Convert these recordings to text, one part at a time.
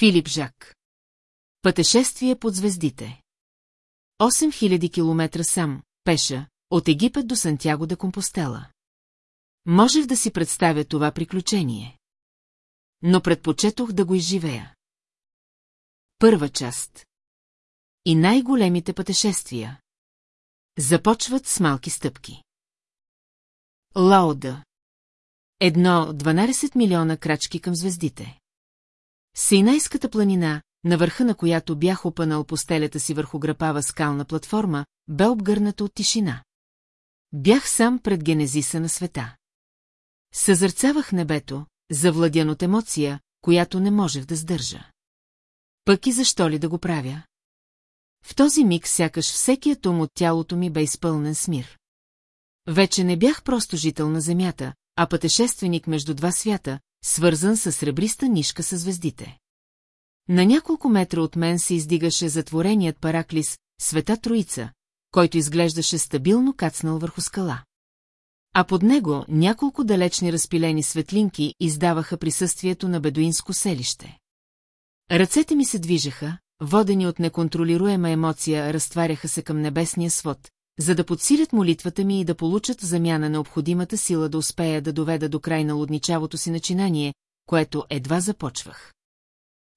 Филип Жак. Пътешествие под звездите. 8000 км сам, пеша, от Египет до Сантяго де Компостела. Можех да си представя това приключение. Но предпочетох да го изживея. Първа част. И най-големите пътешествия. Започват с малки стъпки. Лауда. Едно 12 милиона крачки към звездите. Сейнайската планина, на върха на която бях опънал постелята си върху грапава скална платформа, бе обгърната от тишина. Бях сам пред генезиса на света. Съзърцавах небето, завладян от емоция, която не можех да сдържа. Пък и защо ли да го правя? В този миг сякаш всеки атом от тялото ми бе изпълнен с мир. Вече не бях просто жител на Земята, а пътешественик между два свята, свързан с сребриста нишка със звездите. На няколко метра от мен се издигаше затвореният параклис, света Троица, който изглеждаше стабилно кацнал върху скала. А под него няколко далечни разпилени светлинки издаваха присъствието на бедуинско селище. Ръцете ми се движеха, водени от неконтролируема емоция, разтваряха се към небесния свод, за да подсилят молитвата ми и да получат замяна необходимата сила да успея да доведа до край на лудничавото си начинание, което едва започвах.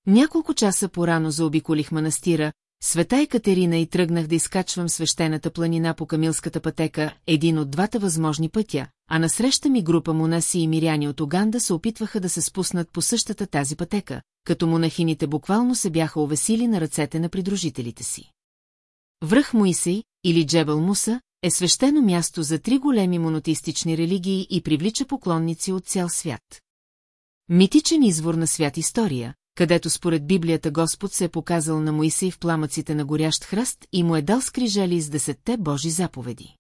Няколко часа порано заобиколих манастира, света Екатерина и тръгнах да изкачвам свещената планина по Камилската пътека, един от двата възможни пътя, а насреща ми група монаси и миряни от Уганда се опитваха да се спуснат по същата тази пътека, като монахините буквално се бяха увесили на ръцете на придружителите си. Връх Моисей, или Джебел Муса, е свещено място за три големи монотеистични религии и привлича поклонници от цял свят. Митичен извор на свят история, където според Библията Господ се е показал на Моисей в пламъците на горящ хръст и му е дал скрижали с десетте Божи заповеди.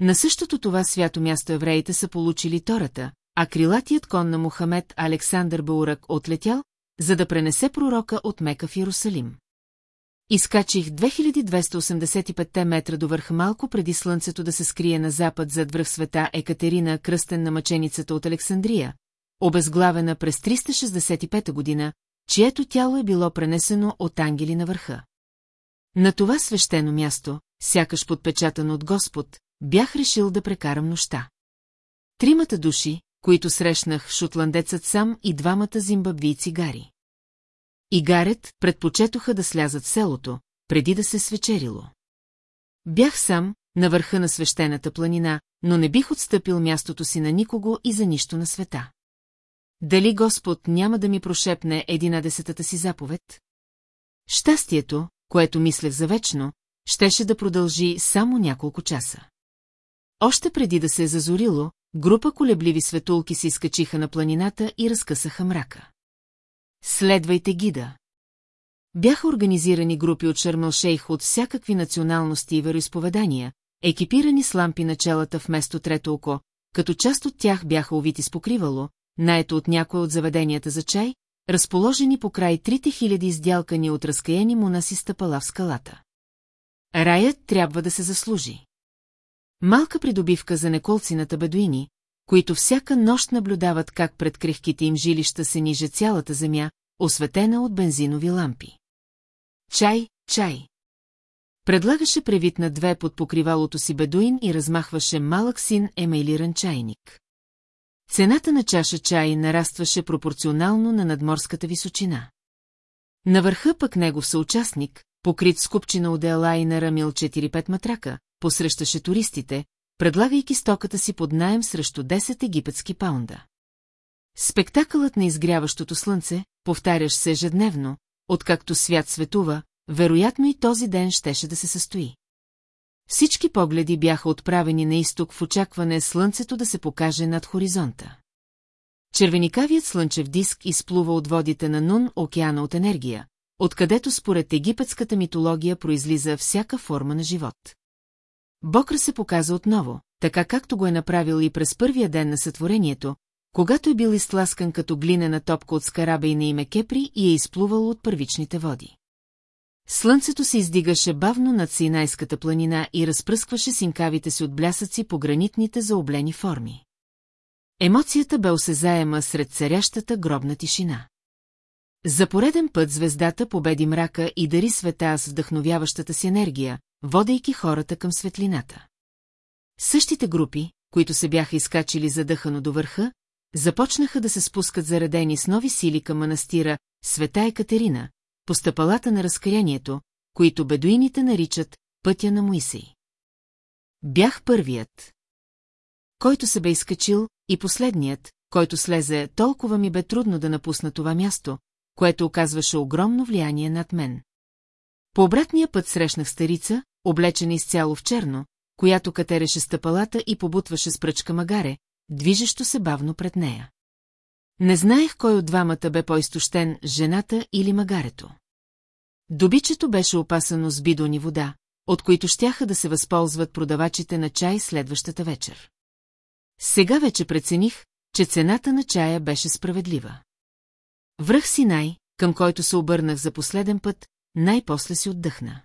На същото това свято място евреите са получили Тората, а крилатият кон на Мухамед Александър Баурак отлетял, за да пренесе пророка от Мека в Иерусалим. Изкачих 2285 метра до върха малко преди слънцето да се скрие на запад зад връх света Екатерина, кръстен на мъченицата от Александрия, обезглавена през 365 година, чието тяло е било пренесено от ангели на върха. На това свещено място, сякаш подпечатано от Господ, бях решил да прекарам нощта. Тримата души, които срещнах, шотландецът сам и двамата зимбабвийци гари. И Гарет предпочетоха да слязат в селото, преди да се свечерило. Бях сам, на върха на свещената планина, но не бих отстъпил мястото си на никого и за нищо на света. Дали Господ няма да ми прошепне единадесетата си заповед? Щастието, което мислех за вечно, щеше да продължи само няколко часа. Още преди да се е зазорило, група колебливи светулки се изкачиха на планината и разкъсаха мрака. Следвайте гида. Бяха организирани групи от Шармълшейх от всякакви националности и вероисповедания, екипирани с лампи на челата вместо трето око, като част от тях бяха увити с покривало, наето от някой от заведенията за чай, разположени по край трите хиляди издялкани от разкаяни монаси стъпала в скалата. Раят трябва да се заслужи. Малка придобивка за неколцината бедуини, които всяка нощ наблюдават как пред крехките им жилища се ниже цялата земя, осветена от бензинови лампи. Чай, чай. Предлагаше превит на две под покривалото си бедуин и размахваше малък син емейлиран чайник. Цената на чаша чай нарастваше пропорционално на надморската височина. На върха пък негов съучастник, покрит с купчина от ела и нарамил 4-5 матрака, посрещаше туристите, предлагайки стоката си под найем срещу 10 египетски паунда. Спектакълът на изгряващото слънце, повтаряш се ежедневно, откакто свят светува, вероятно и този ден щеше да се състои. Всички погледи бяха отправени на изток в очакване слънцето да се покаже над хоризонта. Червеникавият слънчев диск изплува от водите на Нун океана от енергия, откъдето според египетската митология произлиза всяка форма на живот. Бокра се показа отново, така както го е направил и през първия ден на сътворението, когато е бил изтласкан като глинена топка от скараба и на име Кепри и е изплувал от първичните води. Слънцето се издигаше бавно над Синайската планина и разпръскваше синкавите си от блясъци по гранитните заоблени форми. Емоцията бе осезаема сред царящата гробна тишина. За пореден път звездата победи мрака и дари света с вдъхновяващата си енергия, водейки хората към светлината. Същите групи, които се бяха изкачили задъхано до върха, започнаха да се спускат заредени с нови сили към манастира Света Екатерина, по стъпалата на разкаянието, които бедуините наричат пътя на Моисей. Бях първият, който се бе изкачил, и последният, който слезе, толкова ми бе трудно да напусна това място, което оказваше огромно влияние над мен. По обратния път срещнах старица, облечена изцяло в черно, която катереше стъпалата и побутваше с пръчка магаре, движещо се бавно пред нея. Не знаех кой от двамата бе по-изтощен, жената или магарето. Добичето беше опасано с бидони вода, от които щяха да се възползват продавачите на чай следващата вечер. Сега вече прецених, че цената на чая беше справедлива. Връх Синай, към който се обърнах за последен път, най-после си отдъхна.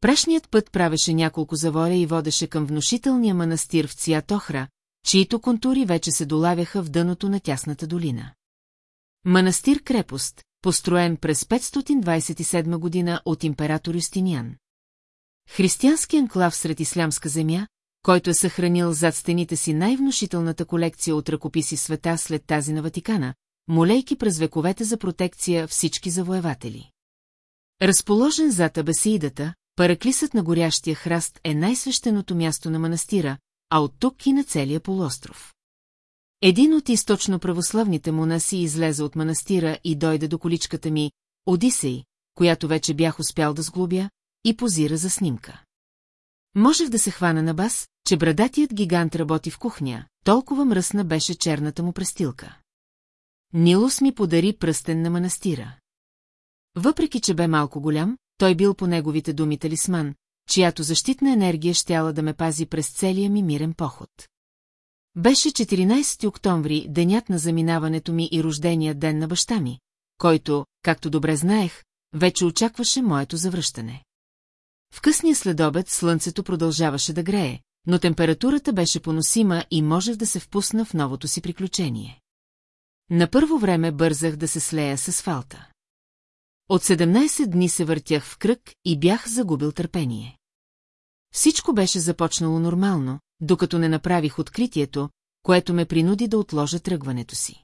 Прашният път правеше няколко завоя и водеше към внушителния манастир в Циатохра, чието контури вече се долавяха в дъното на тясната долина. Манастир-крепост, построен през 527 година от император Юстиниан. Християнски анклав сред ислямска земя, който е съхранил зад стените си най-внушителната колекция от ръкописи света след тази на Ватикана, молейки през вековете за протекция всички завоеватели. Разположен зад абесиидата, параклисът на горящия храст е най-свещеното място на манастира, а от тук и на целия полуостров. Един от източно православните монаси излезе от манастира и дойде до количката ми, Одисей, която вече бях успял да сглобя, и позира за снимка. Можех да се хвана на бас, че брадатият гигант работи в кухня, толкова мръсна беше черната му престилка. Нилос ми подари пръстен на манастира. Въпреки, че бе малко голям, той бил по неговите думи талисман, чиято защитна енергия щяла да ме пази през целия ми мирен поход. Беше 14 октомври, денят на заминаването ми и рождения ден на баща ми, който, както добре знаех, вече очакваше моето завръщане. В късния следобед слънцето продължаваше да грее, но температурата беше поносима и можех да се впусна в новото си приключение. На първо време бързах да се слея с асфалта. От 17 дни се въртях в кръг и бях загубил търпение. Всичко беше започнало нормално, докато не направих откритието, което ме принуди да отложа тръгването си.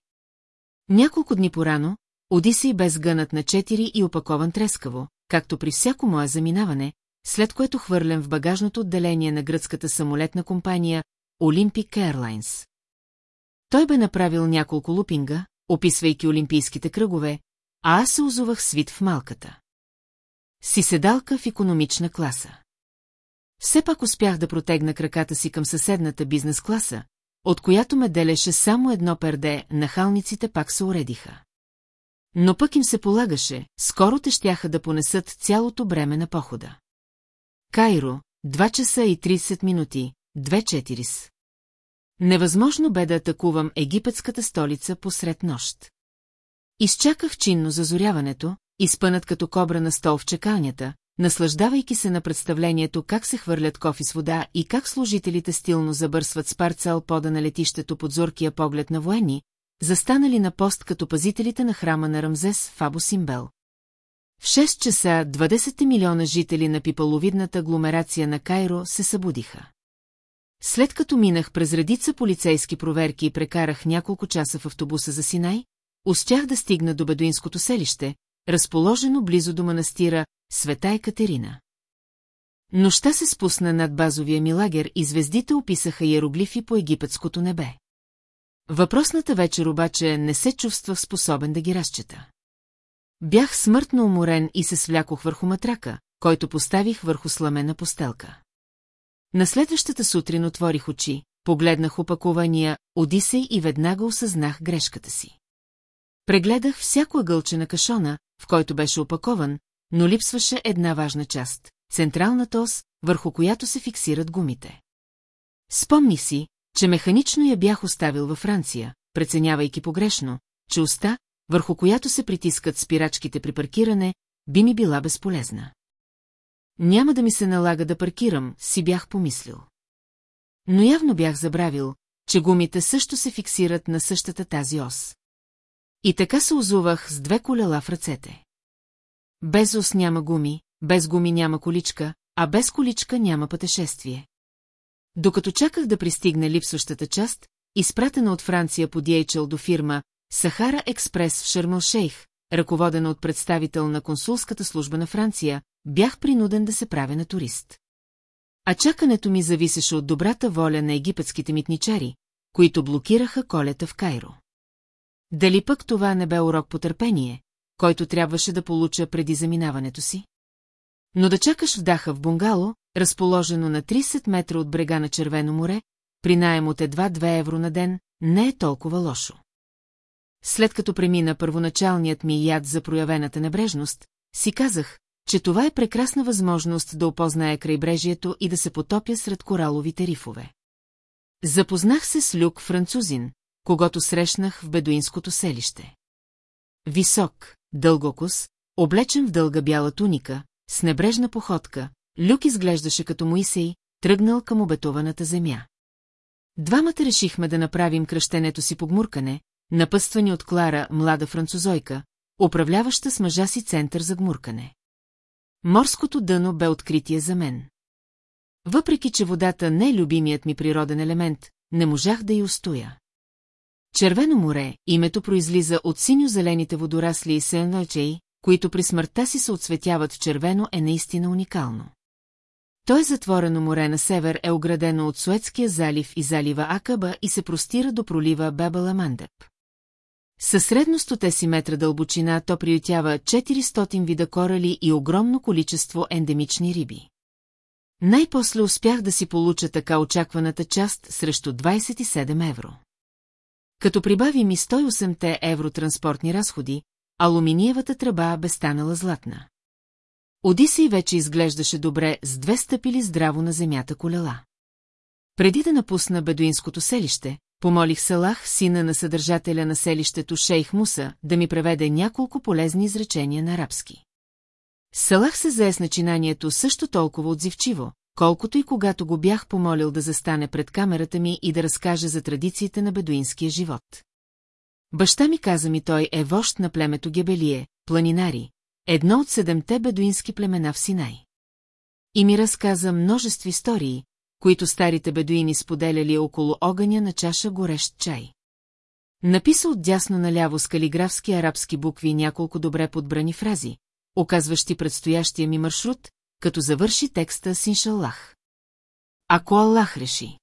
Няколко дни порано, Одисей бе сгънат на четири и опакован трескаво, както при всяко мое заминаване, след което хвърлен в багажното отделение на гръцката самолетна компания Olympic Airlines. Той бе направил няколко лупинга, описвайки олимпийските кръгове, а аз се озовах свит в малката. Си седалка в економична класа. Все пак успях да протегна краката си към съседната бизнес класа, от която ме делеше само едно перде, нахалниците пак се уредиха. Но пък им се полагаше, скоро те щяха да понесат цялото бреме на похода. Кайро, 2 часа и 30 минути, 2 четирис. Невъзможно бе да атакувам египетската столица посред нощ. Изчаках чинно зазоряването, изпънат като кобра на стол в чекалнята, наслаждавайки се на представлението как се хвърлят кофи с вода и как служителите стилно забърсват с парцел пода на летището под зоркия поглед на военни, застанали на пост като пазителите на храма на Рамзес в Абу Симбел. В 6 часа 20 милиона жители на пипаловидната агломерация на Кайро се събудиха. След като минах през редица полицейски проверки и прекарах няколко часа в автобуса за Синай, успях да стигна до бедуинското селище, разположено близо до манастира Света Екатерина. Нощта се спусна над базовия ми лагер и звездите описаха иероглифи по египетското небе. Въпросната вечер обаче не се чувствах способен да ги разчета. Бях смъртно уморен и се свлякох върху матрака, който поставих върху сламена постелка. На следващата сутрин отворих очи, погледнах опакования Одисей и веднага осъзнах грешката си. Прегледах всяко ъгълче на кашона, в който беше опакован, но липсваше една важна част – централната ос, върху която се фиксират гумите. Спомних си, че механично я бях оставил във Франция, преценявайки погрешно, че уста, върху която се притискат спирачките при паркиране, би ми била безполезна. Няма да ми се налага да паркирам, си бях помислил. Но явно бях забравил, че гумите също се фиксират на същата тази ос. И така се озувах с две колела в ръцете. Без ус няма гуми, без гуми няма количка, а без количка няма пътешествие. Докато чаках да пристигне липсващата част, изпратена от Франция по DHL до фирма Сахара Експрес в Шермълшейх, ръководена от представител на консулската служба на Франция, бях принуден да се правя на турист. А чакането ми зависеше от добрата воля на египетските митничари, които блокираха колета в Кайро. Дали пък това не бе урок по търпение, който трябваше да получа преди заминаването си? Но да чакаш вдаха в бунгало, разположено на 30 метра от брега на Червено море, при найем от едва 2 евро на ден, не е толкова лошо. След като премина първоначалният ми яд за проявената небрежност, си казах, че това е прекрасна възможност да опозная крайбрежието и да се потопя сред кораловите рифове. Запознах се с Люк французин, когато срещнах в бедуинското селище. Висок, дългокос, облечен в дълга бяла туника, с небрежна походка, Люк изглеждаше като Моисей, тръгнал към обетованата земя. Двамата решихме да направим кръщенето си по гмуркане, напъствани от Клара, млада французойка, управляваща с мъжа си център за гмуркане. Морското дъно бе откритие за мен. Въпреки, че водата не е любимият ми природен елемент, не можах да й устоя. Червено море, името произлиза от синьо-зелените водорасли и сенлачей, които при смъртта си се отсветяват в червено, е наистина уникално. Той е затворено море на север е оградено от Суетския залив и залива Акаба и се простира до пролива Бебала Мандеп. Със средно 100 си метра дълбочина то приютява 400 вида корали и огромно количество ендемични риби. Най-после успях да си получа така очакваната част срещу 27 евро. Като прибавим и 108 евро транспортни разходи, алуминиевата тръба бе станала златна. Одисей вече изглеждаше добре с две стъпили здраво на земята колела. Преди да напусна бедуинското селище, помолих Салах, сина на съдържателя на селището Шейх Муса, да ми преведе няколко полезни изречения на арабски. Салах се зае с начинанието също толкова отзивчиво, колкото и когато го бях помолил да застане пред камерата ми и да разкаже за традициите на бедуинския живот. Баща ми каза ми той е вожд на племето Гебелие, планинари, едно от седемте бедуински племена в Синай. И ми разказа множество истории, които старите бедуини споделяли около огъня на чаша горещ чай. Написа от дясно наляво с калиграфски арабски букви няколко добре подбрани фрази, оказващи предстоящия ми маршрут, като завърши текста с иншаллах. Ако Аллах реши.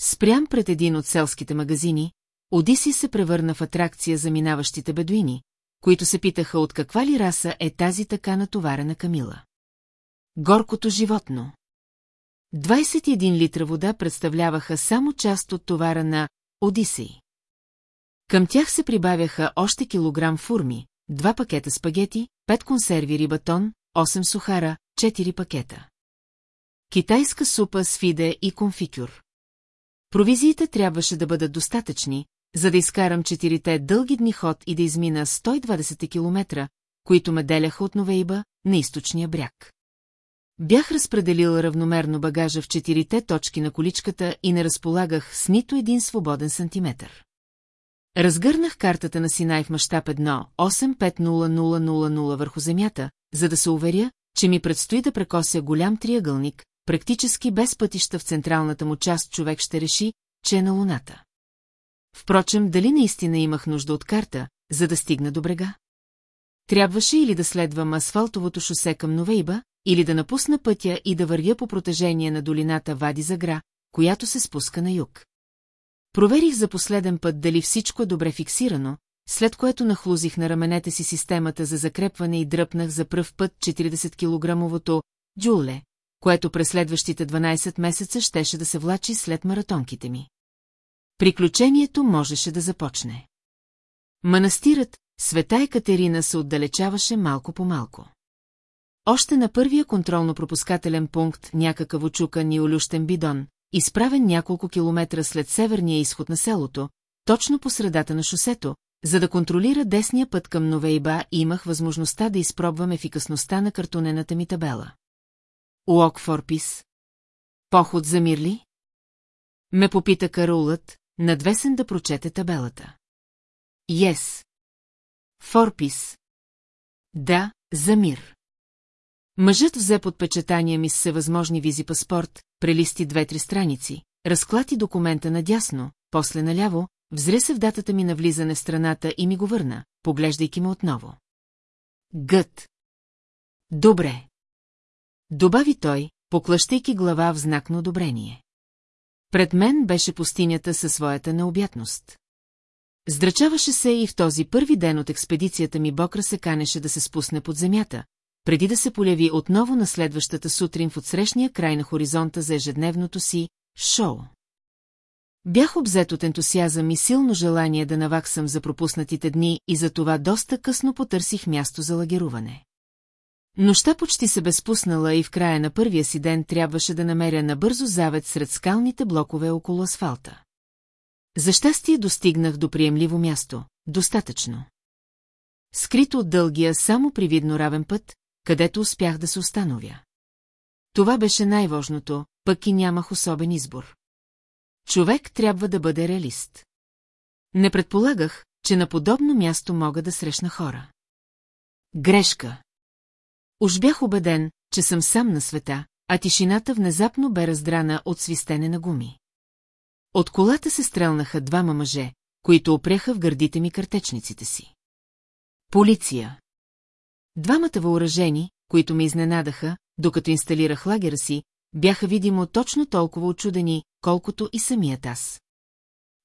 Спрям пред един от селските магазини, Одиси се превърна в атракция за минаващите бедуини, които се питаха от каква ли раса е тази така натоварена камила. Горкото животно. 21 литра вода представляваха само част от товара на Одисей. Към тях се прибавяха още килограм фурми, два пакета спагети, пет консерви рибатон, 8 сухара, 4 пакета. Китайска супа с фиде и конфитюр. Провизиите трябваше да бъдат достатъчни, за да изкарам четирите дълги дни ход и да измина 120 километра, които ме деляха от Новейба на източния бряг. Бях разпределил равномерно багажа в четирите точки на количката и не разполагах с нито един свободен сантиметър. Разгърнах картата на Синай в мащаб 1, 850000 върху земята, за да се уверя, че ми предстои да прекося голям триъгълник, практически без пътища в централната му част човек ще реши, че е на Луната. Впрочем, дали наистина имах нужда от карта, за да стигна до брега? Трябваше или да следвам асфалтовото шосе към Новейба, или да напусна пътя и да вървя по протежение на долината Вади Загра, която се спуска на юг. Проверих за последен път дали всичко е добре фиксирано, след което нахлузих на раменете си системата за закрепване и дръпнах за пръв път 40-килограмовото джуле, което през следващите 12 месеца щеше да се влачи след маратонките ми. Приключението можеше да започне. Манастирът, света Екатерина се отдалечаваше малко по малко. Още на първия контролно-пропускателен пункт някакъв очукан и олющен бидон, изправен няколко километра след северния изход на селото, точно по средата на шосето, за да контролира десния път към Новейба имах възможността да изпробвам ефикасността на картонената ми табела. Уок Форпис. Поход за мир ли? Ме попита караулът, надвесен да прочете табелата. Yes, Форпис. Да, за мир. Мъжът взе подпечатания ми с всевъзможни визи паспорт, прелисти две-три страници, разклати документа надясно, после наляво, взре се в датата ми на влизане в страната и ми го върна, поглеждайки ме отново. Гът. Добре. Добави той, поклащайки глава в знак на одобрение. Пред мен беше пустинята със своята необятност. Здрачаваше се и в този първи ден от експедицията ми Бокра се канеше да се спусне под земята, преди да се поляви отново на следващата сутрин в отсрещния край на хоризонта за ежедневното си шоу. Бях обзет от ентусиазъм и силно желание да наваксам за пропуснатите дни и за това доста късно потърсих място за лагеруване. Нощта почти се безпуснала и в края на първия си ден трябваше да намеря набързо завет сред скалните блокове около асфалта. За щастие достигнах до приемливо място, достатъчно. Скрито от дългия, само привидно равен път, където успях да се установя. Това беше най-важното, пък и нямах особен избор. Човек трябва да бъде реалист. Не предполагах, че на подобно място мога да срещна хора. Грешка. Уж бях убеден, че съм сам на света, а тишината внезапно бе раздрана от свистене на гуми. От колата се стрелнаха двама мъже, които опряха в гърдите ми картечниците си. Полиция. Двамата въоръжени, които ме изненадаха, докато инсталирах лагера си, бяха видимо точно толкова очудени, колкото и самият аз.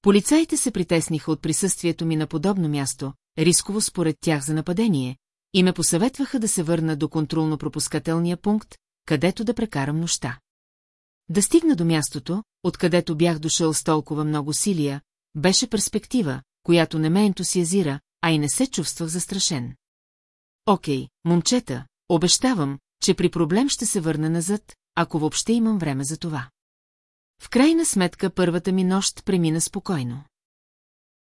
Полицаите се притесниха от присъствието ми на подобно място, рисково според тях за нападение, и ме посъветваха да се върна до контролно-пропускателния пункт, където да прекарам нощта. Да стигна до мястото, откъдето бях дошъл с толкова много силия, беше перспектива, която не ме ентусиазира, а и не се чувствах застрашен. Окей, момчета, обещавам, че при проблем ще се върна назад, ако въобще имам време за това. В крайна сметка първата ми нощ премина спокойно.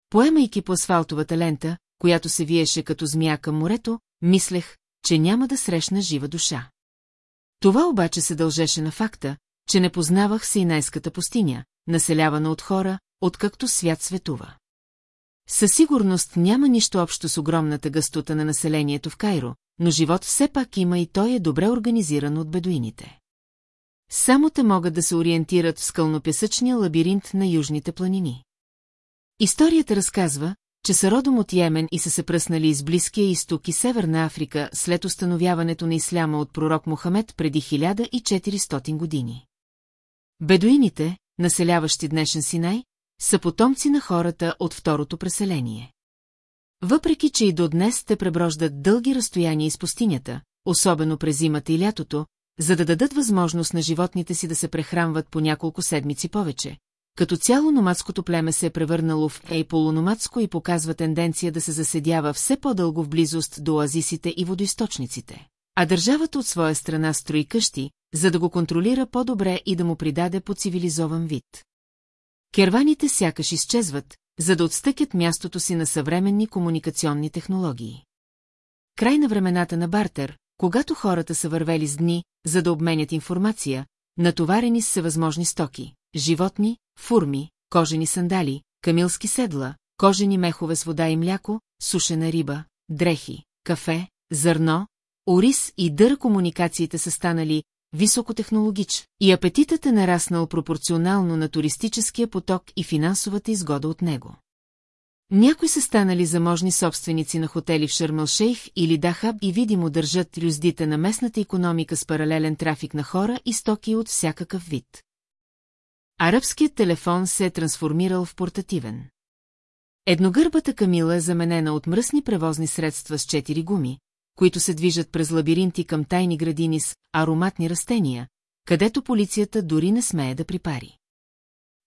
Поемайки по асфалтовата лента, която се виеше като змия към морето, мислех, че няма да срещна жива душа. Това обаче се дължеше на факта, че не познавах Сейнайската пустиня, населявана от хора, откакто свят светува. Със сигурност няма нищо общо с огромната гъстота на населението в Кайро, но живот все пак има и той е добре организиран от бедуините. Само те могат да се ориентират в скълнопесъчния лабиринт на южните планини. Историята разказва, че са родом от Йемен и са се пръснали из Близкия изток и Северна Африка след установяването на исляма от пророк Мохамед преди 1400 години. Бедуините, населяващи днешен Синай, са потомци на хората от второто преселение. Въпреки, че и до днес те преброждат дълги разстояния из пустинята, особено през зимата и лятото, за да дадат възможност на животните си да се прехранват по няколко седмици повече. Като цяло номадското племе се е превърнало в ей полуномадско и показва тенденция да се заседява все по-дълго в близост до оазисите и водоисточниците. А държавата от своя страна строи къщи, за да го контролира по-добре и да му придаде по цивилизован вид. Керваните сякаш изчезват, за да отстъкят мястото си на съвременни комуникационни технологии. Край на времената на Бартер, когато хората са вървели с дни, за да обменят информация, натоварени с всевъзможни стоки, животни, фурми, кожени сандали, камилски седла, кожени мехове с вода и мляко, сушена риба, дрехи, кафе, зърно, ориз и дър комуникациите са станали високотехнологич и апетитът е нараснал пропорционално на туристическия поток и финансовата изгода от него. Някои са станали заможни собственици на хотели в Шармалшейх или Дахаб и видимо държат юздите на местната економика с паралелен трафик на хора и стоки от всякакъв вид. Арабският телефон се е трансформирал в портативен. Едногърбата камила е заменена от мръсни превозни средства с четири гуми, които се движат през лабиринти към тайни градини с ароматни растения, където полицията дори не смее да припари.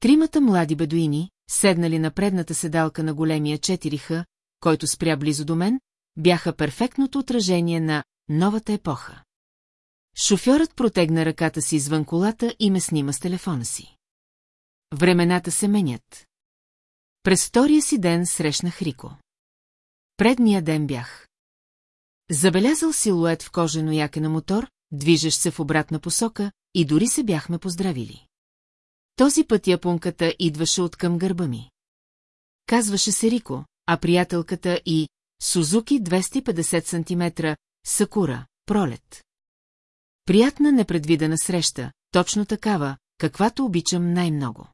Тримата млади бедуини, седнали на предната седалка на големия 4Х, който спря близо до мен, бяха перфектното отражение на новата епоха. Шофьорът протегна ръката си извън колата и ме снима с телефона си. Времената се менят. През втория си ден срещнах Рико. Предния ден бях. Забелязал силует в кожено яке на мотор, движещ се в обратна посока, и дори се бяхме поздравили. Този път японката идваше от към гърба ми. Казваше се Рико, а приятелката и Сузуки 250 см, Сакура, пролет. Приятна непредвидена среща, точно такава, каквато обичам най-много.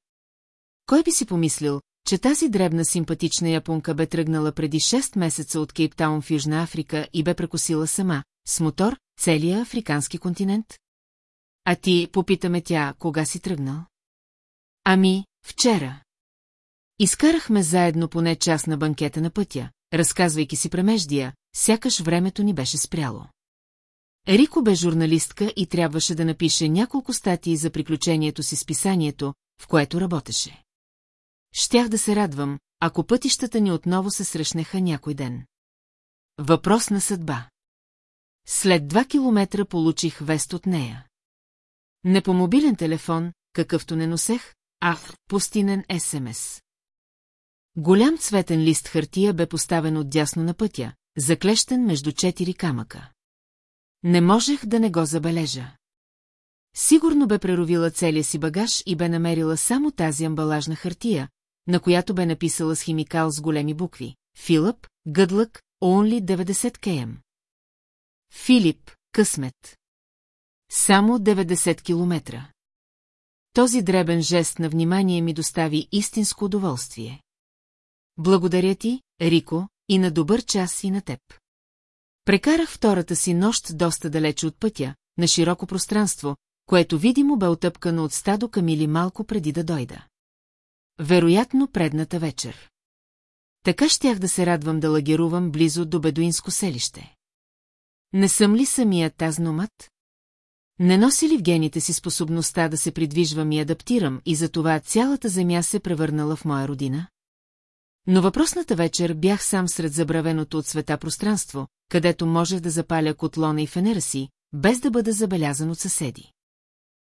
Кой би си помислил, че тази дребна симпатична японка бе тръгнала преди 6 месеца от Кейптаун в Южна Африка и бе прекусила сама, с мотор, целия африкански континент? А ти, попитаме тя, кога си тръгнал? Ами, вчера. Изкарахме заедно поне час на банкета на пътя, разказвайки си премеждия, сякаш времето ни беше спряло. Рико бе журналистка и трябваше да напише няколко статии за приключението си с писанието, в което работеше. Щях да се радвам, ако пътищата ни отново се срещнеха някой ден. Въпрос на съдба. След два километра получих вест от нея. Не по мобилен телефон, какъвто не носех, а в пустинен СМС. Голям цветен лист хартия бе поставен отдясно на пътя, заклещен между четири камъка. Не можех да не го забележа. Сигурно бе преровила целия си багаж и бе намерила само тази амбалажна хартия, на която бе написала с химикал с големи букви. Филъп, Гъдлък, Only 90 км. Филип, късмет. Само 90 километра. Този дребен жест на внимание ми достави истинско удоволствие. Благодаря ти, Рико, и на добър час и на теб. Прекарах втората си нощ доста далече от пътя, на широко пространство, което видимо бе отъпкано от стадо камили малко преди да дойда. Вероятно предната вечер. Така щях да се радвам да лагерувам близо до бедуинско селище. Не съм ли самият таз номът? Не носи ли в гените си способността да се придвижвам и адаптирам и затова цялата земя се превърнала в моя родина? Но въпросната вечер бях сам сред забравеното от света пространство, където можех да запаля котлона и фенера си, без да бъда забелязан от съседи.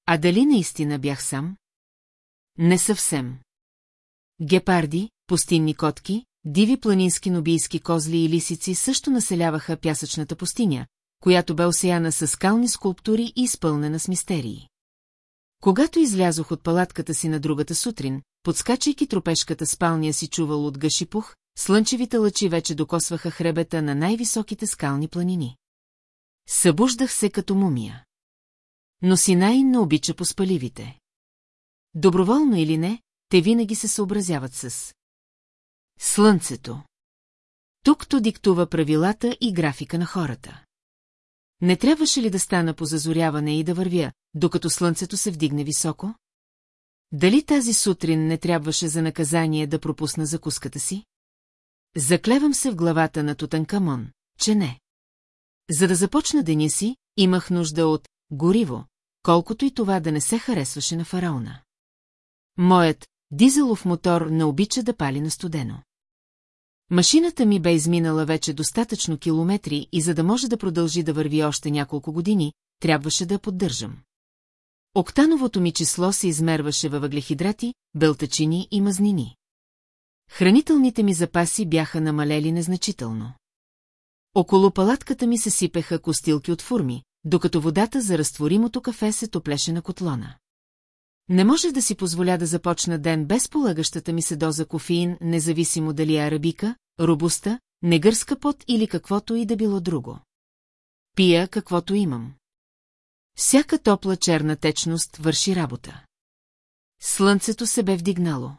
А дали наистина бях сам? Не съвсем. Гепарди, пустинни котки, диви планински нобийски козли и лисици също населяваха пясъчната пустиня, която бе осеяна с скални скулптури и изпълнена с мистерии. Когато излязох от палатката си на другата сутрин, подскачайки тропешката спалния си чувал от гъшипух, слънчевите лъчи вече докосваха хребета на най-високите скални планини. Събуждах се като мумия. Но Синай не обича поспаливите. Доброволно или не, те винаги се съобразяват с Слънцето. Тук-то диктува правилата и графика на хората. Не трябваше ли да стана по зазоряване и да вървя, докато слънцето се вдигне високо? Дали тази сутрин не трябваше за наказание да пропусна закуската си? Заклевам се в главата на Тутанкамон, че не. За да започна деня си, имах нужда от гориво, колкото и това да не се харесваше на фараона. Моят дизелов мотор не обича да пали на студено. Машината ми бе изминала вече достатъчно километри и за да може да продължи да върви още няколко години, трябваше да я поддържам. Октановото ми число се измерваше във въглехидрати, белтачини и мазнини. Хранителните ми запаси бяха намалели незначително. Около палатката ми се сипеха костилки от фурми, докато водата за разтворимото кафе се топлеше на котлона. Не можех да си позволя да започна ден без полагащата ми се доза кофеин, независимо дали е арабика, робуста, негърска пот или каквото и да било друго. Пия каквото имам. Всяка топла черна течност върши работа. Слънцето се бе вдигнало.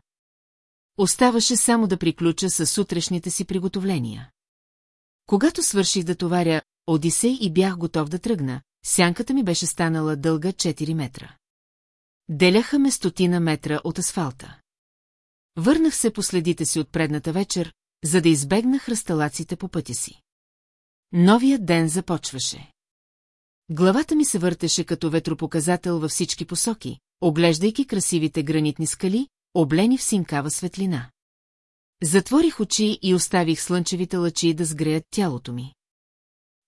Оставаше само да приключа с сутрешните си приготовления. Когато свърших да товаря Одисей и бях готов да тръгна, сянката ми беше станала дълга 4 метра. Деляха ме стотина метра от асфалта. Върнах се по следите си от предната вечер, за да избегна хръсталаците по пътя си. Новият ден започваше. Главата ми се въртеше като ветропоказател във всички посоки, оглеждайки красивите гранитни скали, облени в синкава светлина. Затворих очи и оставих слънчевите лъчи да сгреят тялото ми.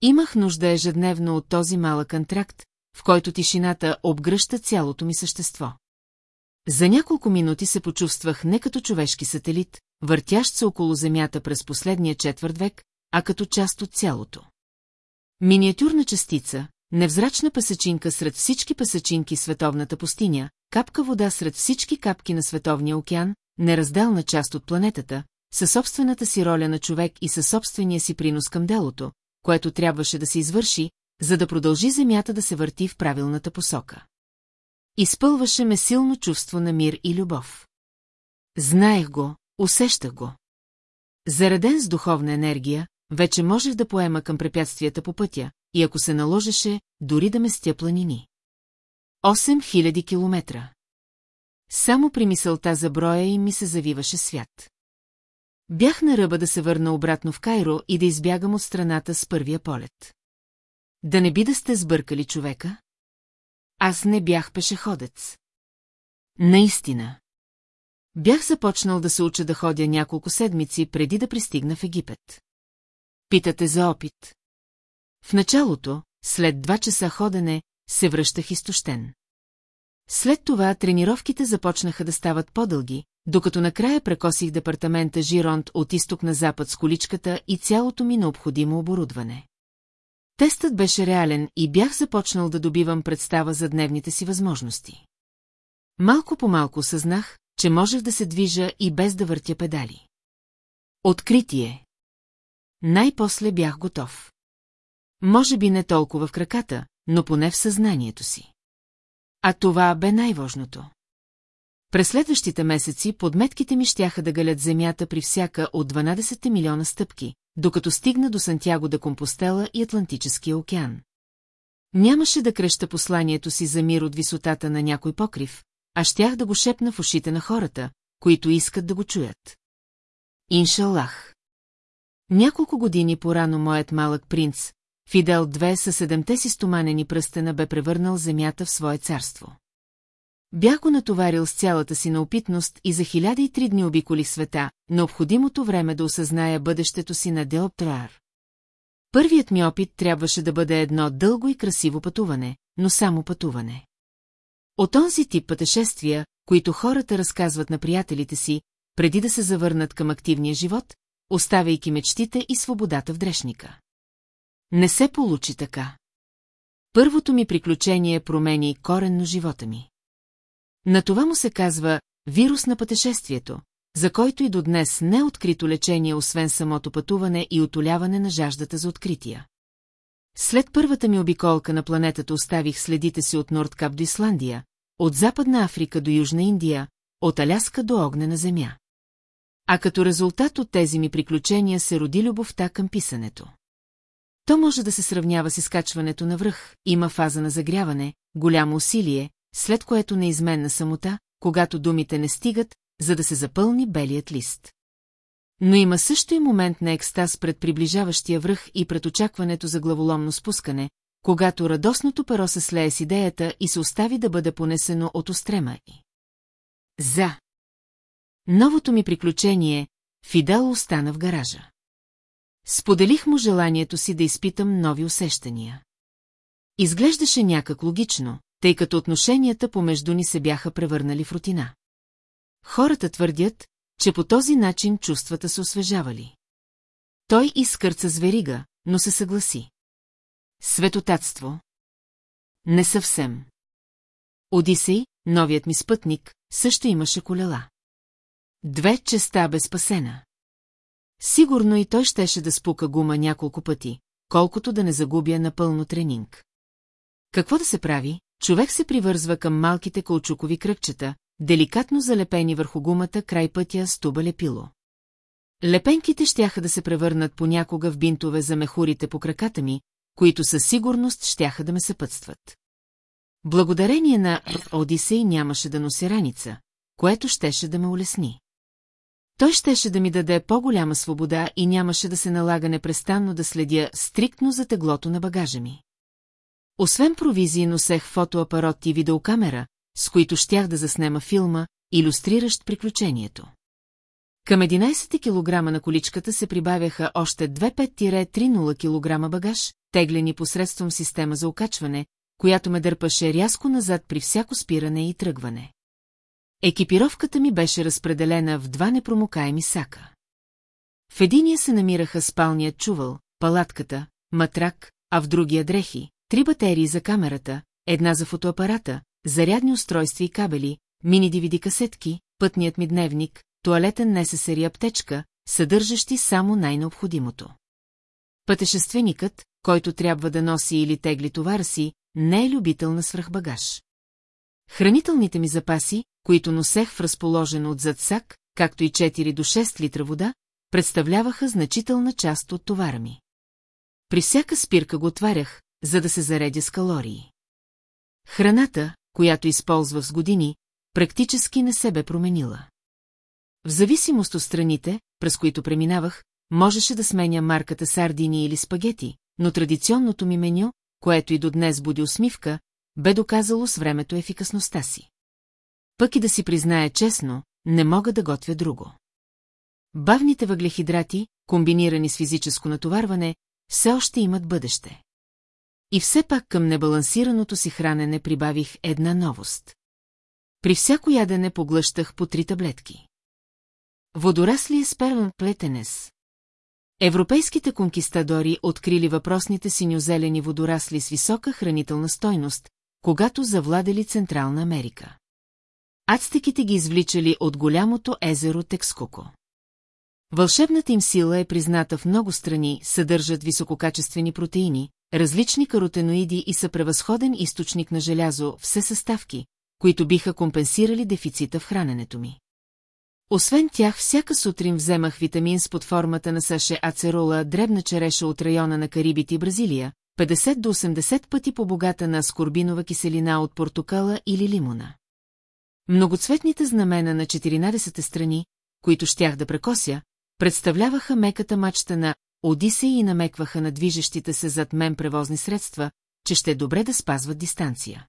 Имах нужда ежедневно от този малък антракт, в който тишината обгръща цялото ми същество. За няколко минути се почувствах не като човешки сателит, въртящ се около Земята през последния четвърт век, а като част от цялото. Миниатюрна частица, невзрачна пасачинка сред всички пасачинки световната пустиня, капка вода сред всички капки на световния океан, неразделна част от планетата, със собствената си роля на човек и със собствения си принос към делото, което трябваше да се извърши, за да продължи земята да се върти в правилната посока. Изпълваше ме силно чувство на мир и любов. Знаех го, усещах го. Зареден с духовна енергия, вече можех да поема към препятствията по пътя, и ако се наложеше, дори да местя планини. 8000 километра. Само при мисълта за броя им ми се завиваше свят. Бях на ръба да се върна обратно в Кайро и да избягам от страната с първия полет. Да не би да сте сбъркали човека? Аз не бях пешеходец. Наистина. Бях започнал да се уча да ходя няколко седмици преди да пристигна в Египет. Питате за опит. В началото, след два часа ходене, се връщах изтощен. След това тренировките започнаха да стават по-дълги, докато накрая прекосих департамента Жиронт от изток на запад с количката и цялото ми необходимо оборудване. Тестът беше реален и бях започнал да добивам представа за дневните си възможности. Малко по малко съзнах, че можех да се движа и без да въртя педали. Откритие. Най-после бях готов. Може би не толкова в краката, но поне в съзнанието си. А това бе най-важното. През следващите месеци подметките ми щяха да галят земята при всяка от 12 милиона стъпки, докато стигна до Сантяго да Компостела и Атлантическия океан. Нямаше да креща посланието си за мир от висотата на някой покрив, а щях да го шепна в ушите на хората, които искат да го чуят. Иншаллах. Няколко години порано моят малък принц, Фидел 2 със седемте си стоманени пръстена бе превърнал земята в свое царство. Бях го натоварил с цялата си наопитност и за хиляда и три дни обиколих света, необходимото време да осъзная бъдещето си на Деоптроар. Първият ми опит трябваше да бъде едно дълго и красиво пътуване, но само пътуване. От този тип пътешествия, които хората разказват на приятелите си, преди да се завърнат към активния живот, оставяйки мечтите и свободата в дрешника. Не се получи така. Първото ми приключение промени коренно живота ми. На това му се казва вирус на пътешествието, за който и до днес не е открито лечение, освен самото пътуване и отоляване на жаждата за открития. След първата ми обиколка на планетата оставих следите си от Нордкап до Исландия, от Западна Африка до Южна Индия, от Аляска до огнена земя. А като резултат от тези ми приключения се роди любовта към писането. То може да се сравнява с изкачването на връх, има фаза на загряване, голямо усилие, след което неизменна самота, когато думите не стигат, за да се запълни белият лист. Но има също и момент на екстаз пред приближаващия връх и пред очакването за главоломно спускане, когато радостното перо се слее с идеята и се остави да бъде понесено от устрема и. За. Новото ми приключение, Фидел остана в гаража. Споделих му желанието си да изпитам нови усещания. Изглеждаше някак логично, тъй като отношенията помежду ни се бяха превърнали в рутина. Хората твърдят, че по този начин чувствата се освежавали. Той изкърца зверига, но се съгласи. Светотатство? Не съвсем. Одисей, новият ми спътник, също имаше колела. Две честа бе спасена. Сигурно и той щеше да спука гума няколко пъти, колкото да не загубя напълно тренинг. Какво да се прави? Човек се привързва към малките каучукови кръгчета, деликатно залепени върху гумата край пътя с туба лепило. Лепенките щяха да се превърнат понякога в бинтове за мехурите по краката ми, които със сигурност щяха да ме съпътстват. Благодарение на Одисей нямаше да нося раница, което щеше да ме улесни. Той щеше да ми даде по-голяма свобода и нямаше да се налага непрестанно да следя стриктно за теглото на багажа ми. Освен провизии носех фотоапарат и видеокамера, с които щях да заснема филма, иллюстриращ приключението. Към 11 кг на количката се прибавяха още 25-30 кг багаж, теглени посредством система за окачване, която ме дърпаше рязко назад при всяко спиране и тръгване. Екипировката ми беше разпределена в два непромокаеми сака. В единия се намираха спалният чувал, палатката, матрак, а в другия дрехи, три батерии за камерата, една за фотоапарата, зарядни устройства и кабели, мини-DVD касетки, пътният ми дневник, туалетен несесери аптечка, съдържащи само най-необходимото. Пътешественикът, който трябва да носи или тегли товара си, не е любител на свръхбагаж. Хранителните ми запаси, които носех в разположен отзад сак, както и 4 до 6 литра вода, представляваха значителна част от товара ми. При всяка спирка го отварях, за да се заредя с калории. Храната, която използвах с години, практически не се бе променила. В зависимост от страните, през които преминавах, можеше да сменя марката сардини или спагети, но традиционното ми меню, което и до днес буди усмивка, бе доказало с времето ефикасността си. Пък и да си призная честно, не мога да готвя друго. Бавните въглехидрати, комбинирани с физическо натоварване, все още имат бъдеще. И все пак към небалансираното си хранене прибавих една новост. При всяко ядене поглъщах по три таблетки. Водорасли е сперман плетенес. Европейските конкистадори открили въпросните синьозелени водорасли с висока хранителна стойност, когато завладели Централна Америка. Ацтеките ги извличали от голямото езеро Текскоко. Вълшебната им сила е призната в много страни, съдържат висококачествени протеини, различни каротеноиди и са превъзходен източник на желязо, все съставки, които биха компенсирали дефицита в храненето ми. Освен тях, всяка сутрин вземах витамин с под формата на саше ацерола, дребна череша от района на Карибите и Бразилия, 50 до 80 пъти по-богата на скорбинова киселина от портокала или лимона. Многоцветните знамена на 14 страни, които щях да прекося, представляваха меката мачта на Одисей и намекваха на движещите се зад мен превозни средства, че ще е добре да спазват дистанция.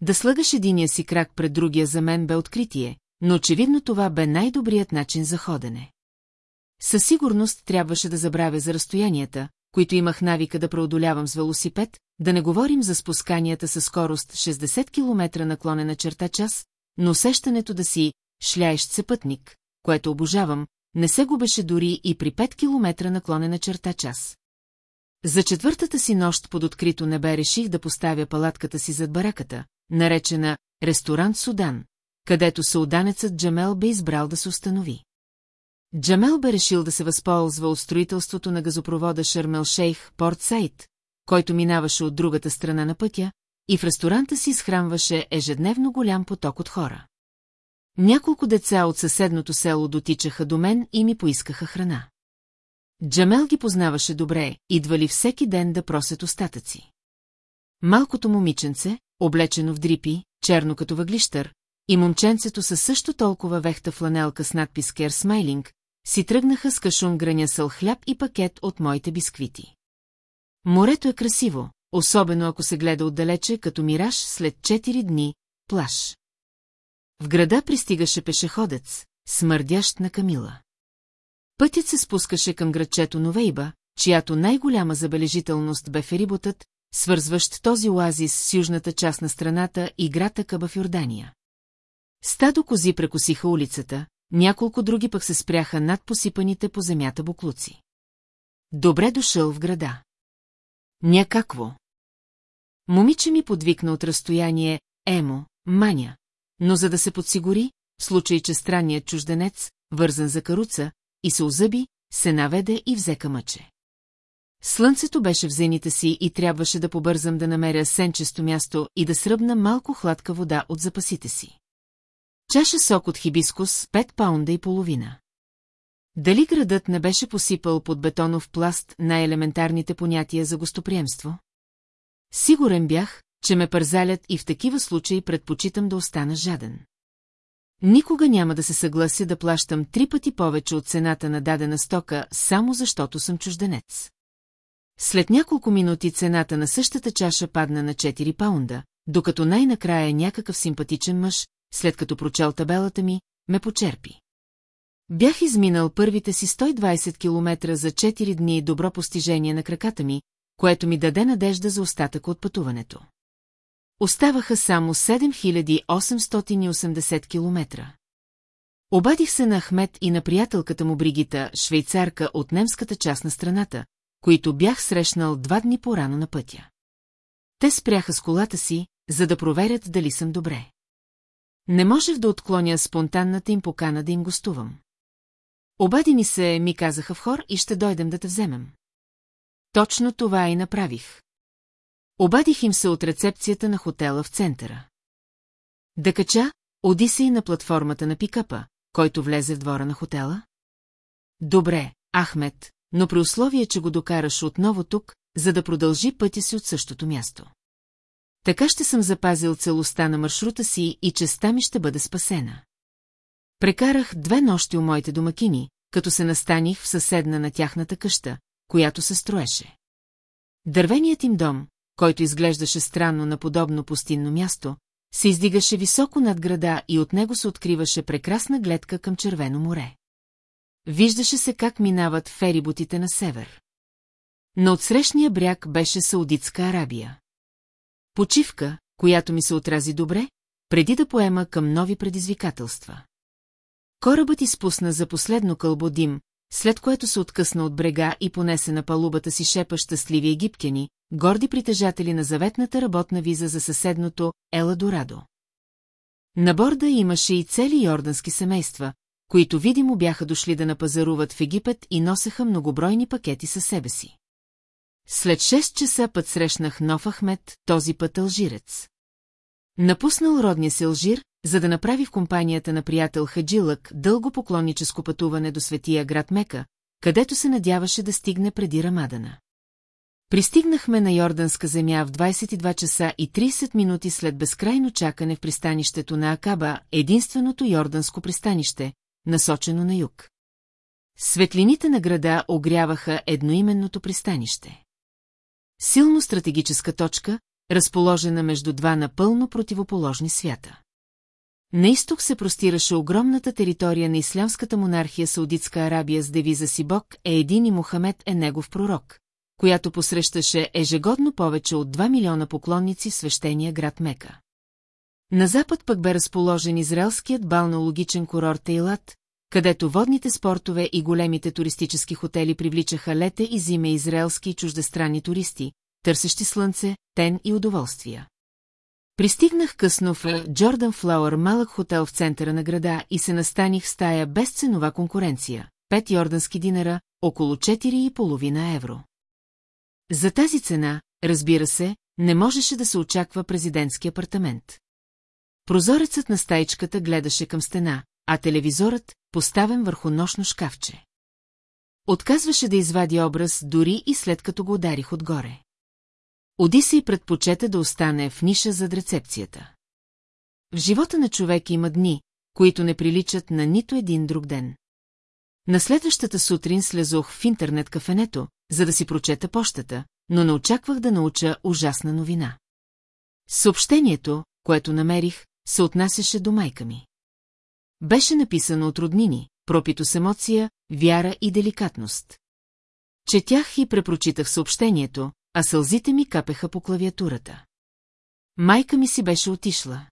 Да слагаш единия си крак пред другия за мен бе откритие, но очевидно това бе най-добрият начин за ходене. Със сигурност трябваше да забравя за разстоянията, които имах навика да преодолявам с велосипед, да не говорим за спусканията със скорост 60 км наклонена черта час, но усещането да си шляещ се пътник, което обожавам, не се губеше дори и при 5 км наклонена черта час. За четвъртата си нощ под открито небе реших да поставя палатката си зад бараката, наречена «Ресторант Судан», където сауданецът Джамел бе избрал да се установи. Джамел бе решил да се възползва от строителството на газопровода Шармел Шейх Порт Сайт, който минаваше от другата страна на пътя, и в ресторанта си изхранваше ежедневно голям поток от хора. Няколко деца от съседното село дотичаха до мен и ми поискаха храна. Джамел ги познаваше добре, идвали всеки ден да просят остатъци. Малкото момиченце, облечено в дрипи, черно като въглищър, и момченцето със също толкова вехта фланелка с надпис Кер Смайлинг, си тръгнаха с кашун гранясъл хляб и пакет от моите бисквити. Морето е красиво, особено ако се гледа отдалече като мираж след 4 дни, плаш. В града пристигаше пешеходец, смърдящ на Камила. Пътят се спускаше към градчето Новейба, чиято най-голяма забележителност бе фериботът, свързващ този оазис с южната част на страната и град Акаба в Йордания. Стадо кози прекосиха улицата, няколко други пък се спряха над посипаните по земята буклуци. Добре дошъл в града. Някакво. Момиче ми подвикна от разстояние Емо, Маня, но за да се подсигури, случай, че странният чужденец, вързан за каруца, и се озъби, се наведе и взе мъче. Слънцето беше в зените си и трябваше да побързам да намеря сенчесто място и да сръбна малко хладка вода от запасите си. Чаша сок от хибискус, 5 паунда и половина. Дали градът не беше посипал под бетонов пласт най-елементарните понятия за гостоприемство? Сигурен бях, че ме пързалят и в такива случаи предпочитам да остана жаден. Никога няма да се съглася да плащам три пъти повече от цената на дадена стока, само защото съм чужденец. След няколко минути цената на същата чаша падна на 4 паунда, докато най-накрая някакъв симпатичен мъж, след като прочел табелата ми, ме почерпи. Бях изминал първите си 120 км за 4 дни добро постижение на краката ми, което ми даде надежда за остатък от пътуването. Оставаха само 7880 км. Обадих се на Ахмет и на приятелката му Бригита, швейцарка от немската част на страната, които бях срещнал два дни по-рано на пътя. Те спряха с колата си, за да проверят дали съм добре. Не можех да отклоня спонтанната им покана да им гостувам. Обади ни се, ми казаха в хор и ще дойдем да те вземем. Точно това и направих. Обадих им се от рецепцията на хотела в центъра. Да кача, Одисей на платформата на пикапа, който влезе в двора на хотела? Добре, Ахмед, но при условие, че го докараш отново тук, за да продължи пътя си от същото място. Така ще съм запазил целостта на маршрута си и честа ми ще бъде спасена. Прекарах две нощи у моите домакини, като се настаних в съседна на тяхната къща, която се строеше. Дървеният им дом, който изглеждаше странно на подобно пустинно място, се издигаше високо над града и от него се откриваше прекрасна гледка към Червено море. Виждаше се как минават ферибутите на север. На отсрещния бряг беше Саудитска Арабия. Почивка, която ми се отрази добре, преди да поема към нови предизвикателства. Корабът изпусна за последно кълбо дим, след което се откъсна от брега и понесе на палубата си шепа щастливи египтяни, горди притежатели на заветната работна виза за съседното Еладорадо. На борда имаше и цели йордански семейства, които видимо бяха дошли да напазаруват в Египет и носеха многобройни пакети със себе си. След 6 часа път срещнах нов Ахмед, този път алжирец. Напуснал родния си Алжир, за да направи в компанията на приятел Хаджилък дълго поклонническо пътуване до светия град Мека, където се надяваше да стигне преди Рамадана. Пристигнахме на Йорданска земя в 22 часа и 30 минути след безкрайно чакане в пристанището на Акаба, единственото йорданско пристанище, насочено на юг. Светлините на града огряваха едноименното пристанище. Силно стратегическа точка, разположена между два напълно противоположни свята. На изток се простираше огромната територия на ислямската монархия Саудитска Арабия с девиза си Бог е един и Мухамед е негов пророк, която посрещаше ежегодно повече от 2 милиона поклонници в свещения град Мека. На запад пък бе разположен израелският балнологичен курорт Ейлат, където водните спортове и големите туристически хотели привличаха лете и зиме израелски и чуждестранни туристи, търсещи слънце, тен и удоволствия. Пристигнах късно в Джордан Флауър, малък хотел в центъра на града и се настаних в стая без ценова конкуренция, пет йордански динара, около 4,5 евро. За тази цена, разбира се, не можеше да се очаква президентски апартамент. Прозорецът на стаичката гледаше към стена, а телевизорът, поставен върху нощно шкафче. Отказваше да извади образ дори и след като го ударих отгоре. Одисей предпочета да остане в ниша зад рецепцията. В живота на човек има дни, които не приличат на нито един друг ден. На следващата сутрин слезох в интернет кафенето, за да си прочета пощата, но не очаквах да науча ужасна новина. Съобщението, което намерих, се отнасяше до майка ми. Беше написано от роднини, пропито с емоция, вяра и деликатност. Четях и препрочитах съобщението, а сълзите ми капеха по клавиатурата. Майка ми си беше отишла.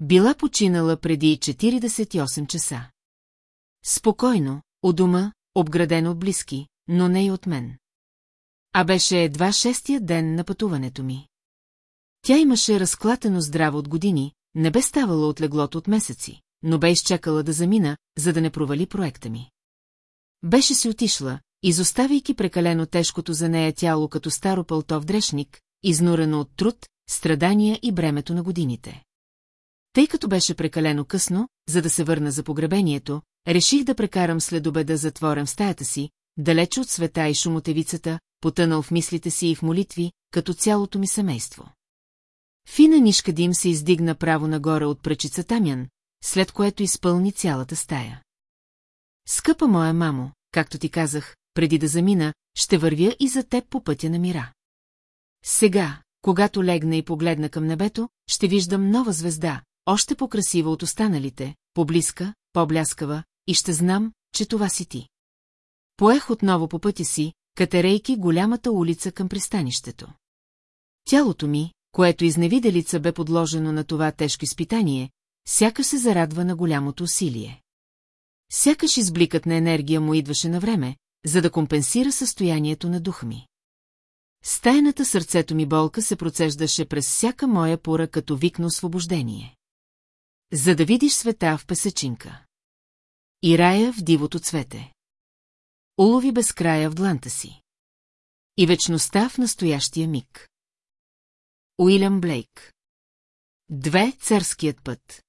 Била починала преди 48 часа. Спокойно, у дома, обградено близки, но не и от мен. А беше едва шестия ден на пътуването ми. Тя имаше разклатено здраво от години, не бе ставала от леглото от месеци, но бе изчакала да замина, за да не провали проекта ми. Беше си отишла, изоставяйки прекалено тежкото за нея тяло като старо пълто в дрешник, изнурено от труд, страдания и бремето на годините. Тъй като беше прекалено късно, за да се върна за погребението, реших да прекарам след обеда затворен в стаята си, далече от света и шумотевицата, потънал в мислите си и в молитви, като цялото ми семейство. Фина нишка дим се издигна право нагоре от пръчица Тамян, след което изпълни цялата стая. Скъпа моя мамо, както ти казах, преди да замина, ще вървя и за теб по пътя на мира. Сега, когато легна и погледна към небето, ще виждам нова звезда, още по-красива от останалите, по-близка, по-бляскава, и ще знам, че това си ти. Поех отново по пътя си, катерейки голямата улица към пристанището. Тялото ми, което изневиделица бе подложено на това тежко изпитание, сякаш се зарадва на голямото усилие. Сякаш избликът на енергия му идваше на време, за да компенсира състоянието на духа ми. Стайната сърцето ми болка се процеждаше през всяка моя пора като вик на освобождение. За да видиш света в песечинка. И рая в дивото цвете. Улови безкрая в дланта си. И вечността в настоящия миг. Уилям Блейк Две царският път.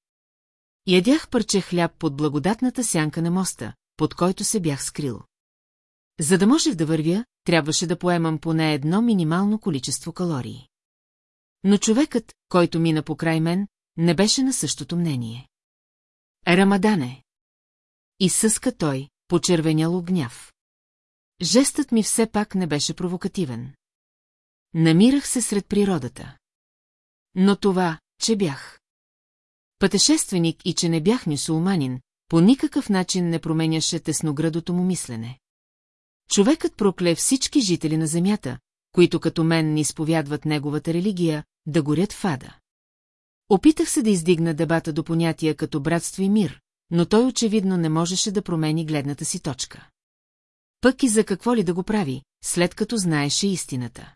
Ядях парче хляб под благодатната сянка на моста, под който се бях скрил. За да можех да вървя, трябваше да поемам поне едно минимално количество калории. Но човекът, който мина покрай мен, не беше на същото мнение. Рамадане. И съска той, почервенял гняв. Жестът ми все пак не беше провокативен. Намирах се сред природата. Но това, че бях. Пътешественик и че не бях мюсулманин, по никакъв начин не променяше тесноградото му мислене. Човекът прокле всички жители на земята, които като мен не изповядват неговата религия, да горят в ада. Опитах се да издигна дебата до понятия като братство и мир, но той очевидно не можеше да промени гледната си точка. Пък и за какво ли да го прави, след като знаеше истината.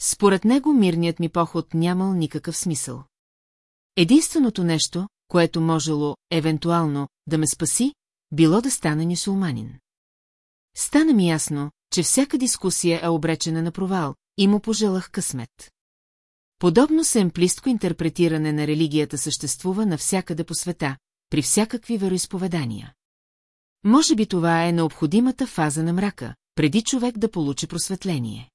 Според него мирният ми поход нямал никакъв смисъл. Единственото нещо, което можело, евентуално, да ме спаси, било да стана нюсулманин. Стана ми ясно, че всяка дискусия е обречена на провал, и му пожелах късмет. Подобно семплистко интерпретиране на религията съществува навсякъде по света, при всякакви вероисповедания. Може би това е необходимата фаза на мрака, преди човек да получи просветление.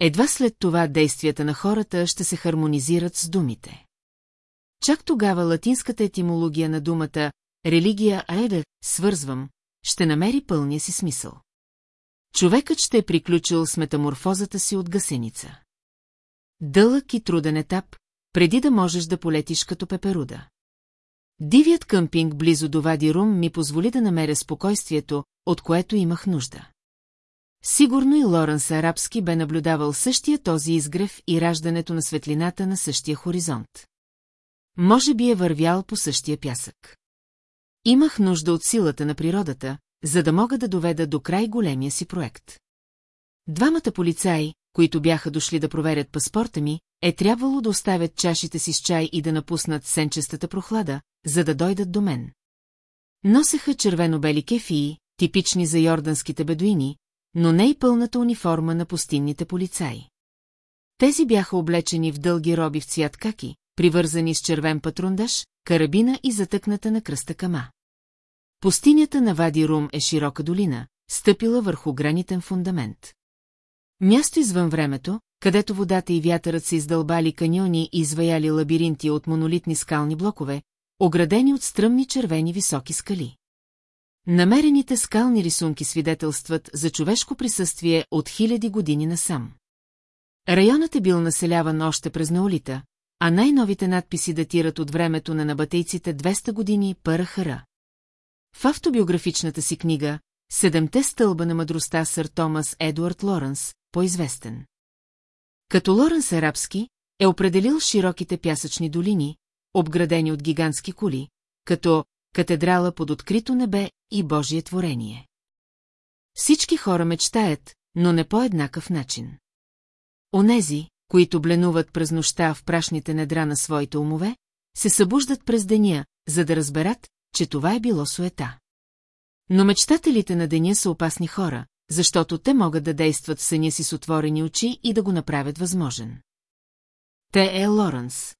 Едва след това действията на хората ще се хармонизират с думите. Чак тогава латинската етимология на думата «религия аеда» свързвам, ще намери пълния си смисъл. Човекът ще е приключил с метаморфозата си от гасеница. Дълъг и труден етап, преди да можеш да полетиш като пеперуда. Дивият къмпинг близо до Вади Рум ми позволи да намеря спокойствието, от което имах нужда. Сигурно и Лоренс Арабски бе наблюдавал същия този изгрев и раждането на светлината на същия хоризонт. Може би е вървял по същия пясък. Имах нужда от силата на природата, за да мога да доведа до край големия си проект. Двамата полицаи, които бяха дошли да проверят паспорта ми, е трябвало да оставят чашите си с чай и да напуснат сенчестата прохлада, за да дойдат до мен. Носеха червено-бели кефии, типични за йорданските бедуини, но не и пълната униформа на пустинните полицаи. Тези бяха облечени в дълги роби в цвят каки, привързани с червен патрундаш, карабина и затъкната на кръста кама. Пустинята на Вади Рум е широка долина, стъпила върху гранитен фундамент. Място извън времето, където водата и вятърът се издълбали каньони и изваяли лабиринти от монолитни скални блокове, оградени от стръмни червени високи скали. Намерените скални рисунки свидетелстват за човешко присъствие от хиляди години насам. Районът е бил населяван още през наолита, а най-новите надписи датират от времето на набатейците 200 години Парахара. В автобиографичната си книга «Седемте стълба на мъдростта» сър Томас Едуард Лоренс, по-известен. Като Лоренс Арабски, е определил широките пясъчни долини, обградени от гигантски кули, като катедрала под открито небе и Божие творение. Всички хора мечтаят, но не по еднакъв начин. Онези, които бленуват през нощта в прашните недра на своите умове, се събуждат през деня, за да разберат, че това е било суета. Но мечтателите на деня са опасни хора, защото те могат да действат в съня си с отворени очи и да го направят възможен. Те е Лоренс.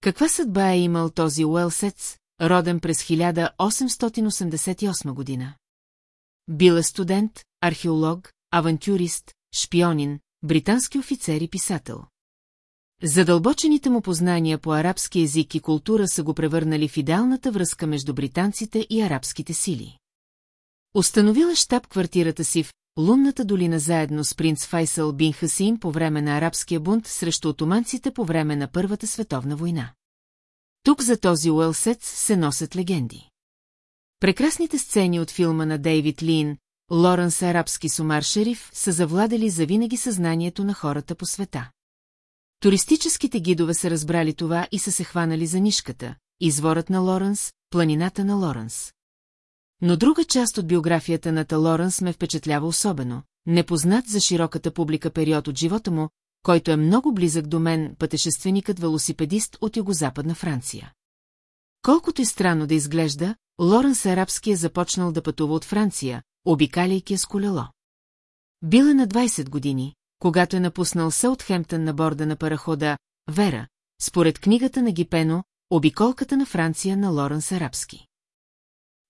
Каква съдба е имал този Уелсец, роден през 1888 година? Бил е студент, археолог, авантюрист, шпионин, британски офицер и писател. Задълбочените му познания по арабски език и култура са го превърнали в идеалната връзка между британците и арабските сили. Установила щаб-квартирата си в Лунната долина заедно с принц Файсал бин Хасин по време на арабския бунт срещу отоманците по време на Първата световна война. Тук за този Уелсец се носят легенди. Прекрасните сцени от филма на Дейвид Лин, Лоренс Арабски Сумар Шериф са завладели завинаги съзнанието на хората по света. Туристическите гидове са разбрали това и са се хванали за нишката, изворът на Лоренс, планината на Лоренс. Но друга част от биографията на Та Лоренс ме впечатлява особено, непознат за широката публика период от живота му, който е много близък до мен, пътешественикът велосипедист от югозападна Франция. Колкото и странно да изглежда, Лоренс Арабски е започнал да пътува от Франция, обикаляйки с колело. Бил е на 20 години, когато е напуснал Саутхемптън на борда на парахода «Вера», според книгата на Гипено «Обиколката на Франция» на Лоренс Арабски.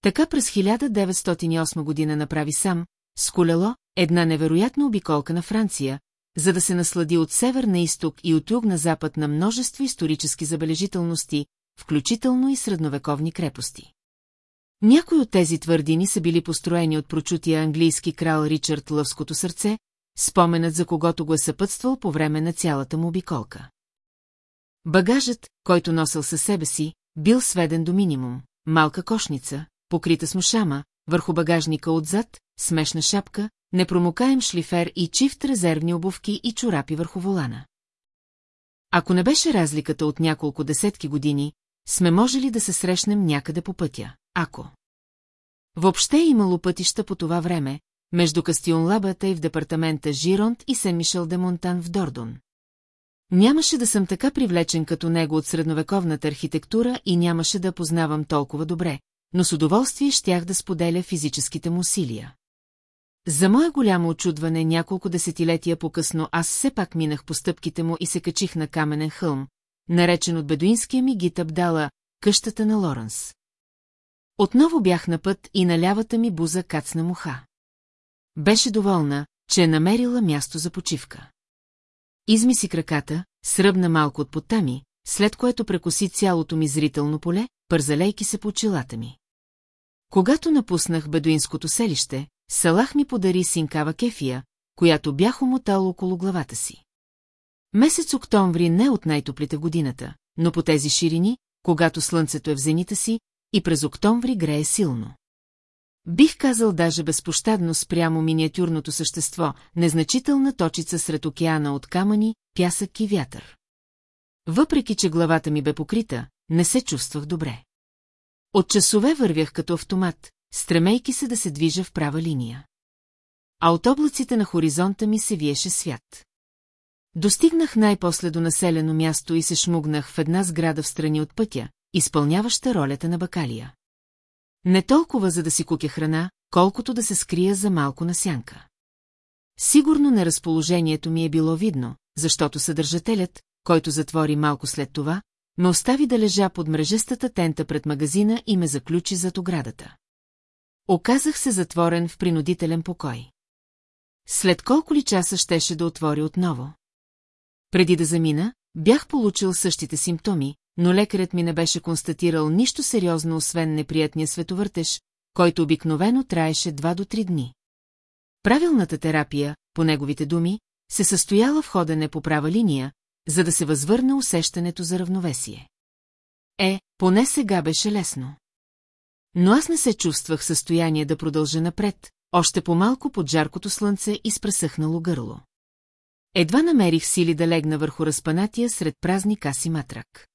Така през 1908 година направи сам, с колело, една невероятна обиколка на Франция, за да се наслади от север на изток и от юг на запад на множество исторически забележителности, включително и средновековни крепости. Някои от тези твърдини са били построени от прочутия английски крал Ричард Лъвското сърце, споменът за когото го е съпътствал по време на цялата му обиколка. Багажът, който носил със себе си, бил сведен до минимум. Малка кошница, покрита с мушама, върху багажника отзад, смешна шапка, непромокаем шлифер и чифт резервни обувки и чорапи върху волана. Ако не беше разликата от няколко десетки години, сме можели да се срещнем някъде по пътя, ако. Въобще е имало пътища по това време, между Кастион Лабата и в департамента Жиронт и Сен-Мишел де Монтан в Дордон. Нямаше да съм така привлечен като него от средновековната архитектура и нямаше да познавам толкова добре, но с удоволствие щях да споделя физическите му усилия. За мое голямо очудване няколко десетилетия по-късно аз все пак минах по стъпките му и се качих на каменен хълм, наречен от бедуинския ми гит Абдала къщата на Лоренс. Отново бях на път и на лявата ми буза кацна муха. Беше доволна, че е намерила място за почивка. Изми си краката, сръбна малко от пота ми, след което прекоси цялото ми зрително поле, пързалейки се по очилата ми. Когато напуснах бедуинското селище, Салах ми подари синкава кефия, която бях омотал около главата си. Месец октомври не от най-топлите годината, но по тези ширини, когато слънцето е в зенита си, и през октомври грее силно. Бих казал даже безпощадно спрямо миниатюрното същество, незначителна точица сред океана от камъни, пясък и вятър. Въпреки, че главата ми бе покрита, не се чувствах добре. От часове вървях като автомат, стремейки се да се движа в права линия. А от облаците на хоризонта ми се виеше свят. Достигнах най-после до населено място и се шмугнах в една сграда в страни от пътя, изпълняваща ролята на бакалия. Не толкова за да си кукя храна, колкото да се скрия за малко на сянка. Сигурно неразположението ми е било видно, защото съдържателят, който затвори малко след това, ме остави да лежа под мрежестата тента пред магазина и ме заключи зад оградата. Оказах се затворен в принудителен покой. След колко ли часа щеше да отвори отново? Преди да замина, бях получил същите симптоми, но лекарят ми не беше констатирал нищо сериозно, освен неприятния световъртеж, който обикновено траеше 2 до 3 дни. Правилната терапия, по неговите думи, се състояла в ходене по права линия, за да се възвърне усещането за равновесие. Е, поне сега беше лесно. Но аз не се чувствах състояние да продължа напред, още по-малко под жаркото слънце и с пресъхнало гърло. Едва намерих сили да легна върху разпанатия сред празни каси матрак.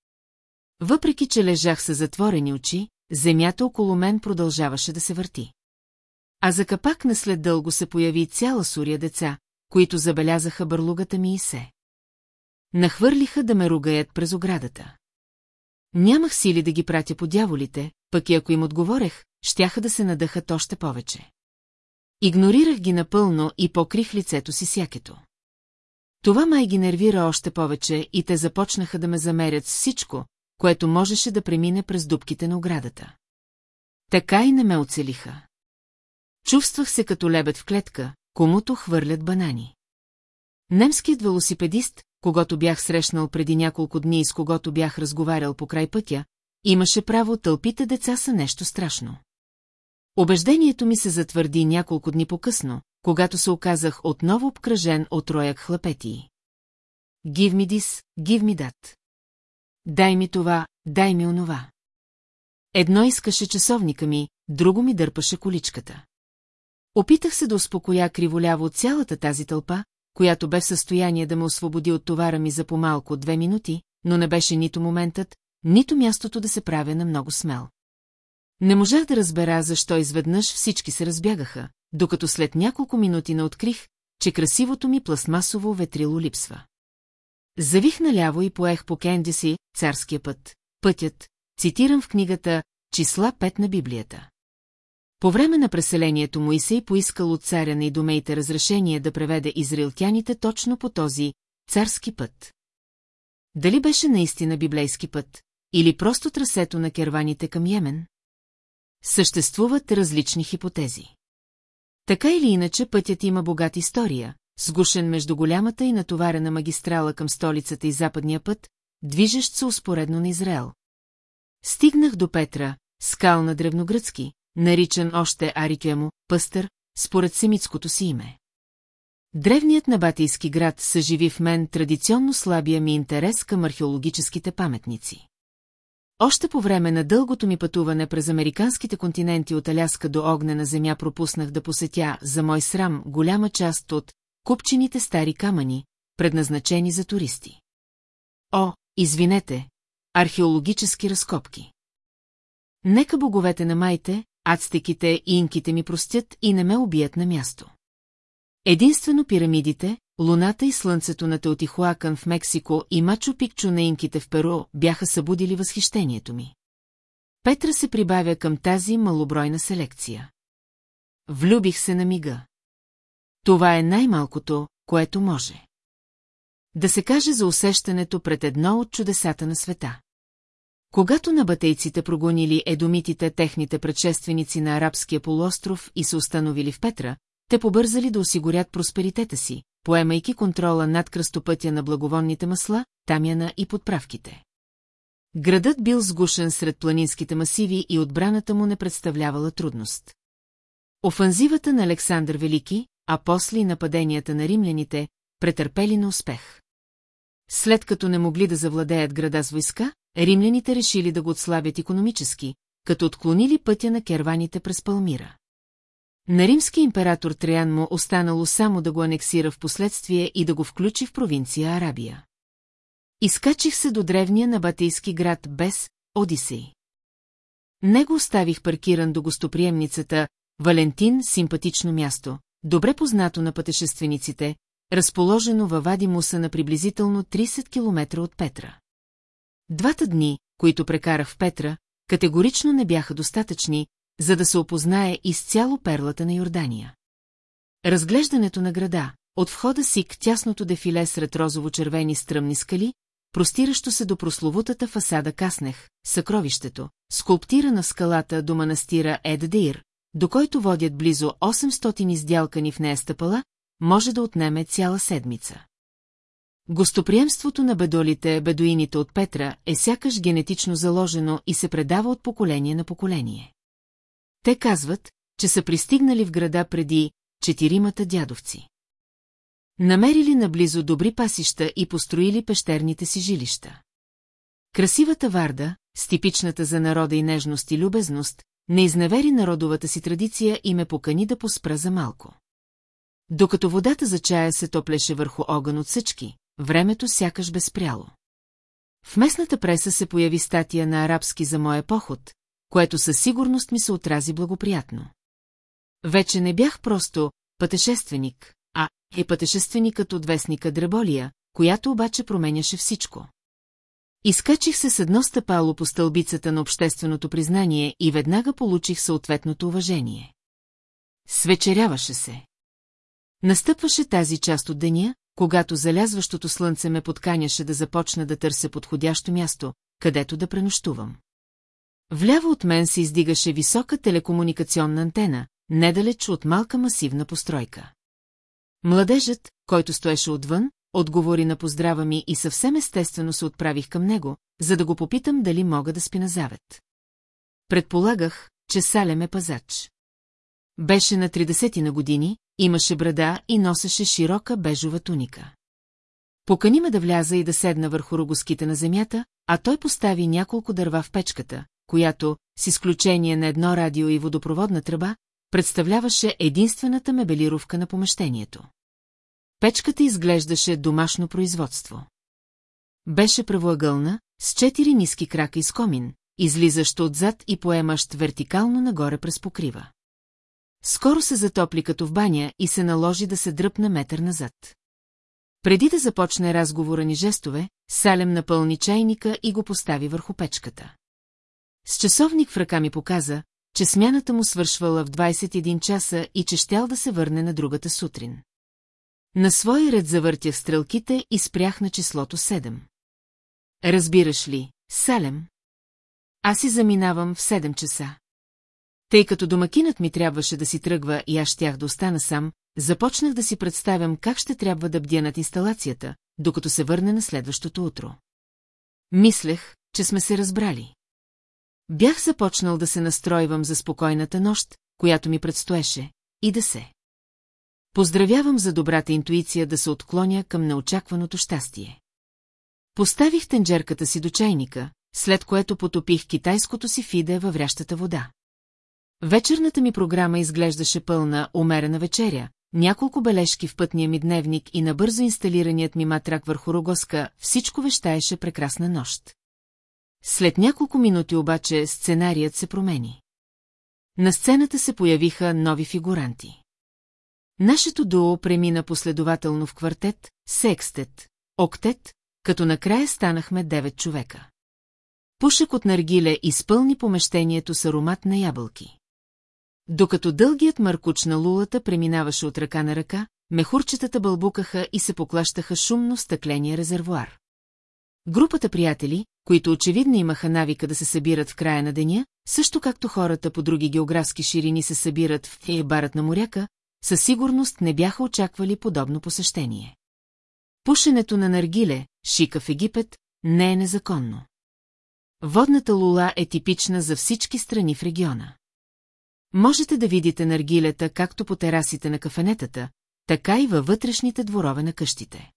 Въпреки, че лежах с затворени очи, земята около мен продължаваше да се върти. А за капак на след дълго се появи цяла сурия деца, които забелязаха бърлугата ми и се. Нахвърлиха да ме ругаят през оградата. Нямах сили да ги пратя по дяволите, пък и ако им отговорех, щяха да се надъхат още повече. Игнорирах ги напълно и покрих лицето си сякето. Това май ги нервира още повече и те започнаха да ме замерят с всичко, което можеше да премине през дубките на оградата. Така и не ме оцелиха. Чувствах се като лебед в клетка, комуто хвърлят банани. Немският велосипедист, когато бях срещнал преди няколко дни и с когото бях разговарял по край пътя, имаше право тълпите деца са нещо страшно. Убеждението ми се затвърди няколко дни по-късно, когато се оказах отново обкръжен от рояк хлапетии. Give me this, give me that. Дай ми това, дай ми онова. Едно искаше часовника ми, друго ми дърпаше количката. Опитах се да успокоя криволяво цялата тази тълпа, която бе в състояние да ме освободи от товара ми за по-малко две минути, но не беше нито моментът, нито мястото да се правя на много смел. Не можах да разбера защо изведнъж всички се разбягаха, докато след няколко минути не открих, че красивото ми пластмасово ветрило липсва. Завих наляво и поех по Кенди си, царския път, пътят, цитирам в книгата «Числа 5 на Библията». По време на преселението Моисей поискал от царя на Идомейте разрешение да преведе израилтяните точно по този царски път. Дали беше наистина библейски път, или просто трасето на керваните към Йемен? Съществуват различни хипотези. Така или иначе пътят има богат история, сгушен между голямата и натоварена магистрала към столицата и западния път, движещ се успоредно на Израел. Стигнах до Петра, скал на древногръцки, наричан още Арикемо, пъстър, според семитското си име. Древният набатийски град съживи в мен традиционно слабия ми интерес към археологическите паметници. Още по време на дългото ми пътуване през американските континенти от Аляска до огнена земя пропуснах да посетя, за мой срам, голяма част от купчените стари камъни, предназначени за туристи. О, извинете, археологически разкопки. Нека боговете на майте, ацтеките и инките ми простят и не ме убият на място. Единствено пирамидите, луната и слънцето на Теотихуакън в Мексико и Мачо Пикчо на инките в Перу бяха събудили възхищението ми. Петра се прибавя към тази малобройна селекция. Влюбих се на мига. Това е най-малкото, което може. Да се каже за усещането пред едно от чудесата на света. Когато набатейците прогонили едомитите техните предшественици на арабския полуостров и се установили в Петра, те побързали да осигурят просперитета си, поемайки контрола над кръстопътя на благовонните масла, тамяна и подправките. Градът бил сгушен сред планинските масиви и отбраната му не представлявала трудност. Офанзивата на Александър Велики, а после и нападенията на римляните, претърпели на успех. След като не могли да завладеят града с войска, римляните решили да го отслабят економически, като отклонили пътя на керваните през Палмира. На римски император Триан му останало само да го анексира в последствие и да го включи в провинция Арабия. Изкачих се до древния набатейски град без Одисей. Него оставих паркиран до гостоприемницата Валентин симпатично място, добре познато на пътешествениците, разположено във Вадимуса на приблизително 30 км от Петра. Двата дни, които прекарах в Петра, категорично не бяха достатъчни, за да се опознае изцяло перлата на Йордания. Разглеждането на града, от входа си к тясното дефиле сред розово-червени стръмни скали, простиращо се до прословутата фасада Каснех, съкровището, скулптирана в скалата до манастира Еддеир, до който водят близо 800 издялкани в нея стъпала, може да отнеме цяла седмица. Гостоприемството на бедолите, бедуините от Петра, е сякаш генетично заложено и се предава от поколение на поколение. Те казват, че са пристигнали в града преди четиримата дядовци. Намерили наблизо добри пасища и построили пещерните си жилища. Красивата Варда, с типичната за народа и нежност и любезност, не изневери народовата си традиция и ме покани да поспра за малко. Докато водата за чая се топлеше върху огън от съчки, времето сякаш безпряло. В местната преса се появи статия на арабски за моя поход, което със сигурност ми се отрази благоприятно. Вече не бях просто пътешественик, а е пътешественикът от вестника Дреболия, която обаче променяше всичко. Изкачих се с едно стъпало по стълбицата на общественото признание и веднага получих съответното уважение. Свечеряваше се. Настъпваше тази част от деня, когато залязващото слънце ме подканяше да започна да търся подходящо място, където да пренощувам. Вляво от мен се издигаше висока телекомуникационна антена, недалеч от малка масивна постройка. Младежът, който стоеше отвън, отговори на поздрава ми и съвсем естествено се отправих към него, за да го попитам дали мога да спи на завет. Предполагах, че Салем е пазач. Беше на 30 на години, имаше брада и носеше широка бежова туника. Покани ме да вляза и да седна върху рогоските на земята, а той постави няколко дърва в печката, която, с изключение на едно радио и водопроводна тръба, представляваше единствената мебелировка на помещението. Печката изглеждаше домашно производство. Беше правоъгълна, с четири ниски крака и скомин, излизащ отзад и поемащ вертикално нагоре през покрива. Скоро се затопли като в баня и се наложи да се дръпна метър назад. Преди да започне разговора ни жестове, Салем напълни чайника и го постави върху печката. С часовник в ръка ми показа, че смяната му свършвала в 21 часа и че щял да се върне на другата сутрин. На свой ред завъртях стрелките и спрях на числото 7. Разбираш ли, Салем? Аз си заминавам в 7 часа. Тъй като домакинът ми трябваше да си тръгва и аз щях да остана сам, започнах да си представям как ще трябва да бдя над инсталацията, докато се върне на следващото утро. Мислех, че сме се разбрали. Бях започнал да се настройвам за спокойната нощ, която ми предстоеше, и да се. Поздравявам за добрата интуиция да се отклоня към неочакваното щастие. Поставих тенджерката си до чайника, след което потопих китайското си фиде във врящата вода. Вечерната ми програма изглеждаше пълна, умерена вечеря, няколко бележки в пътния ми дневник и набързо инсталираният ми матрак върху рогоска, всичко вещаеше прекрасна нощ. След няколко минути обаче сценарият се промени. На сцената се появиха нови фигуранти. Нашето дуо премина последователно в квартет, секстет, октет, като накрая станахме девет човека. Пушек от наргиле изпълни помещението с аромат на ябълки. Докато дългият мъркуч на лулата преминаваше от ръка на ръка, мехурчетата бълбукаха и се поклащаха шумно в стъкления резервуар. Групата приятели, които очевидно имаха навика да се събират в края на деня, също както хората по други географски ширини се събират в барът на моряка, със сигурност не бяха очаквали подобно посещение. Пушенето на наргиле, шика в Египет, не е незаконно. Водната лула е типична за всички страни в региона. Можете да видите наргилета както по терасите на кафенетата, така и във вътрешните дворове на къщите.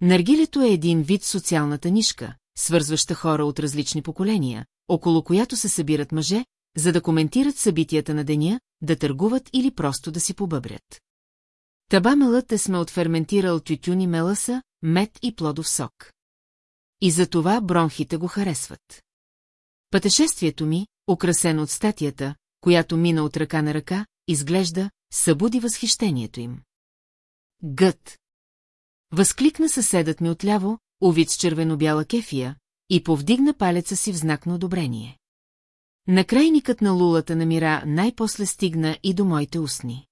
Наргилето е един вид социалната нишка, свързваща хора от различни поколения, около която се събират мъже, за да коментират събитията на деня, да търгуват или просто да си побъбрят. Табамелът е сме отферментирал тютюни меласа, мед и плодов сок. И за това бронхите го харесват. Пътешествието ми, украсено от статията, която мина от ръка на ръка, изглежда, събуди възхищението им. Гът! Възкликна съседът ми отляво, увид с червено-бяла кефия, и повдигна палеца си в знак на одобрение. Накрайникът на лулата на мира най-после стигна и до моите устни.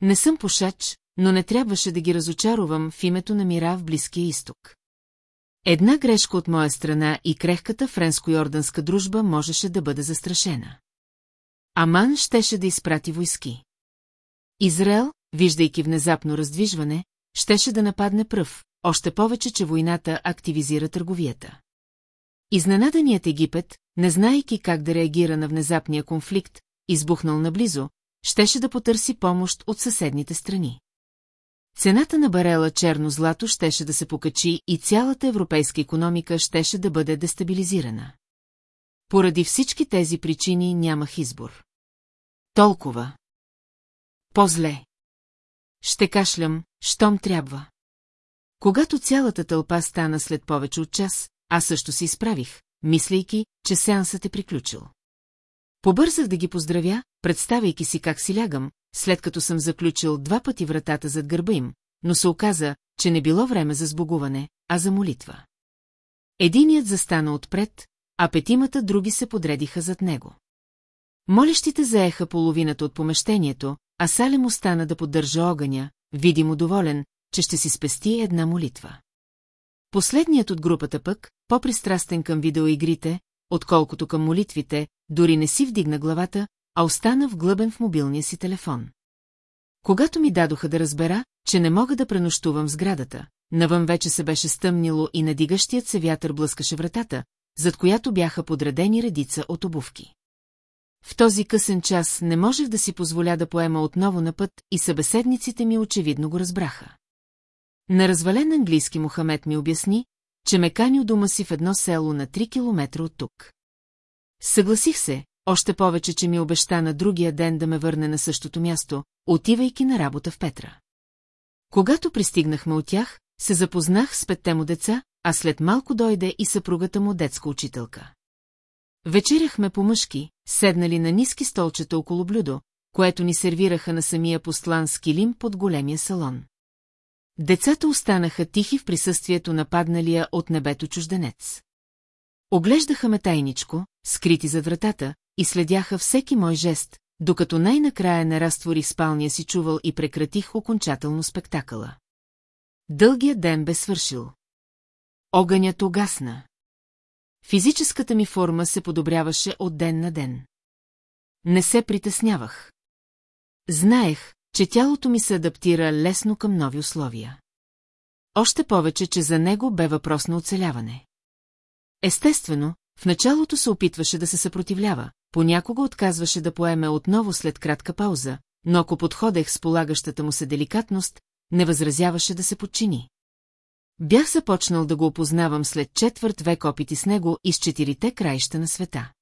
Не съм пушач, но не трябваше да ги разочаровам в името на мира в Близкия изток. Една грешка от моя страна и крехката френско-йорданска дружба можеше да бъде застрашена. Аман щеше да изпрати войски. Израел, виждайки внезапно раздвижване, щеше да нападне пръв, още повече, че войната активизира търговията. Изненаданият Египет, не знаейки как да реагира на внезапния конфликт, избухнал наблизо, щеше да потърси помощ от съседните страни. Цената на барела черно злато щеше да се покачи и цялата европейска економика щеше да бъде дестабилизирана. Поради всички тези причини нямах избор. Толкова. По-зле. Ще кашлям, щом трябва. Когато цялата тълпа стана след повече от час, аз също се изправих, мислейки, че сеансът е приключил. Побързах да ги поздравя, представяйки си как си лягам, след като съм заключил два пъти вратата зад гърба им, но се оказа, че не било време за сбогуване, а за молитва. Единият застана отпред, а петимата други се подредиха зад него. Молещите заеха половината от помещението, а Салем остана да поддържа огъня, видимо доволен, че ще си спести една молитва. Последният от групата пък, по-пристрастен към видеоигрите, отколкото към молитвите, дори не си вдигна главата, а остана вглъбен в мобилния си телефон. Когато ми дадоха да разбера, че не мога да пренощувам сградата, навън вече се беше стъмнило и надигащият се вятър блъскаше вратата, зад която бяха подредени редица от обувки. В този късен час не можех да си позволя да поема отново на път и събеседниците ми очевидно го разбраха. На развален английски Мохамед ми обясни, че ме кани у дома си в едно село на 3 километра от тук. Съгласих се, още повече, че ми обеща на другия ден да ме върне на същото място, отивайки на работа в Петра. Когато пристигнахме от тях, се запознах с петте му деца, а след малко дойде и съпругата му детска учителка. Вечеряхме по-мъжки, седнали на ниски столчета около блюдо, което ни сервираха на самия постлан с килим под големия салон. Децата останаха тихи в присъствието на падналия от небето чужденец. Оглеждаха ме тайничко, скрити зад вратата, и следяха всеки мой жест, докато най-накрая не разтворих спалния си чувал и прекратих окончателно спектакъла. Дългият ден бе свършил. Огънят угасна. Физическата ми форма се подобряваше от ден на ден. Не се притеснявах. Знаех, че тялото ми се адаптира лесно към нови условия. Още повече, че за него бе въпрос на оцеляване. Естествено, в началото се опитваше да се съпротивлява, понякога отказваше да поеме отново след кратка пауза, но ако подходех с полагащата му се деликатност, не възразяваше да се подчини. Бях започнал да го опознавам след четвърт век опити с него и с четирите краища на света.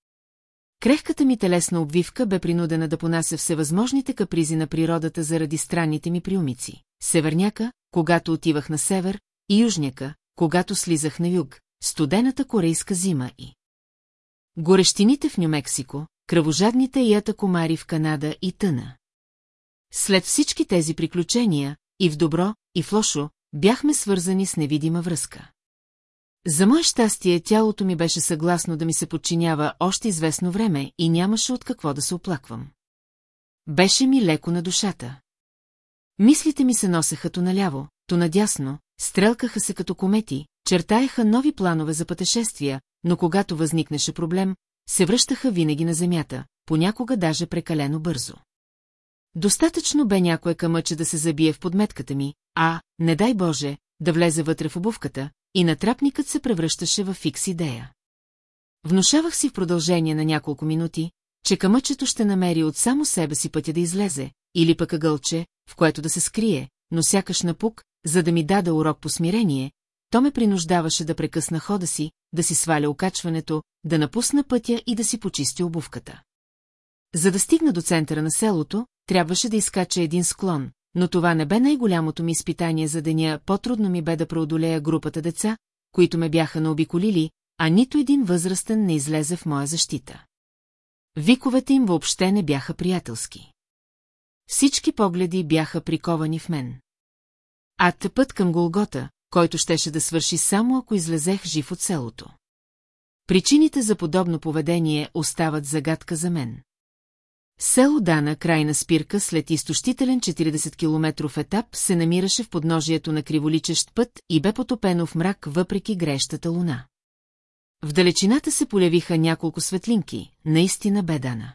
Крехката ми телесна обвивка бе принудена да понася всевъзможните капризи на природата заради странните ми приумици. Северняка, когато отивах на север, и южняка, когато слизах на юг, студената корейска зима и... Горещините в Нью-Мексико, кръвожадните ята комари в Канада и тъна. След всички тези приключения, и в добро, и в лошо, бяхме свързани с невидима връзка. За мое щастие, тялото ми беше съгласно да ми се подчинява още известно време и нямаше от какво да се оплаквам. Беше ми леко на душата. Мислите ми се носеха то наляво, то надясно, стрелкаха се като комети, чертаеха нови планове за пътешествия, но когато възникнеше проблем, се връщаха винаги на земята, понякога даже прекалено бързо. Достатъчно бе някое камъче да се забие в подметката ми, а, не дай Боже, да влезе вътре в обувката, и натрапникът се превръщаше в фикс идея. Внушавах си в продължение на няколко минути, че камъчето ще намери от само себе си пътя да излезе, или пък ъгълче, в което да се скрие, но сякаш напук, за да ми даде урок по смирение, то ме принуждаваше да прекъсна хода си, да си сваля окачването, да напусна пътя и да си почисти обувката. За да стигна до центъра на селото, трябваше да изкача един склон, но това не бе най-голямото ми изпитание за деня, по-трудно ми бе да преодолея групата деца, които ме бяха наобиколили, а нито един възрастен не излезе в моя защита. Виковете им въобще не бяха приятелски. Всички погледи бяха приковани в мен. А път към Голгота, който щеше да свърши само ако излезех жив от селото. Причините за подобно поведение остават загадка за мен. Село Дана, крайна спирка след изтощителен 40-километров етап, се намираше в подножието на криволичещ път и бе потопено в мрак въпреки грещата луна. В далечината се полявиха няколко светлинки, наистина бе Дана.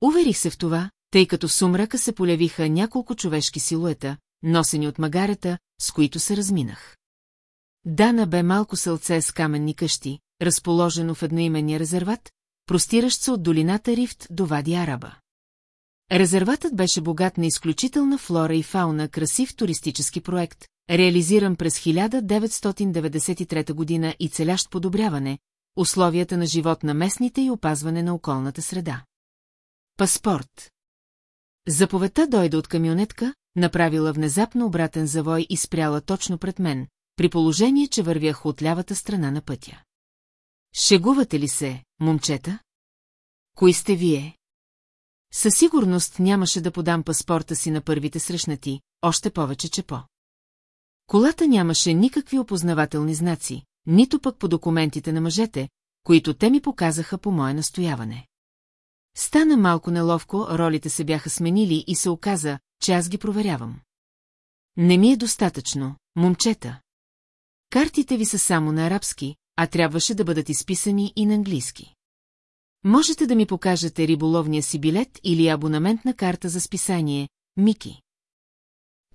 Уверих се в това, тъй като в сумрака се полявиха няколко човешки силуета, носени от магарата, с които се разминах. Дана бе малко селце с каменни къщи, разположено в едноименния резерват, простиращ се от долината Рифт до Вади Араба. Резерватът беше богат на изключителна флора и фауна, красив туристически проект, реализиран през 1993 година и целящ подобряване, условията на живот на местните и опазване на околната среда. Паспорт Заповедта дойде от камионетка, направила внезапно обратен завой и спряла точно пред мен, при положение, че вървях от лявата страна на пътя. Шегувате ли се, момчета? Кои сте вие? Със сигурност нямаше да подам паспорта си на първите срещнати, още повече, че по. Колата нямаше никакви опознавателни знаци, нито пък по документите на мъжете, които те ми показаха по мое настояване. Стана малко неловко, ролите се бяха сменили и се оказа, че аз ги проверявам. Не ми е достатъчно, момчета. Картите ви са само на арабски, а трябваше да бъдат изписани и на английски. Можете да ми покажете риболовния си билет или абонаментна карта за списание, Мики.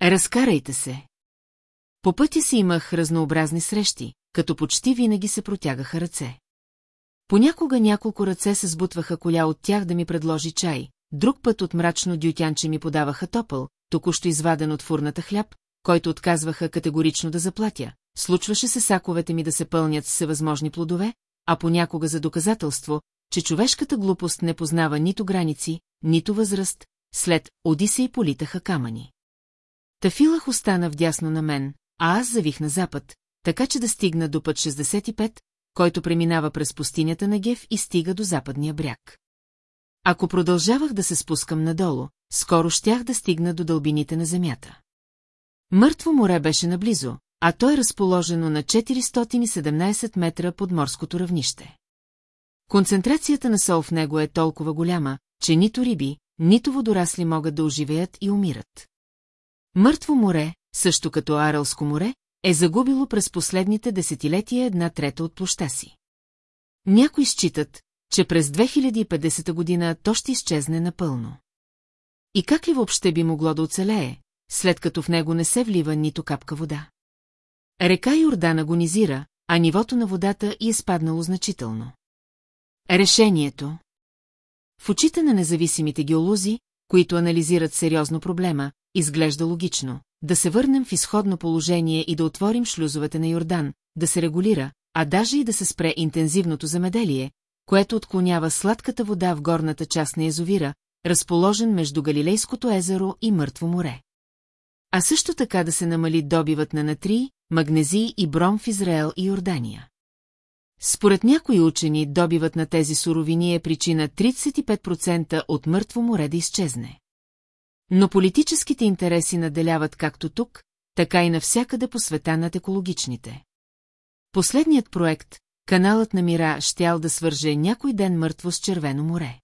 Разкарайте се. По пътя си имах разнообразни срещи, като почти винаги се протягаха ръце. Понякога няколко ръце се сбутваха коля от тях да ми предложи чай, друг път от мрачно дютянче ми подаваха топъл, току-що изваден от фурната хляб, който отказваха категорично да заплатя. Случваше се саковете ми да се пълнят с всевъзможни плодове, а понякога за доказателство, че човешката глупост не познава нито граници, нито възраст, след Одисей политаха камъни. Тафилах остана вдясно на мен, а аз завих на запад, така че да стигна до път 65, който преминава през пустинята на Гев и стига до западния бряг. Ако продължавах да се спускам надолу, скоро щях да стигна до дълбините на земята. Мъртво море беше наблизо, а то е разположено на 417 метра под морското равнище. Концентрацията на сол в него е толкова голяма, че нито риби, нито водорасли могат да оживеят и умират. Мъртво море, също като Аралско море, е загубило през последните десетилетия една трета от площа си. Някои считат, че през 2050 година то ще изчезне напълно. И как ли въобще би могло да оцелее, след като в него не се влива нито капка вода? Река Йордан агонизира, а нивото на водата й е спаднало значително. Решението В очите на независимите геолози, които анализират сериозно проблема, изглежда логично. Да се върнем в изходно положение и да отворим шлюзовете на Йордан, да се регулира, а даже и да се спре интензивното замеделие, което отклонява сладката вода в горната част на езовира, разположен между Галилейското езеро и Мъртво море. А също така да се намали добивът на натрий, магнезий и бром в Израел и Йордания. Според някои учени, добивът на тези суровини е причина 35% от мъртво море да изчезне. Но политическите интереси наделяват както тук, така и навсякъде по света над екологичните. Последният проект, каналът на мира, щял да свърже някой ден мъртво с Червено море.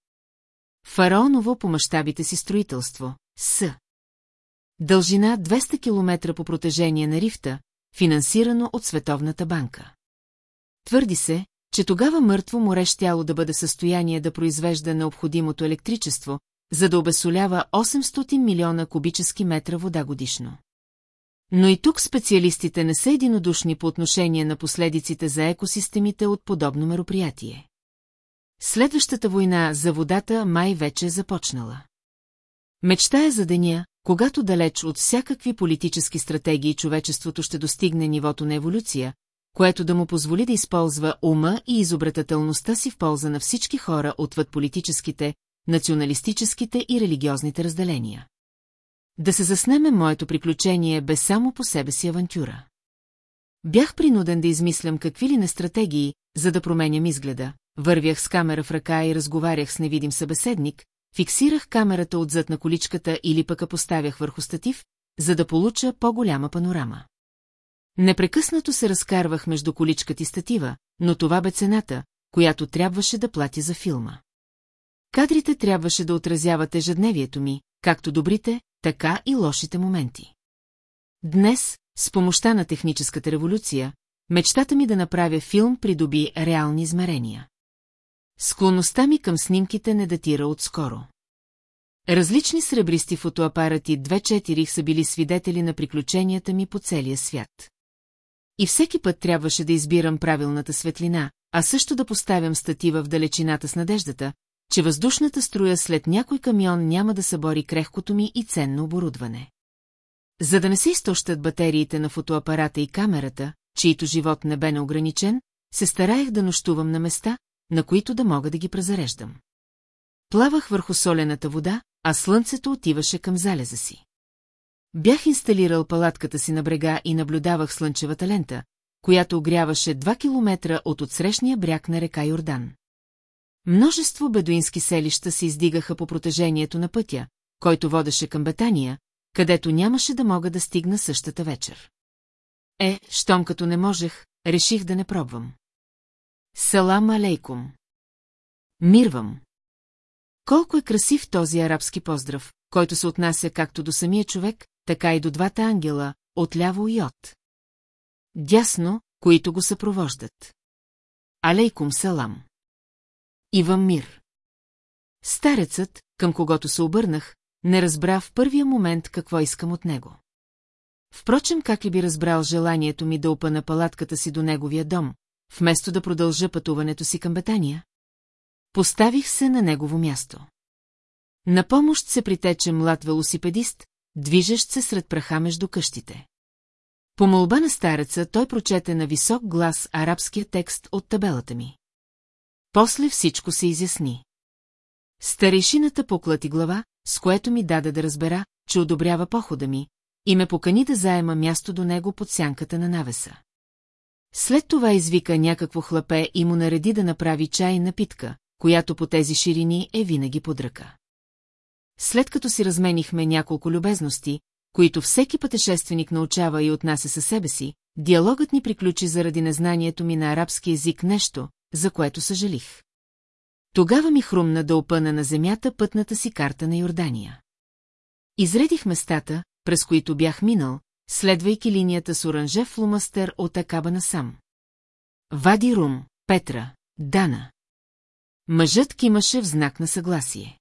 Фараоново по мащабите си строителство, с. Дължина 200 км по протежение на рифта, финансирано от Световната банка. Твърди се, че тогава мъртво море щяло да бъде състояние да произвежда необходимото електричество, за да обесолява 800 милиона кубически метра вода годишно. Но и тук специалистите не са единодушни по отношение на последиците за екосистемите от подобно мероприятие. Следващата война за водата май вече е започнала. Мечта е за деня, когато далеч от всякакви политически стратегии човечеството ще достигне нивото на еволюция, което да му позволи да използва ума и изобретателността си в полза на всички хора отвъд политическите, националистическите и религиозните разделения. Да се заснеме моето приключение без само по себе си авантюра. Бях принуден да измислям какви ли не стратегии, за да променям изгледа. Вървях с камера в ръка и разговарях с невидим събеседник, фиксирах камерата отзад на количката или пък поставях върху статив, за да получа по-голяма панорама. Непрекъснато се разкарвах между количката и статива, но това бе цената, която трябваше да плати за филма. Кадрите трябваше да отразяват ежедневието ми, както добрите, така и лошите моменти. Днес, с помощта на техническата революция, мечтата ми да направя филм придоби реални измерения. Склонността ми към снимките не датира отскоро. Различни сребристи фотоапарати 2-4 са били свидетели на приключенията ми по целия свят. И всеки път трябваше да избирам правилната светлина, а също да поставям статива в далечината с надеждата, че въздушната струя след някой камион няма да събори крехкото ми и ценно оборудване. За да не се изтощат батериите на фотоапарата и камерата, чието живот не бе неограничен, се стараех да нощувам на места, на които да мога да ги презареждам. Плавах върху солената вода, а слънцето отиваше към залеза си. Бях инсталирал палатката си на брега и наблюдавах слънчевата лента, която огряваше 2 километра от отсрещния бряг на река Йордан. Множество бедуински селища се издигаха по протежението на пътя, който водеше към Бетания, където нямаше да мога да стигна същата вечер. Е, щом като не можех, реших да не пробвам. Салам алейкум. Мирвам. Колко е красив този арабски поздрав, който се отнася както до самия човек, така и до двата ангела, отляво и от. Дясно, които го съпровождат. Алейкум салам. Ивам мир. Старецът, към когото се обърнах, не разбра в първия момент какво искам от него. Впрочем, как ли би разбрал желанието ми да опана палатката си до неговия дом, вместо да продължа пътуването си към Бетания? Поставих се на негово място. На помощ се притече млад велосипедист, движещ се сред праха между къщите. По молба на стареца той прочете на висок глас арабския текст от табелата ми. После всичко се изясни. Старейшината поклати глава, с което ми даде да разбера, че одобрява похода ми, и ме покани да заема място до него под сянката на навеса. След това извика някакво хлапе и му нареди да направи чай напитка, която по тези ширини е винаги под ръка. След като си разменихме няколко любезности, които всеки пътешественик научава и отнася със себе си, диалогът ни приключи заради незнанието ми на арабски език нещо, за което съжалих. Тогава ми хрумна да опъна на земята пътната си карта на Йордания. Изредих местата, през които бях минал, следвайки линията с оранжев флумастер от Акаба насам. Вади Рум, Петра, Дана. Мъжът кимаше в знак на съгласие.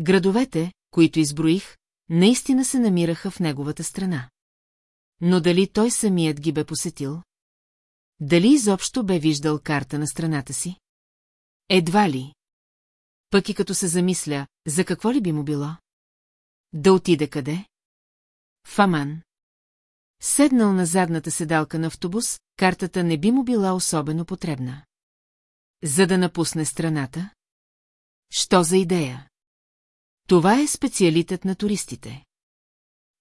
Градовете, които изброих, наистина се намираха в неговата страна. Но дали той самият ги бе посетил? Дали изобщо бе виждал карта на страната си? Едва ли. Пък и като се замисля, за какво ли би му било? Да отиде къде? Фаман. Седнал на задната седалка на автобус, картата не би му била особено потребна. За да напусне страната? Що за идея? Това е специалитет на туристите.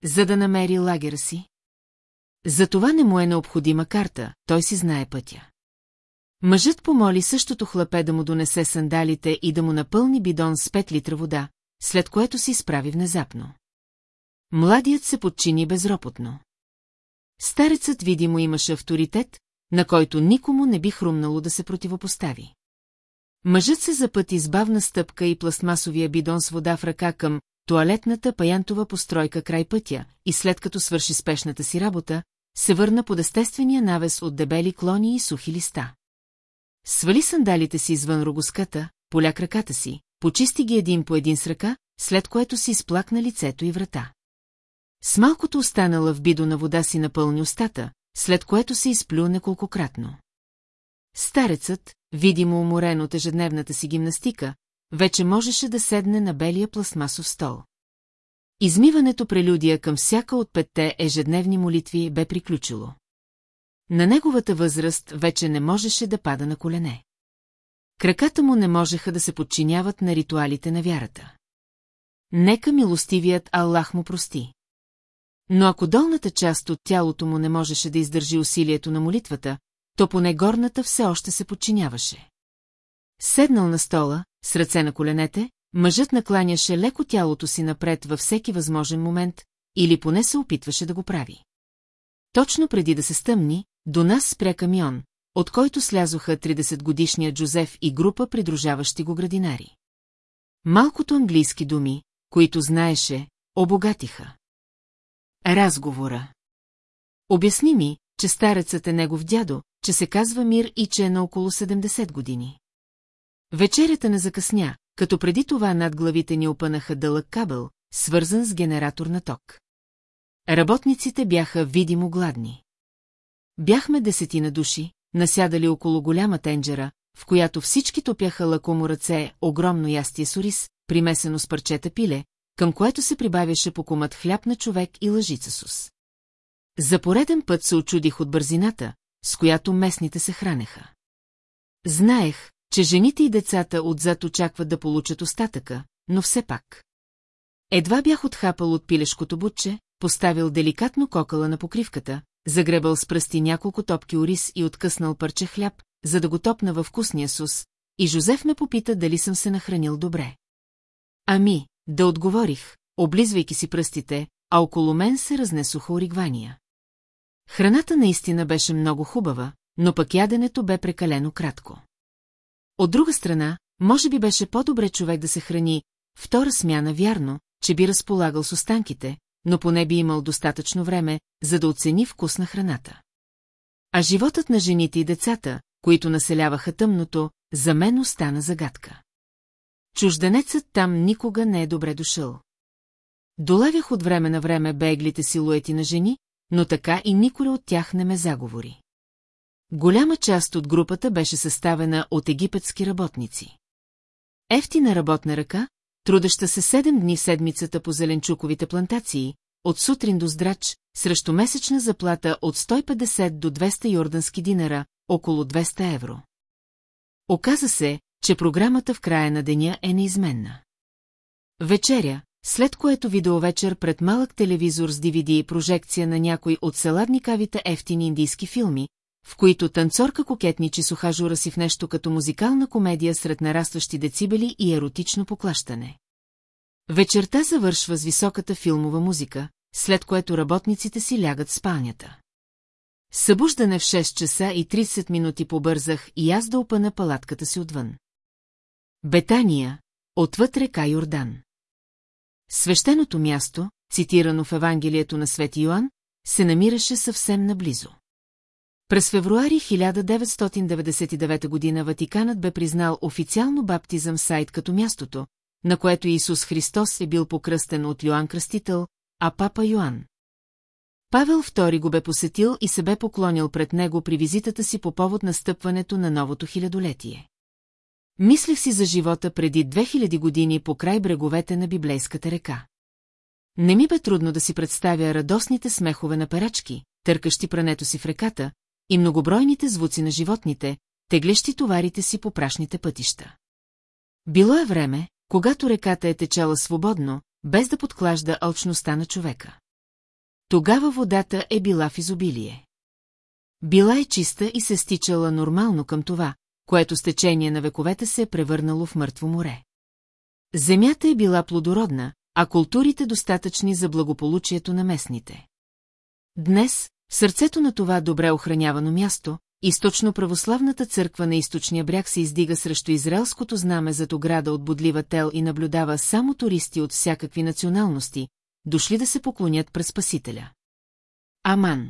За да намери лагера си? За това не му е необходима карта, той си знае пътя. Мъжът помоли същото хлапе да му донесе сандалите и да му напълни бидон с 5 литра вода, след което се изправи внезапно. Младият се подчини безропотно. Старецът видимо имаше авторитет, на който никому не би хрумнало да се противопостави. Мъжът се запъти с бавна стъпка и пластмасовия бидон с вода в ръка към туалетната паянтова постройка край пътя и след като свърши спешната си работа, се върна под естествения навес от дебели клони и сухи листа. Свали сандалите си извън рогоската, поля краката си, почисти ги един по един с ръка, след което си изплакна лицето и врата. С малкото останала в бидо на вода си напълни устата, след което се изплю неколкократно. Старецът, видимо уморен от ежедневната си гимнастика, вече можеше да седне на белия пластмасов стол. Измиването прелюдия към всяка от петте ежедневни молитви бе приключило. На неговата възраст вече не можеше да пада на колене. Краката му не можеха да се подчиняват на ритуалите на вярата. Нека милостивият Аллах му прости. Но ако долната част от тялото му не можеше да издържи усилието на молитвата, то поне горната все още се подчиняваше. Седнал на стола, с ръце на коленете, мъжът накланяше леко тялото си напред във всеки възможен момент, или поне се опитваше да го прави. Точно преди да се стъмни, до нас спря камион, от който слязоха 30-годишният Джозеф и група придружаващи го градинари. Малкото английски думи, които знаеше, обогатиха. Разговора. Обясни ми, че старецът е негов дядо, че се казва Мир и че е на около 70 години. Вечерята не закъсня, като преди това над главите ни опънаха дълъг кабел, свързан с генератор на ток. Работниците бяха видимо гладни. Бяхме десетина души, насядали около голяма тенджера, в която всички топяха лакомо ръце, огромно ястие сорис, примесено с парчета пиле, към което се прибавяше по комът хляб на човек и лъжица сус. За пореден път се очудих от бързината, с която местните се хранеха. Знаех, че жените и децата отзад очакват да получат остатъка, но все пак. Едва бях отхапал от пилешкото бутче, поставил деликатно кокала на покривката, загребал с пръсти няколко топки ориз и откъснал парче хляб, за да го топна във вкусния сус, и Жозеф ме попита дали съм се нахранил добре. Ами, да отговорих, облизвайки си пръстите, а около мен се разнесоха оригвания. Храната наистина беше много хубава, но пък яденето бе прекалено кратко. От друга страна, може би беше по-добре човек да се храни, втора смяна вярно, че би разполагал с останките, но поне би имал достатъчно време, за да оцени вкус на храната. А животът на жените и децата, които населяваха тъмното, за мен остана загадка. Чужденецът там никога не е добре дошъл. Долавях от време на време беглите силуети на жени, но така и никой от тях не ме заговори. Голяма част от групата беше съставена от египетски работници. Ефтина работна ръка, трудеща се седем дни седмицата по зеленчуковите плантации, от сутрин до здрач, срещу месечна заплата от 150 до 200 йордански динара, около 200 евро. Оказа се, че програмата в края на деня е неизменна. Вечеря, след което видеовечер пред малък телевизор с DVD и прожекция на някой от селадникавите ефтини индийски филми, в които танцорка кокетничи с ухажура си в нещо като музикална комедия сред нарастващи децибели и еротично поклащане. Вечерта завършва с високата филмова музика, след което работниците си лягат в спалнята. Събуждане в 6 часа и 30 минути побързах и аз да опъна палатката си отвън. Бетания, отвъд река Йордан. Свещеното място, цитирано в Евангелието на Свети Йоанн, се намираше съвсем наблизо. През февруари 1999 година Ватиканът бе признал официално баптизъм сайт като мястото, на което Исус Христос е бил покръстен от Йоанн Кръстител, а папа Йоанн. Павел II го бе посетил и се бе поклонил пред него при визитата си по повод настъпването на новото хилядолетие. Мислех си за живота преди 2000 години по край бреговете на библейската река. Не ми бе трудно да си представя радостните смехове на парачки, търкащи прането си в реката, и многобройните звуци на животните, теглещи товарите си по прашните пътища. Било е време, когато реката е течала свободно, без да подклажда алчността на човека. Тогава водата е била в изобилие. Била е чиста и се стичала нормално към това, което с течение на вековете се е превърнало в мъртво море. Земята е била плодородна, а културите достатъчни за благополучието на местните. Днес, в сърцето на това добре охранявано място, източно православната църква на източния бряг се издига срещу израелското знаме зад ограда от бодлива тел и наблюдава само туристи от всякакви националности, дошли да се поклонят през Спасителя. Аман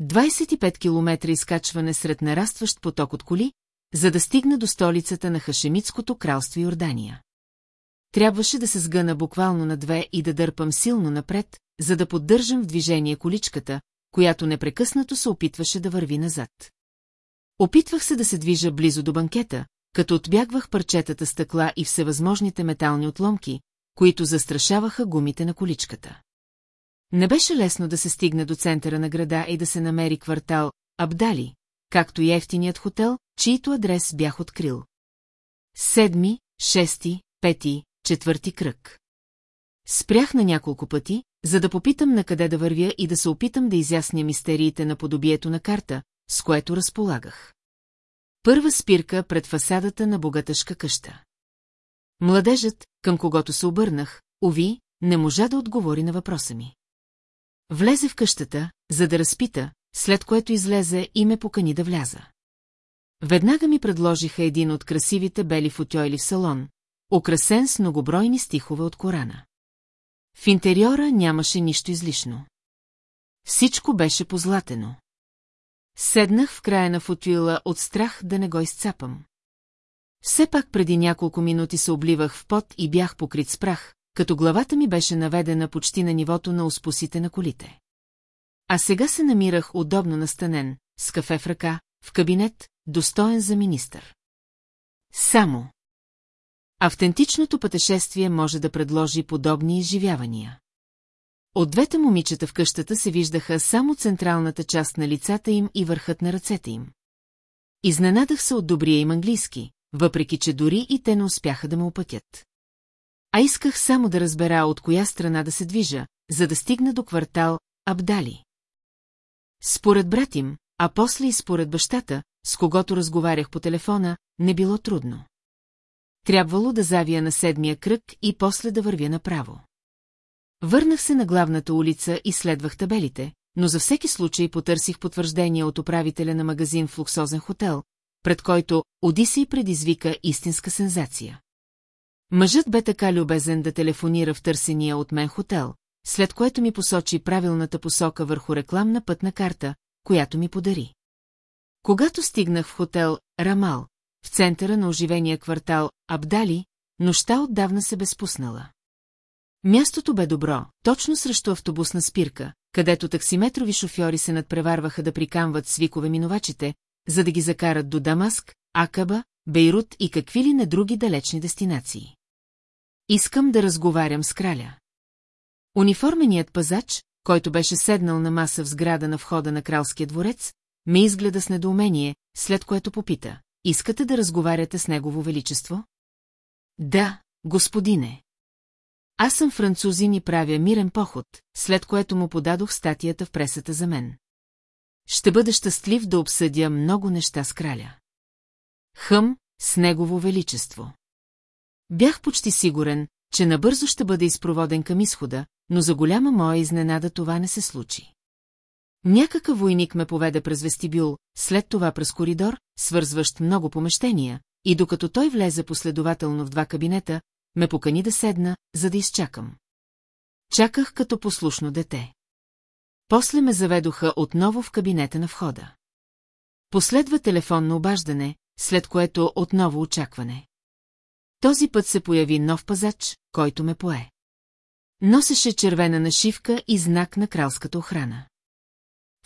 25 километра изкачване сред нарастващ поток от коли, за да стигна до столицата на Хашемитското кралство Йордания. Трябваше да се сгъна буквално на две и да дърпам силно напред, за да поддържам в движение количката, която непрекъснато се опитваше да върви назад. Опитвах се да се движа близо до банкета, като отбягвах парчетата стъкла и всевъзможните метални отломки, които застрашаваха гумите на количката. Не беше лесно да се стигне до центъра на града и да се намери квартал Абдали, както и ефтиният хотел, чийто адрес бях открил. Седми, шести, пети, четвърти кръг. Спрях на няколко пъти, за да попитам на къде да вървя и да се опитам да изясня мистериите на подобието на карта, с което разполагах. Първа спирка пред фасадата на богатъшка къща. Младежът, към когото се обърнах, уви, не можа да отговори на въпроса ми. Влезе в къщата, за да разпита, след което излезе и ме покани да вляза. Веднага ми предложиха един от красивите бели футойли в салон, украсен с многобройни стихове от Корана. В интериора нямаше нищо излишно. Всичко беше позлатено. Седнах в края на футюила от страх да не го изцапам. Все пак преди няколко минути се обливах в пот и бях покрит с прах, като главата ми беше наведена почти на нивото на успосите на колите. А сега се намирах удобно настанен, с кафе в ръка, в кабинет, достоен за министър. Само. Автентичното пътешествие може да предложи подобни изживявания. От двете момичета в къщата се виждаха само централната част на лицата им и върхът на ръцете им. Изненадах се от добрия им английски, въпреки че дори и те не успяха да ме опътят. А исках само да разбера от коя страна да се движа, за да стигна до квартал Абдали. Според брат им, а после и според бащата, с когото разговарях по телефона, не било трудно. Трябвало да завия на седмия кръг и после да вървя направо. Върнах се на главната улица и следвах табелите, но за всеки случай потърсих потвърждение от управителя на магазин в луксозен хотел, пред който Одисей предизвика истинска сензация. Мъжът бе така любезен да телефонира в търсения от мен хотел, след което ми посочи правилната посока върху рекламна пътна карта, която ми подари. Когато стигнах в хотел Рамал, в центъра на оживения квартал Абдали, нощта отдавна се бе спуснала. Мястото бе добро, точно срещу автобусна спирка, където таксиметрови шофьори се надпреварваха да прикамват свикове минувачите, за да ги закарат до Дамаск, Акаба, Бейрут и какви ли не други далечни дестинации. Искам да разговарям с краля. Униформеният пазач, който беше седнал на маса в сграда на входа на кралския дворец, ме изгледа с недоумение, след което попита. Искате да разговаряте с негово величество? Да, господине. Аз съм французин и правя мирен поход, след което му подадох статията в пресата за мен. Ще бъда щастлив да обсъдя много неща с краля. Хъм, с негово величество. Бях почти сигурен, че набързо ще бъде изпроводен към изхода, но за голяма моя изненада това не се случи. Някакъв войник ме поведе през вестибюл, след това през коридор, свързващ много помещения, и докато той влезе последователно в два кабинета, ме покани да седна, за да изчакам. Чаках като послушно дете. После ме заведоха отново в кабинета на входа. Последва телефонно обаждане, след което отново очакване. Този път се появи нов пазач, който ме пое. Носеше червена нашивка и знак на кралската охрана.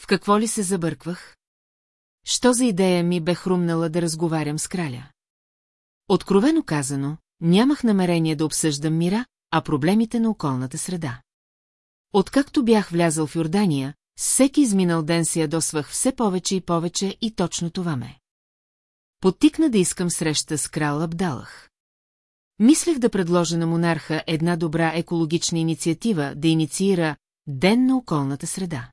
В какво ли се забърквах? Що за идея ми бе хрумнала да разговарям с краля? Откровено казано, нямах намерение да обсъждам мира, а проблемите на околната среда. Откакто бях влязъл в Йордания, всеки изминал ден се ядосвах все повече и повече и точно това ме. Потикна да искам среща с крал Абдалах. Мислех да предложа на монарха една добра екологична инициатива да инициира Ден на околната среда.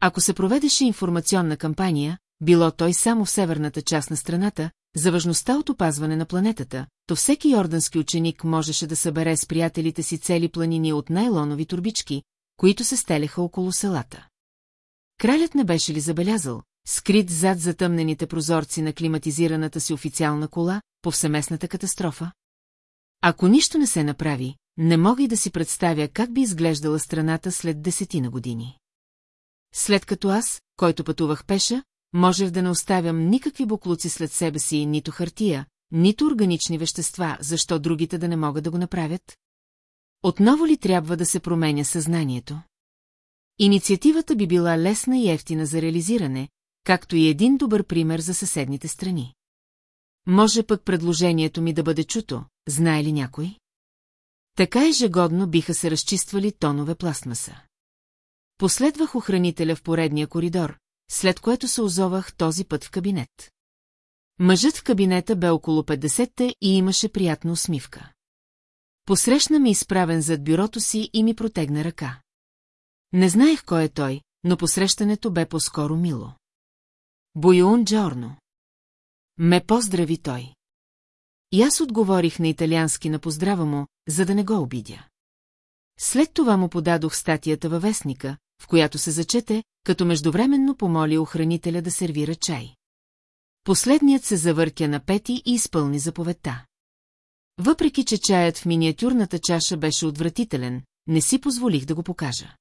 Ако се проведеше информационна кампания, било той само в северната част на страната, за важността от опазване на планетата, то всеки йордански ученик можеше да събере с приятелите си цели планини от найлонови турбички, които се стеляха около селата. Кралят не беше ли забелязал, скрит зад затъмнените прозорци на климатизираната си официална кола, повсеместната катастрофа? Ако нищо не се направи, не мога и да си представя как би изглеждала страната след десетина години. След като аз, който пътувах пеша, можех да не оставям никакви буклуци след себе си, нито хартия, нито органични вещества, защо другите да не могат да го направят? Отново ли трябва да се променя съзнанието? Инициативата би била лесна и ефтина за реализиране, както и един добър пример за съседните страни. Може пък предложението ми да бъде чуто, знае ли някой? Така ежегодно биха се разчиствали тонове пластмаса. Последвах охранителя в поредния коридор, след което се озовах този път в кабинет. Мъжът в кабинета бе около 50-те и имаше приятна усмивка. Посрещна ми изправен зад бюрото си и ми протегна ръка. Не знаех кой е той, но посрещането бе по-скоро мило. Бойон Джорно. Ме поздрави той. И аз отговорих на италиански на поздрава му, за да не го обидя. След това му подадох статията във вестника, в която се зачете, като междувременно помоли охранителя да сервира чай. Последният се завъртя на пети и изпълни заповедта. Въпреки, че чаят в миниатюрната чаша беше отвратителен, не си позволих да го покажа.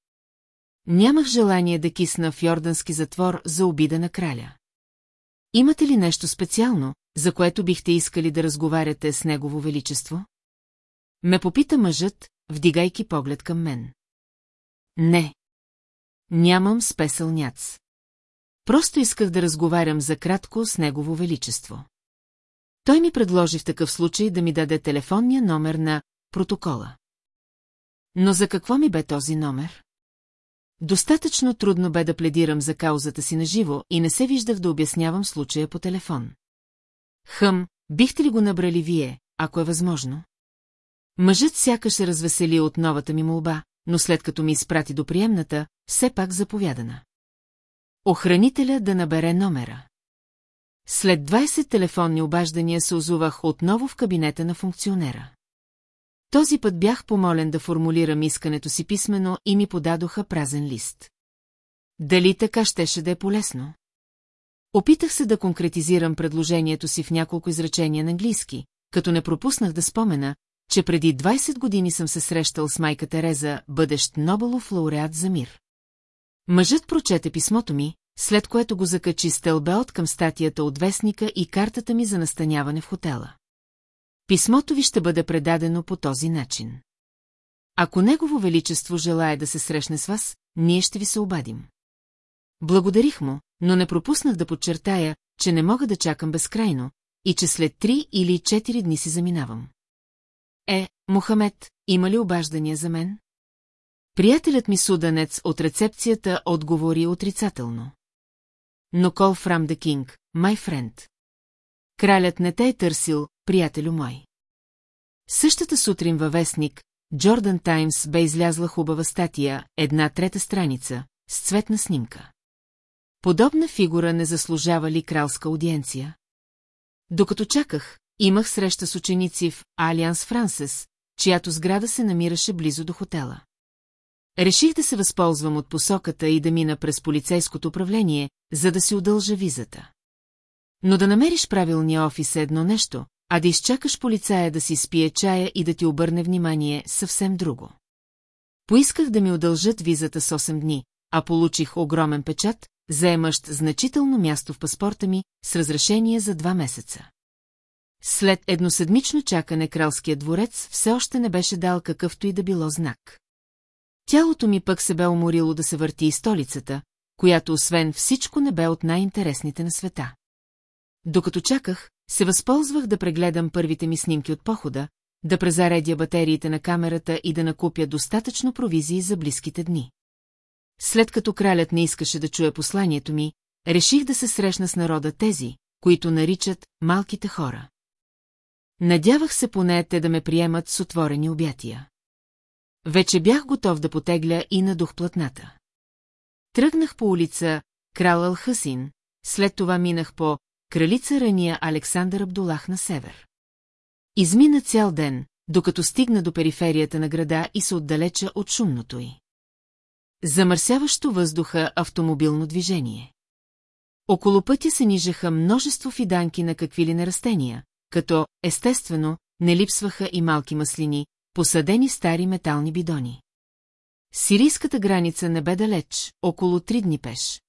Нямах желание да кисна в йордански затвор за обида на краля. Имате ли нещо специално, за което бихте искали да разговаряте с Негово Величество? Ме попита мъжът, вдигайки поглед към мен. Не. Нямам спесъл няц. Просто исках да разговарям за кратко с Негово Величество. Той ми предложи в такъв случай да ми даде телефонния номер на протокола. Но за какво ми бе този номер? Достатъчно трудно бе да пледирам за каузата си на живо и не се виждах да обяснявам случая по телефон. Хъм, бихте ли го набрали вие, ако е възможно? Мъжът сякаш се развесели от новата ми молба, но след като ми изпрати до приемната, все пак заповядана. Охранителя да набере номера. След 20 телефонни обаждания се озувах отново в кабинета на функционера. Този път бях помолен да формулирам искането си писменно и ми подадоха празен лист. Дали така щеше да е полезно? Опитах се да конкретизирам предложението си в няколко изречения на английски, като не пропуснах да спомена, че преди 20 години съм се срещал с майка Тереза, бъдещ Нобелов лауреат за мир. Мъжът прочете писмото ми, след което го закачи стълбе от към статията от вестника и картата ми за настаняване в хотела. Писмото ви ще бъде предадено по този начин. Ако Негово Величество желая да се срещне с вас, ние ще ви се обадим. Благодарих му, но не пропуснах да подчертая, че не мога да чакам безкрайно и че след три или четири дни си заминавам. Е, Мохамед, има ли обаждания за мен? Приятелят ми суданец от рецепцията отговори отрицателно. Но call from the king, my friend. Кралят не те е търсил, приятелю мой. Същата сутрин във вестник, Джордан Таймс бе излязла хубава статия, една трета страница, с цветна снимка. Подобна фигура не заслужава ли кралска аудиенция? Докато чаках, имах среща с ученици в Алианс Франсес, чиято сграда се намираше близо до хотела. Реших да се възползвам от посоката и да мина през полицейското управление, за да си удължа визата. Но да намериш правилния офис е едно нещо, а да изчакаш полицая да си спие чая и да ти обърне внимание съвсем друго. Поисках да ми удължат визата с 8 дни, а получих огромен печат, заемащ значително място в паспорта ми, с разрешение за два месеца. След едноседмично чакане кралският дворец все още не беше дал какъвто и да било знак. Тялото ми пък се бе уморило да се върти и столицата, която освен всичко не бе от най-интересните на света. Докато чаках, се възползвах да прегледам първите ми снимки от похода, да презаредя батериите на камерата и да накупя достатъчно провизии за близките дни. След като кралят не искаше да чуе посланието ми, реших да се срещна с народа тези, които наричат малките хора. Надявах се поне те да ме приемат с отворени обятия. Вече бях готов да потегля и на дух платната. Тръгнах по улица Крал Алхасин, след това минах по Кралица Рания Александър Абдулах на север. Измина цял ден, докато стигна до периферията на града и се отдалеча от шумното й. Замърсяващо въздуха автомобилно движение. Около пътя се нижеха множество фиданки на какви ли не растения, като, естествено, не липсваха и малки маслини, посадени стари метални бидони. Сирийската граница не бе далеч, около три дни пеш.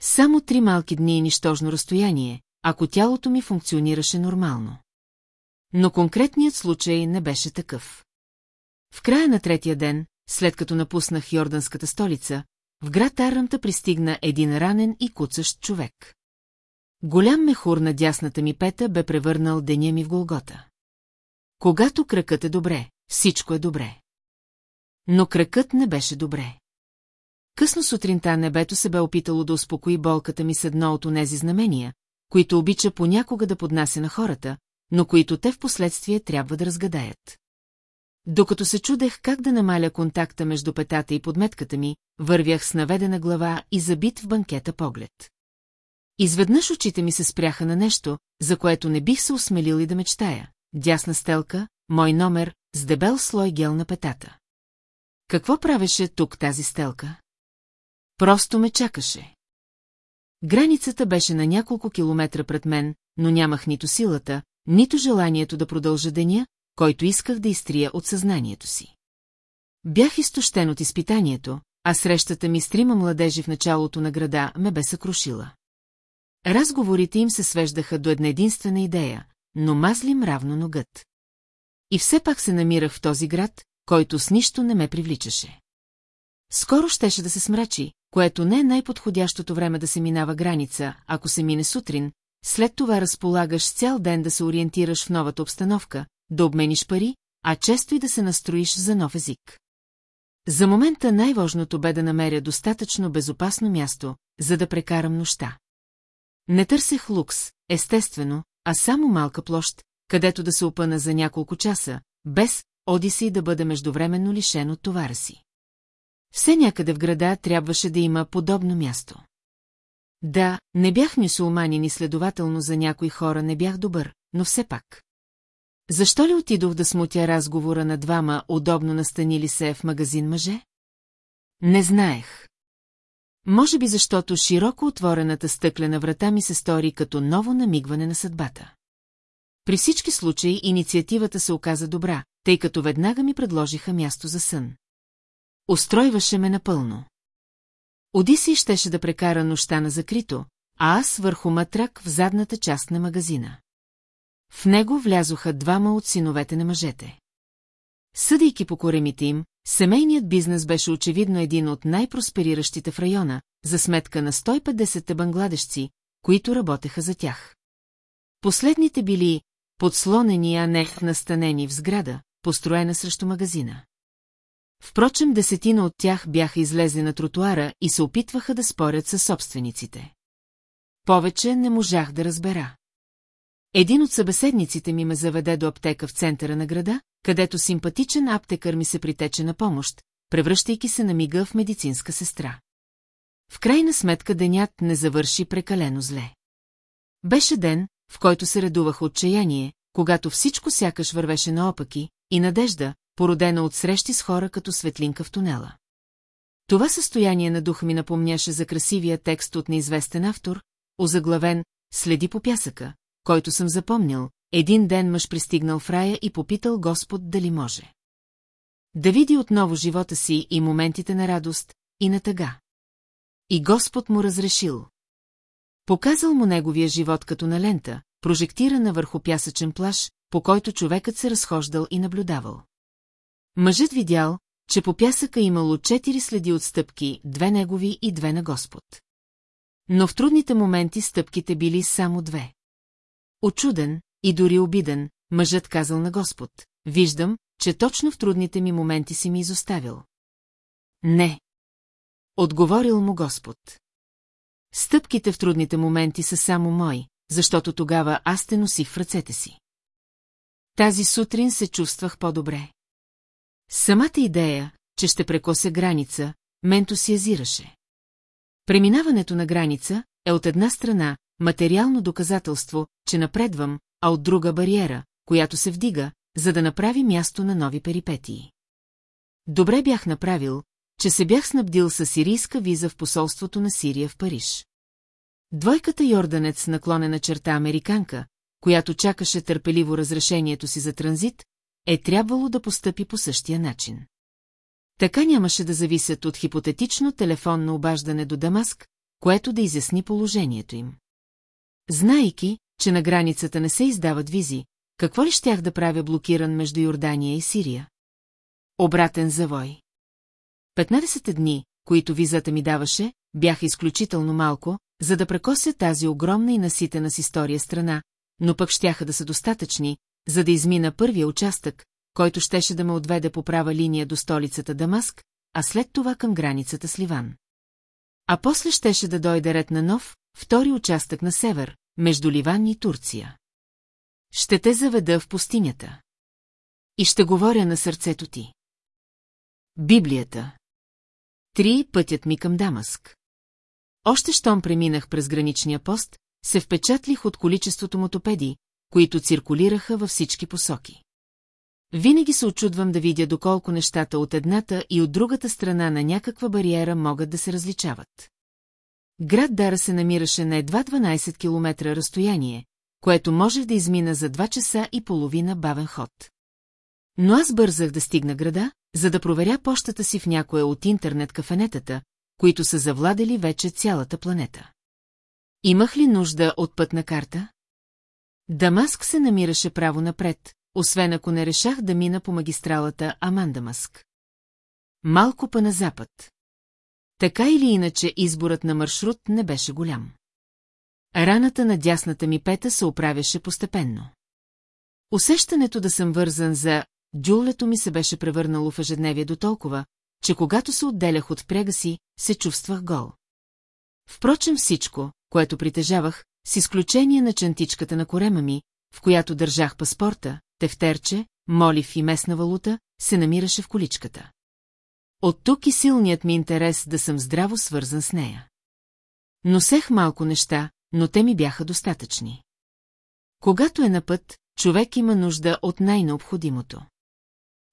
Само три малки дни и нищожно разстояние, ако тялото ми функционираше нормално. Но конкретният случай не беше такъв. В края на третия ден, след като напуснах Йорданската столица, в град Арамта пристигна един ранен и куцащ човек. Голям мехур на дясната ми пета бе превърнал деня ми в Голгота. Когато кръкът е добре, всичко е добре. Но кръкът не беше добре. Късно сутринта небето се бе опитало да успокои болката ми с едно от онези знамения, които обича понякога да поднася на хората, но които те в последствие трябва да разгадаят. Докато се чудех как да намаля контакта между петата и подметката ми, вървях с наведена глава и забит в банкета поглед. Изведнъж очите ми се спряха на нещо, за което не бих се осмелил и да мечтая. Дясна стелка, мой номер, с дебел слой гел на петата. Какво правеше тук тази стелка? Просто ме чакаше. Границата беше на няколко километра пред мен, но нямах нито силата, нито желанието да продължа деня, който исках да изтрия от съзнанието си. Бях изтощен от изпитанието, а срещата ми с трима младежи в началото на града ме бе съкрушила. Разговорите им се свеждаха до една единствена идея, но мазлим равно ногът. И все пак се намирах в този град, който с нищо не ме привличаше. Скоро щеше да се смрачи, което не е най-подходящото време да се минава граница, ако се мине сутрин, след това разполагаш цял ден да се ориентираш в новата обстановка, да обмениш пари, а често и да се настроиш за нов език. За момента най-важното бе да намеря достатъчно безопасно място, за да прекарам нощта. Не търсех лукс, естествено, а само малка площ, където да се опъна за няколко часа, без Одисей да бъде междувременно лишен от товара си. Все някъде в града трябваше да има подобно място. Да, не бях мюсулманин и следователно за някои хора не бях добър, но все пак. Защо ли отидох да смутя разговора на двама удобно настанили се в магазин мъже? Не знаех. Може би защото широко отворената стъклена врата ми се стори като ново намигване на съдбата. При всички случаи инициативата се оказа добра, тъй като веднага ми предложиха място за сън. Устройваше ме напълно. Одисий щеше да прекара нощта на закрито, а аз върху матрак в задната част на магазина. В него влязоха двама от синовете на мъжете. Съдейки по коремите им, семейният бизнес беше очевидно един от най-проспериращите в района, за сметка на 150 бангладешци, които работеха за тях. Последните били подслонени, а не настанени в сграда, построена срещу магазина. Впрочем, десетина от тях бяха излезли на тротуара и се опитваха да спорят със собствениците. Повече не можах да разбера. Един от събеседниците ми ме заведе до аптека в центъра на града, където симпатичен аптекър ми се притече на помощ, превръщайки се на мига в медицинска сестра. В крайна сметка денят не завърши прекалено зле. Беше ден, в който се редувах отчаяние, когато всичко сякаш вървеше наопаки, и надежда, породена от срещи с хора като светлинка в тунела. Това състояние на дух ми напомняше за красивия текст от неизвестен автор, озаглавен «Следи по пясъка», който съм запомнил, един ден мъж пристигнал в рая и попитал Господ дали може. Да види отново живота си и моментите на радост, и на тъга. И Господ му разрешил. Показал му неговия живот като на лента, прожектирана върху пясъчен плаш, по който човекът се разхождал и наблюдавал. Мъжът видял, че по пясъка имало четири следи от стъпки, две негови и две на Господ. Но в трудните моменти стъпките били само две. Очуден и дори обиден, мъжът казал на Господ, виждам, че точно в трудните ми моменти си ми изоставил. Не. Отговорил му Господ. Стъпките в трудните моменти са само мои, защото тогава аз те носих в ръцете си. Тази сутрин се чувствах по-добре. Самата идея, че ще прекося граница, ме ентусиазираше. Преминаването на граница е от една страна материално доказателство, че напредвам, а от друга бариера, която се вдига, за да направи място на нови перипетии. Добре бях направил, че се бях снабдил с сирийска виза в посолството на Сирия в Париж. Двойката Йорданец наклонена черта американка, която чакаше търпеливо разрешението си за транзит, е трябвало да постъпи по същия начин. Така нямаше да зависят от хипотетично телефонно обаждане до Дамаск, което да изясни положението им. Знайки, че на границата не се издават визи, какво ли щях да правя блокиран между Йордания и Сирия? Обратен завой. 15 дни, които визата ми даваше, бяха изключително малко, за да прекося тази огромна и наситена с история страна, но пък щяха да са достатъчни, за да измина първия участък, който щеше да ме отведе по права линия до столицата Дамаск, а след това към границата с Ливан. А после щеше да дойде ред на нов, втори участък на север, между Ливан и Турция. Ще те заведа в пустинята. И ще говоря на сърцето ти. Библията. Три пътят ми към Дамаск. Още щом преминах през граничния пост, се впечатлих от количеството мотопеди, които циркулираха във всички посоки. Винаги се очудвам да видя доколко нещата от едната и от другата страна на някаква бариера могат да се различават. Град Дара се намираше на едва 12 км разстояние, което можех да измина за 2 часа и половина бавен ход. Но аз бързах да стигна града, за да проверя почтата си в някоя от интернет-кафенетата, които са завладели вече цялата планета. Имах ли нужда от пътна карта? Дамаск се намираше право напред, освен ако не решах да мина по магистралата Амандамаск. Малко па на запад. Така или иначе изборът на маршрут не беше голям. Раната на дясната ми пета се оправяше постепенно. Усещането да съм вързан за джулето ми се беше превърнало в ежедневие до толкова, че когато се отделях от впряга си, се чувствах гол. Впрочем всичко, което притежавах, с изключение на чантичката на корема ми, в която държах паспорта, тефтерче, молив и местна валута, се намираше в количката. От тук и силният ми интерес да съм здраво свързан с нея. Носех малко неща, но те ми бяха достатъчни. Когато е на път, човек има нужда от най-необходимото.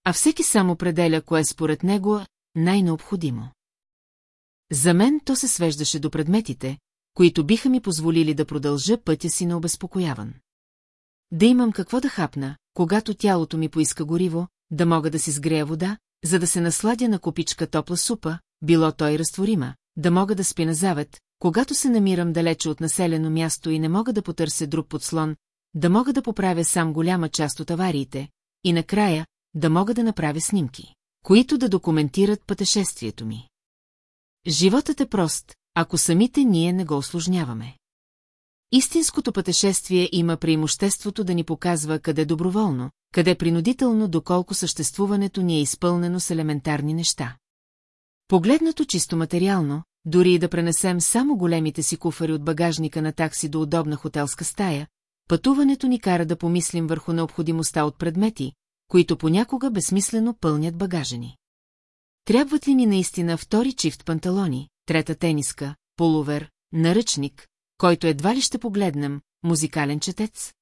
А всеки сам определя кое според него най-необходимо. За мен то се свеждаше до предметите, които биха ми позволили да продължа пътя си на обезпокояван. Да имам какво да хапна, когато тялото ми поиска гориво, да мога да си сгрея вода, за да се насладя на купичка топла супа, било той разтворима, да мога да спи на завет, когато се намирам далече от населено място и не мога да потърся друг подслон, да мога да поправя сам голяма част от авариите, и накрая да мога да направя снимки, които да документират пътешествието ми. Животът е прост, ако самите ние не го осложняваме. Истинското пътешествие има преимуществото да ни показва къде доброволно, къде принудително, доколко съществуването ни е изпълнено с елементарни неща. Погледнато чисто материално, дори и да пренесем само големите си куфари от багажника на такси до удобна хотелска стая, пътуването ни кара да помислим върху необходимостта от предмети, които понякога безсмислено пълнят багажа ни. Трябват ли ни наистина втори чифт панталони, трета тениска, полувер, наръчник, който едва ли ще погледнем, музикален четец?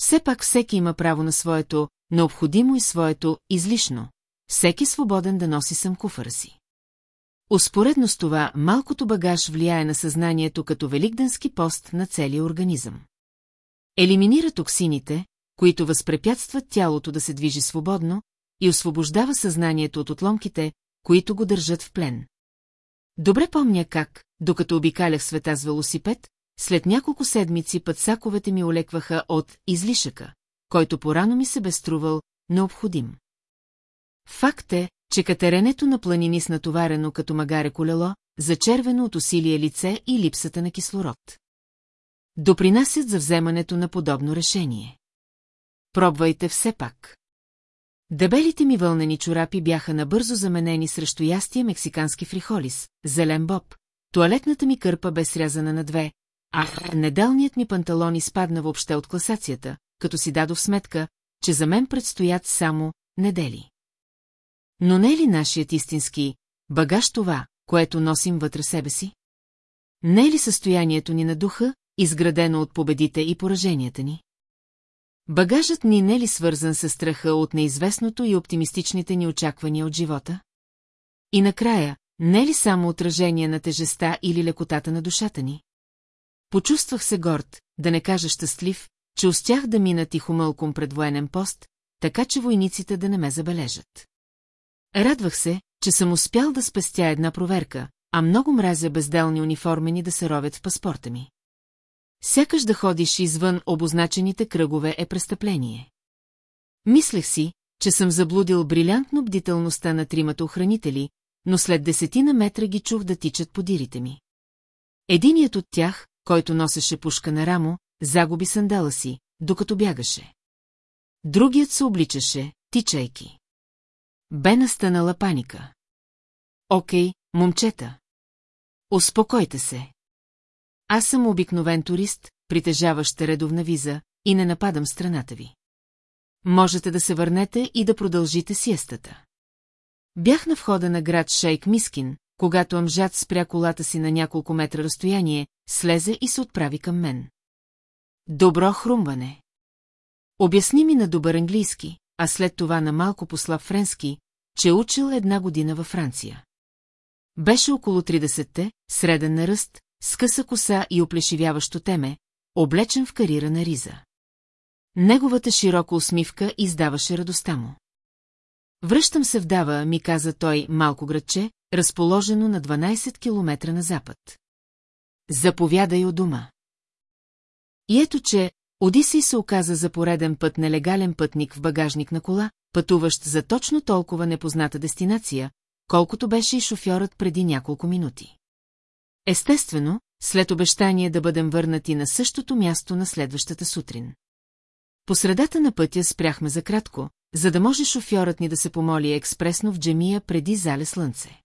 Все пак всеки има право на своето необходимо и своето излишно. Всеки свободен да носи сам куфара си. Успоредно с това, малкото багаж влияе на съзнанието като великденски пост на целия организъм. Елиминира токсините, които възпрепятстват тялото да се движи свободно, и освобождава съзнанието от отломките, които го държат в плен. Добре помня как, докато обикалях света с велосипед, след няколко седмици пътсаковете ми олекваха от излишъка, който порано ми се бе струвал необходим. Факт е, че катеренето на планини с натоварено като магаре колело, зачервено от усилие лице и липсата на кислород. Допринасят за вземането на подобно решение. Пробвайте все пак. Дебелите ми вълнени чорапи бяха набързо заменени срещу ястия мексикански фрихолис, зелен боб, туалетната ми кърпа бе срязана на две, а неделният ми панталон изпадна въобще от класацията, като си дадох сметка, че за мен предстоят само недели. Но не е ли нашият истински багаж това, което носим вътре себе си? Не е ли състоянието ни на духа, изградено от победите и пораженията ни? Багажът ни не е ли свързан с страха от неизвестното и оптимистичните ни очаквания от живота? И накрая, не ли само отражение на тежеста или лекотата на душата ни? Почувствах се горд, да не кажа щастлив, че успях да мина тихомълком пред военен пост, така че войниците да не ме забележат. Радвах се, че съм успял да спестя една проверка, а много мразя безделни униформени да се ровят в паспорта ми. Сякаш да ходиш извън обозначените кръгове е престъпление. Мислех си, че съм заблудил брилянтно бдителността на тримата охранители, но след десетина метра ги чух да тичат по дирите ми. Единият от тях, който носеше пушка на рамо, загуби сандала си, докато бягаше. Другият се обличаше, тичайки. Бе настанала паника. Окей, момчета. Успокойте се. Аз съм обикновен турист, притежаващ редовна виза, и не нападам страната ви. Можете да се върнете и да продължите сиестата. Бях на входа на град Шейк Мискин, когато Амжат спря колата си на няколко метра разстояние, слезе и се отправи към мен. Добро хрумване. Обясни ми на добър английски, а след това на малко послаб френски, че учил една година във Франция. Беше около 30-те, среден на ръст, с къса коса и оплешивяващо теме, облечен в карира на риза. Неговата широка усмивка издаваше радостта му. Връщам се в Дава, ми каза той, малко градче, разположено на 12 километра на запад. Заповядай у дома. И ето, че Одисей се оказа за пореден път нелегален пътник в багажник на кола, пътуващ за точно толкова непозната дестинация, колкото беше и шофьорът преди няколко минути. Естествено, след обещание да бъдем върнати на същото място на следващата сутрин. По средата на пътя спряхме за кратко, за да може шофьорът ни да се помоли експресно в джемия преди зале слънце.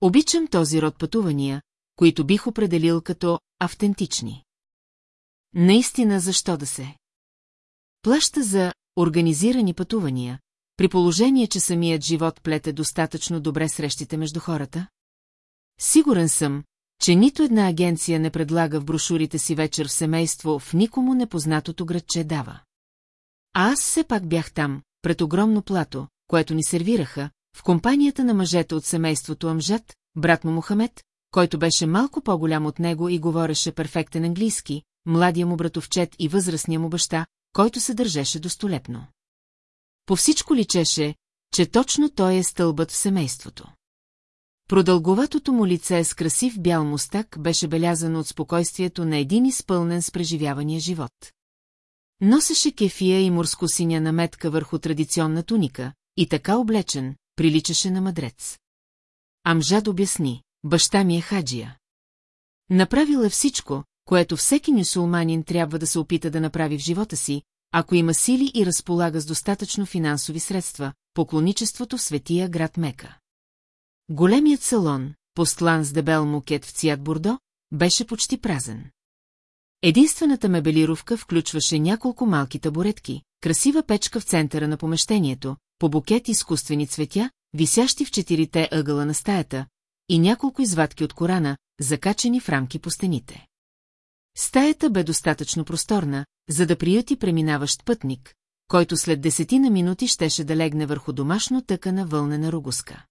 Обичам този род пътувания, които бих определил като автентични. Наистина защо да се? Плаща за организирани пътувания, при положение, че самият живот плете достатъчно добре срещите между хората? Сигурен съм, че нито една агенция не предлага в брошурите си вечер в семейство в никому непознатото градче дава. А аз все пак бях там, пред огромно плато, което ни сервираха, в компанията на мъжете от семейството Амжат, брат му Мохамед, който беше малко по-голям от него и говореше перфектен английски, младия му братовчет и възрастния му баща, който се държеше достолепно. По всичко личеше, че точно той е стълбът в семейството. Продълговатото му лице с красив бял мустак беше белязано от спокойствието на един изпълнен с преживявания живот. Носеше кефия и морско-синя наметка върху традиционна туника, и така облечен, приличаше на мадрец. Амжад обясни, баща ми е хаджия. Направил е всичко, което всеки мюсулманин трябва да се опита да направи в живота си, ако има сили и разполага с достатъчно финансови средства, поклоничеството в светия град Мека. Големият салон, постлан с дебел мукет в цвят бордо, беше почти празен. Единствената мебелировка включваше няколко малки табуретки, красива печка в центъра на помещението, по букет изкуствени цветя, висящи в четирите ъгъла на стаята, и няколко извадки от Корана, закачени в рамки по стените. Стаята бе достатъчно просторна, за да приюти преминаващ пътник, който след десетина минути щеше да легне върху домашно тъкана вълнена рогуска.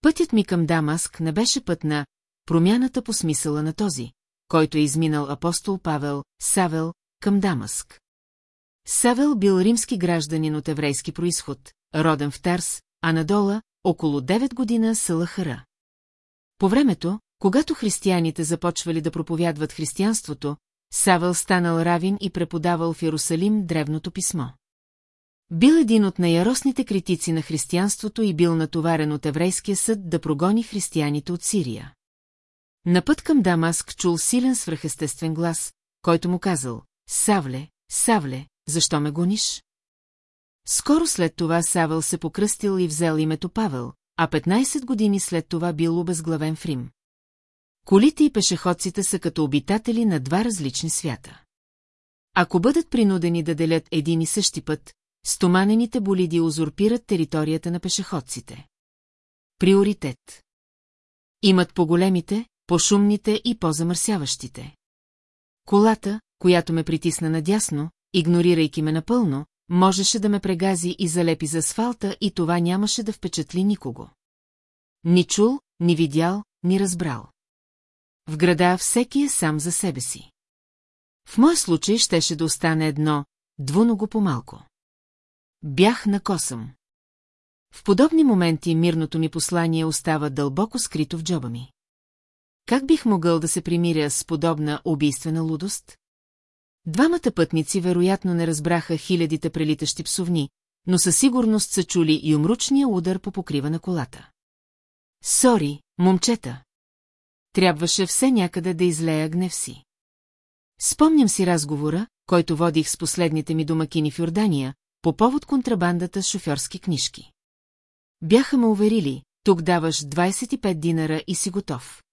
Пътят ми към Дамаск не беше път на промяната по смисъла на този, който е изминал апостол Павел, Савел, към Дамаск. Савел бил римски гражданин от еврейски происход, роден в Тарс, Анадола, около 9 година Салахара. По времето, когато християните започвали да проповядват християнството, Савел станал равин и преподавал в Иерусалим древното писмо. Бил един от най-яростните критици на християнството и бил натоварен от еврейския съд да прогони християните от Сирия. На път към Дамаск чул силен свръхестествен глас, който му казал, Савле, Савле, защо ме гониш? Скоро след това Савел се покръстил и взел името Павел, а 15 години след това бил обезглавен в Рим. Колите и пешеходците са като обитатели на два различни свята. Ако бъдат принудени да делят един и същи път, стоманените болиди узурпират територията на пешеходците. Приоритет Имат по-големите, по-шумните и по-замърсяващите. Колата, която ме притисна надясно, игнорирайки ме напълно, можеше да ме прегази и залепи за асфалта и това нямаше да впечатли никого. Ни чул, ни видял, ни разбрал. В града всеки е сам за себе си. В моя случай щеше да остане едно, двуного по-малко. Бях на косъм. В подобни моменти мирното ми послание остава дълбоко скрито в джоба ми. Как бих могъл да се примиря с подобна убийствена лудост? Двамата пътници вероятно не разбраха хилядите прелитащи псовни, но със сигурност са чули и умручния удар по покрива на колата. Сори, момчета! Трябваше все някъде да излея гнев си. Спомням си разговора, който водих с последните ми домакини в Йордания, по повод контрабандата с шофьорски книжки. Бяха ме уверили, тук даваш 25 динара и си готов.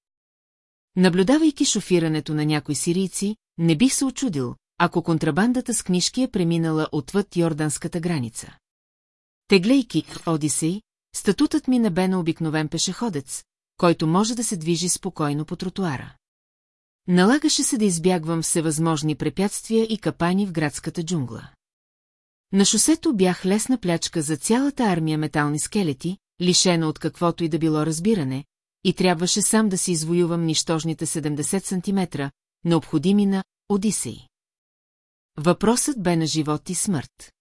Наблюдавайки шофирането на някои сирийци, не бих се очудил, ако контрабандата с книжки е преминала отвъд йорданската граница. Теглейки в Одисей, статутът ми не бе на обикновен пешеходец, който може да се движи спокойно по тротуара. Налагаше се да избягвам всевъзможни препятствия и капани в градската джунгла. На шосето бях лесна плячка за цялата армия метални скелети, лишена от каквото и да било разбиране, и трябваше сам да си извоювам нищожните 70 сантиметра, необходими на Одисей. Въпросът бе на живот и смърт.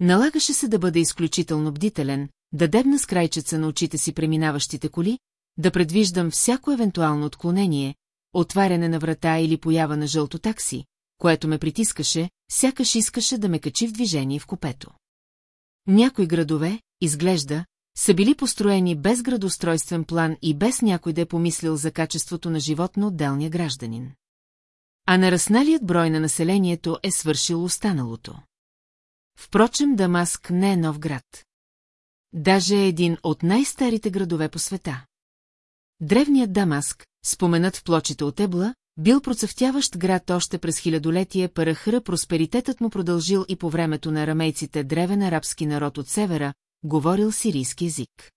Налагаше се да бъда изключително бдителен, да дебна с крайчеца на очите си преминаващите коли, да предвиждам всяко евентуално отклонение, отваряне на врата или поява на жълто такси, което ме притискаше, сякаш искаше да ме качи в движение в купето. Някои градове, изглежда, са били построени без градостройствен план и без някой да е помислил за качеството на живот на отделния гражданин. А нарасналият брой на населението е свършил останалото. Впрочем, Дамаск не е нов град. Даже е един от най-старите градове по света. Древният Дамаск, споменат в плочите от Ебла, бил процъфтяващ град още през хилядолетие Парахра, просперитетът му продължил и по времето на рамейците древен арабски народ от севера, говорил сирийски език.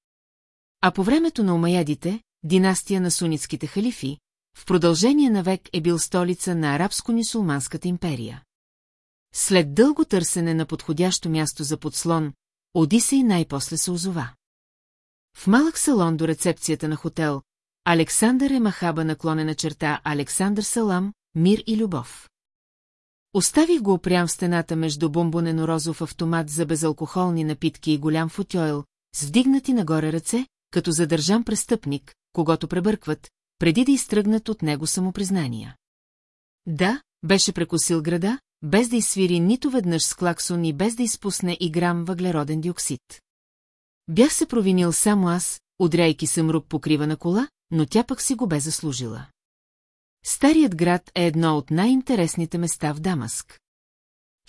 А по времето на омаядите, династия на сунитските халифи, в продължение на век е бил столица на арабско-нисулманската империя. След дълго търсене на подходящо място за подслон, Одисей най-после се озова. В малък салон до рецепцията на хотел, Александър е махаба наклонена черта Александър Салам, мир и любов. Оставих го опрям в стената между бомбонено-розов автомат за безалкохолни напитки и голям футьойл, с вдигнати нагоре ръце, като задържан престъпник, когато пребъркват, преди да изтръгнат от него самопризнания. Да, беше прекусил града, без да изсвири нито веднъж с клаксон и без да изпусне и грам въглероден диоксид. Бях се провинил само аз, удряйки съмрук покрива на кола, но тя пък си го бе заслужила. Старият град е едно от най-интересните места в Дамаск.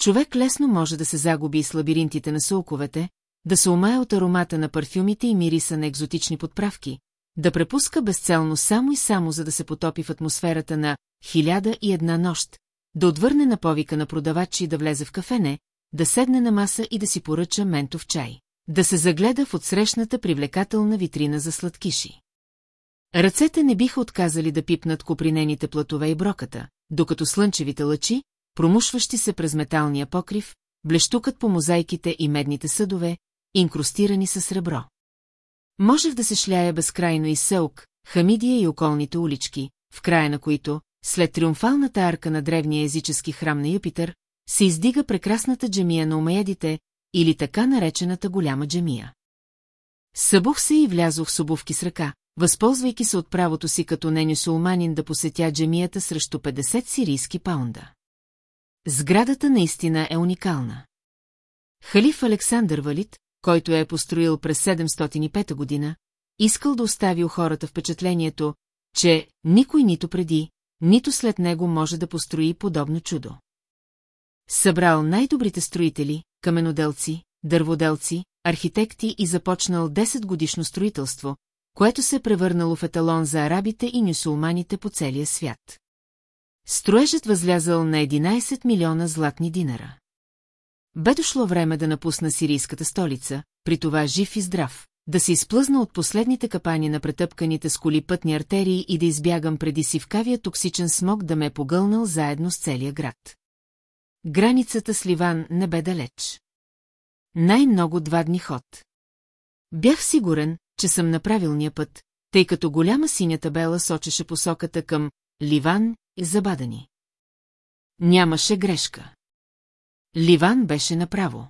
Човек лесно може да се загуби с лабиринтите на сулковете, да се умае от аромата на парфюмите и мириса на екзотични подправки, да препуска безцелно само и само за да се потопи в атмосферата на «Хиляда и една нощ», да отвърне на повика на продавачи и да влезе в кафене, да седне на маса и да си поръча ментов чай, да се загледа в отсрещната привлекателна витрина за сладкиши. Ръцете не биха отказали да пипнат копринените платове и броката, докато слънчевите лъчи, промушващи се през металния покрив, блещукат по мозайките и медните съдове, инкрустирани със сребро. Можех да се шляя безкрайно и Селк, Хамидия и околните улички, в края на които, след триумфалната арка на древния езически храм на Юпитер, се издига прекрасната джемия на умеядите или така наречената голяма джемия. Събух се и влязох с обувки с ръка, възползвайки се от правото си като ненюсулманин да посетя джемията срещу 50 сирийски паунда. Сградата наистина е уникална. Халиф Александър Валит, който е построил през 705 година, искал да остави у хората впечатлението, че никой нито преди, нито след него може да построи подобно чудо. Събрал най-добрите строители, каменоделци, дърводелци, архитекти и започнал 10 годишно строителство, което се е превърнало в еталон за арабите и нюсулманите по целия свят. Строежът възлязал на 11 милиона златни динара. Бе дошло време да напусна сирийската столица, при това жив и здрав, да се изплъзна от последните капани на претъпканите с коли пътни артерии и да избягам преди сивкавия токсичен смог да ме е погълнал заедно с целия град. Границата с Ливан не бе далеч. Най-много два дни ход. Бях сигурен, че съм на правилния път, тъй като голяма синя табела сочеше посоката към Ливан и Забадани. Нямаше грешка. Ливан беше направо.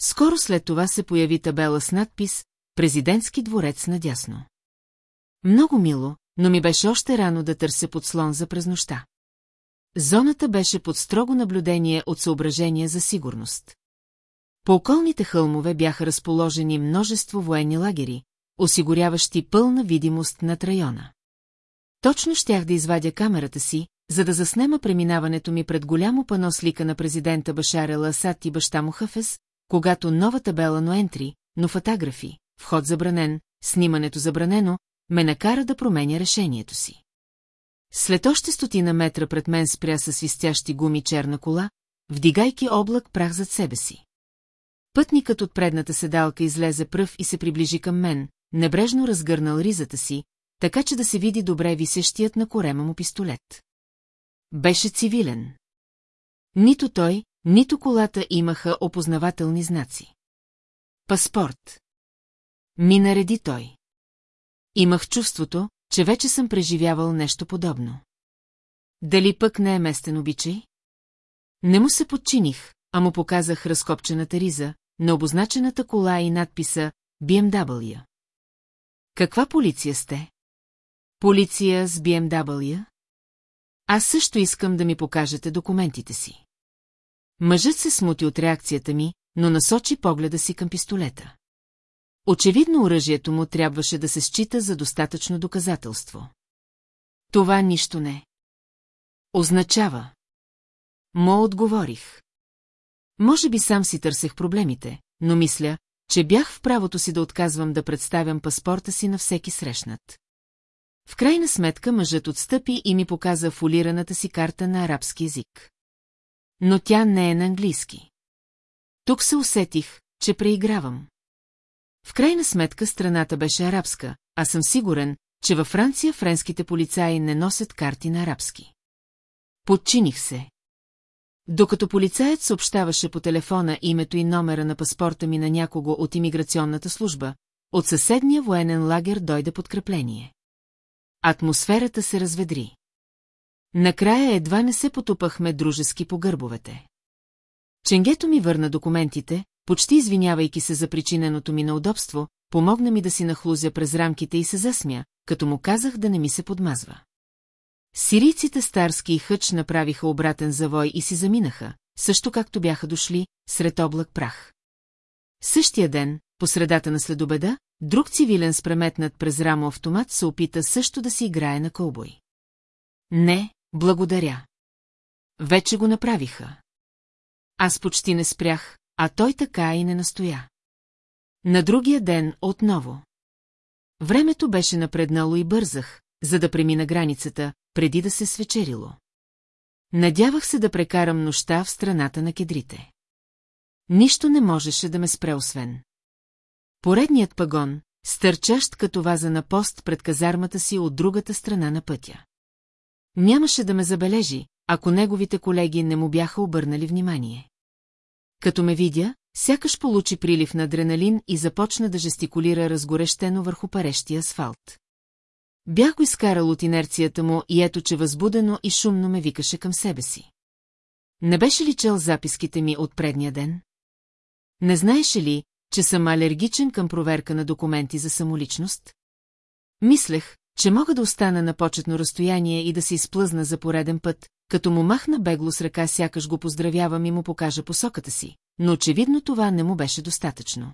Скоро след това се появи табела с надпис «Президентски дворец надясно». Много мило, но ми беше още рано да търся подслон за през нощта. Зоната беше под строго наблюдение от съображения за сигурност. По околните хълмове бяха разположени множество военни лагери, осигуряващи пълна видимост над района. Точно щях да извадя камерата си, за да заснема преминаването ми пред голямо пано с лика на президента Башар Ел Асад и баща му Хафес, когато нова табела Ноентри, но фотографи, вход забранен, снимането забранено, ме накара да променя решението си. След още стотина метра пред мен спря със свистящи гуми черна кола, вдигайки облак прах зад себе си. Пътникът от предната седалка излезе пръв и се приближи към мен, небрежно разгърнал ризата си, така че да се види добре висещият на корема му пистолет. Беше цивилен. Нито той, нито колата имаха опознавателни знаци. Паспорт. Ми нареди той. Имах чувството, че вече съм преживявал нещо подобно. Дали пък не е местен обичай? Не му се подчиних, а му показах разкопчената риза, на обозначената кола и надписа BMW. Каква полиция сте? Полиция с BMW? Аз също искам да ми покажете документите си. Мъжът се смути от реакцията ми, но насочи погледа си към пистолета. Очевидно оръжието му трябваше да се счита за достатъчно доказателство. Това нищо не. Означава. Мо отговорих. Може би сам си търсех проблемите, но мисля, че бях в правото си да отказвам да представям паспорта си на всеки срещнат. В крайна сметка мъжът отстъпи и ми показа фолираната си карта на арабски язик. Но тя не е на английски. Тук се усетих, че преигравам. В крайна сметка страната беше арабска, а съм сигурен, че във Франция френските полицаи не носят карти на арабски. Подчиних се. Докато полицаят съобщаваше по телефона името и номера на паспорта ми на някого от имиграционната служба, от съседния военен лагер дойде подкрепление. Атмосферата се разведри. Накрая едва не се потупахме дружески по гърбовете. Ченгето ми върна документите, почти извинявайки се за причиненото ми неудобство, помогна ми да си нахлузя през рамките и се засмя, като му казах да не ми се подмазва. Сирийците Старски и Хъч направиха обратен завой и си заминаха, също както бяха дошли, сред облак прах. Същия ден, по средата на следобеда, друг цивилен с преметнат през рамо автомат се опита също да си играе на кълбой. Не, благодаря. Вече го направиха. Аз почти не спрях, а той така и не настоя. На другия ден отново. Времето беше напреднало и бързах, за да премина границата, преди да се свечерило. Надявах се да прекарам нощта в страната на кедрите. Нищо не можеше да ме спре освен. Поредният пагон, стърчащ като ваза на пост пред казармата си от другата страна на пътя. Нямаше да ме забележи, ако неговите колеги не му бяха обърнали внимание. Като ме видя, сякаш получи прилив на адреналин и започна да жестикулира разгорещено върху парещия асфалт. Бях го изкарал от инерцията му и ето, че възбудено и шумно ме викаше към себе си. Не беше ли чел записките ми от предния ден? Не знаеше ли, че съм алергичен към проверка на документи за самоличност? Мислех, че мога да остана на почетно разстояние и да се изплъзна за пореден път, като му махна бегло с ръка, сякаш го поздравявам и му покажа посоката си, но очевидно това не му беше достатъчно.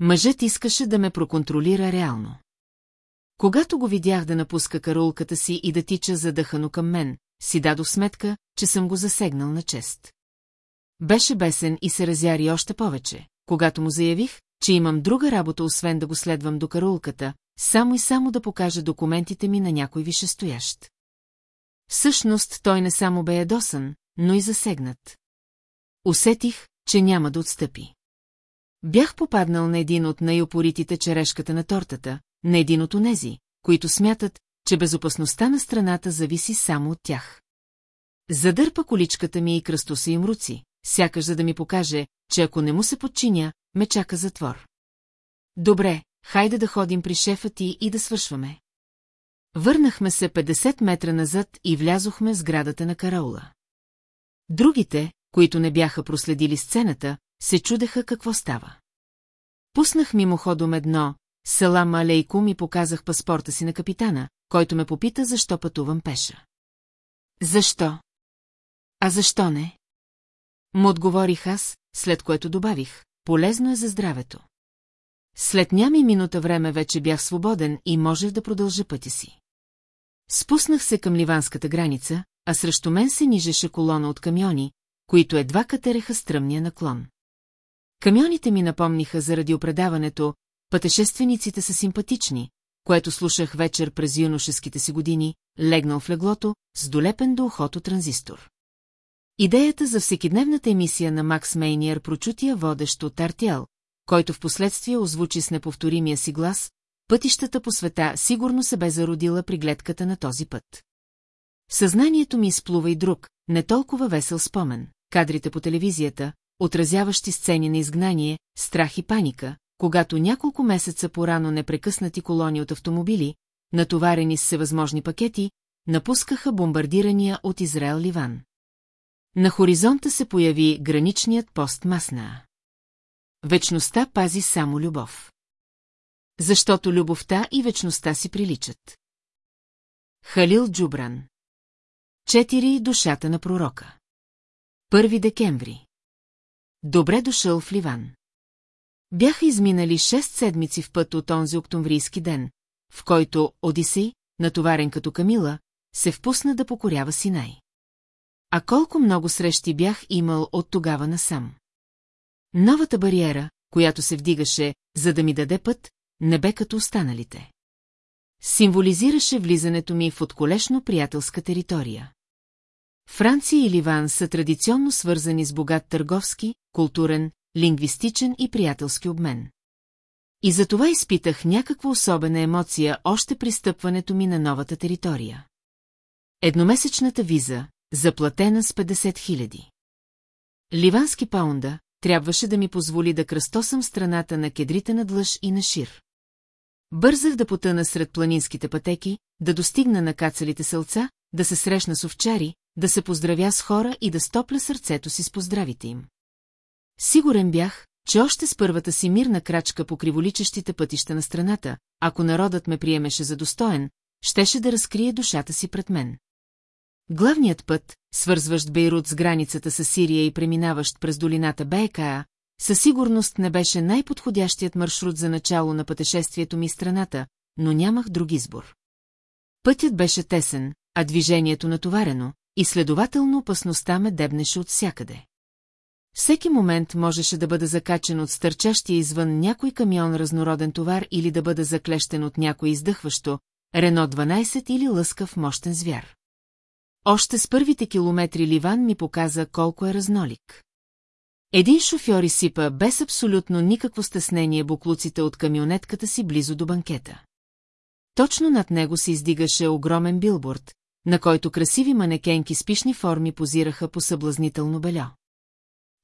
Мъжът искаше да ме проконтролира реално. Когато го видях да напуска карулката си и да тича задъхано към мен, си дадох сметка, че съм го засегнал на чест. Беше бесен и се разяри още повече, когато му заявих, че имам друга работа, освен да го следвам до карулката, само и само да покажа документите ми на някой висшестоящ. Всъщност той не само бе ядосан, но и засегнат. Усетих, че няма да отстъпи. Бях попаднал на един от най-опоритите черешката на тортата, на един от онези, които смятат, че безопасността на страната зависи само от тях. Задърпа количката ми и кръстоса им руци, сякаш за да ми покаже, че ако не му се подчиня, ме чака затвор. Добре, хайде да ходим при шефа ти и да свършваме. Върнахме се 50 метра назад и влязохме в сградата на караула. Другите, които не бяха проследили сцената, се чудеха какво става. Пуснах мимоходом едно, салам алейкум и показах паспорта си на капитана, който ме попита защо пътувам пеша. Защо? А защо не? Му отговорих аз, след което добавих, полезно е за здравето. След нями минута време вече бях свободен и можех да продължа пътя си. Спуснах се към ливанската граница, а срещу мен се нижеше колона от камиони, които едва катереха стръмния наклон. Камионите ми напомниха заради опредаването, пътешествениците са симпатични, което слушах вечер през юношеските си години, легнал в леглото, с долепен до ухото транзистор. Идеята за всекидневната емисия на Макс Мейниер прочутия водещ от Артиел, който в последствие озвучи с неповторимия си глас, пътищата по света сигурно се бе зародила при гледката на този път. съзнанието ми изплува и друг, не толкова весел спомен, кадрите по телевизията, отразяващи сцени на изгнание, страх и паника, когато няколко месеца порано непрекъснати колони от автомобили, натоварени с всевъзможни пакети, напускаха бомбардирания от Израел Ливан. На хоризонта се появи граничният пост Масна. Вечността пази само любов. Защото любовта и вечността си приличат. Халил Джубран Четири душата на пророка. Първи декември. Добре дошъл в Ливан. Бяха изминали шест седмици в път от онзи октомврийски ден, в който Одисей, натоварен като Камила, се впусна да покорява Синай. А колко много срещи бях имал от тогава насам. Новата бариера, която се вдигаше, за да ми даде път, не бе като останалите. Символизираше влизането ми в отколешно приятелска територия. Франция и Ливан са традиционно свързани с богат търговски, културен, лингвистичен и приятелски обмен. И за това изпитах някаква особена емоция още при стъпването ми на новата територия. Едномесечната виза, заплатена с 50 хиляди. Ливански паунда трябваше да ми позволи да кръстосам страната на кедрите на длъж и на шир. Бързах да потъна сред планинските пътеки, да достигна на кацалите селца, да се срещна с овчари, да се поздравя с хора и да стопля сърцето си с поздравите им. Сигурен бях, че още с първата си мирна крачка по криволичещите пътища на страната, ако народът ме приемеше за достоен, щеше да разкрие душата си пред мен. Главният път, свързващ Бейрут с границата с Сирия и преминаващ през долината Бейкаа, със сигурност не беше най-подходящият маршрут за начало на пътешествието ми страната, но нямах друг избор. Пътят беше тесен, а движението натоварено, и следователно опасността ме дебнеше от всякъде. Всеки момент можеше да бъде закачен от стърчащия извън някой камион разнороден товар или да бъде заклещен от някой издъхващо, Рено 12 или лъскав мощен звяр. Още с първите километри Ливан ми показа колко е разнолик. Един шофьор изсипа без абсолютно никакво стеснение буклуците от камионетката си близо до банкета. Точно над него се издигаше огромен билборд, на който красиви манекенки с пишни форми позираха по съблазнително бельо.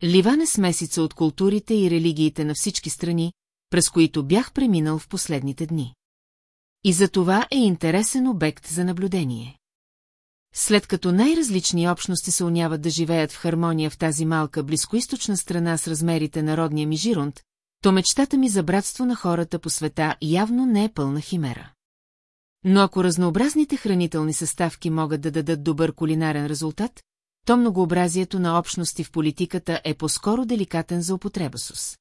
Ливан е смесица от културите и религиите на всички страни, през които бях преминал в последните дни. И за това е интересен обект за наблюдение. След като най-различни общности се уняват да живеят в хармония в тази малка близкоисточна страна с размерите на родния ми Жиронт, то мечтата ми за братство на хората по света явно не е пълна химера. Но ако разнообразните хранителни съставки могат да дадат добър кулинарен резултат, то многообразието на общности в политиката е по-скоро деликатен за употреба сус.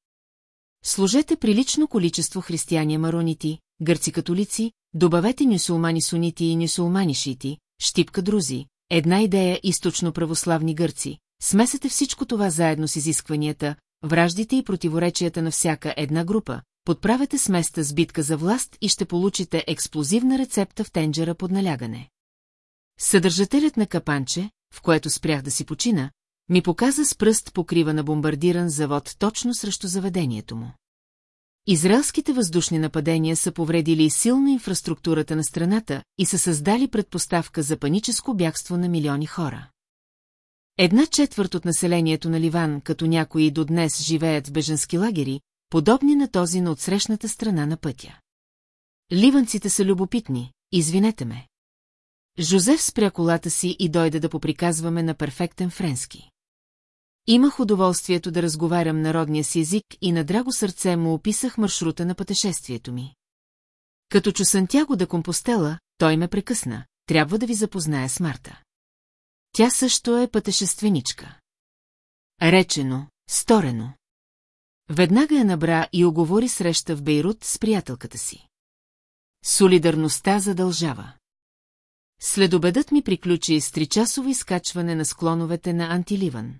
Сложете прилично количество християни маронити, гърци-католици, добавете нюсулмани сунити и нюсулмани шити, щипка друзи, една идея източно-православни гърци, смесете всичко това заедно с изискванията, враждите и противоречията на всяка една група, подправете сместа с битка за власт и ще получите експлозивна рецепта в тенджера под налягане. Съдържателят на капанче, в което спрях да си почина, ми показа с пръст покрива на бомбардиран завод точно срещу заведението му. Израелските въздушни нападения са повредили силно инфраструктурата на страната и са създали предпоставка за паническо бягство на милиони хора. Една четвърт от населението на Ливан, като някои до днес живеят в беженски лагери, подобни на този на отсрещната страна на пътя. Ливанците са любопитни, извинете ме. Жозеф спря колата си и дойде да поприказваме на перфектен френски. Имах удоволствието да разговарям народния си език и на драго сърце му описах маршрута на пътешествието ми. Като чу Сантяго да компостела, той ме прекъсна. Трябва да ви запозная с Марта. Тя също е пътешественичка. Речено, сторено. Веднага я набра и оговори среща в Бейрут с приятелката си. Солидарността задължава. Следобедът ми приключи с тричасово изкачване на склоновете на Антиливан.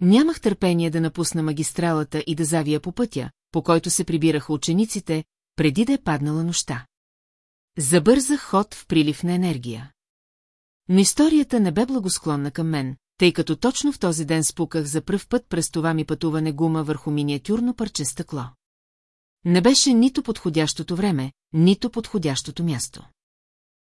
Нямах търпение да напусна магистралата и да завия по пътя, по който се прибираха учениците, преди да е паднала нощта. Забързах ход в прилив на енергия. Но историята не бе благосклонна към мен, тъй като точно в този ден спуках за пръв път през това ми пътуване гума върху миниатюрно парче стъкло. Не беше нито подходящото време, нито подходящото място.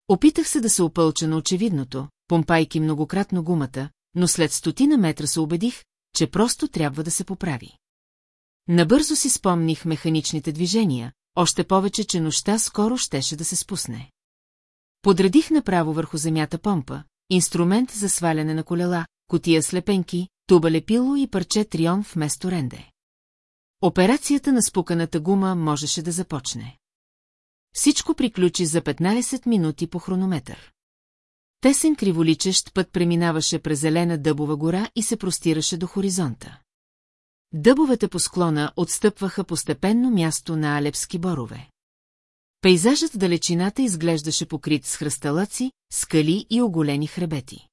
Опитах се да се опълча на очевидното, помпайки многократно гумата, но след стотина метра се убедих, че просто трябва да се поправи. Набързо си спомних механичните движения, още повече, че нощта скоро щеше да се спусне. Подредих направо върху земята помпа, инструмент за сваляне на колела, котия слепенки, туба лепило и парче трион вместо ренде. Операцията на спуканата гума можеше да започне. Всичко приключи за 15 минути по хронометър. Тесен криволичещ път преминаваше през зелена дъбова гора и се простираше до хоризонта. Дъбовете по склона отстъпваха постепенно място на алепски борове. Пейзажът в далечината изглеждаше покрит с хръсталаци, скали и оголени хребети.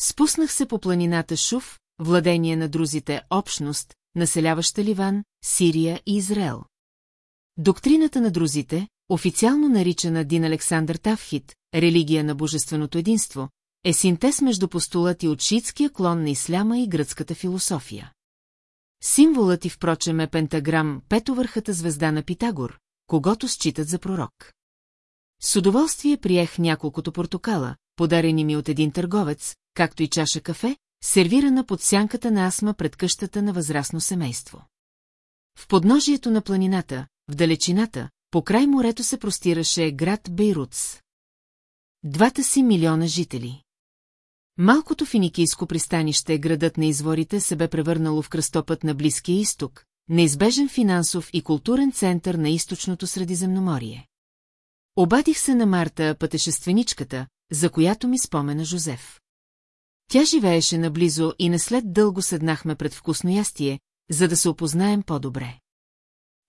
Спуснах се по планината Шув, владение на друзите общност, населяваща Ливан, Сирия и Израел. Доктрината на друзите, официално наричана Дин Александър Тавхит, религия на божественото единство, е синтез между постулати от шиитския клон на исляма и гръцката философия. Символът и впрочем е пентаграм, петовърхата звезда на Питагор, когато считат за пророк. С удоволствие приех няколкото портокала, подарени ми от един търговец, както и чаша кафе, сервирана под сянката на асма пред къщата на възрастно семейство. В подножието на планината, в далечината, по край морето се простираше град Бейруц. Двата си милиона жители. Малкото финикийско пристанище, градът на изворите, се бе превърнало в кръстопът на Близкия изток, неизбежен финансов и културен център на източното Средиземноморие. Обадих се на Марта, пътешественичката, за която ми спомена Жозеф. Тя живееше наблизо и не след дълго седнахме пред вкусно ястие, за да се опознаем по-добре.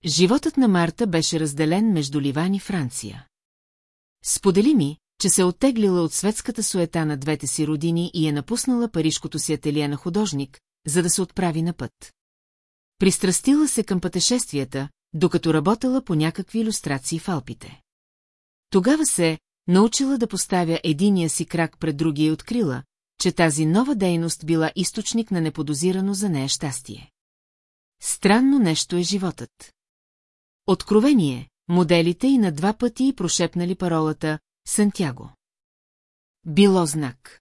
Животът на Марта беше разделен между Ливан и Франция. Сподели ми, че се оттеглила от светската суета на двете си родини и е напуснала парижкото си ателие на художник, за да се отправи на път. Пристрастила се към пътешествията, докато работела по някакви иллюстрации в Алпите. Тогава се научила да поставя единия си крак пред другия и открила, че тази нова дейност била източник на неподозирано за нея щастие. Странно нещо е животът. Откровение, моделите и на два пъти прошепнали паролата Сантяго. Било знак.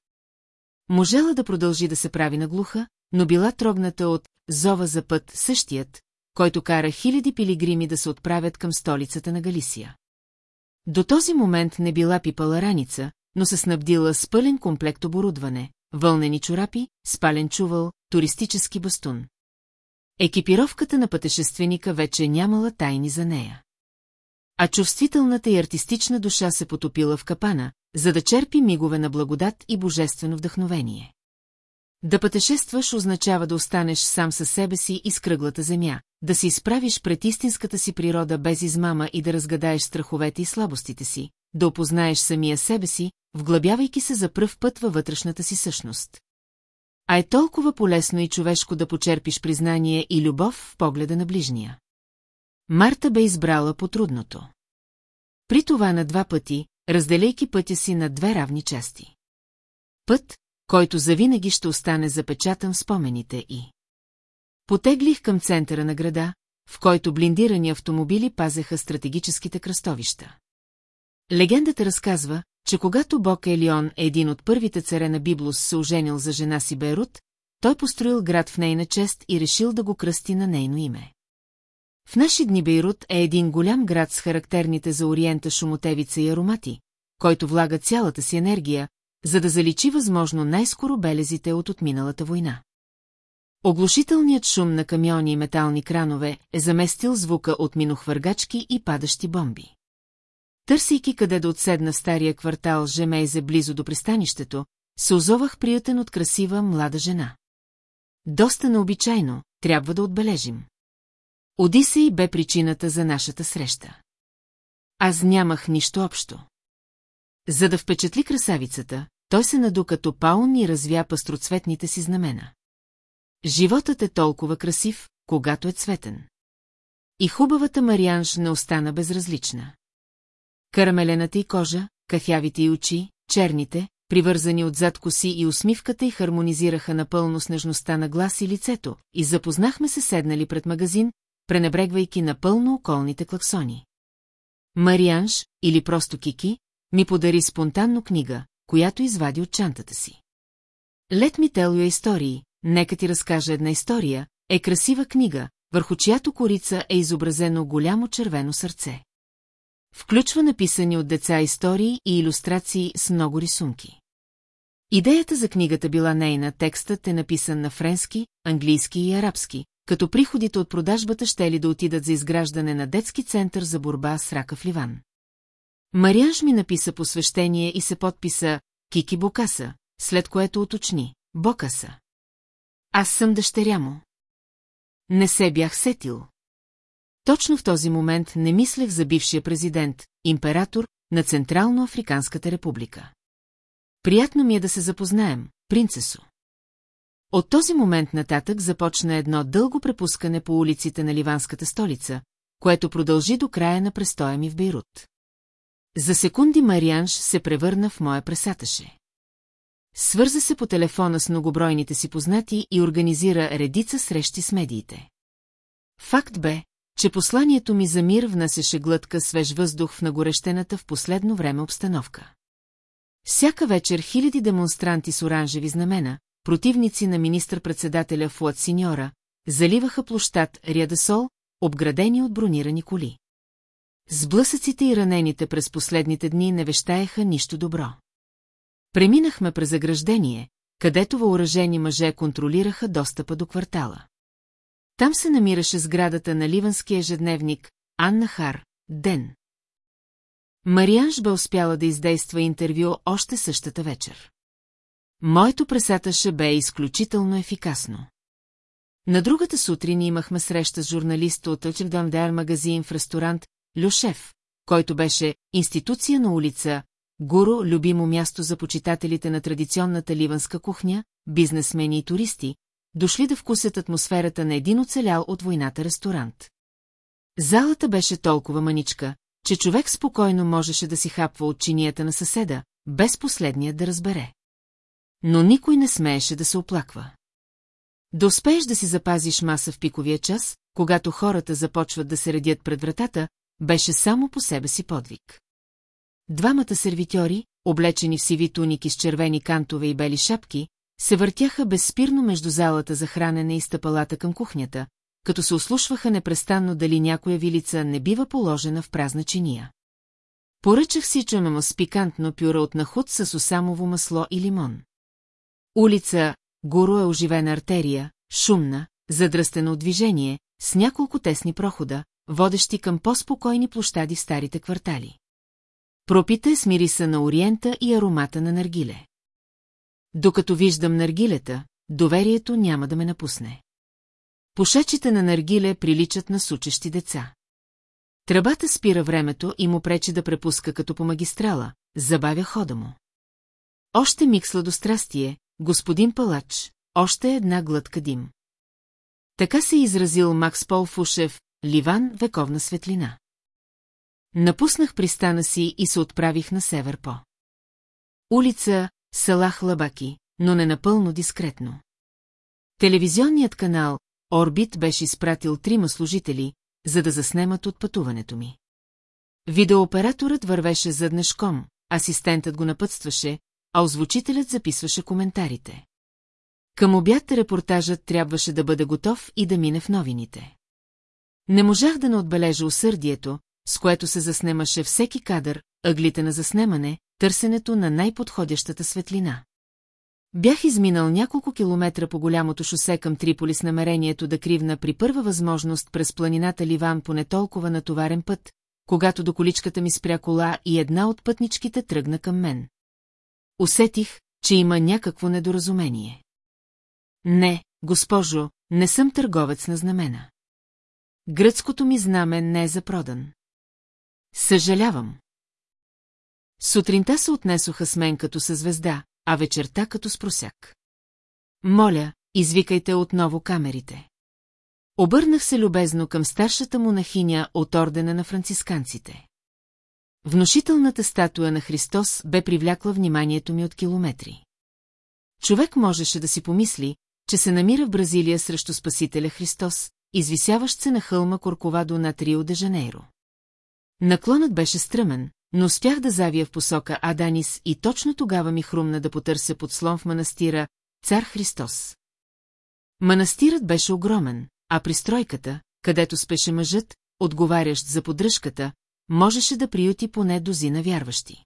Можела да продължи да се прави наглуха, но била трогната от зова за път същият, който кара хиляди пилигрими да се отправят към столицата на Галисия. До този момент не била пипала раница, но се снабдила с пълен комплект оборудване, вълнени чорапи, спален чувал, туристически бастун. Екипировката на пътешественика вече нямала тайни за нея. А чувствителната и артистична душа се потопила в капана, за да черпи мигове на благодат и божествено вдъхновение. Да пътешестваш означава да останеш сам със себе си и с кръглата земя, да се изправиш пред истинската си природа без измама и да разгадаеш страховете и слабостите си, да опознаеш самия себе си, вглъбявайки се за пръв път във вътрешната си същност. А е толкова полезно и човешко да почерпиш признание и любов в погледа на ближния. Марта бе избрала по трудното. При това на два пъти, разделяйки пътя си на две равни части. Път, който завинаги ще остане запечатан в спомените и. Потеглих към центъра на града, в който блиндирани автомобили пазеха стратегическите кръстовища. Легендата разказва, че когато Бог Елион един от първите царе на Библос се оженил за жена си Бейрут, той построил град в нейна чест и решил да го кръсти на нейно име. В наши дни Бейрут е един голям град с характерните за Ориента шумотевица и аромати, който влага цялата си енергия, за да заличи възможно най-скоро белезите от отминалата война. Оглушителният шум на камиони и метални кранове е заместил звука от минохвъргачки и падащи бомби. Търсейки къде да отседна в стария квартал Жемейзе близо до пристанището, се озовах приятен от красива млада жена. Доста необичайно, трябва да отбележим. Одисей бе причината за нашата среща. Аз нямах нищо общо. За да впечатли красавицата, той се наду като паун и развя пастроцветните си знамена. Животът е толкова красив, когато е цветен. И хубавата Марианж не остана безразлична. Карамелената й кожа, кафявите й очи, черните, привързани отзад коси и усмивката й хармонизираха напълно с нежността на глас и лицето, и запознахме се седнали пред магазин, пренебрегвайки напълно околните клаксони. Марианж, или просто Кики, ми подари спонтанно книга, която извади от чантата си. Лет ми телуя истории, нека ти разкажа една история, е красива книга, върху чиято корица е изобразено голямо червено сърце. Включва написани от деца истории и иллюстрации с много рисунки. Идеята за книгата била нейна, текстът е написан на френски, английски и арабски, като приходите от продажбата ще ли да отидат за изграждане на детски център за борба с рака в Ливан. Марианж ми написа посвещение и се подписа Кики Бокаса, след което уточни Бокаса. Аз съм дъщеря му. Не се бях сетил. Точно в този момент не мислех за бившия президент, император на Централно-Африканската република. Приятно ми е да се запознаем, принцесо. От този момент нататък започна едно дълго препускане по улиците на ливанската столица, което продължи до края на престоя ми в Бейрут. За секунди Марианш се превърна в моя пресаташе. Свърза се по телефона с многобройните си познати и организира редица срещи с медиите. Факт бе, че посланието ми за мир внасяше глътка свеж въздух в нагорещената в последно време обстановка. Всяка вечер хиляди демонстранти с оранжеви знамена, противници на министър-председателя Фуат Синьора, заливаха площад Рядасол, обградени от бронирани коли. Сблъсъците и ранените през последните дни не вещаеха нищо добро. Преминахме през заграждение, където въоръжени мъже контролираха достъпа до квартала. Там се намираше сградата на ливанския ежедневник Анна Хар, Ден. Марианж бе успяла да издейства интервю още същата вечер. Моето пресаташе бе изключително ефикасно. На другата сутрин имахме среща с журналист от Очердамдер магазин в ресторант Люшев, който беше институция на улица, гуру, любимо място за почитателите на традиционната ливанска кухня, бизнесмени и туристи, дошли да вкусят атмосферата на един оцелял от войната ресторант. Залата беше толкова маничка, че човек спокойно можеше да си хапва от чинията на съседа, без последния да разбере. Но никой не смееше да се оплаква. Да успееш да си запазиш маса в пиковия час, когато хората започват да се редят пред вратата, беше само по себе си подвиг. Двамата сервитьори, облечени в сиви туники с червени кантове и бели шапки, се въртяха безспирно между залата за хранене и стъпалата към кухнята, като се ослушваха непрестанно дали някоя вилица не бива положена в празна чиния. Поръчах си чумемо с пикантно пюра от нахуд с осамово масло и лимон. Улица Гуро е оживена артерия, шумна, задръстена от движение, с няколко тесни прохода, водещи към по-спокойни площади в старите квартали. Пропита е с мириса на ориента и аромата на наргиле. Докато виждам наргилета, доверието няма да ме напусне. Пушачите на наргиле приличат на сучещи деца. Тръбата спира времето и му пречи да препуска като по магистрала, забавя хода му. Още миг сладострастие, господин палач, още една глътка дим. Така се изразил Макс Пол Фушев, Ливан, вековна светлина. Напуснах пристана си и се отправих на север по. Улица Салах Лабаки, но не напълно дискретно. Телевизионният канал Орбит беше изпратил трима служители, за да заснемат от пътуването ми. Видеооператорът вървеше заднешком, асистентът го напътстваше, а озвучителят записваше коментарите. Към обяд репортажът трябваше да бъде готов и да мине в новините. Не можах да не отбележа усърдието, с което се заснемаше всеки кадър, ъглите на заснемане, търсенето на най-подходящата светлина. Бях изминал няколко километра по голямото шосе към Триполи с намерението да кривна при първа възможност през планината Ливан по не толкова натоварен път, когато до количката ми спря кола и една от пътничките тръгна към мен. Усетих, че има някакво недоразумение. Не, госпожо, не съм търговец на знамена. Гръцкото ми знаме не е запродан. Съжалявам. Сутринта се отнесоха с мен като със звезда, а вечерта като с просяк. Моля, извикайте отново камерите. Обърнах се любезно към старшата монахиня от ордена на францисканците. Внушителната статуя на Христос бе привлякла вниманието ми от километри. Човек можеше да си помисли, че се намира в Бразилия срещу Спасителя Христос, извисяващ се на хълма Корковадо над Рио де Жанейро. Наклонът беше стръмен, но успях да завия в посока Аданис и точно тогава ми хрумна да потърся подслон в манастира Цар Христос. Манастирът беше огромен, а пристройката, където спеше мъжът, отговарящ за поддръжката, можеше да приюти поне дозина вярващи.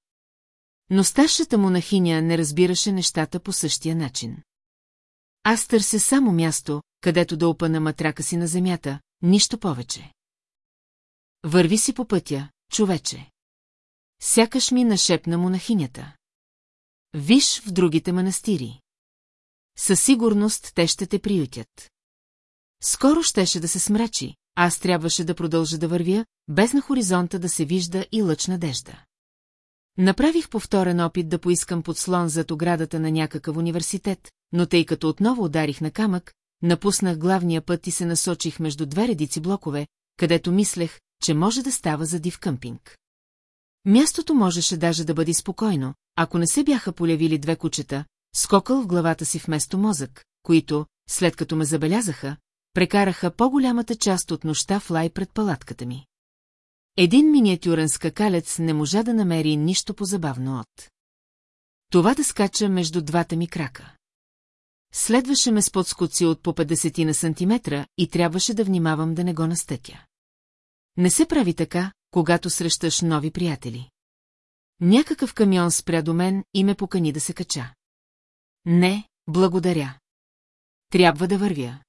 Но старшата монахиня не разбираше нещата по същия начин. Аз търся само място, където да опъна матрака си на земята, нищо повече. Върви си по пътя, човече. Сякаш ми нашепна монахинята. Виж в другите манастири. Със сигурност те ще те приютят. Скоро щеше да се смрачи, аз трябваше да продължа да вървя, без на хоризонта да се вижда и лъч надежда. Направих повторен опит да поискам подслон зад оградата на някакъв университет, но тъй като отново ударих на камък, напуснах главния път и се насочих между две редици блокове, където мислех, че може да става за див къмпинг. Мястото можеше даже да бъде спокойно, ако не се бяха полявили две кучета, скокал в главата си вместо мозък, които, след като ме забелязаха, прекараха по-голямата част от нощта в лай пред палатката ми. Един миниатюрен скакалец не можа да намери нищо позабавно от. Това да скача между двата ми крака. Следваше ме с подскоци от по 50 на сантиметра и трябваше да внимавам да не го настъкя. Не се прави така, когато срещаш нови приятели. Някакъв камион спря до мен и ме покани да се кача. Не, благодаря. Трябва да вървя.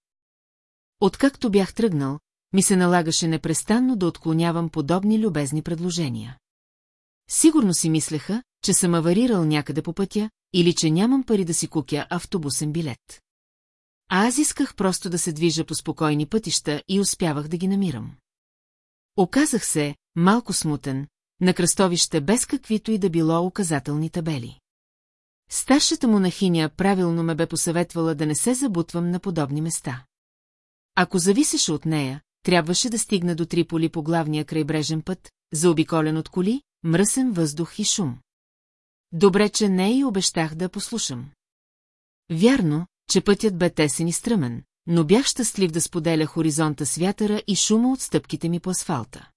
Откакто бях тръгнал, ми се налагаше непрестанно да отклонявам подобни любезни предложения. Сигурно си мислеха, че съм аварирал някъде по пътя или че нямам пари да си купя автобусен билет. А аз исках просто да се движа по спокойни пътища и успявах да ги намирам. Оказах се, малко смутен, на кръстовище без каквито и да било указателни табели. Старшата монахиня правилно ме бе посъветвала да не се забутвам на подобни места. Ако зависеше от нея, трябваше да стигна до Триполи по главния крайбрежен път, заобиколен от коли, мръсен въздух и шум. Добре, че не и обещах да послушам. Вярно, че пътят бе тесен и стръмен, но бях щастлив да споделя хоризонта с вятъра и шума от стъпките ми по асфалта.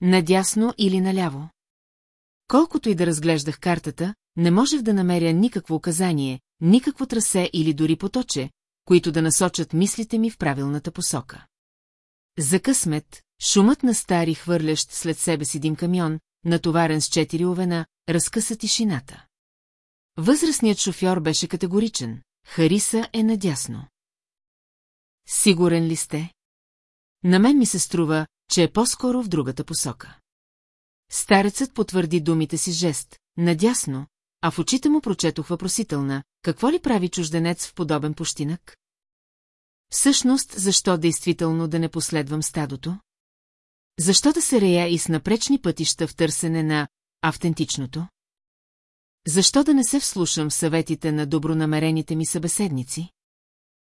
Надясно или наляво? Колкото и да разглеждах картата, не можех да намеря никакво указание, никакво трасе или дори поточе, които да насочат мислите ми в правилната посока. За късмет, шумът на стари хвърлящ след себе си един камион, натоварен с четири овена, разкъса тишината. Възрастният шофьор беше категоричен. Хариса е надясно. Сигурен ли сте? На мен ми се струва, че е по-скоро в другата посока. Старецът потвърди думите си жест, надясно, а в очите му прочетох въпросителна, какво ли прави чужденец в подобен пощинък? Всъщност, защо действително да не последвам стадото? Защо да се рея и с напречни пътища в търсене на автентичното? Защо да не се вслушам в съветите на добронамерените ми събеседници?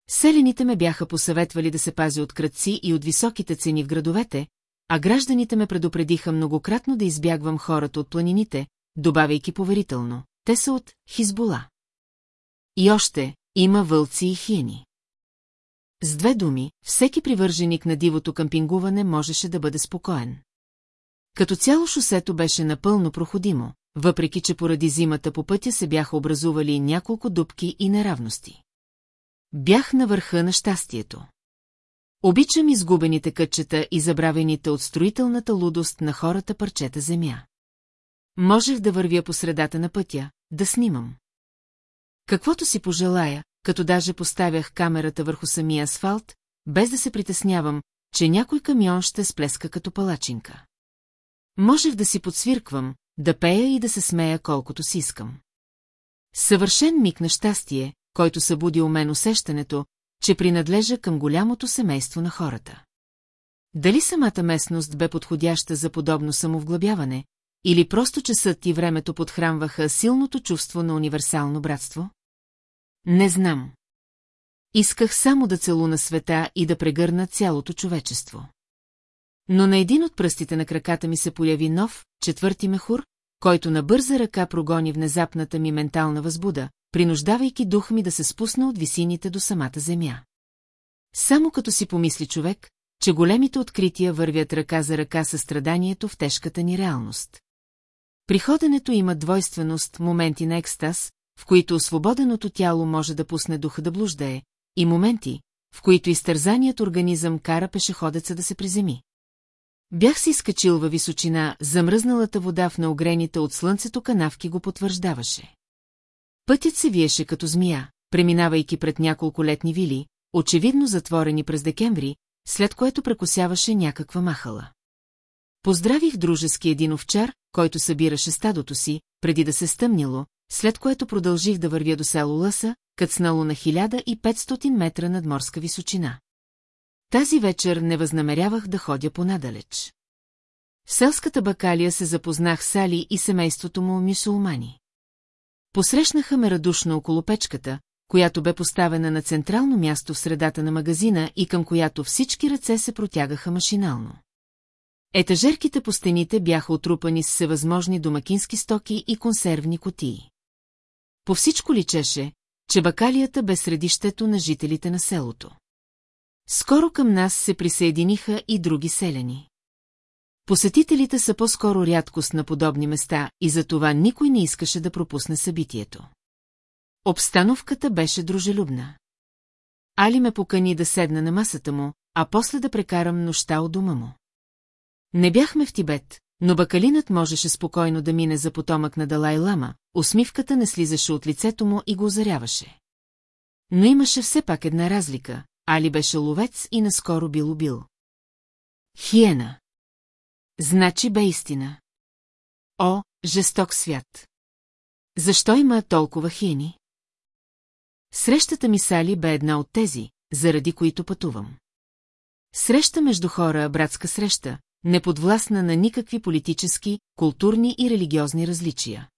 Селените ме бяха посъветвали да се пази от кръци и от високите цени в градовете, а гражданите ме предупредиха многократно да избягвам хората от планините, добавяйки поверително. Те са от Хизбола. И още, има вълци и хиени. С две думи, всеки привърженик на дивото кампингуване можеше да бъде спокоен. Като цяло шосето беше напълно проходимо, въпреки че поради зимата по пътя се бяха образували няколко дубки и неравности. Бях на върха на щастието. Обичам изгубените кътчета и забравените от строителната лудост на хората парчета земя. Можех да вървя по средата на пътя, да снимам. Каквото си пожелая, като даже поставях камерата върху самия асфалт, без да се притеснявам, че някой камион ще сплеска като палачинка. Можех да си подсвирквам, да пея и да се смея колкото си искам. Съвършен миг на щастие, който събуди у мен усещането, че принадлежа към голямото семейство на хората. Дали самата местност бе подходяща за подобно самовглъбяване, или просто часът и времето подхранваха силното чувство на универсално братство? Не знам. Исках само да целуна света и да прегърна цялото човечество. Но на един от пръстите на краката ми се появи нов, четвърти мехур, който на бърза ръка прогони внезапната ми ментална възбуда, принуждавайки дух ми да се спусна от висините до самата земя. Само като си помисли човек, че големите открития вървят ръка за ръка със страданието в тежката ни реалност. При ходенето има двойственост, моменти на екстаз, в които освободеното тяло може да пусне духа да блуждае, и моменти, в които изтързаният организъм кара пешеходеца да се приземи. Бях си изкачил във височина, замръзналата вода в наогрените от слънцето канавки го потвърждаваше. Пътят се виеше като змия, преминавайки пред няколко летни вили, очевидно затворени през декември, след което прекосяваше някаква махала. Поздравих дружески един овчар, който събираше стадото си, преди да се стъмнило, след което продължих да вървя до село Лъса, кацнало на 1500 метра над морска височина. Тази вечер не възнамерявах да ходя понадалеч. В селската бакалия се запознах с Али и семейството му мюсулмани. Посрещнаха ме радушно около печката, която бе поставена на централно място в средата на магазина и към която всички ръце се протягаха машинално. Етажерките по стените бяха отрупани с всевъзможни домакински стоки и консервни котии. По всичко личеше, че бакалията бе средището на жителите на селото. Скоро към нас се присъединиха и други селени. Посетителите са по-скоро рядкост на подобни места и затова никой не искаше да пропусне събитието. Обстановката беше дружелюбна. Али ме покани да седна на масата му, а после да прекарам нощта от дома му. Не бяхме в Тибет, но бакалинът можеше спокойно да мине за потомък на Далай Лама, усмивката не слизаше от лицето му и го озаряваше. Но имаше все пак една разлика, Али беше ловец и наскоро бил убил. Хиена. Значи бе истина. О, жесток свят! Защо има толкова хиени? Срещата ми с Али бе една от тези, заради които пътувам. Среща между хора, братска среща, неподвластна на никакви политически, културни и религиозни различия.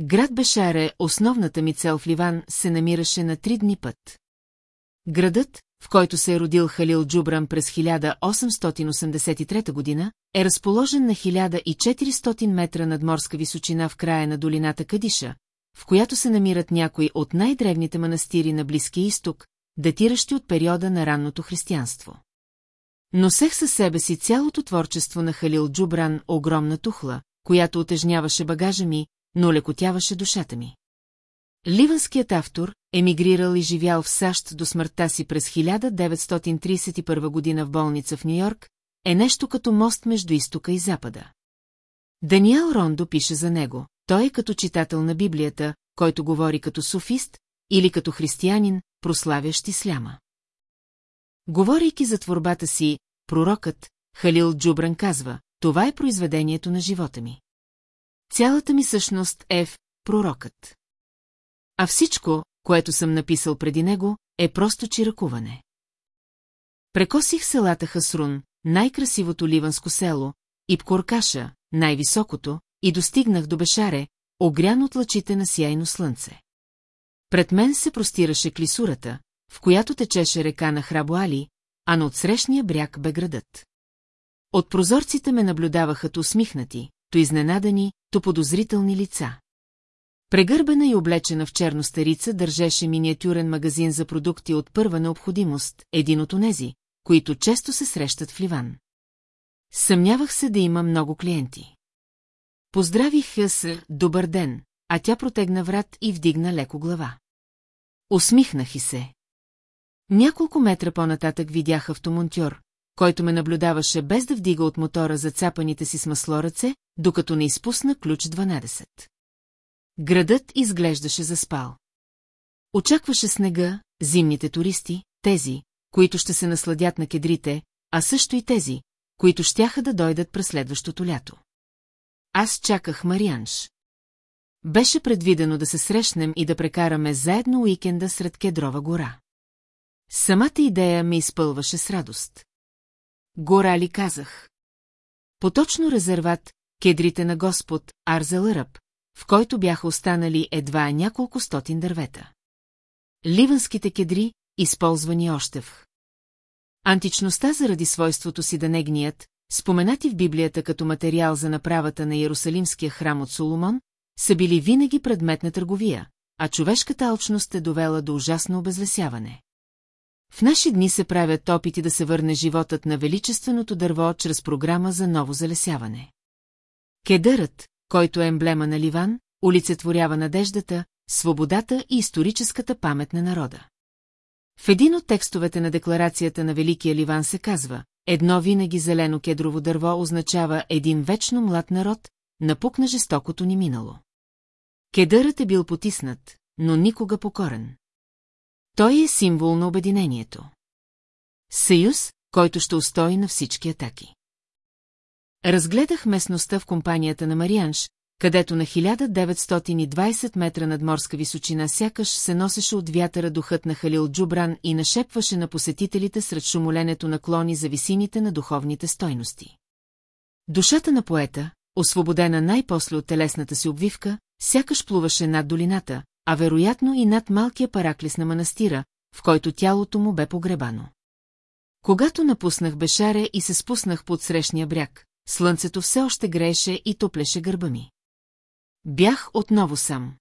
Град Бешаре, основната ми цел в Ливан, се намираше на три дни път. Градът, в който се е родил Халил Джубран през 1883 година, е разположен на 1400 метра над морска височина в края на долината Кадиша, в която се намират някои от най-древните манастири на Близкия изток, датиращи от периода на ранното християнство. Носех със себе си цялото творчество на Халил Джубран, огромна тухла, която отежняваше багажа ми, но лекотяваше душата ми. Ливанският автор, емигрирал и живял в САЩ до смъртта си през 1931 година в болница в Нью-Йорк, е нещо като мост между изтока и запада. Даниел Рондо пише за него. Той е като читател на Библията, който говори като софист или като християнин, прославящ исляма. Говорейки за творбата си, пророкът, Халил Джубран казва, това е произведението на живота ми. Цялата ми същност е в пророкът. А всичко, което съм написал преди него, е просто чиракуване. Прекосих селата Хасрун, най-красивото ливанско село, и Пкоркаша, най-високото, и достигнах до Бешаре, огрян от лъчите на сияйно слънце. Пред мен се простираше клисурата, в която течеше река на Храбоали, а на отсрещния бряг бе градът. От прозорците ме наблюдаваха то усмихнати, то изненадани, то подозрителни лица. Прегърбена и облечена в черно старица държеше миниатюрен магазин за продукти от първа необходимост, един от онези, които често се срещат в Ливан. Съмнявах се да има много клиенти. Поздравих я с «Добър ден», а тя протегна врат и вдигна леко глава. Усмихнах и се. Няколко метра по-нататък видях автомонтьор, който ме наблюдаваше без да вдига от мотора за цапаните си с масло ръце, докато не изпусна ключ 12. Градът изглеждаше заспал. Очакваше снега, зимните туристи, тези, които ще се насладят на кедрите, а също и тези, които щяха да дойдат през следващото лято. Аз чаках Марианш. Беше предвидено да се срещнем и да прекараме заедно уикенда сред Кедрова гора. Самата идея ме изпълваше с радост. Гора ли казах? Поточно резерват, кедрите на Господ, Арзелъръб, в който бяха останали едва няколко стотин дървета. Ливанските кедри, използвани още в. Античността заради свойството си да не гният, споменати в Библията като материал за направата на Иерусалимския храм от Соломон, са били винаги предмет на търговия, а човешката алчност е довела до ужасно обезлесяване. В наши дни се правят опити да се върне животът на величественото дърво чрез програма за ново залесяване. Кедърът, който е емблема на Ливан, олицетворява надеждата, свободата и историческата памет на народа. В един от текстовете на декларацията на Великия Ливан се казва, едно винаги зелено кедрово дърво означава един вечно млад народ, напук на жестокото ни минало. Кедърът е бил потиснат, но никога покорен. Той е символ на обединението. Съюз, който ще устои на всички атаки. Разгледах местността в компанията на Марианш, където на 1920 метра над морска височина сякаш се носеше от вятъра духът на Халил Джубран и нашепваше на посетителите сред шумоленето на клони за висините на духовните стойности. Душата на поета, освободена най-после от телесната си обвивка, сякаш плуваше над долината, а вероятно и над малкия параклис на манастира, в който тялото му бе погребано. Когато напуснах Бешаре и се спуснах под срещния бряг, слънцето все още грееше и топлеше гърба ми. Бях отново сам.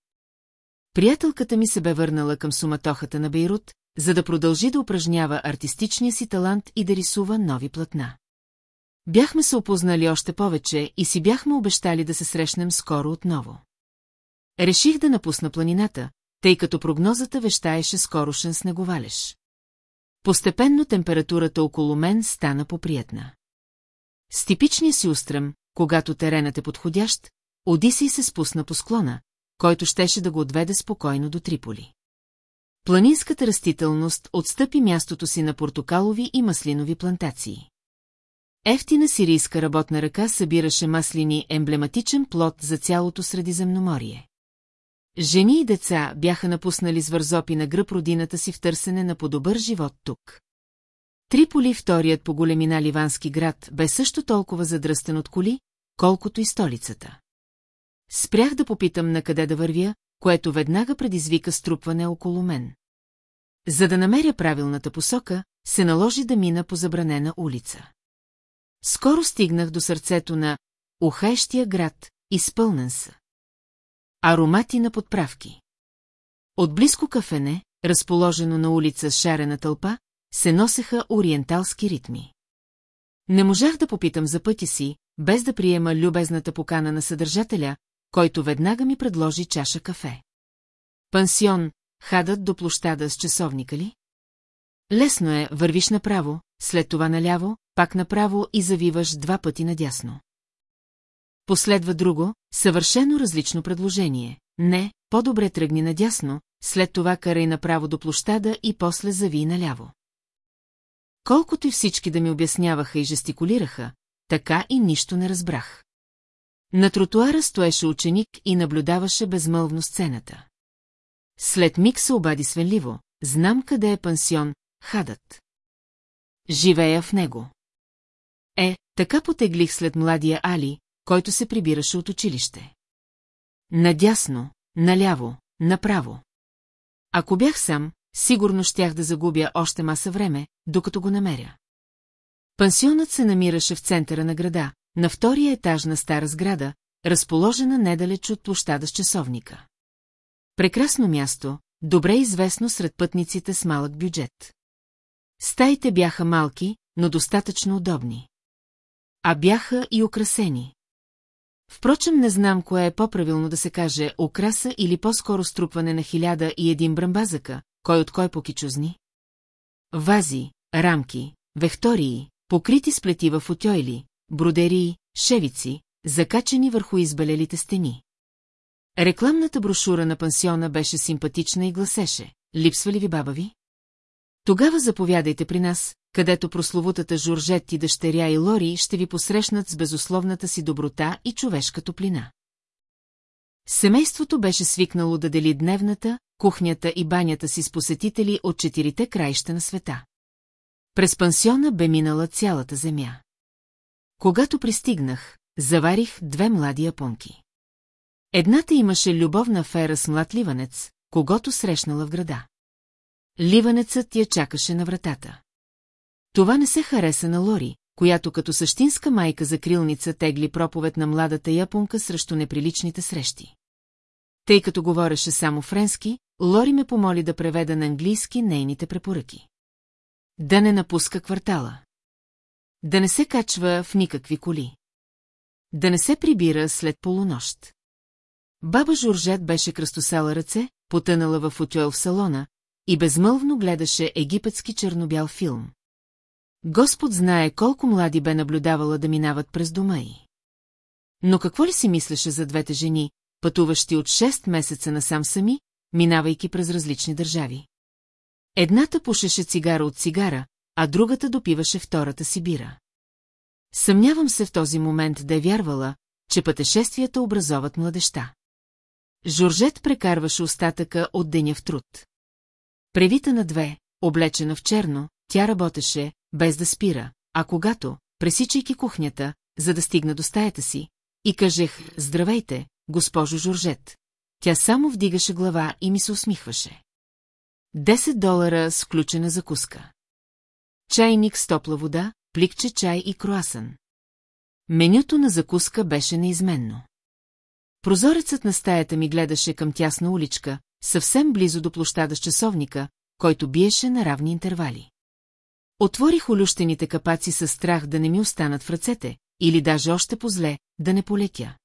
Приятелката ми се бе върнала към суматохата на Бейрут, за да продължи да упражнява артистичния си талант и да рисува нови платна. Бяхме се опознали още повече и си бяхме обещали да се срещнем скоро отново. Реших да напусна планината, тъй като прогнозата вещаеше скорошен снеговалеж. Постепенно температурата около мен стана поприятна. С типичния си устрем, когато теренът е подходящ, Одисей се спусна по склона, който щеше да го отведе спокойно до Триполи. Планинската растителност отстъпи мястото си на портокалови и маслинови плантации. Ефтина сирийска работна ръка събираше маслини емблематичен плод за цялото Средиземноморие. Жени и деца бяха напуснали с вързопи на гръб родината си в търсене на по-добър живот тук. Триполи, вторият по големина ливански град, бе също толкова задръстен от коли, колкото и столицата. Спрях да попитам на къде да вървя, което веднага предизвика струпване около мен. За да намеря правилната посока, се наложи да мина по забранена улица. Скоро стигнах до сърцето на ухаещия град, изпълнен са. Аромати на подправки. Отблизко кафене, разположено на улица с шарена тълпа, се носеха ориенталски ритми. Не можах да попитам за пъти си, без да приема любезната покана на съдържателя, който веднага ми предложи чаша кафе. Пансион, хадът до площада с часовника ли? Лесно е, вървиш направо, след това наляво, пак направо и завиваш два пъти надясно. Последва друго, съвършено различно предложение. Не, по-добре тръгни надясно, след това карай направо до площада и после зави наляво. Колкото и всички да ми обясняваха и жестикулираха, така и нищо не разбрах. На тротуара стоеше ученик и наблюдаваше безмълвно сцената. След миг се обади свенливо, знам къде е пансион, хадът. Живея в него. Е, така потеглих след младия Али, който се прибираше от училище. Надясно, наляво, направо. Ако бях сам, сигурно щях да загубя още маса време, докато го намеря. Пансионът се намираше в центъра на града, на втория етаж на стара сграда, разположена недалеч от площада с часовника. Прекрасно място, добре известно сред пътниците с малък бюджет. Стаите бяха малки, но достатъчно удобни. А бяха и украсени. Впрочем, не знам кое е по-правилно да се каже украса или по-скоро струпване на хиляда и един брамбазъка, кой от кой покичузни. Вази, рамки, вектории, покрити с плетива футойли, бродерии, шевици, закачени върху избалелите стени. Рекламната брошура на пансиона беше симпатична и гласеше «Липсва ли ви баба ви?» Тогава заповядайте при нас, където прословутата Жоржет и дъщеря и Лори ще ви посрещнат с безусловната си доброта и човешка топлина. Семейството беше свикнало да дели дневната, кухнята и банята си с посетители от четирите краища на света. През пансиона бе минала цялата земя. Когато пристигнах, заварих две млади японки. Едната имаше любовна афера с млад ливанец, когато срещнала в града. Ливанецът я чакаше на вратата. Това не се хареса на Лори, която като същинска майка за крилница тегли проповед на младата японка срещу неприличните срещи. Тъй като говореше само френски, Лори ме помоли да преведа на английски нейните препоръки. Да не напуска квартала. Да не се качва в никакви коли. Да не се прибира след полунощ. Баба Жоржет беше кръстосала ръце, потънала в футюел в салона и безмълвно гледаше египетски чернобял филм. Господ знае колко млади бе наблюдавала да минават през дома й. Но какво ли си мислеше за двете жени, пътуващи от 6 месеца насам сами, минавайки през различни държави? Едната пушеше цигара от цигара, а другата допиваше втората си бира. Съмнявам се в този момент да е вярвала, че пътешествията образоват младеща. Жоржет прекарваше остатъка от деня в труд. Превита на две, облечена в черно, тя работеше, без да спира, а когато, пресичайки кухнята, за да стигна до стаята си, и кажех «Здравейте, госпожо Жоржет», тя само вдигаше глава и ми се усмихваше. 10 долара с включена закуска. Чайник с топла вода, пликче чай и круасан. Менюто на закуска беше неизменно. Прозорецът на стаята ми гледаше към тясна уличка, съвсем близо до площада с часовника, който биеше на равни интервали. Отворих олющените капаци със страх да не ми останат в ръцете, или даже още по-зле, да не полетя.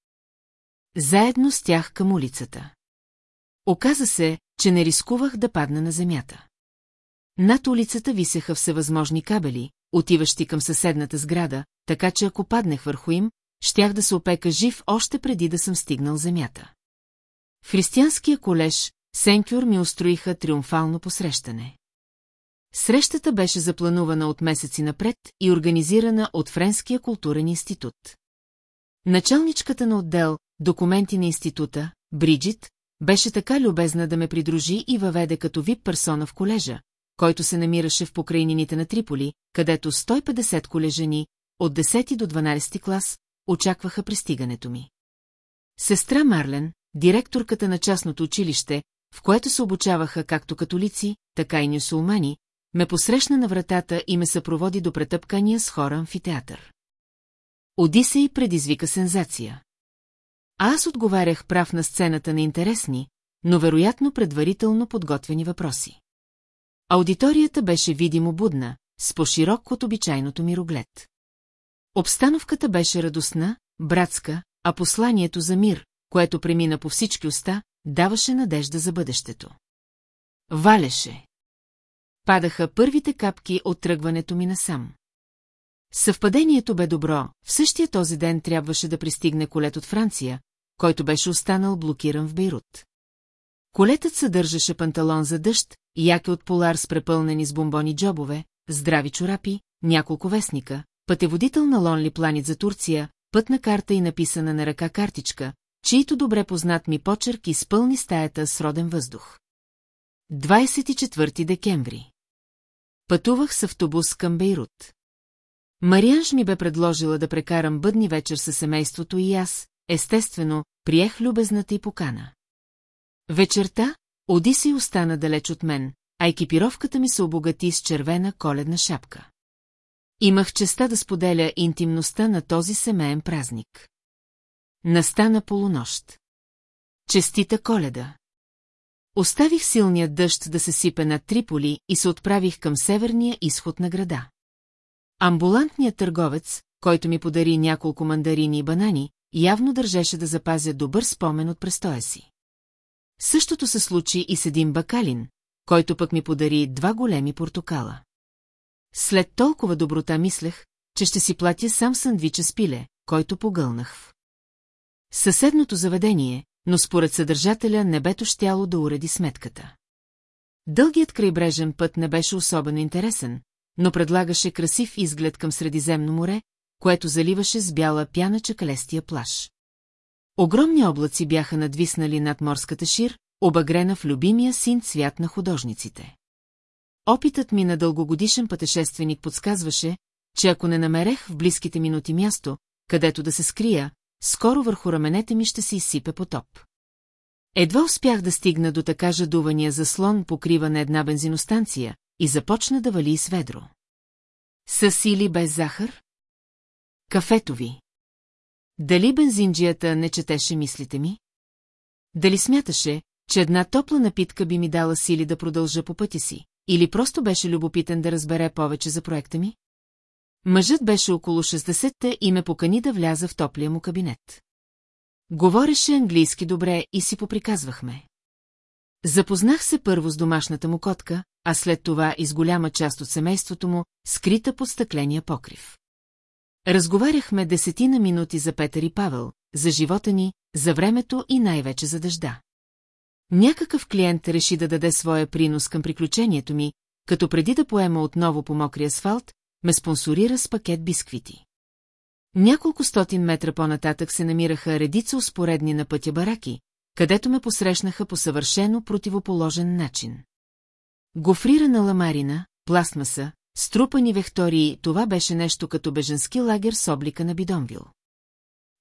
Заедно с тях към улицата. Оказа се, че не рискувах да падна на земята. Над улицата висеха всевъзможни кабели, отиващи към съседната сграда, така че ако паднех върху им, щях да се опека жив още преди да съм стигнал земята. В християнския колеж Сенкюр ми устроиха триумфално посрещане. Срещата беше запланувана от месеци напред и организирана от Френския културен институт. Началничката на отдел «Документи на института», Бриджит, беше така любезна да ме придружи и въведе като вип персона в колежа, който се намираше в покрайнините на Триполи, където 150 колежани, от 10 до 12 клас, очакваха пристигането ми. Сестра Марлен, директорката на частното училище, в което се обучаваха както католици, така и нюсулмани, ме посрещна на вратата и ме съпроводи до претъпкания с хора амфитеатър. Одисей предизвика сензация. Аз отговарях прав на сцената на интересни, но вероятно предварително подготвени въпроси. Аудиторията беше видимо будна, с по-широк от обичайното мироглед. Обстановката беше радостна, братска, а посланието за мир, което премина по всички уста, даваше надежда за бъдещето. Валеше. Падаха първите капки от тръгването ми насам. Съвпадението бе добро, в същия този ден трябваше да пристигне колет от Франция, който беше останал блокиран в Бейрут. Колетът съдържаше панталон за дъжд, яки от полар с препълнени с бомбони джобове, здрави чорапи, няколко вестника, пътеводител на Лонли Планит за Турция, пътна карта и написана на ръка картичка, чието добре познат ми почерк изпълни стаята с роден въздух. 24 декември Пътувах с автобус към Бейрут. Марианж ми бе предложила да прекарам бъдни вечер със семейството и аз, естествено, приех любезната и покана. Вечерта Одисей остана далеч от мен, а екипировката ми се обогати с червена коледна шапка. Имах честа да споделя интимността на този семейен празник. Настана полунощ. Честита коледа. Оставих силният дъжд да се сипе над Триполи и се отправих към северния изход на града. Амбулантният търговец, който ми подари няколко мандарини и банани, явно държеше да запазя добър спомен от престоя си. Същото се случи и с един бакалин, който пък ми подари два големи портокала. След толкова доброта мислех, че ще си платя сам сандвича с пиле, който погълнах. Съседното заведение, но според съдържателя небето щяло да уреди сметката. Дългият крайбрежен път не беше особено интересен, но предлагаше красив изглед към Средиземно море, което заливаше с бяла пяна чакалестия плаж. Огромни облаци бяха надвиснали над морската шир, обагрена в любимия син цвят на художниците. Опитът ми на дългогодишен пътешественик подсказваше, че ако не намерех в близките минути място, където да се скрия, скоро върху раменете ми ще се изсипе потоп. Едва успях да стигна до така жадувания заслон покрива на една бензиностанция и започна да вали с ведро. С или без захар? Кафето ви. Дали бензинджията не четеше мислите ми? Дали смяташе, че една топла напитка би ми дала сили да продължа по пътя си, или просто беше любопитен да разбере повече за проекта ми? Мъжът беше около 60-те и ме покани да вляза в топлия му кабинет. Говореше английски добре и си поприказвахме. Запознах се първо с домашната му котка, а след това и с голяма част от семейството му, скрита под стъкления покрив. Разговаряхме десетина минути за Петър и Павел, за живота ни, за времето и най-вече за дъжда. Някакъв клиент реши да даде своя принос към приключението ми, като преди да поема отново по мокри асфалт, ме спонсорира с пакет бисквити. Няколко стотин метра по-нататък се намираха редица успоредни на пътя бараки, където ме посрещнаха по съвършено противоположен начин. Гофрирана ламарина, пластмаса, струпани вектории, това беше нещо като беженски лагер с облика на Бидонвил.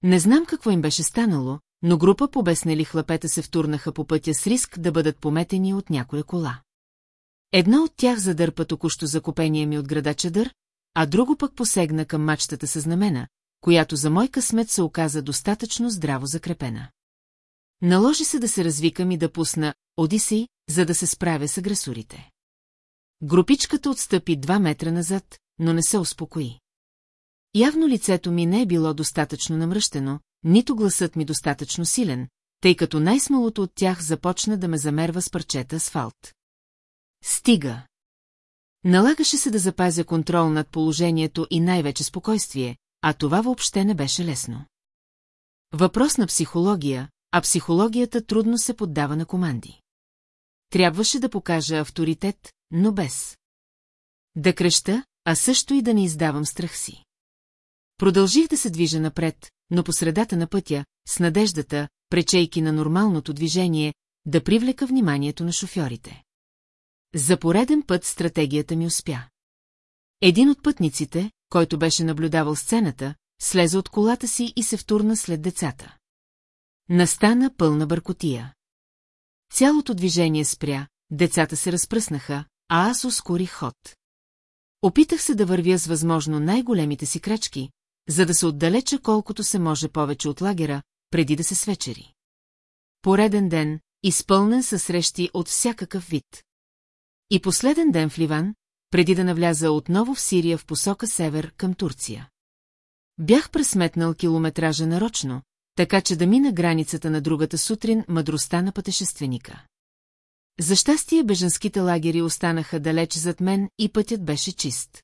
Не знам какво им беше станало, но група побеснели хлапета се втурнаха по пътя с риск да бъдат пометени от някоя кола. Едно от тях задърпа току-що закупения ми от града Чадър, а друго пък посегна към мачтата със знамена, която за мой късмет се оказа достатъчно здраво закрепена. Наложи се да се развикам и да пусна Одисей, за да се справя с агресорите. Групичката отстъпи два метра назад, но не се успокои. Явно лицето ми не е било достатъчно намръщено, нито гласът ми достатъчно силен, тъй като най-смалото от тях започна да ме замерва с парчета асфалт. Стига! Налагаше се да запазя контрол над положението и най-вече спокойствие, а това въобще не беше лесно. Въпрос на психология, а психологията трудно се поддава на команди. Трябваше да покажа авторитет, но без. Да креща, а също и да не издавам страх си. Продължих да се движа напред, но по средата на пътя, с надеждата, пречейки на нормалното движение, да привлека вниманието на шофьорите. За пореден път стратегията ми успя. Един от пътниците, който беше наблюдавал сцената, слезе от колата си и се втурна след децата. Настана пълна бъркотия. Цялото движение спря, децата се разпръснаха, а аз ускорих ход. Опитах се да вървя с възможно най-големите си крачки, за да се отдалеча колкото се може повече от лагера, преди да се свечери. Пореден ден, изпълнен със срещи от всякакъв вид. И последен ден в Ливан, преди да навляза отново в Сирия в посока север към Турция. Бях пресметнал километража нарочно, така че да мина границата на другата сутрин мъдростта на пътешественика. За щастие бежанските лагери останаха далеч зад мен и пътят беше чист.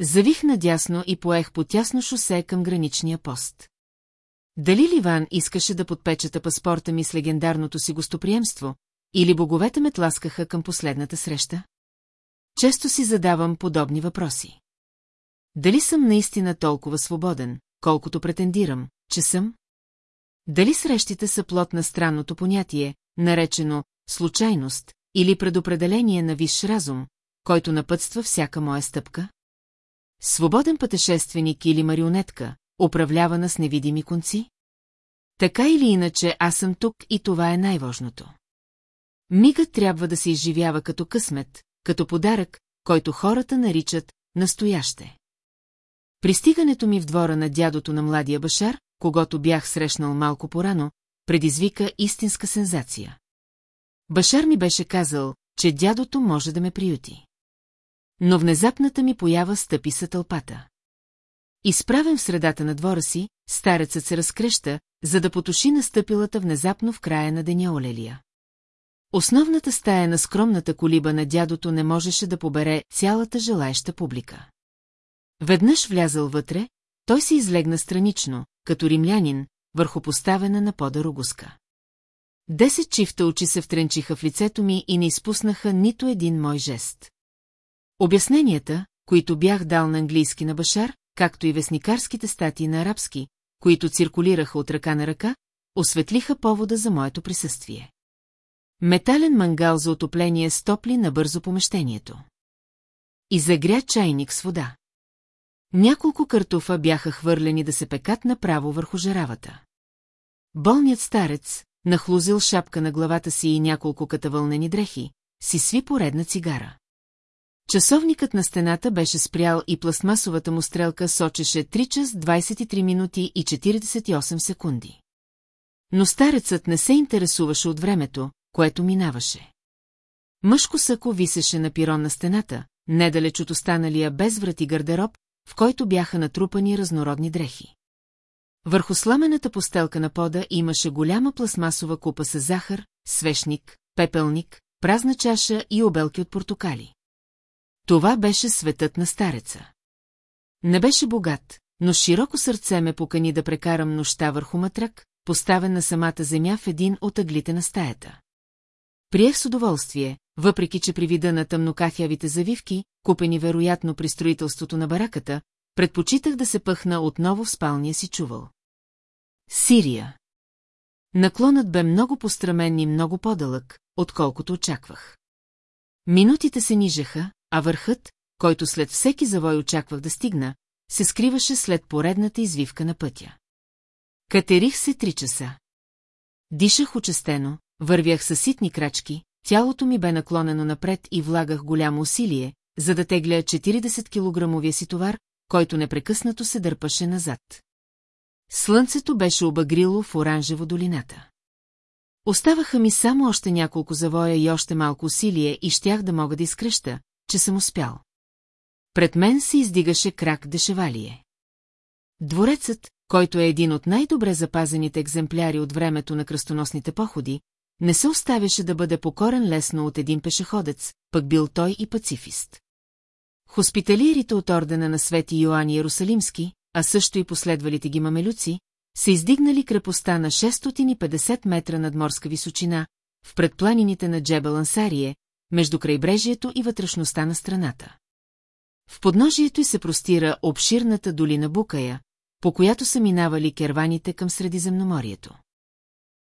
Завих надясно и поех по тясно шосе към граничния пост. Дали Ливан искаше да подпечата паспорта ми с легендарното си гостоприемство, или боговете ме тласкаха към последната среща? Често си задавам подобни въпроси. Дали съм наистина толкова свободен, колкото претендирам, че съм? Дали срещите са плод на странното понятие, наречено случайност или предопределение на висш разум, който напътства всяка моя стъпка? Свободен пътешественик или марионетка, управлявана с невидими конци? Така или иначе аз съм тук и това е най-важното. Мигът трябва да се изживява като късмет, като подарък, който хората наричат настояще. Пристигането ми в двора на дядото на младия башар, когато бях срещнал малко порано, предизвика истинска сензация. Башар ми беше казал, че дядото може да ме приюти. Но внезапната ми поява стъпи са тълпата. Изправен в средата на двора си, старецът се разкреща, за да потуши настъпилата внезапно в края на деня Олелия. Основната стая на скромната колиба на дядото не можеше да побере цялата желаеща публика. Веднъж влязъл вътре, той се излегна странично, като римлянин, върху поставена на пода рогуска. Десет чифта очи се втренчиха в лицето ми и не изпуснаха нито един мой жест. Обясненията, които бях дал на английски на Башар, както и вестникарските статии на арабски, които циркулираха от ръка на ръка, осветлиха повода за моето присъствие. Метален мангал за отопление стопли набързо помещението. И загря чайник с вода. Няколко картофа бяха хвърлени да се пекат направо върху жаравата. Болният старец, нахлузил шапка на главата си и няколко катавълнени дрехи, си сви поредна цигара. Часовникът на стената беше спрял и пластмасовата му стрелка сочеше 3 час 23 минути и 48 секунди. Но старецът не се интересуваше от времето, което минаваше. Мъжко сако висеше на пирон на стената, недалеч от останалия без врати гардероб, в който бяха натрупани разнородни дрехи. Върху сламената постелка на пода имаше голяма пластмасова купа с захар, свещник, пепелник, празна чаша и обелки от портокали. Това беше светът на стареца. Не беше богат, но широко сърце ме покани да прекарам нощта върху матрак, поставен на самата земя в един от ъглите на стаята. Приех с удоволствие, въпреки че при вида на тъмнокахявите завивки, купени вероятно при строителството на бараката, предпочитах да се пъхна отново в спалния си чувал. Сирия. Наклонът бе много пострамен и много по-дълъг, отколкото очаквах. Минутите се нижеха, а върхът, който след всеки завой очаквах да стигна, се скриваше след поредната извивка на пътя. Катерих се три часа. Дишах участено, вървях със ситни крачки, тялото ми бе наклонено напред и влагах голямо усилие, за да тегля 40-килограмовия си товар, който непрекъснато се дърпаше назад. Слънцето беше обагрило в оранжево долината. Оставаха ми само още няколко завоя и още малко усилие и щях да мога да изкръща, че съм успял. Пред мен се издигаше крак дешевалие. Дворецът, който е един от най-добре запазените екземпляри от времето на кръстоносните походи, не се оставяше да бъде покорен лесно от един пешеходец, пък бил той и пацифист. Хоспиталиерите от ордена на Свети Йоан Иерусалимски, а също и последвалите ги мамелюци, са издигнали крепостта на 650 метра над морска височина, в предпланините на Джебел Ансарие, между крайбрежието и вътрешността на страната. В подножието й се простира обширната долина Букая, по която са минавали керваните към Средиземноморието.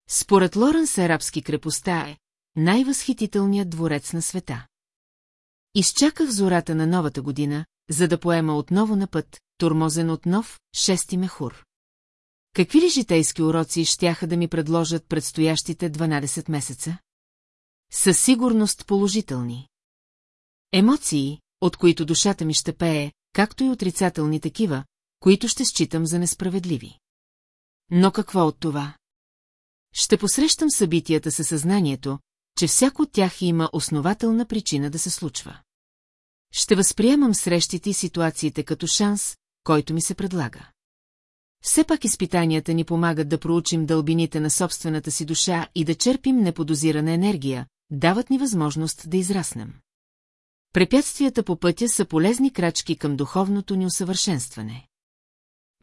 Според Лоренс арабски крепостта е най-възхитителният дворец на света. Изчаках зората на новата година, за да поема отново на път, турмозен от нов, шести мехур. Какви ли житейски уроци щяха да ми предложат предстоящите 12 месеца? Със сигурност положителни. Емоции, от които душата ми ще пее, както и отрицателни такива, които ще считам за несправедливи. Но какво от това? Ще посрещам събитията със съзнанието, че всяко от тях има основателна причина да се случва. Ще възприемам срещите и ситуациите като шанс, който ми се предлага. Все пак изпитанията ни помагат да проучим дълбините на собствената си душа и да черпим неподозирана енергия, дават ни възможност да израснем. Препятствията по пътя са полезни крачки към духовното ни усъвършенстване.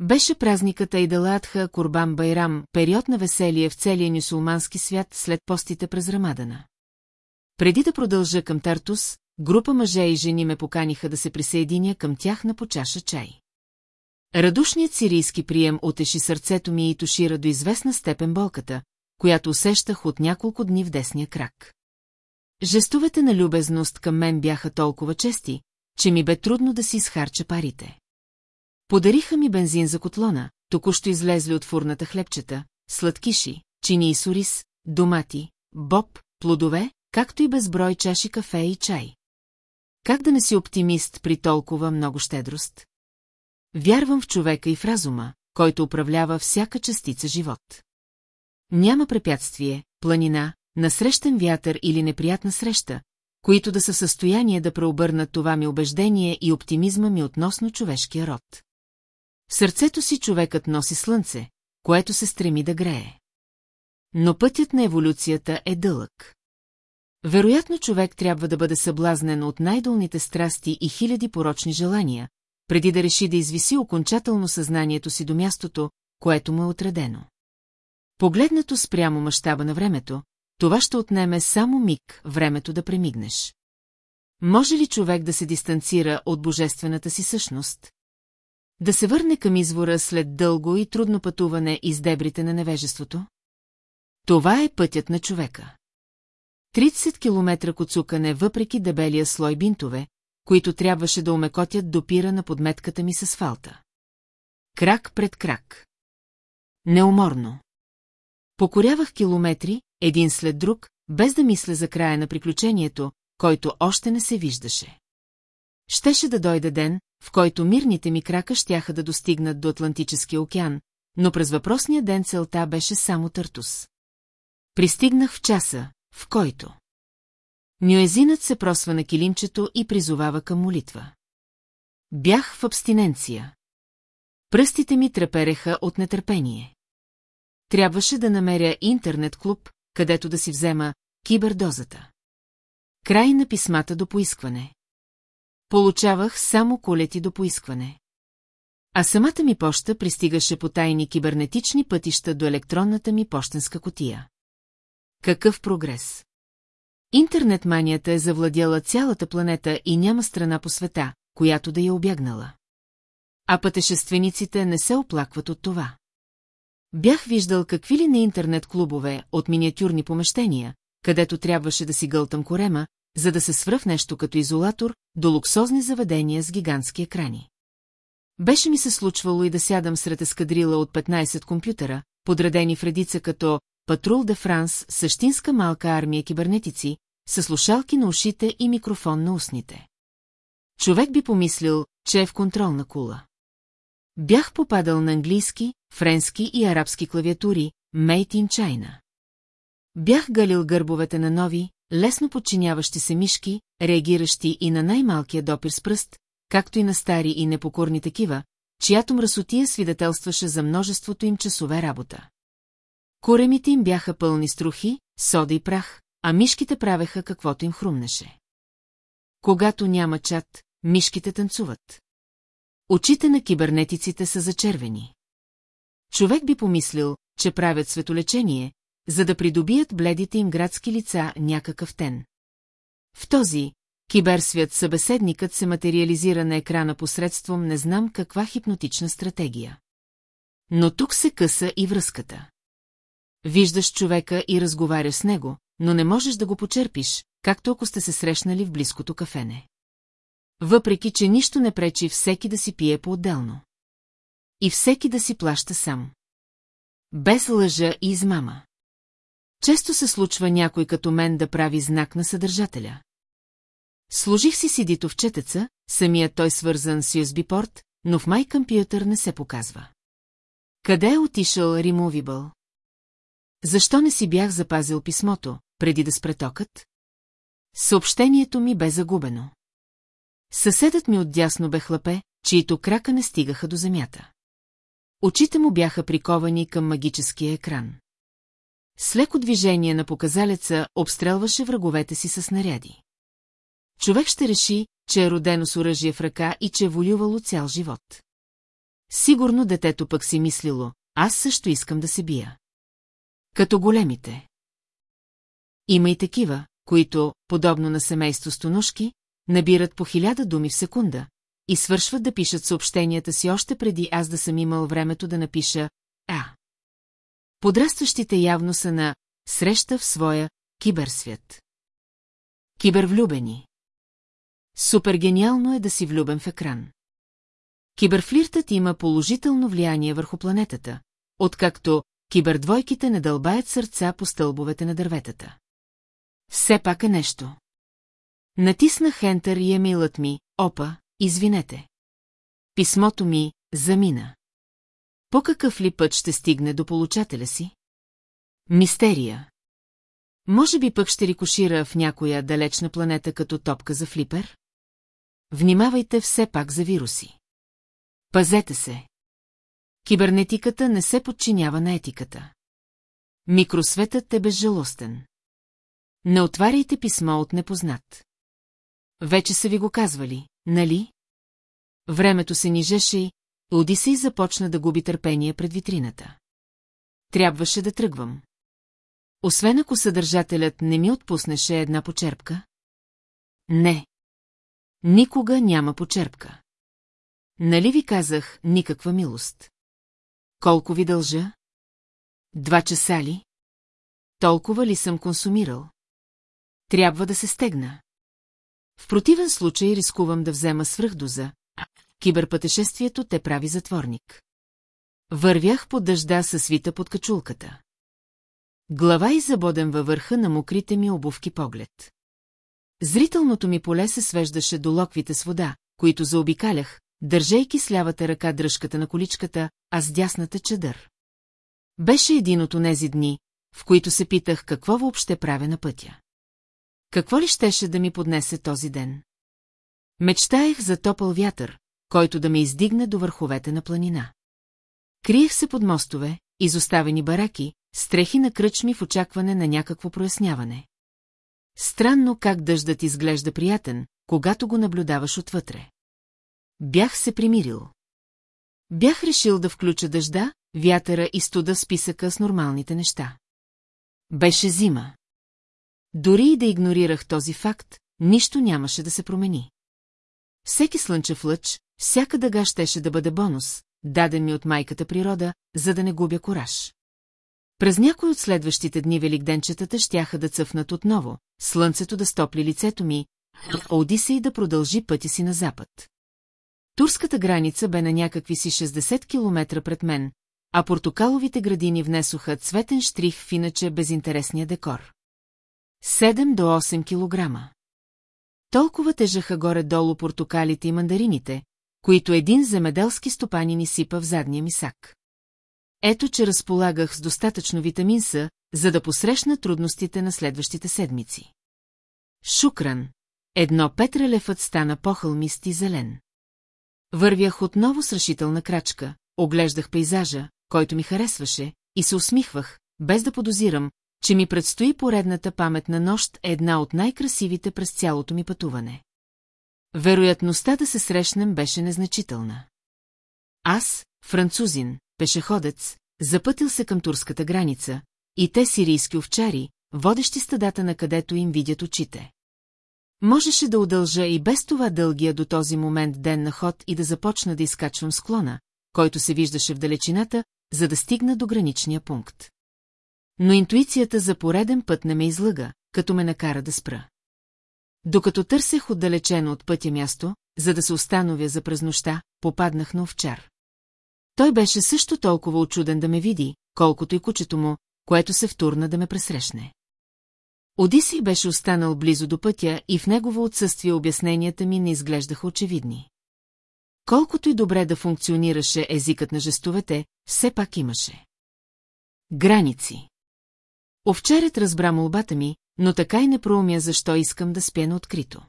Беше празникът Айдаладха Курбан Байрам, период на веселие в целия нюсулмански свят след постите през Рамадана. Преди да продължа към Тартус, група мъже и жени ме поканиха да се присъединя към тях на почаша чай. Радушният сирийски прием отеши сърцето ми и тушира до известна степен болката, която усещах от няколко дни в десния крак. Жестовете на любезност към мен бяха толкова чести, че ми бе трудно да си изхарча парите. Подариха ми бензин за котлона, току-що излезли от фурната хлебчета, сладкиши, чини и сорис, домати, боб, плодове, както и безброй чаши кафе и чай. Как да не си оптимист при толкова много щедрост? Вярвам в човека и в разума, който управлява всяка частица живот. Няма препятствие, планина, насрещен вятър или неприятна среща, които да са в състояние да преобърнат това ми убеждение и оптимизма ми относно човешкия род. В сърцето си човекът носи слънце, което се стреми да грее. Но пътят на еволюцията е дълъг. Вероятно човек трябва да бъде съблазнен от най-долните страсти и хиляди порочни желания, преди да реши да извиси окончателно съзнанието си до мястото, което му е отредено. Погледнато спрямо мащаба на времето, това ще отнеме само миг времето да премигнеш. Може ли човек да се дистанцира от божествената си същност? Да се върне към извора след дълго и трудно пътуване из дебрите на невежеството? Това е пътят на човека. 30 километра коцукане въпреки дебелия слой бинтове, които трябваше да омекотят допира на подметката ми с асфалта. Крак пред крак. Неуморно. Покорявах километри, един след друг, без да мисля за края на приключението, който още не се виждаше. Щеше да дойде ден, в който мирните ми крака щяха да достигнат до Атлантическия океан, но през въпросния ден целта беше само Търтус. Пристигнах в часа, в който. Нюезинът се просва на килимчето и призовава към молитва. Бях в абстиненция. Пръстите ми трепереха от нетърпение. Трябваше да намеря интернет-клуб, където да си взема кибердозата. Край на писмата до поискване. Получавах само колети до поискване. А самата ми поща пристигаше по тайни кибернетични пътища до електронната ми почтенска котия. Какъв прогрес! Интернет-манията е завладяла цялата планета и няма страна по света, която да я обягнала. А пътешествениците не се оплакват от това. Бях виждал какви ли не интернет-клубове от миниатюрни помещения, където трябваше да си гълтам корема, за да се свръв нещо като изолатор, до луксозни заведения с гигантски екрани. Беше ми се случвало и да сядам сред ескадрила от 15 компютъра, подредени в редица като Патрул де Франс, същинска малка армия кибернетици, с слушалки на ушите и микрофон на устните. Човек би помислил, че е в контролна кула. Бях попадал на английски, френски и арабски клавиатури, made in China. Бях галил гърбовете на нови, лесно подчиняващи се мишки, реагиращи и на най-малкия допир с пръст, както и на стари и непокорни такива, чиято мръсотия свидетелстваше за множеството им часове работа. Коремите им бяха пълни струхи, сода и прах, а мишките правеха каквото им хрумнеше. Когато няма чат, мишките танцуват. Очите на кибернетиците са зачервени. Човек би помислил, че правят светолечение, за да придобият бледите им градски лица някакъв тен. В този киберсвят събеседникът се материализира на екрана посредством не знам каква хипнотична стратегия. Но тук се къса и връзката. Виждаш човека и разговаряш с него, но не можеш да го почерпиш, както ако сте се срещнали в близкото кафене. Въпреки, че нищо не пречи всеки да си пие по-отделно. И всеки да си плаща сам. Без лъжа и измама. Често се случва някой като мен да прави знак на съдържателя. Служих си сидито в четеца, самият той свързан с USB-порт, но в май компютър не се показва. Къде е отишъл Removable? Защо не си бях запазил писмото, преди да спре токът? Съобщението ми бе загубено. Съседът ми отдясно бе хлапе, чието крака не стигаха до земята. Очите му бяха приковани към магическия екран. С леко движение на показалеца обстрелваше враговете си с снаряди. Човек ще реши, че е родено с оръжие в ръка и че е волювало цял живот. Сигурно детето пък си мислило, аз също искам да се бия. Като големите. Има и такива, които, подобно на семейство стонушки, набират по хиляда думи в секунда и свършват да пишат съобщенията си още преди аз да съм имал времето да напиша «А». Подрастващите явно са на «Среща в своя киберсвят». Кибервлюбени. Супергениално е да си влюбен в екран. Киберфлиртът има положително влияние върху планетата, откакто кибердвойките не дълбаят сърца по стълбовете на дърветата. Все пак е нещо. Натиснах Ентър и емейлът ми, опа, извинете. Писмото ми замина. По какъв ли път ще стигне до получателя си? Мистерия. Може би пък ще рикошира в някоя далечна планета като топка за флипер? Внимавайте все пак за вируси. Пазете се. Кибернетиката не се подчинява на етиката. Микросветът е безжалостен. Не отваряйте писмо от непознат. Вече са ви го казвали, нали? Времето се нижеше и Одисей започна да губи търпение пред витрината. Трябваше да тръгвам. Освен ако съдържателят не ми отпуснеше една почерпка? Не. Никога няма почерпка. Нали ви казах никаква милост? Колко ви дължа? Два часа ли? Толкова ли съм консумирал? Трябва да се стегна. В противен случай рискувам да взема свръхдоза, киберпътешествието те прави затворник. Вървях под дъжда със свита под качулката. Глава и забоден във върха на мокрите ми обувки поглед. Зрителното ми поле се свеждаше до локвите с вода, които заобикалях, държейки с лявата ръка дръжката на количката, а с дясната чадър. Беше един от онези дни, в които се питах какво въобще правя на пътя. Какво ли щеше да ми поднесе този ден? Мечтаех за топъл вятър, който да ме издигне до върховете на планина. Криех се под мостове, изоставени бараки, стрехи на кръчми в очакване на някакво проясняване. Странно как дъждът изглежда приятен, когато го наблюдаваш отвътре. Бях се примирил. Бях решил да включа дъжда, вятъра и студа списъка с нормалните неща. Беше зима. Дори и да игнорирах този факт, нищо нямаше да се промени. Всеки слънчев лъч, всяка дъга щеше да бъде бонус, даден ми от майката природа, за да не губя кораж. През някой от следващите дни великденчетата щяха да цъфнат отново, слънцето да стопли лицето ми, а Одисей да продължи пътя си на запад. Турската граница бе на някакви си 60 километра пред мен, а портокаловите градини внесоха цветен штрих в иначе безинтересния декор. 7 до 8 килограма. Толкова тежаха горе-долу портокалите и мандарините, които един земеделски стопанин ни сипа в задния ми сак. Ето, че разполагах с достатъчно витамин С, за да посрещна трудностите на следващите седмици. Шукран. Едно петрелефът стана похълмист и зелен. Вървях отново с решителна крачка, оглеждах пейзажа, който ми харесваше, и се усмихвах, без да подозирам, че ми предстои поредната паметна нощ е една от най-красивите през цялото ми пътуване. Вероятността да се срещнем беше незначителна. Аз, французин, пешеходец, запътил се към турската граница, и те сирийски овчари, водещи стадата на където им видят очите. Можеше да удължа и без това дългия до този момент ден на ход и да започна да изкачвам склона, който се виждаше в далечината, за да стигна до граничния пункт. Но интуицията за пореден път не ме излъга, като ме накара да спра. Докато търсех отдалечено от пътя място, за да се установя за през нощта, попаднах на овчар. Той беше също толкова очуден да ме види, колкото и кучето му, което се втурна да ме пресрещне. Одисей беше останал близо до пътя и в негово отсъствие обясненията ми не изглеждаха очевидни. Колкото и добре да функционираше езикът на жестовете, все пак имаше. Граници. Овчарят разбра молбата ми, но така и не проумя защо искам да спя на открито.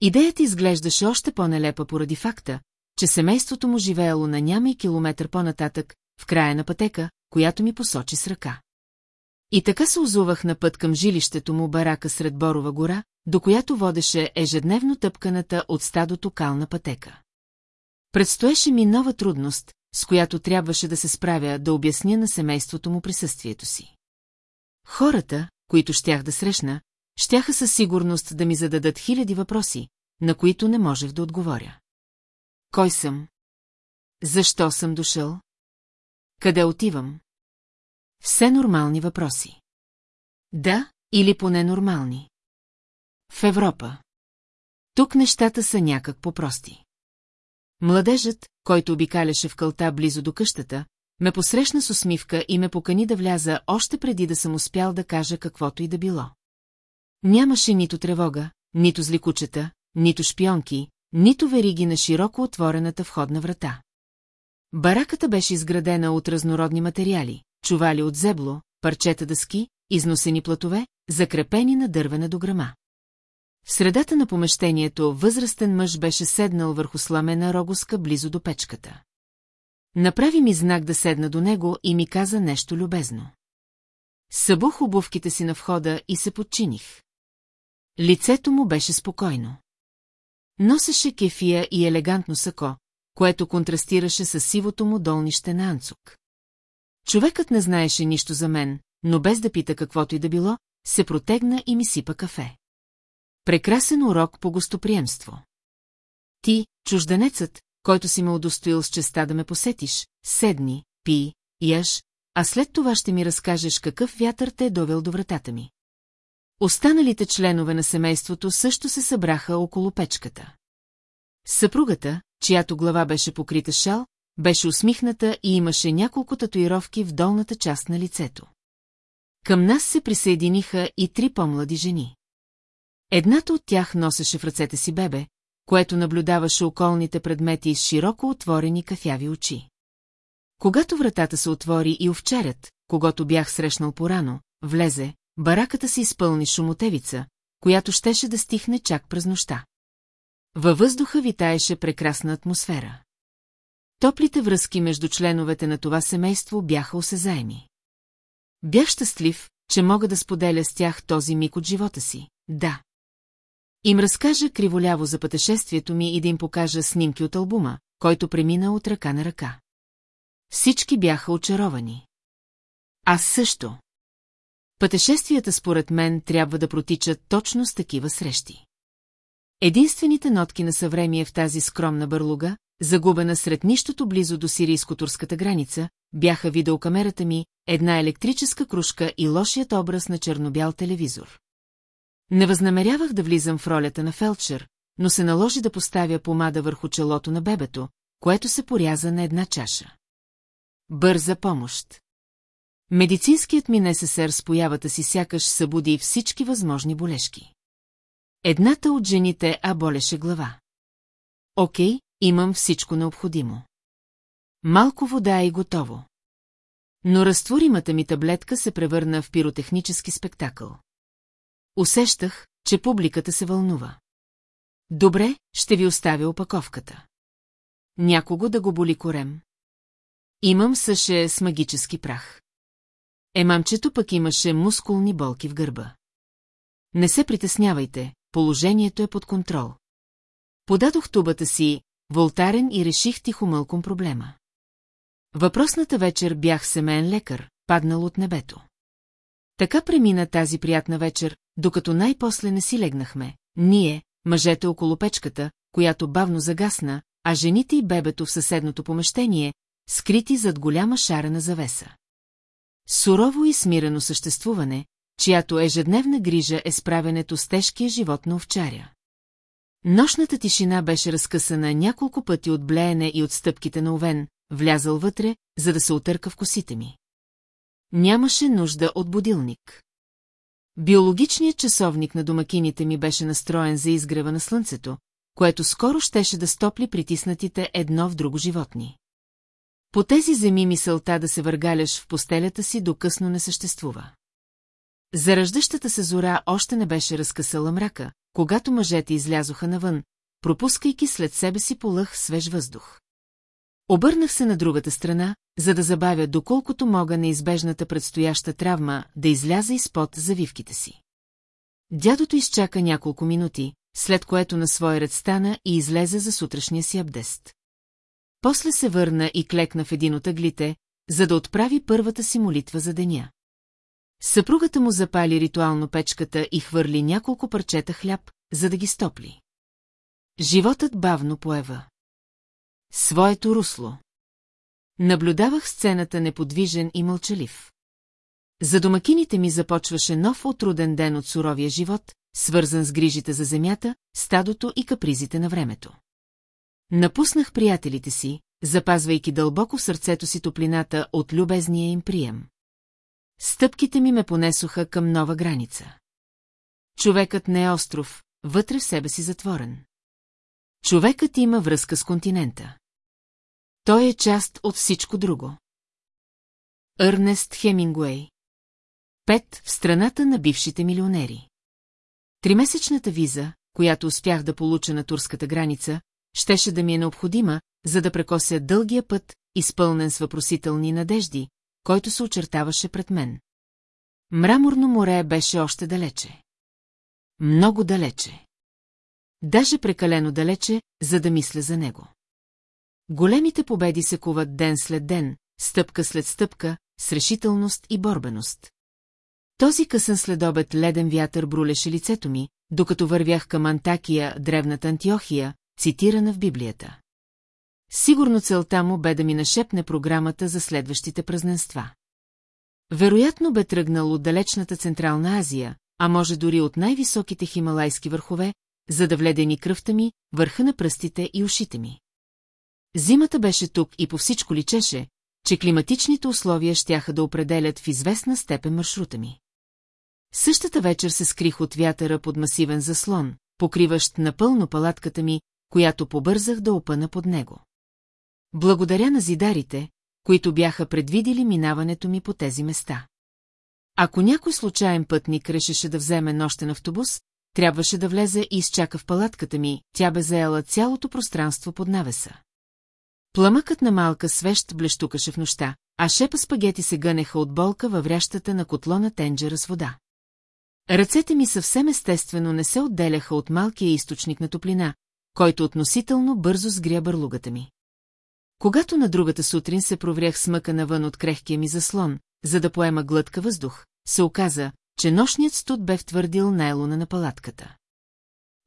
Идеята изглеждаше още по-нелепа поради факта, че семейството му живеело на няма и километър по-нататък, в края на пътека, която ми посочи с ръка. И така се озувах на път към жилището му барака сред Борова гора, до която водеше ежедневно тъпканата от стадото кална пътека. Предстоеше ми нова трудност, с която трябваше да се справя да обясня на семейството му присъствието си. Хората, които щях да срещна, щяха със сигурност да ми зададат хиляди въпроси, на които не можех да отговоря. Кой съм? Защо съм дошъл? Къде отивам? Все нормални въпроси. Да, или поне нормални. В Европа. Тук нещата са някак по-прости. Младежът, който обикаляше в кълта близо до къщата, ме посрещна с усмивка и ме покани да вляза още преди да съм успял да кажа каквото и да било. Нямаше нито тревога, нито зликучета, нито шпионки, нито вериги на широко отворената входна врата. Бараката беше изградена от разнородни материали, чували от зебло, парчета дъски, износени платове, закрепени на дървена дограма. В средата на помещението възрастен мъж беше седнал върху сламена рогоска близо до печката. Направи ми знак да седна до него и ми каза нещо любезно. Събух обувките си на входа и се подчиних. Лицето му беше спокойно. Носеше кефия и елегантно сако, което контрастираше с сивото му долнище на анцук. Човекът не знаеше нищо за мен, но без да пита каквото и да било, се протегна и ми сипа кафе. Прекрасен урок по гостоприемство. Ти, чужденецът, който си ме удостоил с честа да ме посетиш, седни, пи, яш, а след това ще ми разкажеш какъв вятър те е довел до вратата ми. Останалите членове на семейството също се събраха около печката. Съпругата, чиято глава беше покрита шал, беше усмихната и имаше няколко татуировки в долната част на лицето. Към нас се присъединиха и три по-млади жени. Едната от тях носеше в ръцете си бебе, което наблюдаваше околните предмети с широко отворени кафяви очи. Когато вратата се отвори и овчарят, когато бях срещнал порано, влезе, бараката се изпълни шумотевица, която щеше да стихне чак през нощта. Във въздуха витаеше прекрасна атмосфера. Топлите връзки между членовете на това семейство бяха осезаеми. Бях щастлив, че мога да споделя с тях този миг от живота си, да. Им разкажа криволяво за пътешествието ми и да им покажа снимки от албума, който премина от ръка на ръка. Всички бяха очаровани. Аз също. Пътешествията според мен трябва да протичат точно с такива срещи. Единствените нотки на съвремие в тази скромна бърлуга, загубена сред нищото близо до сирийско-турската граница, бяха видеокамерата ми, една електрическа кружка и лошият образ на чернобял телевизор. Не възнамерявах да влизам в ролята на фелчер, но се наложи да поставя помада върху челото на бебето, което се поряза на една чаша. Бърза помощ. Медицинският ми НССР с появата си сякаш събуди всички възможни болешки. Едната от жените а болеше глава. Окей, имам всичко необходимо. Малко вода и готово. Но разтворимата ми таблетка се превърна в пиротехнически спектакъл. Усещах, че публиката се вълнува. Добре, ще ви оставя опаковката. Някого да го боли корем. Имам съше с магически прах. Емамчето пък имаше мускулни болки в гърба. Не се притеснявайте, положението е под контрол. Подадох тубата си, волтарен и реших тихомълком проблема. Въпросната вечер бях семейен лекар, паднал от небето. Така премина тази приятна вечер, докато най-после не си легнахме. Ние, мъжете около печката, която бавно загасна, а жените и бебето в съседното помещение, скрити зад голяма шарена завеса. Сурово и смирено съществуване, чиято ежедневна грижа е справенето с тежкия живот на овчаря. Нощната тишина беше разкъсана няколко пъти от блеене и от стъпките на Овен, влязал вътре, за да се отърка в косите ми. Нямаше нужда от будилник. Биологичният часовник на домакините ми беше настроен за изгрева на слънцето, което скоро щеше да стопли притиснатите едно в друго животни. По тези земи мисълта да се въргаляш в постелята си до късно не съществува. Зараждащата се зора още не беше разкъсала мрака, когато мъжете излязоха навън, пропускайки след себе си полъх свеж въздух. Обърнах се на другата страна, за да забавя доколкото мога неизбежната предстояща травма да изляза изпод завивките си. Дядото изчака няколко минути, след което на свой ред стана и излезе за сутрешния си абдест. После се върна и клекна в един от аглите, за да отправи първата си молитва за деня. Съпругата му запали ритуално печката и хвърли няколко парчета хляб, за да ги стопли. Животът бавно поева. Своето русло. Наблюдавах сцената неподвижен и мълчалив. За домакините ми започваше нов отруден ден от суровия живот, свързан с грижите за земята, стадото и капризите на времето. Напуснах приятелите си, запазвайки дълбоко в сърцето си топлината от любезния им прием. Стъпките ми ме понесоха към нова граница. Човекът не е остров, вътре в себе си затворен. Човекът има връзка с континента. Той е част от всичко друго.Ърнест Хемингуей Пет в страната на бившите милионери. Тримесечната виза, която успях да получа на турската граница, щеше да ми е необходима, за да прекося дългия път, изпълнен с въпросителни надежди, който се очертаваше пред мен. Мраморно море беше още далече. Много далече. Даже прекалено далече, за да мисля за него. Големите победи се куват ден след ден, стъпка след стъпка, с решителност и борбеност. Този късен следобед леден вятър брулеше лицето ми, докато вървях към Антакия, древната Антиохия, цитирана в Библията. Сигурно целта му бе да ми нашепне програмата за следващите празненства. Вероятно бе тръгнал от далечната Централна Азия, а може дори от най-високите хималайски върхове, за да вледени кръвта ми, върха на пръстите и ушите ми. Зимата беше тук и по всичко личеше, че климатичните условия щяха да определят в известна степен маршрута ми. Същата вечер се скрих от вятъра под масивен заслон, покриващ напълно палатката ми, която побързах да опъна под него. Благодаря на зидарите, които бяха предвидили минаването ми по тези места. Ако някой случайен пътник решеше да вземе нощен автобус, трябваше да влезе и изчака в палатката ми, тя бе заела цялото пространство под навеса. Пламъкът на малка свещ блещукаше в нощта, а шепа спагети се гънеха от болка във врящата на котлона тенджера с вода. Ръцете ми съвсем естествено не се отделяха от малкия източник на топлина, който относително бързо сгря бърлугата ми. Когато на другата сутрин се проврях смъка навън от крехкия ми заслон, за да поема глътка въздух, се оказа, че нощният студ бе втвърдил найлона на палатката.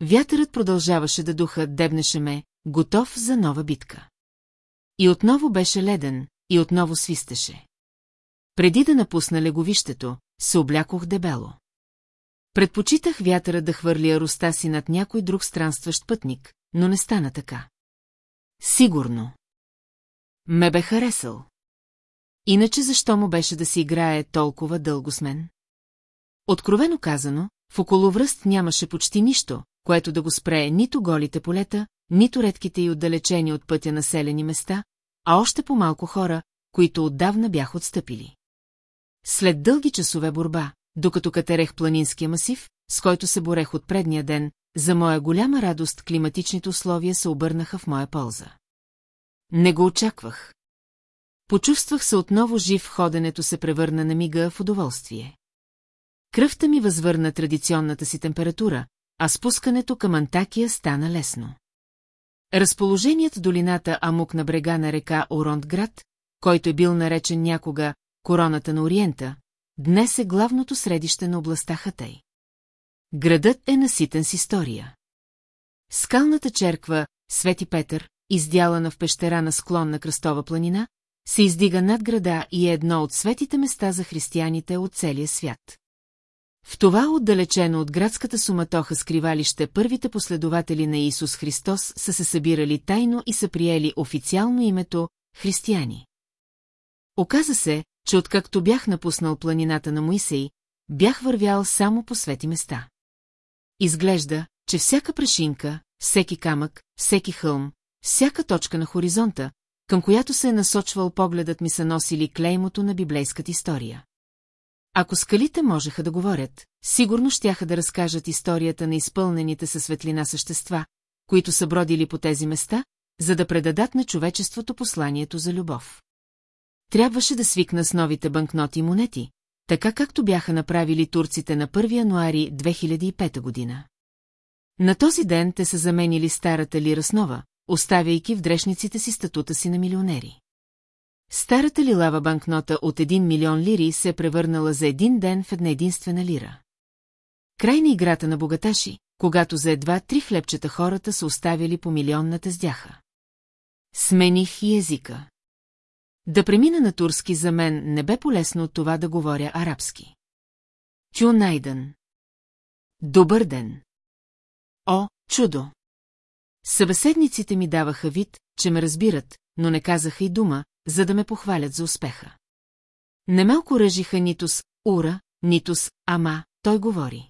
Вятърът продължаваше да духа, дебнеше ме, готов за нова битка. И отново беше леден, и отново свистеше. Преди да напусна леговището, се облякох дебело. Предпочитах вятъра да хвърли руста си над някой друг странстващ пътник, но не стана така. Сигурно. Ме бе харесал. Иначе защо му беше да си играе толкова дълго с мен? Откровено казано, в околовръст нямаше почти нищо, което да го спре нито голите полета, нито редките и отдалечени от пътя населени места, а още по-малко хора, които отдавна бях отстъпили. След дълги часове борба, докато катерех планинския масив, с който се борех от предния ден, за моя голяма радост климатичните условия се обърнаха в моя полза. Не го очаквах. Почувствах се отново жив, ходенето се превърна на мига в удоволствие. Кръвта ми възвърна традиционната си температура, а спускането към Антакия стана лесно. Разположеният долината Амук на брега на река Орондград, който е бил наречен някога короната на Ориента, днес е главното средище на областта Хатай. Градът е наситен с история. Скалната черква, Свети Петър, издялана в пещера на склон на Кръстова планина, се издига над града и е едно от светите места за християните от целия свят. В това отдалечено от градската суматоха скривалище първите последователи на Исус Христос са се събирали тайно и са приели официално името християни. Оказа се, че откакто бях напуснал планината на Моисей, бях вървял само по свети места. Изглежда, че всяка прешинка, всеки камък, всеки хълм, всяка точка на хоризонта, към която се е насочвал погледът ми са носили клеймото на библейската история. Ако скалите можеха да говорят, сигурно щяха да разкажат историята на изпълнените със светлина същества, които са бродили по тези места, за да предадат на човечеството посланието за любов. Трябваше да свикна с новите банкноти и монети, така както бяха направили турците на 1 януари 2005 година. На този ден те са заменили старата лира с нова, оставяйки в дрешниците си статута си на милионери. Старата лилава банкнота от 1 милион лири се е превърнала за един ден в една единствена лира. Край на играта на богаташи, когато за едва три хлебчета хората са оставили по милионната сдяха. Смених и езика. Да премина на турски за мен не бе полезно от това да говоря арабски. Тюнайдън. Добър ден. О, чудо! Събеседниците ми даваха вид, че ме разбират, но не казаха и дума, за да ме похвалят за успеха. Не ме окоръжиха нито с «ура», нито с «ама», той говори.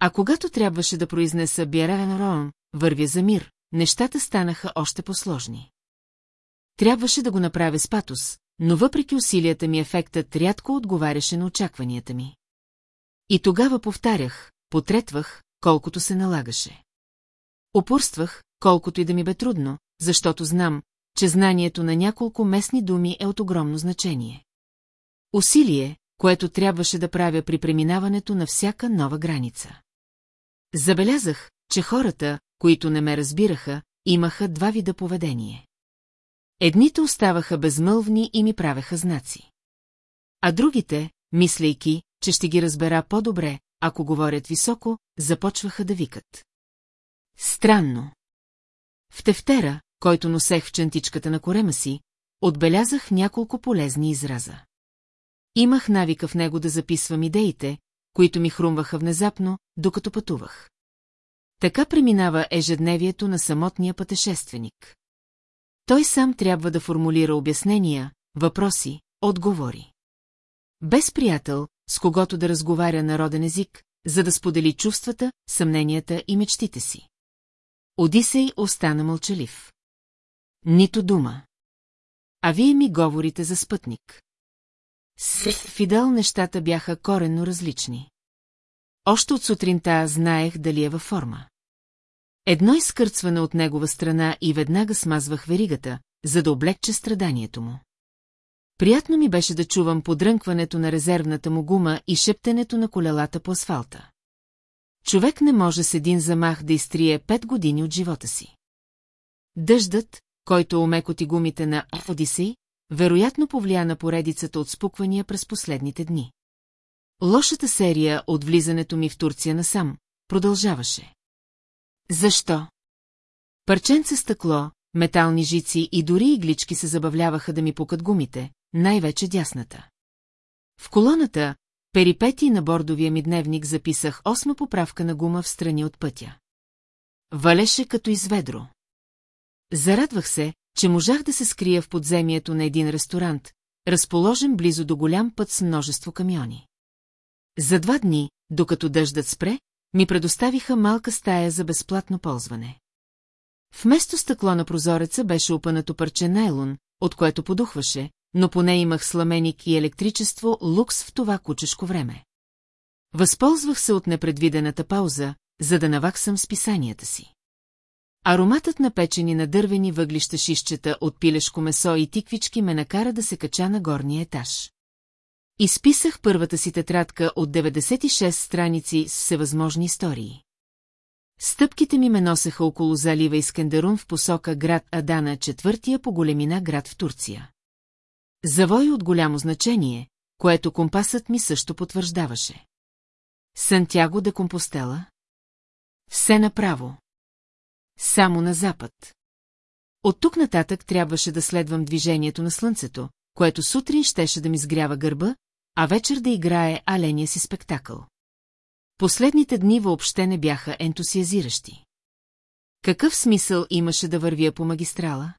А когато трябваше да произнеса Бяра вървя за мир, нещата станаха още посложни. Трябваше да го направя с патос, но въпреки усилията ми ефектът рядко отговаряше на очакванията ми. И тогава повтарях, потретвах, колкото се налагаше. Опорствах, колкото и да ми бе трудно, защото знам, че знанието на няколко местни думи е от огромно значение. Усилие, което трябваше да правя при преминаването на всяка нова граница. Забелязах, че хората, които не ме разбираха, имаха два вида поведение. Едните оставаха безмълвни и ми правеха знаци. А другите, мислейки, че ще ги разбера по-добре, ако говорят високо, започваха да викат. Странно. В тефтера, който носех в чантичката на корема си, отбелязах няколко полезни израза. Имах навика в него да записвам идеите, които ми хрумваха внезапно, докато пътувах. Така преминава ежедневието на самотния пътешественик. Той сам трябва да формулира обяснения, въпроси, отговори. Без приятел, с когото да разговаря народен език, за да сподели чувствата, съмненията и мечтите си. Одисей остана мълчалив. Нито дума. А вие ми говорите за спътник. С Фидел нещата бяха коренно различни. Още от сутринта знаех дали е във форма. Едно изкърцване от негова страна и веднага смазвах веригата, за да облегча страданието му. Приятно ми беше да чувам подрънкването на резервната му гума и шептенето на колелата по асфалта. Човек не може с един замах да изтрие пет години от живота си. Дъждът, който омекоти гумите на Одисей, вероятно повлия на поредицата от спуквания през последните дни. Лошата серия от влизането ми в Турция насам продължаваше. Защо? Парченце стъкло, метални жици и дори иглички се забавляваха да ми пукат гумите, най-вече дясната. В колоната, перипети на бордовия ми дневник записах осма поправка на гума в страни от пътя. Валеше като изведро. Зарадвах се, че можах да се скрия в подземието на един ресторант, разположен близо до голям път с множество камиони. За два дни, докато дъждът спре, ми предоставиха малка стая за безплатно ползване. Вместо стъкло на прозореца беше опънато парче найлон, от което подухваше, но поне имах сламеник и електричество лукс в това кучешко време. Възползвах се от непредвидената пауза, за да наваксам списанията си. Ароматът на печени на дървени въглища шишчета от пилешко месо и тиквички ме накара да се кача на горния етаж. Изписах първата си тетрадка от 96 страници с всевъзможни истории. Стъпките ми ме носеха около залива Искендерун в посока град Адана, четвъртия по големина град в Турция. Завой от голямо значение, което компасът ми също потвърждаваше. Сантяго де Компостела? Все направо. Само на запад. От тук нататък трябваше да следвам движението на слънцето, което сутрин щеше да ми сгрява гърба, а вечер да играе аления си спектакъл. Последните дни въобще не бяха ентусиазиращи. Какъв смисъл имаше да вървя по магистрала?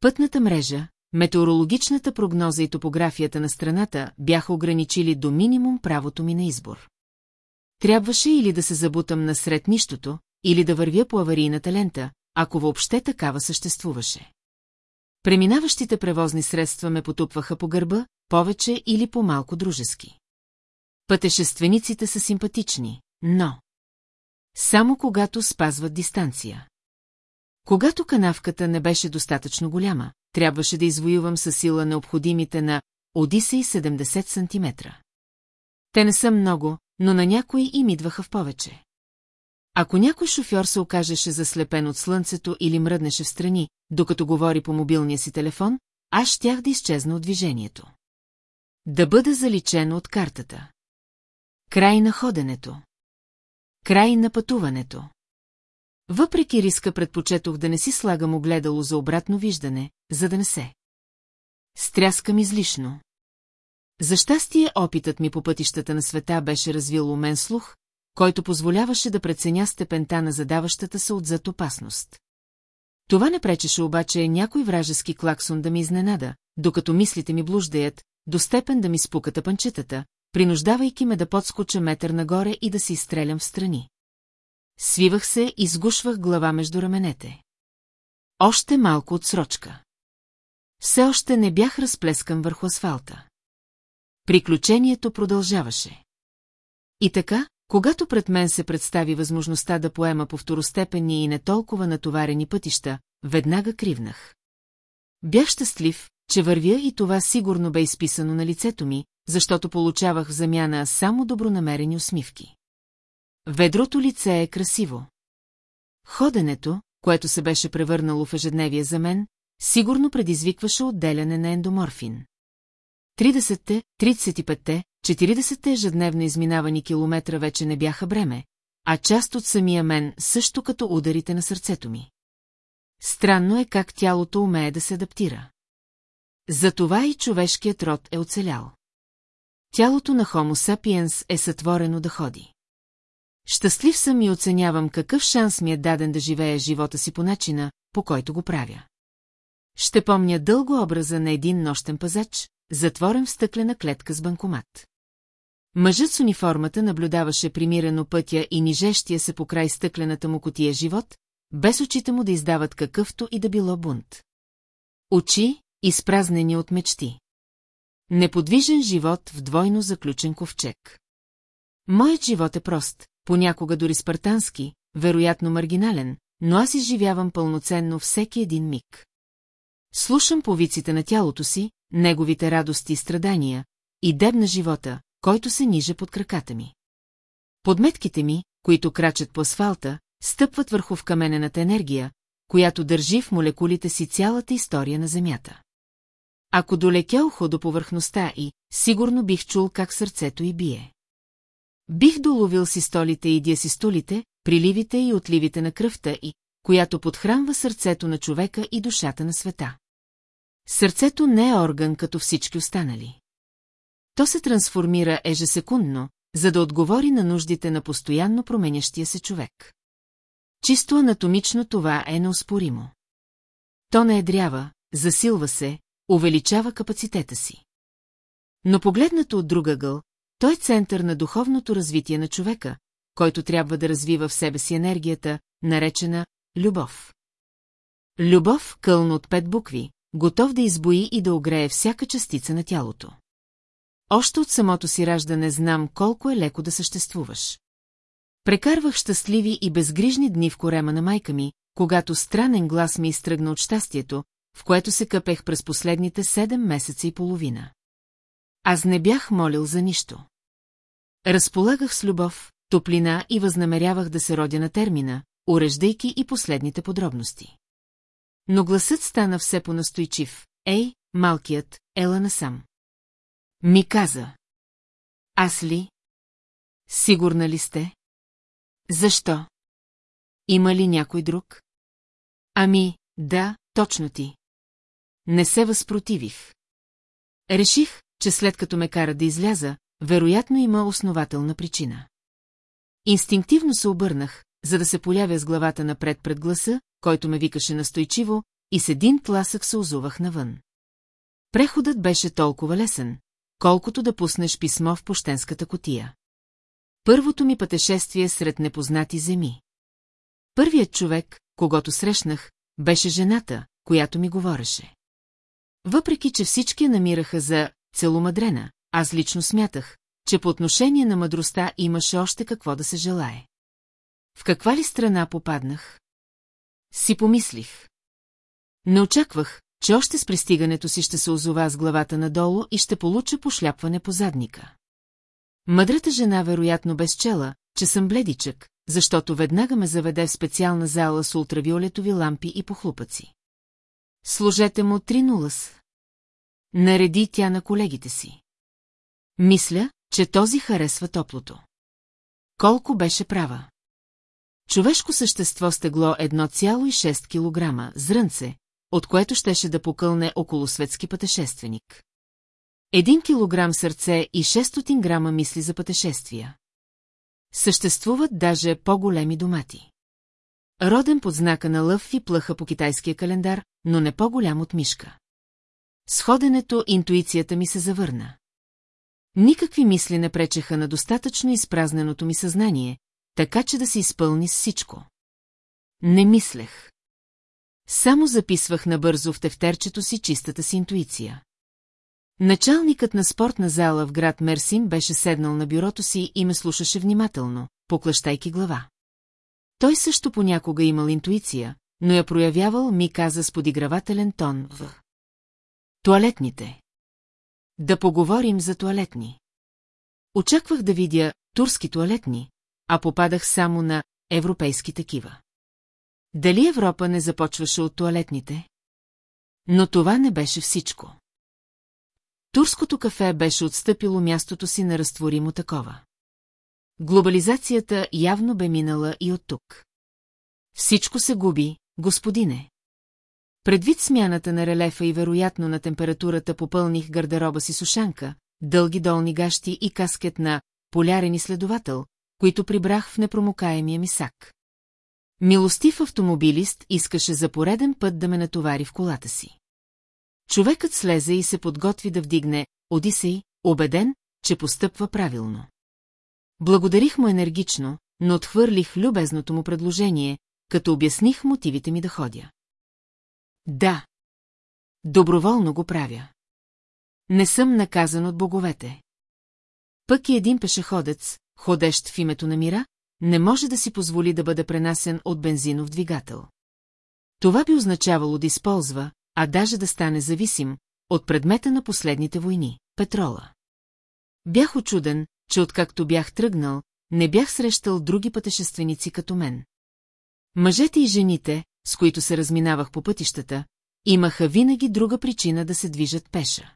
Пътната мрежа, метеорологичната прогноза и топографията на страната бяха ограничили до минимум правото ми на избор. Трябваше или да се забутам насред нищото, или да вървя по аварийната лента, ако въобще такава съществуваше. Преминаващите превозни средства ме потупваха по гърба, повече или по-малко дружески. Пътешествениците са симпатични, но... Само когато спазват дистанция. Когато канавката не беше достатъчно голяма, трябваше да извоювам със сила необходимите на Одисей 70 см. Те не са много, но на някои им идваха в повече. Ако някой шофьор се окажеше заслепен от слънцето или мръднеше в страни, докато говори по мобилния си телефон, аз щях да изчезна от движението. Да бъда заличен от картата. Край на ходенето. Край на пътуването. Въпреки риска предпочетох да не си слагам огледало за обратно виждане, за да не се. Стряскам излишно. За щастие опитът ми по пътищата на света беше развил умен слух, който позволяваше да преценя степента на задаващата се отзад опасност. Това не пречеше обаче някой вражески клаксон да ми изненада, докато мислите ми блуждаят, до степен да ми спукат панчетата, принуждавайки ме да подскоча метър нагоре и да се изстрелям в страни. Свивах се и сгушвах глава между раменете. Още малко от срочка. Все още не бях разплескан върху асфалта. Приключението продължаваше. И така, когато пред мен се представи възможността да поема по второстепенни и не толкова натоварени пътища, веднага кривнах. Бях щастлив, че вървя и това сигурно бе изписано на лицето ми, защото получавах в замяна само добронамерени усмивки. Ведрото лице е красиво. Ходенето, което се беше превърнало в ежедневие за мен, сигурно предизвикваше отделяне на ендоморфин. 30-те, 35-те, 40-те ежедневно изминавани километра вече не бяха бреме, а част от самия мен също като ударите на сърцето ми. Странно е как тялото умее да се адаптира. Затова и човешкият род е оцелял. Тялото на Homo sapiens е сътворено да ходи. Щастлив съм и оценявам какъв шанс ми е даден да живея живота си по начина, по който го правя. Ще помня дълго образа на един нощен пазач, затворен в стъклена клетка с банкомат. Мъжът с униформата наблюдаваше примирено пътя и нижещия се по край стъклената му котия живот, без очите му да издават какъвто и да било бунт. Очи, изпразнени от мечти. Неподвижен живот в двойно заключен ковчег. Моят живот е прост, понякога дори спартански, вероятно маргинален, но аз изживявам пълноценно всеки един миг. Слушам повиците на тялото си, неговите радости и страдания, и дебна живота, който се ниже под краката ми. Подметките ми, които крачат по асфалта, стъпват върху вкаменената енергия, която държи в молекулите си цялата история на Земята. Ако долетя ухо до повърхността и, сигурно бих чул как сърцето й бие. Бих доловил систолите и диасистолите, приливите и отливите на кръвта и, която подхранва сърцето на човека и душата на света. Сърцето не е орган като всички останали. То се трансформира ежесекундно, за да отговори на нуждите на постоянно променящия се човек. Чисто анатомично това е неоспоримо. То не едрява, засилва се, увеличава капацитета си. Но погледнато от друга гъл, той е център на духовното развитие на човека, който трябва да развива в себе си енергията, наречена любов. Любов, кълно от пет букви, готов да избои и да огрее всяка частица на тялото. Още от самото си раждане знам колко е леко да съществуваш. Прекарвах щастливи и безгрижни дни в корема на майка ми, когато странен глас ми изтръгна от щастието, в което се къпех през последните седем месеца и половина. Аз не бях молил за нищо. Разполагах с любов, топлина и възнамерявах да се родя на термина, уреждайки и последните подробности. Но гласът стана все по-настойчив. Ей, малкият, ела насам. Ми каза. Аз ли? Сигурна ли сте? Защо? Има ли някой друг? Ами, да, точно ти. Не се възпротивих. Реших, че след като ме кара да изляза, вероятно има основателна причина. Инстинктивно се обърнах, за да се полявя с главата напред пред гласа, който ме викаше настойчиво, и с един тласък се озувах навън. Преходът беше толкова лесен, колкото да пуснеш писмо в пощенската котия. Първото ми пътешествие сред непознати земи. Първият човек, когато срещнах, беше жената, която ми говореше. Въпреки, че всички намираха за целомадрена, аз лично смятах, че по отношение на мъдростта имаше още какво да се желае. в каква ли страна попаднах? Си помислих. Не очаквах, че още с пристигането си ще се озова с главата надолу и ще получа пошляпване по задника. Мъдрата жена вероятно безчела, че съм бледичък, защото веднага ме заведе в специална зала с ултравиолетови лампи и похлупаци. Сложете му три нулас. Нареди тя на колегите си. Мисля, че този харесва топлото. Колко беше права. Човешко същество с тегло 1,6 кг, зрънце, от което щеше да покълне около светски пътешественик. Един килограм сърце и 600 грама мисли за пътешествия. Съществуват даже по-големи домати. Роден под знака на лъв и плъха по китайския календар, но не по-голям от мишка. С ходенето интуицията ми се завърна. Никакви мисли не пречеха на достатъчно изпразненото ми съзнание, така че да се изпълни с всичко. Не мислех. Само записвах набързо в тефтерчето си чистата си интуиция. Началникът на спортна зала в град Мерсин беше седнал на бюрото си и ме слушаше внимателно, поклащайки глава. Той също понякога имал интуиция, но я проявявал, ми каза с подигравателен тон в... Туалетните. Да поговорим за туалетни. Очаквах да видя турски туалетни, а попадах само на европейски такива. Дали Европа не започваше от туалетните? Но това не беше всичко. Турското кафе беше отстъпило мястото си на разтворимо такова. Глобализацията явно бе минала и от тук. Всичко се губи, господине. Предвид смяната на релефа и вероятно на температурата попълних гардероба си сушанка, дълги долни гащи и каскет на полярен изследовател, които прибрах в непромокаемия ми сак. Милостив автомобилист искаше за пореден път да ме натовари в колата си. Човекът слезе и се подготви да вдигне Одисей, убеден, че постъпва правилно. Благодарих му енергично, но отхвърлих любезното му предложение, като обясних мотивите ми да ходя. Да. Доброволно го правя. Не съм наказан от боговете. Пък и един пешеходец, ходещ в името на мира, не може да си позволи да бъде пренасен от бензинов двигател. Това би означавало да използва, а даже да стане зависим, от предмета на последните войни – петрола. Бях очуден, че откакто бях тръгнал, не бях срещал други пътешественици като мен. Мъжете и жените, с които се разминавах по пътищата, имаха винаги друга причина да се движат пеша.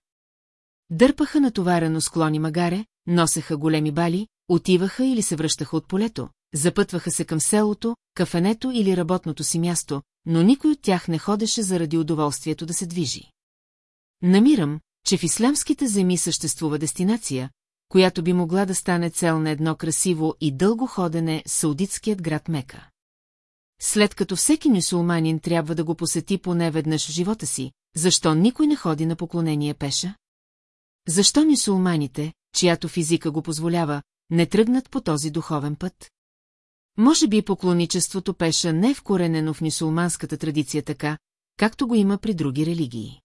Дърпаха натоварено склони магаре, носеха големи бали, отиваха или се връщаха от полето, запътваха се към селото, кафенето или работното си място, но никой от тях не ходеше заради удоволствието да се движи. Намирам, че в ислямските земи съществува дестинация, която би могла да стане цел на едно красиво и дълго ходене саудитският град Мека. След като всеки мюсулманин трябва да го посети поне веднъж в живота си, защо никой не ходи на поклонение пеша? Защо мюсулманите, чиято физика го позволява, не тръгнат по този духовен път? Може би поклоничеството пеша не е вкоренено в мюсулманската традиция така, както го има при други религии.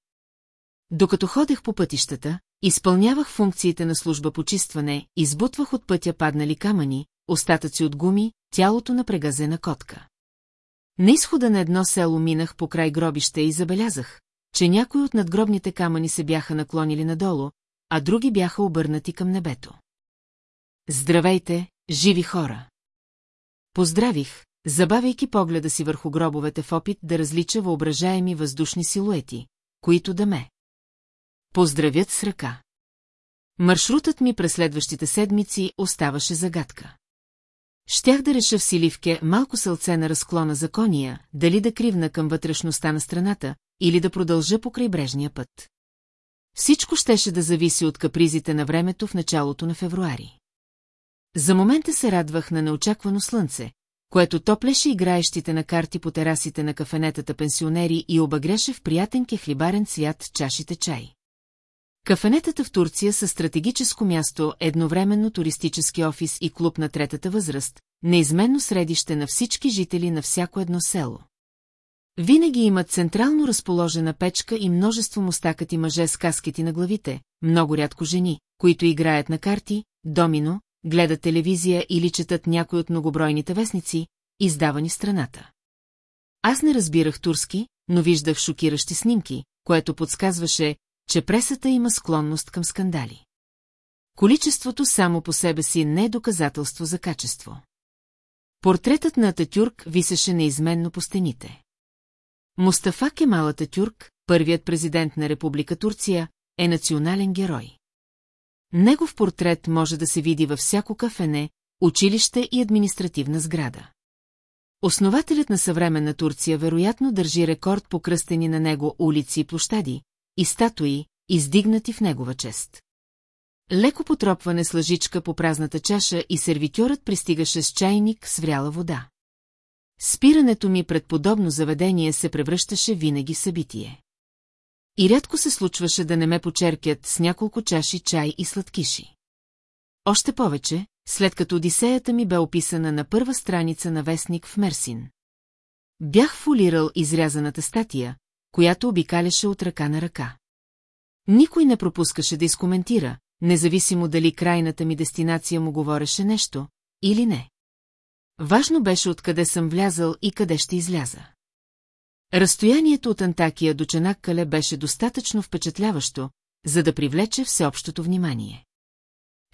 Докато ходех по пътищата, изпълнявах функциите на служба почистване, избутвах от пътя паднали камъни, остатъци от гуми, тялото на прегазена котка. На изхода на едно село минах по край гробище и забелязах, че някои от надгробните камъни се бяха наклонили надолу, а други бяха обърнати към небето. Здравейте, живи хора! Поздравих, забавяйки погледа си върху гробовете в опит да различа въображаеми въздушни силуети, които да ме. Поздравят с ръка. Маршрутът ми през следващите седмици оставаше загадка. Щях да реша в Силивке малко сълце на разклона за кония, дали да кривна към вътрешността на страната, или да продължа по крайбрежния път. Всичко щеше да зависи от капризите на времето в началото на февруари. За момента се радвах на неочаквано слънце, което топлеше играещите на карти по терасите на кафенетата пенсионери и обагреше в приятен кехлибарен цвят чашите чай. Кафенетата в Турция са стратегическо място, едновременно туристически офис и клуб на третата възраст, неизменно средище на всички жители на всяко едно село. Винаги имат централно разположена печка и множество мустакати мъже с каскети на главите, много рядко жени, които играят на карти, домино, гледат телевизия или четат някой от многобройните вестници, издавани страната. Аз не разбирах турски, но виждах шокиращи снимки, което подсказваше, че пресата има склонност към скандали. Количеството само по себе си не е доказателство за качество. Портретът на Ататюрк висеше неизменно по стените. Мустафа Кемал Ататюрк, първият президент на Република Турция, е национален герой. Негов портрет може да се види във всяко кафене, училище и административна сграда. Основателят на съвременна Турция вероятно държи рекорд по кръстени на него улици и площади, и статуи, издигнати в негова чест. Леко потропване с лъжичка по празната чаша и сервитьорът пристигаше с чайник с вряла вода. Спирането ми пред подобно заведение се превръщаше винаги събитие. И рядко се случваше да не ме почеркят с няколко чаши чай и сладкиши. Още повече, след като Одисеята ми бе описана на първа страница на вестник в Мерсин. Бях фолирал изрязаната статия, която обикаляше от ръка на ръка. Никой не пропускаше да изкоментира, независимо дали крайната ми дестинация му говореше нещо или не. Важно беше откъде съм влязал и къде ще изляза. Разстоянието от Антакия до Чанаккале беше достатъчно впечатляващо, за да привлече всеобщото внимание.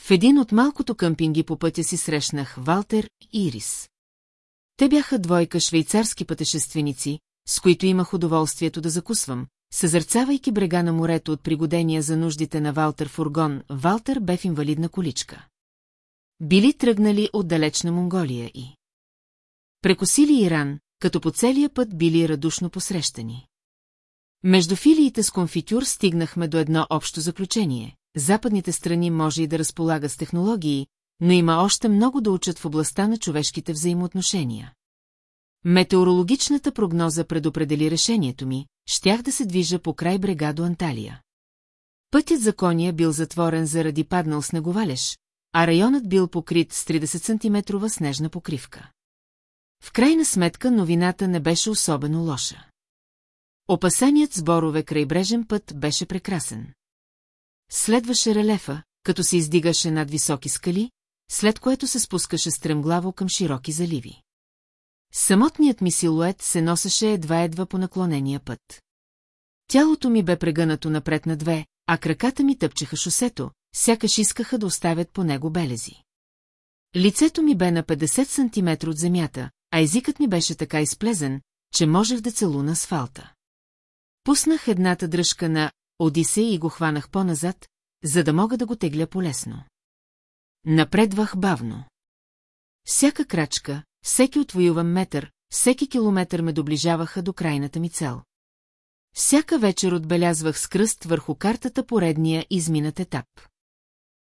В един от малкото къмпинги по пътя си срещнах Валтер и Ирис. Те бяха двойка швейцарски пътешественици, с които имах удоволствието да закусвам, съзърцавайки брега на морето от пригодения за нуждите на Валтер фургон, Валтер бе в инвалидна количка. Били тръгнали от далечна Монголия и... Прекосили Иран, като по целия път били радушно посрещани. Между филиите с конфитюр стигнахме до едно общо заключение. Западните страни може и да разполага с технологии, но има още много да учат в областта на човешките взаимоотношения. Метеорологичната прогноза предопредели решението ми, щях да се движа по край брега до Анталия. Пътят за коня бил затворен заради паднал снеговалеж, а районът бил покрит с 30 см снежна покривка. В крайна сметка новината не беше особено лоша. Опасаният сборове крайбрежен път беше прекрасен. Следваше релефа, като се издигаше над високи скали, след което се спускаше стремглаво към широки заливи. Самотният ми силует се носеше едва-едва по наклонения път. Тялото ми бе прегънато напред на две, а краката ми тъпчеха шосето, сякаш искаха да оставят по него белези. Лицето ми бе на 50 см от земята, а езикът ми беше така изплезен, че можех да целуна асфалта. Пуснах едната дръжка на Одисей и го хванах по-назад, за да мога да го тегля полесно. Напредвах бавно. Всяка крачка, всеки отвоюван метър, всеки километър ме доближаваха до крайната ми цел. Всяка вечер отбелязвах с кръст върху картата поредния изминат етап.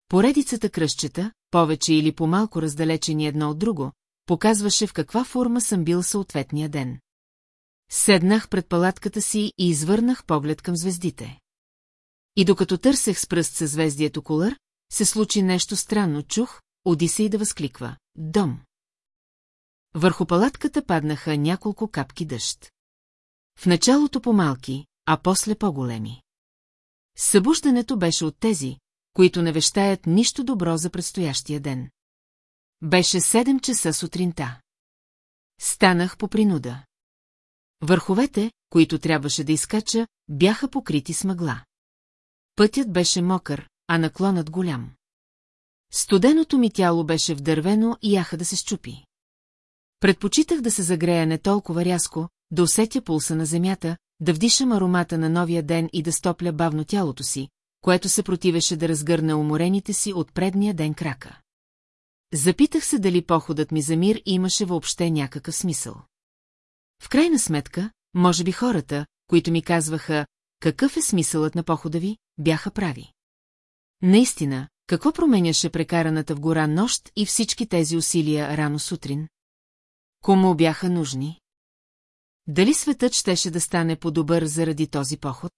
Поредицата кръстчета, повече или по-малко раздалечени едно от друго, показваше в каква форма съм бил съответния ден. Седнах пред палатката си и извърнах поглед към звездите. И докато търсех с пръст съзвездието Колър, се случи нещо странно, чух, Одисей да възкликва. Дом. Върху палатката паднаха няколко капки дъжд. В началото по-малки, а после по-големи. Събуждането беше от тези, които не вещаят нищо добро за предстоящия ден. Беше 7 часа сутринта. Станах по принуда. Върховете, които трябваше да изкача, бяха покрити с мъгла. Пътят беше мокър, а наклонът голям. Студеното ми тяло беше вдървено и яха да се щупи. Предпочитах да се загрея не толкова рязко, да усетя пулса на земята, да вдишам аромата на новия ден и да стопля бавно тялото си, което се противеше да разгърна уморените си от предния ден крака. Запитах се дали походът ми за мир имаше въобще някакъв смисъл. В крайна сметка, може би хората, които ми казваха какъв е смисълът на похода ви, бяха прави. Наистина, какво променяше прекараната в гора нощ и всички тези усилия рано сутрин? Кому бяха нужни? Дали светът щеше да стане по-добър заради този поход?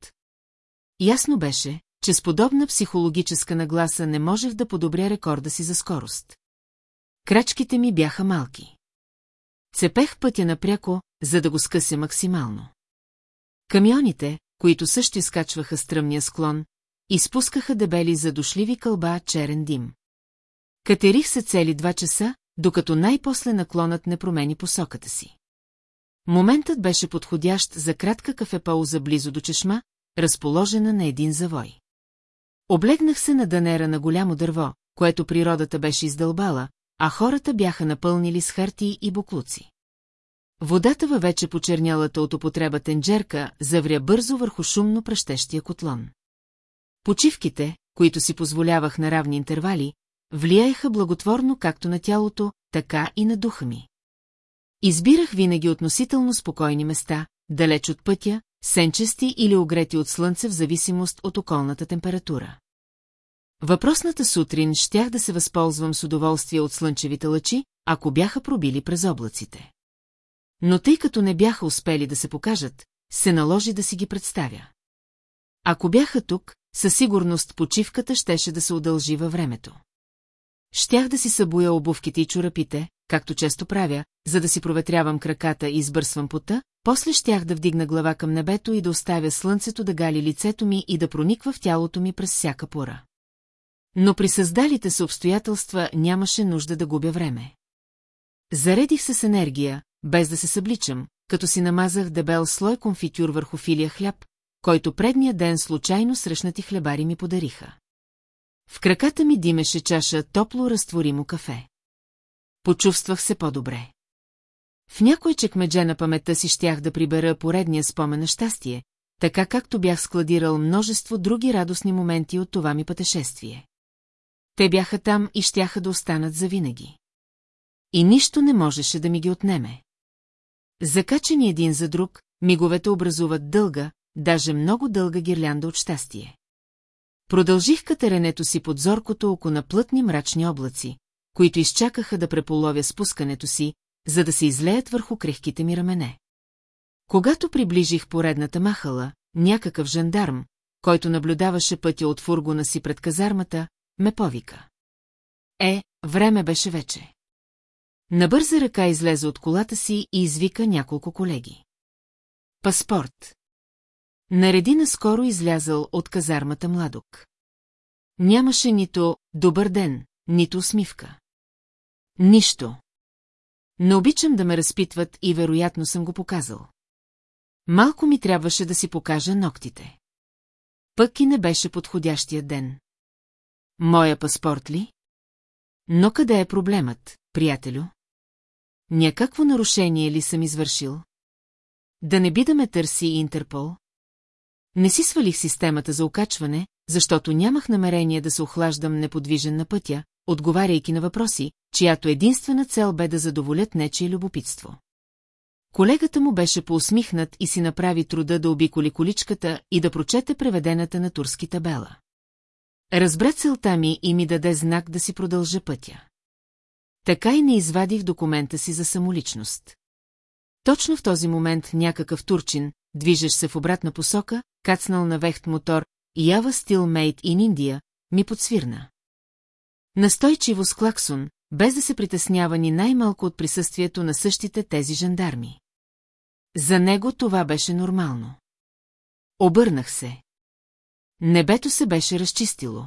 Ясно беше, че с подобна психологическа нагласа не можех да подобря рекорда си за скорост. Крачките ми бяха малки. Цепех пътя напряко, за да го скъся максимално. Камионите, които също изкачваха стръмния склон, изпускаха дебели задушливи кълба черен дим. Катерих се цели два часа, докато най-после наклонът не промени посоката си. Моментът беше подходящ за кратка кафепауза близо до чешма, разположена на един завой. Облегнах се на данера на голямо дърво, което природата беше издълбала, а хората бяха напълнили с хартии и буклуци. Водата във вече почернялата от употреба тенджерка завря бързо върху шумно пръщещия котлон. Почивките, които си позволявах на равни интервали, влияеха благотворно както на тялото, така и на духа ми. Избирах винаги относително спокойни места, далеч от пътя, сенчести или огрети от слънце в зависимост от околната температура. Въпросната сутрин щях да се възползвам с удоволствие от слънчевите лъчи, ако бяха пробили през облаците. Но тъй като не бяха успели да се покажат, се наложи да си ги представя. Ако бяха тук, със сигурност почивката щеше да се удължи във времето. Щях да си събуя обувките и чорапите, както често правя, за да си проветрявам краката и избърсвам пота, после щях да вдигна глава към небето и да оставя слънцето да гали лицето ми и да прониква в тялото ми през всяка пора. Но при създалите се обстоятелства нямаше нужда да губя време. Заредих се с енергия, без да се събличам, като си намазах дебел слой конфитюр върху филия хляб, който предния ден случайно срещнати хлебари ми подариха. В краката ми димеше чаша топло разтворимо кафе. Почувствах се по-добре. В някой чекмедже на паметта си щях да прибера поредния спомен на щастие, така както бях складирал множество други радостни моменти от това ми пътешествие. Те бяха там и щяха да останат завинаги. И нищо не можеше да ми ги отнеме. Закачени един за друг, миговете образуват дълга, даже много дълга гирлянда от щастие. Продължих катеренето си под зоркото око на плътни мрачни облаци, които изчакаха да преполовя спускането си, за да се излеят върху крехките ми рамене. Когато приближих поредната махала, някакъв жандарм, който наблюдаваше пътя от фургона си пред казармата, ме повика. Е, време беше вече. На бърза ръка излезе от колата си и извика няколко колеги. Паспорт. Нареди наскоро излязъл от казармата младок. Нямаше нито добър ден, нито усмивка. Нищо. Не обичам да ме разпитват и вероятно съм го показал. Малко ми трябваше да си покажа ногтите. Пък и не беше подходящия ден. Моя паспорт ли? Но къде е проблемът, приятелю? Някакво нарушение ли съм извършил? Да не би да ме търси Интерпол? Не си свалих системата за окачване, защото нямах намерение да се охлаждам неподвижен на пътя, отговаряйки на въпроси, чиято единствена цел бе да задоволят нечие любопитство. Колегата му беше поусмихнат и си направи труда да обиколи количката и да прочете преведената на турски табела. Разбра целта ми и ми даде знак да си продължа пътя. Така и не извадих документа си за самоличност. Точно в този момент някакъв турчин, движещ се в обратна посока, кацнал на вехт мотор, Ява Steel Made in India, ми подсвирна. Настойчиво с клаксон, без да се притеснява ни най-малко от присъствието на същите тези жандарми. За него това беше нормално. Обърнах се. Небето се беше разчистило.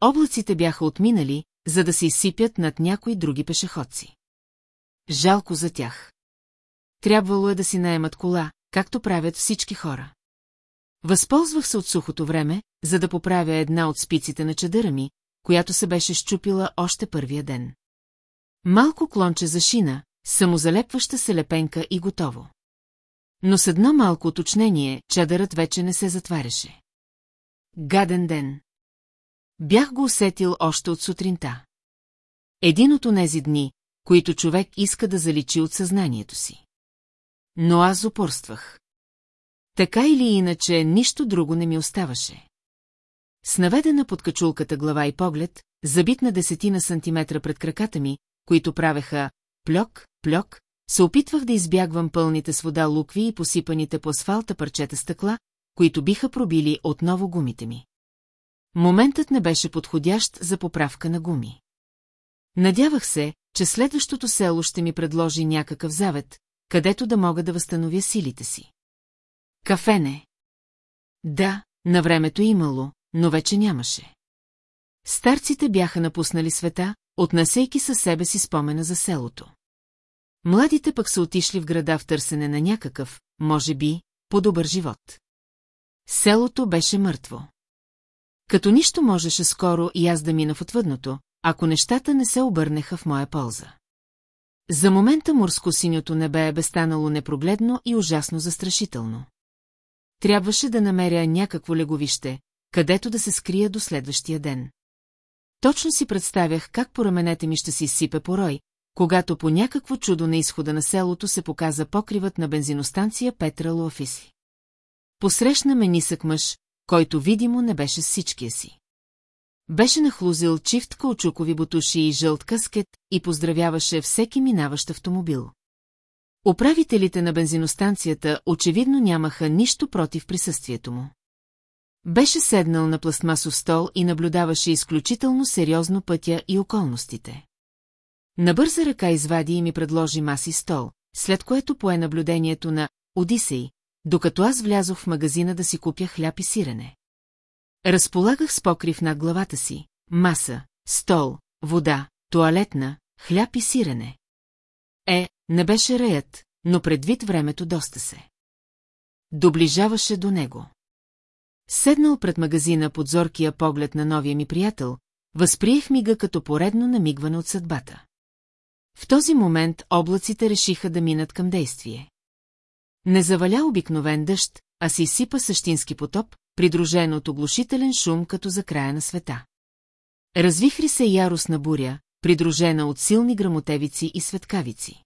Облаците бяха отминали, за да се изсипят над някои други пешеходци. Жалко за тях. Трябвало е да си наемат кола, както правят всички хора. Възползвах се от сухото време, за да поправя една от спиците на чадъра ми, която се беше щупила още първия ден. Малко клонче за шина, самозалепваща се лепенка и готово. Но с едно малко уточнение, чадърът вече не се затваряше. Гаден ден. Бях го усетил още от сутринта. Един от онези дни, които човек иска да заличи от съзнанието си. Но аз упорствах. Така или иначе, нищо друго не ми оставаше. С наведена под качулката глава и поглед, забит на десетина сантиметра пред краката ми, които правеха плюк, плюк, се опитвах да избягвам пълните с вода лукви и посипаните по асфалта парчета стъкла, които биха пробили отново гумите ми. Моментът не беше подходящ за поправка на гуми. Надявах се, че следващото село ще ми предложи някакъв завет, където да мога да възстановя силите си. Кафене. Да, на времето имало, но вече нямаше. Старците бяха напуснали света, отнасейки със себе си спомена за селото. Младите пък са отишли в града в търсене на някакъв, може би, по-добър живот. Селото беше мъртво. Като нищо можеше скоро и аз да мина в отвъдното, ако нещата не се обърнеха в моя полза. За момента морско-синьото небе бе станало непрогледно и ужасно застрашително. Трябваше да намеря някакво леговище, където да се скрия до следващия ден. Точно си представях как по раменете ми ще си изсипе порой, когато по някакво чудо на изхода на селото се показа покривът на бензиностанция Петра Луафиси. Посрещна ме нисък мъж, който видимо не беше с всичкия си. Беше нахлузил чифт каучукови бутуши и жълт каскет и поздравяваше всеки минаващ автомобил. Управителите на бензиностанцията очевидно нямаха нищо против присъствието му. Беше седнал на пластмасов стол и наблюдаваше изключително сериозно пътя и околностите. На бърза ръка извади и ми предложи маси стол, след което пое наблюдението на Одисей, докато аз влязох в магазина да си купя хляб и сирене. Разполагах с покрив над главата си, маса, стол, вода, туалетна, хляб и сирене. Е, не беше раят, но предвид времето доста се. Доближаваше до него. Седнал пред магазина под зоркия поглед на новия ми приятел, възприех мига като поредно намигване от съдбата. В този момент облаците решиха да минат към действие. Не заваля обикновен дъжд, а се изсипа същински потоп, придружен от оглушителен шум като за края на света. Развихри се яростна буря, придружена от силни грамотевици и светкавици.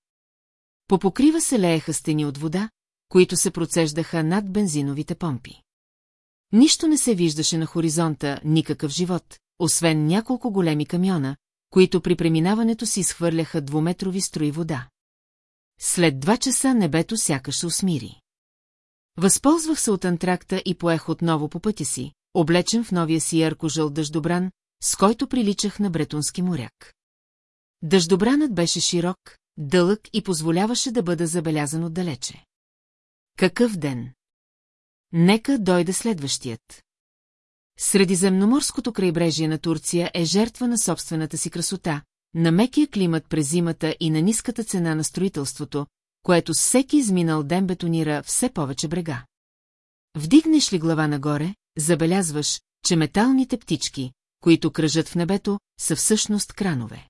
По покрива се лееха стени от вода, които се процеждаха над бензиновите помпи. Нищо не се виждаше на хоризонта, никакъв живот, освен няколко големи камиона, които при преминаването си изхвърляха двуметрови строи вода. След два часа небето сякаш усмири. Възползвах се от антракта и поех отново по пътя си, облечен в новия си ярко-жъл дъждобран, с който приличах на бретонски моряк. Дъждобранът беше широк, дълъг и позволяваше да бъда забелязан отдалече. Какъв ден! Нека дойде следващият. Средиземноморското крайбрежие на Турция е жертва на собствената си красота, на мекия климат през зимата и на ниската цена на строителството, което всеки изминал ден бетонира все повече брега. Вдигнеш ли глава нагоре, забелязваш, че металните птички, които кръжат в небето, са всъщност кранове.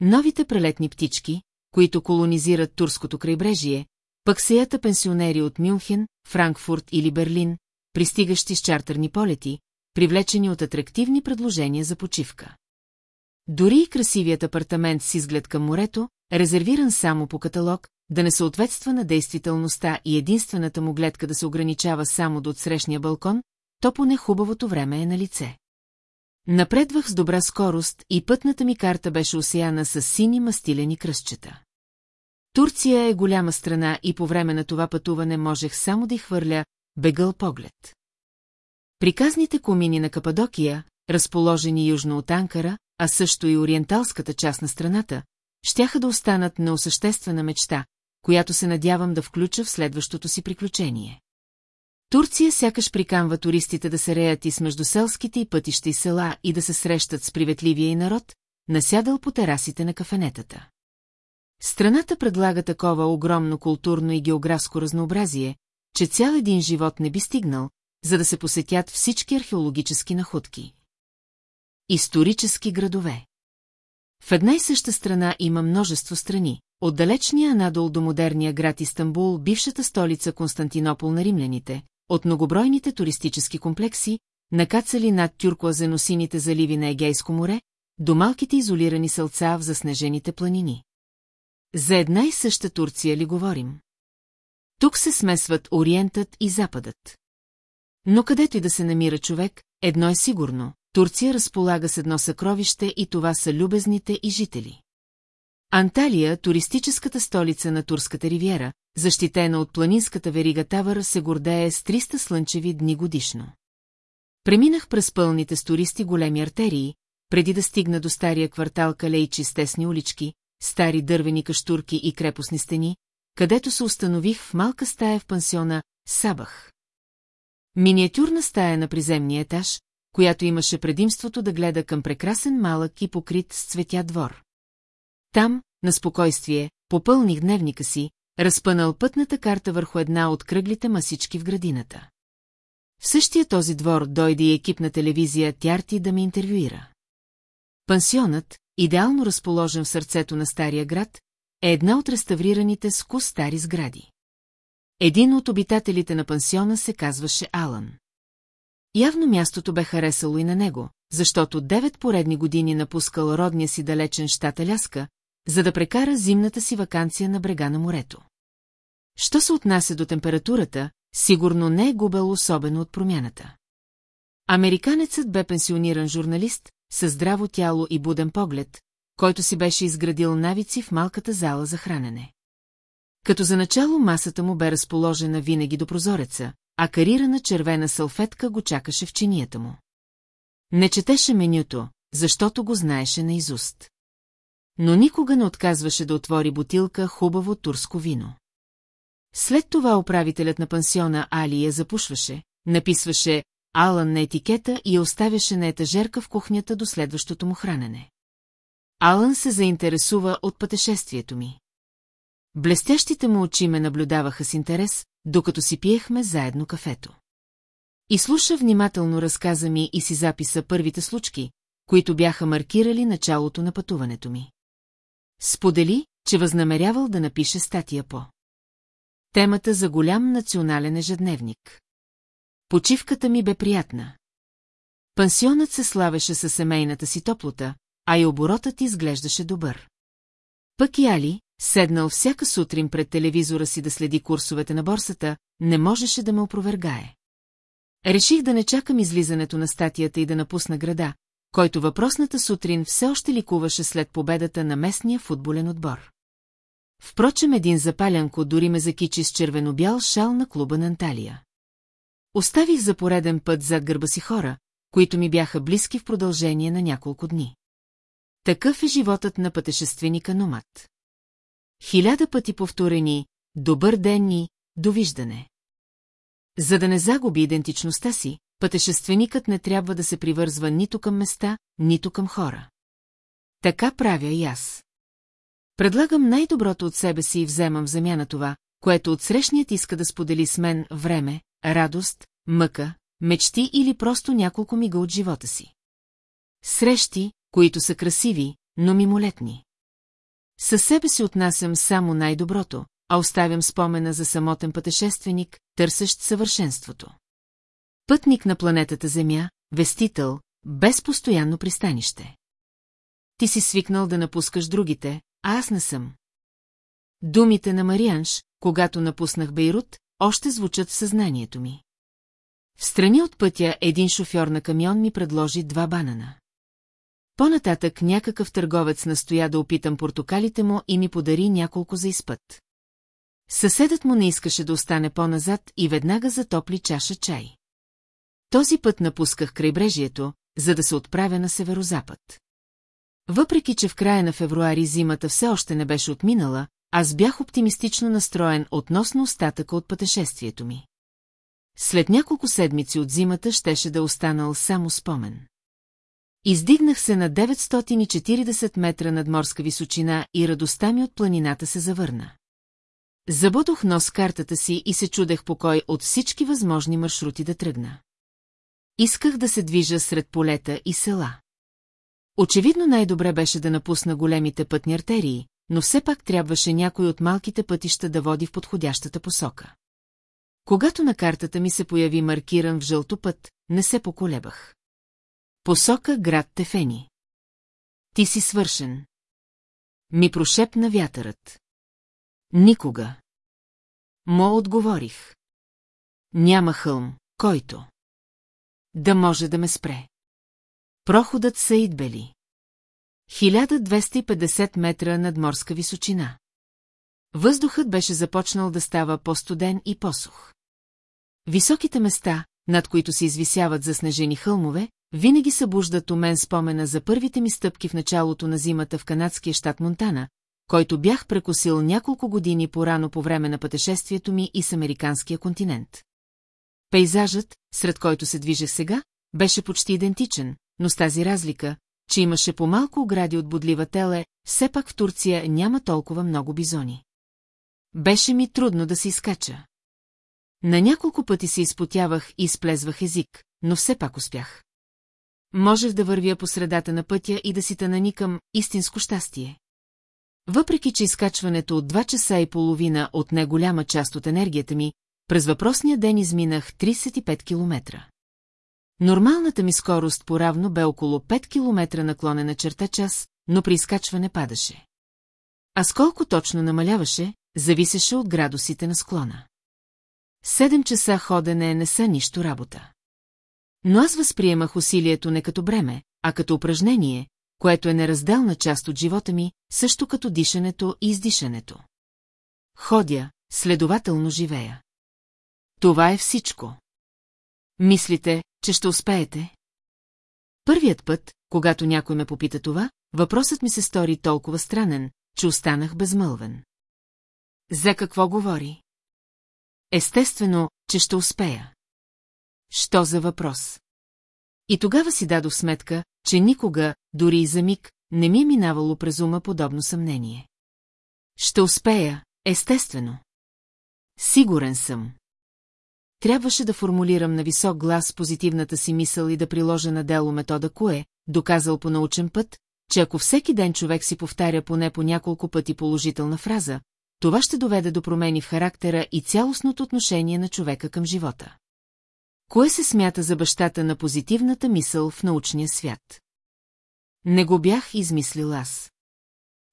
Новите прелетни птички, които колонизират турското крайбрежие, пък сеята пенсионери от Мюнхен, Франкфурт или Берлин, пристигащи с чартерни полети, привлечени от атрактивни предложения за почивка. Дори и красивият апартамент с изглед към морето, резервиран само по каталог, да не съответства на действителността и единствената му гледка да се ограничава само до отсрещния балкон, то поне хубавото време е на лице. Напредвах с добра скорост и пътната ми карта беше осияна с сини мастилени кръстчета. Турция е голяма страна и по време на това пътуване можех само да й хвърля бегъл поглед. Приказните комини на Кападокия, разположени южно от Анкара, а също и ориенталската част на страната, щяха да останат на осъществена мечта, която се надявам да включа в следващото си приключение. Турция сякаш приканва туристите да се реят и с междуселските и пътища и села и да се срещат с приветливия и народ, насядал по терасите на кафенетата. Страната предлага такова огромно културно и географско разнообразие, че цял един живот не би стигнал, за да се посетят всички археологически находки. Исторически градове В една и съща страна има множество страни, от далечния надол до модерния град Истанбул, бившата столица Константинопол на римляните, от многобройните туристически комплекси, накацали над тюркоазеносините заливи на Егейско море, до малките изолирани сълца в заснежените планини. За една и съща Турция ли говорим? Тук се смесват Ориентът и Западът. Но където и да се намира човек, едно е сигурно – Турция разполага с едно съкровище и това са любезните и жители. Анталия, туристическата столица на Турската ривиера, защитена от планинската верига Тавър, се гордее с 300 слънчеви дни годишно. Преминах през пълните с туристи големи артерии, преди да стигна до стария квартал Калейчи с тесни улички, стари дървени каштурки и крепостни стени, където се установих в малка стая в пансиона Сабах. Миниатюрна стая на приземния етаж, която имаше предимството да гледа към прекрасен малък и покрит с цветя двор. Там, на спокойствие, попълних дневника си, разпънал пътната карта върху една от кръглите масички в градината. В същия този двор дойде и екип на телевизия Тярти да ме интервюира. Пансионът, идеално разположен в сърцето на Стария град, е една от реставрираните с стари сгради. Един от обитателите на пансиона се казваше Алън. Явно мястото бе харесало и на него, защото девет поредни години напускал родния си далечен щат Аляска, за да прекара зимната си вакансия на брега на морето. Що се отнася до температурата, сигурно не е губел особено от промяната. Американецът бе пенсиониран журналист, със здраво тяло и буден поглед, който си беше изградил навици в малката зала за хранене. Като за начало масата му бе разположена винаги до прозореца, а карирана червена салфетка го чакаше в чинията му. Не четеше менюто, защото го знаеше наизуст. Но никога не отказваше да отвори бутилка хубаво турско вино. След това управителят на пансиона Али я запушваше, написваше Алън на етикета и я оставяше на етажерка в кухнята до следващото му хранене. Алън се заинтересува от пътешествието ми. Блестящите му очи ме наблюдаваха с интерес, докато си пиехме заедно кафето. И слуша внимателно разказа ми и си записа първите случки, които бяха маркирали началото на пътуването ми. Сподели, че възнамерявал да напише статия по темата за голям национален ежедневник. Почивката ми бе приятна. Пансионът се славеше със семейната си топлота, а и оборотът изглеждаше добър. Пък и Али, седнал всяка сутрин пред телевизора си да следи курсовете на борсата, не можеше да ме опровергае. Реших да не чакам излизането на статията и да напусна града, който въпросната сутрин все още ликуваше след победата на местния футболен отбор. Впрочем, един запалянко дори ме закичи с червено-бял шал на клуба на Анталия. Оставих за пореден път зад гърба си хора, които ми бяха близки в продължение на няколко дни. Такъв е животът на пътешественика номад. Хиляда пъти повторени «Добър ден и довиждане». За да не загуби идентичността си, пътешественикът не трябва да се привързва нито към места, нито към хора. Така правя и аз. Предлагам най-доброто от себе си и вземам в замяна това, което отсрещният иска да сподели с мен време, радост, мъка, мечти или просто няколко мига от живота си. Срещи, които са красиви, но мимолетни. Със себе си отнасям само най-доброто, а оставям спомена за самотен пътешественик, търсещ съвършенството. Пътник на планетата Земя, вестител, без постоянно пристанище. Ти си свикнал да напускаш другите, а аз не съм. Думите на Марианш, когато напуснах Бейрут, още звучат в съзнанието ми. В страни от пътя един шофьор на камион ми предложи два банана. По-нататък някакъв търговец настоя да опитам портокалите му и ми подари няколко за изпът. Съседът му не искаше да остане по-назад и веднага затопли чаша чай. Този път напусках крайбрежието, за да се отправя на северозапад. Въпреки, че в края на февруари зимата все още не беше отминала, аз бях оптимистично настроен относно остатъка от пътешествието ми. След няколко седмици от зимата щеше да останал само спомен. Издигнах се на 940 метра над морска височина и радостта ми от планината се завърна. Забудох нос картата си и се чудех по кой от всички възможни маршрути да тръгна. Исках да се движа сред полета и села. Очевидно най-добре беше да напусна големите пътни артерии, но все пак трябваше някой от малките пътища да води в подходящата посока. Когато на картата ми се появи маркиран в жълто път, не се поколебах. Посока град Тефени. Ти си свършен. Ми прошепна вятърът. Никога. Мо отговорих. Няма хълм, който. Да може да ме спре. Проходът са идбели. 1250 метра над морска височина. Въздухът беше започнал да става по-студен и посух. Високите места, над които се извисяват заснежени хълмове, винаги събуждат у мен спомена за първите ми стъпки в началото на зимата в канадския щат Монтана, който бях прекосил няколко години по-рано по време на пътешествието ми и с американския континент. Пейзажът, сред който се движех сега, беше почти идентичен, но с тази разлика, че имаше по-малко огради от бодлива теле, все пак в Турция няма толкова много бизони. Беше ми трудно да се изкача. На няколко пъти се изпотявах и изплезвах език, но все пак успях. Можех да вървя по средата на пътя и да си та наникам истинско щастие. Въпреки, че изкачването от 2 часа и половина от неголяма част от енергията ми, през въпросния ден изминах 35 километра. Нормалната ми скорост поравно бе около 5 км наклонена черта час, но при изкачване падаше. А сколко точно намаляваше, зависеше от градусите на склона. Седем часа ходене не са нищо работа. Но аз възприемах усилието не като бреме, а като упражнение, което е неразделна част от живота ми, също като дишането и издишането. Ходя, следователно живея. Това е всичко. Мислите, че ще успеете? Първият път, когато някой ме попита това, въпросът ми се стори толкова странен, че останах безмълвен. За какво говори? Естествено, че ще успея. Що за въпрос? И тогава си дадох сметка, че никога, дори и за миг, не ми е минавало през ума подобно съмнение. Ще успея, естествено. Сигурен съм. Трябваше да формулирам на висок глас позитивната си мисъл и да приложа на дело метода Кое, доказал по научен път, че ако всеки ден човек си повтаря поне по няколко пъти положителна фраза, това ще доведе до промени в характера и цялостното отношение на човека към живота. Кое се смята за бащата на позитивната мисъл в научния свят? Не го бях измислил аз.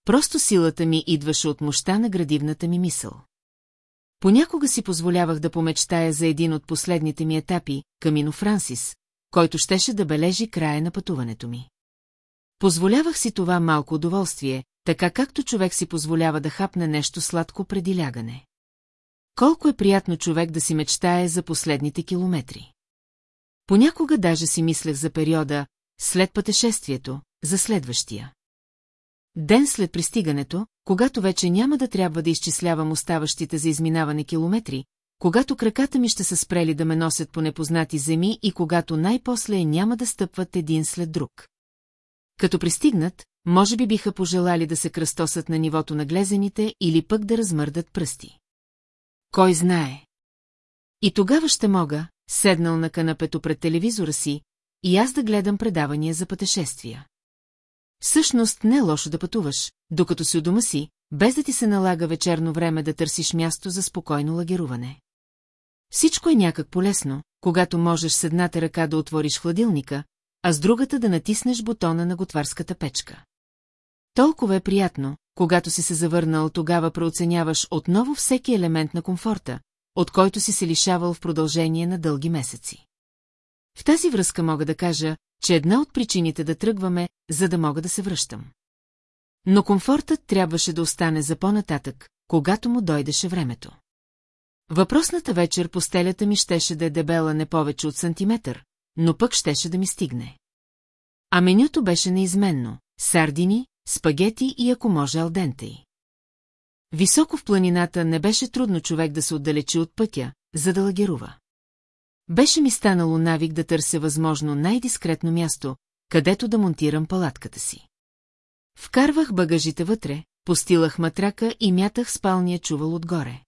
Просто силата ми идваше от мощта на градивната ми мисъл. Понякога си позволявах да помечтая за един от последните ми етапи, Камино Франсис, който щеше да бележи края на пътуването ми. Позволявах си това малко удоволствие, така както човек си позволява да хапне нещо сладко преди лягане. Колко е приятно човек да си мечтае за последните километри. Понякога даже си мислех за периода, след пътешествието, за следващия. Ден след пристигането, когато вече няма да трябва да изчислявам оставащите за изминаване километри, когато краката ми ще са спрели да ме носят по непознати земи и когато най-после няма да стъпват един след друг. Като пристигнат, може би биха пожелали да се кръстосат на нивото на глезените или пък да размърдат пръсти. Кой знае? И тогава ще мога, седнал на канапето пред телевизора си, и аз да гледам предавания за пътешествия. Всъщност не е лошо да пътуваш, докато си у дома си, без да ти се налага вечерно време да търсиш място за спокойно лагеруване. Всичко е някак полезно, когато можеш с едната ръка да отвориш хладилника, а с другата да натиснеш бутона на готварската печка. Толкова е приятно, когато си се завърнал, тогава преоценяваш отново всеки елемент на комфорта, от който си се лишавал в продължение на дълги месеци. В тази връзка мога да кажа, че една от причините да тръгваме, за да мога да се връщам. Но комфортът трябваше да остане за по-нататък, когато му дойдеше времето. Въпросната вечер постелята ми щеше да е дебела не повече от сантиметър, но пък щеше да ми стигне. А менюто беше неизменно – сардини, спагети и ако може алдентей. Високо в планината не беше трудно човек да се отдалечи от пътя, за да лагерува. Беше ми станало навик да търся възможно най-дискретно място, където да монтирам палатката си. Вкарвах багажите вътре, постилах матрака и мятах спалния чувал отгоре.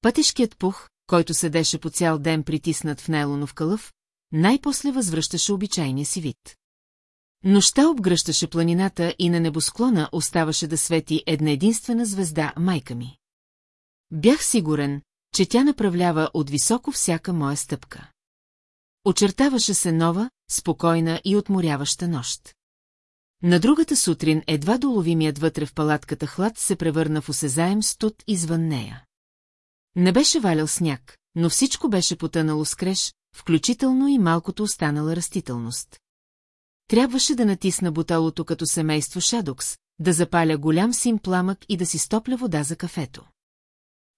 Пътешкият пух, който седеше по цял ден притиснат в нейлонов кълъв, най-после възвръщаше обичайния си вид. Нощта обгръщаше планината и на небосклона оставаше да свети една единствена звезда, майка ми. Бях сигурен, че тя направлява от високо всяка моя стъпка. Очертаваше се нова, спокойна и отморяваща нощ. На другата сутрин едва доловимият вътре в палатката хлад се превърна в осезаем студ извън нея. Не беше валял сняг, но всичко беше потънало с креш, включително и малкото останала растителност. Трябваше да натисна буталото като семейство Шадокс, да запаля голям сим пламък и да си стопля вода за кафето.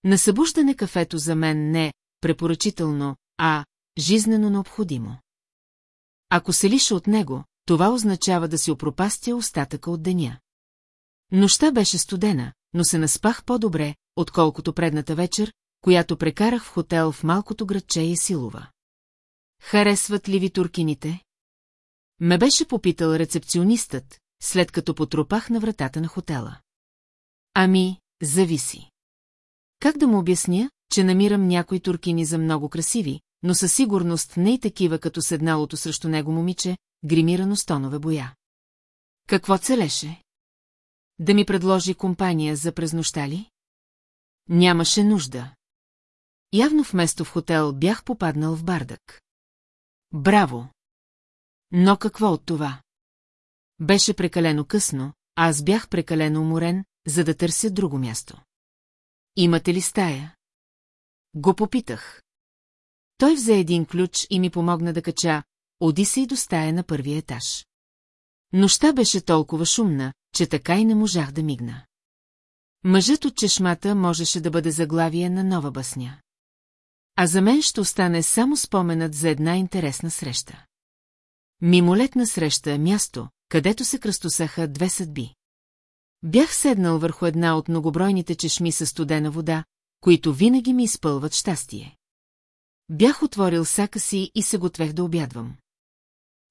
На събуждане кафето за мен не препоръчително, а жизнено необходимо. Ако се лиша от него, това означава да си опропастя остатъка от деня. Нощта беше студена, но се наспах по-добре, отколкото предната вечер, която прекарах в хотел в малкото градче Есилова. Харесват ли ви туркините? Ме беше попитал рецепционистът, след като потропах на вратата на хотела. Ами, зависи. Как да му обясня, че намирам някои туркини за много красиви, но със сигурност не и такива като седналото срещу него момиче, гримирано с тонове боя. Какво целеше? Да ми предложи компания за през нощта ли? Нямаше нужда. Явно вместо в хотел бях попаднал в бардък. Браво! Но какво от това? Беше прекалено късно, аз бях прекалено уморен, за да търся друго място. Имате ли стая? Го попитах. Той взе един ключ и ми помогна да кача Одисей до стая на първия етаж. Нощта беше толкова шумна, че така и не можах да мигна. Мъжът от чешмата можеше да бъде заглавие на нова басня. А за мен ще остане само споменът за една интересна среща. Мимолетна среща е място, където се кръстосаха две съдби. Бях седнал върху една от многобройните чешми със студена вода, които винаги ми изпълват щастие. Бях отворил сака си и се готвех да обядвам.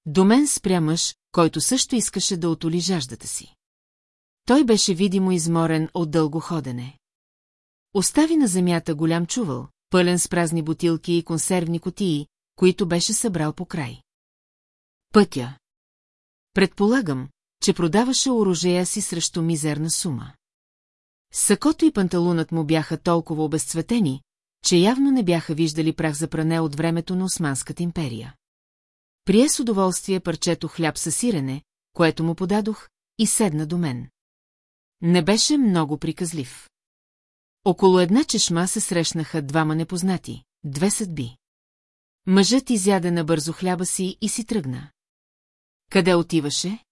До мен спря мъж, който също искаше да отоли жаждата си. Той беше видимо изморен от дълго ходене. Остави на земята голям чувал, пълен с празни бутилки и консервни котии, които беше събрал по край. Пътя. Предполагам, че продаваше оръжея си срещу мизерна сума. Сакото и панталунът му бяха толкова обезцветени, че явно не бяха виждали прах за пране от времето на Османската империя. Прие с удоволствие парчето хляб със сирене, което му подадох, и седна до мен. Не беше много приказлив. Около една чешма се срещнаха двама непознати, две съдби. Мъжът изяде набързо хляба си и си тръгна. Къде отиваше?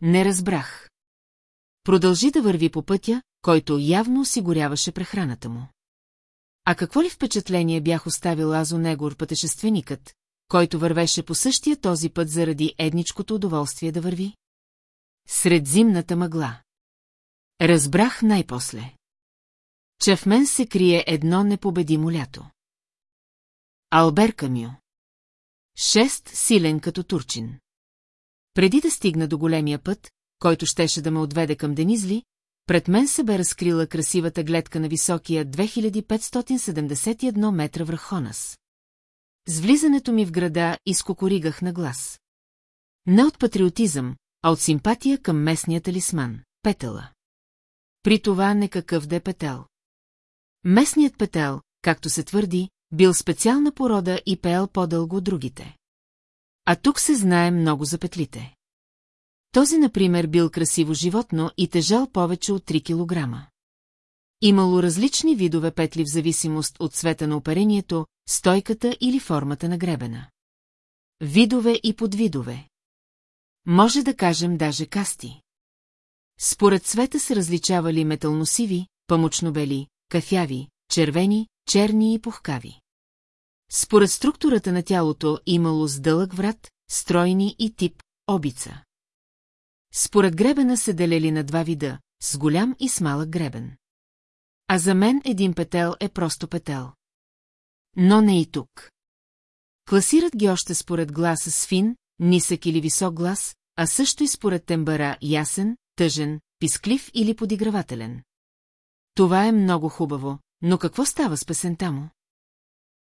Не разбрах. Продължи да върви по пътя, който явно осигуряваше прехраната му. А какво ли впечатление бях оставил Азо Негор пътешественикът, който вървеше по същия този път заради едничкото удоволствие да върви? Сред зимната мъгла. Разбрах най-после. Че в мен се крие едно непобедимо лято. Албер Камю. Шест силен като турчин. Преди да стигна до големия път, който щеше да ме отведе към Денизли, пред мен се бе разкрила красивата гледка на високия 2571 метра връх Хонас. С влизането ми в града изкокоригах на глас. Не от патриотизъм, а от симпатия към местния талисман – петела. При това не какъв да е петел. Местният петел, както се твърди, бил специална порода и пеел по-дълго другите. А тук се знае много за петлите. Този, например, бил красиво животно и тежал повече от 3 килограма. Имало различни видове петли в зависимост от цвета на оперението, стойката или формата на гребена. Видове и подвидове. Може да кажем даже касти. Според цвета се различавали металносиви, памучнобели, кафяви, червени, черни и пухкави. Според структурата на тялото имало с дълъг врат, стройни и тип обица. Според гребена се делели на два вида, с голям и с малък гребен. А за мен един петел е просто петел. Но не и тук. Класират ги още според гласа с фин, нисък или висок глас, а също и според тембъра ясен, тъжен, писклив или подигравателен. Това е много хубаво, но какво става с песента му?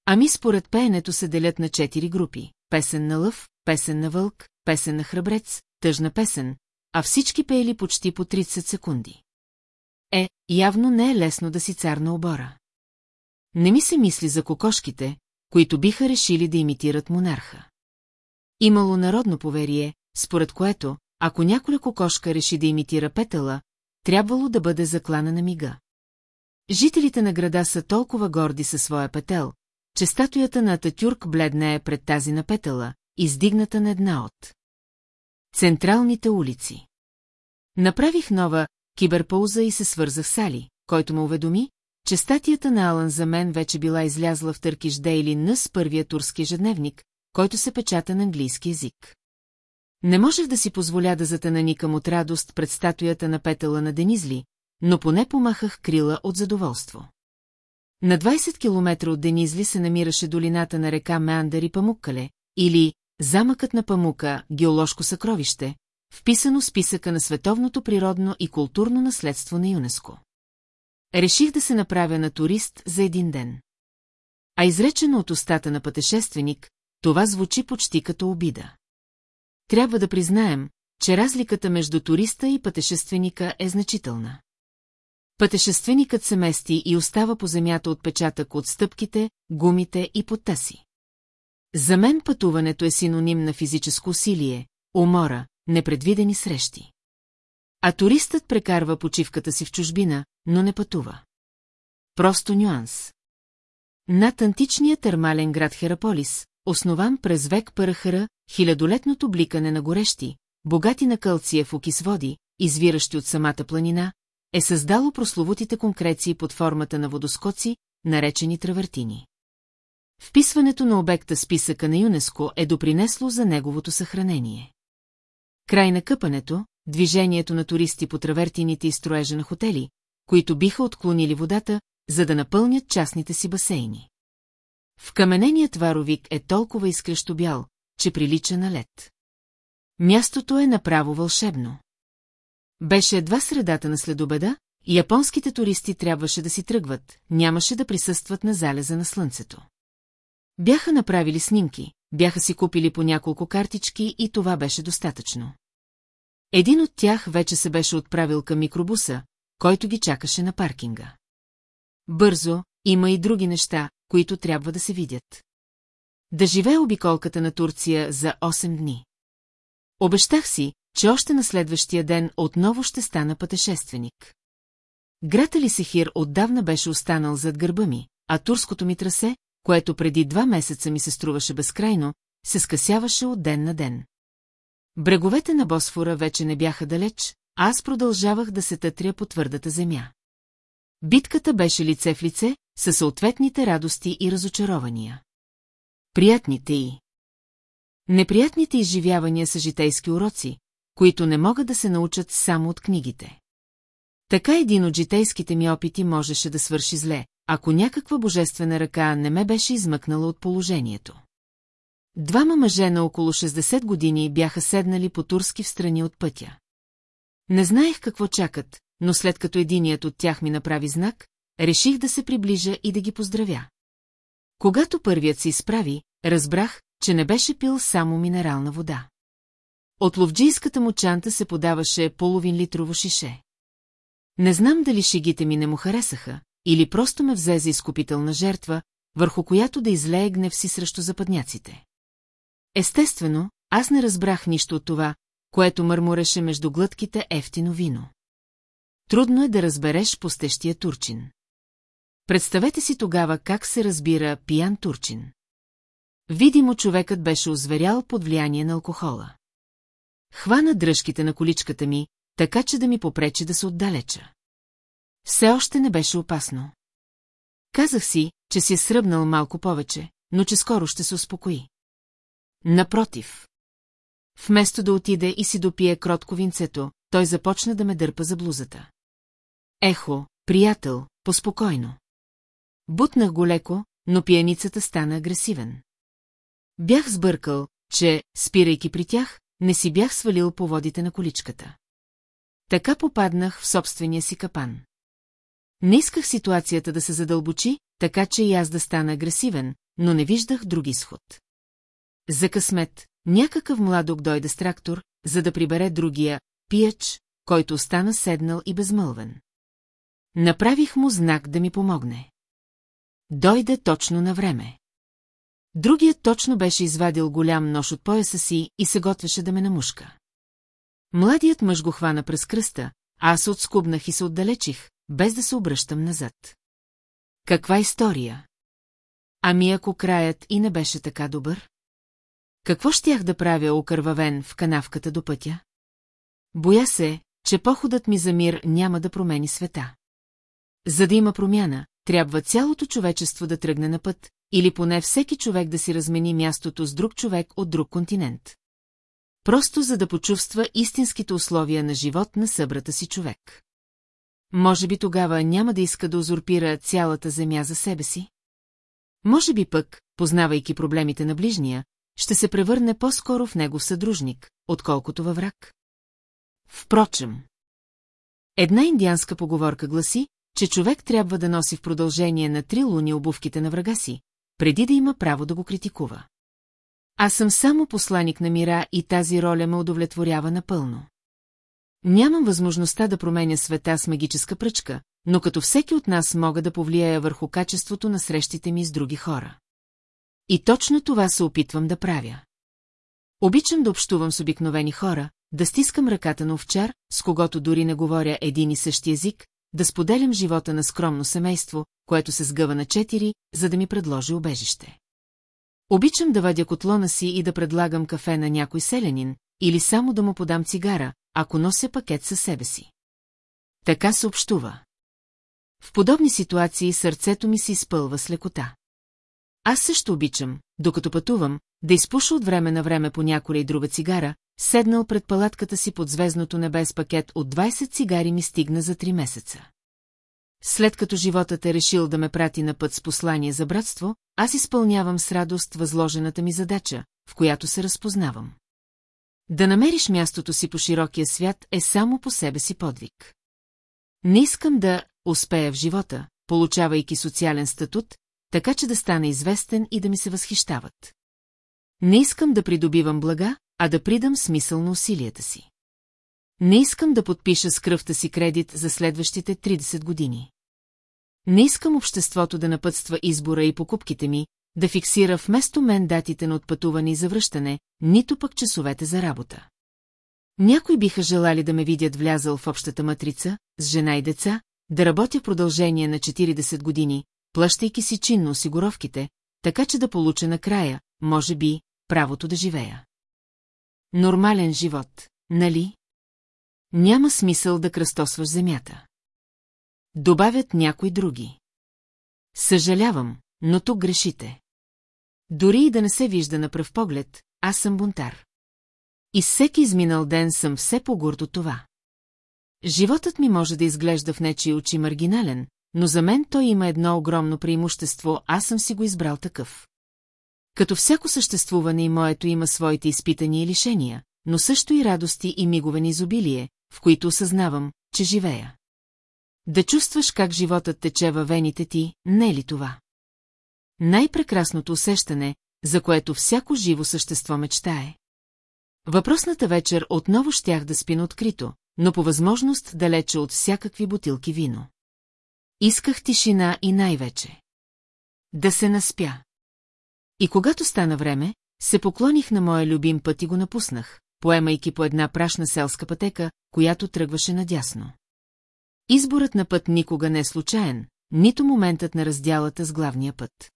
Ами според пеенето се делят на четири групи. Песен на лъв, песен на вълк, песен на храбрец, тъжна песен, а всички пеели почти по 30 секунди. Е, явно не е лесно да си цар на обора. Не ми се мисли за кокошките, които биха решили да имитират монарха. Имало народно поверие, според което, ако няколя кокошка реши да имитира петъла, трябвало да бъде заклана на мига. Жителите на града са толкова горди със своя петел, че статуята на Ататюрк бледнее пред тази на петъла, издигната на една от централните улици. Направих нова киберпауза и се свързах с Али, който ме уведоми, че статията на Алън за мен вече била излязла в Търкиш Дейли Нъс първия турски ежедневник, който се печата на английски язик. Не можех да си позволя да затънаникам от радост пред статуята на петъла на Денизли, но поне помахах крила от задоволство. На 20 км от Денизли се намираше долината на река Меандър и Памуккале, или Замъкът на Памука, геоложко съкровище, вписано в списъка на световното природно и културно наследство на ЮНЕСКО. Реших да се направя на турист за един ден. А изречено от устата на пътешественик, това звучи почти като обида. Трябва да признаем, че разликата между туриста и пътешественика е значителна. Пътешественикът се мести и остава по земята отпечатък от стъпките, гумите и потта си. За мен пътуването е синоним на физическо усилие, умора, непредвидени срещи. А туристът прекарва почивката си в чужбина, но не пътува. Просто нюанс. Над античния термален град Хераполис, основан през век Парахара, хилядолетното бликане на горещи, богати на кълция в окис води, извиращи от самата планина, е създало прословутите конкреции под формата на водоскоци, наречени травертини. Вписването на обекта списъка на ЮНЕСКО е допринесло за неговото съхранение. Край на къпането, движението на туристи по травертините и строежа на хотели, които биха отклонили водата, за да напълнят частните си басейни. В камененият варовик е толкова изкрещо бял, че прилича на лед. Мястото е направо вълшебно. Беше едва средата на следобеда, и японските туристи трябваше да си тръгват, нямаше да присъстват на залеза на слънцето. Бяха направили снимки, бяха си купили по няколко картички и това беше достатъчно. Един от тях вече се беше отправил към микробуса, който ги чакаше на паркинга. Бързо, има и други неща, които трябва да се видят. Да живее обиколката на Турция за 8 дни. Обещах си, че още на следващия ден отново ще стана пътешественик. Град Алисехир отдавна беше останал зад гърба ми, а турското ми трасе, което преди два месеца ми се струваше безкрайно, се скъсяваше от ден на ден. Бреговете на Босфора вече не бяха далеч, а аз продължавах да се тътря по твърдата земя. Битката беше лице в лице, със съответните радости и разочарования. Приятните и Неприятните изживявания са житейски уроци, които не могат да се научат само от книгите. Така един от житейските ми опити можеше да свърши зле, ако някаква божествена ръка не ме беше измъкнала от положението. Двама мъже на около 60 години бяха седнали по турски в страни от пътя. Не знаех какво чакат, но след като единият от тях ми направи знак, реших да се приближа и да ги поздравя. Когато първият се изправи, разбрах, че не беше пил само минерална вода. От ловджийската му чанта се подаваше половин литрово шише. Не знам дали шигите ми не му харесаха, или просто ме взе за изкупителна жертва, върху която да излее гнев си срещу западняците. Естествено, аз не разбрах нищо от това, което мърмореше между глътките ефтино вино. Трудно е да разбереш пустещия турчин. Представете си тогава как се разбира пиян турчин. Видимо човекът беше озверял под влияние на алкохола. Хвана дръжките на количката ми, така че да ми попречи да се отдалеча. Все още не беше опасно. Казах си, че си е сръбнал малко повече, но че скоро ще се успокои. Напротив. Вместо да отиде и си допие кротко винцето, той започна да ме дърпа за блузата. Ехо, приятел, поспокойно. Бутнах го леко, но пияницата стана агресивен. Бях сбъркал, че, спирайки при тях, не си бях свалил по водите на количката. Така попаднах в собствения си капан. Не исках ситуацията да се задълбочи, така че и аз да стана агресивен, но не виждах друг изход. За късмет, някакъв младок дойде с трактор, за да прибере другия, пияч, който остана седнал и безмълвен. Направих му знак да ми помогне. Дойде точно на време. Другият точно беше извадил голям нож от пояса си и се готвеше да ме намушка. Младият мъж го хвана през кръста, а аз отскубнах и се отдалечих, без да се обръщам назад. Каква история? Ами ако краят и не беше така добър? Какво щях да правя окървавен в канавката до пътя? Боя се, че походът ми за мир няма да промени света. За да има промяна, трябва цялото човечество да тръгне на път, или поне всеки човек да си размени мястото с друг човек от друг континент. Просто за да почувства истинските условия на живот на събрата си човек. може би тогава няма да иска да узурпира цялата земя за себе си? Може би пък, познавайки проблемите на ближния, ще се превърне по-скоро в негов съдружник, отколкото във враг. Впрочем, една индианска поговорка гласи, че човек трябва да носи в продължение на три луни обувките на врага си, преди да има право да го критикува. Аз съм само посланик на мира и тази роля ме удовлетворява напълно. Нямам възможността да променя света с магическа пръчка, но като всеки от нас мога да повлияя върху качеството на срещите ми с други хора. И точно това се опитвам да правя. Обичам да общувам с обикновени хора, да стискам ръката на овчар, с когото дори не говоря един и същи език, да споделям живота на скромно семейство, което се сгъва на четири, за да ми предложи обежище. Обичам да вадя котлона си и да предлагам кафе на някой селянин, или само да му подам цигара, ако нося пакет със себе си. Така се общува. В подобни ситуации сърцето ми се изпълва с лекота. Аз също обичам, докато пътувам, да изпуша от време на време по няколя и друга цигара, седнал пред палатката си под звездното небе с пакет от 20 цигари ми стигна за 3 месеца. След като животът е решил да ме прати на път с послание за братство, аз изпълнявам с радост възложената ми задача, в която се разпознавам. Да намериш мястото си по широкия свят е само по себе си подвиг. Не искам да успея в живота, получавайки социален статут, така че да стана известен и да ми се възхищават. Не искам да придобивам блага, а да придам смисъл на усилията си. Не искам да подпиша с кръвта си кредит за следващите 30 години. Не искам обществото да напътства избора и покупките ми, да фиксира вместо мен датите на отпътуване и завръщане, нито пък часовете за работа. Някои биха желали да ме видят влязъл в общата матрица, с жена и деца, да работя в продължение на 40 години, плащайки си чинно осигуровките, така че да получа накрая, може би, правото да живея. Нормален живот, нали? Няма смисъл да кръстосваш земята. Добавят някои други. Съжалявам, но тук грешите. Дори и да не се вижда на пръв поглед, аз съм бунтар. И всеки изминал ден съм все по-горд от това. Животът ми може да изглежда в нечи очи маргинален, но за мен той има едно огромно преимущество, аз съм си го избрал такъв. Като всяко съществуване и моето има своите изпитания и лишения, но също и радости и мигове на изобилие, в които осъзнавам, че живея. Да чувстваш как животът тече във вените ти, не е ли това? Най-прекрасното усещане, за което всяко живо същество мечтае. Въпросната вечер отново щях да спина открито, но по възможност далече от всякакви бутилки вино. Исках тишина и най-вече. Да се наспя. И когато стана време, се поклоних на моя любим път и го напуснах, поемайки по една прашна селска пътека, която тръгваше надясно. Изборът на път никога не е случайен, нито моментът на разделата с главния път.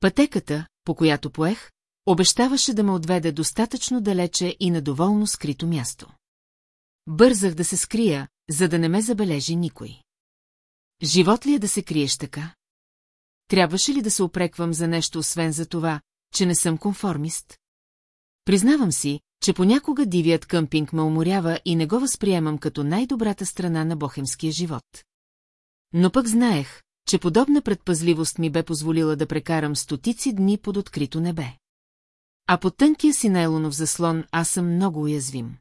Пътеката, по която поех, обещаваше да ме отведе достатъчно далече и на доволно скрито място. Бързах да се скрия, за да не ме забележи никой. Живот ли е да се криеш така? Трябваше ли да се опреквам за нещо, освен за това, че не съм конформист? Признавам си, че понякога дивият къмпинг ме уморява и не го възприемам като най-добрата страна на бохемския живот. Но пък знаех, че подобна предпазливост ми бе позволила да прекарам стотици дни под открито небе. А под тънкия си найлонов заслон аз съм много уязвим.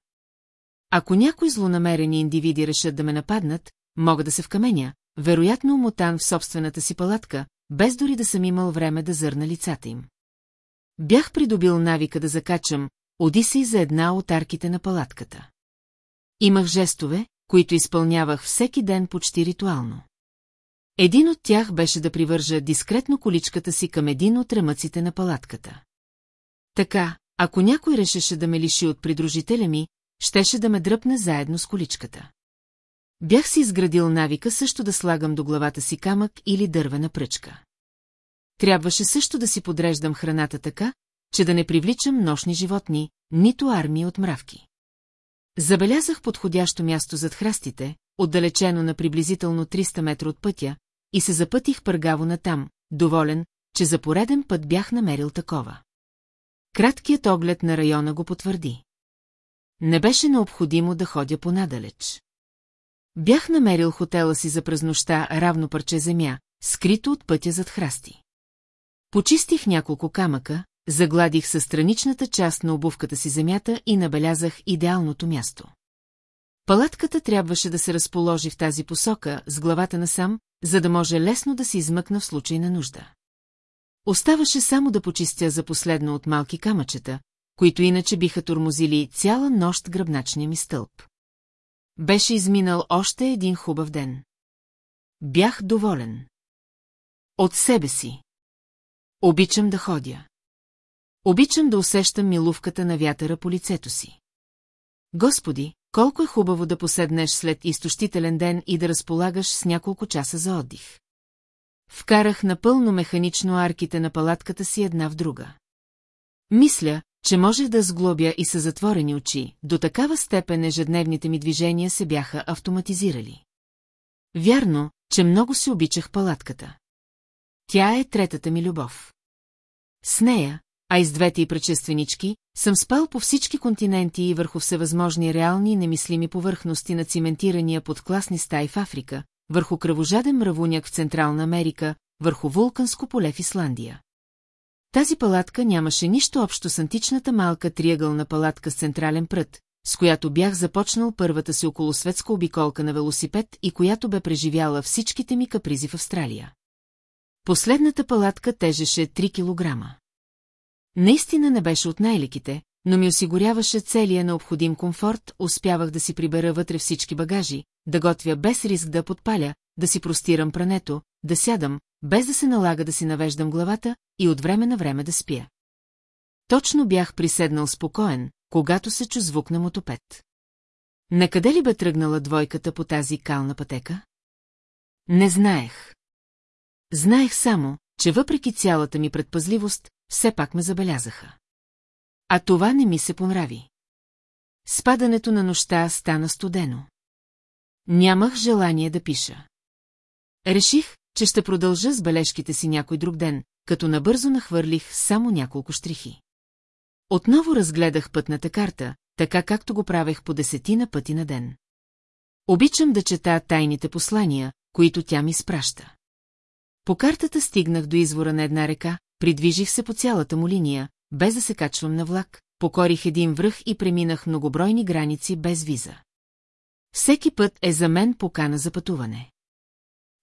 Ако някои злонамерени индивиди решат да ме нападнат, мога да се вкаменя, вероятно умотан в собствената си палатка, без дори да съм имал време да зърна лицата им. Бях придобил навика да закачам Одисей за една от арките на палатката. Имах жестове, които изпълнявах всеки ден почти ритуално. Един от тях беше да привържа дискретно количката си към един от ремъците на палатката. Така, ако някой решеше да ме лиши от придружителя ми, щеше да ме дръпне заедно с количката. Бях си изградил навика също да слагам до главата си камък или дървена пръчка. Трябваше също да си подреждам храната така, че да не привличам нощни животни, нито армии от мравки. Забелязах подходящо място зад храстите, отдалечено на приблизително 300 метра от пътя, и се запътих пъргаво натам, доволен, че за пореден път бях намерил такова. Краткият оглед на района го потвърди. Не беше необходимо да ходя понадалеч. Бях намерил хотела си за през нощта равно парче земя, скрито от пътя зад храсти. Почистих няколко камъка, загладих със страничната част на обувката си земята и набелязах идеалното място. Палатката трябваше да се разположи в тази посока, с главата насам, за да може лесно да се измъкна в случай на нужда. Оставаше само да почистя за последно от малки камъчета, които иначе биха тормозили цяла нощ гръбначния ми стълб. Беше изминал още един хубав ден. Бях доволен. От себе си. Обичам да ходя. Обичам да усещам милувката на вятъра по лицето си. Господи, колко е хубаво да поседнеш след изтощителен ден и да разполагаш с няколко часа за отдих. Вкарах напълно механично арките на палатката си една в друга. Мисля, че можех да сглобя и са затворени очи, до такава степен ежедневните ми движения се бяха автоматизирали. Вярно, че много си обичах палатката. Тя е третата ми любов. С нея, а и с двете и предшественички, съм спал по всички континенти и върху всевъзможни реални и немислими повърхности на циментирания под класни стаи в Африка, върху кръвожаден мравуняк в Централна Америка, върху вулканско поле в Исландия. Тази палатка нямаше нищо общо с античната малка триъгълна палатка с централен прът, с която бях започнал първата си околосветска обиколка на велосипед и която бе преживяла всичките ми капризи в Австралия. Последната палатка тежеше 3 килограма. Наистина не беше от най-леките, но ми осигуряваше целия необходим комфорт, успявах да си прибера вътре всички багажи, да готвя без риск да подпаля, да си простирам прането, да сядам, без да се налага да си навеждам главата и от време на време да спя. Точно бях приседнал спокоен, когато се чу звук на мотопед. Накъде ли бе тръгнала двойката по тази кална пътека? Не знаех. Знаех само, че въпреки цялата ми предпазливост, все пак ме забелязаха. А това не ми се понрави. Спадането на нощта стана студено. Нямах желание да пиша. Реших, че ще продължа с бележките си някой друг ден, като набързо нахвърлих само няколко штрихи. Отново разгледах пътната карта, така както го правех по десетина пъти на ден. Обичам да чета тайните послания, които тя ми спраща. По картата стигнах до извора на една река, придвижих се по цялата му линия, без да се качвам на влак, покорих един връх и преминах многобройни граници без виза. Всеки път е за мен покана за пътуване.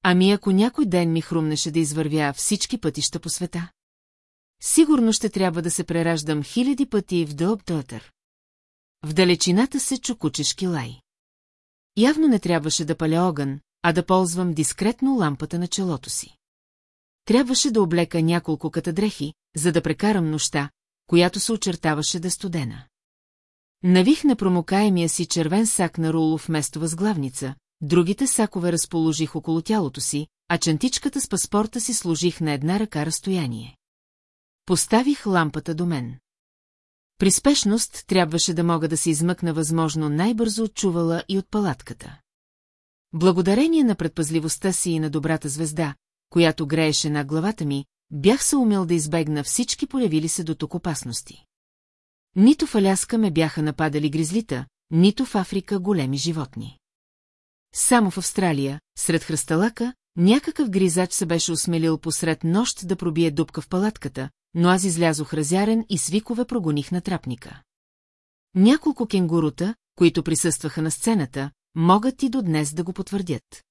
Ами ако някой ден ми хрумнеше да извървя всички пътища по света? Сигурно ще трябва да се прераждам хиляди пъти в Дълбтътър. В далечината се чукучешки лай. Явно не трябваше да паля огън, а да ползвам дискретно лампата на челото си. Трябваше да облека няколко катадрехи, за да прекарам нощта, която се очертаваше да студена. Навих на промокаемия си червен сак на руло вместо възглавница, другите сакове разположих около тялото си, а чантичката с паспорта си служих на една ръка разстояние. Поставих лампата до мен. При спешност трябваше да мога да се измъкна възможно най-бързо от чувала и от палатката. Благодарение на предпазливостта си и на добрата звезда, която грееше на главата ми, бях се умел да избегна всички появили се до тук опасности. Нито в Аляска ме бяха нападали гризлита, нито в Африка големи животни. Само в Австралия, сред хръсталака, някакъв гризач се беше осмелил посред нощ да пробие дупка в палатката, но аз излязох разярен и свикове прогоних на трапника. Няколко кенгурута, които присъстваха на сцената, могат и до днес да го потвърдят.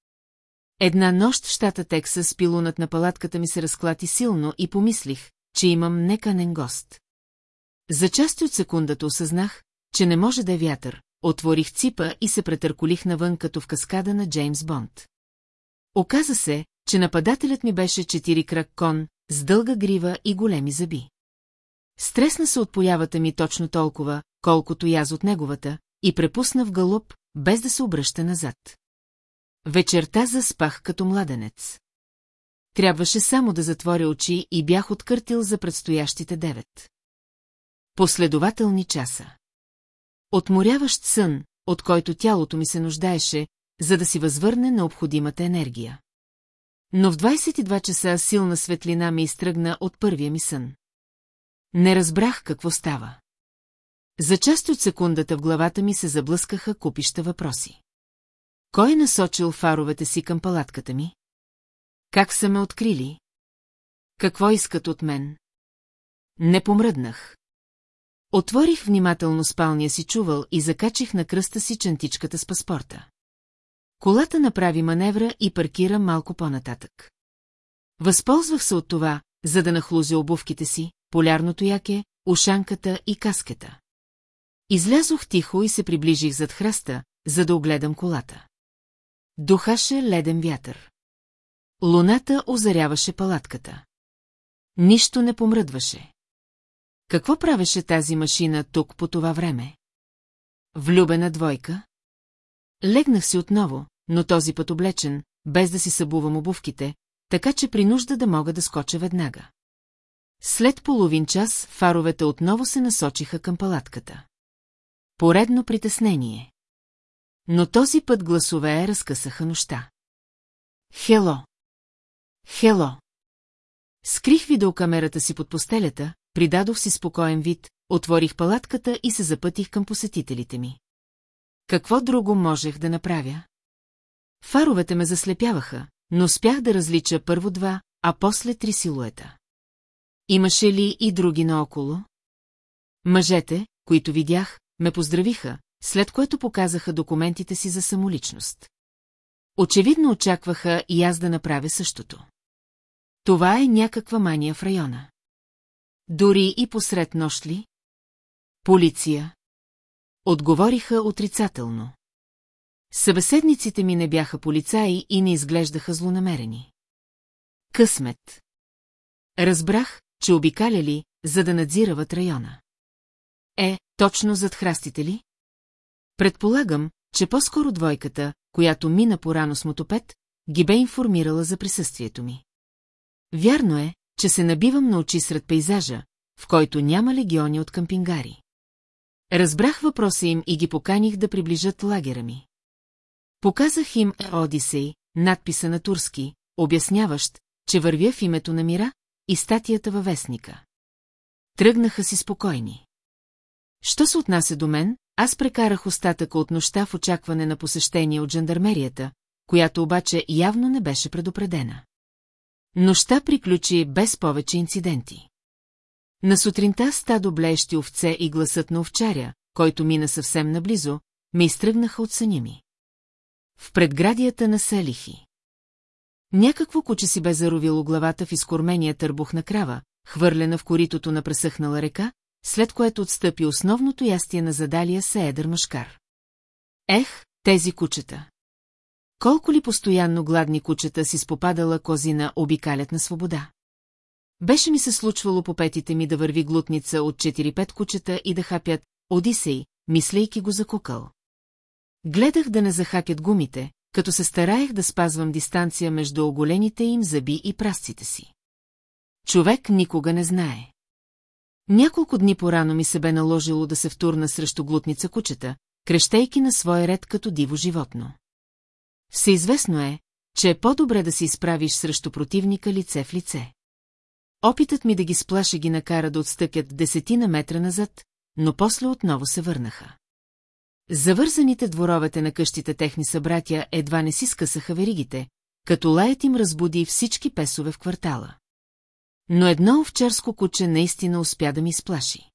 Една нощ в щата Тексас пилунът на палатката ми се разклати силно и помислих, че имам неканен гост. За части от секундата осъзнах, че не може да е вятър, отворих ципа и се претърколих навън като в каскада на Джеймс Бонд. Оказа се, че нападателят ми беше четири крак кон, с дълга грива и големи зъби. Стресна се от появата ми точно толкова, колкото яз от неговата, и препусна в галуп, без да се обръща назад. Вечерта заспах като младенец. Трябваше само да затворя очи и бях откъртил за предстоящите девет. Последователни часа. Отморяващ сън, от който тялото ми се нуждаеше, за да си възвърне необходимата енергия. Но в 22 часа силна светлина ми изтръгна от първия ми сън. Не разбрах какво става. За част от секундата в главата ми се заблъскаха купища въпроси. Кой е насочил фаровете си към палатката ми? Как са ме открили? Какво искат от мен? Не помръднах. Отворих внимателно спалния си чувал и закачих на кръста си чантичката с паспорта. Колата направи маневра и паркира малко по-нататък. Възползвах се от това, за да нахлузя обувките си, полярното яке, ушанката и каскета. Излязох тихо и се приближих зад храста, за да огледам колата. Духаше леден вятър. Луната озаряваше палатката. Нищо не помръдваше. Какво правеше тази машина тук по това време? Влюбена двойка? Легнах си отново, но този път облечен, без да си събувам обувките, така че при нужда да мога да скоча веднага. След половин час фаровете отново се насочиха към палатката. Поредно притеснение. Но този път гласове разкъсаха нощта. Хело! Хело! Скрих видеокамерата си под постелята, придадох си спокоен вид, отворих палатката и се запътих към посетителите ми. Какво друго можех да направя? Фаровете ме заслепяваха, но успях да различа първо два, а после три силуета. Имаше ли и други наоколо? Мъжете, които видях, ме поздравиха, след което показаха документите си за самоличност. Очевидно очакваха и аз да направя същото. Това е някаква мания в района. Дори и посред нощ ли? Полиция. Отговориха отрицателно. Събеседниците ми не бяха полицаи и не изглеждаха злонамерени. Късмет. Разбрах, че обикаляли, за да надзирават района. Е, точно зад храстите ли? Предполагам, че по-скоро двойката, която мина порано с мотопед, ги бе информирала за присъствието ми. Вярно е, че се набивам на очи сред пейзажа, в който няма легиони от кампингари. Разбрах въпроса им и ги поканих да приближат лагера ми. Показах им Одисей, надписа на турски, обясняващ, че вървя в името на мира, и статията във вестника. Тръгнаха си спокойни. Що се отнася до мен, аз прекарах остатъка от нощта в очакване на посещение от жандармерията, която обаче явно не беше предупредена. Нощта приключи без повече инциденти. На сутринта стадо блещи овце и гласът на овчаря, който мина съвсем наблизо, ме изтръгнаха от съня ми. В предградията на Салихи. Някакво куче си бе заровило главата в изкормения търбух на крава, хвърлена в коритото на пресъхнала река, след което отстъпи основното ястие на задалия се едър мъжкар. Ех, тези кучета! Колко ли постоянно гладни кучета си спопадала козина обикалят на свобода? Беше ми се случвало по петите ми да върви глутница от 4-5 кучета и да хапят Одисей, мислейки го за кукъл. Гледах да не захакят гумите, като се стараех да спазвам дистанция между оголените им зъби и прасците си. Човек никога не знае. Няколко дни порано ми се бе наложило да се втурна срещу глутница кучета, крещейки на своя ред като диво животно. Всеизвестно е, че е по-добре да се изправиш срещу противника лице в лице. Опитът ми да ги сплаша ги накара да отстъкят десетина метра назад, но после отново се върнаха. Завързаните дворовете на къщите техни събратя едва не си скъсаха веригите, като лаят им разбуди всички песове в квартала. Но едно овчарско куче наистина успя да ми сплаши.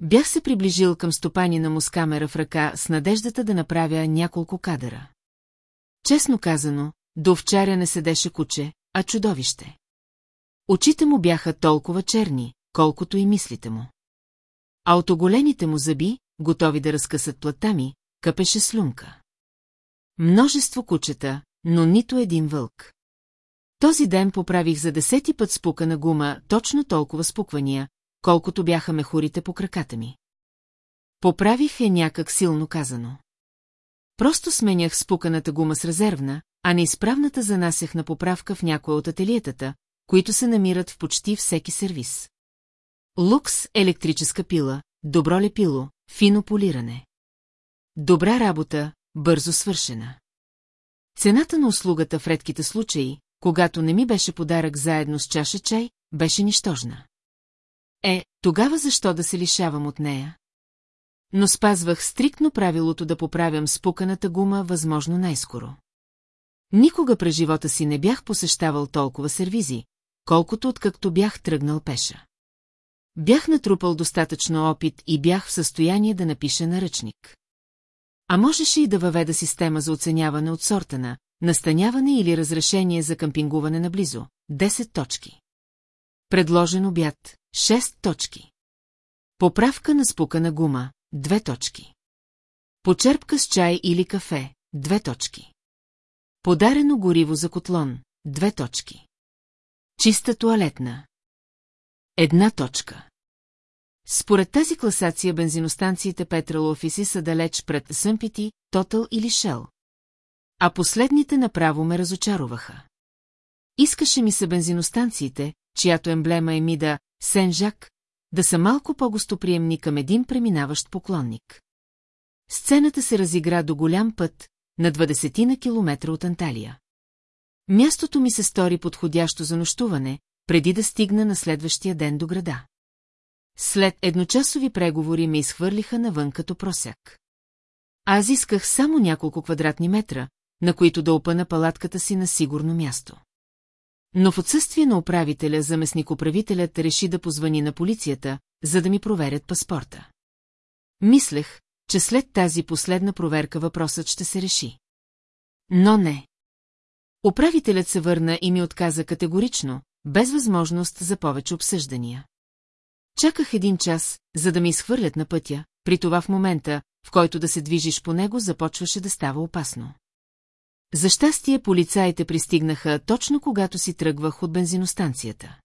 Бях се приближил към стопанина му с камера в ръка с надеждата да направя няколко кадъра. Честно казано, до овчаря не седеше куче, а чудовище. Очите му бяха толкова черни, колкото и мислите му. А от оголените му зъби, готови да разкъсат плътта ми, къпеше слюнка. Множество кучета, но нито един вълк. Този ден поправих за десети път спука на гума точно толкова спуквания, колкото бяха мехурите по краката ми. Поправих е някак силно казано. Просто сменях спуканата гума с резервна, а неизправната занасях на поправка в някоя от ателиетата, които се намират в почти всеки сервис. Лукс електрическа пила, добро лепило, фино полиране. Добра работа, бързо свършена. Цената на услугата в редките случаи, когато не ми беше подарък заедно с чаша чай, беше нищожна. Е, тогава защо да се лишавам от нея? Но спазвах стриктно правилото да поправям спуканата гума възможно най-скоро. Никога през живота си не бях посещавал толкова сервизи, колкото откакто бях тръгнал пеша. Бях натрупал достатъчно опит и бях в състояние да напиша наръчник. А можеше и да въведа система за оценяване от сорта на настаняване или разрешение за къмпингуване наблизо. 10 точки. Предложен обяд. 6 точки. Поправка на спукана гума. 2 точки. Почерпка с чай или кафе. 2 точки. Подарено гориво за котлон. 2 точки. Чиста туалетна. Една точка. Според тази класация бензиностанциите Петрол офиси са далеч пред Съмпити, Тотал или Шел. А последните направо ме разочароваха. Искаше ми се бензиностанциите, чиято емблема е мида Сен-Жак, да са малко по-гостоприемни към един преминаващ поклонник. Сцената се разигра до голям път, на 20 на километра от Анталия. Мястото ми се стори подходящо за нощуване, преди да стигна на следващия ден до града. След едночасови преговори ме изхвърлиха навън като просяк. Аз исках само няколко квадратни метра, на които да опъна палатката си на сигурно място. Но в отсъствие на управителя, заместник-управителят реши да позвани на полицията, за да ми проверят паспорта. Мислех, че след тази последна проверка въпросът ще се реши. Но не. Управителят се върна и ми отказа категорично, без възможност за повече обсъждания. Чаках един час, за да ми изхвърлят на пътя, при това в момента, в който да се движиш по него, започваше да става опасно. За щастие полицаите пристигнаха точно когато си тръгвах от бензиностанцията.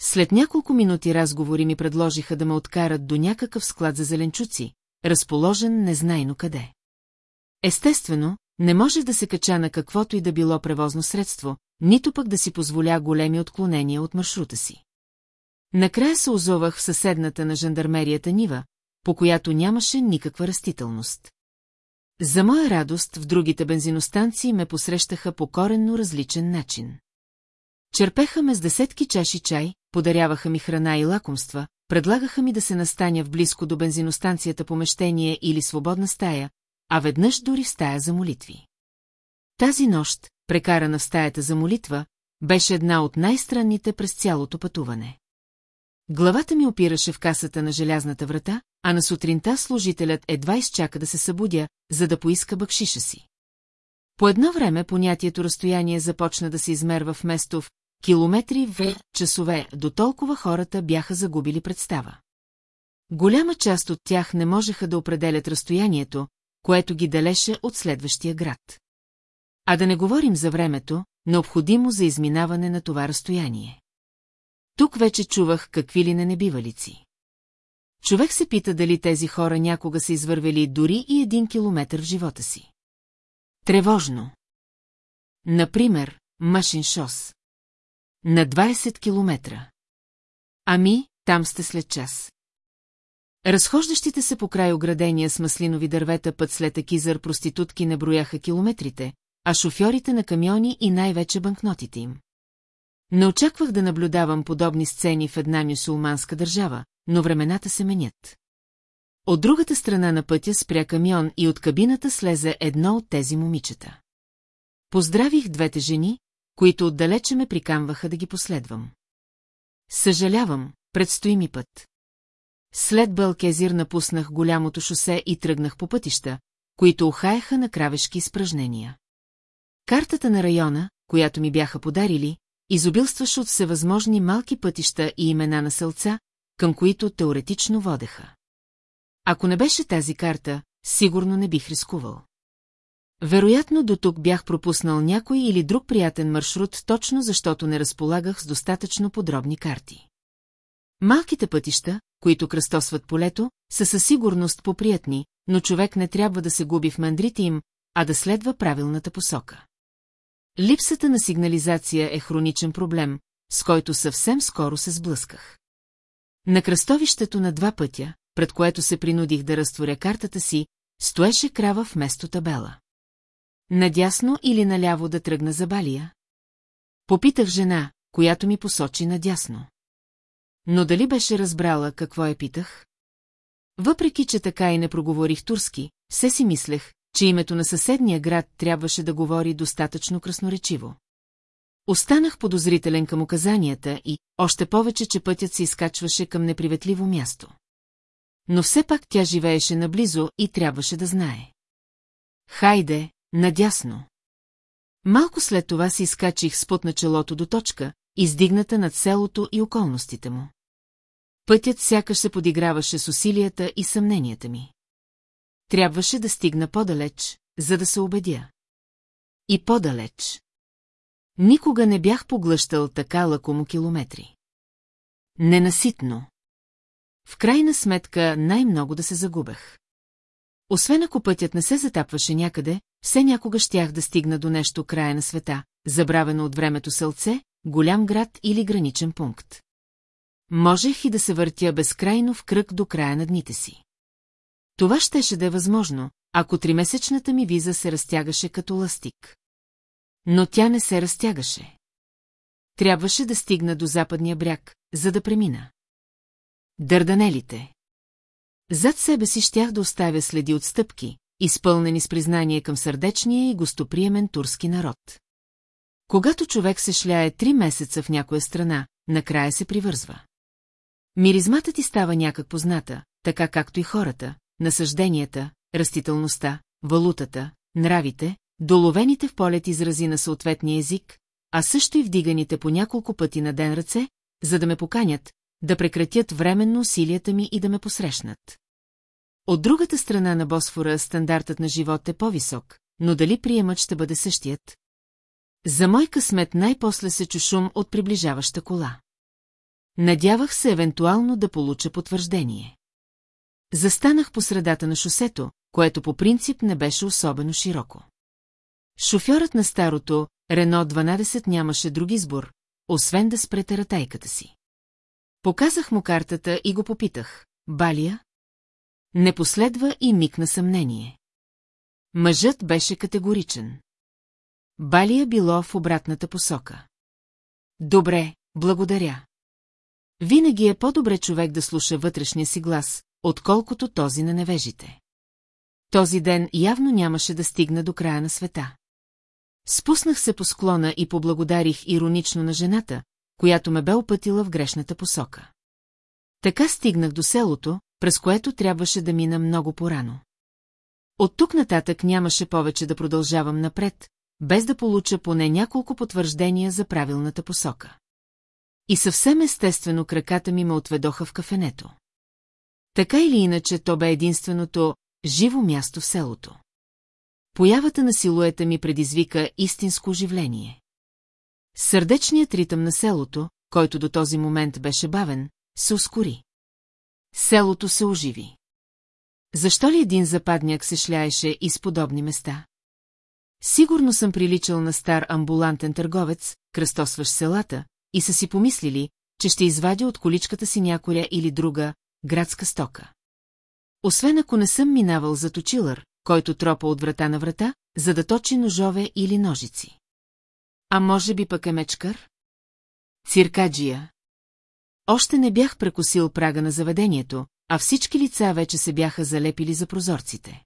След няколко минути разговори ми предложиха да ме откарат до някакъв склад за зеленчуци, разположен незнайно къде. Естествено, не може да се кача на каквото и да било превозно средство, нито пък да си позволя големи отклонения от маршрута си. Накрая се озовах в съседната на жандармерията нива, по която нямаше никаква растителност. За моя радост в другите бензиностанции ме посрещаха по коренно различен начин. Черпеха ме с десетки чаши чай, подаряваха ми храна и лакомства, предлагаха ми да се настаня в близко до бензиностанцията помещение или свободна стая, а веднъж дори в стая за молитви. Тази нощ, прекарана в стаята за молитва, беше една от най-странните през цялото пътуване. Главата ми опираше в касата на желязната врата, а на сутринта служителят едва изчака да се събудя, за да поиска бъкшиша си. По едно време понятието разстояние започна да се измерва вместо в километри в часове, до толкова хората бяха загубили представа. Голяма част от тях не можеха да определят разстоянието, което ги делеше от следващия град. А да не говорим за времето, необходимо за изминаване на това разстояние. Тук вече чувах какви ли не небивалици. Човек се пита дали тези хора някога са извървели дори и един километър в живота си. Тревожно. Например, Машиншос. На 20 километра. Ами, там сте след час. Разхождащите се по край оградения с маслинови дървета път след акизър проститутки не брояха километрите, а шофьорите на камиони и най-вече банкнотите им. Не очаквах да наблюдавам подобни сцени в една мюсулманска държава, но времената се менят. От другата страна на пътя спря камион и от кабината слезе едно от тези момичета. Поздравих двете жени, които отдалече ме прикамваха да ги последвам. Съжалявам, предстои ми път. След Бълкезир напуснах голямото шосе и тръгнах по пътища, които ухаяха на кравешки изпражнения. Картата на района, която ми бяха подарили, изобилстваше от всевъзможни малки пътища и имена на селца, към които теоретично водеха. Ако не беше тази карта, сигурно не бих рискувал. Вероятно до тук бях пропуснал някой или друг приятен маршрут, точно защото не разполагах с достатъчно подробни карти. Малките пътища, които кръстосват полето, са със сигурност поприятни, но човек не трябва да се губи в мандрите им, а да следва правилната посока. Липсата на сигнализация е хроничен проблем, с който съвсем скоро се сблъсках. На кръстовището на два пътя, пред което се принудих да разтворя картата си, стоеше крава вместо табела. Надясно или наляво да тръгна за балия? Попитах жена, която ми посочи надясно. Но дали беше разбрала какво я питах? Въпреки, че така и не проговорих турски, все си мислех, че името на съседния град трябваше да говори достатъчно красноречиво. Останах подозрителен към указанията и, още повече, че пътят се изкачваше към неприветливо място. Но все пак тя живееше наблизо и трябваше да знае. Хайде, надясно. Малко след това си изкачих спот на челото до точка, издигната над селото и околностите му. Пътят сякаш се подиграваше с усилията и съмненията ми. Трябваше да стигна по-далеч, за да се убедя. И по-далеч. Никога не бях поглъщал така лакомо километри. Ненаситно. В крайна сметка най-много да се загубех. Освен ако пътят не се затапваше някъде, все някога щях да стигна до нещо края на света, забравено от времето селце, голям град или граничен пункт. Можех и да се въртя безкрайно в кръг до края на дните си. Това щеше да е възможно, ако тримесечната ми виза се разтягаше като ластик. Но тя не се разтягаше. Трябваше да стигна до западния бряг, за да премина. Дърданелите. Зад себе си щях да оставя следи от стъпки, изпълнени с признание към сърдечния и гостоприемен турски народ. Когато човек се шляе три месеца в някоя страна, накрая се привързва. Миризмата ти става някак позната, така както и хората, насъжденията, растителността, валутата, нравите, доловените в полет изрази на съответния език, а също и вдиганите по няколко пъти на ден ръце, за да ме поканят, да прекратят временно усилията ми и да ме посрещнат. От другата страна на Босфора стандартът на живот е по-висок, но дали приемът ще бъде същият? За мой късмет най-после се чу шум от приближаваща кола. Надявах се евентуално да получа потвърждение. Застанах по средата на шосето, което по принцип не беше особено широко. Шофьорът на старото, Рено 12 нямаше друг избор, освен да спре тератайката си. Показах му картата и го попитах. Балия? Не последва и миг на съмнение. Мъжът беше категоричен. Балия било в обратната посока. Добре, благодаря. Винаги е по-добре човек да слуша вътрешния си глас, отколкото този на невежите. Този ден явно нямаше да стигна до края на света. Спуснах се по склона и поблагодарих иронично на жената, която ме бе опътила в грешната посока. Така стигнах до селото, през което трябваше да мина много порано. От тук нататък нямаше повече да продължавам напред, без да получа поне няколко потвърждения за правилната посока. И съвсем естествено краката ми ме отведоха в кафенето. Така или иначе, то бе единственото живо място в селото. Появата на силуета ми предизвика истинско оживление. Сърдечният ритъм на селото, който до този момент беше бавен, се ускори. Селото се оживи. Защо ли един западняк се шляеше из подобни места? Сигурно съм приличал на стар амбулантен търговец, кръстосващ селата, и са си помислили, че ще извадя от количката си някоя или друга градска стока. Освен ако не съм минавал за точилър, който тропа от врата на врата, за да точи ножове или ножици. А може би пък е мечкър? Циркаджия. Още не бях прекосил прага на заведението, а всички лица вече се бяха залепили за прозорците.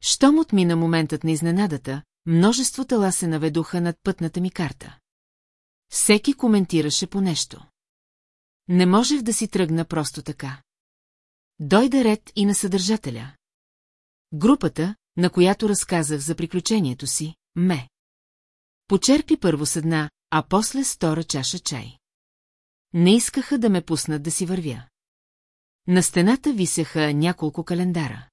Щом отмина моментът на изненадата, множество тела се наведоха над пътната ми карта. Всеки коментираше по нещо. Не можех да си тръгна просто така. Дойде ред и на съдържателя. Групата, на която разказах за приключението си, ме. Почерпи първо с една, а после с втора чаша чай. Не искаха да ме пуснат да си вървя. На стената висеха няколко календара.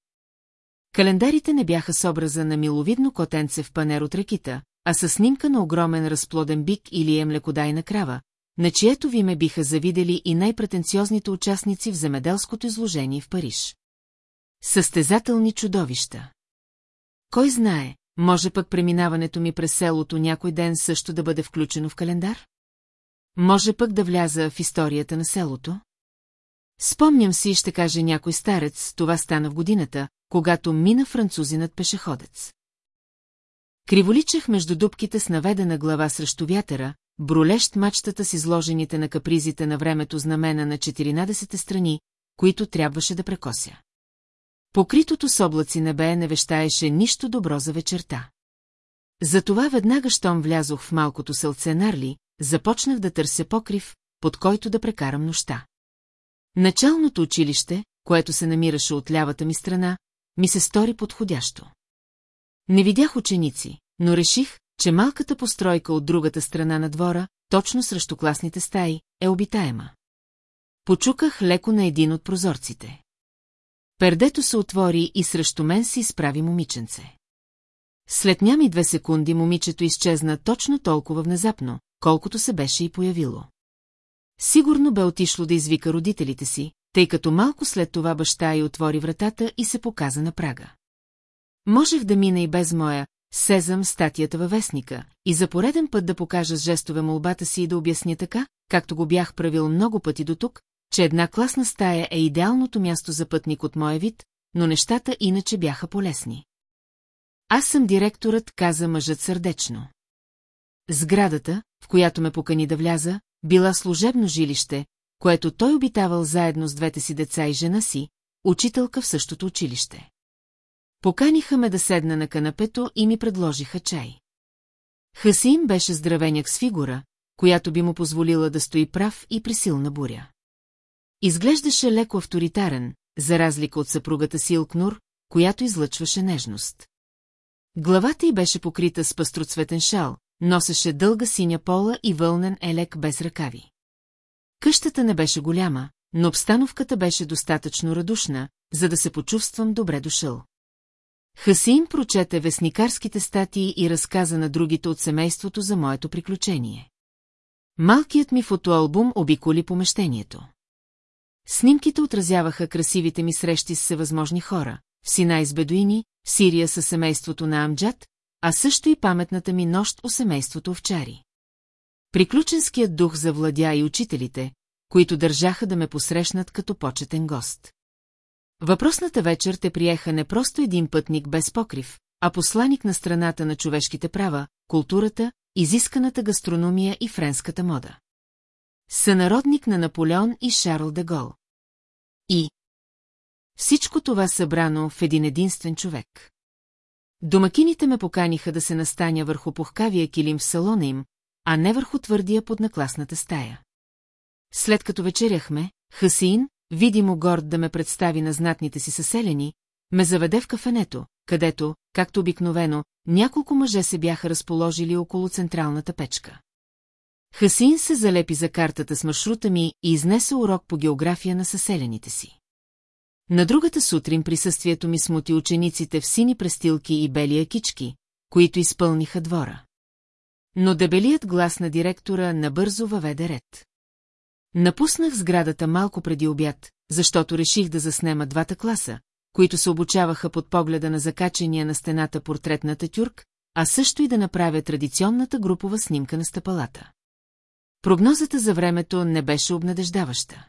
Календарите не бяха с образа на миловидно котенце в панер от рекита, а със снимка на огромен разплоден бик или е млекодайна крава, на чието ви ме биха завидели и най-претенциозните участници в земеделското изложение в Париж. Състезателни чудовища. Кой знае, може пък преминаването ми през селото някой ден също да бъде включено в календар? Може пък да вляза в историята на селото? Спомням си, ще каже някой старец, това стана в годината, когато мина французинът пешеходец. Криволичах между дубките с наведена глава срещу вятъра, бролещ мачтата с изложените на капризите на времето знамена на 14 страни, които трябваше да прекося. Покритото с облаци небе не вещаеше нищо добро за вечерта. Затова веднага, щом влязох в малкото селце Нарли, започнах да търся покрив, под който да прекарам нощта. Началното училище, което се намираше от лявата ми страна, ми се стори подходящо. Не видях ученици, но реших, че малката постройка от другата страна на двора, точно срещу класните стаи, е обитаема. Почуках леко на един от прозорците. Пердето се отвори и срещу мен се изправи момиченце. След нями две секунди момичето изчезна точно толкова внезапно, колкото се беше и появило. Сигурно бе отишло да извика родителите си, тъй като малко след това баща й отвори вратата и се показа на прага. Можех да мина и без моя «Сезам» статията във вестника и за пореден път да покажа с жестове молбата си и да обясня така, както го бях правил много пъти до тук, че една класна стая е идеалното място за пътник от моя вид, но нещата иначе бяха полезни. Аз съм директорът, каза мъжът сърдечно. Сградата, в която ме покани да вляза, била служебно жилище, което той обитавал заедно с двете си деца и жена си, учителка в същото училище. Поканиха ме да седна на канапето и ми предложиха чай. Хасим беше здравеняк с фигура, която би му позволила да стои прав и при силна буря. Изглеждаше леко авторитарен, за разлика от съпругата си Илкнур, която излъчваше нежност. Главата й беше покрита с пастроцветен шал, носеше дълга синя пола и вълнен елек без ръкави. Къщата не беше голяма, но обстановката беше достатъчно радушна, за да се почувствам добре дошъл. Хасин прочете вестникарските статии и разказа на другите от семейството за моето приключение. Малкият ми фотоалбум обиколи помещението. Снимките отразяваха красивите ми срещи с всевъзможни хора, в Синай с бедуини, в Сирия със семейството на Амджад, а също и паметната ми нощ у семейството овчари. Приключенският дух завладя и учителите, които държаха да ме посрещнат като почетен гост. Въпросната вечер те приеха не просто един пътник без покрив, а посланик на страната на човешките права, културата, изисканата гастрономия и френската мода. Сънародник на Наполеон и Шарл де Гол. И всичко това събрано в един единствен човек. Домакините ме поканиха да се настаня върху пухкавия килим в салона им, а не върху твърдия под накласната стая. След като вечеряхме, Хасин, видимо горд да ме представи на знатните си съселени, ме заведе в кафенето, където, както обикновено, няколко мъже се бяха разположили около централната печка. Хасин се залепи за картата с маршрута ми и изнесе урок по география на съселените си. На другата сутрин присъствието ми смути учениците в сини престилки и бели акички, които изпълниха двора. Но дебелият глас на директора набързо въведе ред. Напуснах сградата малко преди обяд, защото реших да заснема двата класа, които се обучаваха под погледа на закачения на стената портрет на Татюрк, а също и да направя традиционната групова снимка на стъпалата. Прогнозата за времето не беше обнадеждаваща.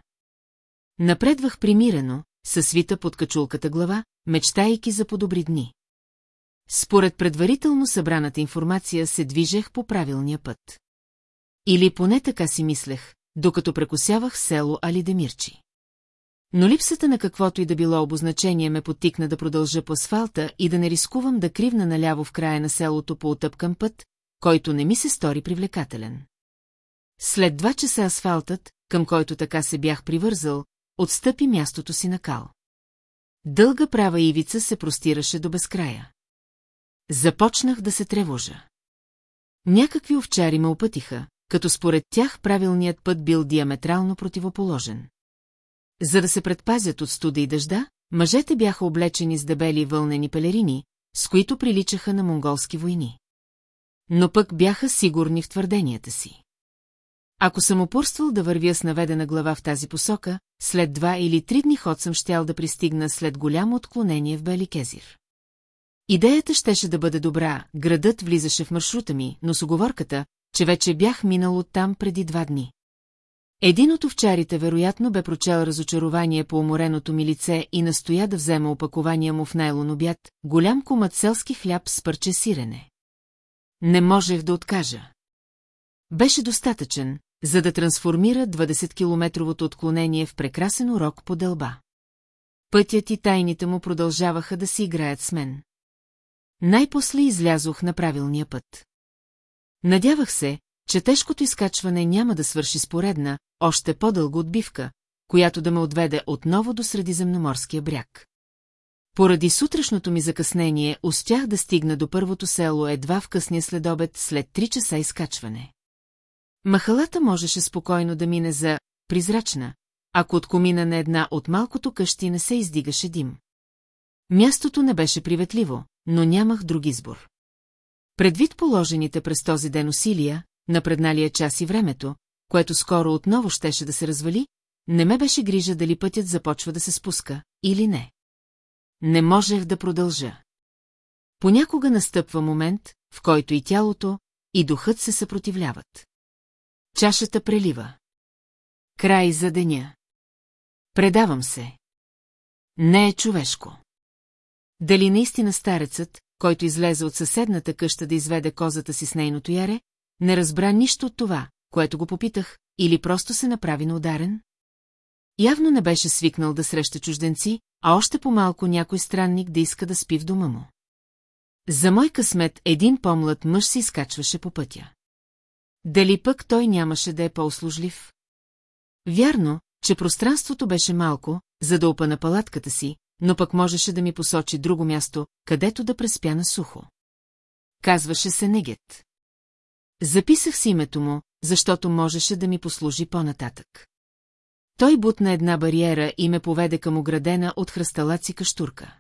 Напредвах примирено, със свита под качулката глава, мечтайки за подобри дни. Според предварително събраната информация се движех по правилния път. Или поне така си мислех, докато прекусявах село Алидемирчи. Но липсата на каквото и да било обозначение ме потикна да продължа по асфалта и да не рискувам да кривна наляво в края на селото по отъпкан път, който не ми се стори привлекателен. След два часа асфалтът, към който така се бях привързал, отстъпи мястото си на кал. Дълга права ивица се простираше до безкрая. Започнах да се тревожа. Някакви овчари ме опътиха, като според тях правилният път бил диаметрално противоположен. За да се предпазят от студа и дъжда, мъжете бяха облечени с дебели вълнени пелерини, с които приличаха на монголски войни. Но пък бяха сигурни в твърденията си. Ако съм упорствал да вървя с наведена глава в тази посока, след два или три дни ход съм щял да пристигна след голямо отклонение в Беликезир. Идеята щеше да бъде добра, градът влизаше в маршрута ми, но с оговорката, че вече бях минал оттам преди два дни. Един от овчарите вероятно бе прочел разочарование по умореното ми лице и настоя да взема опакования му в найлон обяд, голям комът селски хляб с парче сирене. Не можех да откажа. Беше достатъчен, за да трансформира 20-километровото отклонение в прекрасен урок по дълба. пътят и тайните му продължаваха да си играят с мен. Най-после излязох на правилния път. Надявах се, че тежкото изкачване няма да свърши споредна, още по-дълго отбивка, която да ме отведе отново до Средиземноморския бряг. Поради сутрешното ми закъснение успях да стигна до първото село едва в късния следобед след три часа изкачване. Махалата можеше спокойно да мине за призрачна, ако от комина на една от малкото къщи не се издигаше дим. Мястото не беше приветливо, но нямах друг избор. Предвид положените през този ден усилия, напредналия час и времето, което скоро отново щеше да се развали, не ме беше грижа дали пътят започва да се спуска, или не. Не можех да продължа. Понякога настъпва момент, в който и тялото, и духът се съпротивляват. Чашата прелива. Край за деня. Предавам се. Не е човешко. Дали наистина старецът, който излезе от съседната къща да изведе козата си с нейното яре, не разбра нищо от това, което го попитах, или просто се направи на ударен? Явно не беше свикнал да среща чужденци, а още по-малко някой странник да иска да спи в дома му. За мой късмет един по-млад мъж се изкачваше по пътя. Дали пък той нямаше да е по-услужлив? Вярно, че пространството беше малко, за да опа на палатката си, но пък можеше да ми посочи друго място, където да преспя на сухо. Казваше се Негет. Записах си името му, защото можеше да ми послужи по-нататък. Той бутна една бариера и ме поведе към оградена от хръсталаци каштурка.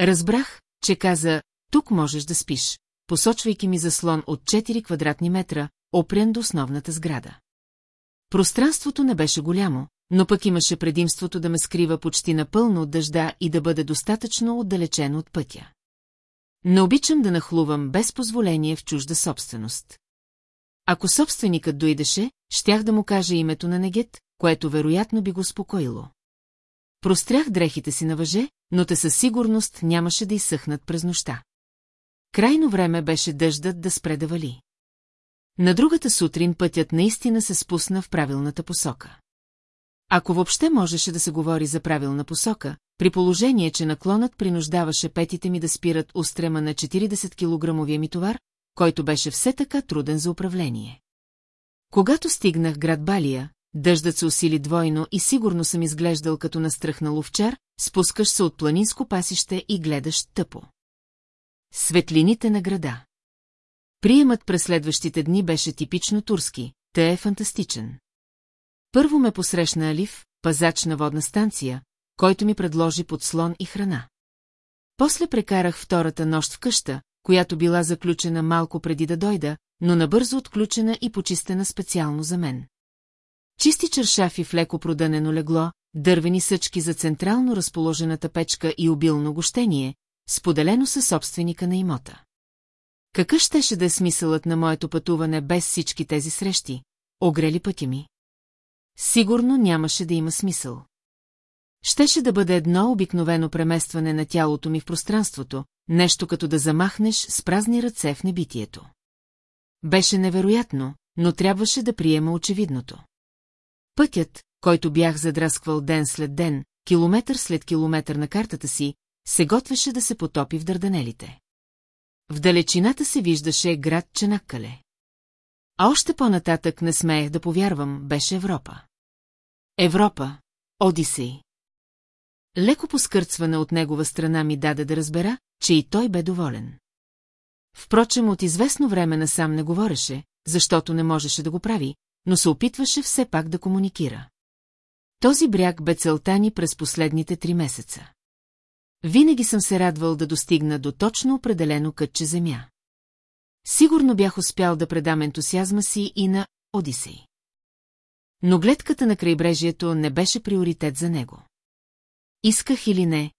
Разбрах, че каза, тук можеш да спиш, посочвайки ми заслон от 4 квадратни метра, опрен до основната сграда. Пространството не беше голямо, но пък имаше предимството да ме скрива почти напълно от дъжда и да бъде достатъчно отдалечено от пътя. Не обичам да нахлувам без позволение в чужда собственост. Ако собственикът дойдеше, щях да му кажа името на Негет, което вероятно би го успокоило. Прострях дрехите си на въже, но те със сигурност нямаше да изсъхнат през нощта. Крайно време беше дъждът да спре да вали. На другата сутрин пътят наистина се спусна в правилната посока. Ако въобще можеше да се говори за правилна посока, при положение, че наклонът принуждаваше петите ми да спират устрема на 40 килограмовия ми товар, който беше все така труден за управление. Когато стигнах град Балия, дъждът се усили двойно и сигурно съм изглеждал като настръхнал овчар, спускаш се от планинско пасище и гледаш тъпо. Светлините на града Приемът през следващите дни беше типично турски, те е фантастичен. Първо ме посрещна Алив, пазач на водна станция, който ми предложи подслон и храна. После прекарах втората нощ в къща, която била заключена малко преди да дойда, но набързо отключена и почистена специално за мен. Чисти чершафи в леко продънено легло, дървени съчки за централно разположената печка и обилно гощение, споделено със собственика на имота. Какъв щеше да е смисълът на моето пътуване без всички тези срещи? Огрели пътя ми. Сигурно нямаше да има смисъл. Щеше да бъде едно обикновено преместване на тялото ми в пространството, нещо като да замахнеш с празни ръце в небитието. Беше невероятно, но трябваше да приема очевидното. Пътят, който бях задрасквал ден след ден, километър след километър на картата си, се готвеше да се потопи в дърданелите. В далечината се виждаше град Ченаккале. А още по-нататък не смеех да повярвам, беше Европа. Европа, Одисей. Леко поскърцване от негова страна ми даде да разбера, че и той бе доволен. Впрочем, от известно време насам не говореше, защото не можеше да го прави, но се опитваше все пак да комуникира. Този бряг бе целта ни през последните три месеца. Винаги съм се радвал да достигна до точно определено кътче земя. Сигурно бях успял да предам ентусиазма си и на Одисей. Но гледката на крайбрежието не беше приоритет за него. Исках или не,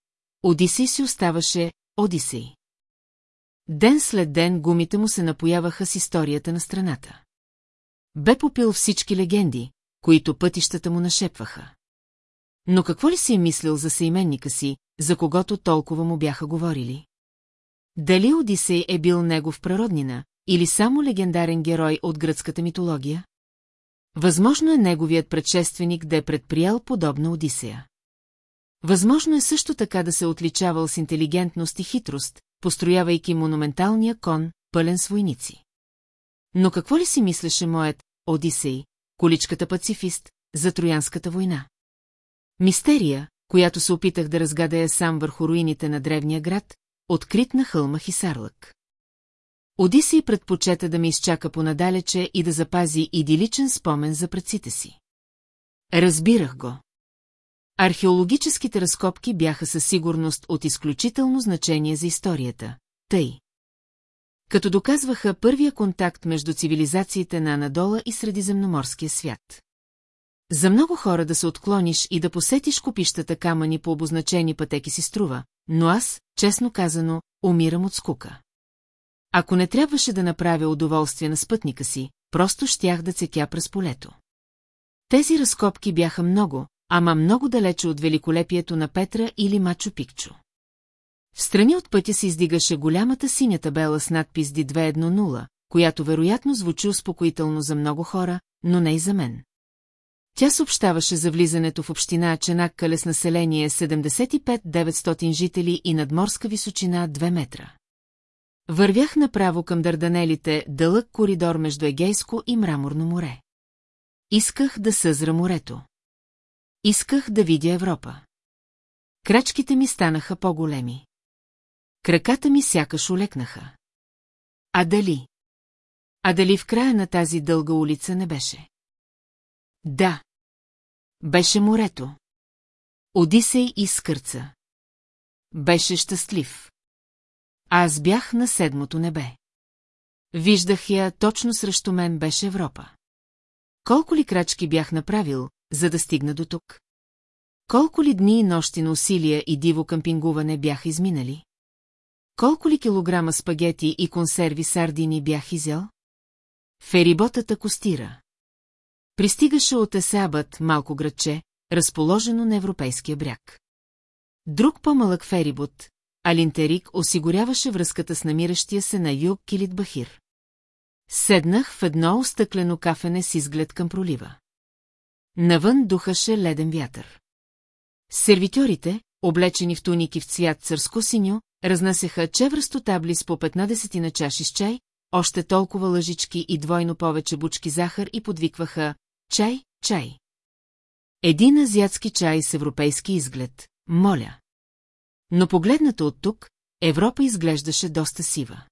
Одисей си оставаше Одисей. Ден след ден гумите му се напояваха с историята на страната. Бе попил всички легенди, които пътищата му нашепваха. Но какво ли си е мислил за съименника си, за когото толкова му бяха говорили? Дали Одисей е бил негов природнина, или само легендарен герой от гръцката митология? Възможно е неговият предшественик да е предприял подобна Одисея. Възможно е също така да се отличавал с интелигентност и хитрост, построявайки монументалния кон, пълен с войници. Но какво ли си мислеше моят Одисей, количката пацифист, за Троянската война? Мистерия, която се опитах да разгадая сам върху руините на древния град, открит на хълма Хисарлък. Одисей предпочета да ме изчака понадалече и да запази идиличен спомен за предците си. Разбирах го. Археологическите разкопки бяха със сигурност от изключително значение за историята. Тъй. Като доказваха първия контакт между цивилизациите на Анадола и Средиземноморския свят. За много хора да се отклониш и да посетиш купищата камъни по обозначени пътеки си струва, но аз, честно казано, умирам от скука. Ако не трябваше да направя удоволствие на спътника си, просто щях да цекя през полето. Тези разкопки бяха много, ама много далече от великолепието на Петра или Мачо Пикчо. В страни от пътя се издигаше голямата синя табела с надпис D210, която вероятно звучи успокоително за много хора, но не и за мен. Тя съобщаваше за влизането в община Ченаккале с население 75-900 жители и надморска височина 2 метра. Вървях направо към Дарданелите, дълъг коридор между Егейско и Мраморно море. Исках да съзра морето. Исках да видя Европа. Крачките ми станаха по-големи. Краката ми сякаш олекнаха. А дали? А дали в края на тази дълга улица не беше? Да. Беше морето. Одисей и скърца. Беше щастлив. Аз бях на седмото небе. Виждах я, точно срещу мен беше Европа. Колко ли крачки бях направил, за да стигна до тук? Колко ли дни и нощи на усилия и диво къмпингуване бяха изминали? Колко ли килограма спагети и консерви сардини бях изял? Фериботата костира. Пристигаше от Есабът, малко градче, разположено на европейския бряг. Друг по-малък ферибот, Алинтерик, осигуряваше връзката с намиращия се на юг Килит Бахир. Седнах в едно остъклено кафене с изглед към пролива. Навън духаше леден вятър. Сервитьорите, облечени в туники в цвят църско синьо, разнасяха чевръсто табли с по 15 на чаши с чай, още толкова лъжички и двойно повече бучки захар и подвикваха «Чай, чай». Един азиатски чай с европейски изглед, моля. Но погледната от тук, Европа изглеждаше доста сива.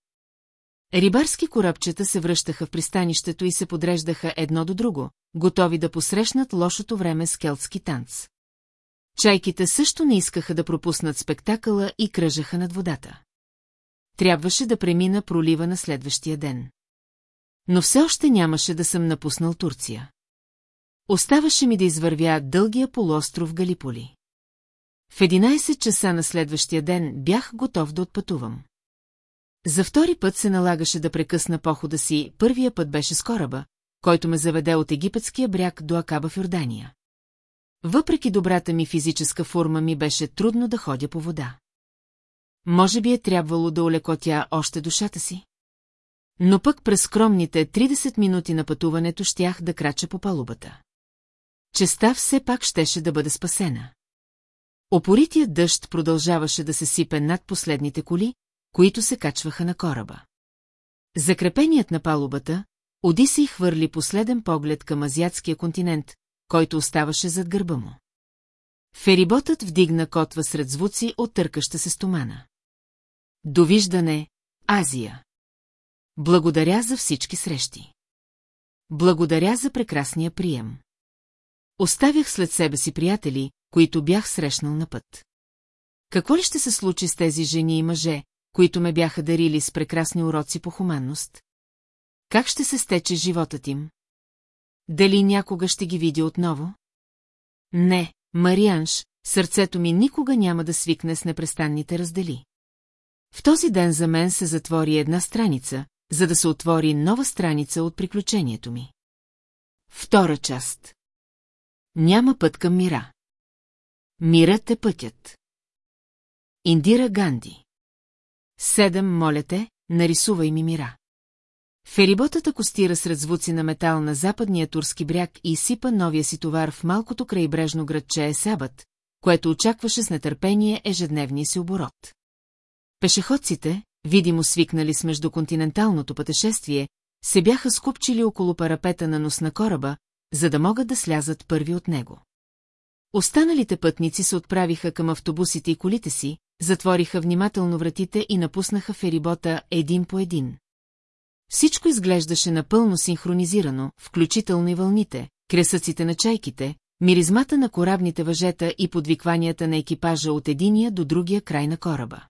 Рибарски корабчета се връщаха в пристанището и се подреждаха едно до друго, готови да посрещнат лошото време с келтски танц. Чайките също не искаха да пропуснат спектакъла и кръжаха над водата. Трябваше да премина пролива на следващия ден. Но все още нямаше да съм напуснал Турция. Оставаше ми да извървя дългия полуостров Галиполи. В 11 часа на следващия ден бях готов да отпътувам. За втори път се налагаше да прекъсна похода си, първия път беше с кораба, който ме заведе от египетския бряг до Акаба в Йордания. Въпреки добрата ми физическа форма ми беше трудно да ходя по вода. Може би е трябвало да олекотя още душата си? Но пък през скромните 30 минути на пътуването щях да крача по палубата. Честа все пак щеше да бъде спасена. Опоритият дъжд продължаваше да се сипе над последните коли, които се качваха на кораба. Закрепеният на палубата, Одисей хвърли последен поглед към азиатския континент, който оставаше зад гърба му. Фериботът вдигна котва сред звуци от търкаща се стомана. Довиждане, Азия! Благодаря за всички срещи. Благодаря за прекрасния прием. Оставях след себе си приятели, които бях срещнал на път. Какво ли ще се случи с тези жени и мъже, които ме бяха дарили с прекрасни уроци по хуманност? Как ще се стече животът им? Дали някога ще ги видя отново? Не, Марианш, сърцето ми никога няма да свикне с непрестанните раздели. В този ден за мен се затвори една страница, за да се отвори нова страница от приключението ми. Втора част. Няма път към мира. Мирът е пътят. Индира Ганди. Седем, моля те, нарисувай ми мира. Фериботата костира сред звуци на метал на западния турски бряг и сипа новия си товар в малкото крайбрежно градче Есабът, което очакваше с нетърпение ежедневния си оборот. Пешеходците, видимо свикнали с междуконтиненталното пътешествие, се бяха скупчили около парапета на нос на кораба, за да могат да слязат първи от него. Останалите пътници се отправиха към автобусите и колите си, затвориха внимателно вратите и напуснаха ферибота един по един. Всичко изглеждаше напълно синхронизирано, включително и вълните, кресъците на чайките, миризмата на корабните въжета и подвикванията на екипажа от единия до другия край на кораба.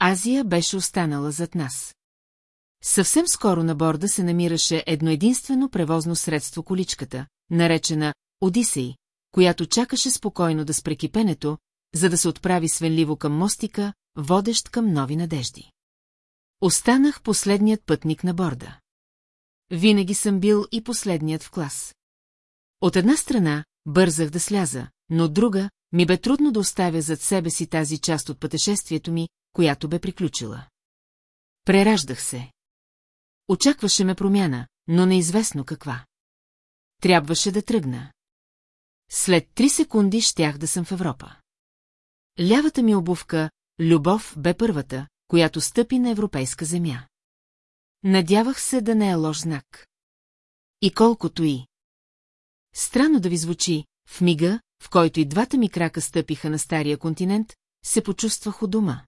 Азия беше останала зад нас. Съвсем скоро на борда се намираше едно единствено превозно средство количката, наречена Одисей, която чакаше спокойно да спре кипенето, за да се отправи свенливо към мостика, водещ към нови надежди. Останах последният пътник на борда. Винаги съм бил и последният в клас. От една страна, бързах да сляза, но от друга, ми бе трудно да оставя зад себе си тази част от пътешествието ми, която бе приключила. Прераждах се. Очакваше ме промяна, но неизвестно каква. Трябваше да тръгна. След три секунди щях да съм в Европа. Лявата ми обувка, любов, бе първата, която стъпи на европейска земя. Надявах се да не е лош знак. И колкото и. Странно да ви звучи, в мига, в който и двата ми крака стъпиха на стария континент, се почувствах у дома.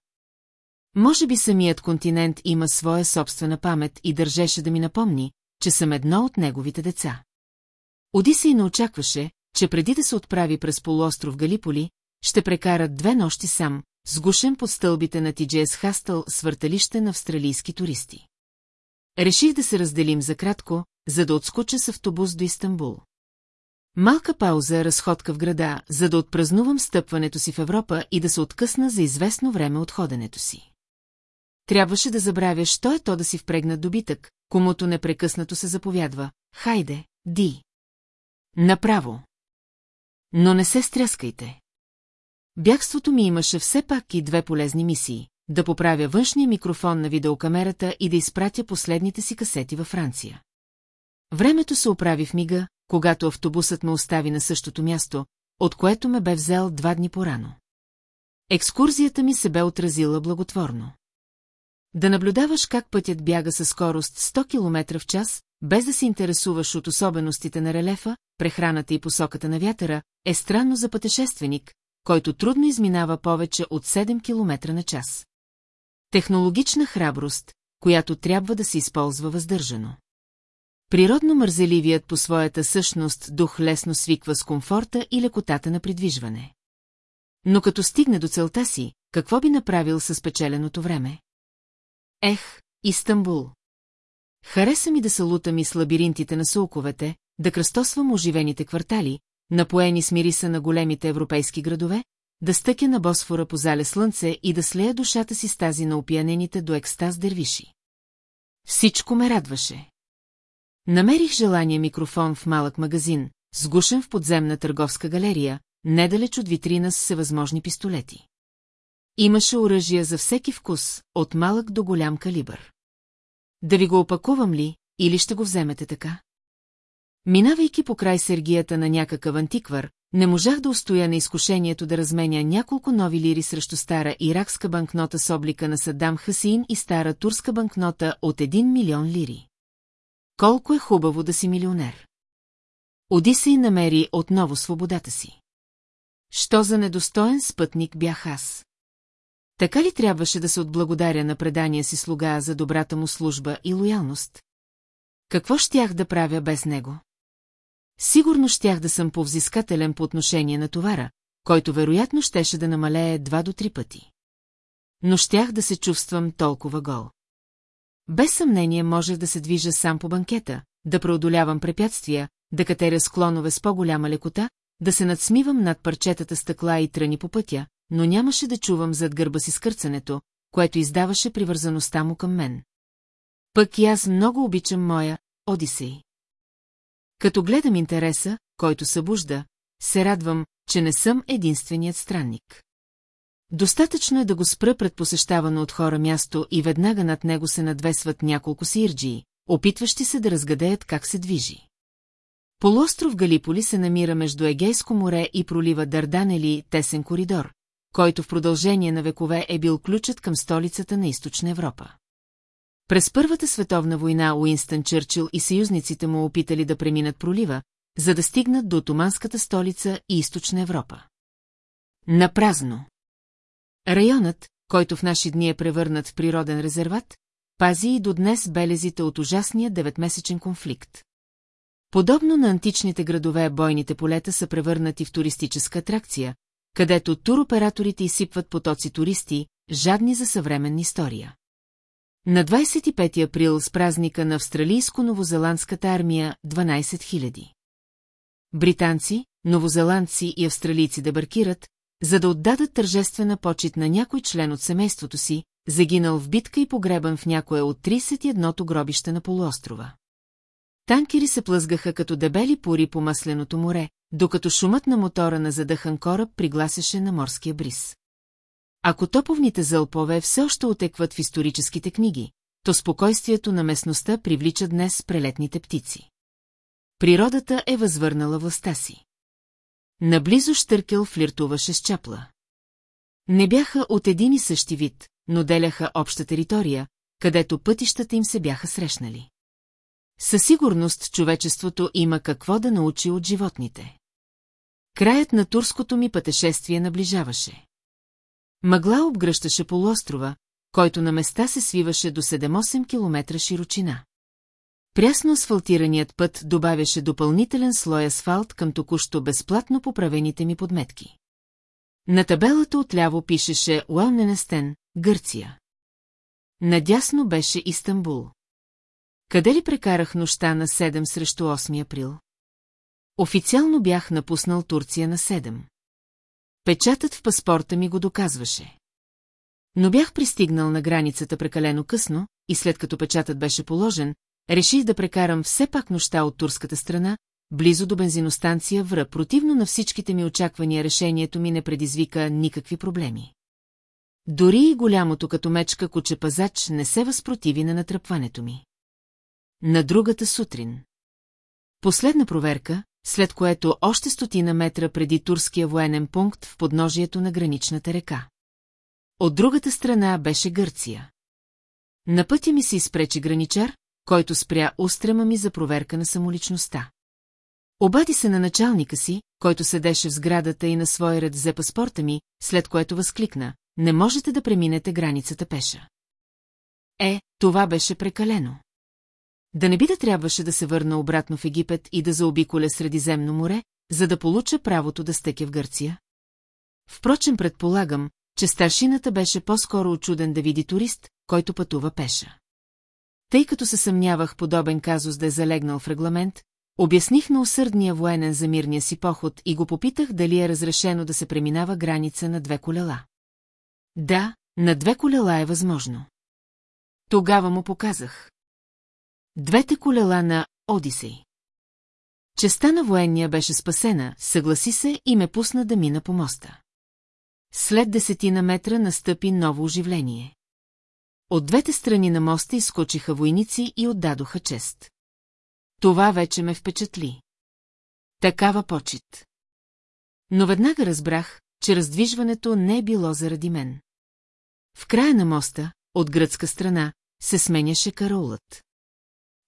Може би самият континент има своя собствена памет и държеше да ми напомни, че съм едно от неговите деца. Одисей не очакваше, че преди да се отправи през полуостров Галиполи, ще прекарат две нощи сам, сгушен под стълбите на Тиджес Хастъл с върталище на австралийски туристи. Реших да се разделим за кратко, за да отскоча с автобус до Истанбул. Малка пауза, разходка в града, за да отпразнувам стъпването си в Европа и да се откъсна за известно време от ходенето си. Трябваше да забравя, що е то да си впрегнат добитък, комуто непрекъснато се заповядва. Хайде, ди! Направо! Но не се стряскайте. Бягството ми имаше все пак и две полезни мисии – да поправя външния микрофон на видеокамерата и да изпратя последните си касети във Франция. Времето се оправи в мига, когато автобусът ме остави на същото място, от което ме бе взел два дни порано. Екскурзията ми се бе отразила благотворно. Да наблюдаваш как пътят бяга със скорост 100 км в час, без да се интересуваш от особеностите на релефа, прехраната и посоката на вятъра, е странно за пътешественик, който трудно изминава повече от 7 км на час. Технологична храброст, която трябва да се използва въздържано. Природно мързеливият по своята същност дух лесно свиква с комфорта и лекотата на придвижване. Но като стигне до целта си, какво би направил с печеленото време? Ех, Истанбул! Хареса ми да се лутам и с лабиринтите на сулковете, да кръстосвам оживените квартали, напоени с мириса на големите европейски градове, да стъкя на Босфора по зале слънце и да слея душата си с тази на опиянените до екстаз дервиши. Всичко ме радваше. Намерих желание микрофон в малък магазин, сгушен в подземна търговска галерия, недалеч от витрина с всевъзможни пистолети. Имаше оръжия за всеки вкус, от малък до голям калибър. Да ви го опакувам ли, или ще го вземете така? Минавайки по край сергията на някакъв антиквар, не можах да устоя на изкушението да разменя няколко нови лири срещу стара иракска банкнота с облика на Саддам Хасин и стара турска банкнота от 1 милион лири. Колко е хубаво да си милионер! Одисей намери отново свободата си. Що за недостоен спътник бях аз? Така ли трябваше да се отблагодаря на предания си слуга за добрата му служба и лоялност? Какво щях да правя без него? Сигурно щях да съм повзискателен по отношение на товара, който вероятно щеше да намалее два до три пъти. Но щях да се чувствам толкова гол. Без съмнение можех да се движа сам по банкета, да преодолявам препятствия, да катеря склонове с по-голяма лекота, да се надсмивам над парчетата стъкла и тръни по пътя, но нямаше да чувам зад гърба си скърцането, което издаваше привързаността му към мен. Пък и аз много обичам моя Одисей. Като гледам интереса, който събужда, се радвам, че не съм единственият странник. Достатъчно е да го спра пред посещавано от хора място и веднага над него се надвесват няколко сирджии, опитващи се да разгадеят как се движи. Полуостров Галиполи се намира между Егейско море и пролива Дарданели тесен коридор, който в продължение на векове е бил ключът към столицата на Източна Европа. През Първата световна война Уинстън Чърчил и съюзниците му опитали да преминат пролива, за да стигнат до отоманската столица и Източна Европа. Напразно. Районът, който в наши дни е превърнат в природен резерват, пази и до днес белезите от ужасния деветмесечен конфликт. Подобно на античните градове, бойните полета са превърнати в туристическа атракция, където туроператорите изсипват потоци туристи, жадни за съвременна история. На 25 април с празника на австралийско-новозеландската армия 12 000. Британци, новозеландци и австралийци дебаркират, за да отдадат тържествена почет на някой член от семейството си, загинал в битка и погребан в някое от 31-то гробище на полуострова. Танкери се плъзгаха като дебели пури по масленото море, докато шумът на мотора на задъхан кораб пригласяше на морския бриз. Ако топовните зълпове все още отекват в историческите книги, то спокойствието на местността привлича днес прелетните птици. Природата е възвърнала властта си. Наблизо Штъркел флиртуваше с чапла. Не бяха от един и същи вид, но деляха обща територия, където пътищата им се бяха срещнали. Със сигурност човечеството има какво да научи от животните. Краят на турското ми пътешествие наближаваше. Мъгла обгръщаше полуострова, който на места се свиваше до 7-8 км широчина. Прясно асфалтираният път добавяше допълнителен слой асфалт към току-що безплатно поправените ми подметки. На табелата отляво пишеше Уелненестен, Гърция. Надясно беше Истанбул. Къде ли прекарах нощта на 7 срещу 8 април? Официално бях напуснал Турция на 7. Печатът в паспорта ми го доказваше. Но бях пристигнал на границата прекалено късно и след като печатът беше положен, реших да прекарам все пак нощта от турската страна, близо до бензиностанция Вра, противно на всичките ми очаквания решението ми не предизвика никакви проблеми. Дори и голямото като мечка куче-пазач не се възпротиви на натръпването ми. На другата сутрин. Последна проверка, след което още стотина метра преди турския военен пункт в подножието на граничната река. От другата страна беше Гърция. На пътя ми се изпречи граничар, който спря устрема ми за проверка на самоличността. Обади се на началника си, който седеше в сградата и на свой ред взе паспорта ми, след което възкликна, не можете да преминете границата пеша. Е, това беше прекалено. Да не би да трябваше да се върна обратно в Египет и да заобиколя Средиземно море, за да получа правото да стъке в Гърция? Впрочем, предполагам, че старшината беше по-скоро очуден да види турист, който пътува пеша. Тъй като се съмнявах подобен казус да е залегнал в регламент, обясних на усърдния военен за мирния си поход и го попитах дали е разрешено да се преминава граница на две колела. Да, на две колела е възможно. Тогава му показах. Двете колела на Одисей. Честа на военния беше спасена, съгласи се и ме пусна да мина по моста. След десетина метра настъпи ново оживление. От двете страни на моста изскочиха войници и отдадоха чест. Това вече ме впечатли. Такава почет. Но веднага разбрах, че раздвижването не е било заради мен. В края на моста, от гръцка страна, се сменяше караулът.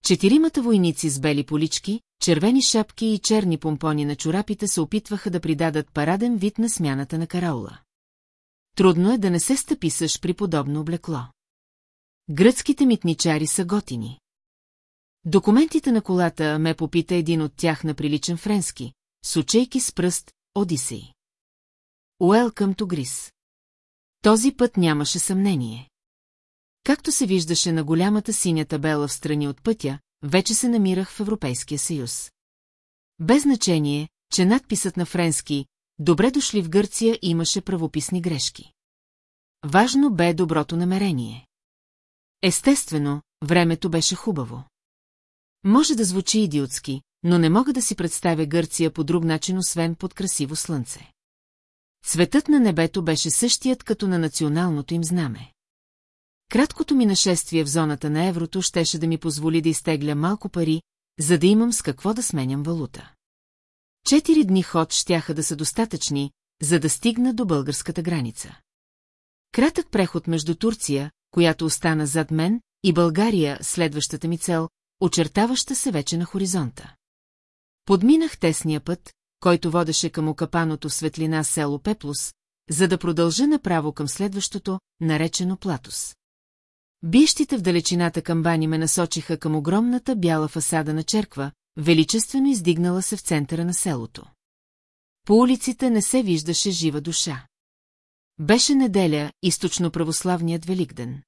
Четиримата войници с бели полички, червени шапки и черни помпони на чорапите се опитваха да придадат параден вид на смяната на караула. Трудно е да не се стъписаш при подобно облекло. Гръцките митничари са готини. Документите на колата ме попита един от тях на приличен френски, сучейки с пръст Одисей. Уелкъм to Грис. Този път нямаше съмнение. Както се виждаше на голямата синя табела в страни от пътя, вече се намирах в Европейския съюз. Без значение, че надписът на френски «Добре дошли в Гърция» имаше правописни грешки. Важно бе доброто намерение. Естествено, времето беше хубаво. Може да звучи идиотски, но не мога да си представя Гърция по друг начин, освен под красиво слънце. Цветът на небето беше същият като на националното им знаме. Краткото ми нашествие в зоната на еврото щеше да ми позволи да изтегля малко пари, за да имам с какво да сменям валута. Четири дни ход щяха да са достатъчни, за да стигна до българската граница. Кратък преход между Турция, която остана зад мен, и България, следващата ми цел, очертаваща се вече на хоризонта. Подминах тесния път, който водеше към окапаното светлина село Пеплус, за да продължа направо към следващото, наречено Платус. Бищите в далечината камбани ме насочиха към огромната бяла фасада на черква, величествено издигнала се в центъра на селото. По улиците не се виждаше жива душа. Беше неделя, източно-православният Великден.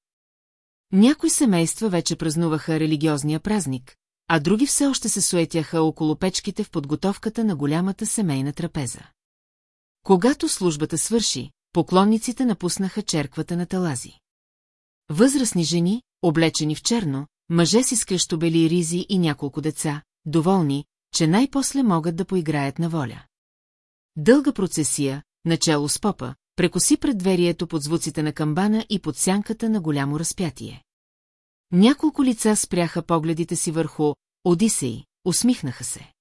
Някои семейства вече празнуваха религиозния празник, а други все още се суетяха около печките в подготовката на голямата семейна трапеза. Когато службата свърши, поклонниците напуснаха черквата на талази. Възрастни жени, облечени в черно, мъже си с бели ризи и няколко деца, доволни, че най-после могат да поиграят на воля. Дълга процесия, начало с попа, прекоси предверието под звуците на камбана и под сянката на голямо разпятие. Няколко лица спряха погледите си върху Одисей, усмихнаха се.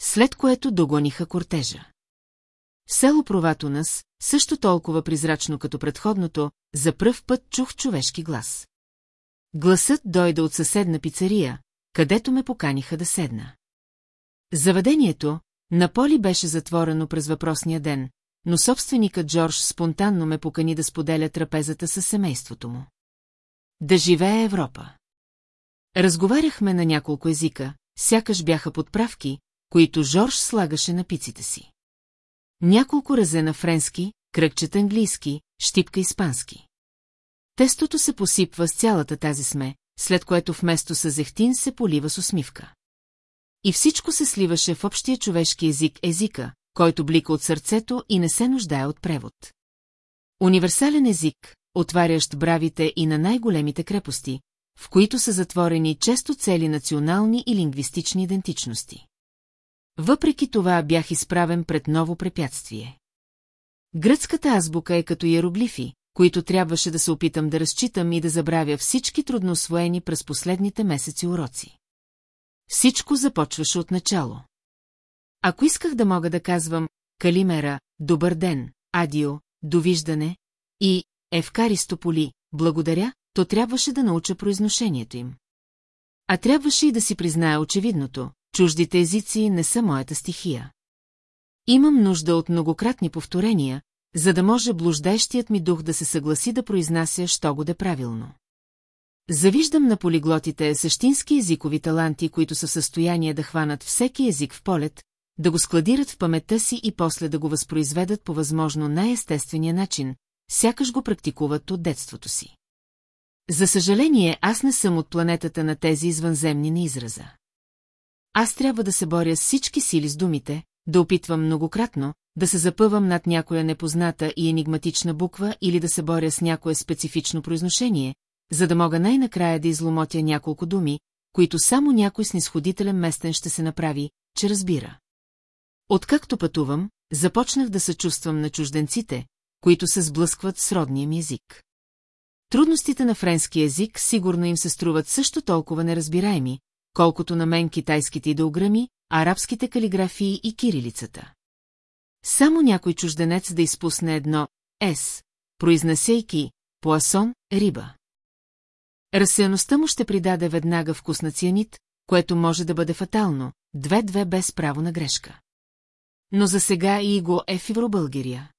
След което догониха кортежа. Село Проватонас, също толкова призрачно като предходното, за пръв път чух човешки глас. Гласът дойде от съседна пицария, където ме поканиха да седна. Заведението, на Поли беше затворено през въпросния ден, но собственикът Джордж спонтанно ме покани да споделя трапезата с семейството му. Да живее Европа. Разговаряхме на няколко езика, сякаш бяха подправки, които Жорж слагаше на пиците си. Няколко разе на френски, кръгчет английски, щипка испански. Тестото се посипва с цялата тази сме, след което вместо с зехтин се полива с усмивка. И всичко се сливаше в общия човешки език езика, който блика от сърцето и не се нуждае от превод. Универсален език, отварящ бравите и на най-големите крепости, в които са затворени често цели национални и лингвистични идентичности. Въпреки това бях изправен пред ново препятствие. Гръцката азбука е като иероглифи, които трябваше да се опитам да разчитам и да забравя всички трудно освоени през последните месеци уроци. Всичко започваше от начало. Ако исках да мога да казвам Калимера, добър ден, Адио, довиждане и Евкаристополи, благодаря, то трябваше да науча произношението им. А трябваше и да си призная очевидното, чуждите езици не са моята стихия. Имам нужда от многократни повторения, за да може блуждаещият ми дух да се съгласи да произнася, що го да правилно. Завиждам на полиглотите същински езикови таланти, които са в състояние да хванат всеки език в полет, да го складират в паметта си и после да го възпроизведат по възможно най-естествения начин, сякаш го практикуват от детството си. За съжаление, аз не съм от планетата на тези извънземни на израза. Аз трябва да се боря с всички сили с думите, да опитвам многократно, да се запъвам над някоя непозната и енигматична буква или да се боря с някое специфично произношение, за да мога най-накрая да изломотя няколко думи, които само някой снисходителен местен ще се направи, че разбира. Откакто пътувам, започнах да се чувствам на чужденците, които се сблъскват с родния ми език. Трудностите на френски език сигурно им се струват също толкова неразбираеми, колкото на мен китайските идеограми, арабските калиграфии и кирилицата. Само някой чужденец да изпусне едно «с», произнасяйки «поасон» риба. Разсеяността му ще придаде веднага вкус на цианит, което може да бъде фатално, две-две без право на грешка. Но за сега и го е в Евробългирия.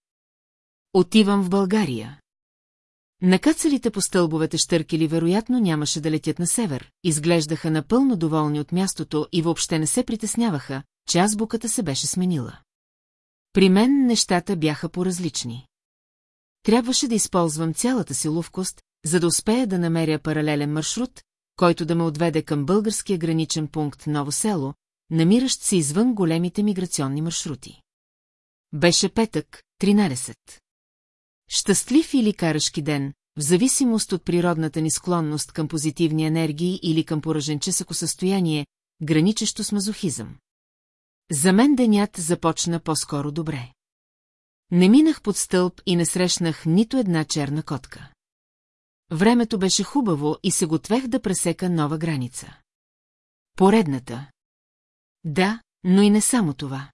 Отивам в България. Накацалите по стълбовете штъркели вероятно нямаше да летят на север, изглеждаха напълно доволни от мястото и въобще не се притесняваха, че азбуката се беше сменила. При мен нещата бяха по-различни. Трябваше да използвам цялата си ловкост, за да успея да намеря паралелен маршрут, който да ме отведе към българския граничен пункт Ново село, намиращ се извън големите миграционни маршрути. Беше петък, 13. Щастлив или карашки ден, в зависимост от природната ни склонност към позитивни енергии или към пораженчесъко състояние, граничещо с мазохизъм. За мен денят започна по-скоро добре. Не минах под стълб и не срещнах нито една черна котка. Времето беше хубаво и се готвех да пресека нова граница. Поредната. Да, но и не само това.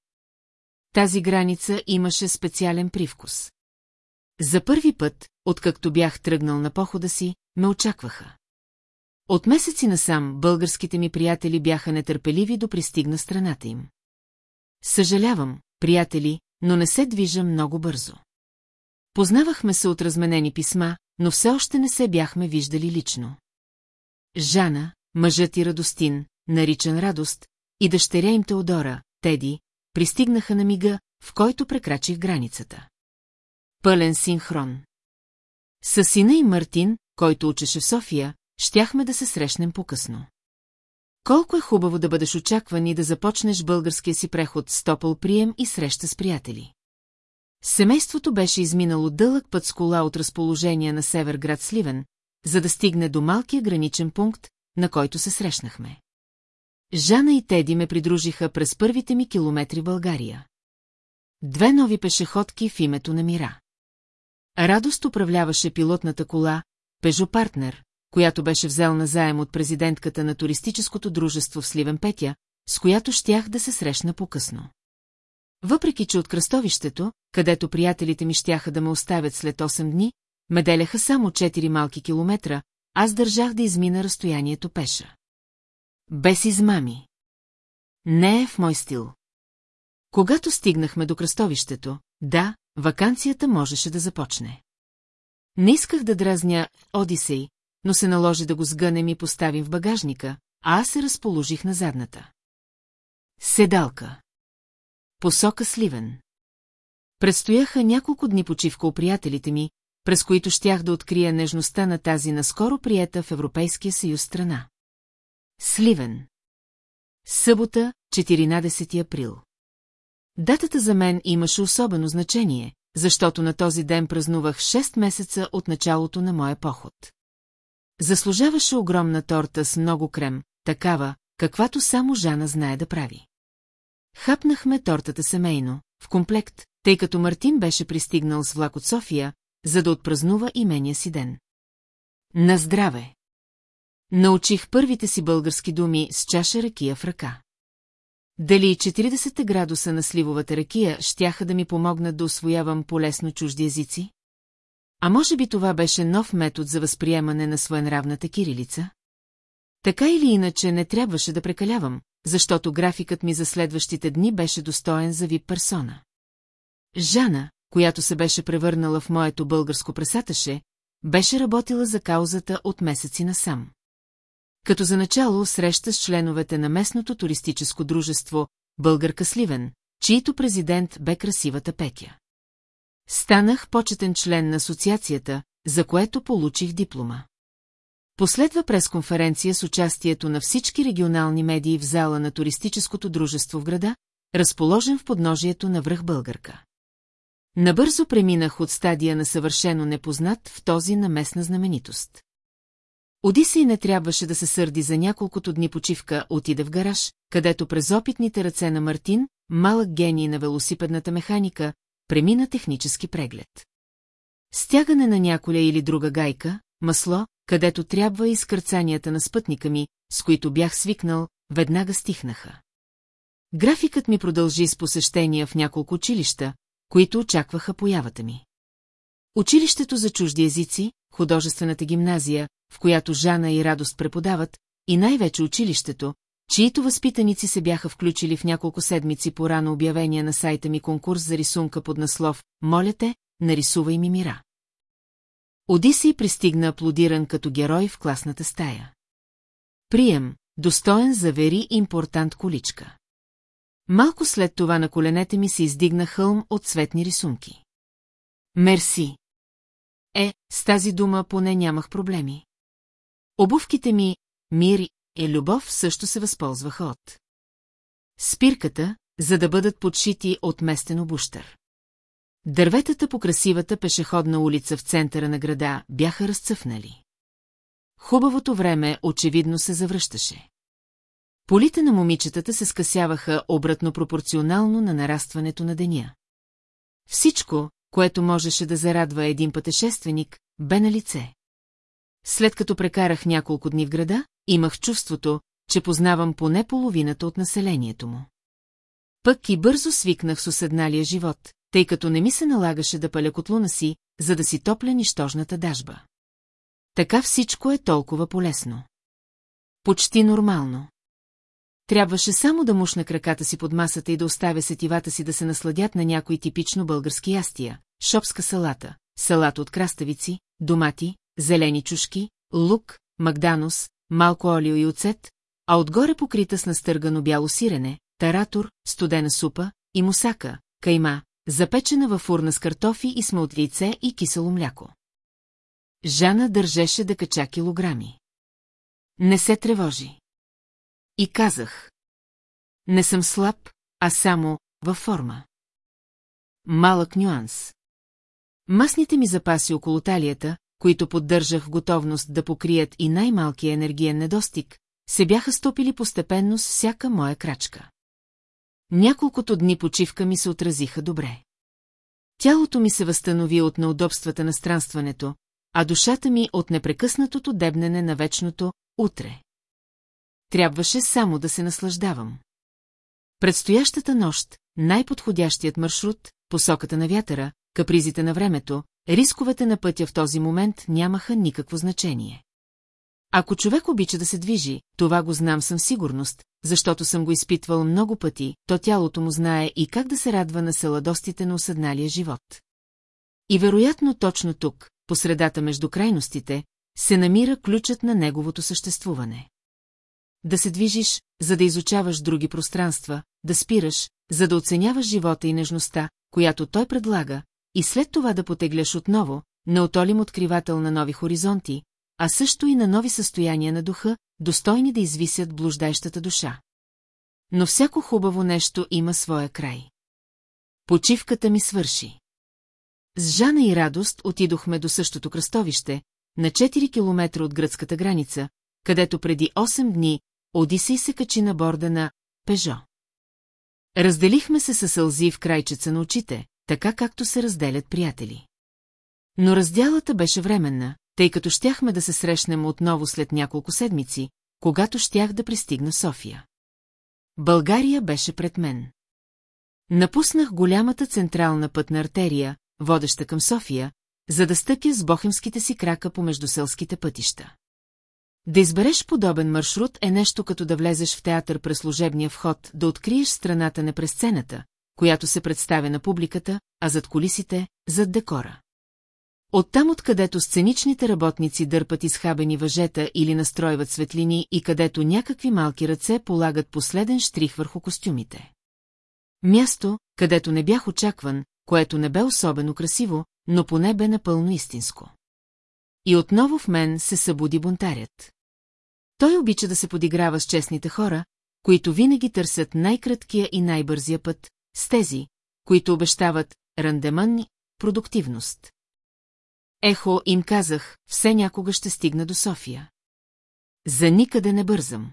Тази граница имаше специален привкус. За първи път, откакто бях тръгнал на похода си, ме очакваха. От месеци насам българските ми приятели бяха нетърпеливи до пристигна страната им. Съжалявам, приятели, но не се движа много бързо. Познавахме се от разменени писма, но все още не се бяхме виждали лично. Жана, мъжът и Радостин, наричан Радост, и дъщеря им Теодора, Теди, пристигнаха на мига, в който прекрачих границата. Пълен синхрон. С сина и Мартин, който учеше в София, щяхме да се срещнем по-късно. Колко е хубаво да бъдеш очакван и да започнеш българския си преход с топъл прием и среща с приятели. Семейството беше изминало дълъг път с кола от разположение на север град Сливен, за да стигне до малкия граничен пункт, на който се срещнахме. Жана и Теди ме придружиха през първите ми километри България. Две нови пешеходки в името на мира. Радост управляваше пилотната кола, Пежо Партнер, която беше взел на заем от президентката на туристическото дружество в Сливен Петя, с която щях да се срещна по-късно. Въпреки, че от кръстовището, където приятелите ми щяха да ме оставят след 8 дни, ме деляха само 4 малки километра, аз държах да измина разстоянието пеша. Без измами. Не е в мой стил. Когато стигнахме до кръстовището, да, вакансията можеше да започне. Не исках да дразня Одисей, но се наложи да го сгънем и поставим в багажника, а аз се разположих на задната. Седалка. Посока Сливен. Предстояха няколко дни почивка у приятелите ми, през които щях да открия нежността на тази наскоро приета в Европейския съюз страна. Сливен. Събота, 14 април. Датата за мен имаше особено значение, защото на този ден празнувах 6 месеца от началото на моя поход. Заслужаваше огромна торта с много крем, такава, каквато само Жана знае да прави. Хапнахме тортата семейно, в комплект, тъй като Мартин беше пристигнал с влак от София, за да отпразнува имения си ден. На здраве! Научих първите си български думи с чаша ракия в ръка. Дали 40 градуса на сливовата ракия щяха да ми помогнат да освоявам полесно чужди езици? А може би това беше нов метод за възприемане на своенравната кирилица? Така или иначе не трябваше да прекалявам, защото графикът ми за следващите дни беше достоен за вип персона. Жана, която се беше превърнала в моето българско пресаташе, беше работила за каузата от месеци насам. Като за начало среща с членовете на местното туристическо дружество Българка Сливен, чието президент бе красивата Петя. Станах почетен член на асоциацията, за което получих диплома. Последва пресконференция с участието на всички регионални медии в зала на туристическото дружество в града, разположен в подножието на връх Българка. Набързо преминах от стадия на съвършено непознат в този на местна знаменитост. Одисей не трябваше да се сърди за няколкото дни почивка, отиде в гараж, където през опитните ръце на Мартин, малък гений на велосипедната механика, премина технически преглед. Стягане на няколя или друга гайка, масло, където трябва и скърцанията на спътника ми, с които бях свикнал, веднага стихнаха. Графикът ми продължи с посещения в няколко училища, които очакваха появата ми. Училището за чужди езици, художествената гимназия, в която Жана и Радост преподават, и най-вече училището, чието възпитаници се бяха включили в няколко седмици по рано обявения на сайта ми конкурс за рисунка под наслов «Моля те, нарисувай ми мира». Одисей пристигна аплодиран като герой в класната стая. Прием, достоен за вери импортант количка. Малко след това на коленете ми се издигна хълм от цветни рисунки. Мерси. Е, с тази дума поне нямах проблеми. Обувките ми, мир и любов също се възползваха от. Спирката, за да бъдат подшити от местен обущър. Дърветата по красивата пешеходна улица в центъра на града бяха разцъфнали. Хубавото време очевидно се завръщаше. Полите на момичетата се скъсяваха обратно пропорционално на нарастването на деня. Всичко, което можеше да зарадва един пътешественик, бе на лице. След като прекарах няколко дни в града, имах чувството, че познавам поне половината от населението му. Пък и бързо свикнах с уседналия живот, тъй като не ми се налагаше да паля котлуна си, за да си топля нищожната дажба. Така всичко е толкова полезно. Почти нормално. Трябваше само да мушна краката си под масата и да оставя сетивата си да се насладят на някои типично български ястия. Шопска салата, салат от краставици, домати, зелени чушки, лук, магданус, малко олио и оцет, а отгоре покрита с настъргано бяло сирене, таратор, студена супа и мусака, кайма, запечена във фурна с картофи и смълт яйце и кисело мляко. Жана държеше да кача килограми. Не се тревожи. И казах. Не съм слаб, а само във форма. Малък нюанс. Масните ми запаси около талията, които поддържах готовност да покрият и най-малкия енергиен недостиг, се бяха стопили постепенно с всяка моя крачка. Няколкото дни почивка ми се отразиха добре. Тялото ми се възстанови от неудобствата на странстването, а душата ми от непрекъснатото дебнене на вечното «утре». Трябваше само да се наслаждавам. Предстоящата нощ, най-подходящият маршрут, посоката на вятъра, капризите на времето, рисковете на пътя в този момент нямаха никакво значение. Ако човек обича да се движи, това го знам съм сигурност, защото съм го изпитвал много пъти, то тялото му знае и как да се радва на селадостите на осъдналия живот. И вероятно точно тук, по средата между крайностите, се намира ключът на неговото съществуване. Да се движиш, за да изучаваш други пространства, да спираш, за да оценяваш живота и нежността, която той предлага, и след това да потегляш отново, неотолим откривател на нови хоризонти, а също и на нови състояния на духа, достойни да извисят блуждащата душа. Но всяко хубаво нещо има своя край. Почивката ми свърши. С Жана и радост отидохме до същото кръстовище, на 4 километра от гръцката граница, където преди 8 дни Одисей се качи на борда на Пежо. Разделихме се със сълзи в крайчеца на очите, така както се разделят приятели. Но разделата беше временна, тъй като щяхме да се срещнем отново след няколко седмици, когато щях да пристигна София. България беше пред мен. Напуснах голямата централна пътна артерия, водеща към София, за да стъпя с бохемските си крака по междуселските пътища. Да избереш подобен маршрут е нещо като да влезеш в театър през служебния вход, да откриеш страната не през сцената, която се представя на публиката, а зад колисите, зад декора. Оттам откъдето сценичните работници дърпат изхабени въжета или настройват светлини и където някакви малки ръце полагат последен штрих върху костюмите. Място, където не бях очакван, което не бе особено красиво, но поне бе напълно истинско. И отново в мен се събуди бунтарят. Той обича да се подиграва с честните хора, които винаги търсят най-краткия и най-бързия път, с тези, които обещават рандеманни, продуктивност. Ехо, им казах, все някога ще стигна до София. За никъде не бързам.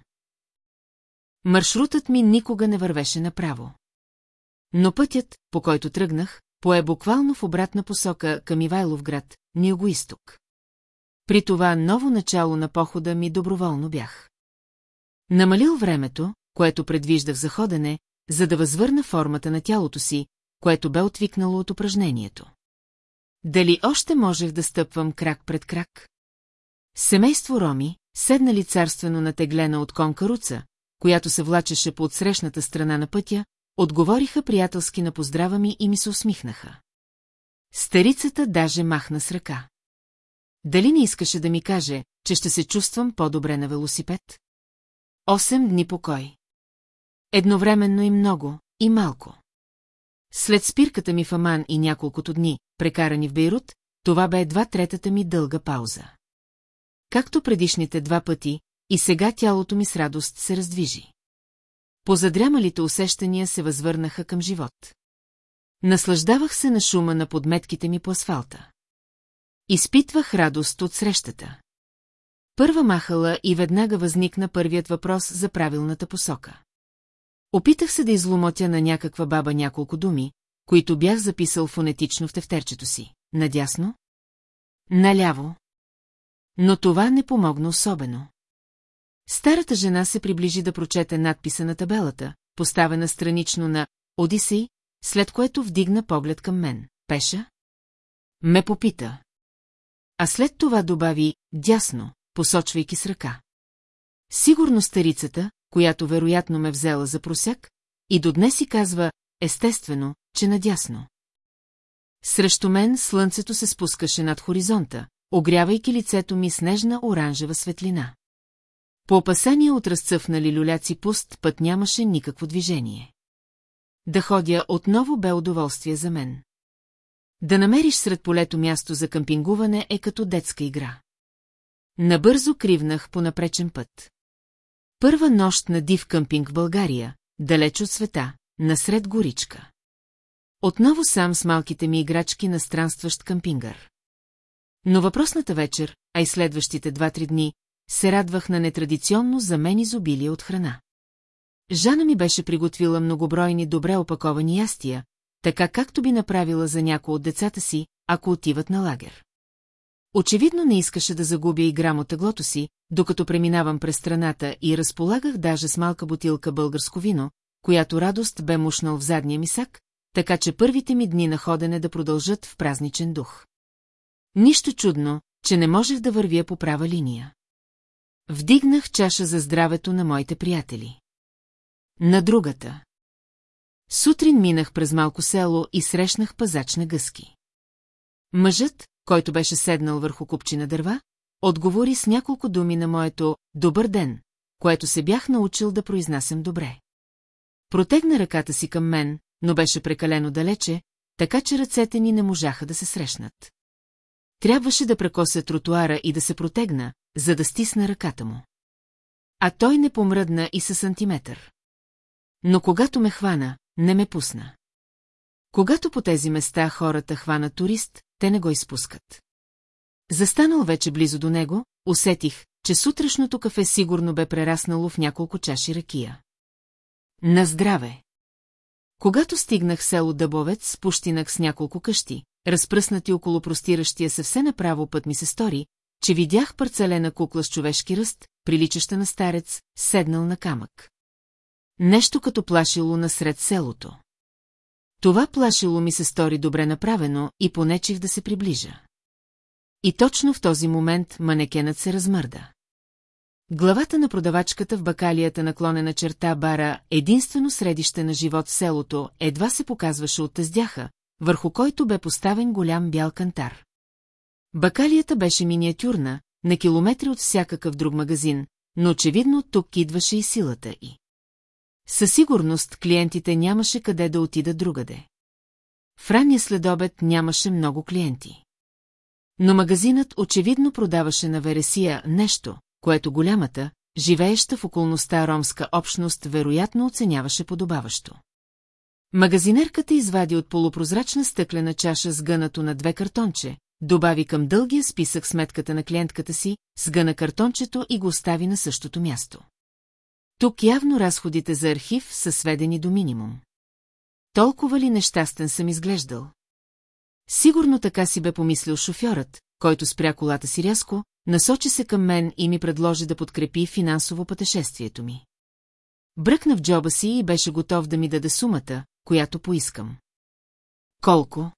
Маршрутът ми никога не вървеше направо. Но пътят, по който тръгнах, пое буквално в обратна посока към Ивайловград, ни изток При това ново начало на похода ми доброволно бях. Намалил времето, което предвиждах за ходене, за да възвърна формата на тялото си, което бе отвикнало от упражнението. Дали още можех да стъпвам крак пред крак? Семейство Роми, седнали царствено натеглена от конка руца, която се влачеше по отсрещната страна на пътя, отговориха приятелски на поздрава ми и ми се усмихнаха. Старицата даже махна с ръка. Дали не искаше да ми каже, че ще се чувствам по-добре на велосипед? Осем дни покой. Едновременно и много, и малко. След спирката ми в Аман и няколкото дни, прекарани в Бейрут, това бе едва третата ми дълга пауза. Както предишните два пъти, и сега тялото ми с радост се раздвижи. Позадрямалите усещания се възвърнаха към живот. Наслаждавах се на шума на подметките ми по асфалта. Изпитвах радост от срещата. Първа махала и веднага възникна първият въпрос за правилната посока. Опитах се да изломотя на някаква баба няколко думи, които бях записал фонетично в тефтерчето си. Надясно? Наляво. Но това не помогна особено. Старата жена се приближи да прочете надписа на табелата, поставена странично на Одисей, след което вдигна поглед към мен. Пеша? Ме попита. А след това добави дясно, посочвайки с ръка. Сигурно старицата, която вероятно ме взела за просяк, и до днес си казва, естествено, че надясно. Срещу мен слънцето се спускаше над хоризонта, огрявайки лицето ми с нежна оранжева светлина. По опасение от разцъфнали люляци пуст път нямаше никакво движение. Да ходя отново бе удоволствие за мен. Да намериш сред полето място за къмпингуване е като детска игра. Набързо кривнах по напречен път. Първа нощ на див къмпинг в България, далеч от света, насред горичка. Отново сам с малките ми играчки на странстващ къмпингър. Но въпросната вечер, а и следващите два-три дни, се радвах на нетрадиционно за мен изобилие от храна. Жана ми беше приготвила многобройни добре опаковани ястия, така както би направила за някои от децата си, ако отиват на лагер. Очевидно не искаше да загубя и грам от теглото си, докато преминавам през страната и разполагах даже с малка бутилка българско вино, която радост бе мушнал в задния ми сак, така че първите ми дни на ходене да продължат в празничен дух. Нищо чудно, че не можех да вървя по права линия. Вдигнах чаша за здравето на моите приятели. На другата. Сутрин минах през малко село и срещнах пазач на гъски. Мъжът, който беше седнал върху купчина дърва, отговори с няколко думи на моето «Добър ден», което се бях научил да произнасям добре. Протегна ръката си към мен, но беше прекалено далече, така че ръцете ни не можаха да се срещнат. Трябваше да прекося тротуара и да се протегна, за да стисна ръката му. А той не помръдна и със сантиметър. Но когато ме хвана, не ме пусна. Когато по тези места хората хванат турист, те не го изпускат. Застанал вече близо до него, усетих, че сутрешното кафе сигурно бе прераснало в няколко чаши ракия. На здраве! Когато стигнах село Дъбовец, пущинах с няколко къщи, разпръснати около простиращия се все направо път ми се стори, че видях парцелена кукла с човешки ръст, приличаща на старец, седнал на камък. Нещо като плашило насред селото. Това плашило ми се стори добре направено и понечих да се приближа. И точно в този момент манекенът се размърда. Главата на продавачката в бакалията наклонена черта бара, единствено средище на живот в селото, едва се показваше от тъздяха, върху който бе поставен голям бял кантар. Бакалията беше миниатюрна, на километри от всякакъв друг магазин, но очевидно тук идваше и силата й. Със сигурност клиентите нямаше къде да отидат другаде. В ранния следобед нямаше много клиенти. Но магазинът очевидно продаваше на Вересия нещо, което голямата, живееща в околността ромска общност, вероятно оценяваше подобаващо. Магазинерката извади от полупрозрачна стъклена чаша сгънато на две картонче, добави към дългия списък сметката на клиентката си, сгъна картончето и го остави на същото място. Тук явно разходите за архив са сведени до минимум. Толкова ли нещастен съм изглеждал? Сигурно така си бе помислил шофьорът, който спря колата си рязко, насочи се към мен и ми предложи да подкрепи финансово пътешествието ми. Бръкна в джоба си и беше готов да ми даде сумата, която поискам. Колко?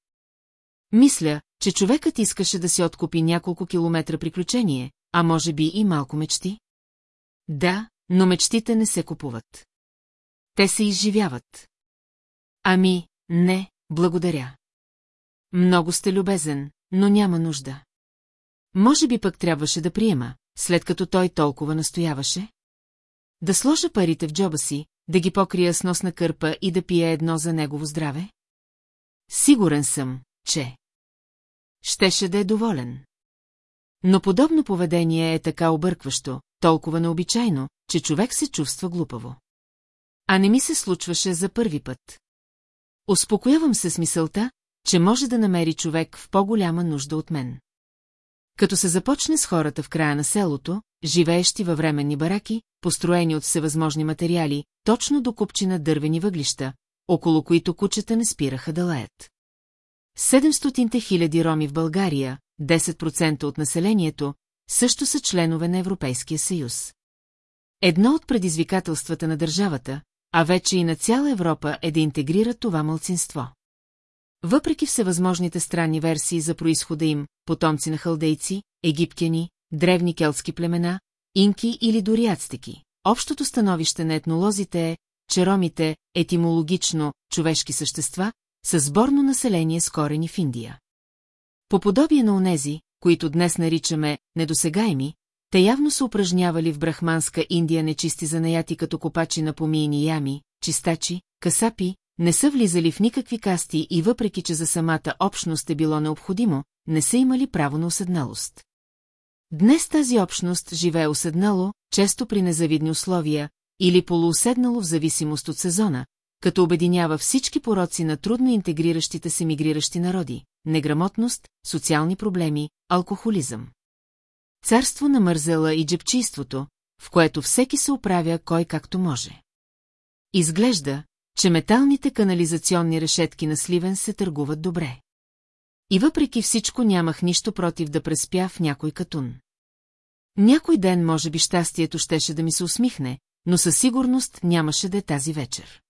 Мисля, че човекът искаше да си откупи няколко километра приключение, а може би и малко мечти? Да, но мечтите не се купуват. Те се изживяват. Ами, не, благодаря. Много сте любезен, но няма нужда. Може би пък трябваше да приема, след като той толкова настояваше? Да сложа парите в джоба си, да ги покрия с носна кърпа и да пия едно за негово здраве? Сигурен съм, че... Щеше да е доволен. Но подобно поведение е така объркващо, толкова необичайно, че човек се чувства глупаво. А не ми се случваше за първи път. Успокоявам се с мисълта, че може да намери човек в по-голяма нужда от мен. Като се започне с хората в края на селото, живеещи във временни бараки, построени от всевъзможни материали, точно до купчина дървени въглища, около които кучета не спираха да лаят. 700 хиляди роми в България, 10% от населението, също са членове на Европейския съюз. Едно от предизвикателствата на държавата, а вече и на цяла Европа е да интегрира това мълцинство. Въпреки всевъзможните странни версии за происхода им, потомци на халдейци, египтяни, древни келтски племена, инки или дори ацтеки, общото становище на етнолозите е, че ромите, етимологично, човешки същества, са сборно население с корени в Индия. По подобие на онези, които днес наричаме недосегаеми, те явно са упражнявали в брахманска Индия нечисти занаяти като копачи на помийни ями, чистачи, касапи, не са влизали в никакви касти и въпреки, че за самата общност е било необходимо, не са имали право на уседналост. Днес тази общност живее уседнало, често при незавидни условия, или полууседнало в зависимост от сезона, като обединява всички пороци на трудно интегриращите се мигриращи народи – неграмотност, социални проблеми, алкохолизъм. Царство на мързела и джепчийството, в което всеки се оправя кой както може. Изглежда, че металните канализационни решетки на Сливен се търгуват добре. И въпреки всичко нямах нищо против да преспя в някой катун. Някой ден може би щастието щеше да ми се усмихне, но със сигурност нямаше да е тази вечер.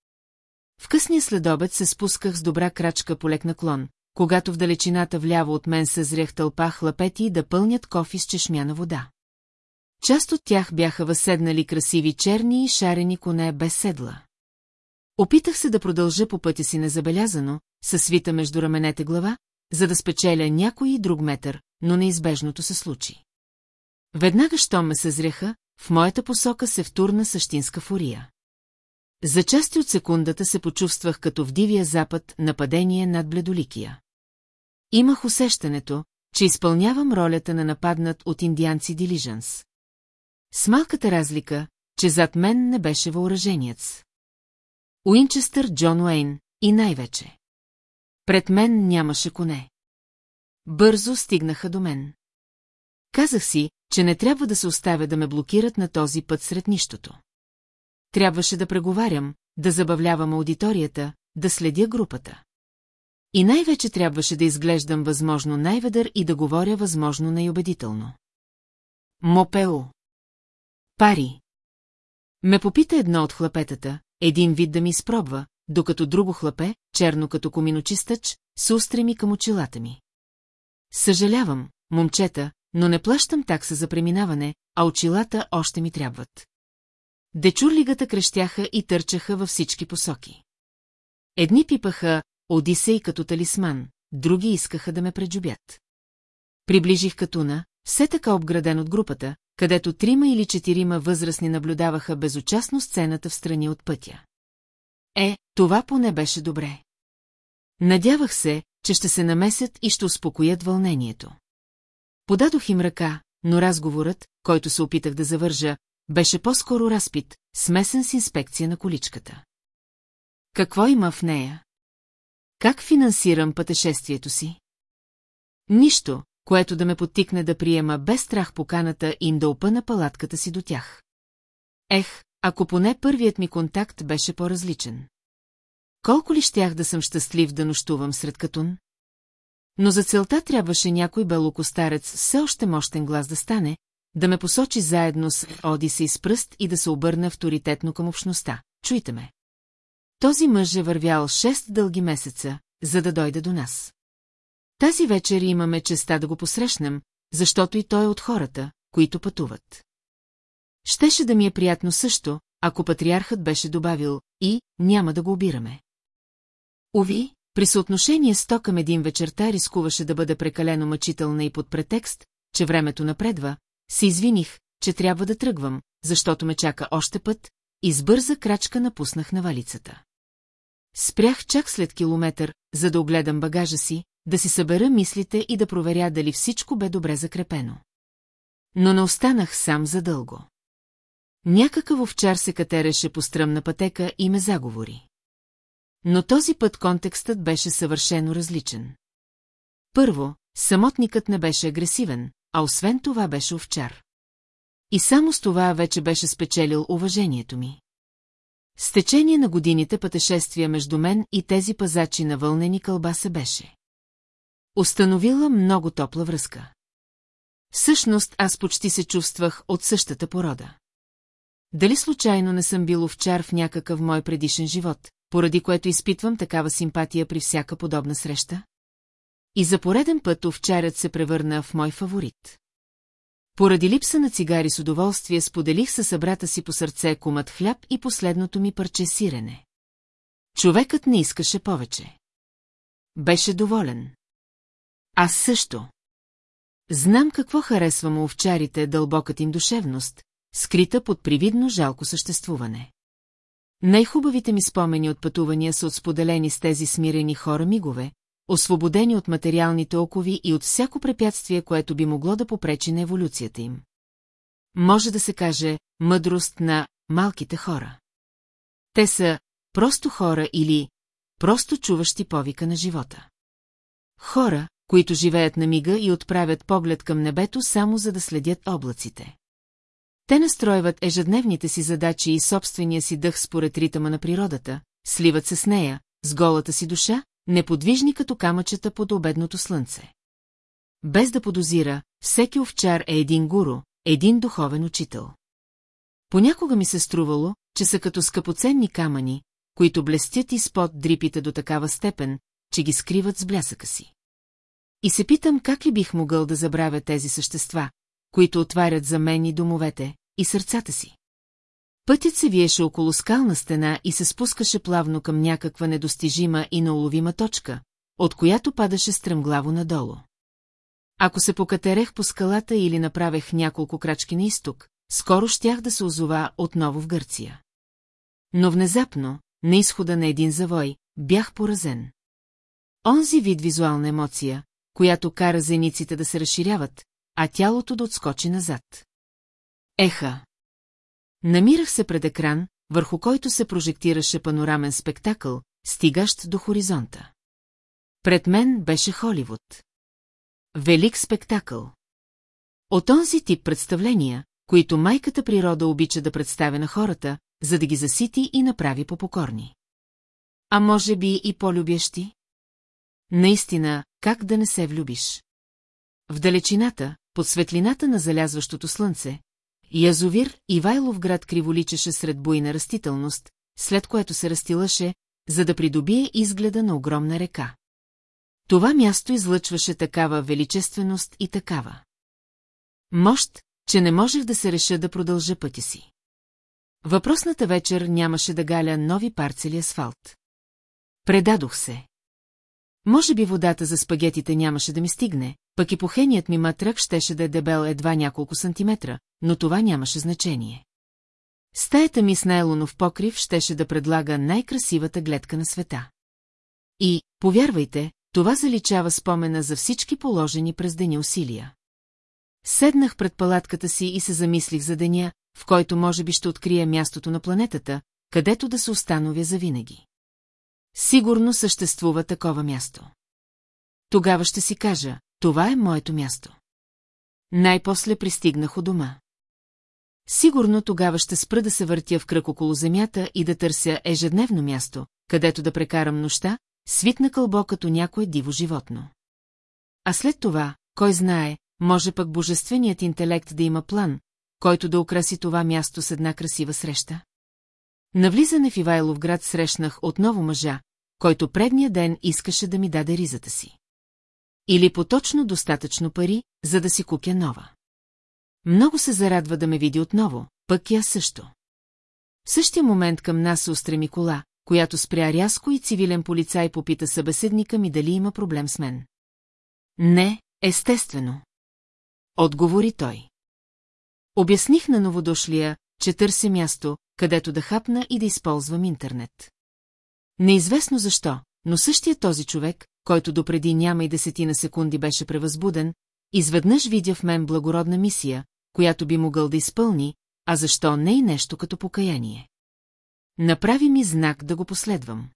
В късния следобед се спусках с добра крачка по лек наклон, когато в далечината вляво от мен съзрях тълпа хлапети да пълнят кофи с чешмяна вода. Част от тях бяха възседнали красиви черни и шарени коне без седла. Опитах се да продължа по пътя си незабелязано, със свита между раменете глава, за да спечеля някой и друг метър, но неизбежното се случи. Веднага, щом ме съзряха, в моята посока се втурна същинска фурия. За части от секундата се почувствах като в дивия запад нападение над бледоликия. Имах усещането, че изпълнявам ролята на нападнат от индианци дилижанс. С малката разлика, че зад мен не беше въоръжениец. Уинчестър Джон Уейн и най-вече. Пред мен нямаше коне. Бързо стигнаха до мен. Казах си, че не трябва да се оставя да ме блокират на този път сред нищото. Трябваше да преговарям, да забавлявам аудиторията, да следя групата. И най-вече трябваше да изглеждам възможно най-ведър и да говоря възможно най-убедително. Мопео. Пари. Ме попита едно от хлапетата, един вид да ми изпробва, докато друго хлапе, черно като коминочистъч, се устреми към очилата ми. Съжалявам, момчета, но не плащам такса за преминаване, а очилата още ми трябват. Дечурлигата крещяха и търчаха във всички посоки. Едни пипаха Одисей като талисман, други искаха да ме преджубят. Приближих катуна, все така обграден от групата, където трима или четирима възрастни наблюдаваха безучастно сцената в страни от пътя. Е, това поне беше добре. Надявах се, че ще се намесят и ще успокоят вълнението. Подадох им ръка, но разговорът, който се опитах да завържа, беше по-скоро разпит, смесен с инспекция на количката. Какво има в нея? Как финансирам пътешествието си? Нищо, което да ме потикне да приема без страх поканата им да опъна палатката си до тях. Ех, ако поне първият ми контакт беше по-различен. Колко ли щях да съм щастлив да нощувам сред катун? Но за целта трябваше някой белокостарец все още мощен глас да стане, да ме посочи заедно с Одиса с пръст и да се обърне авторитетно към общността. Чуйте ме. Този мъж е вървял шест дълги месеца, за да дойде до нас. Тази вечер имаме честа да го посрещнем, защото и той е от хората, които пътуват. Щеше да ми е приятно също, ако патриархът беше добавил и няма да го обираме. Ови, при съотношение 100 към един вечерта рискуваше да бъде прекалено мъчителна и под претекст, че времето напредва, се извиних, че трябва да тръгвам, защото ме чака още път, и с бърза крачка напуснах навалицата. Спрях чак след километър, за да огледам багажа си, да си събера мислите и да проверя дали всичко бе добре закрепено. Но не останах сам задълго. Някакъв овчар се катереше по стръмна пътека и ме заговори. Но този път контекстът беше съвършено различен. Първо, самотникът не беше агресивен, а освен това беше овчар. И само с това вече беше спечелил уважението ми. С течение на годините пътешествия между мен и тези пазачи на вълнени кълба се беше. Установила много топла връзка. Всъщност аз почти се чувствах от същата порода. дали случайно не съм бил овчар в някакъв мой предишен живот, поради което изпитвам такава симпатия при всяка подобна среща? И за пореден път овчарят се превърна в мой фаворит. Поради липса на цигари с удоволствие споделих със събрата си по сърце комът хляб и последното ми парче сирене. Човекът не искаше повече. Беше доволен. Аз също. Знам какво харесвам овчарите дълбокът им душевност, скрита под привидно жалко съществуване. Най-хубавите ми спомени от пътувания са отсподелени с тези смирени хора мигове, освободени от материалните окови и от всяко препятствие, което би могло да попречи на еволюцията им. Може да се каже мъдрост на малките хора. Те са просто хора или просто чуващи повика на живота. Хора, които живеят на мига и отправят поглед към небето само за да следят облаците. Те настройват ежедневните си задачи и собствения си дъх според ритъма на природата, сливат се с нея, с голата си душа, неподвижни като камъчета под обедното слънце. Без да подозира, всеки овчар е един гуру, един духовен учител. Понякога ми се струвало, че са като скъпоценни камъни, които блестят изпод дрипите до такава степен, че ги скриват с блясъка си. И се питам как ли бих могъл да забравя тези същества, които отварят за мен и домовете, и сърцата си. Пътят се виеше около скална стена и се спускаше плавно към някаква недостижима и неуловима точка, от която падаше стръмглаво надолу. Ако се покатерех по скалата или направех няколко крачки на изток, скоро щях да се озова отново в Гърция. Но внезапно, на изхода на един завой, бях поразен. Онзи вид визуална емоция, която кара зениците да се разширяват, а тялото да отскочи назад. Еха! Намирах се пред екран, върху който се прожектираше панорамен спектакъл, стигащ до хоризонта. Пред мен беше Холивуд. Велик спектакъл. От онзи тип представления, които майката природа обича да представя на хората, за да ги засити и направи по-покорни. А може би и по-любящи? Наистина, как да не се влюбиш? В далечината, под светлината на залязващото слънце, Язовир Ивайлов град криволичеше сред буйна растителност, след което се разтилаше, за да придобие изгледа на огромна река. Това място излъчваше такава величественост и такава. Мощ, че не можех да се реша да продължа пътя си. Въпросната вечер нямаше да галя нови парцели асфалт. Предадох се. Може би водата за спагетите нямаше да ми стигне, пък и похеният ми матрък щеше да е дебел едва няколко сантиметра, но това нямаше значение. Стаята ми с найлонов покрив щеше да предлага най-красивата гледка на света. И, повярвайте, това заличава спомена за всички положени през деня усилия. Седнах пред палатката си и се замислих за деня, в който може би ще открия мястото на планетата, където да се установя завинаги. Сигурно съществува такова място. Тогава ще си кажа, това е моето място. Най-после пристигнах у дома. Сигурно тогава ще спра да се въртя в кръг около земята и да търся ежедневно място, където да прекарам нощта, свитна кълбо като някое диво животно. А след това, кой знае, може пък божественият интелект да има план, който да украси това място с една красива среща? Навлизане в Ивайлов град срещнах отново мъжа, който предния ден искаше да ми даде ризата си. Или поточно достатъчно пари, за да си купя нова. Много се зарадва да ме види отново, пък аз също. В същия момент към нас се устреми кола, която спря рязко и цивилен полицай попита събеседника ми дали има проблем с мен. Не, естествено. Отговори той. Обясних на новодошлия, че търся място, където да хапна и да използвам интернет. Неизвестно защо, но същия този човек, който допреди няма и десетина секунди беше превъзбуден, изведнъж видя в мен благородна мисия, която би могъл да изпълни, а защо не и нещо като покаяние. Направи ми знак да го последвам.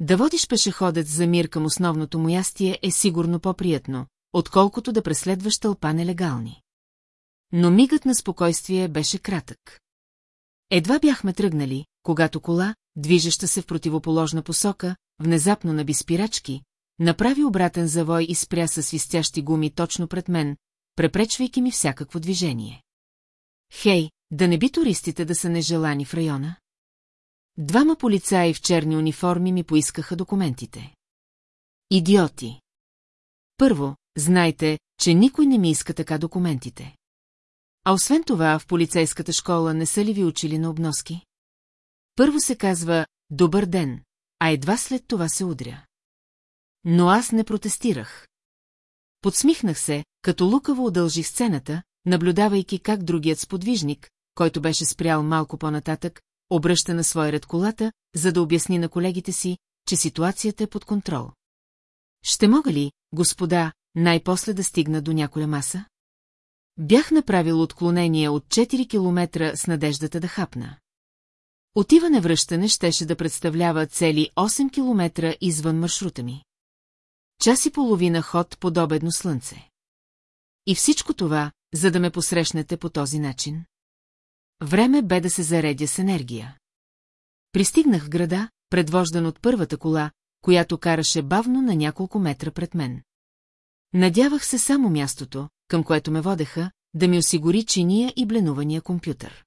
Да водиш пешеходец за мир към основното му ястие е сигурно по-приятно, отколкото да преследваш тълпа нелегални. Но мигът на спокойствие беше кратък. Едва бяхме тръгнали, когато кола, движеща се в противоположна посока, внезапно наби спирачки, направи обратен завой и спря със свистящи гуми точно пред мен, препречвайки ми всякакво движение. Хей, да не би туристите да са нежелани в района? Двама полицаи в черни униформи ми поискаха документите. Идиоти! Първо, знайте, че никой не ми иска така документите. А освен това, в полицейската школа не са ли ви учили на обноски? Първо се казва «Добър ден», а едва след това се удря. Но аз не протестирах. Подсмихнах се, като лукаво удължих сцената, наблюдавайки как другият сподвижник, който беше спрял малко по-нататък, обръща на своя ред колата, за да обясни на колегите си, че ситуацията е под контрол. Ще мога ли, господа, най-после да стигна до някоя маса? Бях направил отклонение от 4 километра с надеждата да хапна. Отиване-връщане щеше да представлява цели 8 километра извън маршрута ми. Час и половина ход под слънце. И всичко това, за да ме посрещнете по този начин. Време бе да се заредя с енергия. Пристигнах в града, предвождан от първата кола, която караше бавно на няколко метра пред мен. Надявах се само мястото, към което ме водеха, да ми осигури чиния и бленувания компютър.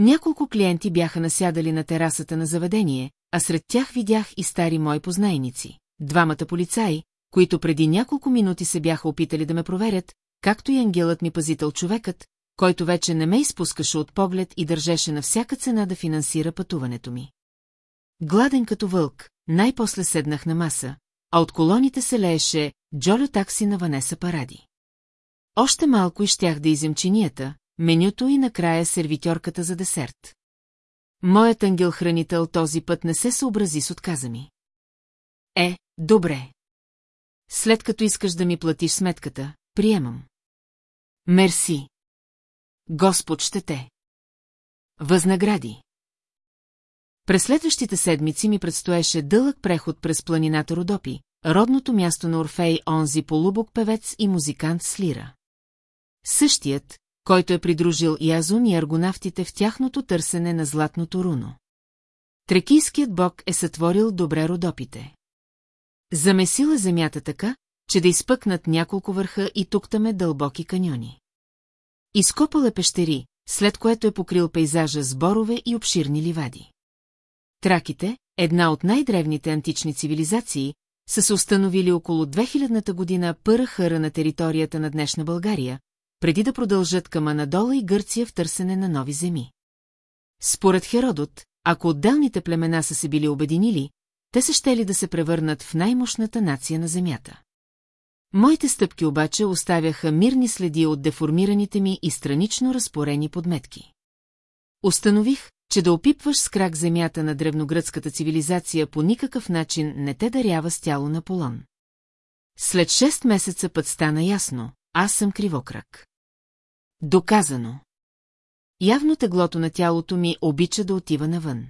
Няколко клиенти бяха насядали на терасата на заведение, а сред тях видях и стари мои познайници. Двамата полицаи, които преди няколко минути се бяха опитали да ме проверят, както и ангелът ми пазител човекът, който вече не ме изпускаше от поглед и държеше на всяка цена да финансира пътуването ми. Гладен като вълк, най-после седнах на маса, а от колоните се лееше Джолю такси на Ванеса Паради. Още малко и щях да изям чинията, менюто и накрая сервитьорката за десерт. Моят ангел-хранител този път не се съобрази с отказа ми. Е, добре. След като искаш да ми платиш сметката, приемам. Мерси. Господ ще те. Възнагради. През следващите седмици ми предстоеше дълъг преход през планината Родопи, родното място на Орфей, онзи полубок певец и музикант с лира. Същият, който е придружил и Азун и аргонавтите в тяхното търсене на златното руно. Трекийският бог е сътворил добре Родопите. Замесила земята така, че да изпъкнат няколко върха и туктаме дълбоки каньони. Изкопал е пещери, след което е покрил пейзажа с борове и обширни ливади. Траките, една от най-древните антични цивилизации, са се установили около 2000-та година пъра хъра на територията на днешна България, преди да продължат към Анадола и Гърция в търсене на нови земи. Според Херодот, ако отделните племена са се били обединили, те се щели да се превърнат в най-мощната нация на Земята. Моите стъпки обаче оставяха мирни следи от деформираните ми и странично разпорени подметки. Установих, че да опипваш с крак земята на древногръцката цивилизация по никакъв начин не те дарява с тяло на Полон. След шест месеца път стана ясно, аз съм кривокрак. Доказано. Явно теглото на тялото ми обича да отива навън.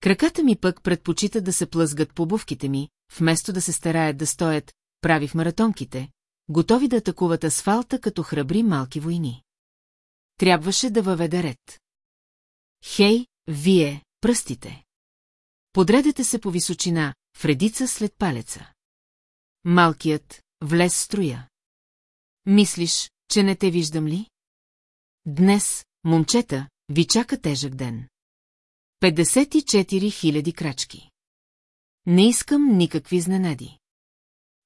Краката ми пък предпочита да се плъзгат по обувките ми, вместо да се стараят да стоят, прави в маратонките, готови да атакуват асфалта като храбри малки войни. Трябваше да въведе ред. Хей, вие, пръстите. Подредете се по височина, в редица след палеца. Малкият, влез строя. Мислиш, че не те виждам ли? Днес, момчета, ви чака тежък ден. 54 000 крачки. Не искам никакви изненади.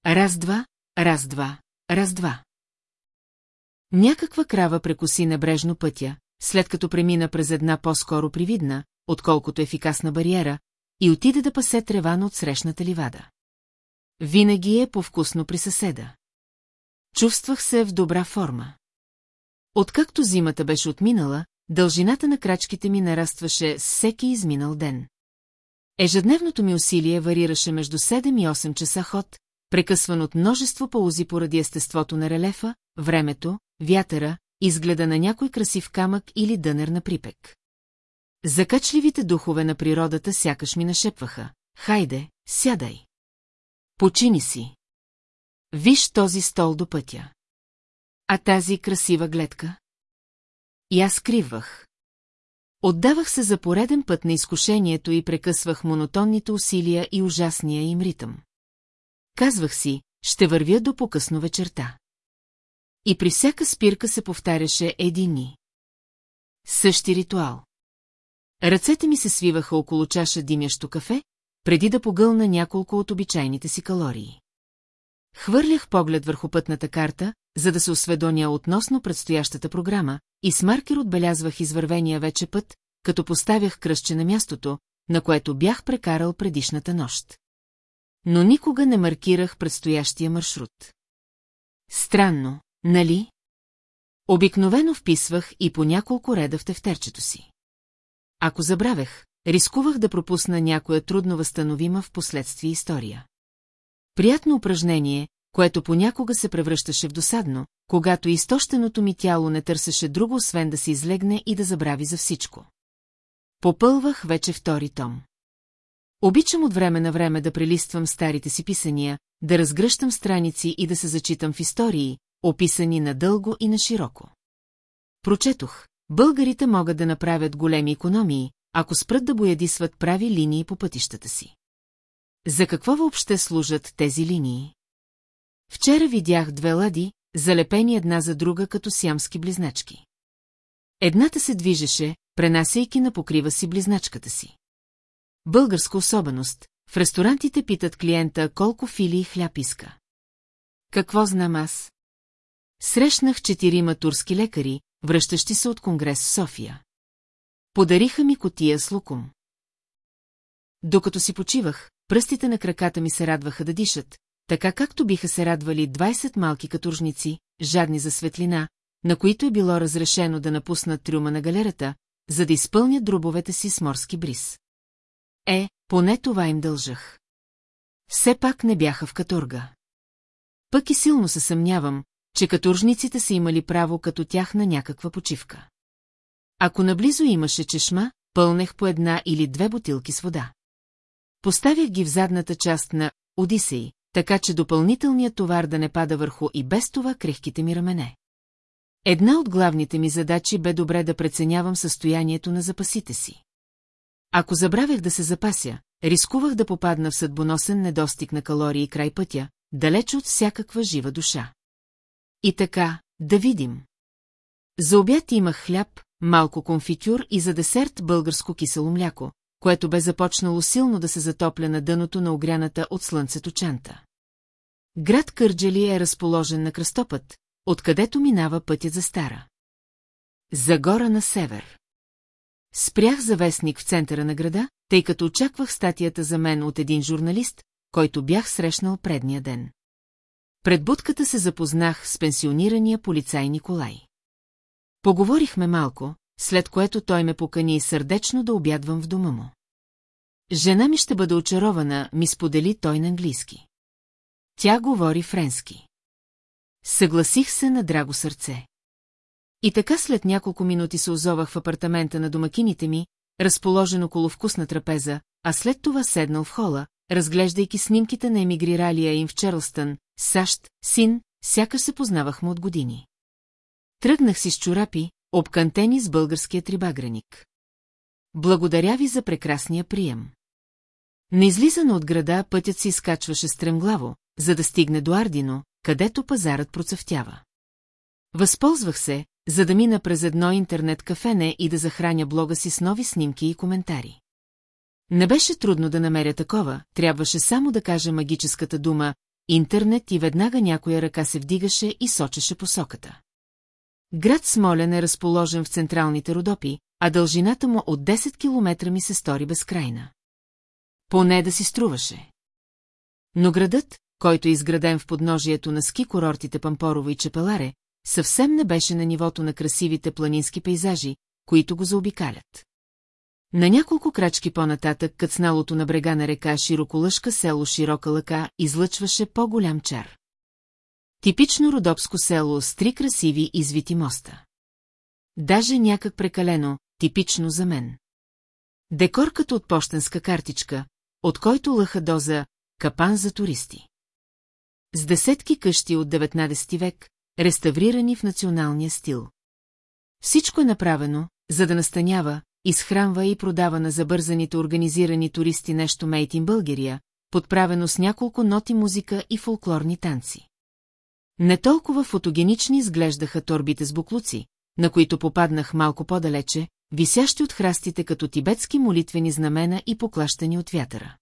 Раз-два, раз-два, раз-два. Някаква крава прекоси небрежно пътя, след като премина през една по-скоро привидна, отколкото ефикасна бариера, и отиде да пасе трева на отсрещната ливада. Винаги е повкусно при съседа. Чувствах се в добра форма. Откакто зимата беше отминала, дължината на крачките ми нарастваше с всеки изминал ден. Ежедневното ми усилие варираше между 7 и 8 часа ход, прекъсван от множество паузи поради естеството на релефа, времето, вятъра, изгледа на някой красив камък или дънер на припек. Закачливите духове на природата сякаш ми нашепваха. Хайде, сядай. Почини си. Виж този стол до пътя. А тази красива гледка? И аз кривах. Отдавах се за пореден път на изкушението и прекъсвах монотонните усилия и ужасния им ритъм. Казвах си, ще вървя до покъсно вечерта. И при всяка спирка се повтаряше едини. Същи ритуал. Ръцете ми се свиваха около чаша димящо кафе, преди да погълна няколко от обичайните си калории. Хвърлях поглед върху пътната карта, за да се осведоня относно предстоящата програма, и с маркер отбелязвах извървения вече път, като поставях кръстче на мястото, на което бях прекарал предишната нощ. Но никога не маркирах предстоящия маршрут. Странно, нали? Обикновено вписвах и по няколко реда в тефтерчето си. Ако забравях, рискувах да пропусна някоя трудно възстановима в последствие история. Приятно упражнение, което понякога се превръщаше в досадно, когато изтощеното ми тяло не търсеше друго, освен да се излегне и да забрави за всичко. Попълвах вече втори том. Обичам от време на време да прелиствам старите си писания, да разгръщам страници и да се зачитам в истории, описани надълго и на широко. Прочетох, българите могат да направят големи економии, ако спрат да боядисват прави линии по пътищата си. За какво въобще служат тези линии? Вчера видях две лади, залепени една за друга като сямски близначки. Едната се движеше, пренасяйки на покрива си близначката си. Българска особеност. В ресторантите питат клиента колко фили и хляб иска. Какво знам аз? Срещнах четирима турски лекари, връщащи се от конгрес в София. Подариха ми котия с лукум. Докато си почивах, пръстите на краката ми се радваха да дишат, така както биха се радвали 20 малки каторжници, жадни за светлина, на които е било разрешено да напуснат трюма на галерата, за да изпълнят дробовете си с морски бриз. Е, поне това им дължах. Все пак не бяха в каторга. Пък и силно се съмнявам, че каторжниците са имали право като тях на някаква почивка. Ако наблизо имаше чешма, пълнех по една или две бутилки с вода. Поставях ги в задната част на Одисей, така че допълнителният товар да не пада върху и без това крехките ми рамене. Една от главните ми задачи бе добре да преценявам състоянието на запасите си. Ако забравях да се запася, рискувах да попадна в съдбоносен недостиг на калории край пътя, далеч от всякаква жива душа. И така, да видим. За обяд имах хляб, малко конфитюр и за десерт българско кисело мляко, което бе започнало силно да се затопля на дъното на огряната от слънцето чанта. Град Кърджали е разположен на кръстопът, откъдето минава пътят за Стара. Загора на север. Спрях завестник в центъра на града, тъй като очаквах статията за мен от един журналист, който бях срещнал предния ден. Пред будката се запознах с пенсионирания полицай Николай. Поговорихме малко, след което той ме покани сърдечно да обядвам в дома му. Жена ми ще бъде очарована, ми сподели той на английски. Тя говори френски. Съгласих се на драго сърце. И така след няколко минути се озовах в апартамента на домакините ми, разположен около вкусна трапеза, а след това седнал в хола, разглеждайки снимките на емигриралия им в Чарлстън, САЩ, син, сякаш се познавахме от години. Тръгнах си с чорапи, обкантени с българския трибаграник. Благодаря ви за прекрасния прием. На излизане от града пътят се изкачваше стремглаво, за да стигне до Ардино, където пазарът процъфтява. Възползвах се, за да мина през едно интернет кафене и да захраня блога си с нови снимки и коментари. Не беше трудно да намеря такова, трябваше само да кажа магическата дума «интернет» и веднага някоя ръка се вдигаше и сочеше посоката. Град Смолен е разположен в централните Родопи, а дължината му от 10 километра ми се стори безкрайна. Поне да си струваше. Но градът, който е изграден в подножието на ски курортите Пампорово и Чепеларе, съвсем не беше на нивото на красивите планински пейзажи, които го заобикалят. На няколко крачки по-нататък кацналото на брега на река Широколъшка село Широка лъка излъчваше по-голям чар. Типично родопско село с три красиви извити моста. Даже някак прекалено, типично за мен. Декор като от почтенска картичка, от който лъха доза капан за туристи. С десетки къщи от 19 век, реставрирани в националния стил. Всичко е направено, за да настанява, изхранва и продава на забързаните организирани туристи нещо мейтин България, подправено с няколко ноти музика и фолклорни танци. Не толкова фотогенични изглеждаха торбите с буклуци, на които попаднах малко по-далече, висящи от храстите като тибетски молитвени знамена и поклащани от вятъра.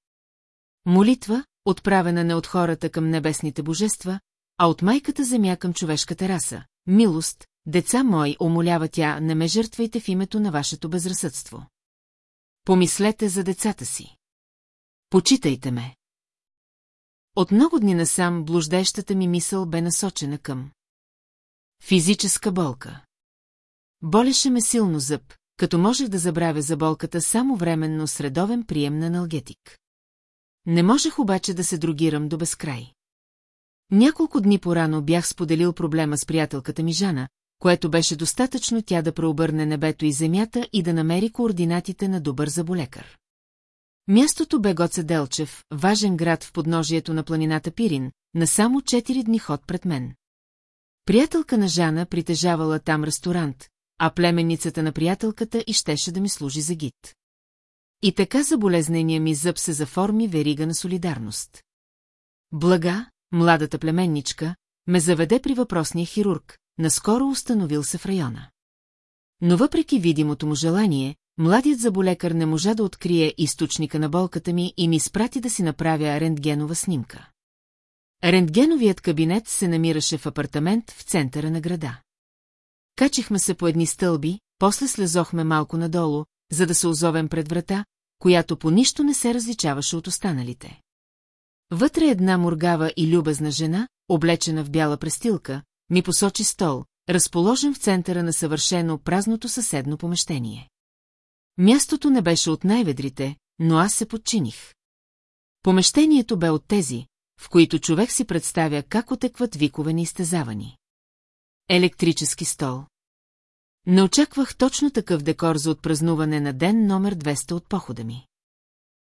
Молитва, отправена не от хората към небесните божества, а от майката земя към човешката раса. Милост, деца мои, умолява тя, не ме жертвайте в името на вашето безразсъдство. Помислете за децата си. Почитайте ме. От много дни насам блуждещата ми мисъл бе насочена към. Физическа болка. Болеше ме силно зъб, като можех да забравя за болката само временно средовен прием на аналгетик. Не можех обаче да се другирам до безкрай. Няколко дни порано бях споделил проблема с приятелката ми Жана, което беше достатъчно тя да преобърне небето и земята и да намери координатите на добър заболекар. Мястото бе Гоце Делчев, важен град в подножието на планината Пирин, на само 4 дни ход пред мен. Приятелка на Жана притежавала там ресторант, а племенницата на приятелката и щеше да ми служи за гид. И така за болезнения ми зъб се заформи верига на солидарност. Блага, младата племенничка, ме заведе при въпросния хирург, наскоро установил се в района. Но въпреки видимото му желание, младият заболекар не можа да открие източника на болката ми и ми спрати да си направя рентгенова снимка. Рентгеновият кабинет се намираше в апартамент в центъра на града. Качихме се по едни стълби, после слезохме малко надолу, за да се озовем пред врата, която по нищо не се различаваше от останалите. Вътре една моргава и любезна жена, облечена в бяла престилка, ми посочи стол, разположен в центъра на съвършено празното съседно помещение. Мястото не беше от най-ведрите, но аз се подчиних. Помещението бе от тези, в които човек си представя как отекват викове на изтезавани. Електрически стол. Не очаквах точно такъв декор за отпразнуване на ден номер 200 от похода ми.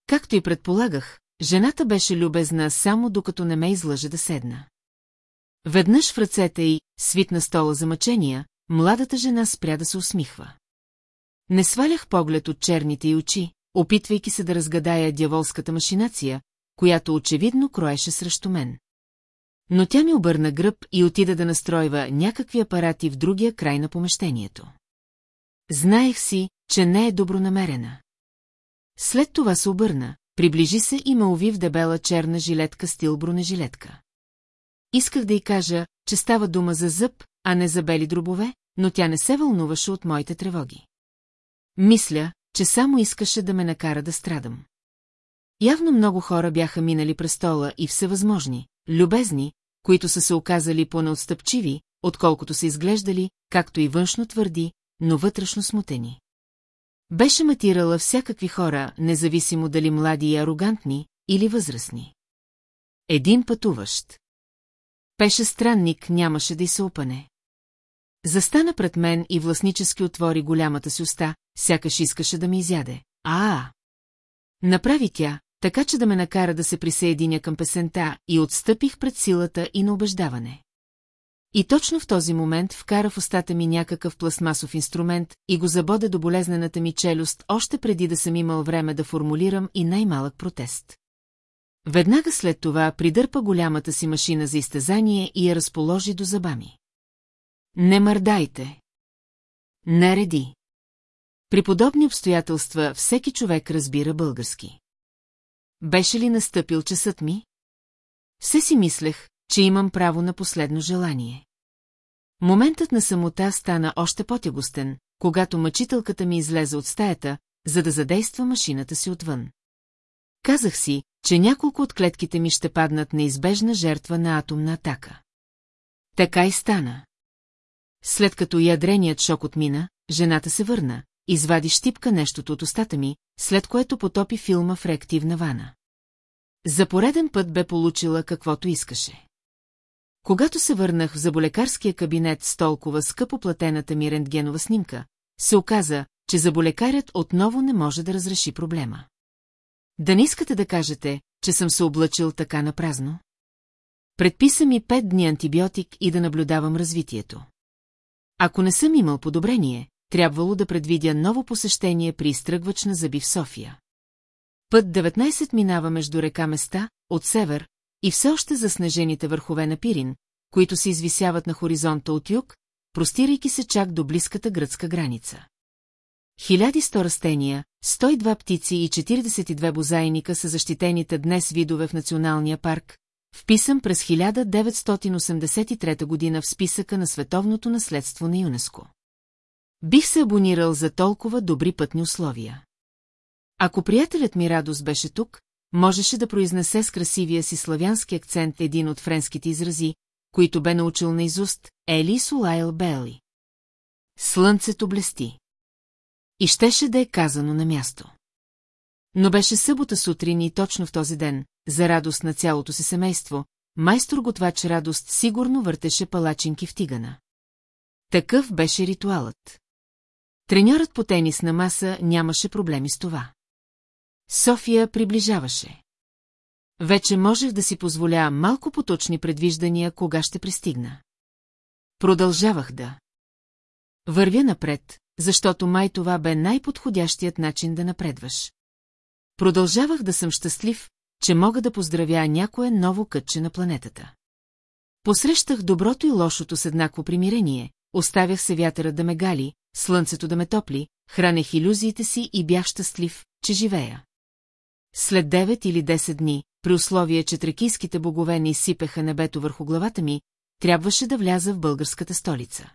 Както и предполагах, жената беше любезна само докато не ме излъже да седна. Веднъж в ръцете й, свит на стола за мъчения, младата жена спря да се усмихва. Не свалях поглед от черните й очи, опитвайки се да разгадая дяволската машинация, която очевидно кроеше срещу мен. Но тя ми обърна гръб и отида да настройва някакви апарати в другия край на помещението. Знаех си, че не е добронамерена. След това се обърна, приближи се и ме уви в дебела черна жилетка стил бронежилетка. Исках да й кажа, че става дума за зъб, а не за бели дробове, но тя не се вълнуваше от моите тревоги. Мисля, че само искаше да ме накара да страдам. Явно много хора бяха минали през стола и всевъзможни, любезни, които са се оказали по-неотстъпчиви, отколкото са изглеждали, както и външно твърди, но вътрешно смутени. Беше матирала всякакви хора, независимо дали млади и арогантни, или възрастни. Един пътуващ. Пеше странник нямаше да й се опане. Застана пред мен и властнически отвори голямата си уста, сякаш искаше да ми изяде. А, -а. Направи тя, така че да ме накара да се присъединя към песента и отстъпих пред силата и на убеждаване. И точно в този момент вкара в устата ми някакъв пластмасов инструмент и го забоде до болезнената ми челюст, още преди да съм имал време да формулирам и най-малък протест. Веднага след това придърпа голямата си машина за изтезание и я разположи до зъба ми. Не мърдайте. Нареди. При подобни обстоятелства всеки човек разбира български. Беше ли настъпил часът ми? Все си мислех, че имам право на последно желание. Моментът на самота стана още по-тягостен, когато мъчителката ми излезе от стаята, за да задейства машината си отвън. Казах си, че няколко от клетките ми ще паднат неизбежна жертва на атомна атака. Така и стана. След като ядреният шок отмина, жената се върна, извади щипка нещото от устата ми, след което потопи филма в реактивна вана. За пореден път бе получила каквото искаше. Когато се върнах в заболекарския кабинет с толкова скъпо платената ми рентгенова снимка, се оказа, че заболекарят отново не може да разреши проблема. Да не искате да кажете, че съм се облъчил така на празно? Предписа ми пет дни антибиотик и да наблюдавам развитието. Ако не съм имал подобрение, трябвало да предвидя ново посещение при изтръгвач на зъби в София. Път 19 минава между река Места, от север, и все още заснежените върхове на Пирин, които се извисяват на хоризонта от юг, простирайки се чак до близката гръцка граница. Хиляди сто растения, 102 птици и 42 бозайника са защитените днес видове в националния парк, вписан през 1983 година в списъка на световното наследство на ЮНЕСКО. Бих се абонирал за толкова добри пътни условия. Ако приятелят ми Радост беше тук, можеше да произнесе с красивия си славянски акцент един от френските изрази, които бе научил наизуст Ели Сулайл Бели. Слънцето блести. И щеше да е казано на място. Но беше събота сутрин и точно в този ден, за радост на цялото си семейство, майстор-готвач радост сигурно въртеше палачинки в тигана. Такъв беше ритуалът. Треньорът по тенис на маса нямаше проблеми с това. София приближаваше. Вече можех да си позволя малко поточни предвиждания, кога ще пристигна. Продължавах да. Вървя напред, защото май това бе най-подходящият начин да напредваш. Продължавах да съм щастлив, че мога да поздравя някое ново кътче на планетата. Посрещах доброто и лошото с еднакво примирение, оставях се вятъра да ме гали, слънцето да ме топли, хранех иллюзиите си и бях щастлив, че живея. След 9 или 10 дни, при условие, че тракийските богове не изсипеха небето върху главата ми, трябваше да вляза в българската столица.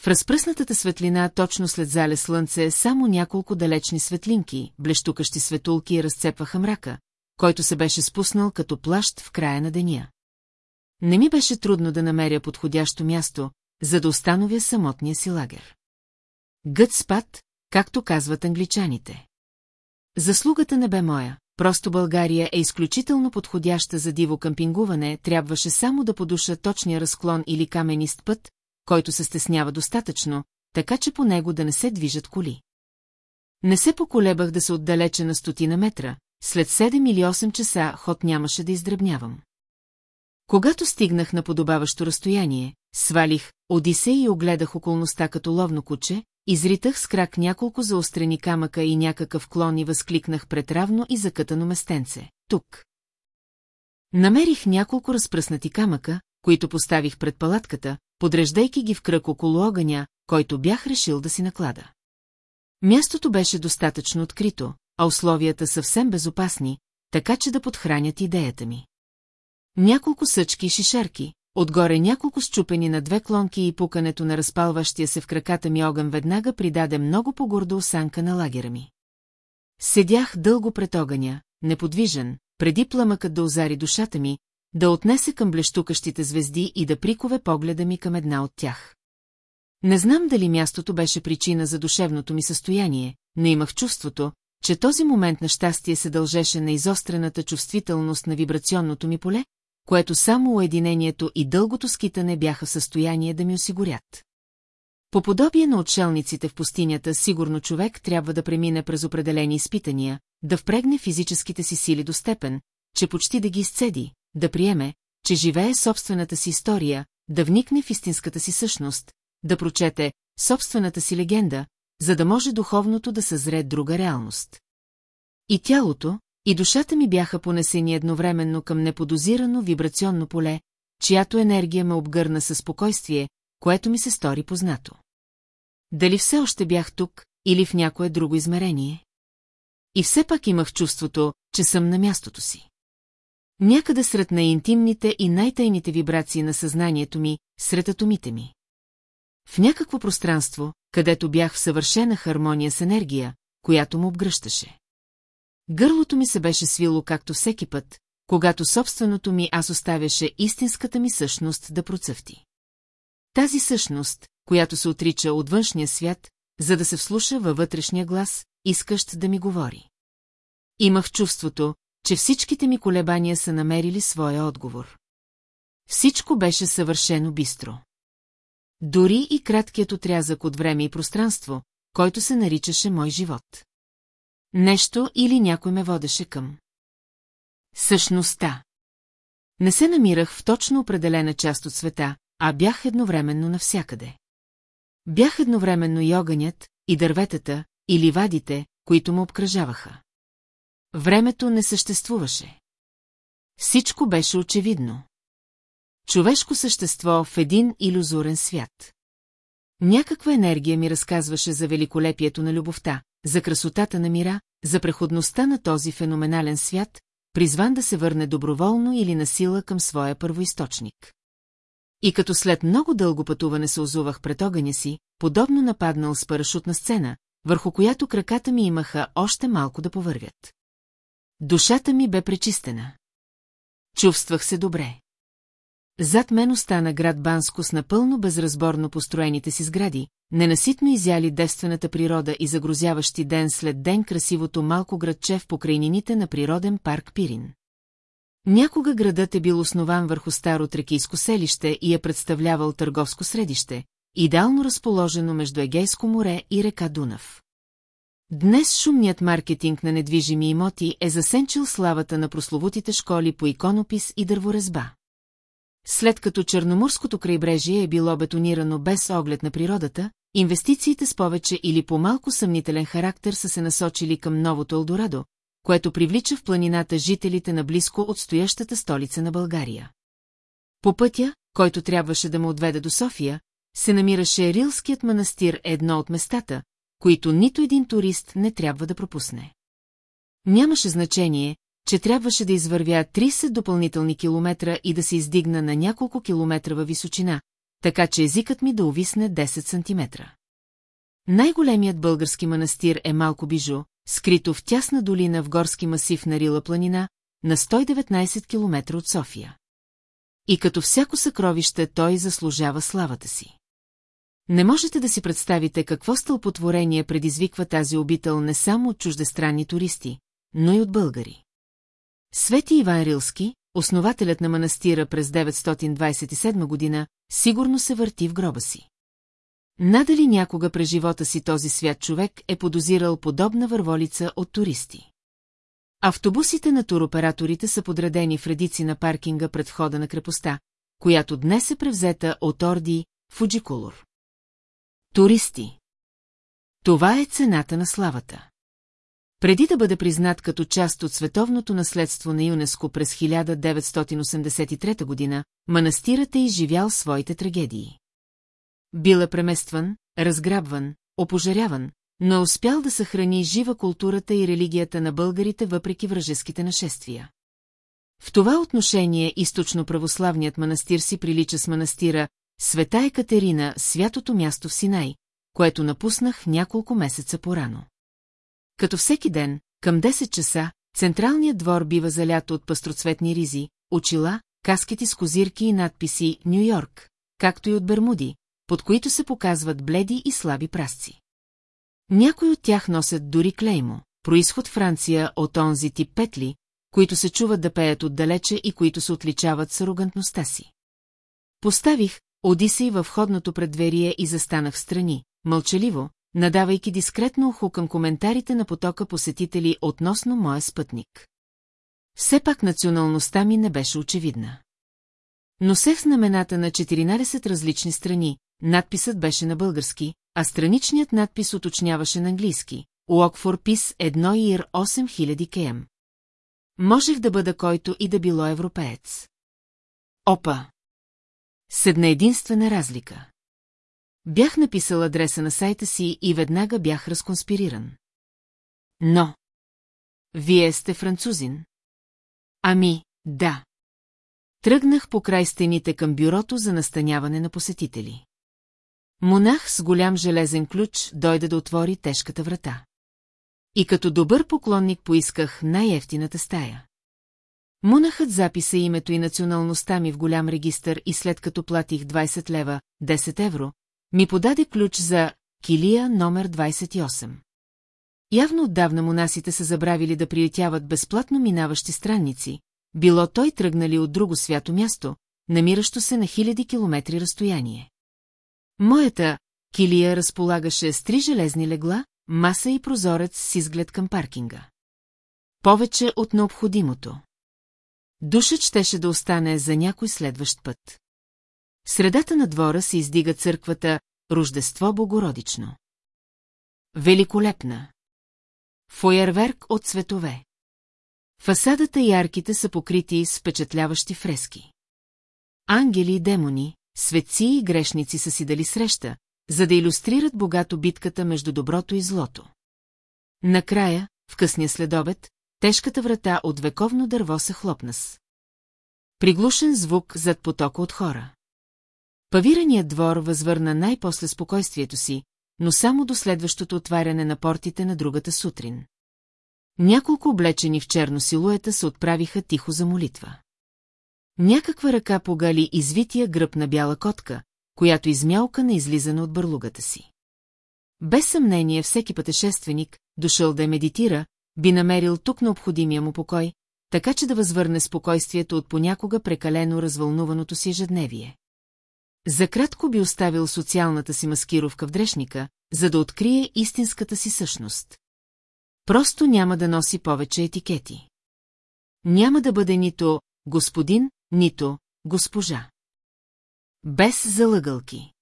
В разпръснатата светлина точно след зале слънце само няколко далечни светлинки, блещукащи светулки разцепваха мрака, който се беше спуснал като плащ в края на деня. Не ми беше трудно да намеря подходящо място, за да установя самотния си лагер. Гът спад, както казват англичаните. Заслугата не бе моя, просто България е изключително подходяща за диво къмпингуване, трябваше само да подуша точния разклон или каменист път, който се стеснява достатъчно, така че по него да не се движат коли. Не се поколебах да се отдалеча на стотина метра, след 7 или 8 часа ход нямаше да издръбнявам. Когато стигнах на подобаващо разстояние, свалих Одисе и огледах околността като ловно куче, изритах с крак няколко заострени камъка и някакъв клон и възкликнах пред равно и закътано местенце. Тук. Намерих няколко разпръснати камъка, които поставих пред палатката, подреждайки ги в кръг около огъня, който бях решил да си наклада. Мястото беше достатъчно открито, а условията съвсем безопасни, така че да подхранят идеята ми. Няколко съчки и шишарки, отгоре няколко щупени на две клонки и пукането на разпалващия се в краката ми огън веднага придаде много по-горда осанка на лагера ми. Седях дълго пред огъня, неподвижен, преди пламъкът да озари душата ми, да отнесе към блещукащите звезди и да прикове погледа ми към една от тях. Не знам дали мястото беше причина за душевното ми състояние, но имах чувството, че този момент на щастие се дължеше на изострената чувствителност на вибрационното ми поле, което само уединението и дългото скитане бяха в състояние да ми осигурят. По подобие на отшелниците в пустинята, сигурно човек трябва да премине през определени изпитания, да впрегне физическите си сили до степен, че почти да ги изцеди, да приеме, че живее собствената си история, да вникне в истинската си същност, да прочете собствената си легенда, за да може духовното да съзре друга реалност. И тялото, и душата ми бяха понесени едновременно към неподозирано вибрационно поле, чиято енергия ме обгърна със спокойствие, което ми се стори познато. Дали все още бях тук, или в някое друго измерение? И все пак имах чувството, че съм на мястото си. Някъде сред най-интимните и най-тайните вибрации на съзнанието ми, сред атомите ми. В някакво пространство, където бях в съвършена хармония с енергия, която му обгръщаше. Гърлото ми се беше свило както всеки път, когато собственото ми аз оставяше истинската ми същност да процъфти. Тази същност, която се отрича от външния свят, за да се вслуша във вътрешния глас, искащ да ми говори. Имах чувството, че всичките ми колебания са намерили своя отговор. Всичко беше съвършено бистро. Дори и краткият отрязък от време и пространство, който се наричаше мой живот. Нещо или някой ме водеше към. Същността. Не се намирах в точно определена част от света, а бях едновременно навсякъде. Бях едновременно и огънят, и дърветата, и ливадите, които му обкръжаваха. Времето не съществуваше. Всичко беше очевидно. Човешко същество в един иллюзорен свят. Някаква енергия ми разказваше за великолепието на любовта, за красотата на мира, за преходността на този феноменален свят, призван да се върне доброволно или на сила към своя първоисточник. И като след много дълго пътуване се озувах пред огъня си, подобно нападнал с парашутна сцена, върху която краката ми имаха още малко да повървят. Душата ми бе пречистена. Чувствах се добре. Зад мен остана град Банско с напълно безразборно построените си сгради, ненаситно изяли девствената природа и загрозяващи ден след ден красивото малко градче в покрайнините на природен парк Пирин. Някога градът е бил основан върху старо трекийско селище и е представлявал търговско средище, идеално разположено между Егейско море и река Дунав. Днес шумният маркетинг на недвижими имоти е засенчил славата на прословутите школи по иконопис и дърворезба. След като Черноморското крайбрежие е било бетонирано без оглед на природата, инвестициите с повече или по-малко съмнителен характер са се насочили към новото Елдорадо, което привлича в планината жителите на близко отстоящата столица на България. По пътя, който трябваше да му отведе до София, се намираше Рилският манастир едно от местата, които нито един турист не трябва да пропусне. Нямаше значение, че трябваше да извървя 30 допълнителни километра и да се издигна на няколко километра във височина, така че езикът ми да увисне 10 сантиметра. Най-големият български манастир е малко бижу, скрито в тясна долина в горски масив на Рила планина, на 119 км от София. И като всяко съкровище той заслужава славата си. Не можете да си представите какво стълпотворение предизвиква тази обител не само от чуждестранни туристи, но и от българи. Свети Иван Рилски, основателят на манастира през 927 година, сигурно се върти в гроба си. Надали някога през живота си този свят човек е подозирал подобна върволица от туристи. Автобусите на туроператорите са подредени в редици на паркинга пред входа на крепостта, която днес е превзета от Орди Фуджикулор. Туристи. Това е цената на славата. Преди да бъде признат като част от световното наследство на ЮНЕСКО през 1983 година, манастирът е изживял своите трагедии. Бил е преместван, разграбван, опожаряван, но е успял да съхрани жива културата и религията на българите въпреки вражеските нашествия. В това отношение източно-православният манастир си прилича с манастира Света Екатерина, святото място в Синай, което напуснах няколко месеца порано. Като всеки ден, към 10 часа, централният двор бива залят от пастроцветни ризи, очила, каскети с козирки и надписи «Нью Йорк», както и от Бермуди, под които се показват бледи и слаби прасци. Някои от тях носят дори клеймо, происход Франция от онзи тип петли, които се чуват да пеят отдалече и които се отличават с арогантността си. Поставих Одисей във входното предверие и застанах страни, мълчаливо, надавайки дискретно ухо към коментарите на потока посетители относно моя спътник. Все пак националността ми не беше очевидна. Носех знамената на 14 различни страни, надписът беше на български, а страничният надпис уточняваше на английски. For Peace 1 ИР 8000 КМ. Можех да бъда който и да било европеец. Опа! С една единствена разлика. Бях написал адреса на сайта си и веднага бях разконспириран. Но... Вие сте французин? Ами, да. Тръгнах по край стените към бюрото за настаняване на посетители. Монах с голям железен ключ дойде да отвори тежката врата. И като добър поклонник поисках най-ефтината стая. Монахът записа името и националността ми в голям регистър и след като платих 20 лева, 10 евро, ми подаде ключ за килия номер 28. Явно отдавна монасите са забравили да приятяват безплатно минаващи странници, било той тръгнали от друго свято място, намиращо се на хиляди километри разстояние. Моята килия разполагаше с три железни легла, маса и прозорец с изглед към паркинга. Повече от необходимото. Душът щеше да остане за някой следващ път. Средата на двора се издига църквата Рождество Богородично. Великолепна. Фойерверк от цветове. Фасадата и арките са покрити с впечатляващи фрески. Ангели и демони, светци и грешници са си дали среща, за да иллюстрират богато битката между доброто и злото. Накрая, в късния следобед, тежката врата от вековно дърво се хлопна с. Приглушен звук зад потока от хора. Павираният двор възвърна най-после спокойствието си, но само до следващото отваряне на портите на другата сутрин. Няколко облечени в черно силуета се отправиха тихо за молитва. Някаква ръка погали извития гръб на бяла котка, която измялка на излизане от бърлугата си. Без съмнение всеки пътешественик, дошъл да медитира, би намерил тук необходимия му покой, така че да възвърне спокойствието от понякога прекалено развълнуваното си ежедневие. За кратко би оставил социалната си маскировка в дрешника, за да открие истинската си същност. Просто няма да носи повече етикети. Няма да бъде нито господин, нито госпожа. Без залъгълки.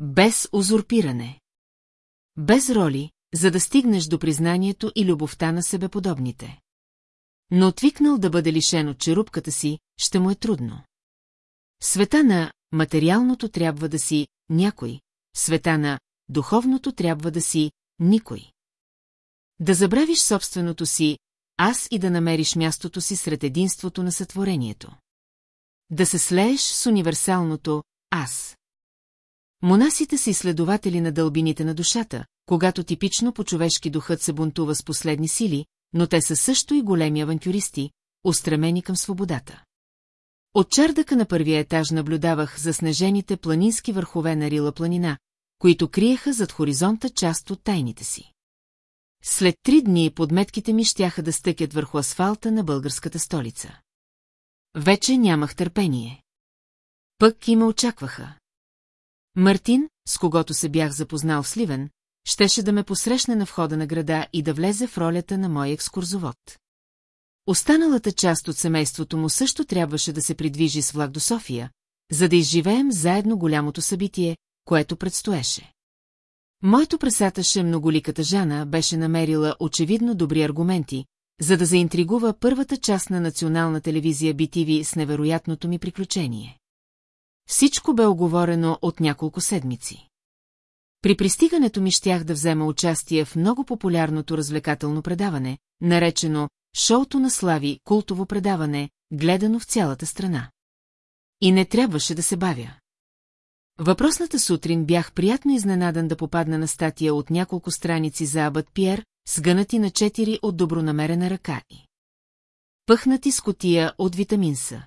Без узурпиране. Без роли, за да стигнеш до признанието и любовта на себеподобните. Но отвикнал да бъде лишен от черупката си, ще му е трудно. Света на материалното трябва да си някой, света на духовното трябва да си никой. Да забравиш собственото си аз и да намериш мястото си сред единството на сътворението. Да се слееш с универсалното аз. Монасите са изследователи на дълбините на душата, когато типично по-човешки духът се бунтува с последни сили, но те са също и големи авантюристи, устремени към свободата. От чардъка на първия етаж наблюдавах заснежените планински върхове на Рила планина, които криеха зад хоризонта част от тайните си. След три дни подметките ми щяха да стъкят върху асфалта на българската столица. Вече нямах търпение. Пък и ме очакваха. Мартин, с когото се бях запознал в Сливен, щеше да ме посрещне на входа на града и да влезе в ролята на мой екскурзовод. Останалата част от семейството му също трябваше да се придвижи с влак до София, за да изживеем заедно голямото събитие, което предстоеше. Моето пресаташе многоликата Жана беше намерила очевидно добри аргументи, за да заинтригува първата част на национална телевизия BTV с невероятното ми приключение. Всичко бе оговорено от няколко седмици. При пристигането ми щях да взема участие в много популярното развлекателно предаване, наречено «Шоуто на слави» култово предаване, гледано в цялата страна. И не трябваше да се бавя. Въпросната сутрин бях приятно изненадан да попадна на статия от няколко страници за Абът Пьер, сгънати на четири от добронамерена ръка и. Пъхнати с котия от витамин С.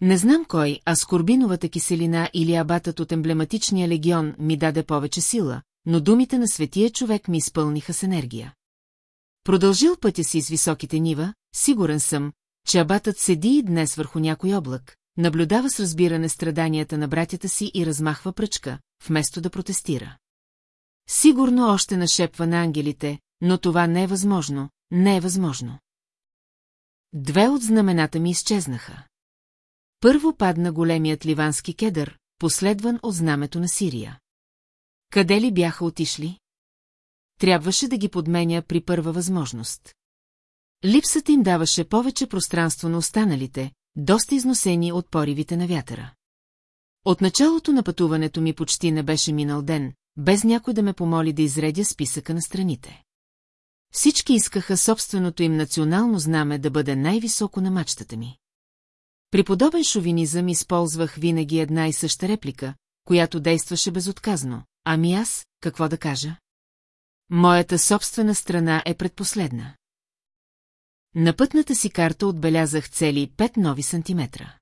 Не знам кой, а скорбиновата киселина или абатът от емблематичния легион ми даде повече сила, но думите на светия човек ми изпълниха с енергия. Продължил пътя си с високите нива, сигурен съм, че абатът седи и днес върху някой облак, наблюдава с разбиране страданията на братята си и размахва пръчка, вместо да протестира. Сигурно още нашепва на ангелите, но това не е възможно, не е възможно. Две от знамената ми изчезнаха. Първо падна големият ливански кедър, последван от знамето на Сирия. Къде ли бяха отишли? Трябваше да ги подменя при първа възможност. Липсата им даваше повече пространство на останалите, доста износени от поривите на вятъра. От началото на пътуването ми почти не беше минал ден, без някой да ме помоли да изредя списъка на страните. Всички искаха собственото им национално знаме да бъде най-високо на мачтата ми. При подобен шовинизъм използвах винаги една и съща реплика, която действаше безотказно. Ами аз, какво да кажа? Моята собствена страна е предпоследна. На пътната си карта отбелязах цели 5 нови сантиметра.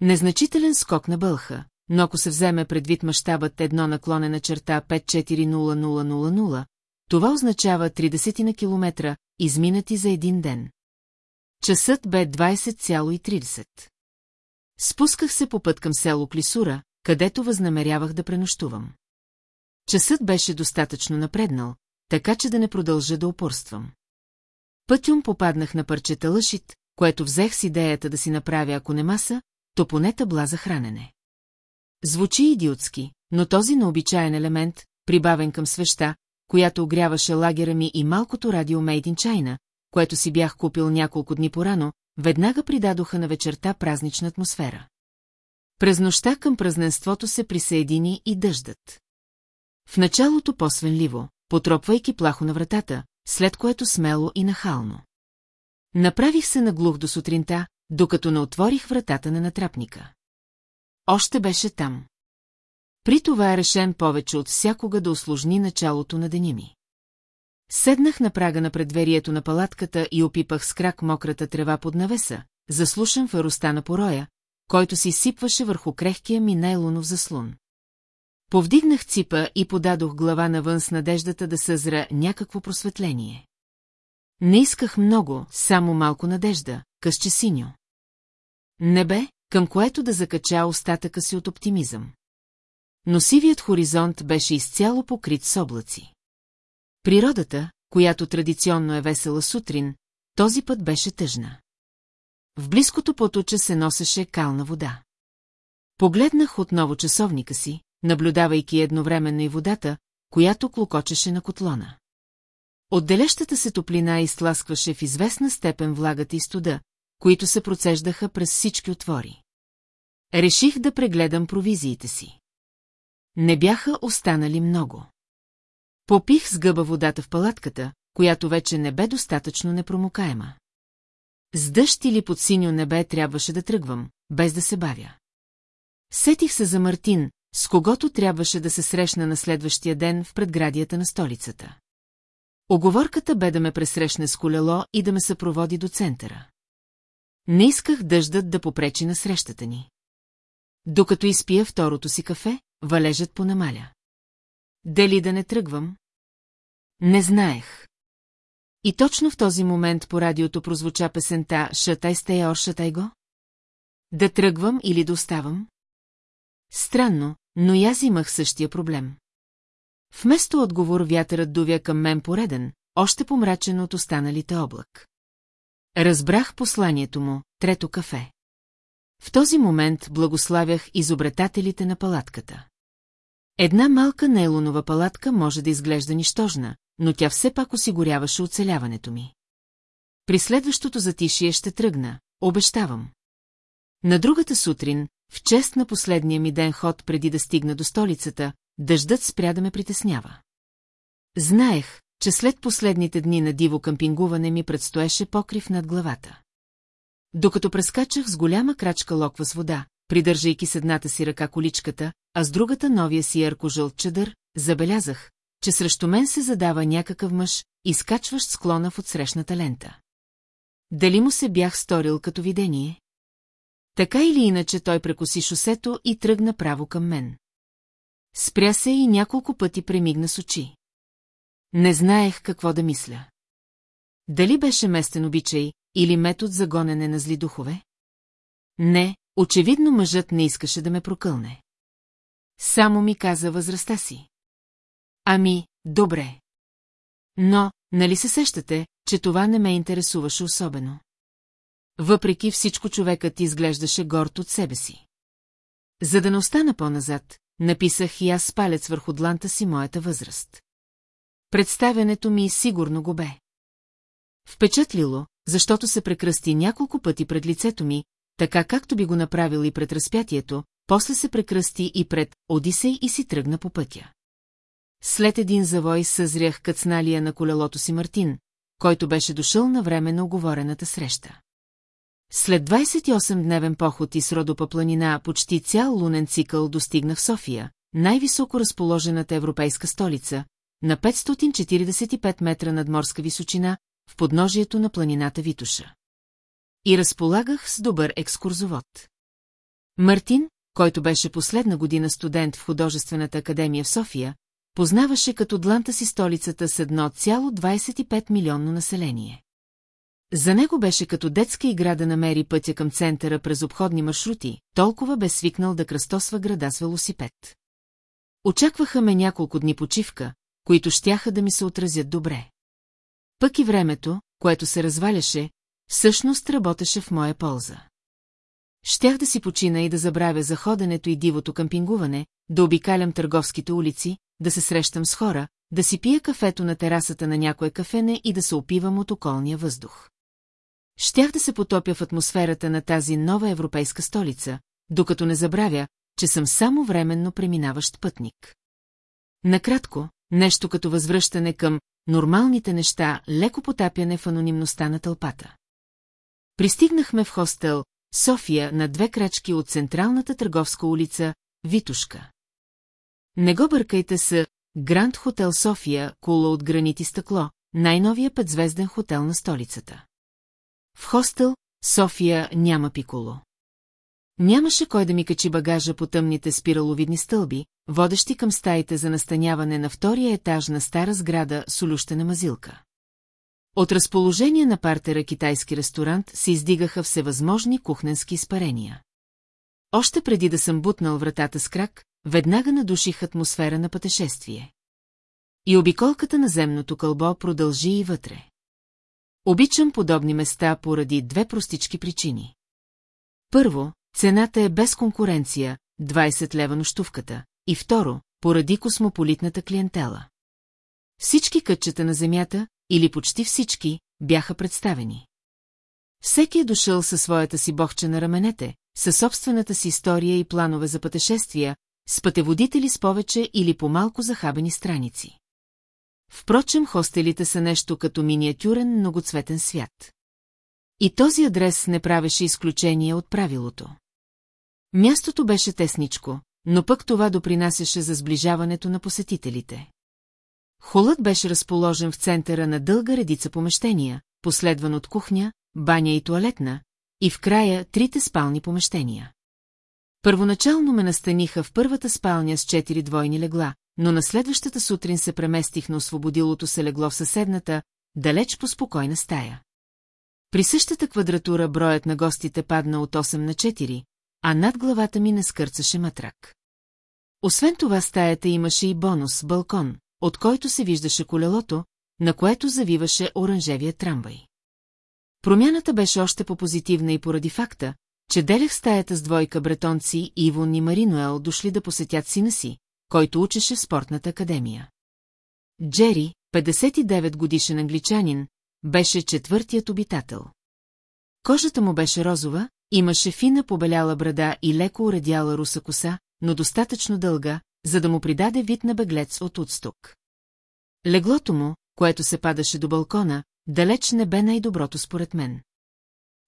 Незначителен скок на бълха, но ако се вземе предвид мащабът едно наклонена черта 540000, това означава 30 на километра, изминати за един ден. Часът бе 20,30. Спусках се по път към село Клисура, където възнамерявах да пренощувам. Часът беше достатъчно напреднал, така че да не продължа да упорствам. Пътюм попаднах на парчета лъшит, което взех с идеята да си направя ако не маса, то поне табла за хранене. Звучи идиотски, но този необичаен елемент, прибавен към свеща, която огряваше лагера ми и малкото радио Made in China, което си бях купил няколко дни порано, веднага придадоха на вечерта празнична атмосфера. През нощта към празненството се присъедини и дъждът. В началото по-свенливо, потропвайки плахо на вратата, след което смело и нахално. Направих се наглух до сутринта, докато не отворих вратата на натрапника. Още беше там. При това е решен повече от всякога да осложни началото на деня ми. Седнах на прага на предверието на палатката и опипах с крак мократа трева под навеса, заслушан в на пороя, който си сипваше върху крехкия ми найлонов заслон. Повдигнах ципа и подадох глава навън с надеждата да съзра някакво просветление. Не исках много, само малко надежда, късче синьо. Небе, към което да закача остатъка си от оптимизъм. Но сивият хоризонт беше изцяло покрит с облаци. Природата, която традиционно е весела сутрин, този път беше тъжна. В близкото поточе се носеше кална вода. Погледнах отново часовника си, наблюдавайки едновременно и водата, която клокочеше на котлона. Отделящата се топлина изтласкваше в известна степен влагата и студа, които се процеждаха през всички отвори. Реших да прегледам провизиите си. Не бяха останали много. Попих с гъба водата в палатката, която вече не бе достатъчно непромокаема. С дъжд или под синьо небе трябваше да тръгвам, без да се бавя. Сетих се за Мартин, с когото трябваше да се срещна на следващия ден в предградията на столицата. Оговорката бе да ме пресрещне с колело и да ме съпроводи до центъра. Не исках дъждът да попречи на срещата ни. Докато изпия второто си кафе, валежът понамаля. Дали да не тръгвам? Не знаех. И точно в този момент по радиото прозвуча песента «Шатай сте ор, шатай го?» Да тръгвам или да оставам? Странно, но и аз имах същия проблем. Вместо отговор вятърът дувя към мен пореден, още помрачен от останалите облак. Разбрах посланието му, трето кафе. В този момент благославях изобретателите на палатката. Една малка нейлонова палатка може да изглежда нищожна, но тя все пак осигуряваше оцеляването ми. При следващото затишие ще тръгна, обещавам. На другата сутрин, в чест на последния ми ден ход преди да стигна до столицата, дъждът спря да ме притеснява. Знаех, че след последните дни на диво къмпингуване ми предстоеше покрив над главата. Докато прескачах с голяма крачка локва с вода, придържайки с едната си ръка количката, а с другата новия си ярко-жълт чадър, забелязах, че срещу мен се задава някакъв мъж, изкачващ склона в отсрещната лента. Дали му се бях сторил като видение? Така или иначе той прекоси шосето и тръгна право към мен. Спря се и няколко пъти премигна с очи. Не знаех какво да мисля. Дали беше местен обичай или метод за гонене на зли духове? Не, очевидно мъжът не искаше да ме прокълне. Само ми каза възрастта си. Ами, добре. Но, нали се сещате, че това не ме интересуваше особено? Въпреки всичко човекът изглеждаше горд от себе си. За да не остана по-назад, написах и аз палец върху дланта си моята възраст. Представянето ми сигурно го бе. Впечатлило, защото се прекръсти няколко пъти пред лицето ми, така както би го направил и пред разпятието, после се прекръсти и пред Одисей и си тръгна по пътя. След един завой съзрях кацналия на колелото си Мартин, който беше дошъл на време на оговорената среща. След 28-дневен поход и с Родопа планина почти цял лунен цикъл достигнах София, най-високо разположената европейска столица, на 545 метра над морска височина, в подножието на планината Витуша. И разполагах с добър екскурзовод. Мартин, който беше последна година студент в художествената академия в София, познаваше като дланта си столицата с 1,25 милионно население. За него беше като детска игра да намери пътя към центъра през обходни маршрути, толкова бе свикнал да кръстосва града с велосипед. Очакваха ме няколко дни почивка, които щяха да ми се отразят добре. Пък и времето, което се разваляше, всъщност работеше в моя полза. Щях да си почина и да забравя за ходенето и дивото къмпингуване, да обикалям търговските улици, да се срещам с хора, да си пия кафето на терасата на някое кафене и да се опивам от околния въздух. Щях да се потопя в атмосферата на тази нова европейска столица, докато не забравя, че съм само временно преминаващ пътник. Накратко, нещо като възвръщане към нормалните неща, леко потапяне в анонимността на тълпата. Пристигнахме в хостел София на две крачки от централната търговска улица Витушка. Не го бъркайте с Гранд Хотел София, кула от гранит и стъкло, най-новия петзвезден хотел на столицата. В хостел София няма пиколо. Нямаше кой да ми качи багажа по тъмните спираловидни стълби, водещи към стаите за настаняване на втория етаж на стара сграда с улющена мазилка. От разположение на партера китайски ресторант се издигаха всевъзможни кухненски изпарения. Още преди да съм бутнал вратата с крак, веднага надуших атмосфера на пътешествие. И обиколката на земното кълбо продължи и вътре. Обичам подобни места поради две простички причини. Първо, цената е без конкуренция, 20 лева нощувката, и второ, поради космополитната клиентела. Всички кътчета на земята, или почти всички, бяха представени. Всеки е дошъл със своята си бохче на раменете, със собствената си история и планове за пътешествия, с пътеводители с повече или по-малко захабени страници. Впрочем, хостелите са нещо като миниатюрен многоцветен свят. И този адрес не правеше изключение от правилото. Мястото беше тесничко, но пък това допринасяше за сближаването на посетителите. Холът беше разположен в центъра на дълга редица помещения, последван от кухня, баня и туалетна, и в края трите спални помещения. Първоначално ме настаниха в първата спалня с четири двойни легла, но на следващата сутрин се преместих на освободилото се легло в съседната, далеч по спокойна стая. При същата квадратура броят на гостите падна от 8 на 4, а над главата ми не скърцаше матрак. Освен това стаята имаше и бонус – балкон, от който се виждаше колелото, на което завиваше оранжевия трамвай. Промяната беше още по-позитивна и поради факта, че делях стаята с двойка бретонци Ивон и Маринуел дошли да посетят сина си, който учеше в спортната академия. Джери, 59 годишен англичанин, беше четвъртият обитател. Кожата му беше розова, имаше фина побеляла брада и леко уредяла руса коса, но достатъчно дълга, за да му придаде вид на беглец от отстук. Леглото му, което се падаше до балкона, далеч не бе най-доброто според мен.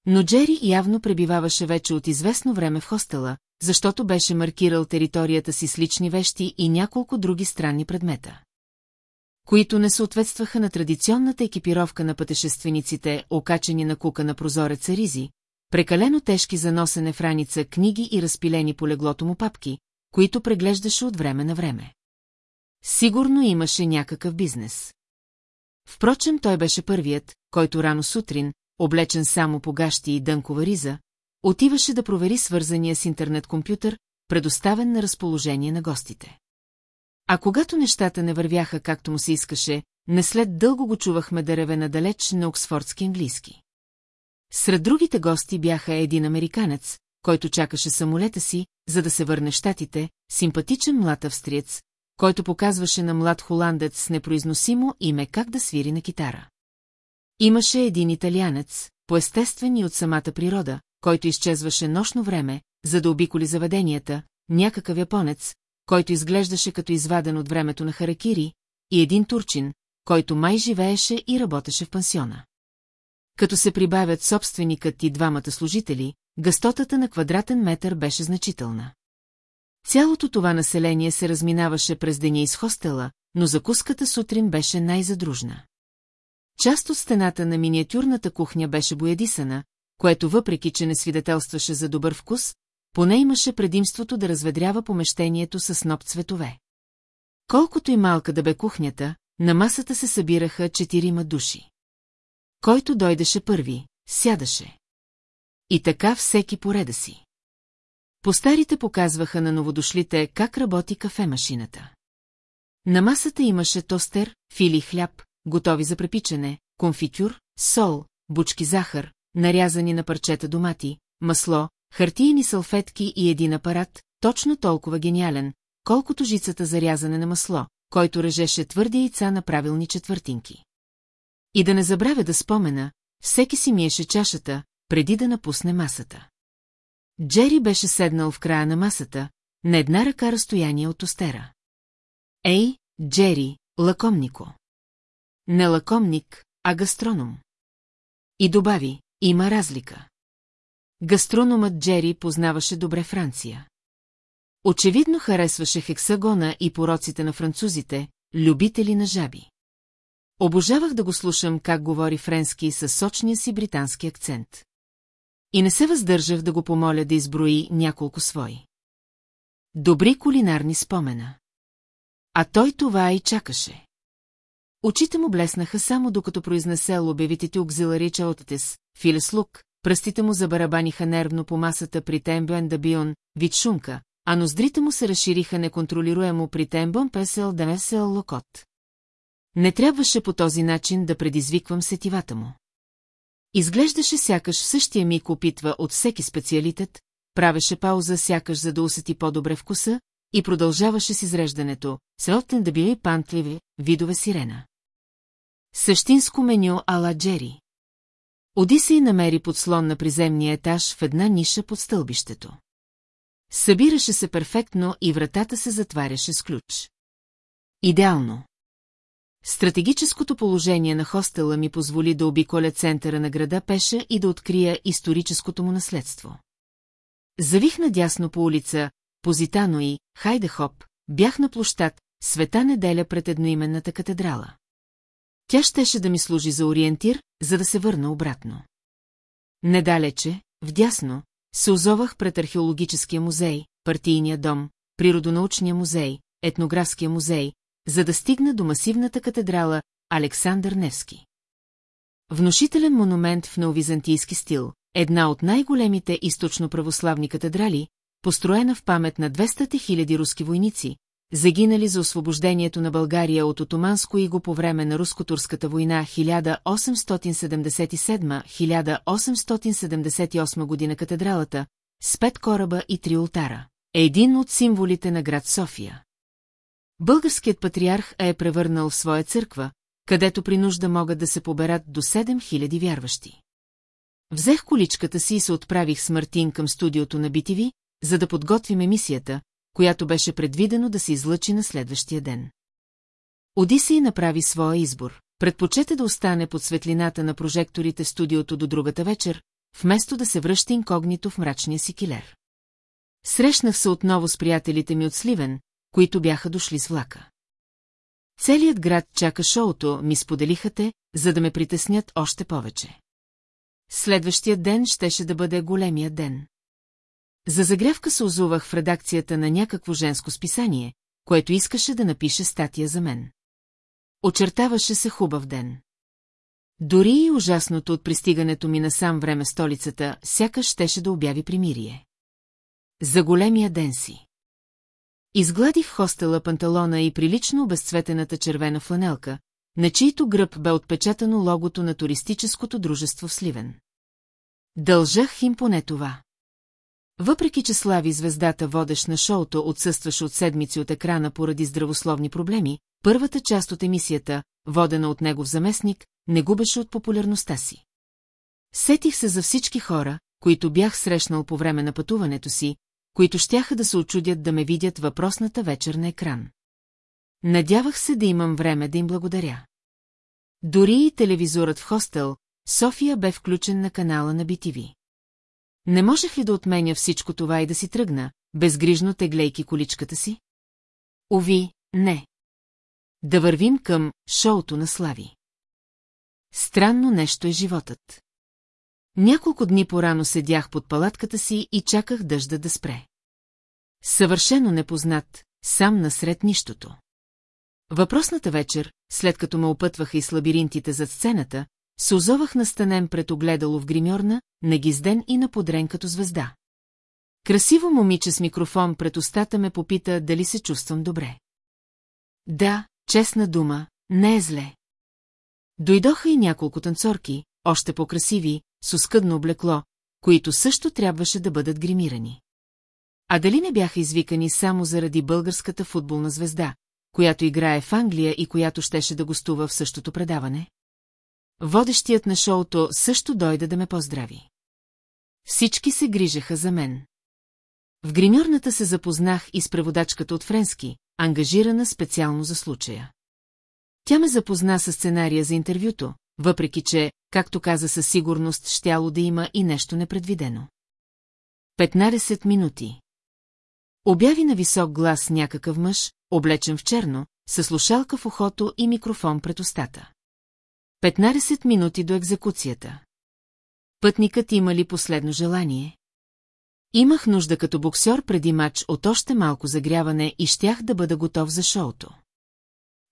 Но Джери явно пребиваваше вече от известно време в хостела, защото беше маркирал територията си с лични вещи и няколко други странни предмета. Които не съответстваха на традиционната екипировка на пътешествениците, окачени на кука на прозореца ризи, прекалено тежки за носене в раница книги и разпилени по леглото му папки, които преглеждаше от време на време. Сигурно имаше някакъв бизнес. Впрочем, той беше първият, който рано сутрин, облечен само по гащи и дънкова риза, отиваше да провери свързания с интернет-компютър, предоставен на разположение на гостите. А когато нещата не вървяха както му се искаше, не след дълго го чувахме да реве надалеч на оксфордски английски. Сред другите гости бяха един американец, който чакаше самолета си, за да се върне щатите, симпатичен млад австриец, който показваше на млад холандец с непроизносимо име как да свири на китара. Имаше един италианец, поестествен и от самата природа, който изчезваше нощно време, за да обиколи заведенията, някакъв японец, който изглеждаше като изваден от времето на Харакири, и един турчин, който май живееше и работеше в пансиона. Като се прибавят собственикът и двамата служители, гъстотата на квадратен метър беше значителна. Цялото това население се разминаваше през деня из хостела, но закуската сутрин беше най-задружна. Част от стената на миниатюрната кухня беше боядисана, което въпреки, че не свидетелстваше за добър вкус, поне имаше предимството да разведрява помещението с сноп цветове. Колкото и малка да бе кухнята, на масата се събираха четирима души. Който дойдеше първи, сядаше. И така всеки пореда си. Постарите показваха на новодошлите как работи кафемашината. На масата имаше тостер, фили хляб, готови за препичане, конфитюр, сол, бучки захар, нарязани на парчета домати, масло, хартиени салфетки и един апарат, точно толкова гениален, колкото жицата за рязане на масло, който режеше твърди яйца на правилни четвъртинки. И да не забравя да спомена, всеки си миеше чашата, преди да напусне масата. Джери беше седнал в края на масата, на една ръка разстояние от остера. Ей, Джери, лакомнико. Не лакомник, а гастроном. И добави, има разлика. Гастрономът Джери познаваше добре Франция. Очевидно харесваше хексагона и пороците на французите, любители на жаби. Обожавах да го слушам как говори френски със сочния си британски акцент. И не се въздържах да го помоля да изброи няколко свои. Добри кулинарни спомена. А той това и чакаше. Очите му блеснаха само докато произнесе лобевитите окзилари чаотетес, филес лук, пръстите му забарабаниха нервно по масата при тембюен да бион, вид шунка, а ноздрите му се разшириха неконтролируемо при тембън песел да локот. Не трябваше по този начин да предизвиквам сетивата му. Изглеждаше сякаш в същия миг опитва от всеки специалитет, правеше пауза сякаш за да усети по-добре вкуса и продължаваше с изреждането, селтен да били пантливи, видове сирена. Същинско меню ала Джери. Одисей намери подслон на приземния етаж в една ниша под стълбището. Събираше се перфектно и вратата се затваряше с ключ. Идеално. Стратегическото положение на хостела ми позволи да обиколя центъра на града пеша и да открия историческото му наследство. Завих надясно по улица, Позитано и Хайдехоп, бях на площад, света неделя пред едноименната катедрала. Тя щеше да ми служи за ориентир, за да се върна обратно. Недалече, вдясно, се озовах пред археологическия музей, партийния дом, природонаучния музей, етнографския музей, за да стигна до масивната катедрала Александър Невски. Внушителен монумент в неовизантийски стил, една от най-големите източно-православни катедрали, построена в памет на 200 000 руски войници, загинали за освобождението на България от отоманско иго по време на руско-турската война 1877-1878 година катедралата, с пет кораба и три ултара, един от символите на град София. Българският патриарх е превърнал в своя църква, където при нужда могат да се поберат до 7000 вярващи. Взех количката си и се отправих с Мартин към студиото на BTV, за да подготвим емисията, която беше предвидено да се излъчи на следващия ден. Одисей направи своя избор. Предпочете да остане под светлината на прожекторите в студиото до другата вечер, вместо да се връща инкогнито в мрачния си килер. Срещнах се отново с приятелите ми от Сливен, които бяха дошли с влака. Целият град чака шоуто, ми споделиха те, за да ме притеснят още повече. Следващия ден щеше да бъде големия ден. За загрявка се озувах в редакцията на някакво женско списание, което искаше да напише статия за мен. Очертаваше се хубав ден. Дори и ужасното от пристигането ми на сам време столицата, сякаш щеше да обяви примирие. За големия ден си. Изгладих хостела панталона и прилично обезцветената червена фланелка, на чийто гръб бе отпечатано логото на туристическото дружество в Сливен. Дължах им поне това. Въпреки, че Слави звездата водещ на шоуто отсъстваше от седмици от екрана поради здравословни проблеми, първата част от емисията, водена от негов заместник, не губеше от популярността си. Сетих се за всички хора, които бях срещнал по време на пътуването си, които щяха да се очудят да ме видят въпросната вечер на екран. Надявах се да имам време да им благодаря. Дори и телевизорът в хостел, София бе включен на канала на BTV. Не можех ли да отменя всичко това и да си тръгна, безгрижно теглейки количката си? Ови, не. Да вървим към шоуто на Слави. Странно нещо е животът. Няколко дни порано седях под палатката си и чаках дъжда да спре. Съвършено непознат, сам насред нищото. Въпросната вечер, след като ме опътваха и с лабиринтите зад сцената, се озовах настанен пред огледало в гримьорна, нагизден и наподрен като звезда. Красиво момиче с микрофон пред устата ме попита дали се чувствам добре. Да, честна дума, не е зле. Дойдоха и няколко танцорки, още по-красиви, с оскъдно облекло, които също трябваше да бъдат гримирани. А дали не бяха извикани само заради българската футболна звезда, която играе в Англия и която щеше да гостува в същото предаване? Водещият на шоуто също дойде да ме поздрави. Всички се грижаха за мен. В гримьорната се запознах и с преводачката от френски, ангажирана специално за случая. Тя ме запозна с сценария за интервюто, въпреки че, както каза със сигурност, щяло да има и нещо непредвидено. 15 минути. Обяви на висок глас някакъв мъж, облечен в черно, със слушалка в ухото и микрофон пред устата. 15 минути до екзекуцията. Пътникът има ли последно желание? Имах нужда като боксер преди матч от още малко загряване и щях да бъда готов за шоуто.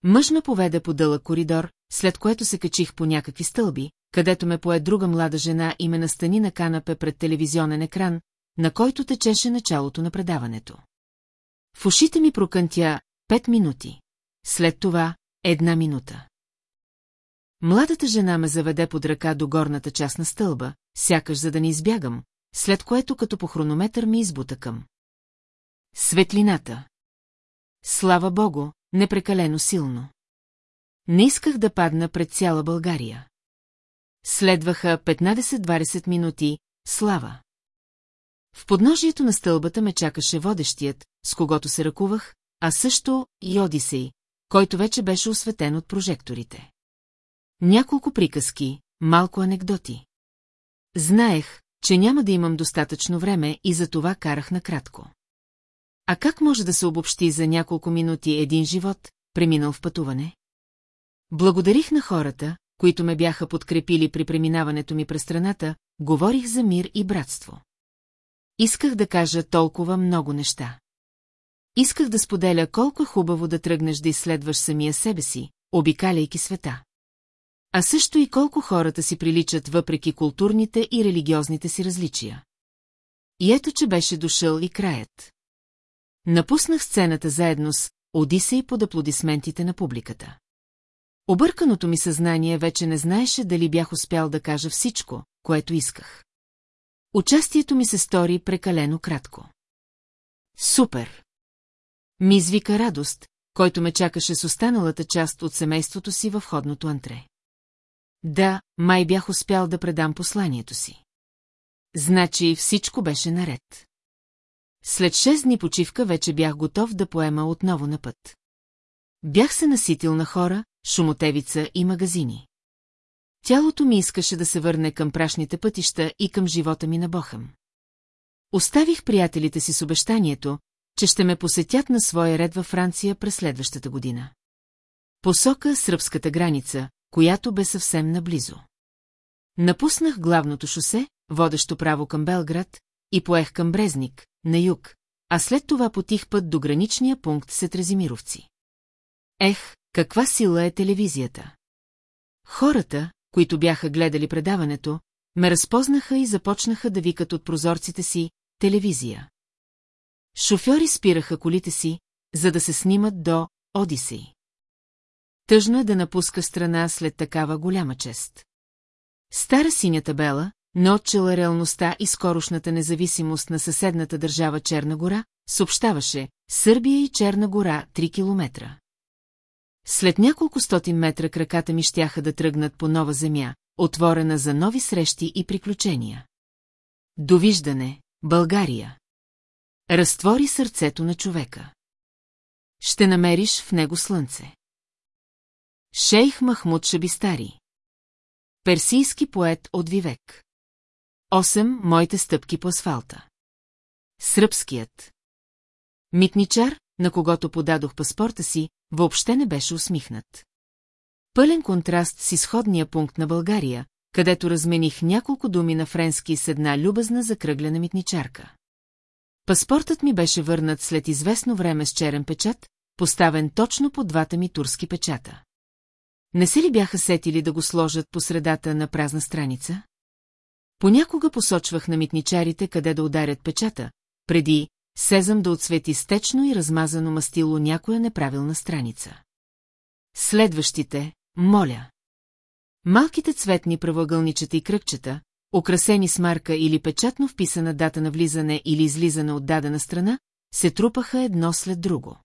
Мъж ме поведе по дълъг коридор, след което се качих по някакви стълби, където ме пое друга млада жена и ме настани на канапе пред телевизионен екран, на който течеше началото на предаването. В ушите ми прокънтя пет минути. След това една минута. Младата жена ме заведе под ръка до горната част на стълба, сякаш за да не избягам, след което като по хронометър ми избута към. Светлината. Слава богу, непрекалено силно. Не исках да падна пред цяла България. Следваха 15-20 минути, слава. В подножието на стълбата ме чакаше водещият, с когото се ръкувах, а също и Одисей, който вече беше осветен от прожекторите. Няколко приказки, малко анекдоти. Знаех, че няма да имам достатъчно време и за това карах накратко. А как може да се обобщи за няколко минути един живот, преминал в пътуване? Благодарих на хората, които ме бяха подкрепили при преминаването ми през страната, говорих за мир и братство. Исках да кажа толкова много неща. Исках да споделя колко е хубаво да тръгнеш да изследваш самия себе си, обикаляйки света. А също и колко хората си приличат въпреки културните и религиозните си различия. И ето, че беше дошъл и краят. Напуснах сцената заедно с Одисей под аплодисментите на публиката. Обърканото ми съзнание вече не знаеше дали бях успял да кажа всичко, което исках. Участието ми се стори прекалено кратко. Супер! Ми извика радост, който ме чакаше с останалата част от семейството си във входното антре. Да, май бях успял да предам посланието си. Значи всичко беше наред. След шест дни почивка вече бях готов да поема отново на път. Бях се наситил на хора, шумотевица и магазини. Тялото ми искаше да се върне към прашните пътища и към живота ми на Бохъм. Оставих приятелите си с обещанието, че ще ме посетят на своя ред във Франция през следващата година. Посока сръбската граница, която бе съвсем наблизо. Напуснах главното шосе, водещо право към Белград, и поех към Брезник, на юг, а след това потих път до граничния пункт Сетрезимировци. Ех, каква сила е телевизията! Хората, които бяха гледали предаването, ме разпознаха и започнаха да викат от прозорците си «телевизия». Шофьори спираха колите си, за да се снимат до Одисей. Тъжно е да напуска страна след такава голяма чест. Стара синя табела, но отчела реалността и скорошната независимост на съседната държава Черна гора, съобщаваше Сърбия и Черна гора 3 километра. След няколко стотин метра краката ми щяха да тръгнат по нова земя, отворена за нови срещи и приключения. Довиждане, България. Разтвори сърцето на човека. Ще намериш в него слънце. Шейх Махмуд Шабистари. Персийски поет от Вивек. Осем моите стъпки по асфалта. Сръбският. Митничар, на когото подадох паспорта си, въобще не беше усмихнат. Пълен контраст с изходния пункт на България, където размених няколко думи на френски с една любезна закръглена митничарка. Паспортът ми беше върнат след известно време с черен печат, поставен точно по двата ми турски печата. Не се ли бяха сетили да го сложат по средата на празна страница? Понякога посочвах на митничарите къде да ударят печата, преди сезам да отсвети стечно и размазано мастило някоя неправилна страница. Следващите, моля. Малките цветни правоъгълничета и кръгчета, украсени с марка или печатно вписана дата на влизане или излизане от дадена страна, се трупаха едно след друго.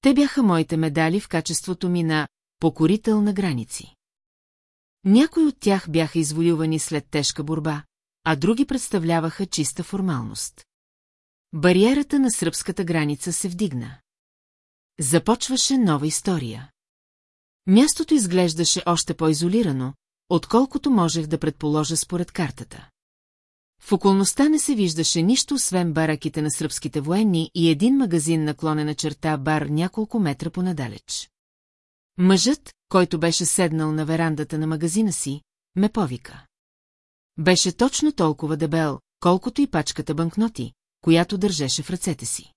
Те бяха моите медали в качеството ми на покорител на граници. Някои от тях бяха извоювани след тежка борба, а други представляваха чиста формалност. Бариерата на сръбската граница се вдигна. Започваше нова история. Мястото изглеждаше още по-изолирано, отколкото можех да предположа според картата. В околността не се виждаше нищо, освен бараките на сръбските военни и един магазин наклонена черта бар няколко метра понадалеч. Мъжът, който беше седнал на верандата на магазина си, ме повика. Беше точно толкова дебел, колкото и пачката банкноти, която държеше в ръцете си.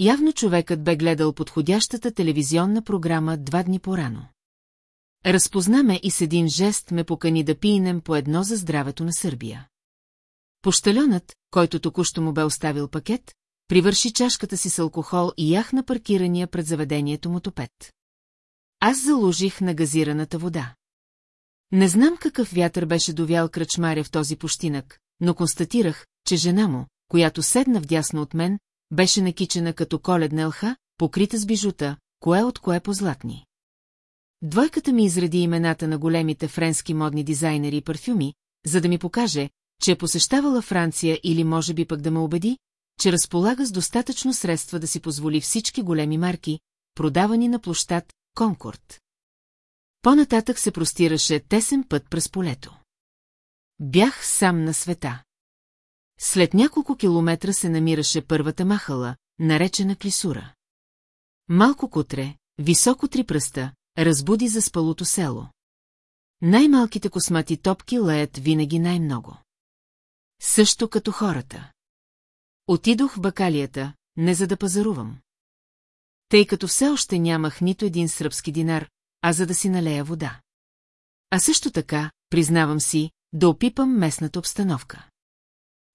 Явно човекът бе гледал подходящата телевизионна програма два дни по-рано. Разпозна ме и с един жест ме покани да пинем по едно за здравето на Сърбия. Пощаленът, който току-що му бе оставил пакет, привърши чашката си с алкохол и ях на паркирания пред заведението му топет. Аз залужих на газираната вода. Не знам какъв вятър беше довял кръчмаря в този пущинък, но констатирах, че жена му, която седна вдясно от мен, беше накичена като коледна елха, покрита с бижута, кое от кое позлатни. Двойката ми изреди имената на големите френски модни дизайнери и парфюми, за да ми покаже, че е посещавала Франция или може би пък да ме убеди, че разполага с достатъчно средства да си позволи всички големи марки, продавани на площад Конкорд. По-нататък се простираше тесен път през полето. Бях сам на света. След няколко километра се намираше първата махала, наречена Клисура. Малко кутре, високо три пръста, разбуди за спалото село. Най-малките космати топки леят винаги най-много. Също като хората. Отидох в бакалията, не за да пазарувам. Тъй като все още нямах нито един сръбски динар, а за да си налея вода. А също така, признавам си, да опипам местната обстановка.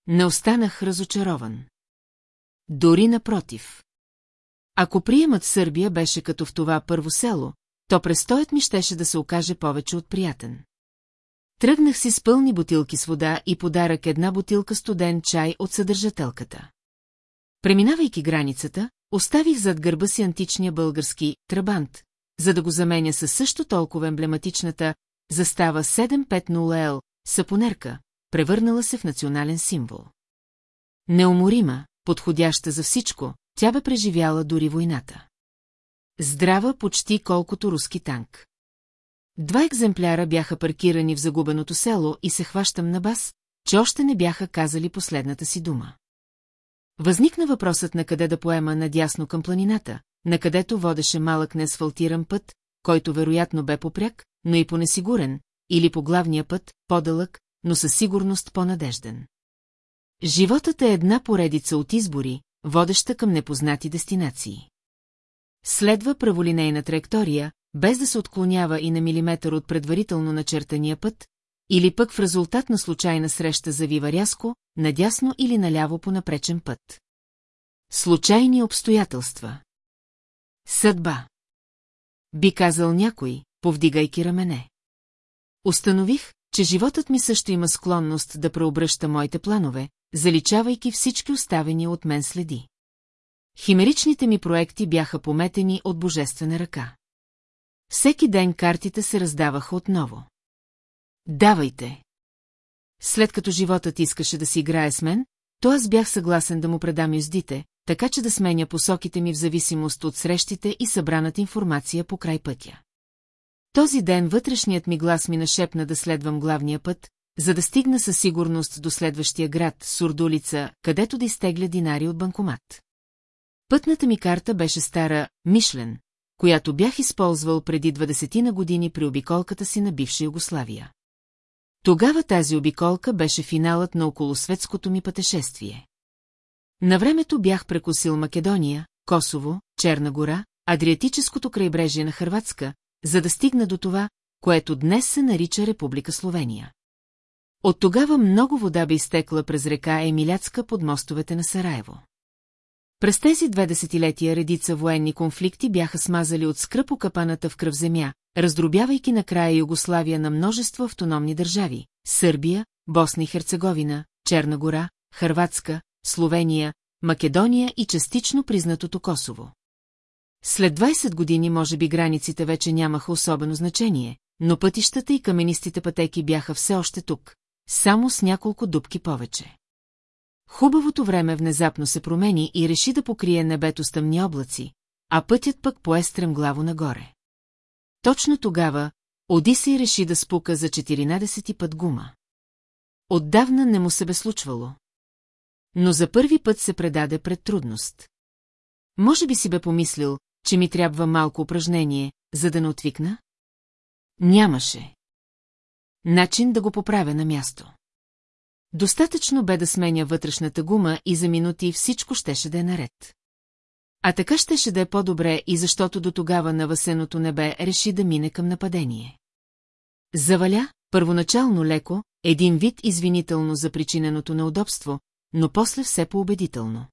Не останах разочарован. Дори напротив. Ако приемът в Сърбия беше като в това първо село, то престоят ми щеше да се окаже повече от приятен. Тръгнах си с пълни бутилки с вода и подарък една бутилка студен чай от съдържателката. Преминавайки границата, оставих зад гърба си античния български трабант, за да го заменя със също толкова емблематичната застава 750L сапонерка, превърнала се в национален символ. Неуморима, подходяща за всичко, тя бе преживяла дори войната. Здрава почти колкото руски танк. Два екземпляра бяха паркирани в загубеното село и се хващам на бас, че още не бяха казали последната си дума. Възникна въпросът на къде да поема надясно към планината, на където водеше малък неасфалтиран път, който вероятно бе попряк, но и понесигурен, или по главния път, по-дълъг, но със сигурност по-надежден. Животът е една поредица от избори, водеща към непознати дестинации. Следва праволинейна траектория, без да се отклонява и на милиметър от предварително начертания път, или пък в резултат на случайна среща завива рязко, надясно или наляво по напречен път. Случайни обстоятелства. Съдба. Би казал някой, повдигайки рамене. Установих, че животът ми също има склонност да преобръща моите планове, заличавайки всички оставени от мен следи. Химеричните ми проекти бяха пометени от божествена ръка. Всеки ден картите се раздаваха отново. Давайте! След като животът искаше да си играе с мен, то аз бях съгласен да му предам юздите, така че да сменя посоките ми в зависимост от срещите и събраната информация по край пътя. Този ден вътрешният ми глас ми нашепна да следвам главния път, за да стигна със сигурност до следващия град, Сурдулица, където да изтегля динари от банкомат. Пътната ми карта беше стара Мишлен, която бях използвал преди 20 на години при обиколката си на бивша Югославия. Тогава тази обиколка беше финалът на околосветското ми пътешествие. На времето бях прекусил Македония, Косово, Черна гора, Адриатическото крайбрежие на Хрватска, за да стигна до това, което днес се нарича Република Словения. От тогава много вода би изтекла през река Емиляцка под мостовете на Сараево. През тези две десетилетия редица военни конфликти бяха смазали от скръп окапаната в кръв земя, раздробявайки накрая Югославия на множество автономни държави – Сърбия, Босна и Херцеговина, Черна гора, Хърватска, Словения, Македония и частично признатото Косово. След 20 години може би границите вече нямаха особено значение, но пътищата и каменистите пътеки бяха все още тук, само с няколко дубки повече. Хубавото време внезапно се промени и реши да покрие небето с тъмни облаци, а пътят пък пое стремглаво нагоре. Точно тогава Одисей реши да спука за 14 път гума. Отдавна не му се бе случвало. Но за първи път се предаде пред трудност. Може би си бе помислил, че ми трябва малко упражнение, за да не отвикна? Нямаше. Начин да го поправя на място. Достатъчно бе да сменя вътрешната гума и за минути всичко щеше да е наред. А така щеше да е по-добре и защото до тогава на въсеното небе реши да мине към нападение. Заваля, първоначално леко, един вид извинително за причиненото неудобство, но после все поубедително.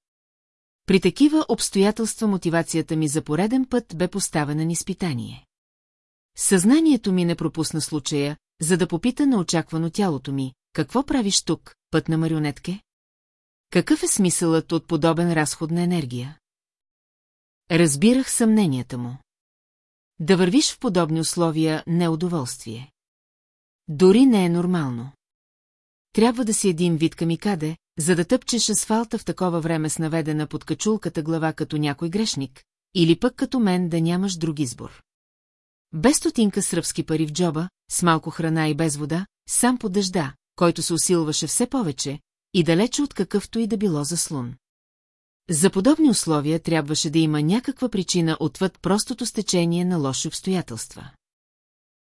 При такива обстоятелства мотивацията ми за пореден път бе поставена на изпитание. Съзнанието ми не пропусна случая, за да попита на очаквано тялото ми, какво правиш тук, път на марионетке? Какъв е смисълът от подобен разход на енергия? Разбирах съмненията му. Да вървиш в подобни условия не е удоволствие. Дори не е нормално. Трябва да си един вид камикаде, за да тъпчеш асфалта в такова време с наведена под качулката глава като някой грешник, или пък като мен да нямаш друг избор. Без стотинка сръбски пари в джоба, с малко храна и без вода, сам по дъжда, който се усилваше все повече, и далече от какъвто и да било заслон. За подобни условия трябваше да има някаква причина отвъд простото стечение на лоши обстоятелства.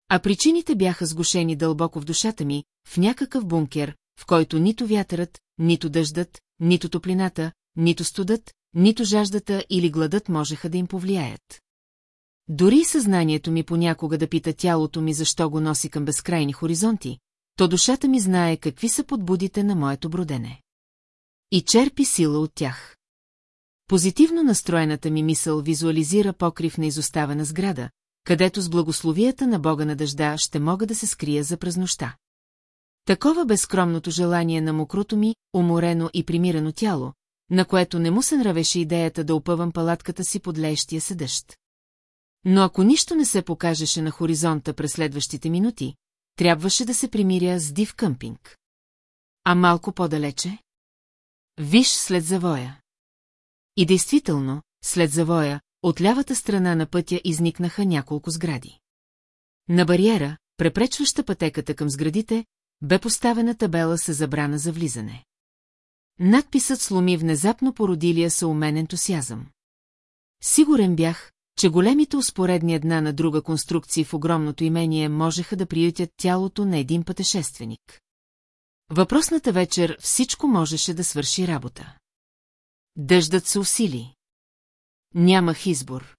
А причините бяха сгушени дълбоко в душата ми, в някакъв бункер, в който нито вятърът, нито дъждът, нито топлината, нито студът, нито жаждата или гладът можеха да им повлияят. Дори съзнанието ми понякога да пита тялото ми защо го носи към безкрайни хоризонти, то душата ми знае какви са подбудите на моето бродене. И черпи сила от тях. Позитивно настроената ми мисъл визуализира покрив на изоставена сграда, където с благословията на Бога на дъжда ще мога да се скрия за празнощта. Такова безкромното желание на мокрото ми, уморено и примирено тяло, на което не му се нравеше идеята да опъвам палатката си под леещия се дъжд. Но ако нищо не се покажеше на хоризонта през следващите минути, трябваше да се примиря с див къмпинг. А малко по-далече? Виж след завоя. И действително, след завоя, от лявата страна на пътя изникнаха няколко сгради. На бариера, препречваща пътеката към сградите, бе поставена табела с забрана за влизане. Надписът сломи внезапно породилия се умен ентусиазъм. Сигурен бях, че големите успоредни една на друга конструкции в огромното имение можеха да приютят тялото на един пътешественик. Въпросната вечер всичко можеше да свърши работа. Дъждът се усили. Нямах избор.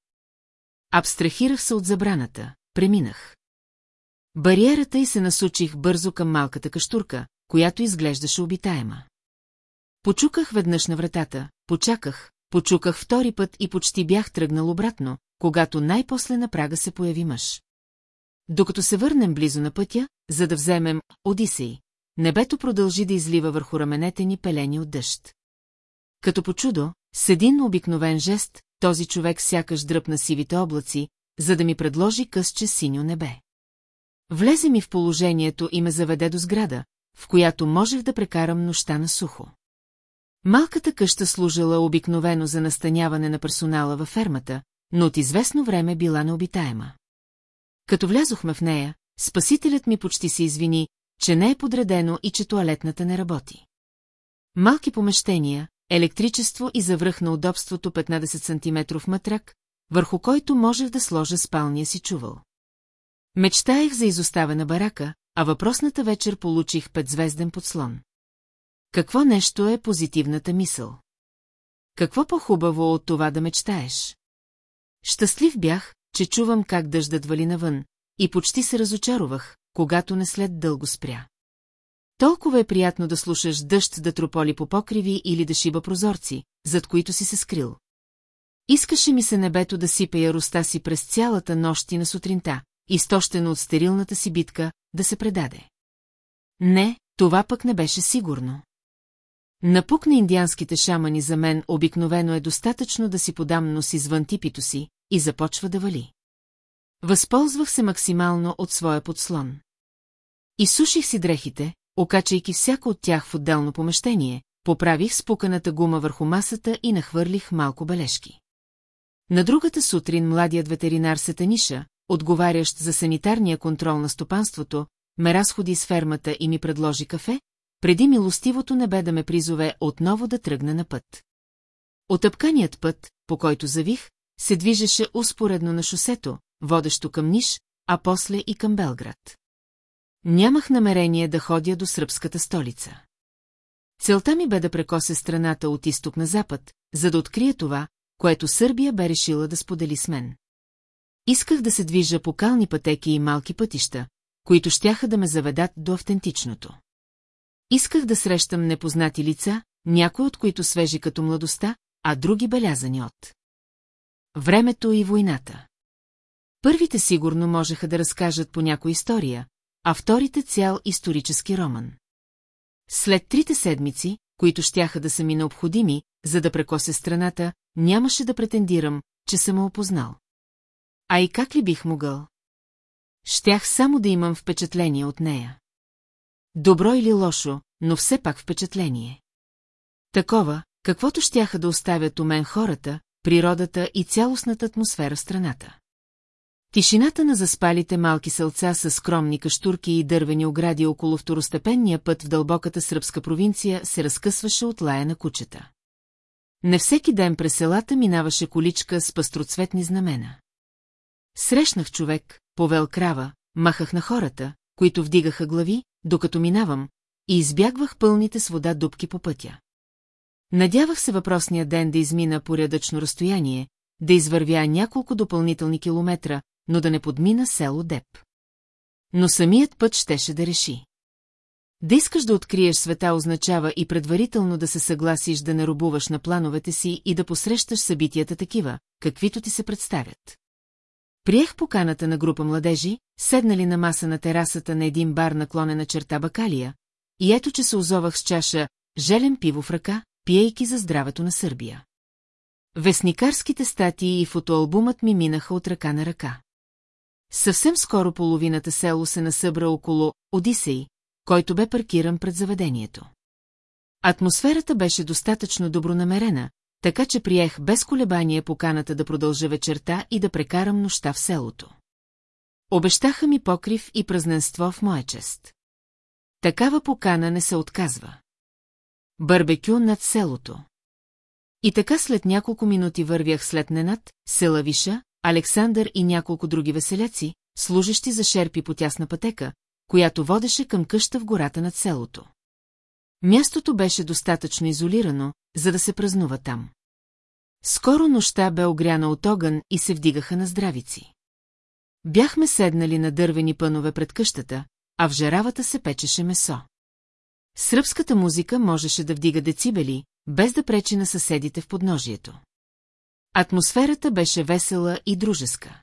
Абстрахирах се от забраната, преминах. Бариерата и се насучих бързо към малката каштурка, която изглеждаше обитаема. Почуках веднъж на вратата, почаках, почуках втори път и почти бях тръгнал обратно, когато най-после на прага се появи мъж. Докато се върнем близо на пътя, за да вземем Одисей, небето продължи да излива върху раменете ни пелени от дъжд. Като по чудо, с един обикновен жест, този човек сякаш дръпна сивите облаци, за да ми предложи късче синьо небе. Влезе ми в положението и ме заведе до сграда, в която можех да прекарам нощта на сухо. Малката къща служила обикновено за настаняване на персонала във фермата, но от известно време била необитаема. Като влязохме в нея, спасителят ми почти се извини, че не е подредено и че туалетната не работи. Малки помещения, електричество и завръх на удобството 15 см матрак, върху който можех да сложа спалния си чувал. Мечтаех за изоставена барака, а въпросната вечер получих петзвезден подслон. Какво нещо е позитивната мисъл? Какво по-хубаво от това да мечтаеш? Щастлив бях, че чувам как дъждът вали навън, и почти се разочаровах, когато не след дълго спря. Толкова е приятно да слушаш дъжд да трополи по покриви или да шиба прозорци, зад които си се скрил. Искаше ми се небето да сипе яроста си през цялата нощ и на сутринта, изтощено от стерилната си битка, да се предаде. Не, това пък не беше сигурно. Напук на индианските шамани за мен обикновено е достатъчно да си подам нос извън типито си и започва да вали. Възползвах се максимално от своя подслон. Изсуших си дрехите, окачайки всяко от тях в отделно помещение, поправих спуканата гума върху масата и нахвърлих малко бележки. На другата сутрин младият ветеринар Сатаниша, отговарящ за санитарния контрол на стопанството, ме разходи с фермата и ми предложи кафе, преди милостивото небе да ме призове отново да тръгна на път. Отъпканият път, по който завих, се движеше успоредно на шосето, водещо към Ниш, а после и към Белград. Нямах намерение да ходя до сръбската столица. Целта ми бе да прекося страната от изток на запад, за да открия това, което Сърбия бе решила да сподели с мен. Исках да се движа по кални пътеки и малки пътища, които щяха да ме заведат до автентичното. Исках да срещам непознати лица, някои от които свежи като младостта, а други белязани от. Времето и войната. Първите сигурно можеха да разкажат по някоя история, а вторите цял исторически роман. След трите седмици, които щяха да са ми необходими, за да прекося страната, нямаше да претендирам, че съм опознал. А и как ли бих могъл? Щях само да имам впечатление от нея. Добро или лошо, но все пак впечатление. Такова, каквото щяха да оставят у мен хората, природата и цялостната атмосфера в страната. Тишината на заспалите малки селца с скромни каштурки и дървени огради около второстепенния път в дълбоката сръбска провинция се разкъсваше от лая на кучета. Не всеки ден през селата минаваше количка с пастроцветни знамена. Срещнах човек, повел крава, махах на хората, които вдигаха глави, докато минавам, и избягвах пълните с вода дубки по пътя. Надявах се въпросния ден да измина порядъчно разстояние, да извървя няколко допълнителни километра, но да не подмина село Деп. Но самият път щеше да реши. Да искаш да откриеш света означава и предварително да се съгласиш да не рубуваш на плановете си и да посрещаш събитията такива, каквито ти се представят. Приех поканата на група младежи, седнали на маса на терасата на един бар наклонена черта Бакалия, и ето, че се озовах с чаша желен пиво в ръка, пиейки за здравето на Сърбия. Вестникарските статии и фотоалбумът ми минаха от ръка на ръка. Съвсем скоро половината село се насъбра около Одисей, който бе паркиран пред заведението. Атмосферата беше достатъчно добронамерена, така че приех без колебание поканата да продължа вечерта и да прекарам нощта в селото. Обещаха ми покрив и празненство в моя чест. Такава покана не се отказва. Барбекю над селото. И така след няколко минути вървях след Ненат, Селавиша, Александър и няколко други веселяци, служещи за шерпи по тясна пътека, която водеше към къща в гората над селото. Мястото беше достатъчно изолирано, за да се празнува там. Скоро нощта бе огряна от огън и се вдигаха на здравици. Бяхме седнали на дървени пънове пред къщата, а в жаравата се печеше месо. Сръбската музика можеше да вдига децибели, без да пречи на съседите в подножието. Атмосферата беше весела и дружеска.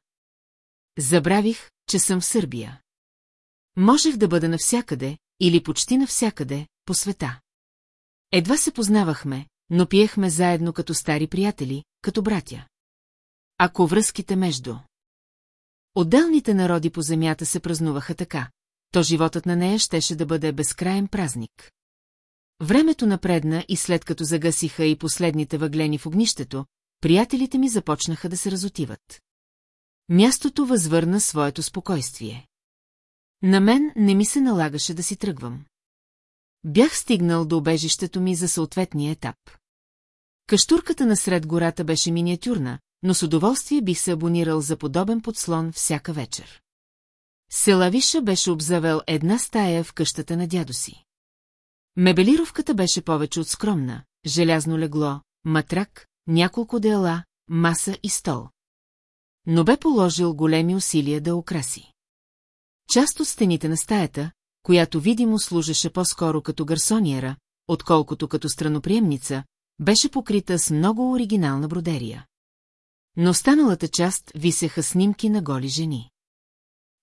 Забравих, че съм в Сърбия. Можех да бъда навсякъде, или почти навсякъде, по света. Едва се познавахме, но пиехме заедно като стари приятели, като братя. Ако връзките между... Отделните народи по земята се празнуваха така, то животът на нея щеше да бъде безкраен празник. Времето напредна и след като загасиха и последните въглени в огнището, приятелите ми започнаха да се разотиват. Мястото възвърна своето спокойствие. На мен не ми се налагаше да си тръгвам. Бях стигнал до обежището ми за съответния етап. Каштурката насред гората беше миниатюрна, но с удоволствие бих се абонирал за подобен подслон всяка вечер. Селавиша беше обзавел една стая в къщата на дядо си. Мебелировката беше повече от скромна, желязно легло, матрак, няколко дела, маса и стол. Но бе положил големи усилия да украси. Част от стените на стаята, която видимо служеше по-скоро като гарсониера, отколкото като страноприемница, беше покрита с много оригинална бродерия. Но останалата част висеха снимки на голи жени.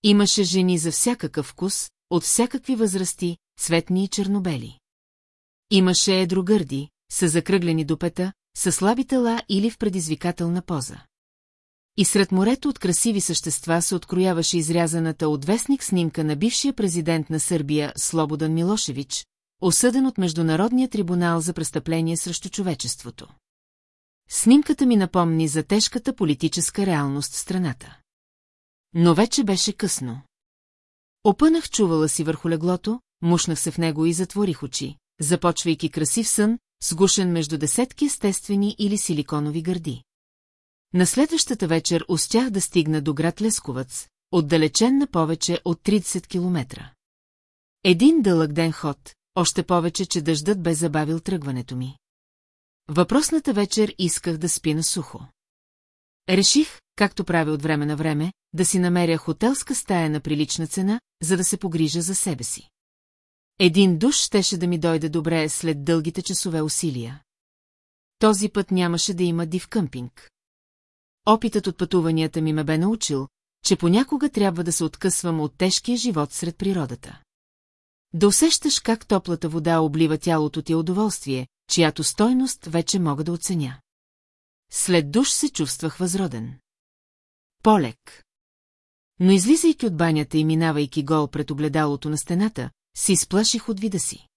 Имаше жени за всякакъв вкус, от всякакви възрасти, цветни и чернобели. Имаше едрогърди, с закръглени до пета, с слаби тела или в предизвикателна поза. И сред морето от красиви същества се открояваше изрязаната от вестник снимка на бившия президент на Сърбия Слободан Милошевич, осъден от Международния трибунал за престъпление срещу човечеството. Снимката ми напомни за тежката политическа реалност в страната. Но вече беше късно. Опънах чувала си върху леглото, мушнах се в него и затворих очи, започвайки красив сън, сгушен между десетки естествени или силиконови гърди. На следващата вечер успях да стигна до град Лесковъц, отдалечен на повече от 30 километра. Един дълъг ден ход, още повече, че дъждът бе забавил тръгването ми. Въпросната вечер исках да спи на сухо. Реших, както правя от време на време, да си намеря хотелска стая на прилична цена, за да се погрижа за себе си. Един душ щеше да ми дойде добре след дългите часове усилия. Този път нямаше да има див къмпинг. Опитът от пътуванията ми ме бе научил, че понякога трябва да се откъсвам от тежкия живот сред природата. Да усещаш как топлата вода облива тялото ти е удоволствие, чиято стойност вече мога да оценя. След душ се чувствах възроден. Полек. Но излизайки от банята и минавайки гол пред огледалото на стената, си изплаших от вида си.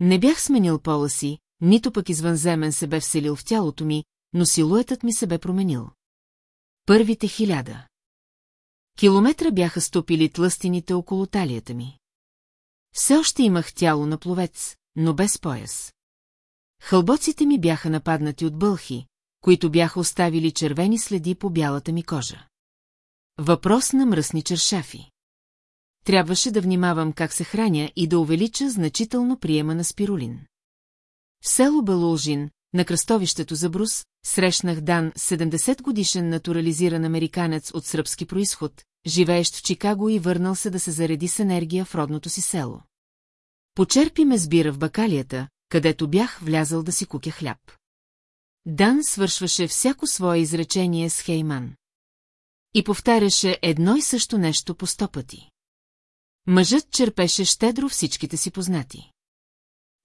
Не бях сменил пола си, нито пък извънземен се бе вселил в тялото ми, но силуетът ми се бе променил. Първите хиляда. Километра бяха стопили тлъстините около талията ми. Все още имах тяло на пловец, но без пояс. Хълбоците ми бяха нападнати от бълхи, които бяха оставили червени следи по бялата ми кожа. Въпрос на мръсни чершафи. Трябваше да внимавам как се храня и да увелича значително приема на спирулин. В село Белулжин, на кръстовището за Брус, срещнах Дан, 70 годишен натурализиран американец от сръбски происход, живеещ в Чикаго и върнал се да се зареди с енергия в родното си село. Почерпи ме сбира в бакалията, където бях влязал да си кукя хляб. Дан свършваше всяко свое изречение с Хейман. И повтаряше едно и също нещо по сто пъти. Мъжът черпеше щедро всичките си познати.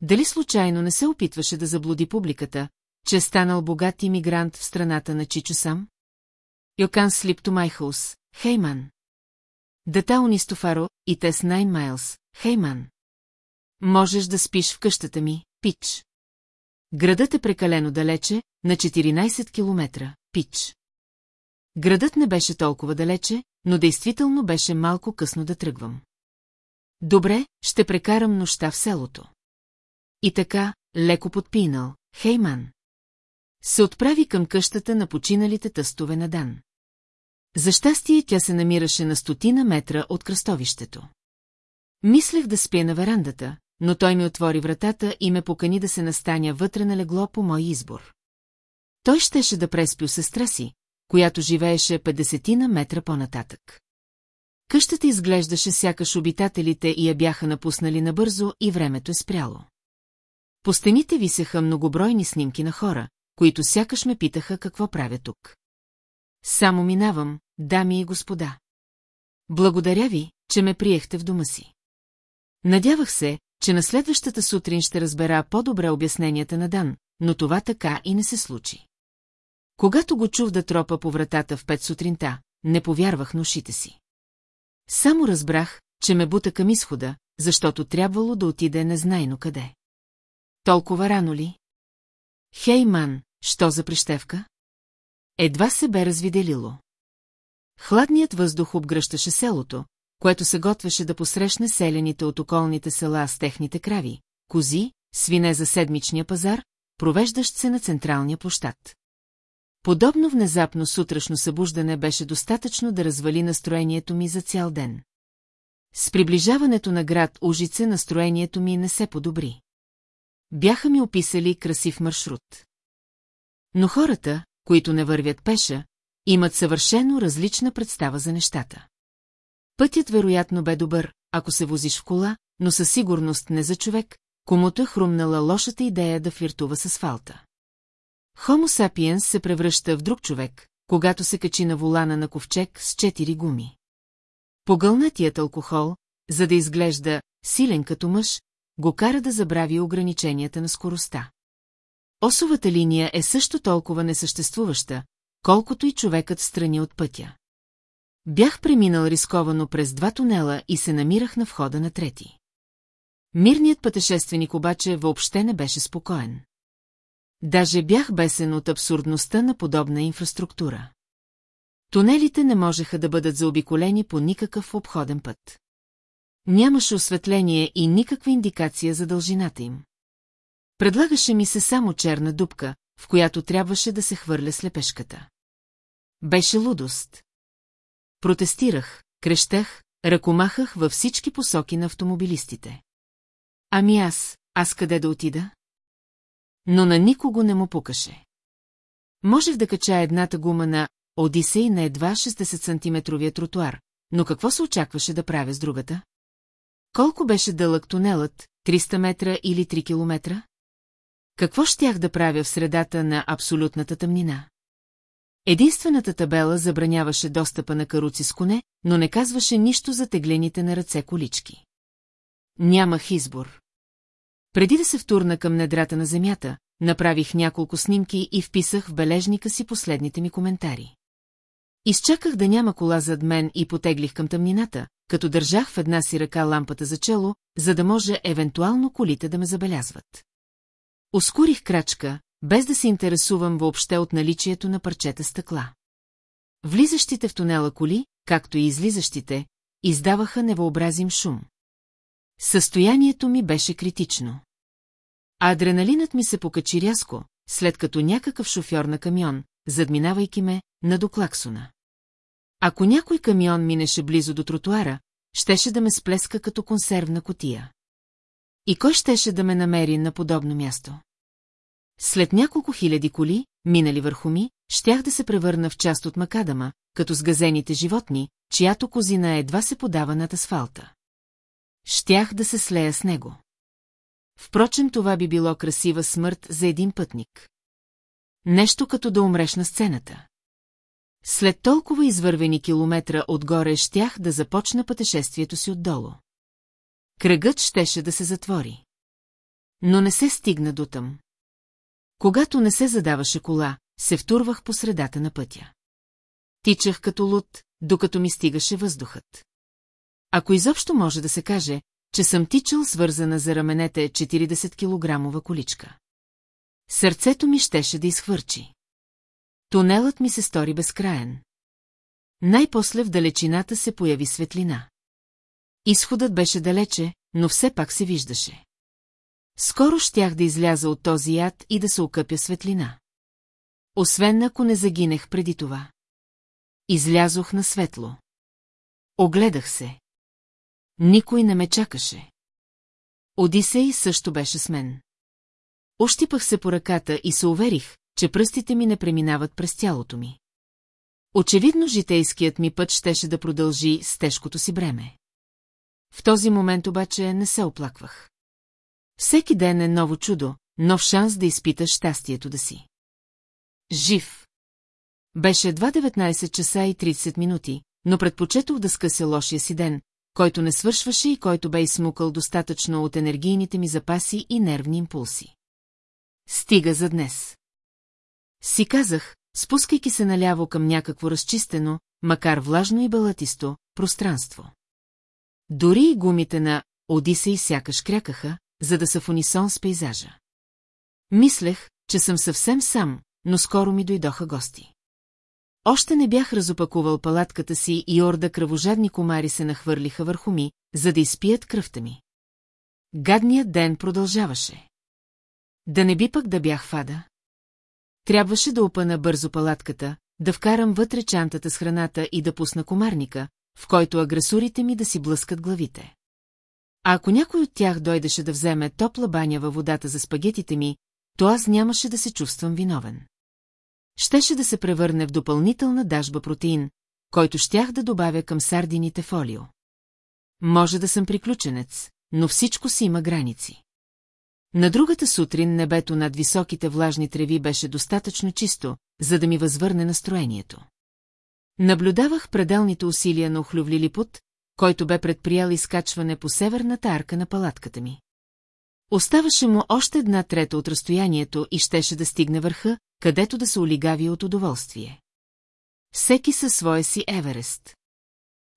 Дали случайно не се опитваше да заблуди публиката, че е станал богат иммигрант в страната на Чичо сам? Йокан слип to my house, Хейман. Дата Стофаро и Тес Найн Майлз, Хейман. Можеш да спиш в къщата ми, пич. Градът е прекалено далече, на 14 километра, пич. Градът не беше толкова далече, но действително беше малко късно да тръгвам. Добре, ще прекарам нощта в селото. И така, леко подпинал, Хейман. Се отправи към къщата на починалите тъстове на Дан. За щастие тя се намираше на стотина метра от кръстовището. Мислех да спя на верандата, но той ми отвори вратата и ме покани да се настаня вътре на легло по мой избор. Той щеше да преспи у сестра си, която живееше 50 на метра по-нататък. Къщата изглеждаше сякаш обитателите и я бяха напуснали набързо и времето е спряло. По стените висеха многобройни снимки на хора, които сякаш ме питаха какво правя тук. Само минавам, дами и господа. Благодаря ви, че ме приехте в дома си. Надявах се, че на следващата сутрин ще разбера по-добре обясненията на Дан, но това така и не се случи. Когато го чух да тропа по вратата в пет сутринта, не повярвах ушите си. Само разбрах, че ме бута към изхода, защото трябвало да отиде незнайно къде. Толкова рано ли? Хей, ман, що за прищевка? Едва се бе развиделило. Хладният въздух обгръщаше селото, което се готвеше да посрещне селените от околните села с техните крави, кози, свине за седмичния пазар, провеждащ се на централния площад. Подобно внезапно сутрешно събуждане беше достатъчно да развали настроението ми за цял ден. С приближаването на град Ужице настроението ми не се подобри. Бяха ми описали красив маршрут. Но хората, които не вървят пеша, имат съвършено различна представа за нещата. Пътят вероятно бе добър, ако се возиш в кола, но със сигурност не за човек, комуто е хрумнала лошата идея да флиртува с асфалта. Хомо сапиенс се превръща в друг човек, когато се качи на волана на ковчег с четири гуми. Погълнатият алкохол, за да изглежда силен като мъж, го кара да забрави ограниченията на скоростта. Осовата линия е също толкова несъществуваща, колкото и човекът страни от пътя. Бях преминал рисковано през два тунела и се намирах на входа на трети. Мирният пътешественик обаче въобще не беше спокоен. Даже бях бесен от абсурдността на подобна инфраструктура. Тунелите не можеха да бъдат заобиколени по никакъв обходен път. Нямаше осветление и никаква индикация за дължината им. Предлагаше ми се само черна дупка, в която трябваше да се хвърля слепешката. Беше лудост. Протестирах, крещах, ръкомахах във всички посоки на автомобилистите. Ами аз, аз къде да отида? Но на никого не му пукаше. Можех да кача едната гума на Одисей на едва 60 см тротуар, но какво се очакваше да правя с другата? Колко беше дълъг тунелът, 300 метра или 3 километра? Какво щях да правя в средата на абсолютната тъмнина? Единствената табела забраняваше достъпа на каруци с коне, но не казваше нищо за теглените на ръце колички. Нямах избор. Преди да се втурна към недрата на земята, направих няколко снимки и вписах в бележника си последните ми коментари. Изчаках да няма кола зад мен и потеглих към тъмнината, като държах в една си ръка лампата за чело, за да може евентуално колите да ме забелязват. Ускорих крачка, без да се интересувам въобще от наличието на парчета стъкла. Влизащите в тунела коли, както и излизащите, издаваха невообразим шум. Състоянието ми беше критично. А адреналинът ми се покачи рязко, след като някакъв шофьор на камион, задминавайки ме, на доклаксона. Ако някой камион минеше близо до тротуара, щеше да ме сплеска като консервна котия. И кой щеше да ме намери на подобно място? След няколко хиляди коли, минали върху ми, щях да се превърна в част от макадама, като с газените животни, чиято козина едва се подава над асфалта. Щях да се слея с него. Впрочем, това би било красива смърт за един пътник. Нещо като да умреш на сцената. След толкова извървени километра отгоре щях да започна пътешествието си отдолу. Кръгът щеше да се затвори. Но не се стигна до там. Когато не се задаваше кола, се втурвах по средата на пътя. Тичах като луд, докато ми стигаше въздухът. Ако изобщо може да се каже, че съм тичал свързана за раменете 40 кг количка. Сърцето ми щеше да изхвърчи. Тунелът ми се стори безкраен. Най-после в далечината се появи светлина. Изходът беше далече, но все пак се виждаше. Скоро щях да изляза от този яд и да се окъпя светлина. Освен ако не загинех преди това. Излязох на светло. Огледах се. Никой не ме чакаше. Одисей също беше с мен. Ощипах се по ръката и се уверих, че пръстите ми не преминават през тялото ми. Очевидно житейският ми път щеше да продължи с тежкото си бреме. В този момент обаче не се оплаквах. Всеки ден е ново чудо, нов шанс да изпиташ щастието да си. Жив. Беше едва 19 часа и 30 минути, но предпочетох да скъся лошия си ден, който не свършваше и който бе измукал достатъчно от енергийните ми запаси и нервни импулси. Стига за днес. Си казах, спускайки се наляво към някакво разчистено, макар влажно и балатисто, пространство. Дори и гумите на Одисей сякаш крякаха, за да са в унисон с пейзажа. Мислех, че съм съвсем сам, но скоро ми дойдоха гости. Още не бях разопакувал палатката си и орда кръвожадни комари се нахвърлиха върху ми, за да изпият кръвта ми. Гадният ден продължаваше. Да не би пък да бях фада. Трябваше да опъна бързо палатката, да вкарам вътре чантата с храната и да пусна комарника, в който агресорите ми да си блъскат главите. А ако някой от тях дойдеше да вземе топла баня във водата за спагетите ми, то аз нямаше да се чувствам виновен. Щеше да се превърне в допълнителна дажба протеин, който щях да добавя към сардините фолио. Може да съм приключенец, но всичко си има граници. На другата сутрин небето над високите влажни треви беше достатъчно чисто, за да ми възвърне настроението. Наблюдавах пределните усилия на охлювли пут, който бе предприял изкачване по северната арка на палатката ми. Оставаше му още една трета от разстоянието и щеше да стигне върха, където да се олигави от удоволствие. Всеки със своя си Еверест.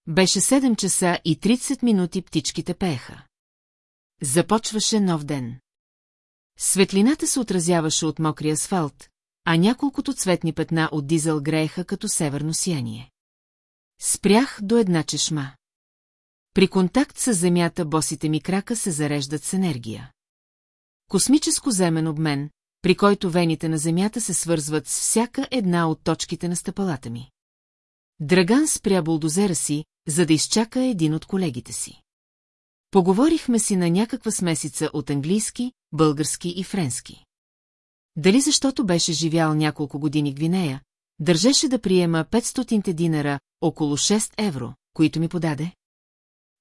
Беше 7 часа и 30 минути птичките пееха. Започваше нов ден. Светлината се отразяваше от мокрия асфалт, а няколкото цветни петна от дизел грееха като северно сияние. Спрях до една чешма. При контакт с земята босите ми крака се зареждат с енергия. Космическо земен обмен, при който вените на земята се свързват с всяка една от точките на стъпалата ми. Драган спря булдозера си, за да изчака един от колегите си. Поговорихме си на някаква смесица от английски, български и френски. Дали защото беше живял няколко години Гвинея, държеше да приема 500 динара, около 6 евро, които ми подаде?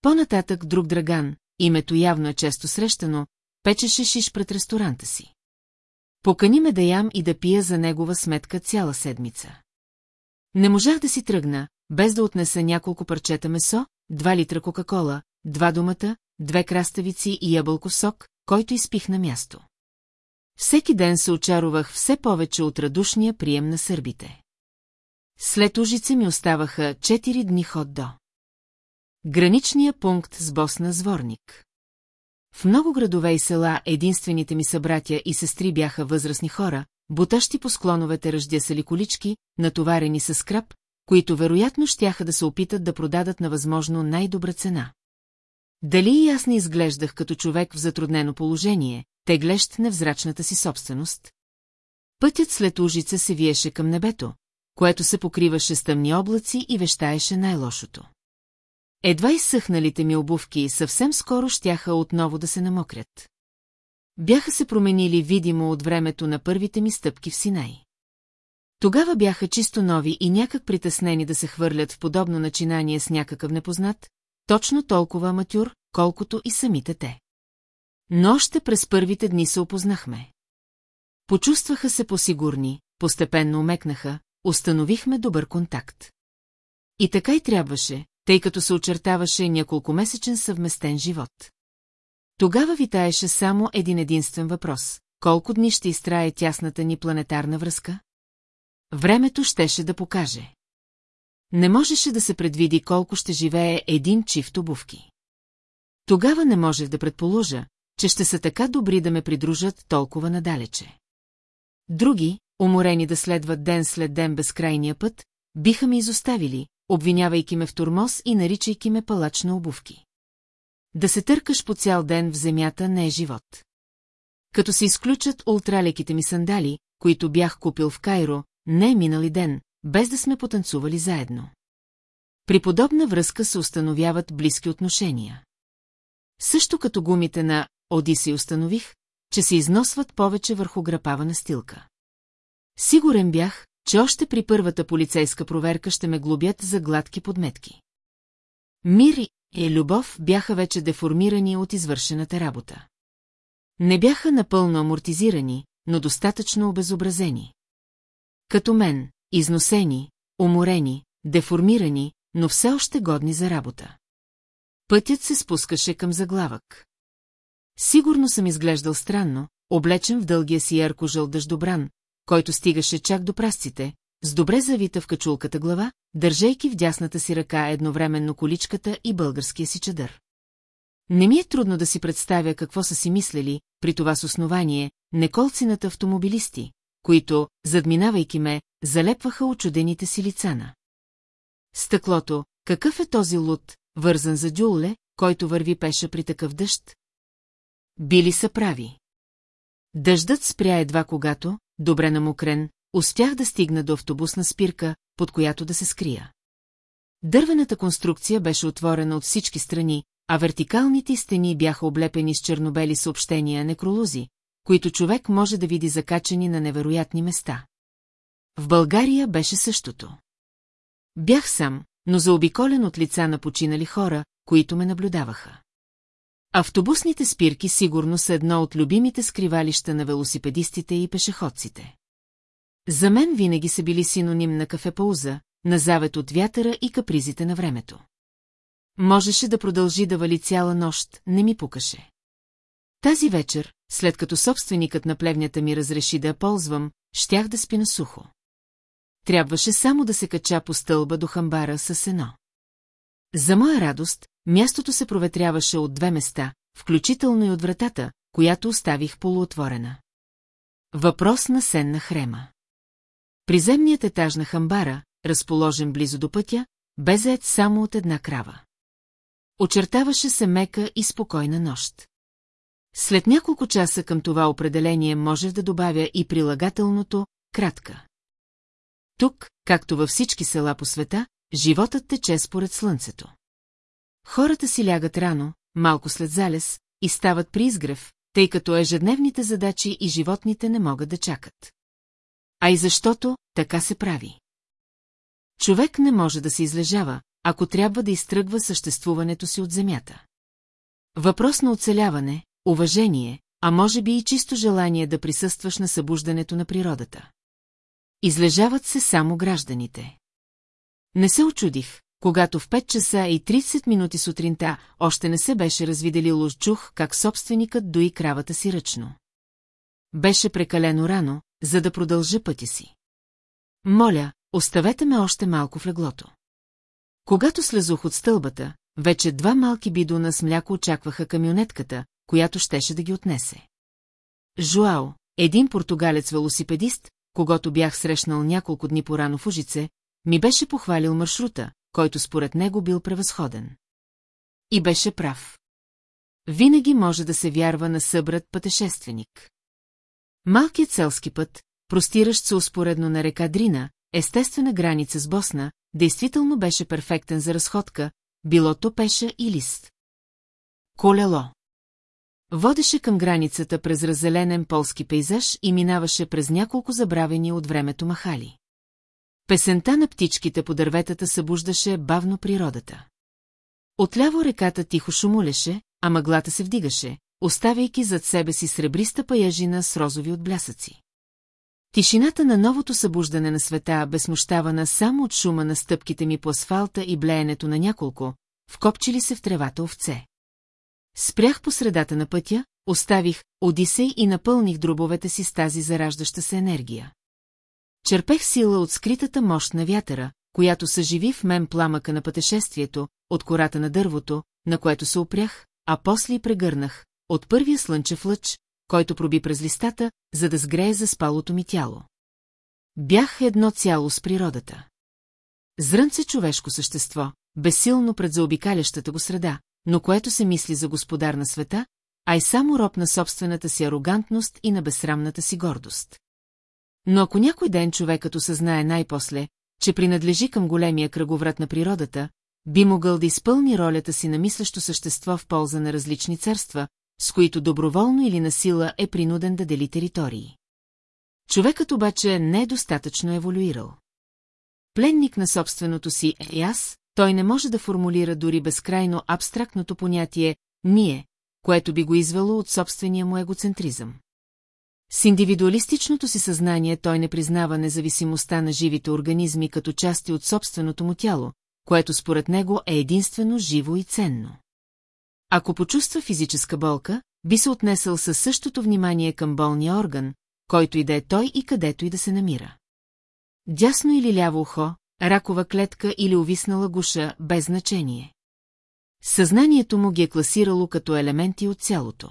По-нататък друг драган, името явно е често срещано, печеше шиш пред ресторанта си. Покани ме да ям и да пия за негова сметка цяла седмица. Не можах да си тръгна, без да отнеса няколко парчета месо, два литра кока-кола, два думата, две краставици и ябълков сок, който изпих на място. Всеки ден се очарувах все повече от радушния прием на сърбите. След ужица ми оставаха 4 дни ход до. Граничния пункт с Босна Зворник. В много градове и села единствените ми събратя и сестри бяха възрастни хора, бутащи по склоновете ръждясали колички, натоварени с скраб, които вероятно щяха да се опитат да продадат на възможно най-добра цена. Дали и аз не изглеждах като човек в затруднено положение, теглещ невзрачната си собственост? Пътят след ужица се виеше към небето, което се покриваше с тъмни облаци и вещаеше най-лошото. Едва изсъхналите ми обувки съвсем скоро щяха отново да се намокрят. Бяха се променили видимо от времето на първите ми стъпки в Синай. Тогава бяха чисто нови и някак притеснени да се хвърлят в подобно начинание с някакъв непознат, точно толкова аматюр, колкото и самите те. Но още през първите дни се опознахме. Почувстваха се посигурни, постепенно умекнаха, установихме добър контакт. И така и трябваше, тъй като се очертаваше няколкомесечен съвместен живот. Тогава витаеше само един единствен въпрос. Колко дни ще изтрае тясната ни планетарна връзка? Времето щеше да покаже. Не можеше да се предвиди колко ще живее един чифт обувки. Тогава не можех да предположа, че ще са така добри да ме придружат толкова надалече. Други, уморени да следват ден след ден безкрайния път, биха ме изоставили, обвинявайки ме в турмоз и наричайки ме палач на обувки. Да се търкаш по цял ден в земята не е живот. Като се изключат ултралеките ми сандали, които бях купил в Кайро, не е минали ден, без да сме потанцували заедно. При подобна връзка се установяват близки отношения. Също като гумите на Одисей установих, че се износват повече върху грапава на стилка. Сигурен бях, че още при първата полицейска проверка ще ме глобят за гладки подметки. Мир и любов бяха вече деформирани от извършената работа. Не бяха напълно амортизирани, но достатъчно обезобразени. Като мен, износени, уморени, деформирани, но все още годни за работа. Пътят се спускаше към заглавък. Сигурно съм изглеждал странно, облечен в дългия си ярко-жъл дъждобран, който стигаше чак до прасците, с добре завита в качулката глава, държейки в дясната си ръка едновременно количката и българския си чадър. Не ми е трудно да си представя какво са си мислили, при това с основание, неколцината автомобилисти, които, задминавайки ме, залепваха очудените си лица на. Стъклото, какъв е този луд, вързан за дюлле, който върви пеша при такъв дъжд? Били са прави. Дъждът спря едва когато, добре намокрен, успях да стигна до автобусна спирка, под която да се скрия. Дървената конструкция беше отворена от всички страни, а вертикалните стени бяха облепени с чернобели съобщения некролози, които човек може да види закачани на невероятни места. В България беше същото. Бях сам, но заобиколен от лица на починали хора, които ме наблюдаваха. Автобусните спирки сигурно са едно от любимите скривалища на велосипедистите и пешеходците. За мен винаги са били синоним на кафепауза, на завет от вятъра и капризите на времето. Можеше да продължи да вали цяла нощ, не ми пукаше. Тази вечер, след като собственикът на плевнята ми разреши да я ползвам, щях да спи на сухо. трябваше само да се кача по стълба до хамбара с едно. За моя радост, мястото се проветряваше от две места, включително и от вратата, която оставих полуотворена. Въпрос на сенна хрема. Приземният етаж на хамбара, разположен близо до пътя, бе заед само от една крава. Очертаваше се мека и спокойна нощ. След няколко часа към това определение можех да добавя и прилагателното «кратка». Тук, както във всички села по света, животът тече според слънцето. Хората си лягат рано, малко след залез, и стават при изгрев, тъй като ежедневните задачи и животните не могат да чакат. А и защото така се прави. Човек не може да се излежава, ако трябва да изтръгва съществуването си от земята. Въпрос на оцеляване, уважение, а може би и чисто желание да присъстваш на събуждането на природата. Излежават се само гражданите. Не се очудих, когато в 5 часа и 30 минути сутринта още не се беше развиделило чух, как собственикът дои кравата си ръчно. Беше прекалено рано, за да продължа пътя си. Моля, оставете ме още малко в леглото. Когато слезох от стълбата, вече два малки бидона с мляко очакваха камионетката, която щеше да ги отнесе. Жуао, един португалец велосипедист, когато бях срещнал няколко дни порано в Ужице, ми беше похвалил маршрута, който според него бил превъзходен. И беше прав. Винаги може да се вярва на събрат пътешественик. Малкият селски път, простиращ се успоредно на река Дрина, естествена граница с Босна, действително беше перфектен за разходка, било то пеша и лист. Колело. Водеше към границата през раззеленен полски пейзаж и минаваше през няколко забравени от времето махали. Песента на птичките по дърветата събуждаше бавно природата. Отляво реката тихо шумулеше, а мъглата се вдигаше, оставяйки зад себе си сребриста паяжина с розови отблясъци. Тишината на новото събуждане на света бе смущавана само от шума на стъпките ми по асфалта и блеенето на няколко, вкопчили се в тревата овце. Спрях по средата на пътя, оставих Одисей и напълних дробовете си с тази зараждаща се енергия. Черпех сила от скритата мощ на вятъра, която съживи в мен пламъка на пътешествието, от кората на дървото, на което се опрях, а после и прегърнах, от първия слънчев лъч, който проби през листата, за да сгрее за спалото ми тяло. Бях едно цяло с природата. Зрънце човешко същество, безсилно пред заобикалящата го среда, но което се мисли за господар на света, а и само роб на собствената си арогантност и на безсрамната си гордост. Но ако някой ден човекът осъзнае най-после, че принадлежи към големия кръговрат на природата, би могъл да изпълни ролята си на мислещо същество в полза на различни царства, с които доброволно или насила е принуден да дели територии. Човекът обаче не е достатъчно еволюирал. Пленник на собственото си е аз, той не може да формулира дори безкрайно абстрактното понятие «ние», което би го извело от собствения му егоцентризъм. С индивидуалистичното си съзнание той не признава независимостта на живите организми като части от собственото му тяло, което според него е единствено живо и ценно. Ако почувства физическа болка, би се отнесъл със същото внимание към болния орган, който и да е той и където и да се намира. Дясно или ляво ухо, ракова клетка или увиснала гуша, без значение. Съзнанието му ги е класирало като елементи от цялото.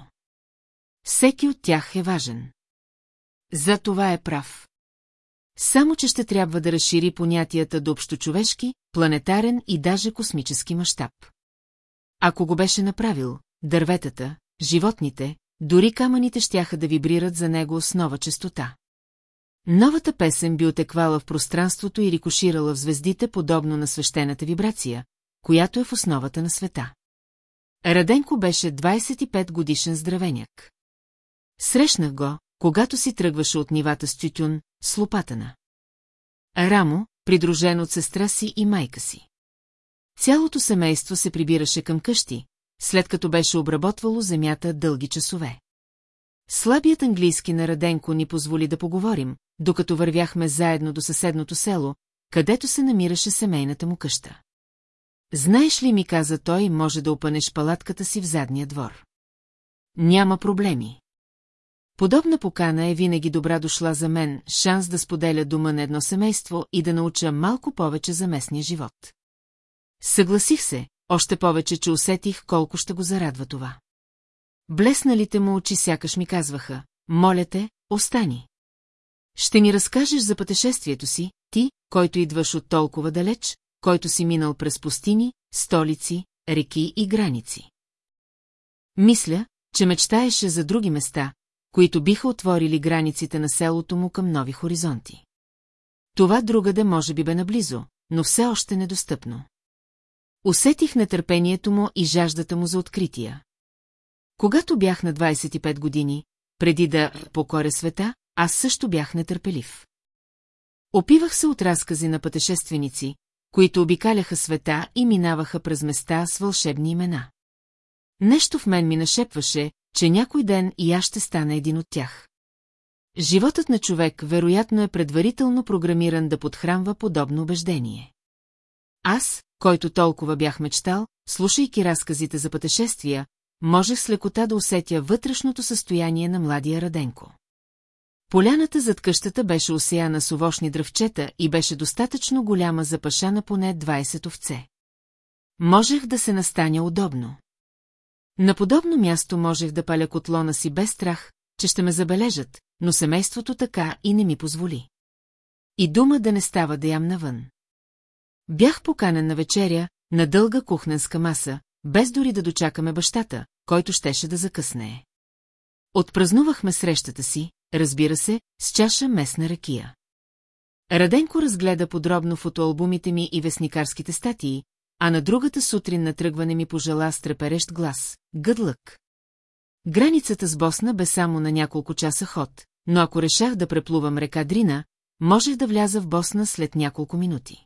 Всеки от тях е важен. За това е прав. Само, че ще трябва да разшири понятията до общочовешки, планетарен и даже космически мащаб. Ако го беше направил, дърветата, животните, дори камъните щяха да вибрират за него с нова частота. Новата песен би отеквала в пространството и рикоширала в звездите, подобно на свещената вибрация, която е в основата на света. Раденко беше 25 годишен здравеняк. Срещнах го, когато си тръгваше от нивата с тютюн, с лопатана. Рамо, придружен от сестра си и майка си. Цялото семейство се прибираше към къщи, след като беше обработвало земята дълги часове. Слабият английски на Раденко ни позволи да поговорим, докато вървяхме заедно до съседното село, където се намираше семейната му къща. Знаеш ли, ми каза той, може да опънеш палатката си в задния двор. Няма проблеми. Подобна покана е винаги добра дошла за мен, шанс да споделя дома на едно семейство и да науча малко повече за местния живот. Съгласих се, още повече, че усетих колко ще го зарадва това. Блесналите му очи сякаш ми казваха, моля те, остани. Ще ни разкажеш за пътешествието си, ти, който идваш от толкова далеч, който си минал през пустини, столици, реки и граници. Мисля, че мечтаеше за други места, които биха отворили границите на селото му към нови хоризонти. Това другаде може би бе наблизо, но все още недостъпно. Усетих нетърпението му и жаждата му за открития. Когато бях на 25 години, преди да покоря света, аз също бях нетърпелив. Опивах се от разкази на пътешественици, които обикаляха света и минаваха през места с вълшебни имена. Нещо в мен ми нашепваше, че някой ден и аз ще стана един от тях. Животът на човек вероятно е предварително програмиран да подхранва подобно убеждение. Аз, който толкова бях мечтал, слушайки разказите за пътешествия, можех с лекота да усетя вътрешното състояние на младия Раденко. Поляната зад къщата беше осеяна с овощни дръвчета и беше достатъчно голяма за паша на поне 20 овце. Можех да се настаня удобно. На подобно място можех да паля котлона си без страх, че ще ме забележат, но семейството така и не ми позволи. И дума да не става да ям навън. Бях поканен на вечеря, на дълга кухненска маса, без дори да дочакаме бащата, който щеше да закъснее. Отпразнувахме срещата си, разбира се, с чаша местна ракия. Раденко разгледа подробно фотоалбумите ми и вестникарските статии, а на другата сутрин на тръгване ми пожела с треперещ глас – гъдлък. Границата с Босна бе само на няколко часа ход, но ако решах да преплувам река Дрина, можех да вляза в Босна след няколко минути.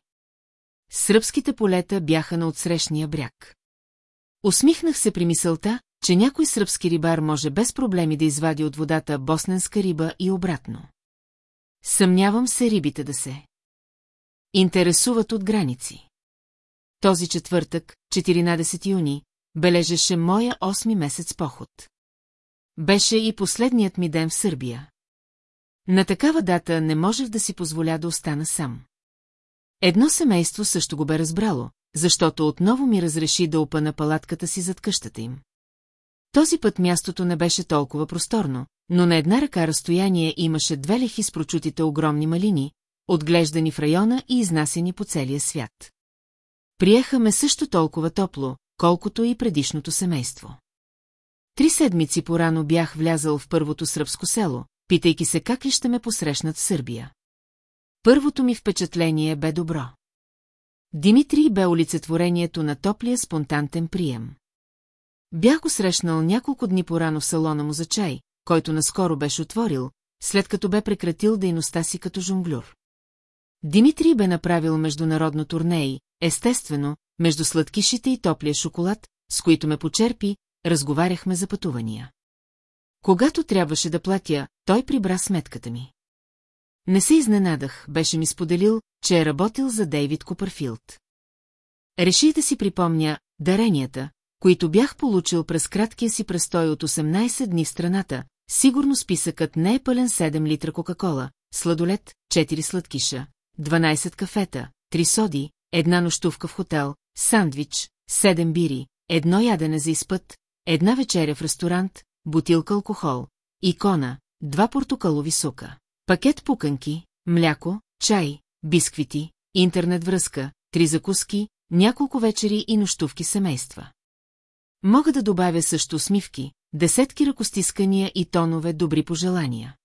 Сръбските полета бяха на отсрещния бряг. Усмихнах се при мисълта, че някой сръбски рибар може без проблеми да извади от водата босненска риба и обратно. Съмнявам се рибите да се. Интересуват от граници. Този четвъртък, 14 юни, бележеше моя 8 месец поход. Беше и последният ми ден в Сърбия. На такава дата не можех да си позволя да остана сам. Едно семейство също го бе разбрало, защото отново ми разреши да опана палатката си зад къщата им. Този път мястото не беше толкова просторно, но на една ръка разстояние имаше две лехи с прочутите огромни малини, отглеждани в района и изнасени по целия свят. Приехаме също толкова топло, колкото и предишното семейство. Три седмици порано бях влязал в първото сръбско село, питайки се как ли ще ме посрещнат в Сърбия. Първото ми впечатление бе добро. Димитрий бе олицетворението на топлия спонтантен прием. Бях го срещнал няколко дни порано в салона му за чай, който наскоро беше отворил, след като бе прекратил дейността си като жонглюр. Димитрий бе направил международно турней, естествено, между сладкишите и топлия шоколад, с които ме почерпи, разговаряхме за пътувания. Когато трябваше да платя, той прибра сметката ми. Не се изненадах, беше ми споделил, че е работил за Дейвид Копърфилд. Реши да си припомня даренията, които бях получил през краткия си престой от 18 дни в страната, сигурно списъкът не е пълен 7 литра Кока-Кола, сладолет, 4 сладкиша, 12 кафета, 3 соди, една нощувка в хотел, сандвич, 7 бири, едно ядене за изпът, една вечеря в ресторант, бутилка алкохол, икона, два портокалови сука, пакет пуканки, мляко, чай, бисквити, интернет връзка, три закуски, няколко вечери и нощувки семейства. Мога да добавя също усмивки, десетки ръкостискания и тонове добри пожелания.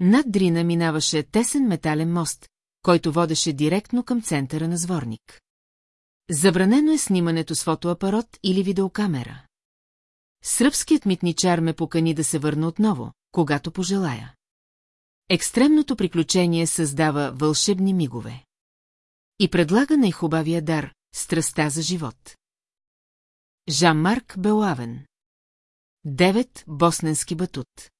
Над Дрина минаваше тесен метален мост, който водеше директно към центъра на Зворник. Забранено е снимането с фотоапарат или видеокамера. Сръбският митничар ме покани да се върна отново, когато пожелая. Екстремното приключение създава вълшебни мигове. И предлага най-хубавия дар – страста за живот. Жан-Марк Белавен Девет босненски батут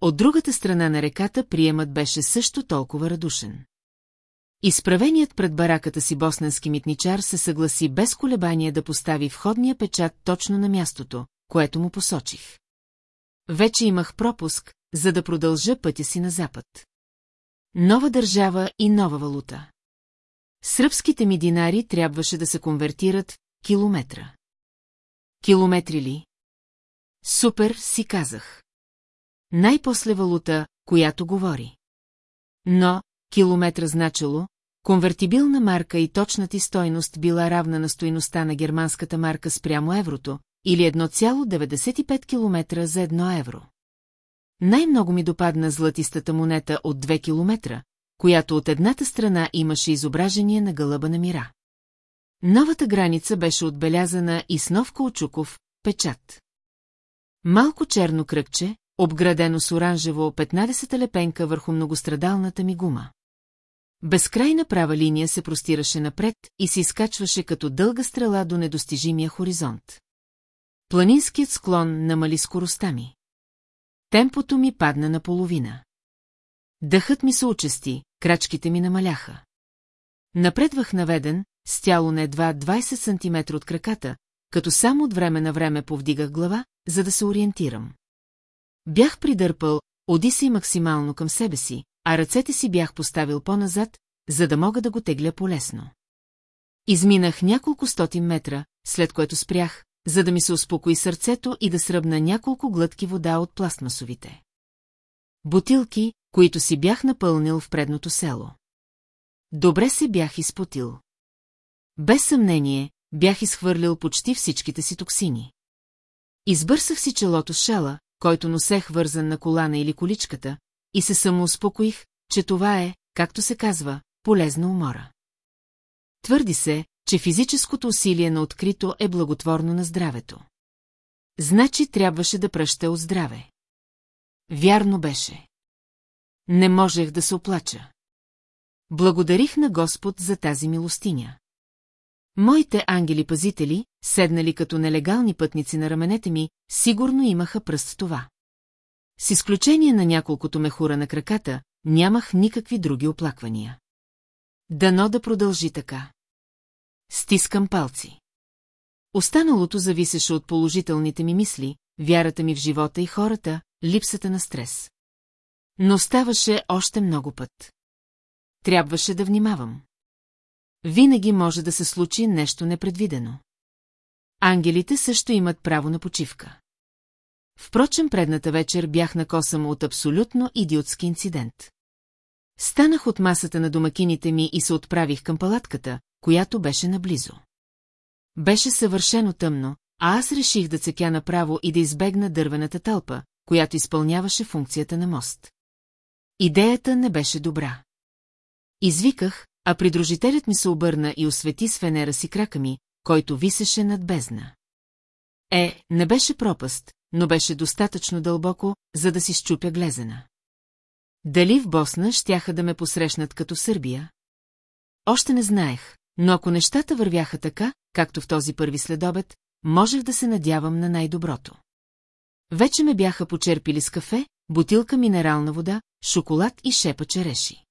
От другата страна на реката приемът беше също толкова радушен. Изправеният пред бараката си босненски митничар се съгласи без колебание да постави входния печат точно на мястото, което му посочих. Вече имах пропуск, за да продължа пътя си на запад. Нова държава и нова валута. Сръбските ми динари трябваше да се конвертират в километра. Километри ли? Супер, си казах. Най-после валута, която говори. Но, километра значило, конвертибилна марка и точната стойност била равна на стойността на германската марка спрямо еврото, или 1,95 км за 1 евро. Най-много ми допадна златистата монета от 2 км, която от едната страна имаше изображение на гълъба на мира. Новата граница беше отбелязана и с нов каучуков печат. Малко черно кръгче, обградено с оранжево 15-та лепенка върху многострадалната ми гума. Безкрайна права линия се простираше напред и се изкачваше като дълга стрела до недостижимия хоризонт. Планинският склон намали скоростта ми. Темпото ми падна наполовина. Дъхът ми се участи, крачките ми намаляха. Напредвах наведен, с тяло на едва 20 см от краката, като само от време на време повдигах глава, за да се ориентирам. Бях придърпал Одисей максимално към себе си, а ръцете си бях поставил по-назад, за да мога да го тегля полесно. Изминах няколко стотин метра, след което спрях, за да ми се успокои сърцето и да сръбна няколко глътки вода от пластмасовите. Бутилки, които си бях напълнил в предното село. Добре се бях изпотил. Без съмнение, бях изхвърлил почти всичките си токсини. Избърсах си челото шала, който носех вързан на колана или количката, и се самоуспокоих, че това е, както се казва, полезна умора. Твърди се, че физическото усилие на открито е благотворно на здравето. Значи трябваше да пръща от здраве. Вярно беше. Не можех да се оплача. Благодарих на Господ за тази милостиня. Моите ангели-пазители, седнали като нелегални пътници на раменете ми, сигурно имаха пръст в това. С изключение на няколкото мехура на краката, нямах никакви други оплаквания. Дано да продължи така. Стискам палци. Останалото зависеше от положителните ми мисли, вярата ми в живота и хората, липсата на стрес. Но ставаше още много път. Трябваше да внимавам. Винаги може да се случи нещо непредвидено. Ангелите също имат право на почивка. Впрочем, предната вечер бях накосам от абсолютно идиотски инцидент. Станах от масата на домакините ми и се отправих към палатката, която беше наблизо. Беше съвършено тъмно, а аз реших да цекя направо и да избегна дървената тълпа, която изпълняваше функцията на мост. Идеята не беше добра. Извиках, а придружителят ми се обърна и освети с фенера си крака ми, който висеше над бездна. Е, не беше пропаст, но беше достатъчно дълбоко, за да си щупя глезена. Дали в Босна щяха да ме посрещнат като Сърбия? Още не знаех, но ако нещата вървяха така, както в този първи следобед, можех да се надявам на най-доброто. Вече ме бяха почерпили с кафе, бутилка минерална вода, шоколад и шепа череши.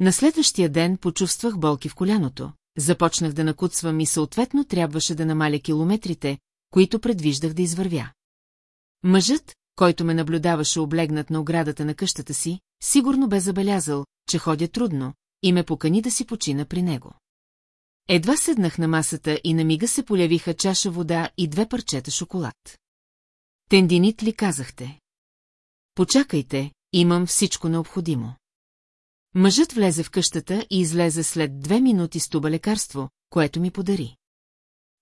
На следващия ден почувствах болки в коляното, започнах да накуцвам и съответно трябваше да намаля километрите, които предвиждах да извървя. Мъжът, който ме наблюдаваше облегнат на оградата на къщата си, сигурно бе забелязал, че ходя трудно, и ме покани да си почина при него. Едва седнах на масата и на мига се полявиха чаша вода и две парчета шоколад. Тендинит ли казахте? Почакайте, имам всичко необходимо. Мъжът влезе в къщата и излезе след две минути с туба лекарство, което ми подари.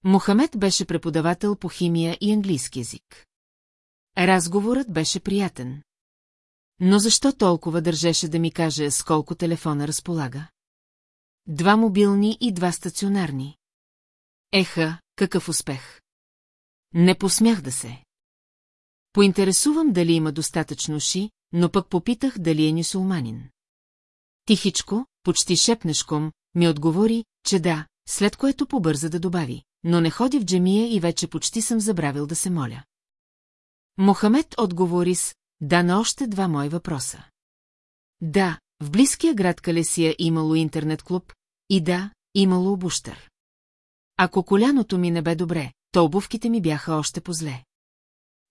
Мохамед беше преподавател по химия и английски язик. Разговорът беше приятен. Но защо толкова държеше да ми каже с колко телефона разполага? Два мобилни и два стационарни. Еха, какъв успех! Не посмях да се. Поинтересувам дали има достатъчно уши, но пък попитах дали е нюсулманин. Тихичко, почти шепнешком, ми отговори, че да, след което побърза да добави, но не ходи в джемия и вече почти съм забравил да се моля. Мохамед отговори с «да» на още два мои въпроса. Да, в близкия град Калесия имало интернет-клуб и да, имало обущър. Ако коляното ми не бе добре, то обувките ми бяха още по-зле.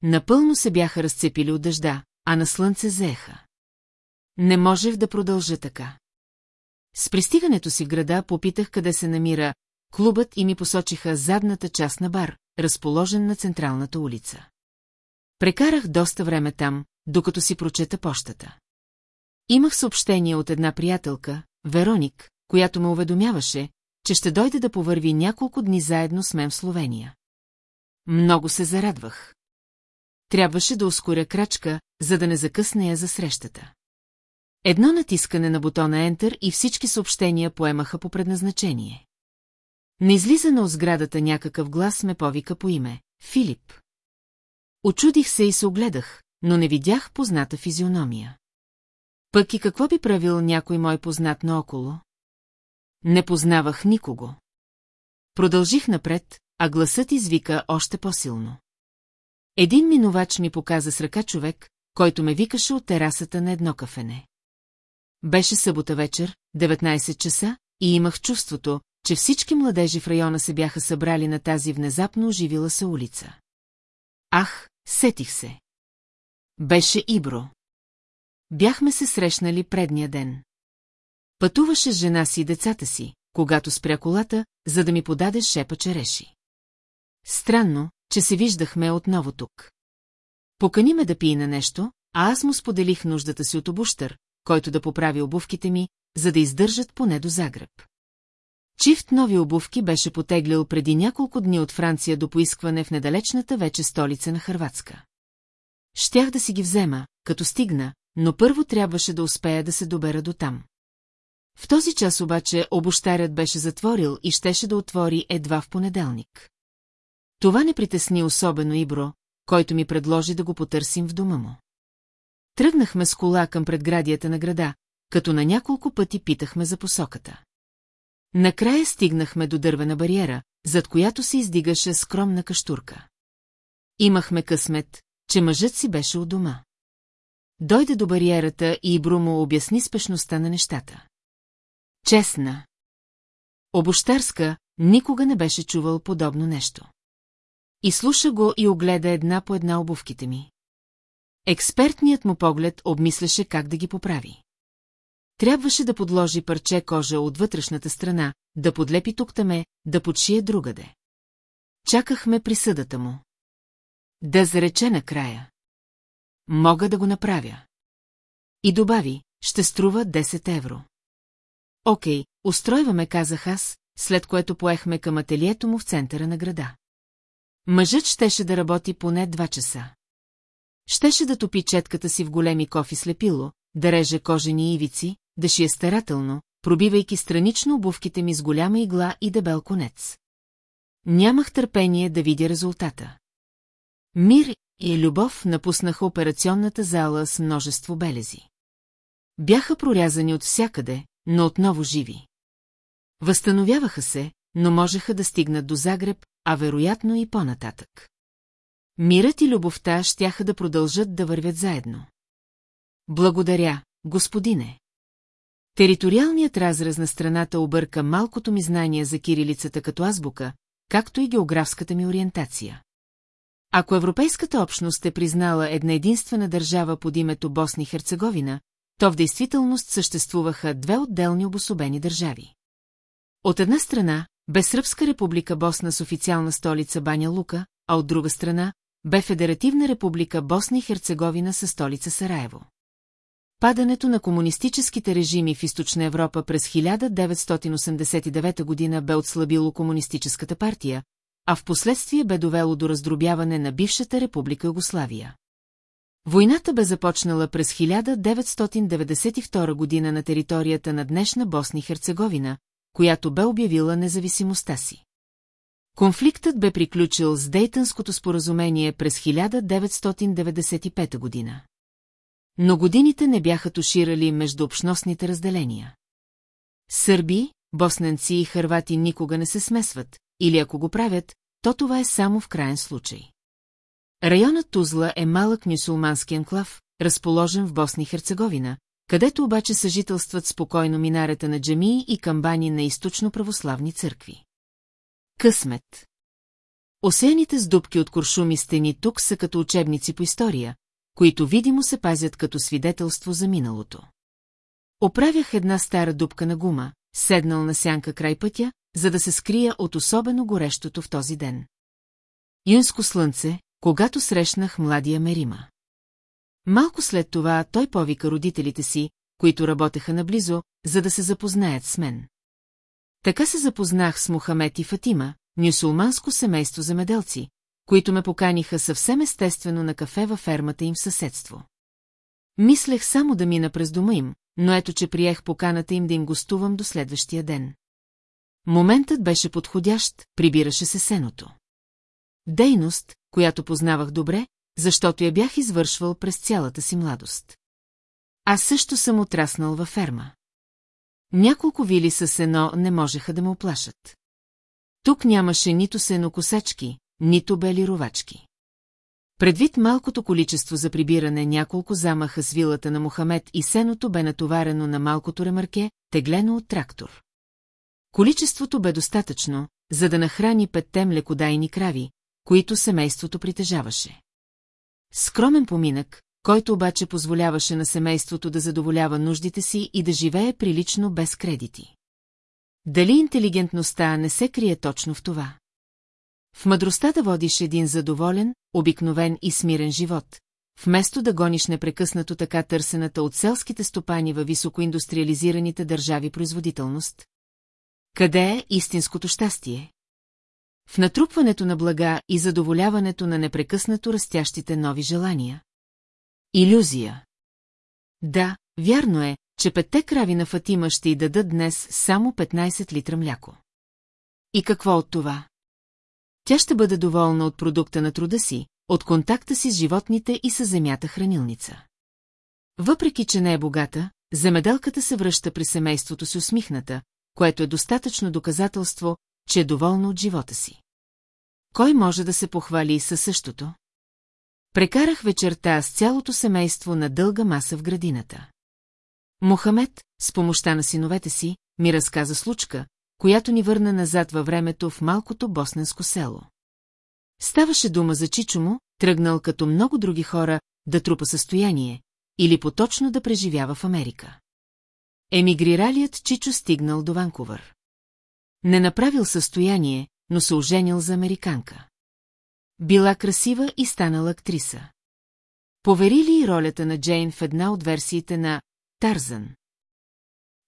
напълно се бяха разцепили от дъжда, а на слънце заеха. Не можех да продължа така. С пристигането си в града попитах къде се намира клубът и ми посочиха задната част на бар, разположен на централната улица. Прекарах доста време там, докато си прочета пощата. Имах съобщение от една приятелка, Вероник, която ме уведомяваше, че ще дойде да повърви няколко дни заедно с мен в Словения. Много се зарадвах. Трябваше да ускоря крачка, за да не закъснея за срещата. Едно натискане на бутона Enter и всички съобщения поемаха по предназначение. На излизане от сградата някакъв глас ме повика по име – Филип. Очудих се и се огледах, но не видях позната физиономия. Пък и какво би правил някой мой познат наоколо? Не познавах никого. Продължих напред, а гласът извика още по-силно. Един минувач ми показа с ръка човек, който ме викаше от терасата на едно кафене. Беше събота вечер, 19 часа, и имах чувството, че всички младежи в района се бяха събрали на тази внезапно оживила се улица. Ах, сетих се. Беше Ибро. Бяхме се срещнали предния ден. Пътуваше с жена си и децата си, когато спря колата, за да ми подаде шепа череши. Странно, че се виждахме отново тук. Покани ме да пие на нещо, а аз му споделих нуждата си от обущър, който да поправи обувките ми, за да издържат поне до Загреб. Чифт нови обувки беше потеглил преди няколко дни от Франция до поискване в недалечната вече столица на Хрватска. Щях да си ги взема, като стигна, но първо трябваше да успея да се добера до там. В този час обаче обощарят беше затворил и щеше да отвори едва в понеделник. Това не притесни особено Ибро, който ми предложи да го потърсим в дома му. Тръгнахме с кола към предградията на града, като на няколко пъти питахме за посоката. Накрая стигнахме до дървена бариера, зад която се издигаше скромна каштурка. Имахме късмет, че мъжът си беше у дома. Дойде до бариерата и Ибру му обясни спешността на нещата. Честна. Обощарска никога не беше чувал подобно нещо. И слуша го и огледа една по една обувките ми. Експертният му поглед обмисляше как да ги поправи. Трябваше да подложи парче кожа от вътрешната страна, да подлепи туктаме, да подшие другаде. Чакахме присъдата му. Да зарече накрая. Мога да го направя. И добави, ще струва 10 евро. Окей, устройваме, казах аз, след което поехме към ателието му в центъра на града. Мъжът щеше да работи поне два часа. Щеше да топи четката си в големи кофи слепило, да реже кожени ивици, да шие старателно, пробивайки странично обувките ми с голяма игла и дебел конец. Нямах търпение да видя резултата. Мир и любов напуснаха операционната зала с множество белези. Бяха прорязани от всякъде, но отново живи. Възстановяваха се, но можеха да стигнат до Загреб, а вероятно и по-нататък. Мирът и любовта щяха да продължат да вървят заедно. Благодаря, господине. Териториалният разраз на страната обърка малкото ми знание за кирилицата като азбука, както и географската ми ориентация. Ако Европейската общност е признала една единствена държава под името Босни и Херцеговина, то в действителност съществуваха две отделни обособени държави. От една страна, Безсръбска република Босна с официална столица Баня Лука, а от друга страна, бе Федеративна република Босна и Херцеговина със столица Сараево. Падането на комунистическите режими в Източна Европа през 1989 година бе отслабило комунистическата партия, а в последствие бе довело до раздробяване на бившата република Югославия. Войната бе започнала през 1992 година на територията на днешна Босна и Херцеговина, която бе обявила независимостта си. Конфликтът бе приключил с Дейтънското споразумение през 1995 година. Но годините не бяха туширали между общностните разделения. Сърби, босненци и хървати никога не се смесват, или ако го правят, то това е само в крайен случай. Районът Тузла е малък мюсулмански анклав, разположен в Босна и Херцеговина, където обаче съжителстват спокойно минарета на джамии и камбани на източно-православни църкви. Късмет Осеяните с дубки от куршуми стени тук са като учебници по история, които видимо се пазят като свидетелство за миналото. Оправях една стара дупка на гума, седнал на сянка край пътя, за да се скрия от особено горещото в този ден. Юнско слънце, когато срещнах младия Мерима. Малко след това той повика родителите си, които работеха наблизо, за да се запознаят с мен. Така се запознах с Мохамед и Фатима, нюсулманско семейство замеделци, които ме поканиха съвсем естествено на кафе във фермата им в съседство. Мислех само да мина през дома им, но ето, че приех поканата им да им гостувам до следващия ден. Моментът беше подходящ, прибираше се сеното. Дейност, която познавах добре, защото я бях извършвал през цялата си младост. Аз също съм отраснал във ферма. Няколко вили със сено не можеха да ме оплашат. Тук нямаше нито сенокосачки, нито бели ровачки. Предвид малкото количество за прибиране няколко замаха с вилата на Мохамед и сеното бе натоварено на малкото ремарке, теглено от трактор. Количеството бе достатъчно, за да нахрани петте млекодайни крави, които семейството притежаваше. Скромен поминък, който обаче позволяваше на семейството да задоволява нуждите си и да живее прилично без кредити. Дали интелигентността не се крие точно в това? В мъдростта да водиш един задоволен, обикновен и смирен живот, вместо да гониш непрекъснато така търсената от селските стопани във високоиндустриализираните държави производителност. Къде е истинското щастие? В натрупването на блага и задоволяването на непрекъснато растящите нови желания. Иллюзия. Да, вярно е, че петте крави на Фатима ще й дадат днес само 15 литра мляко. И какво от това? Тя ще бъде доволна от продукта на труда си, от контакта си с животните и с земята хранилница. Въпреки, че не е богата, земеделката се връща при семейството си усмихната, което е достатъчно доказателство, че е доволна от живота си. Кой може да се похвали със същото? Прекарах вечерта с цялото семейство на дълга маса в градината. Мохамед, с помощта на синовете си, ми разказа случка, която ни върна назад във времето в малкото босненско село. Ставаше дума за Чичо му, тръгнал като много други хора да трупа състояние, или поточно да преживява в Америка. Емигриралият Чичо стигнал до Ванкувър. Не направил състояние, но се оженил за американка. Била красива и станала актриса. Поверили и ролята на Джейн в една от версиите на Тарзан.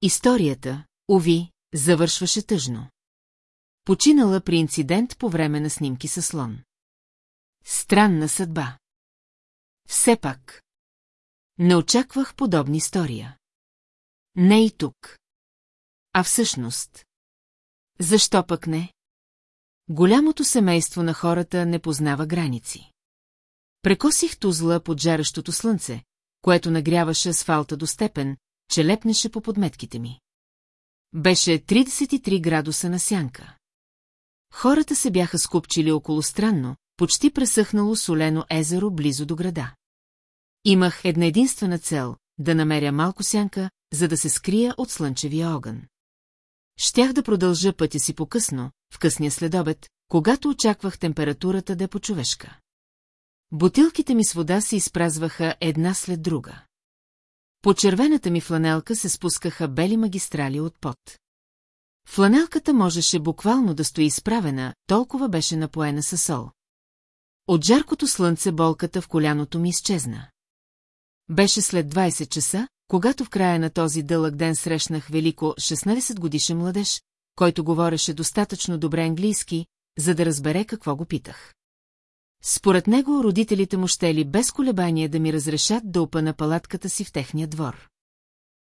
Историята, уви, завършваше тъжно. Починала при инцидент по време на снимки със слон. Странна съдба. Все пак. Не очаквах подобна история. Не и тук. А всъщност. Защо пък не? Голямото семейство на хората не познава граници. Прекосих тузла под жарещото слънце, което нагряваше асфалта до степен, че лепнеше по подметките ми. Беше 33 градуса на сянка. Хората се бяха скупчили около странно, почти пресъхнало солено езеро близо до града. Имах една единствена цел – да намеря малко сянка, за да се скрия от слънчевия огън. Щях да продължа пътя си по-късно, в късния следобед, когато очаквах температурата да е по-човешка. Бутилките ми с вода се изпразваха една след друга. По червената ми фланелка се спускаха бели магистрали от пот. Фланелката можеше буквално да стои изправена, толкова беше напоена със сол. От жаркото слънце болката в коляното ми изчезна. Беше след 20 часа, когато в края на този дълъг ден срещнах велико 16 годишен младеж, който говореше достатъчно добре английски, за да разбере какво го питах. Според него родителите му щели без колебание да ми разрешат да опана палатката си в техния двор.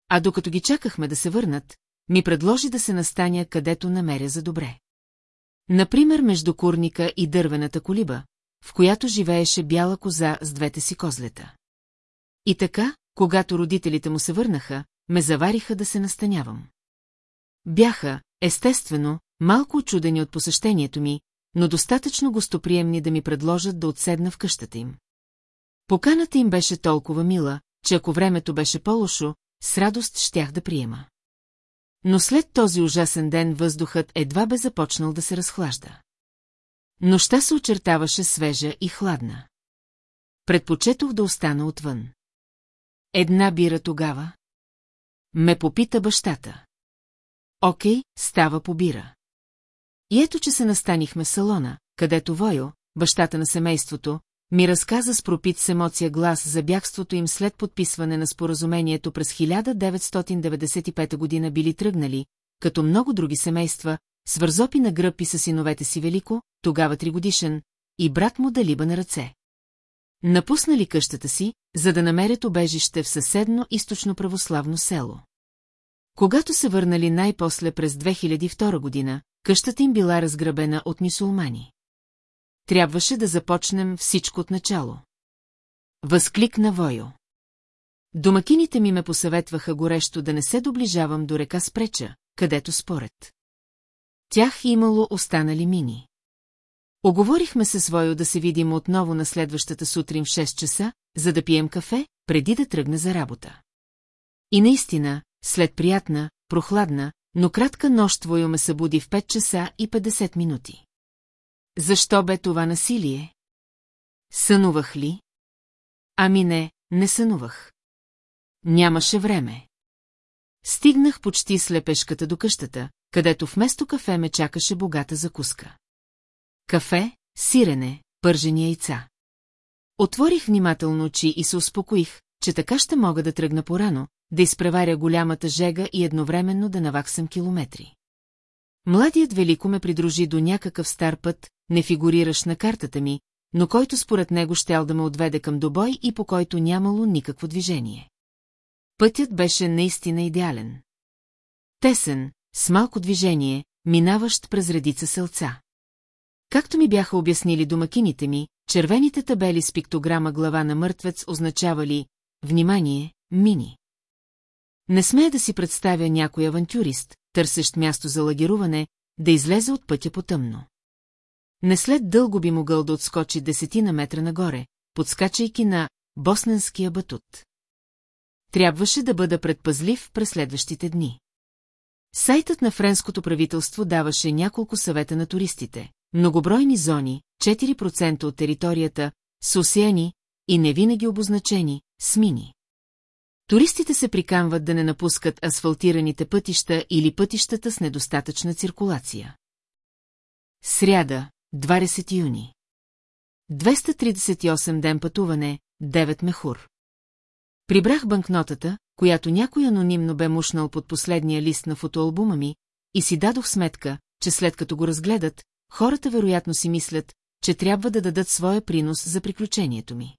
А докато ги чакахме да се върнат, ми предложи да се настаня където намеря за добре. Например, между курника и дървената колиба, в която живееше бяла коза с двете си козлета. И така, когато родителите му се върнаха, ме завариха да се настанявам. Бяха, естествено, малко очудени от посещението ми, но достатъчно гостоприемни да ми предложат да отседна в къщата им. Поканата им беше толкова мила, че ако времето беше по-лошо, с радост щях да приема. Но след този ужасен ден въздухът едва бе започнал да се разхлажда. Нощта се очертаваше свежа и хладна. Предпочетох да остана отвън. Една бира тогава? Ме попита бащата. Окей, става по бира. И ето, че се настанихме в салона, където Войо, бащата на семейството, ми разказа с пропит с емоция глас за бягството им след подписване на споразумението през 1995 година били тръгнали, като много други семейства, с вързопи на гръб и с синовете си Велико, тогава тригодишен, и брат му Далиба на ръце. Напуснали къщата си, за да намерят обежище в съседно източно православно село. Когато се върнали най-после през 2002 година, къщата им била разграбена от мисулмани. Трябваше да започнем всичко от начало. Възкликна Войо. Домакините ми ме посъветваха горещо да не се доближавам до река Спреча, където според. Тях имало останали мини. Оговорихме се свое да се видим отново на следващата сутрин в 6 часа, за да пием кафе, преди да тръгне за работа. И наистина, след приятна, прохладна, но кратка нощ твоя ме събуди в 5 часа и 50 минути. Защо бе това насилие? Сънувах ли? Ами не, не сънувах. Нямаше време. Стигнах почти слепешката до къщата, където вместо кафе ме чакаше богата закуска. Кафе, сирене, пържени яйца. Отворих внимателно очи и се успокоих, че така ще мога да тръгна порано, да изпреваря голямата жега и едновременно да наваксам километри. Младият Велико ме придружи до някакъв стар път, не фигурираш на картата ми, но който според него щял да ме отведе към добой и по който нямало никакво движение. Пътят беше наистина идеален. Тесен, с малко движение, минаващ през редица селца. Както ми бяха обяснили домакините ми, червените табели с пиктограма глава на мъртвец означавали «Внимание, мини». Не смея да си представя някой авантюрист, търсещ място за лагеруване, да излезе от пътя по тъмно. Не след дълго би могъл да отскочи десетина метра нагоре, подскачайки на босненския батут. Трябваше да бъда предпазлив през следващите дни. Сайтът на френското правителство даваше няколко съвета на туристите. Многобройни зони, 4% от територията, с осеяни и не винаги обозначени, с мини. Туристите се приканват да не напускат асфалтираните пътища или пътищата с недостатъчна циркулация. Сряда, 20 юни. 238 ден пътуване, 9 мехур. Прибрах банкнотата, която някой анонимно бе мушнал под последния лист на фотоалбума ми, и си дадох сметка, че след като го разгледат, хората вероятно си мислят, че трябва да дадат своя принос за приключението ми.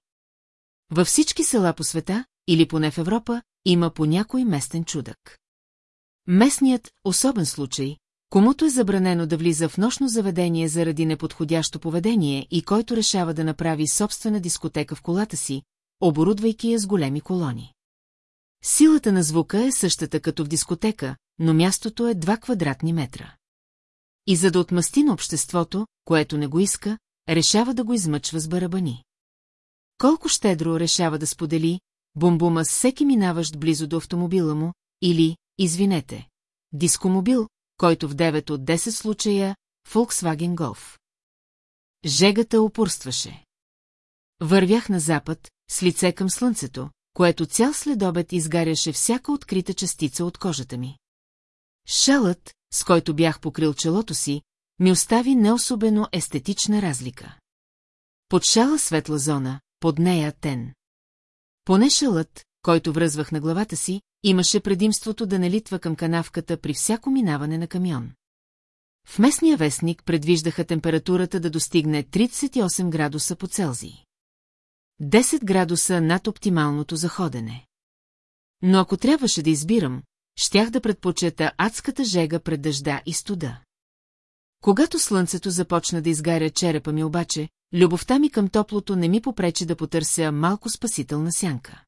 Във всички села по света, или поне в Европа, има по някой местен чудък. Местният, особен случай, комуто е забранено да влиза в нощно заведение заради неподходящо поведение и който решава да направи собствена дискотека в колата си, оборудвайки я с големи колони. Силата на звука е същата като в дискотека, но мястото е 2 квадратни метра. И за да отмъсти на обществото, което не го иска, решава да го измъчва с барабани. Колко щедро решава да сподели, бомбума с всеки минаващ близо до автомобила му, или, извинете, дискомобил, който в 9 от 10 случая Volkswagen Golf. Жегата упорстваше. Вървях на запад, с лице към слънцето, което цял следобед изгаряше всяка открита частица от кожата ми. Шалът, с който бях покрил челото си, ми остави неособено естетична разлика. Под шала светла зона, под нея тен. Поне шалът, който връзвах на главата си, имаше предимството да налитва към канавката при всяко минаване на камион. В местния вестник предвиждаха температурата да достигне 38 градуса по Целзий. 10 градуса над оптималното за ходене. Но ако трябваше да избирам, щях да предпочета адската жега пред дъжда и студа. Когато слънцето започна да изгаря черепа ми обаче, любовта ми към топлото не ми попречи да потърся малко спасителна сянка.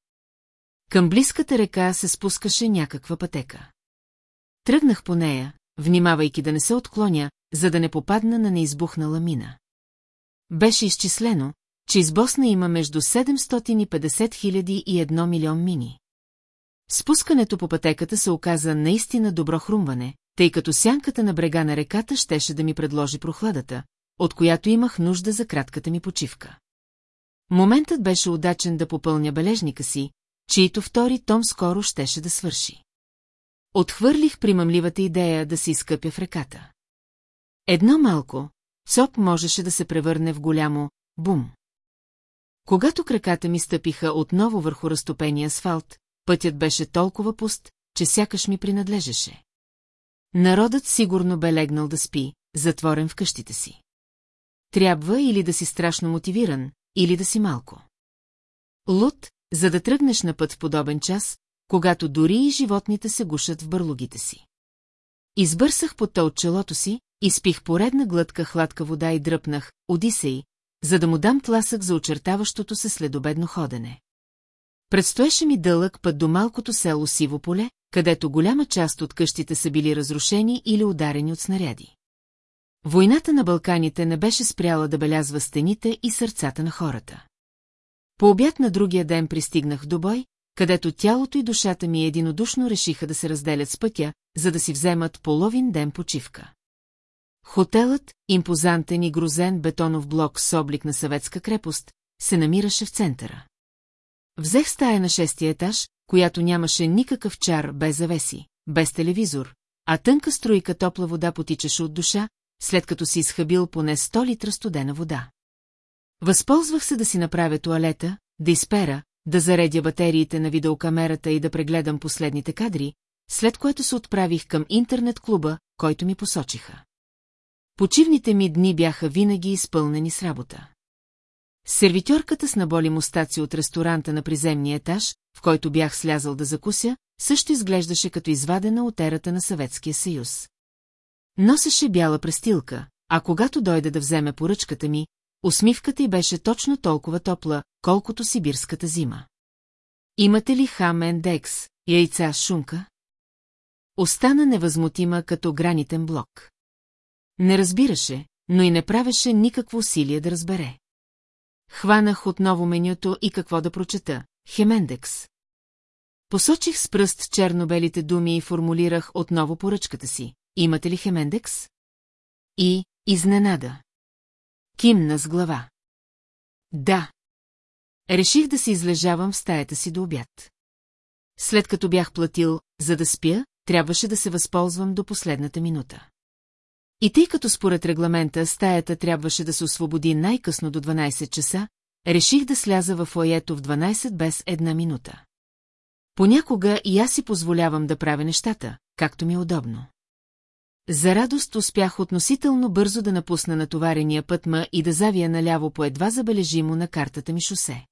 Към близката река се спускаше някаква пътека. Тръгнах по нея, внимавайки да не се отклоня, за да не попадна на неизбухнала мина. Беше изчислено, че из Босна има между 750 хиляди и 1 милион мини. Спускането по пътеката се оказа наистина добро хрумване, тъй като сянката на брега на реката щеше да ми предложи прохладата, от която имах нужда за кратката ми почивка. Моментът беше удачен да попълня бележника си, чието втори том скоро щеше да свърши. Отхвърлих примамливата идея да се изкъпя в реката. Едно малко, цоп можеше да се превърне в голямо бум. Когато краката ми стъпиха отново върху разтопения асфалт, пътят беше толкова пуст, че сякаш ми принадлежеше. Народът сигурно бе легнал да спи, затворен в къщите си. Трябва или да си страшно мотивиран, или да си малко. Луд, за да тръгнеш на път в подобен час, когато дори и животните се гушат в бърлогите си. Избърсах под от челото си, изпих поредна глътка хладка вода и дръпнах, Одисей, за да му дам тласък за очертаващото се следобедно ходене. Предстоеше ми дълъг път до малкото село Сиво поле, където голяма част от къщите са били разрушени или ударени от снаряди. Войната на Балканите не беше спряла да белязва стените и сърцата на хората. По обяд на другия ден пристигнах до бой, където тялото и душата ми единодушно решиха да се разделят с пътя, за да си вземат половин ден почивка. Хотелът, импозантен и грозен бетонов блок с облик на съветска крепост, се намираше в центъра. Взех стая на шестия етаж, която нямаше никакъв чар без завеси, без телевизор, а тънка струйка топла вода потичаше от душа, след като си изхъбил поне 100 литра студена вода. Възползвах се да си направя туалета, да изпера, да заредя батериите на видеокамерата и да прегледам последните кадри, след което се отправих към интернет-клуба, който ми посочиха. Почивните ми дни бяха винаги изпълнени с работа. Сервитьорката с наболи мустаци от ресторанта на приземния етаж, в който бях слязал да закуся, също изглеждаше като извадена от ерата на Съветския съюз. Носеше бяла престилка, а когато дойде да вземе поръчката ми, усмивката й беше точно толкова топла, колкото сибирската зима. Имате ли хамен декс, яйца с шунка? Остана невъзмутима като гранитен блок. Не разбираше, но и не правеше никакво усилие да разбере. Хванах отново менюто и какво да прочета. Хемендекс. Посочих с пръст черно-белите думи и формулирах отново поръчката си. Имате ли Хемендекс? И изненада. Кимна с глава. Да. Реших да се излежавам в стаята си до обяд. След като бях платил, за да спя, трябваше да се възползвам до последната минута. И тъй като според регламента стаята трябваше да се освободи най-късно до 12 часа, реших да сляза в фоето в 12 без една минута. Понякога и аз си позволявам да правя нещата, както ми е удобно. За радост успях относително бързо да напусна натоварения пътма и да завия наляво по едва забележимо на картата ми шосе.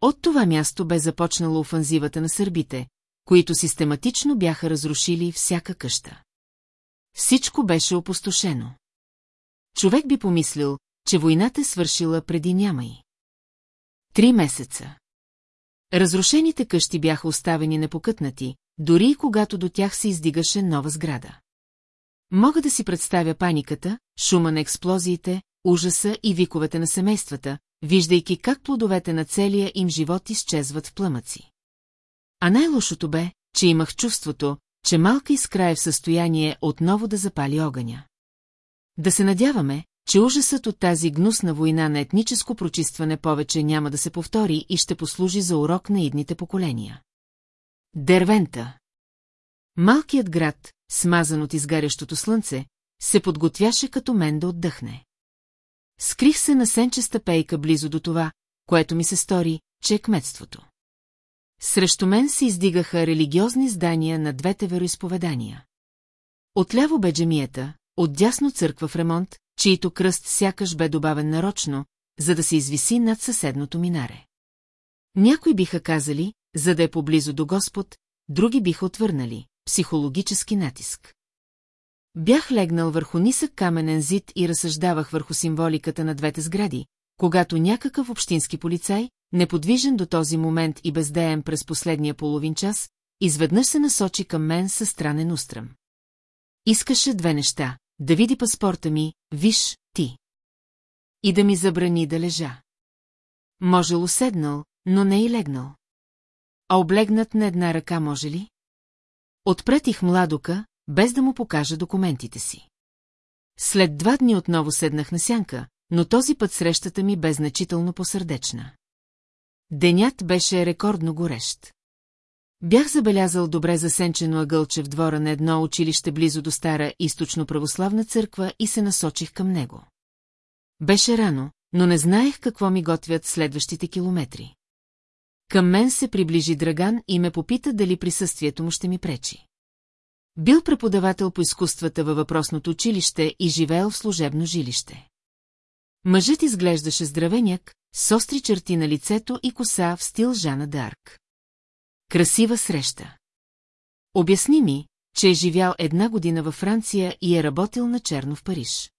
От това място бе започнала офанзивата на сърбите, които систематично бяха разрушили всяка къща. Всичко беше опустошено. Човек би помислил, че войната е свършила преди няма и. Три месеца. Разрушените къщи бяха оставени непокътнати, дори и когато до тях се издигаше нова сграда. Мога да си представя паниката, шума на експлозиите, ужаса и виковете на семействата, виждайки как плодовете на целия им живот изчезват в плъмъци. А най-лошото бе, че имах чувството, че малка искра е в състояние отново да запали огъня. Да се надяваме, че ужасът от тази гнусна война на етническо прочистване повече няма да се повтори и ще послужи за урок на идните поколения. Дервента Малкият град, смазан от изгарящото слънце, се подготвяше като мен да отдъхне. Скрих се на сенчеста пейка близо до това, което ми се стори, че е кметството. Срещу мен се издигаха религиозни здания на двете вероисповедания. Отляво бе джемията, отдясно църква в ремонт, чието кръст сякаш бе добавен нарочно, за да се извиси над съседното минаре. Някои биха казали, за да е поблизо до Господ, други биха отвърнали, психологически натиск. Бях легнал върху нисък каменен зид и разсъждавах върху символиката на двете сгради, когато някакъв общински полицай, неподвижен до този момент и бездеен през последния половин час, изведнъж се насочи към мен със странен устръм. Искаше две неща – да види паспорта ми, виж, ти. И да ми забрани да лежа. Можело седнал, но не и легнал. А облегнат на една ръка може ли? Отпретих младока, без да му покажа документите си. След два дни отново седнах на сянка, но този път срещата ми бе значително посърдечна. Денят беше рекордно горещ. Бях забелязал добре засенчено ъгълче в двора на едно училище близо до стара източно-православна църква и се насочих към него. Беше рано, но не знаех какво ми готвят следващите километри. Към мен се приближи Драган и ме попита дали присъствието му ще ми пречи. Бил преподавател по изкуствата във въпросното училище и живеел в служебно жилище. Мъжът изглеждаше здравеняк, с остри черти на лицето и коса в стил Жана Д'Арк. Красива среща. Обясни ми, че е живял една година във Франция и е работил на черно в Париж.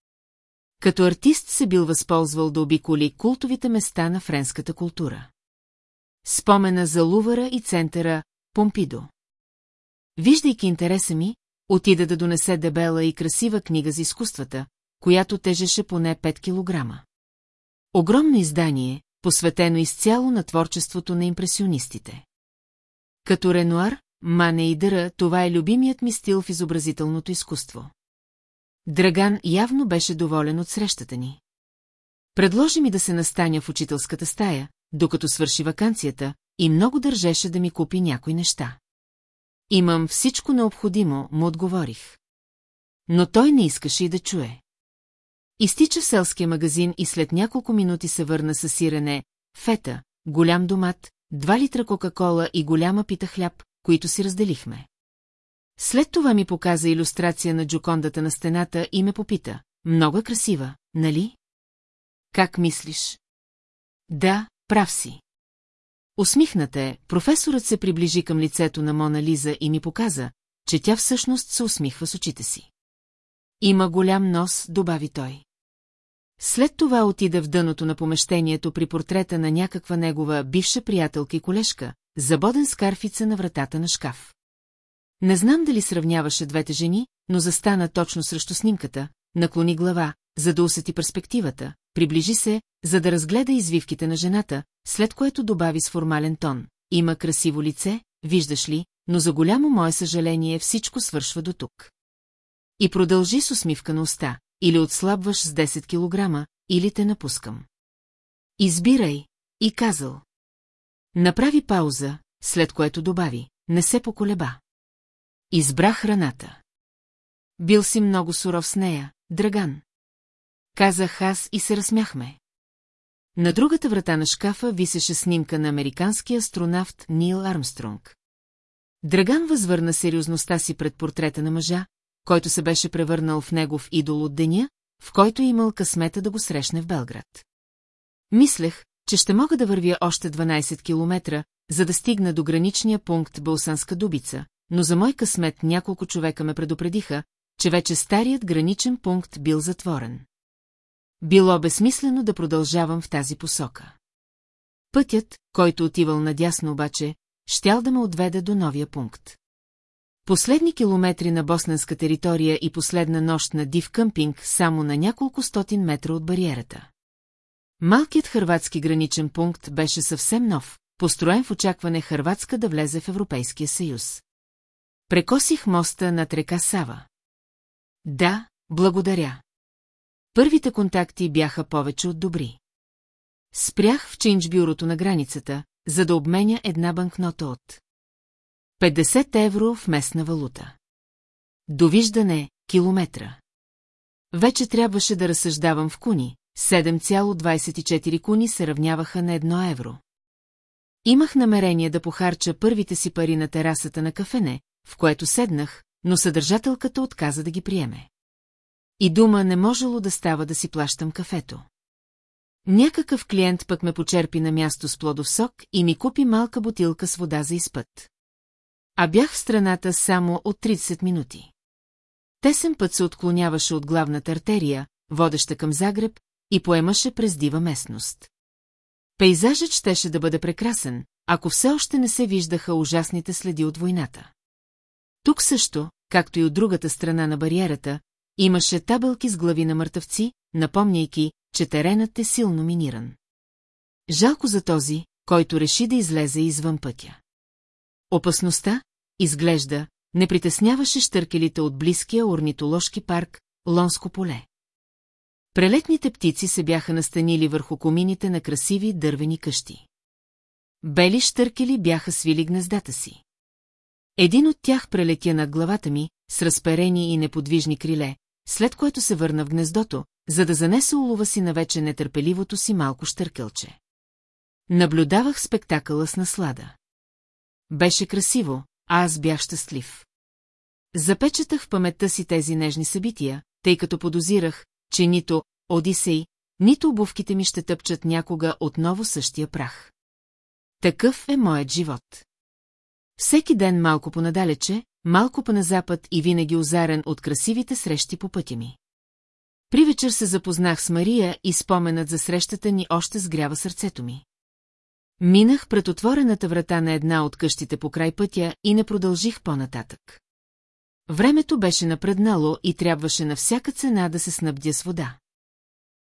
Като артист се бил възползвал да обиколи култовите места на френската култура. Спомена за Лувара и центъра Помпидо. Виждайки интереса ми, отида да донесе дебела и красива книга за изкуствата, която тежеше поне 5 килограма. Огромно издание, посветено изцяло на творчеството на импресионистите. Като Ренуар, Мане и Дъра, това е любимият ми стил в изобразителното изкуство. Драган явно беше доволен от срещата ни. Предложи ми да се настаня в учителската стая, докато свърши вакансията, и много държеше да ми купи някои неща. Имам всичко необходимо, му отговорих. Но той не искаше и да чуе. Изтича в селския магазин и след няколко минути се върна с сирене, фета, голям домат, два литра кока-кола и голяма пита хляб, които си разделихме. След това ми показа иллюстрация на джокондата на стената и ме попита. Много красива, нали? Как мислиш? Да, прав си. Усмихната е, професорът се приближи към лицето на Мона Лиза и ми показа, че тя всъщност се усмихва с очите си. Има голям нос, добави той. След това отида в дъното на помещението при портрета на някаква негова бивша приятелка и колежка, забоден с карфица на вратата на шкаф. Не знам дали сравняваше двете жени, но застана точно срещу снимката, наклони глава, за да усети перспективата, приближи се, за да разгледа извивките на жената, след което добави с формален тон. Има красиво лице, виждаш ли, но за голямо мое съжаление всичко свършва до тук. И продължи с усмивка на уста, или отслабваш с 10 килограма, или те напускам. Избирай, и казал. Направи пауза, след което добави, не се поколеба. Избра храната. Бил си много суров с нея, Драган. Казах аз и се разсмяхме. На другата врата на шкафа висеше снимка на американския астронавт Нил Армстронг. Драган възвърна сериозността си пред портрета на мъжа, който се беше превърнал в негов идол от деня, в който е имал късмета да го срещне в Белград. Мислех, че ще мога да вървя още 12 километра, за да стигна до граничния пункт Бълсанска дубица, но за мой късмет няколко човека ме предупредиха, че вече старият граничен пункт бил затворен. Било безсмислено да продължавам в тази посока. Пътят, който отивал надясно обаче, щял да ме отведе до новия пункт. Последни километри на босненска територия и последна нощ на див къмпинг само на няколко стотин метра от бариерата. Малкият хърватски граничен пункт беше съвсем нов, построен в очакване Хърватска да влезе в Европейския съюз. Прекосих моста над река Сава. Да, благодаря. Първите контакти бяха повече от добри. Спрях в чейнджбюрото на границата, за да обменя една банкнота от 50 евро в местна валута. Довиждане, километра. Вече трябваше да разсъждавам в куни, 7,24 куни се равняваха на едно евро. Имах намерение да похарча първите си пари на терасата на кафене, в което седнах, но съдържателката отказа да ги приеме. И дума не можело да става да си плащам кафето. Някакъв клиент пък ме почерпи на място с плодов сок и ми купи малка бутилка с вода за изпът. А бях в страната само от 30 минути. Тесен път се отклоняваше от главната артерия, водеща към Загреб, и поемаше през дива местност. Пейзажът щеше да бъде прекрасен, ако все още не се виждаха ужасните следи от войната. Тук също, както и от другата страна на бариерата, имаше табелки с глави на мъртъвци, напомняйки, че теренът е силно миниран. Жалко за този, който реши да излезе извън пътя. Опасността, изглежда, не притесняваше штъркелите от близкия орнитоложки парк, Лонско поле. Прелетните птици се бяха настанили върху комините на красиви дървени къщи. Бели штъркели бяха свили гнездата си. Един от тях прелетя над главата ми, с разперени и неподвижни криле, след което се върна в гнездото, за да занесе улова си на вече нетърпеливото си малко штъркълче. Наблюдавах спектакъла с наслада. Беше красиво, а аз бях щастлив. Запечатах в паметта си тези нежни събития, тъй като подозирах, че нито Одисей, нито обувките ми ще тъпчат някога отново същия прах. Такъв е моят живот. Всеки ден малко понадалече, малко по на запад и винаги озарен от красивите срещи по пътя ми. При вечер се запознах с Мария и споменът за срещата ни още сгрява сърцето ми. Минах пред отворената врата на една от къщите по край пътя и не продължих по-нататък. Времето беше напреднало и трябваше на всяка цена да се снабдя с вода.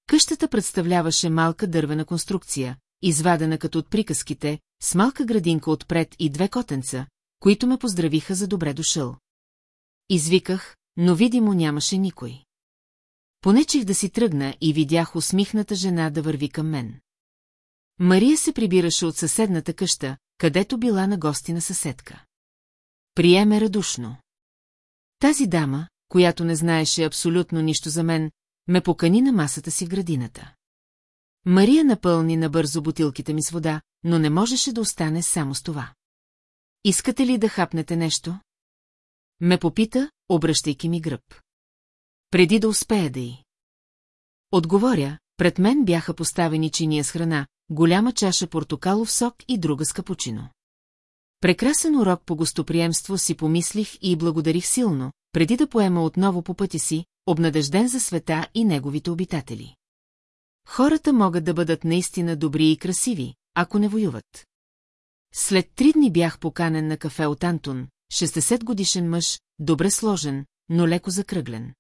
Къщата представляваше малка дървена конструкция, извадена като от приказките, с малка градинка отпред и две котенца, които ме поздравиха за добре дошъл. Извиках, но видимо нямаше никой. Понечих да си тръгна и видях усмихната жена да върви към мен. Мария се прибираше от съседната къща, където била на гости на съседка. Приеме радушно. Тази дама, която не знаеше абсолютно нищо за мен, ме покани на масата си в градината. Мария напълни набързо бутилките ми с вода, но не можеше да остане само с това. Искате ли да хапнете нещо? Ме попита, обръщайки ми гръб. Преди да успея да й. Отговоря, пред мен бяха поставени чиния с храна, голяма чаша портокалов сок и друга с капучино. Прекрасен урок по гостоприемство си помислих и благодарих силно, преди да поема отново по пътя си, обнадежден за света и неговите обитатели. Хората могат да бъдат наистина добри и красиви, ако не воюват. След три дни бях поканен на кафе от Антон, 60 годишен мъж, добре сложен, но леко закръглен.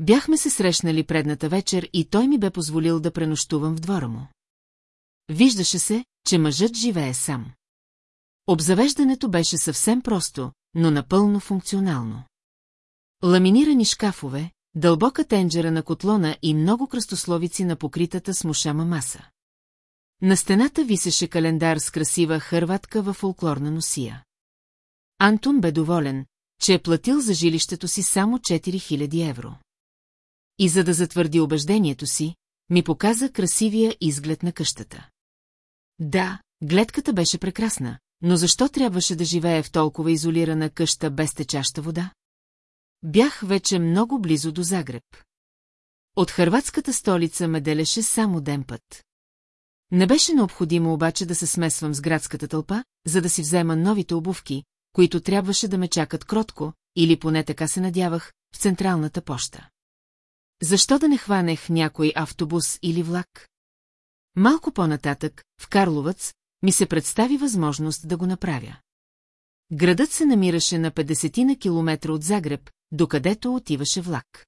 Бяхме се срещнали предната вечер и той ми бе позволил да пренощувам в двора му. Виждаше се, че мъжът живее сам. Обзавеждането беше съвсем просто, но напълно функционално. Ламинирани шкафове, дълбока тенджера на котлона и много кръстословици на покритата с мушама маса. На стената висеше календар с красива хърватка във фолклорна носия. Антон бе доволен, че е платил за жилището си само 4000 евро. И за да затвърди убеждението си, ми показа красивия изглед на къщата. Да, гледката беше прекрасна, но защо трябваше да живее в толкова изолирана къща без течаща вода? Бях вече много близо до Загреб. От хърватската столица ме делеше само ден път. Не беше необходимо обаче да се смесвам с градската тълпа, за да си взема новите обувки, които трябваше да ме чакат кротко, или поне така се надявах, в централната поща. Защо да не хванех някой автобус или влак? Малко по-нататък, в Карловъц, ми се представи възможност да го направя. Градът се намираше на 50 на километра от Загреб, докъдето отиваше влак.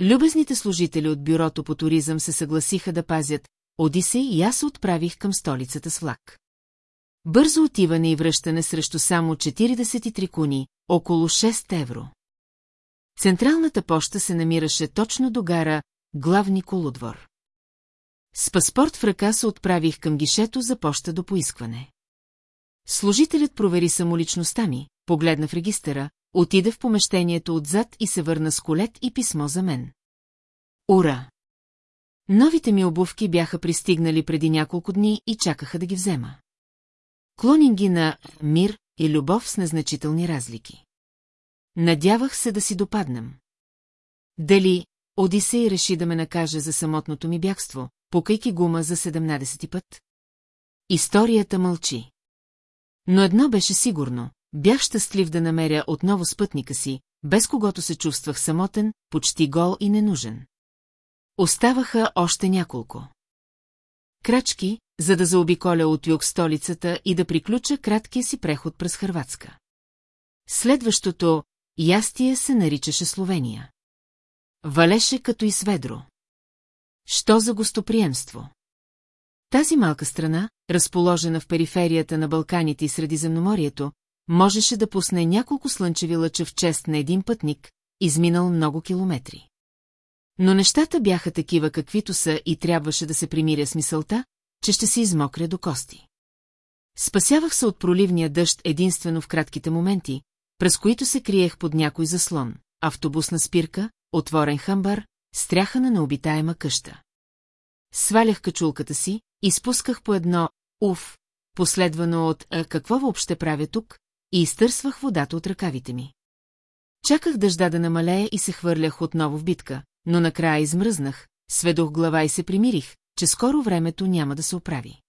Любезните служители от бюрото по туризъм се съгласиха да пазят Одисей и аз отправих към столицата с влак. Бързо отиване и връщане срещу само 43 куни, около 6 евро. Централната поща се намираше точно до гара Главни колодвор. С паспорт в ръка се отправих към гишето за поща до поискване. Служителят провери самоличността ми, погледна в регистъра, отида в помещението отзад и се върна с колет и писмо за мен. Ура! Новите ми обувки бяха пристигнали преди няколко дни и чакаха да ги взема. Клонинги на мир и любов с незначителни разлики. Надявах се да си допаднем. Дали Одисей реши да ме накаже за самотното ми бягство, покайки гума за 17 ти път? Историята мълчи. Но едно беше сигурно, бях щастлив да намеря отново спътника си, без когото се чувствах самотен, почти гол и ненужен. Оставаха още няколко. Крачки, за да заобиколя от юг столицата и да приключа краткия си преход през Хрватска. Следващото ястие се наричаше Словения. Валеше като и сведро. Що за гостоприемство? Тази малка страна, разположена в периферията на Балканите и Средиземноморието, можеше да пусне няколко слънчеви лъча в чест на един пътник, изминал много километри. Но нещата бяха такива каквито са и трябваше да се примиря с мисълта, че ще се измокря до кости. Спасявах се от проливния дъжд единствено в кратките моменти, през които се криех под някой заслон, автобусна спирка, отворен хамбар, стряха на необитаема къща. Свалях качулката си, и спусках по едно «Уф», последвано от «А какво въобще правя тук?» и изтърсвах водата от ръкавите ми. Чаках дъжда да намалее и се хвърлях отново в битка, но накрая измръзнах, сведох глава и се примирих, че скоро времето няма да се оправи.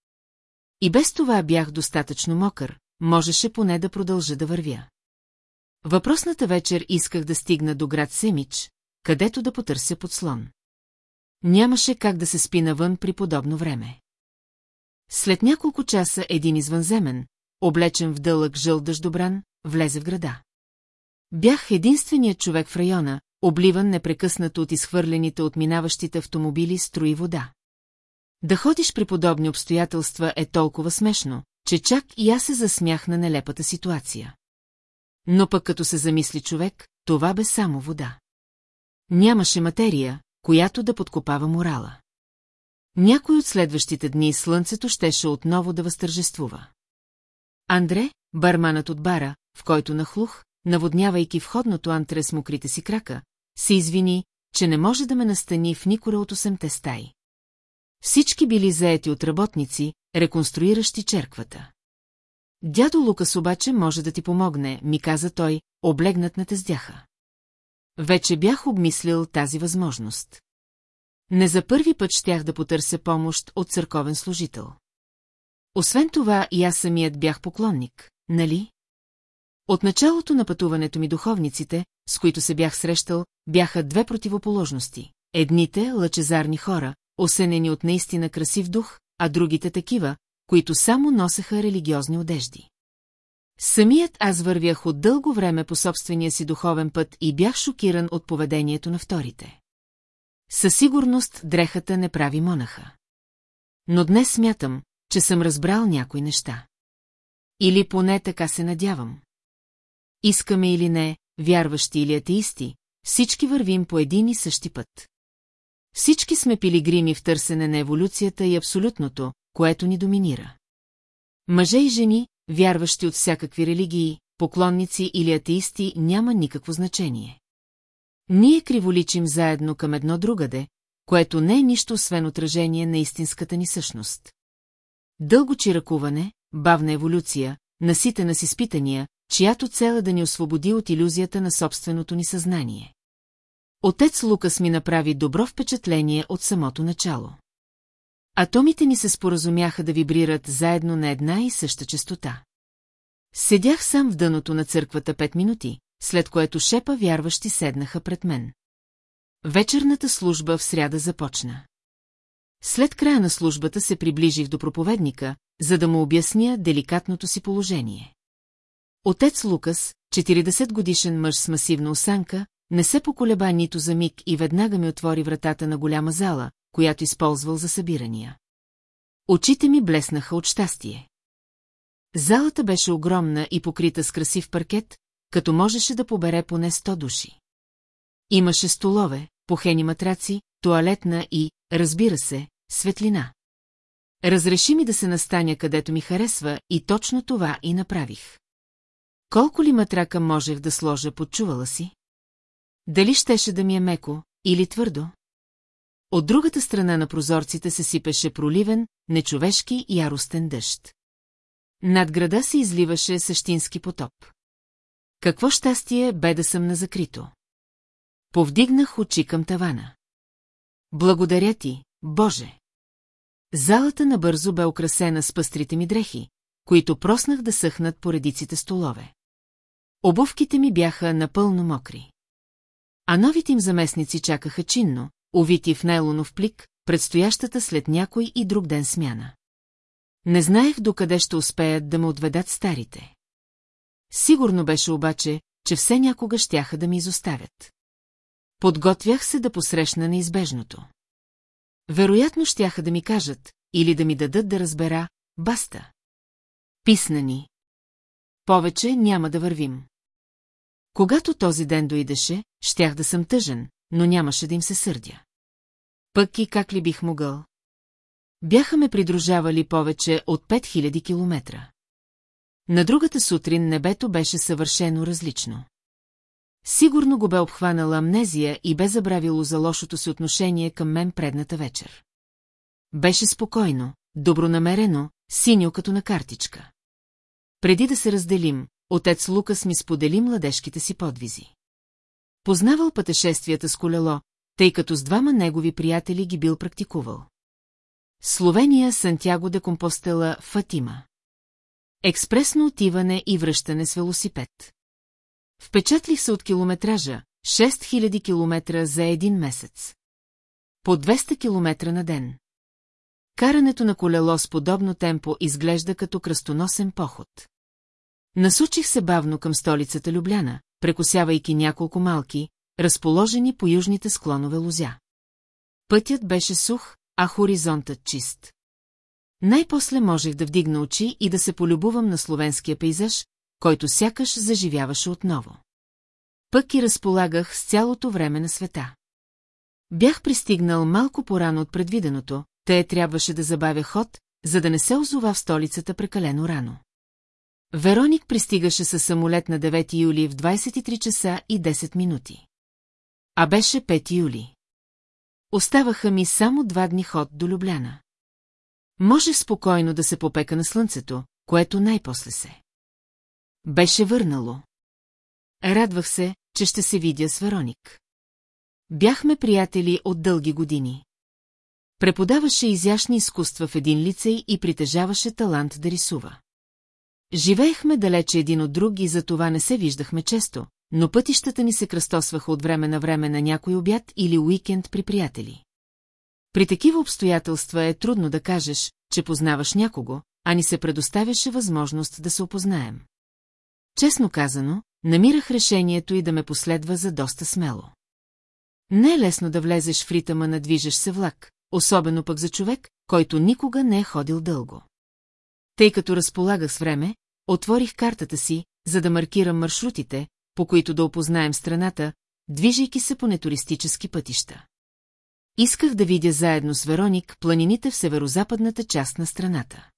И без това бях достатъчно мокър, можеше поне да продължа да вървя. Въпросната вечер исках да стигна до град Семич, където да потърся подслон. Нямаше как да се спи навън при подобно време. След няколко часа един извънземен, облечен в дълъг жъл дъждобран, влезе в града. Бях единственият човек в района, обливан непрекъснато от изхвърлените от минаващите автомобили строи вода. Да ходиш при подобни обстоятелства е толкова смешно, че чак и аз се засмях на нелепата ситуация. Но пък като се замисли човек, това бе само вода. Нямаше материя, която да подкопава морала. Някой от следващите дни слънцето щеше отново да възтържествува. Андре, барманът от бара, в който нахлух, наводнявайки входното антре с мокрите си крака, се извини, че не може да ме настани в никора от осемте стаи. Всички били заети от работници, реконструиращи черквата. Дядо Лукас обаче може да ти помогне, ми каза той, облегнат на тездяха. Вече бях обмислил тази възможност. Не за първи път щях да потърся помощ от църковен служител. Освен това и аз самият бях поклонник, нали? От началото на пътуването ми духовниците, с които се бях срещал, бяха две противоположности. Едните – лъчезарни хора, осенени от наистина красив дух, а другите такива, които само носеха религиозни одежди. Самият аз вървях от дълго време по собствения си духовен път и бях шокиран от поведението на вторите. Със сигурност дрехата не прави монаха. Но днес смятам, че съм разбрал някои неща. Или поне така се надявам. Искаме или не, вярващи или атеисти, всички вървим по един и същи път. Всички сме пилигрими в търсене на еволюцията и абсолютното, което ни доминира. Мъже и жени, вярващи от всякакви религии, поклонници или атеисти, няма никакво значение. Ние криволичим заедно към едно другаде, което не е нищо освен отражение на истинската ни същност. Дълго чиракуване, бавна еволюция, наситена с изпитания, чиято цел е да ни освободи от иллюзията на собственото ни съзнание. Отец Лукас ми направи добро впечатление от самото начало. Атомите ни се споразумяха да вибрират заедно на една и съща частота. Седях сам в дъното на църквата пет минути, след което шепа вярващи седнаха пред мен. Вечерната служба в сряда започна. След края на службата се приближих до проповедника, за да му обясня деликатното си положение. Отец Лукас, 40 годишен мъж с масивна осанка, не се поколеба нито за миг и веднага ми отвори вратата на голяма зала, която използвал за събирания. Очите ми блеснаха от щастие. Залата беше огромна и покрита с красив паркет, като можеше да побере поне 100 души. Имаше столове, похени матраци, туалетна и, разбира се, светлина. Разреши ми да се настаня където ми харесва и точно това и направих. Колко ли матрака можех да сложа под чувала си? Дали щеше да ми е меко или твърдо? От другата страна на прозорците се сипеше проливен, нечовешки яростен дъжд. Над града се изливаше същински потоп. Какво щастие бе да съм на закрито. Повдигнах очи към тавана. Благодаря ти, Боже! Залата набързо бе украсена с пъстрите ми дрехи, които проснах да съхнат по редиците столове. Обувките ми бяха напълно мокри. А новите им заместници чакаха чинно, увити в нейлонов плик, предстоящата след някой и друг ден смяна. Не знаех докъде ще успеят да ме отведат старите. Сигурно беше обаче, че все някога щяха да ми изоставят. Подготвях се да посрещна неизбежното. Вероятно щяха да ми кажат, или да ми дадат да разбера, баста. Писна ни. Повече няма да вървим. Когато този ден дойдеше, щях да съм тъжен, но нямаше да им се сърдя. Пък и как ли бих могъл? Бяха ме придружавали повече от 5000 километра. На другата сутрин небето беше съвършено различно. Сигурно го бе обхванала амнезия и бе забравило за лошото си отношение към мен предната вечер. Беше спокойно, добронамерено, синьо като на картичка. Преди да се разделим, отец Лукас ми сподели младежките си подвизи. Познавал пътешествията с колело, тъй като с двама негови приятели ги бил практикувал. Словения, Сантяго де Компостела, Фатима. Експресно отиване и връщане с велосипед. Впечатлих се от километража, 6000 километра за един месец. По 200 километра на ден. Карането на колело с подобно темпо изглежда като кръстоносен поход. Насучих се бавно към столицата Любляна, прекосявайки няколко малки, разположени по южните склонове лузя. Пътят беше сух, а хоризонтът чист. Най-после можех да вдигна очи и да се полюбувам на словенския пейзаж, който сякаш заживяваше отново. Пък и разполагах с цялото време на света. Бях пристигнал малко порано от предвиденото, те трябваше да забавя ход, за да не се озова в столицата прекалено рано. Вероник пристигаше със самолет на 9 юли в 23 часа и 10 минути. А беше 5 юли. Оставаха ми само два дни ход до Любляна. Може спокойно да се попека на слънцето, което най-после се. Беше върнало. Радвах се, че ще се видя с Вероник. Бяхме приятели от дълги години. Преподаваше изящни изкуства в един лицей и притежаваше талант да рисува. Живеехме далече един от друг и за това не се виждахме често, но пътищата ни се кръстосваха от време на време на някой обяд или уикенд при приятели. При такива обстоятелства е трудно да кажеш, че познаваш някого, а ни се предоставяше възможност да се опознаем. Честно казано, намирах решението и да ме последва за доста смело. Не е лесно да влезеш в ритъма на движещ се влак, особено пък за човек, който никога не е ходил дълго. Тъй като разполагах с време, отворих картата си, за да маркирам маршрутите, по които да опознаем страната, движейки се по нетуристически пътища. Исках да видя заедно с Вероник планините в северо-западната част на страната.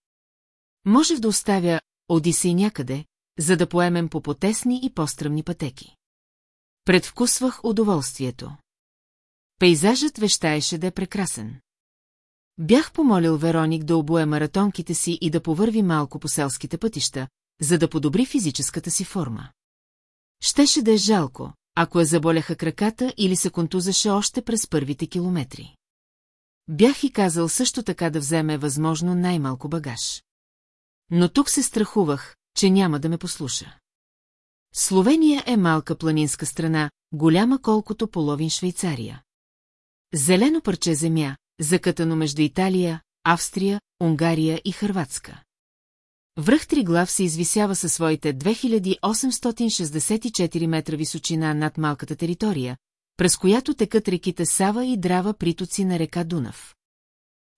Можех да оставя Одисей някъде, за да поемем по потесни и по-стръмни пътеки. Предвкусвах удоволствието. Пейзажът вещаеше да е прекрасен. Бях помолил Вероник да обуе маратонките си и да повърви малко по селските пътища, за да подобри физическата си форма. Щеше да е жалко, ако я заболяха краката или се контузаше още през първите километри. Бях и казал също така да вземе възможно най-малко багаж. Но тук се страхувах, че няма да ме послуша. Словения е малка планинска страна, голяма колкото половин Швейцария. Зелено парче земя, закътано между Италия, Австрия, Унгария и Хърватска. Връх Триглав се извисява със своите 2864 метра височина над малката територия, през която текат реките Сава и Драва притоци на река Дунав.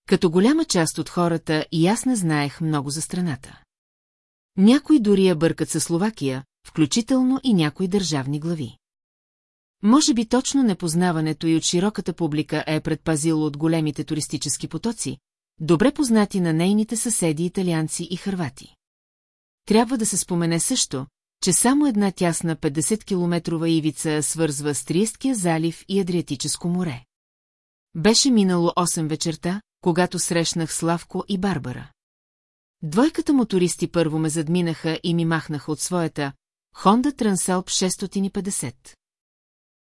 Като голяма част от хората и аз не знаех много за страната. Някои дори я бъркат със Словакия, включително и някои държавни глави. Може би точно непознаването и от широката публика е предпазило от големите туристически потоци, добре познати на нейните съседи италианци и хървати. Трябва да се спомене също, че само една тясна 50-километрова ивица свързва с Триесткия залив и Адриатическо море. Беше минало 8 вечерта, когато срещнах Славко и Барбара. Двойката мотористи първо ме задминаха и ми махнаха от своята Honda Transalp 650.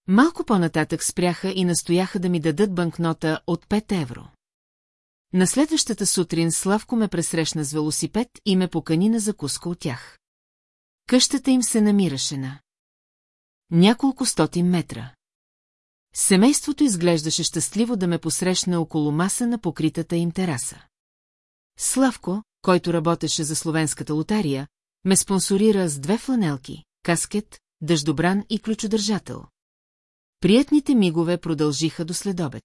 Малко по-нататък спряха и настояха да ми дадат банкнота от 5 евро. На следващата сутрин Славко ме пресрещна с велосипед и ме покани на закуска от тях. Къщата им се намираше на няколко стотин метра. Семейството изглеждаше щастливо да ме посрещне около маса на покритата им тераса. Славко, който работеше за словенската лотария, ме спонсорира с две фланелки, каскет, дъждобран и ключодържател. Приятните мигове продължиха до следобед.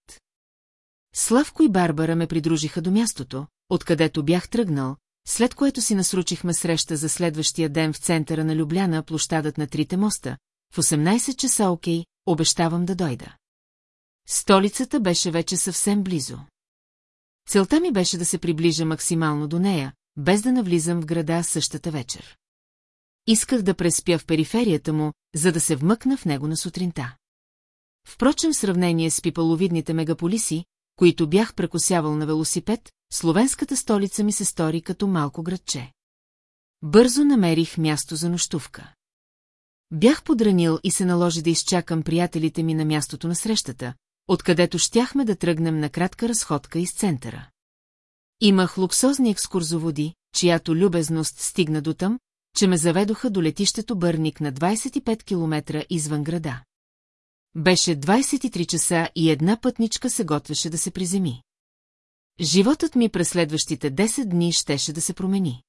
Славко и Барбара ме придружиха до мястото, откъдето бях тръгнал, след което си насручихме среща за следващия ден в центъра на Любляна, площадът на Трите моста, в 18 часа окей, обещавам да дойда. Столицата беше вече съвсем близо. Целта ми беше да се приближа максимално до нея, без да навлизам в града същата вечер. Исках да преспя в периферията му, за да се вмъкна в него на сутринта. Впрочем, в сравнение с пипаловидните мегаполиси, които бях прекосявал на велосипед, словенската столица ми се стори като малко градче. Бързо намерих място за нощувка. Бях подранил и се наложи да изчакам приятелите ми на мястото на срещата, откъдето щяхме да тръгнем на кратка разходка из центъра. Имах луксозни екскурзоводи, чиято любезност стигна до там, че ме заведоха до летището Бърник на 25 км извън града. Беше 23 часа и една пътничка се готвеше да се приземи. Животът ми през следващите 10 дни щеше да се промени.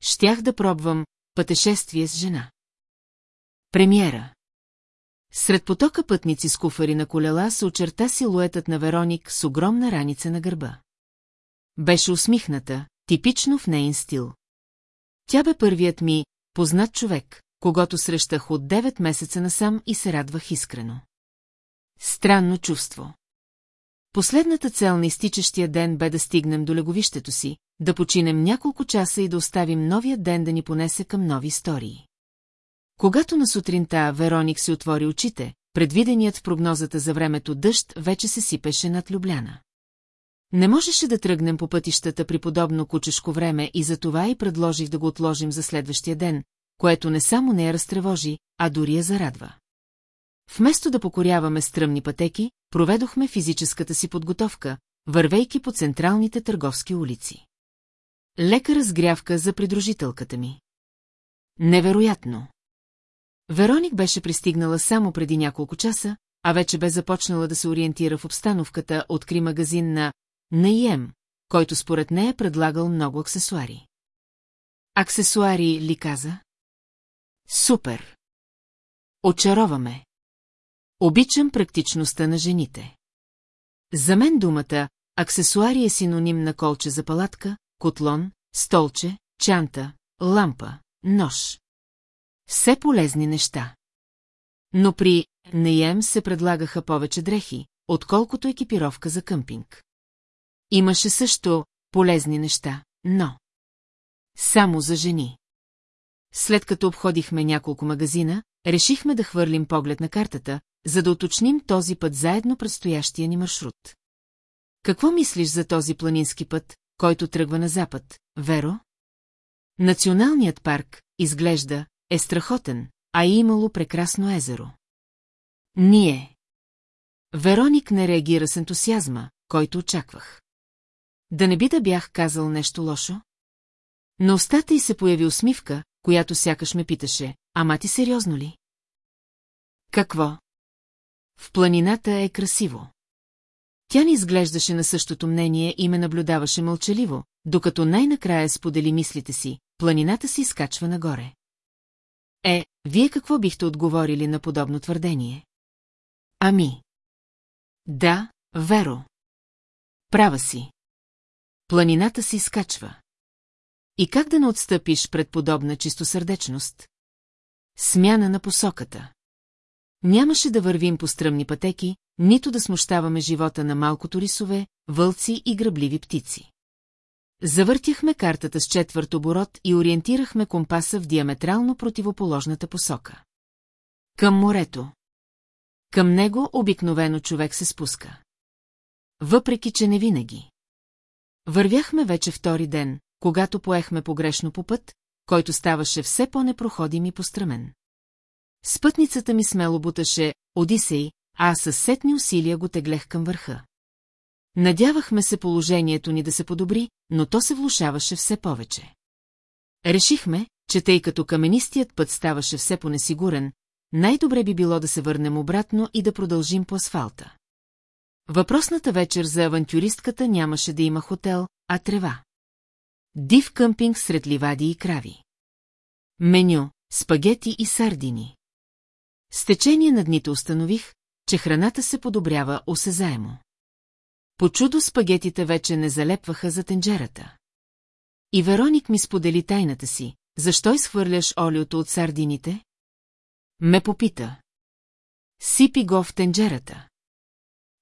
Щях да пробвам пътешествие с жена. Премиера Сред потока пътници с куфари на колела се очерта силуетът на Вероник с огромна раница на гърба. Беше усмихната, типично в нейн стил. Тя бе първият ми, познат човек, когато срещах от 9 месеца насам и се радвах искрено. Странно чувство. Последната цел на изтичащия ден бе да стигнем до леговището си, да починем няколко часа и да оставим новия ден да ни понесе към нови истории. Когато на сутринта Вероник се отвори очите, предвиденият в прогнозата за времето дъжд вече се сипеше над Любляна. Не можеше да тръгнем по пътищата при подобно кучешко време и за това и предложих да го отложим за следващия ден, което не само не я разтревожи, а дори я зарадва. Вместо да покоряваме стръмни пътеки, проведохме физическата си подготовка, вървейки по централните търговски улици. Лека разгрявка за придружителката ми. Невероятно! Вероник беше пристигнала само преди няколко часа, а вече бе започнала да се ориентира в обстановката, откри магазин на Наием, който според нея предлагал много аксесуари. Аксесуари ли каза? Супер! Очароваме. Обичам практичността на жените. За мен думата аксесуари е синоним на колче за палатка, котлон, столче, чанта, лампа, нож. Все полезни неща. Но при Неем се предлагаха повече дрехи, отколкото екипировка за къмпинг. Имаше също полезни неща, но... Само за жени. След като обходихме няколко магазина, решихме да хвърлим поглед на картата, за да уточним този път заедно предстоящия ни маршрут. Какво мислиш за този планински път, който тръгва на запад, Веро? Националният парк, изглежда, е страхотен, а е имало прекрасно езеро. Ние. Вероник не реагира с ентусиазма, който очаквах. Да не би да бях казал нещо лошо? На устата й се появи усмивка, която сякаш ме питаше, ама ти сериозно ли? Какво? В планината е красиво. Тя ни изглеждаше на същото мнение и ме наблюдаваше мълчаливо, докато най-накрая сподели мислите си, планината се изкачва нагоре. Е, вие какво бихте отговорили на подобно твърдение? Ами. Да, Веро. Права си. Планината се изкачва. И как да не отстъпиш пред подобна чистосърдечност? Смяна на посоката. Нямаше да вървим по стръмни пътеки, нито да смущаваме живота на малкото рисове, вълци и грабливи птици. Завъртяхме картата с четвърт оборот и ориентирахме компаса в диаметрално противоположната посока. Към морето. Към него обикновено човек се спуска. Въпреки, че не винаги. Вървяхме вече втори ден, когато поехме погрешно по път, който ставаше все по-непроходим и пострамен. Спътницата ми смело буташе Одисей, а със сетни усилия го теглех към върха. Надявахме се положението ни да се подобри, но то се влушаваше все повече. Решихме, че тъй като каменистият път ставаше все по-несигурен, най-добре би било да се върнем обратно и да продължим по асфалта. Въпросната вечер за авантюристката нямаше да има хотел, а трева. Див къмпинг сред ливади и крави. Меню, спагети и сардини. С течение на дните установих, че храната се подобрява осезаемо. По чудо спагетите вече не залепваха за тенджерата. И Вероник ми сподели тайната си. Защо изхвърляш олиото от сардините? Ме попита. Сипи го в тенджерата.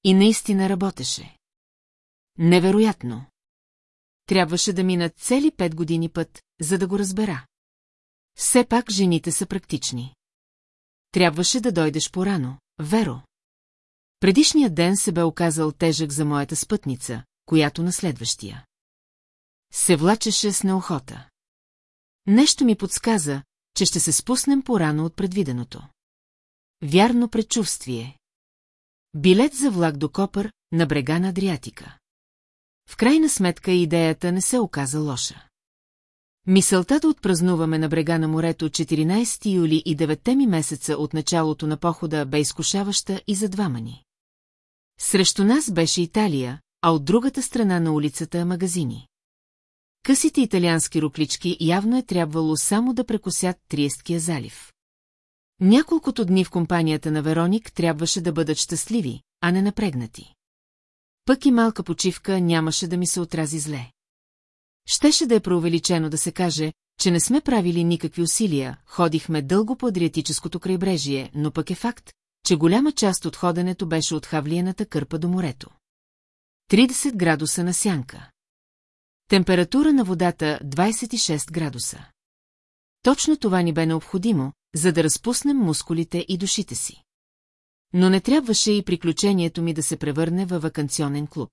И наистина работеше. Невероятно. Трябваше да минат цели пет години път, за да го разбера. Все пак жените са практични. Трябваше да дойдеш порано, Веро. Предишният ден се бе оказал тежък за моята спътница, която на следващия. Се влачеше с неохота. Нещо ми подсказа, че ще се спуснем порано от предвиденото. Вярно предчувствие. Билет за влак до Копър на брега на Адриатика. В крайна сметка идеята не се оказа лоша. Мисълта да отпразнуваме на брега на морето 14 юли и 9 ми месеца от началото на похода бе изкушаваща и за двама ни. Срещу нас беше Италия, а от другата страна на улицата – магазини. Късите италиански руклички явно е трябвало само да прекосят Триесткия залив. Няколкото дни в компанията на Вероник трябваше да бъдат щастливи, а не напрегнати. Пък и малка почивка нямаше да ми се отрази зле. Щеше да е преувеличено да се каже, че не сме правили никакви усилия, ходихме дълго по Адриатическото крайбрежие, но пък е факт, че голяма част от ходенето беше от Хавлиената кърпа до морето. 30 градуса на сянка. Температура на водата 26 градуса. Точно това ни бе необходимо, за да разпуснем мускулите и душите си. Но не трябваше и приключението ми да се превърне във вакансионен клуб.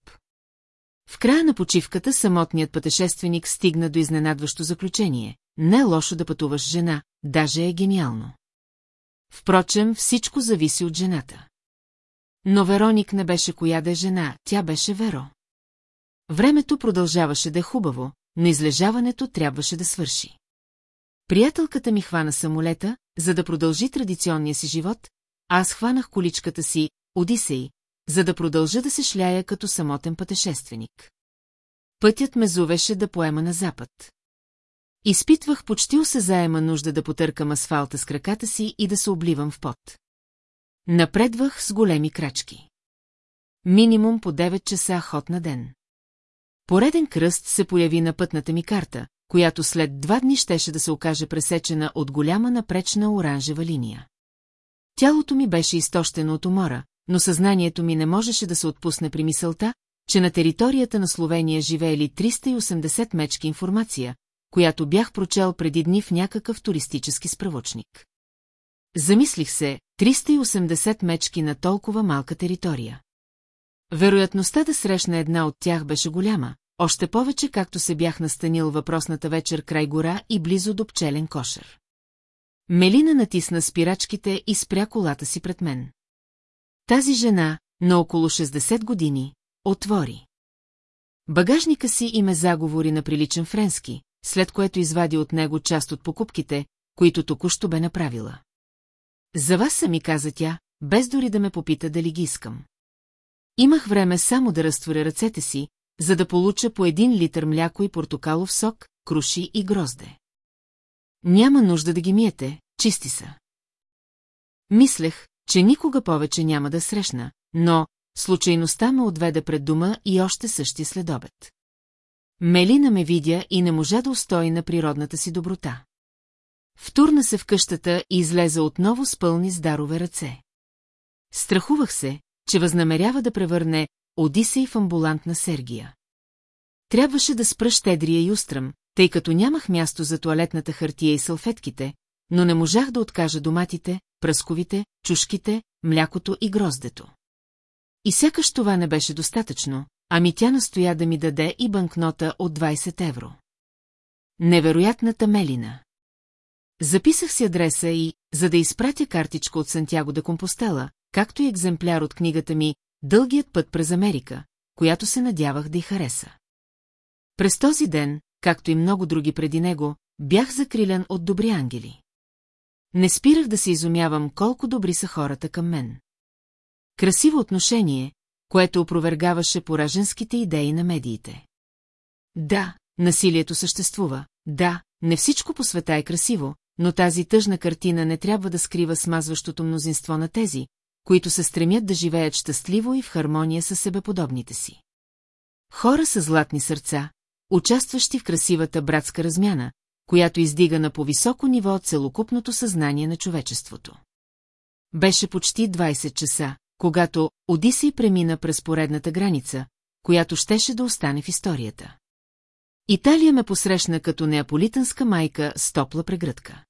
В края на почивката самотният пътешественик стигна до изненадващо заключение. Не е лошо да пътуваш жена, даже е гениално. Впрочем, всичко зависи от жената. Но Вероник не беше коя да е жена, тя беше Веро. Времето продължаваше да е хубаво, но излежаването трябваше да свърши. Приятелката ми хвана самолета, за да продължи традиционния си живот, аз хванах количката си, Одисей, за да продължа да се шляя като самотен пътешественик. Пътят ме зовеше да поема на запад. Изпитвах почти осезаема нужда да потъркам асфалта с краката си и да се обливам в пот. Напредвах с големи крачки. Минимум по 9 часа ход на ден. Пореден кръст се появи на пътната ми карта, която след два дни щеше да се окаже пресечена от голяма напречна оранжева линия. Тялото ми беше изтощено от умора, но съзнанието ми не можеше да се отпусне при мисълта, че на територията на Словения живеели 380 мечки информация, която бях прочел преди дни в някакъв туристически справочник. Замислих се, 380 мечки на толкова малка територия. Вероятността да срещна една от тях беше голяма, още повече както се бях настанил въпросната вечер край гора и близо до пчелен кошер. Мелина натисна спирачките и спря колата си пред мен. Тази жена, на около 60 години, отвори. Багажника си име заговори на приличен френски, след което извади от него част от покупките, които току-що бе направила. За вас са ми каза тя, без дори да ме попита дали ги искам. Имах време само да разтворя ръцете си, за да получа по един литър мляко и портокалов сок, круши и грозде. Няма нужда да ги миете, чисти са. Мислех, че никога повече няма да срещна, но случайността ме отведе пред дома и още същи следобед. Мелина ме видя и не можа да устои на природната си доброта. Втурна се в къщата и излезе отново с пълни здарове ръце. Страхувах се, че възнамерява да превърне Одисей в амбулантна Сергия. Трябваше да спра щедрия и устрам, тъй като нямах място за туалетната хартия и салфетките, но не можах да откажа доматите, пръсковите, чушките, млякото и гроздето. И сякаш това не беше достатъчно, ами тя настоя да ми даде и банкнота от 20 евро. Невероятната Мелина. Записах си адреса и, за да изпратя картичка от Сантяго да Компостела, както и екземпляр от книгата ми «Дългият път през Америка», която се надявах да й хареса. През този ден, както и много други преди него, бях закрилен от добри ангели. Не спирах да се изумявам колко добри са хората към мен. Красиво отношение, което опровергаваше пораженските идеи на медиите. Да, насилието съществува, да, не всичко по света е красиво, но тази тъжна картина не трябва да скрива смазващото мнозинство на тези, които се стремят да живеят щастливо и в хармония с себеподобните си. Хора с златни сърца, участващи в красивата братска размяна, която издига на по-високо ниво целокупното съзнание на човечеството. Беше почти 20 часа, когато Одисей премина през поредната граница, която щеше да остане в историята. Италия ме посрещна като неаполитанска майка с топла прегръдка.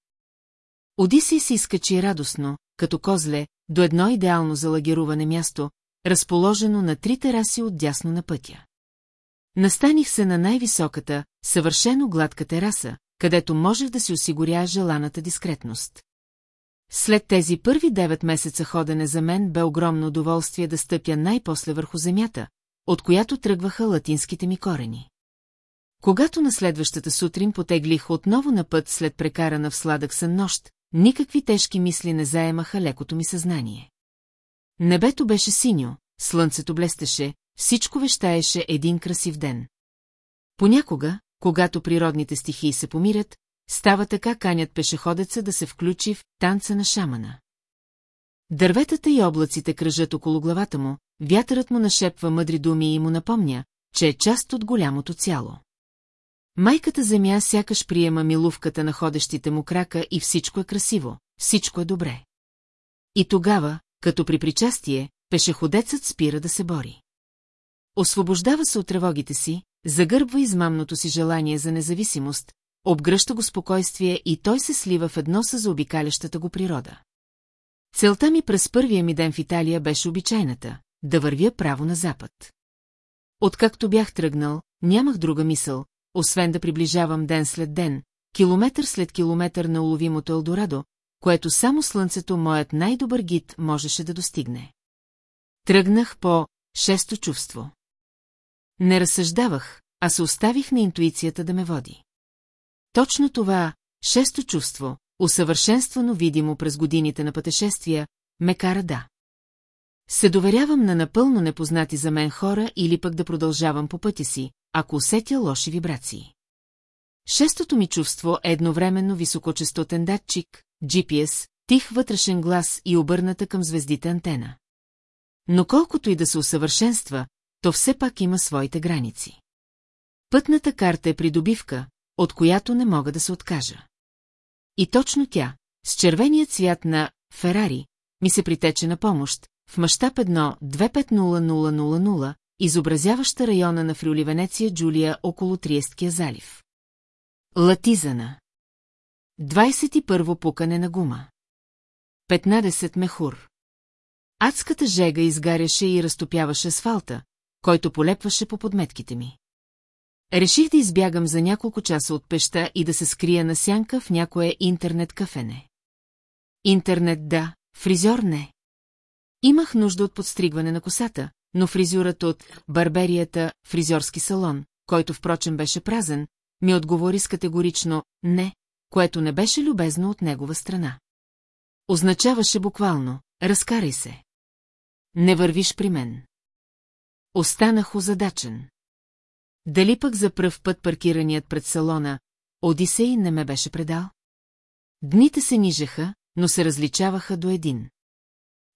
Одисей се изкачи радостно, като козле, до едно идеално залагеруване място, разположено на три тераси от дясно на пътя. Настаних се на най-високата, съвършено гладка тераса, където можех да си осигуря желаната дискретност. След тези първи девет месеца ходене за мен бе огромно удоволствие да стъпя най-после върху земята, от която тръгваха латинските ми корени. Когато на следващата сутрин потеглих отново на път след прекарана в сладък сън нощ, никакви тежки мисли не заемаха лекото ми съзнание. Небето беше синьо, слънцето блестеше, всичко вещаеше един красив ден. Понякога, когато природните стихии се помирят, става така канят пешеходеца да се включи в танца на шамана. Дърветата и облаците кръжат около главата му, вятърът му нашепва мъдри думи и му напомня, че е част от голямото цяло. Майката земя сякаш приема милувката на ходещите му крака и всичко е красиво, всичко е добре. И тогава, като при причастие, пешеходецът спира да се бори. Освобождава се от тревогите си, загърбва измамното си желание за независимост, обгръща го спокойствие и той се слива в едно с заобикалящата го природа. Целта ми през първия ми ден в Италия беше обичайната – да вървя право на запад. Откакто бях тръгнал, нямах друга мисъл, освен да приближавам ден след ден, километър след километър на уловимото Елдорадо, което само слънцето, моят най-добър гид, можеше да достигне. Тръгнах по шесто чувство. Не разсъждавах, а се оставих на интуицията да ме води. Точно това, шесто чувство, усъвършенствано видимо през годините на пътешествия, ме кара да. Се доверявам на напълно непознати за мен хора или пък да продължавам по пътя си, ако усетя лоши вибрации. Шестото ми чувство е едновременно високочастотен датчик, GPS, тих вътрешен глас и обърната към звездите антена. Но колкото и да се усъвършенства, то все пак има своите граници. Пътната карта е придобивка, от която не мога да се откажа. И точно тя, с червения цвят на Ферари, ми се притече на помощ, в мащаб 1 250000, изобразяваща района на Фриули Венеция Джулия около Триесткия залив. Латизана 21 пукане на гума 15 мехур Адската жега изгаряше и разтопяваше асфалта, който полепваше по подметките ми. Реших да избягам за няколко часа от пеща и да се скрия на сянка в някое интернет кафене. Интернет да, фризьор не. Имах нужда от подстригване на косата, но фризюрата от барберията фризьорски салон, който впрочем беше празен, ми отговори с категорично «не», което не беше любезно от негова страна. Означаваше буквално «разкарай се». Не вървиш при мен. Останах озадачен. Дали пък за пръв път паркираният пред салона, Одисей не ме беше предал? Дните се нижеха, но се различаваха до един.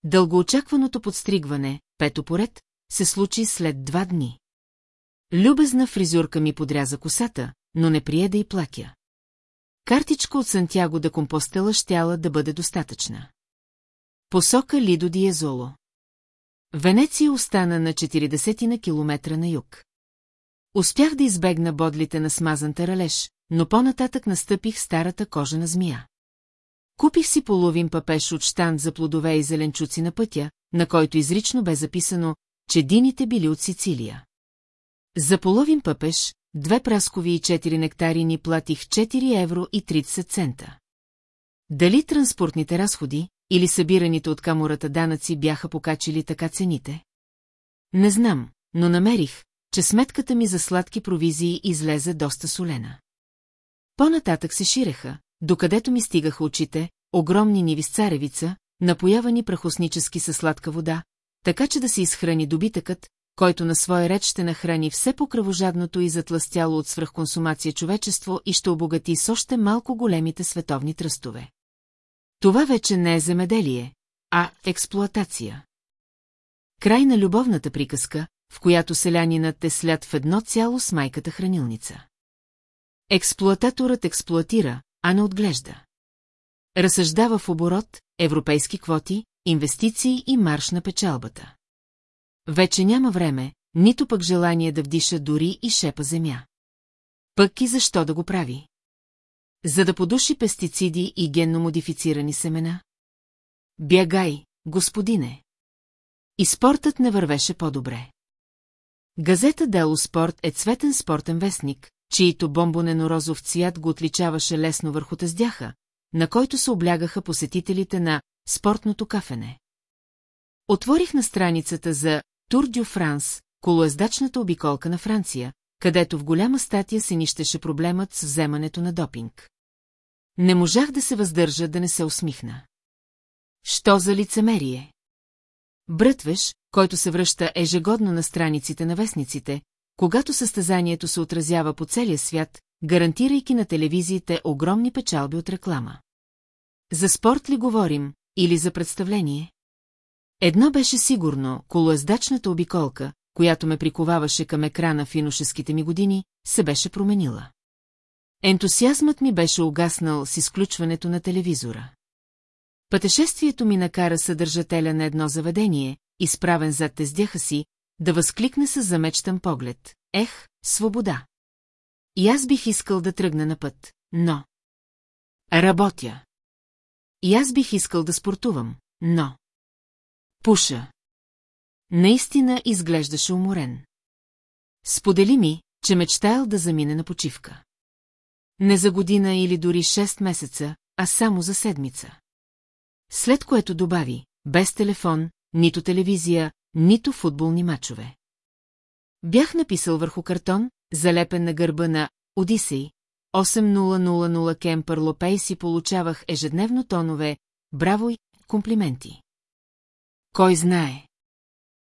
Дългоочакваното подстригване, пето поред, се случи след два дни. Любезна фризурка ми подряза косата, но не прие да и плакя. Картичка от Сантяго да Компостела щяла да бъде достатъчна. Посока Лидо Диезоло. Венеция остана на 40 на километра на юг. Успях да избегна бодлите на смазан таралеж, но по-нататък настъпих старата кожена змия. Купих си половин папеш от штанд за плодове и зеленчуци на пътя, на който изрично бе записано, че дините били от Сицилия. За половин пъпеш, две праскови и четири нектарини платих 4 евро и 30 цента. Дали транспортните разходи или събираните от камората данъци бяха покачили така цените? Не знам, но намерих, че сметката ми за сладки провизии излезе доста солена. По-нататък се ширеха, докъдето ми стигаха очите, огромни ниви с царевица, напоявани прахоснически със сладка вода, така че да се изхрани добитъкът, който на своя реч ще нахрани все по-кръвожадното и затластяло от свръхконсумация човечество и ще обогати с още малко големите световни тръстове. Това вече не е земеделие, а експлоатация. Край на любовната приказка, в която селянинът е след в едно цяло с майката хранилница. Експлоататорът експлоатира, а не отглежда. Разсъждава в оборот, европейски квоти, инвестиции и марш на печалбата. Вече няма време, нито пък желание да вдиша дори и шепа земя. Пък и защо да го прави? За да подуши пестициди и генно модифицирани семена? Бягай, господине. И спортът не вървеше по-добре. Газета Дело Спорт е цветен спортен вестник, чието бомбонено-розов цвят го отличаваше лесно върху тездяха, на който се облягаха посетителите на спортното кафене. Отворих на страницата за Тур дю Франс, колоездачната обиколка на Франция, където в голяма статия се нищеше проблемът с вземането на допинг. Не можах да се въздържа да не се усмихна. Що за лицемерие? Брътвеш, който се връща ежегодно на страниците на вестниците, когато състезанието се отразява по целия свят, гарантирайки на телевизиите огромни печалби от реклама. За спорт ли говорим, или за представление? Едно беше сигурно, колоездачната обиколка, която ме приковаваше към екрана в иношеските ми години, се беше променила. Ентусиазмът ми беше угаснал с изключването на телевизора. Пътешествието ми накара съдържателя на едно заведение, изправен зад тездяха си, да възкликне с замечтан поглед. Ех, свобода! И аз бих искал да тръгна на път, но... Работя. И аз бих искал да спортувам, но... Пуша. Наистина изглеждаше уморен. Сподели ми, че мечтаял да замине на почивка. Не за година или дори 6 месеца, а само за седмица. След което добави, без телефон, нито телевизия, нито футболни мачове. Бях написал върху картон, залепен на гърба на Одисей, 8000 Кемпър Лопейс и получавах ежедневно тонове, браво и комплименти. Кой знае?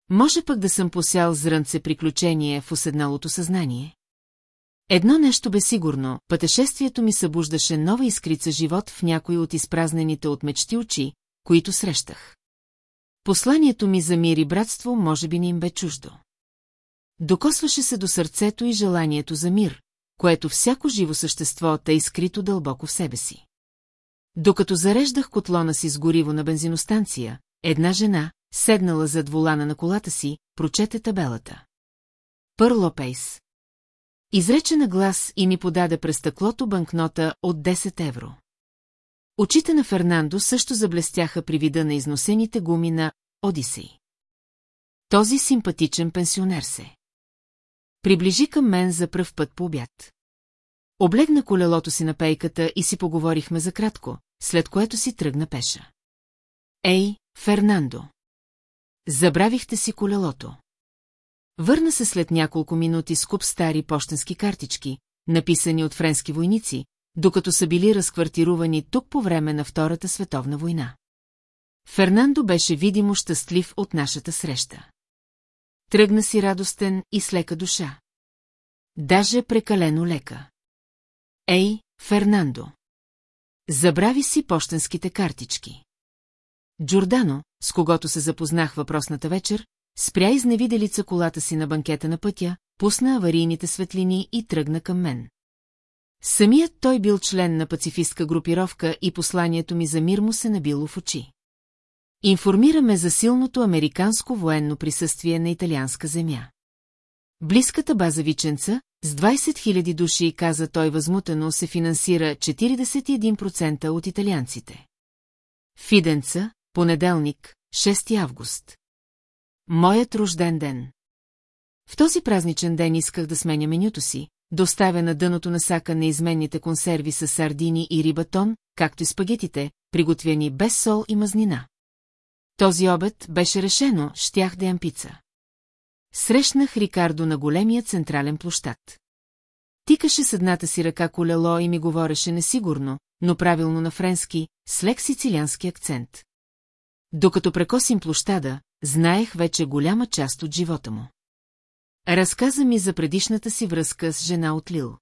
Може пък да съм посял зрънце приключение в уседналото съзнание. Едно нещо бе сигурно, пътешествието ми събуждаше нова искрица живот в някои от изпразнените от мечти очи, които срещах. Посланието ми за мир и братство може би не им бе чуждо. Докосваше се до сърцето и желанието за мир, което всяко живо същество тъй скрито дълбоко в себе си. Докато зареждах котлона си с гориво на бензиностанция, една жена, седнала зад волана на колата си, прочете табелата. Пърло Пейс. Изрече на глас и ми подаде през стъклото банкнота от 10 евро. Очите на Фернандо също заблестяха при вида на износените гуми на Одисей. Този симпатичен пенсионер се. Приближи към мен за пръв път по обяд. Облегна колелото си на пейката и си поговорихме за кратко, след което си тръгна пеша. Ей, Фернандо! Забравихте си колелото. Върна се след няколко минути с куп стари почтенски картички, написани от френски войници, докато са били разквартирувани тук по време на Втората световна война. Фернандо беше видимо щастлив от нашата среща. Тръгна си радостен и с лека душа. Даже прекалено лека. Ей, Фернандо! Забрави си почтенските картички. Джордано, с когото се запознах въпросната вечер, спря изневиделица колата си на банкета на пътя, пусна аварийните светлини и тръгна към мен. Самият той бил член на пацифистка групировка и посланието ми за мир му се набило в очи. Информираме за силното американско военно присъствие на италианска земя. Близката база Виченца, с 20 000 души, каза той възмутено, се финансира 41% от италианците. Фиденца, понеделник, 6 август. Моят рожден ден. В този празничен ден исках да сменя менюто си, да оставя на дъното на сака неизменните консерви с сардини и рибатон, както и спагетите, приготвени без сол и мазнина. Този обед беше решено, щях да ям пица. Срещнах Рикардо на големия централен площад. Тикаше с едната си ръка колело и ми говореше несигурно, но правилно на френски, с лек сицилиански акцент. Докато прекосим площада, знаех вече голяма част от живота му. Разказа ми за предишната си връзка с жена от Лил.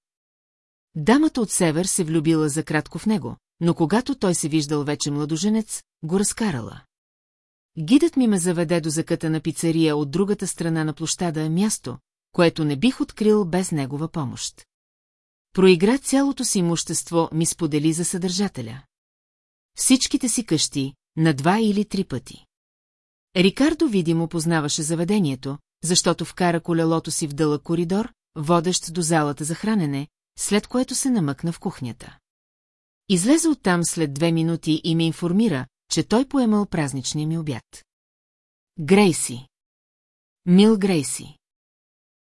Дамата от север се влюбила за кратко в него, но когато той се виждал вече младоженец, го разкарала. Гидът ми ме заведе до заката на пицария от другата страна на площада място, което не бих открил без негова помощ. Проигра цялото си имущество, ми сподели за съдържателя. Всичките си къщи, на два или три пъти. Рикардо видимо познаваше заведението, защото вкара колелото си в дълъг коридор, водещ до залата за хранене, след което се намъкна в кухнята. Излезе оттам след две минути и ме информира, че той поемал празничния ми обяд. Грейси. Мил Грейси.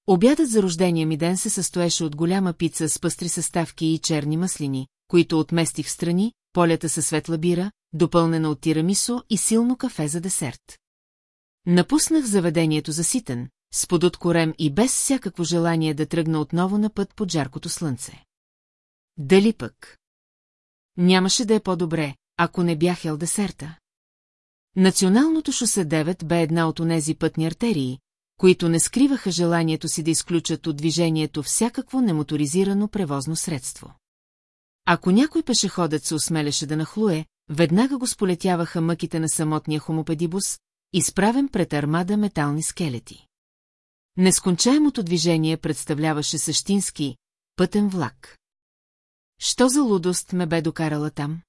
Обядът за рождения ми ден се състоеше от голяма пица с пъстри съставки и черни маслини, които отместих в страни, полята със светла бира, допълнена от тирамисо и силно кафе за десерт. Напуснах заведението за ситен, с подот корем и без всякакво желание да тръгна отново на път под жаркото слънце. Дали пък? Нямаше да е по-добре, ако не бях ел десерта. Националното шосе 9 бе една от онези пътни артерии, които не скриваха желанието си да изключат от движението всякакво немоторизирано превозно средство. Ако някой пешеходец се осмелеше да нахлуе, веднага го сполетяваха мъките на самотния хомопедибус, изправен пред армада метални скелети. Нескончаемото движение представляваше същински пътен влак. Що за лудост ме бе докарала там?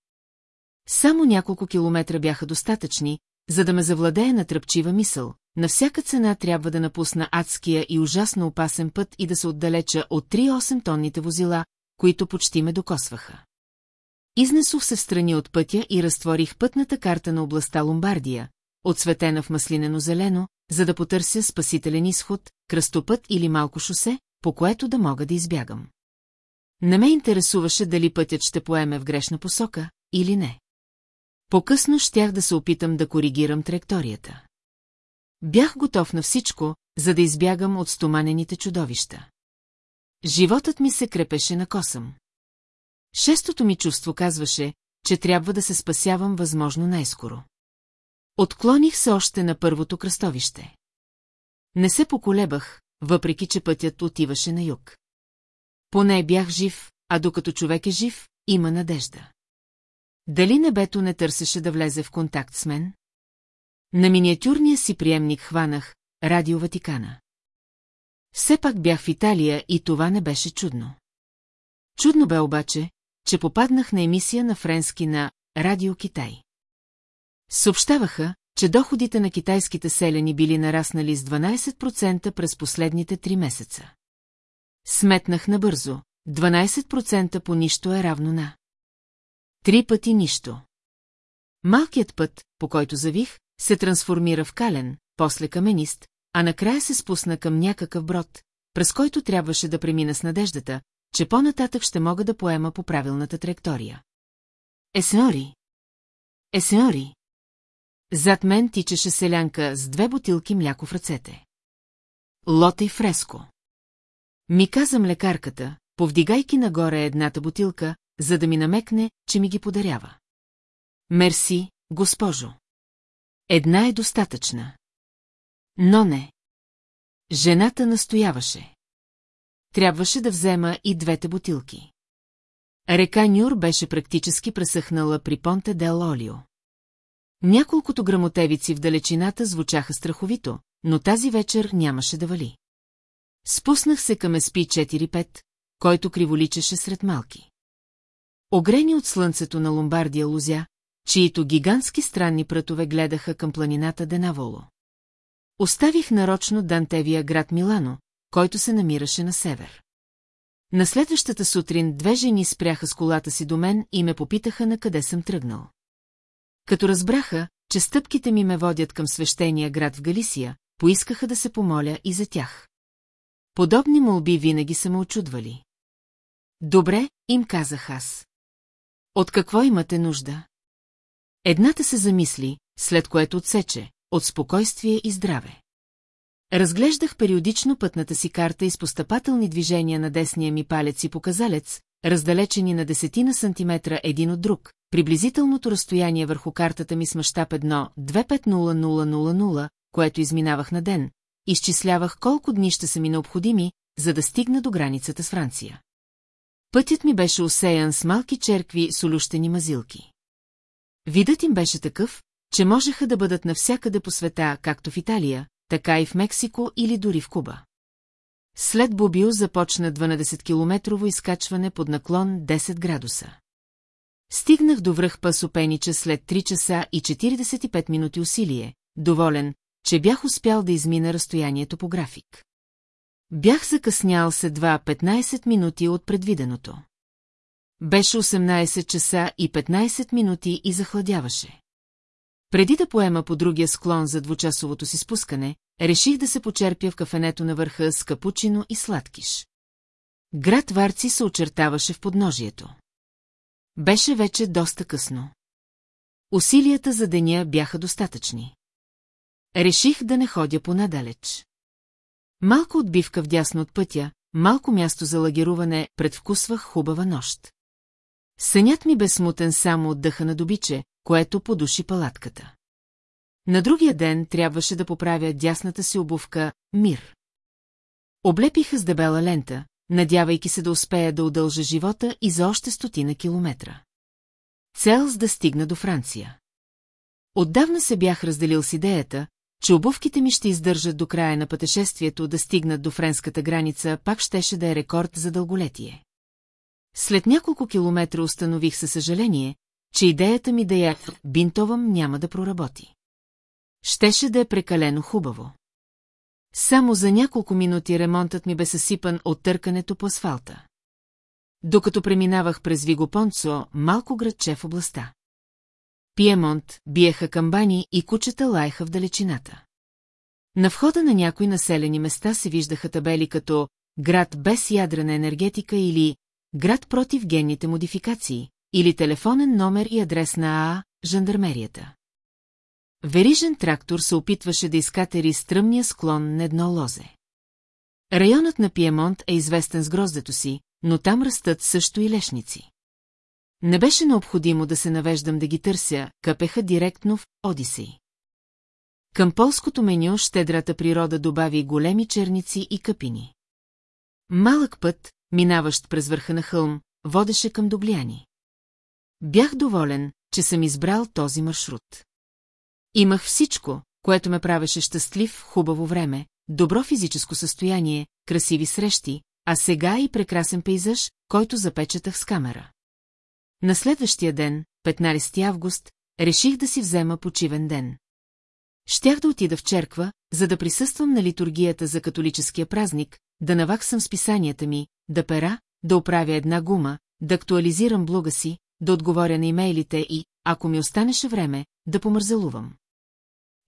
Само няколко километра бяха достатъчни, за да ме завладее на тръпчива мисъл. На всяка цена трябва да напусна адския и ужасно опасен път и да се отдалеча от 3-8 тонните возила, които почти ме докосваха. Изнесох се в страни от пътя и разтворих пътната карта на областта Ломбардия, отсветена в маслинено зелено, за да потърся спасителен изход, кръстопът или малко шосе, по което да мога да избягам. Не ме интересуваше дали пътят ще поеме в грешна посока или не. По-късно щях да се опитам да коригирам траекторията. Бях готов на всичко, за да избягам от стоманените чудовища. Животът ми се крепеше на косъм. Шестото ми чувство казваше, че трябва да се спасявам възможно най-скоро. Отклоних се още на първото кръстовище. Не се поколебах, въпреки че пътят отиваше на юг. Поне бях жив, а докато човек е жив, има надежда. Дали небето не търсеше да влезе в контакт с мен? На миниатюрния си приемник хванах Радио Ватикана. Все пак бях в Италия и това не беше чудно. Чудно бе обаче, че попаднах на емисия на френски на Радио Китай. Съобщаваха, че доходите на китайските селени били нараснали с 12% през последните три месеца. Сметнах набързо. 12% по нищо е равно на. Три пъти нищо. Малкият път, по който завих, се трансформира в кален, после каменист, а накрая се спусна към някакъв брод, през който трябваше да премина с надеждата, че по-нататък ще мога да поема по правилната траектория. Еснори! Еснори! Зад мен тичаше селянка с две бутилки мляко в ръцете. Лота и фреско. Ми каза млекарката, повдигайки нагоре едната бутилка, за да ми намекне, че ми ги подарява. Мерси, госпожо. Една е достатъчна. Но не. Жената настояваше. Трябваше да взема и двете бутилки. Река Нюр беше практически пресъхнала при Понте дел Олио. Няколкото грамотевици в далечината звучаха страховито, но тази вечер нямаше да вали. Спуснах се към СП 4-5, който криволичеше сред малки. Огрени от слънцето на Ломбардия лузя, чието гигантски странни прътове гледаха към планината Денаволо. Оставих нарочно Дантевия град Милано, който се намираше на север. На следващата сутрин две жени спряха с колата си до мен и ме попитаха на къде съм тръгнал. Като разбраха, че стъпките ми ме водят към свещения град в Галисия, поискаха да се помоля и за тях. Подобни молби винаги са ме очудвали. Добре, им казах аз. От какво имате нужда? Едната се замисли, след което отсече, от спокойствие и здраве. Разглеждах периодично пътната си карта и с постъпателни движения на десния ми палец и показалец, раздалечени на десетина сантиметра един от друг, приблизителното разстояние върху картата ми с мащаб 1-250000, което изминавах на ден, изчислявах колко дни ще са ми необходими, за да стигна до границата с Франция. Пътят ми беше усеян с малки черкви с олющени мазилки. Видът им беше такъв, че можеха да бъдат навсякъде по света, както в Италия, така и в Мексико или дори в Куба. След Бобио започна 12-километрово изкачване под наклон 10 градуса. Стигнах до връх Пасопенича след 3 часа и 45 минути усилие, доволен, че бях успял да измина разстоянието по график. Бях закъснял с едва 15 минути от предвиденото. Беше 18 часа и 15 минути и захладяваше. Преди да поема по другия склон за двучасовото си спускане, реших да се почерпя в кафенето на върха с капучино и сладкиш. Град Варци се очертаваше в подножието. Беше вече доста късно. Усилията за деня бяха достатъчни. Реших да не ходя понадалеч. Малко отбивка вдясно от пътя, малко място за лагеруване, предвкусвах хубава нощ. Сънят ми бе смутен само от дъха на добиче, което подуши палатката. На другия ден трябваше да поправя дясната си обувка «Мир». Облепиха с дебела лента, надявайки се да успея да удължа живота и за още стотина километра. Цел с да стигна до Франция. Отдавна се бях разделил с идеята, че обувките ми ще издържат до края на пътешествието да стигнат до френската граница, пак щеше да е рекорд за дълголетие. След няколко километра установих със съжаление, че идеята ми да я бинтовам няма да проработи. Щеше да е прекалено хубаво. Само за няколко минути ремонтът ми бе съсипан от търкането по асфалта. Докато преминавах през Вигопонцо, малко градче в областта. Пиемонт, биеха камбани и кучета лайха в далечината. На входа на някои населени места се виждаха табели като «Град без ядрена енергетика» или «Град против генните модификации» или телефонен номер и адрес на АА, жандармерията. Верижен трактор се опитваше да изкатери стръмния склон на едно лозе. Районът на Пиемонт е известен с гроздето си, но там растат също и лешници. Не беше необходимо да се навеждам да ги търся, къпеха директно в Одисей. Към полското меню щедрата природа добави големи черници и къпини. Малък път, минаващ през върха на хълм, водеше към Дубляни. Бях доволен, че съм избрал този маршрут. Имах всичко, което ме правеше щастлив, хубаво време, добро физическо състояние, красиви срещи, а сега и прекрасен пейзаж, който запечатах с камера. На следващия ден, 15 август, реших да си взема почивен ден. Щях да отида в черква, за да присъствам на литургията за католическия празник, да наваксам списанията ми, да пера, да оправя една гума, да актуализирам блога си, да отговоря на имейлите и, ако ми останеше време, да помързелувам.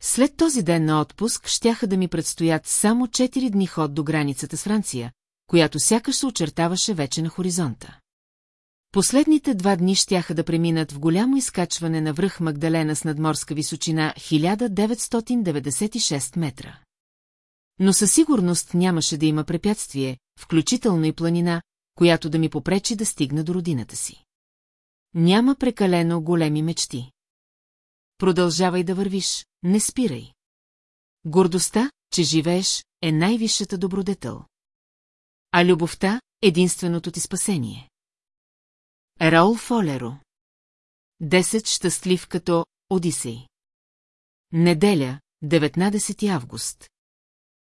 След този ден на отпуск щяха да ми предстоят само 4 дни ход до границата с Франция, която сякаш се очертаваше вече на хоризонта. Последните два дни щяха да преминат в голямо изкачване на връх Магдалена с надморска височина 1996 метра. Но със сигурност нямаше да има препятствие, включително и планина, която да ми попречи да стигна до родината си. Няма прекалено големи мечти. Продължавай да вървиш, не спирай. Гордостта, че живееш, е най-висшата добродетел. А любовта – единственото ти спасение. Раул Фолеро Десет щастлив като Одисей Неделя, 19 август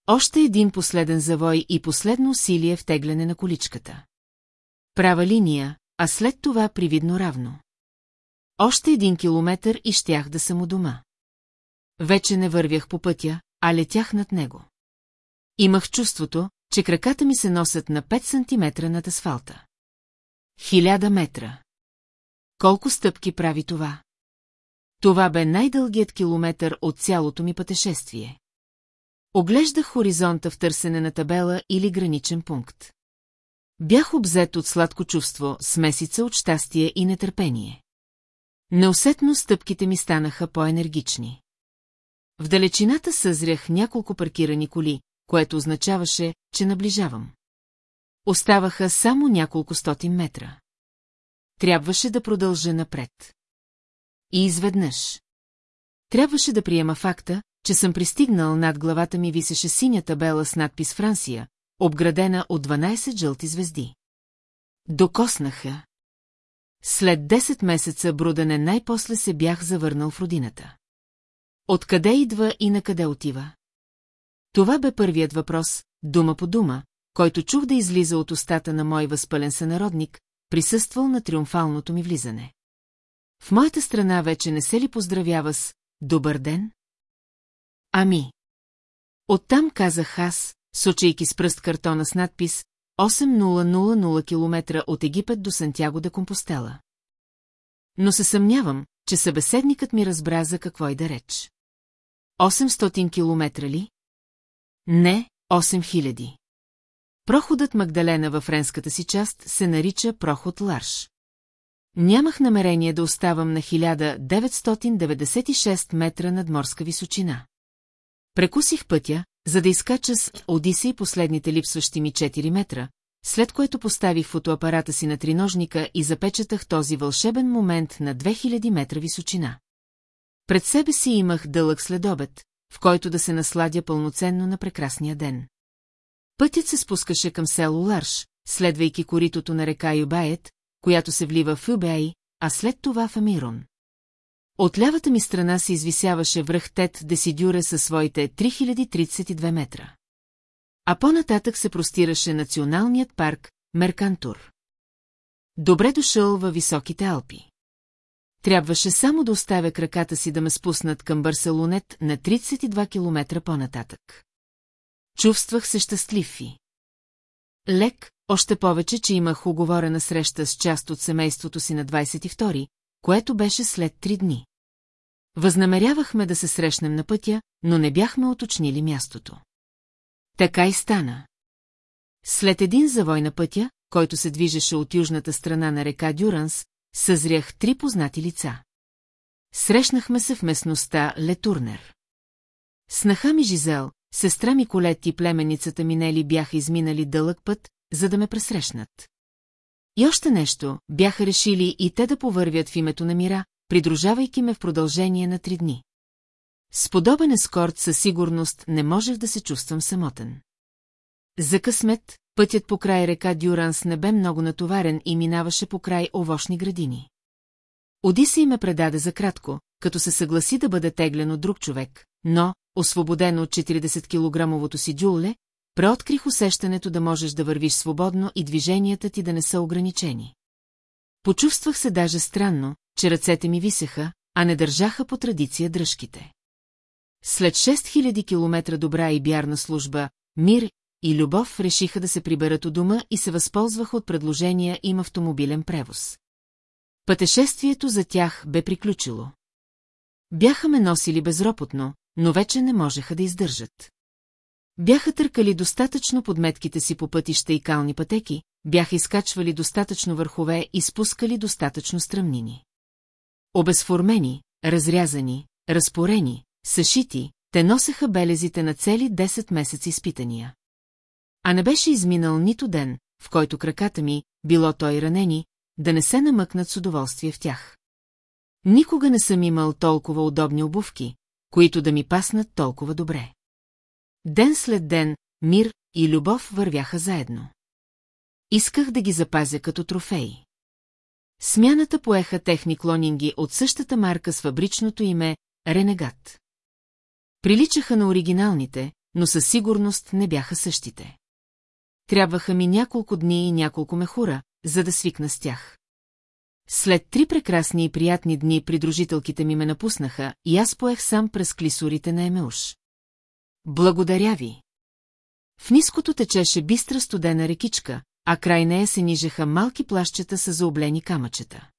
Още един последен завой и последно усилие в тегляне на количката. Права линия, а след това привидно равно. Още един километър и щях да съм у дома. Вече не вървях по пътя, а летях над него. Имах чувството, че краката ми се носят на 5 сантиметра над асфалта. Хиляда метра. Колко стъпки прави това? Това бе най-дългият километър от цялото ми пътешествие. Оглеждах хоризонта в търсене на табела или граничен пункт. Бях обзет от сладко чувство, смесица от щастие и нетърпение. Неусетно стъпките ми станаха по-енергични. В далечината съзрях няколко паркирани коли, което означаваше, че наближавам. Оставаха само няколко стотин метра. Трябваше да продължа напред. И изведнъж. Трябваше да приема факта, че съм пристигнал над главата ми висеше синя табела с надпис Франция, обградена от 12 жълти звезди. Докоснаха. След 10 месеца брудане най-после се бях завърнал в родината. Откъде идва и на къде отива? Това бе първият въпрос, дума по дума, който чух да излиза от устата на мой възпален сънародник, присъствал на триумфалното ми влизане. в моята страна вече не се ли поздравява с «Добър ден»? Ами. Оттам казах аз, сочейки с пръст картона с надпис 8000 км от Египет до Сантяго де Компостела. Но се съмнявам, че събеседникът ми разбра за какво и да реч. 800 километра ли? Не, 8000. Проходът Магдалена във френската си част се нарича проход Ларш. Нямах намерение да оставам на 1996 метра над морска височина. Прекусих пътя, за да изкача с Одисей последните липсващи ми 4 метра, след което поставих фотоапарата си на триножника и запечатах този вълшебен момент на 2000 метра височина. Пред себе си имах дълъг следобед, в който да се насладя пълноценно на прекрасния ден. Пътят се спускаше към село Ларш, следвайки коритото на река Юбаят, която се влива в Юбей, а след това в Амирон. От лявата ми страна се извисяваше връх Тет Десидюре със своите 3032 метра. А по-нататък се простираше националният парк Меркантур. Добре дошъл във високите Алпи. Трябваше само да оставя краката си да ме спуснат към Барселонет на 32 км по-нататък. Чувствах се щастлив и. Лек, още повече, че имах оговорена среща с част от семейството си на 22, което беше след три дни. Възнамерявахме да се срещнем на пътя, но не бяхме уточнили мястото. Така и стана. След един завой на пътя, който се движеше от южната страна на река Дюранс, съзрях три познати лица. Срещнахме се в местността Летурнер. Снаха ми Жизел, сестра ми Колет и племеницата Минели бяха изминали дълъг път, за да ме пресрещнат. И още нещо, бяха решили и те да повървят в името на мира, придружавайки ме в продължение на три дни. С подобен ескорт със сигурност не можех да се чувствам самотен. За късмет, пътят по край река Дюранс не бе много натоварен и минаваше по край овощни градини. Одисей ме предаде за кратко, като се съгласи да бъде теглен от друг човек, но, освободено от 40-килограмовото си дюле, преоткрих усещането да можеш да вървиш свободно и движенията ти да не са ограничени. Почувствах се даже странно, че ръцете ми висеха, а не държаха по традиция дръжките. След 6000 километра добра и бярна служба, мир и любов решиха да се приберат у дома и се възползваха от предложения им автомобилен превоз. Пътешествието за тях бе приключило. Бяха ме носили безропотно, но вече не можеха да издържат. Бяха търкали достатъчно подметките си по пътища и кални пътеки, бяха изкачвали достатъчно върхове и спускали достатъчно стръмнини. Обезформени, разрязани, разпорени, съшити, те носеха белезите на цели 10 месеца изпитания. А не беше изминал нито ден, в който краката ми, било той ранени, да не се намъкнат с удоволствие в тях. Никога не съм имал толкова удобни обувки, които да ми паснат толкова добре. Ден след ден, мир и любов вървяха заедно. Исках да ги запазя като трофеи. Смяната поеха техни клонинги от същата марка с фабричното име Ренегат. Приличаха на оригиналните, но със сигурност не бяха същите. Трябваха ми няколко дни и няколко мехура, за да свикна с тях. След три прекрасни и приятни дни придружителките ми ме напуснаха и аз поех сам през клисурите на Емеуш. Благодаря ви. В ниското течеше бистра студена рекичка, а край нея се нижеха малки плащчета с заоблени камъчета.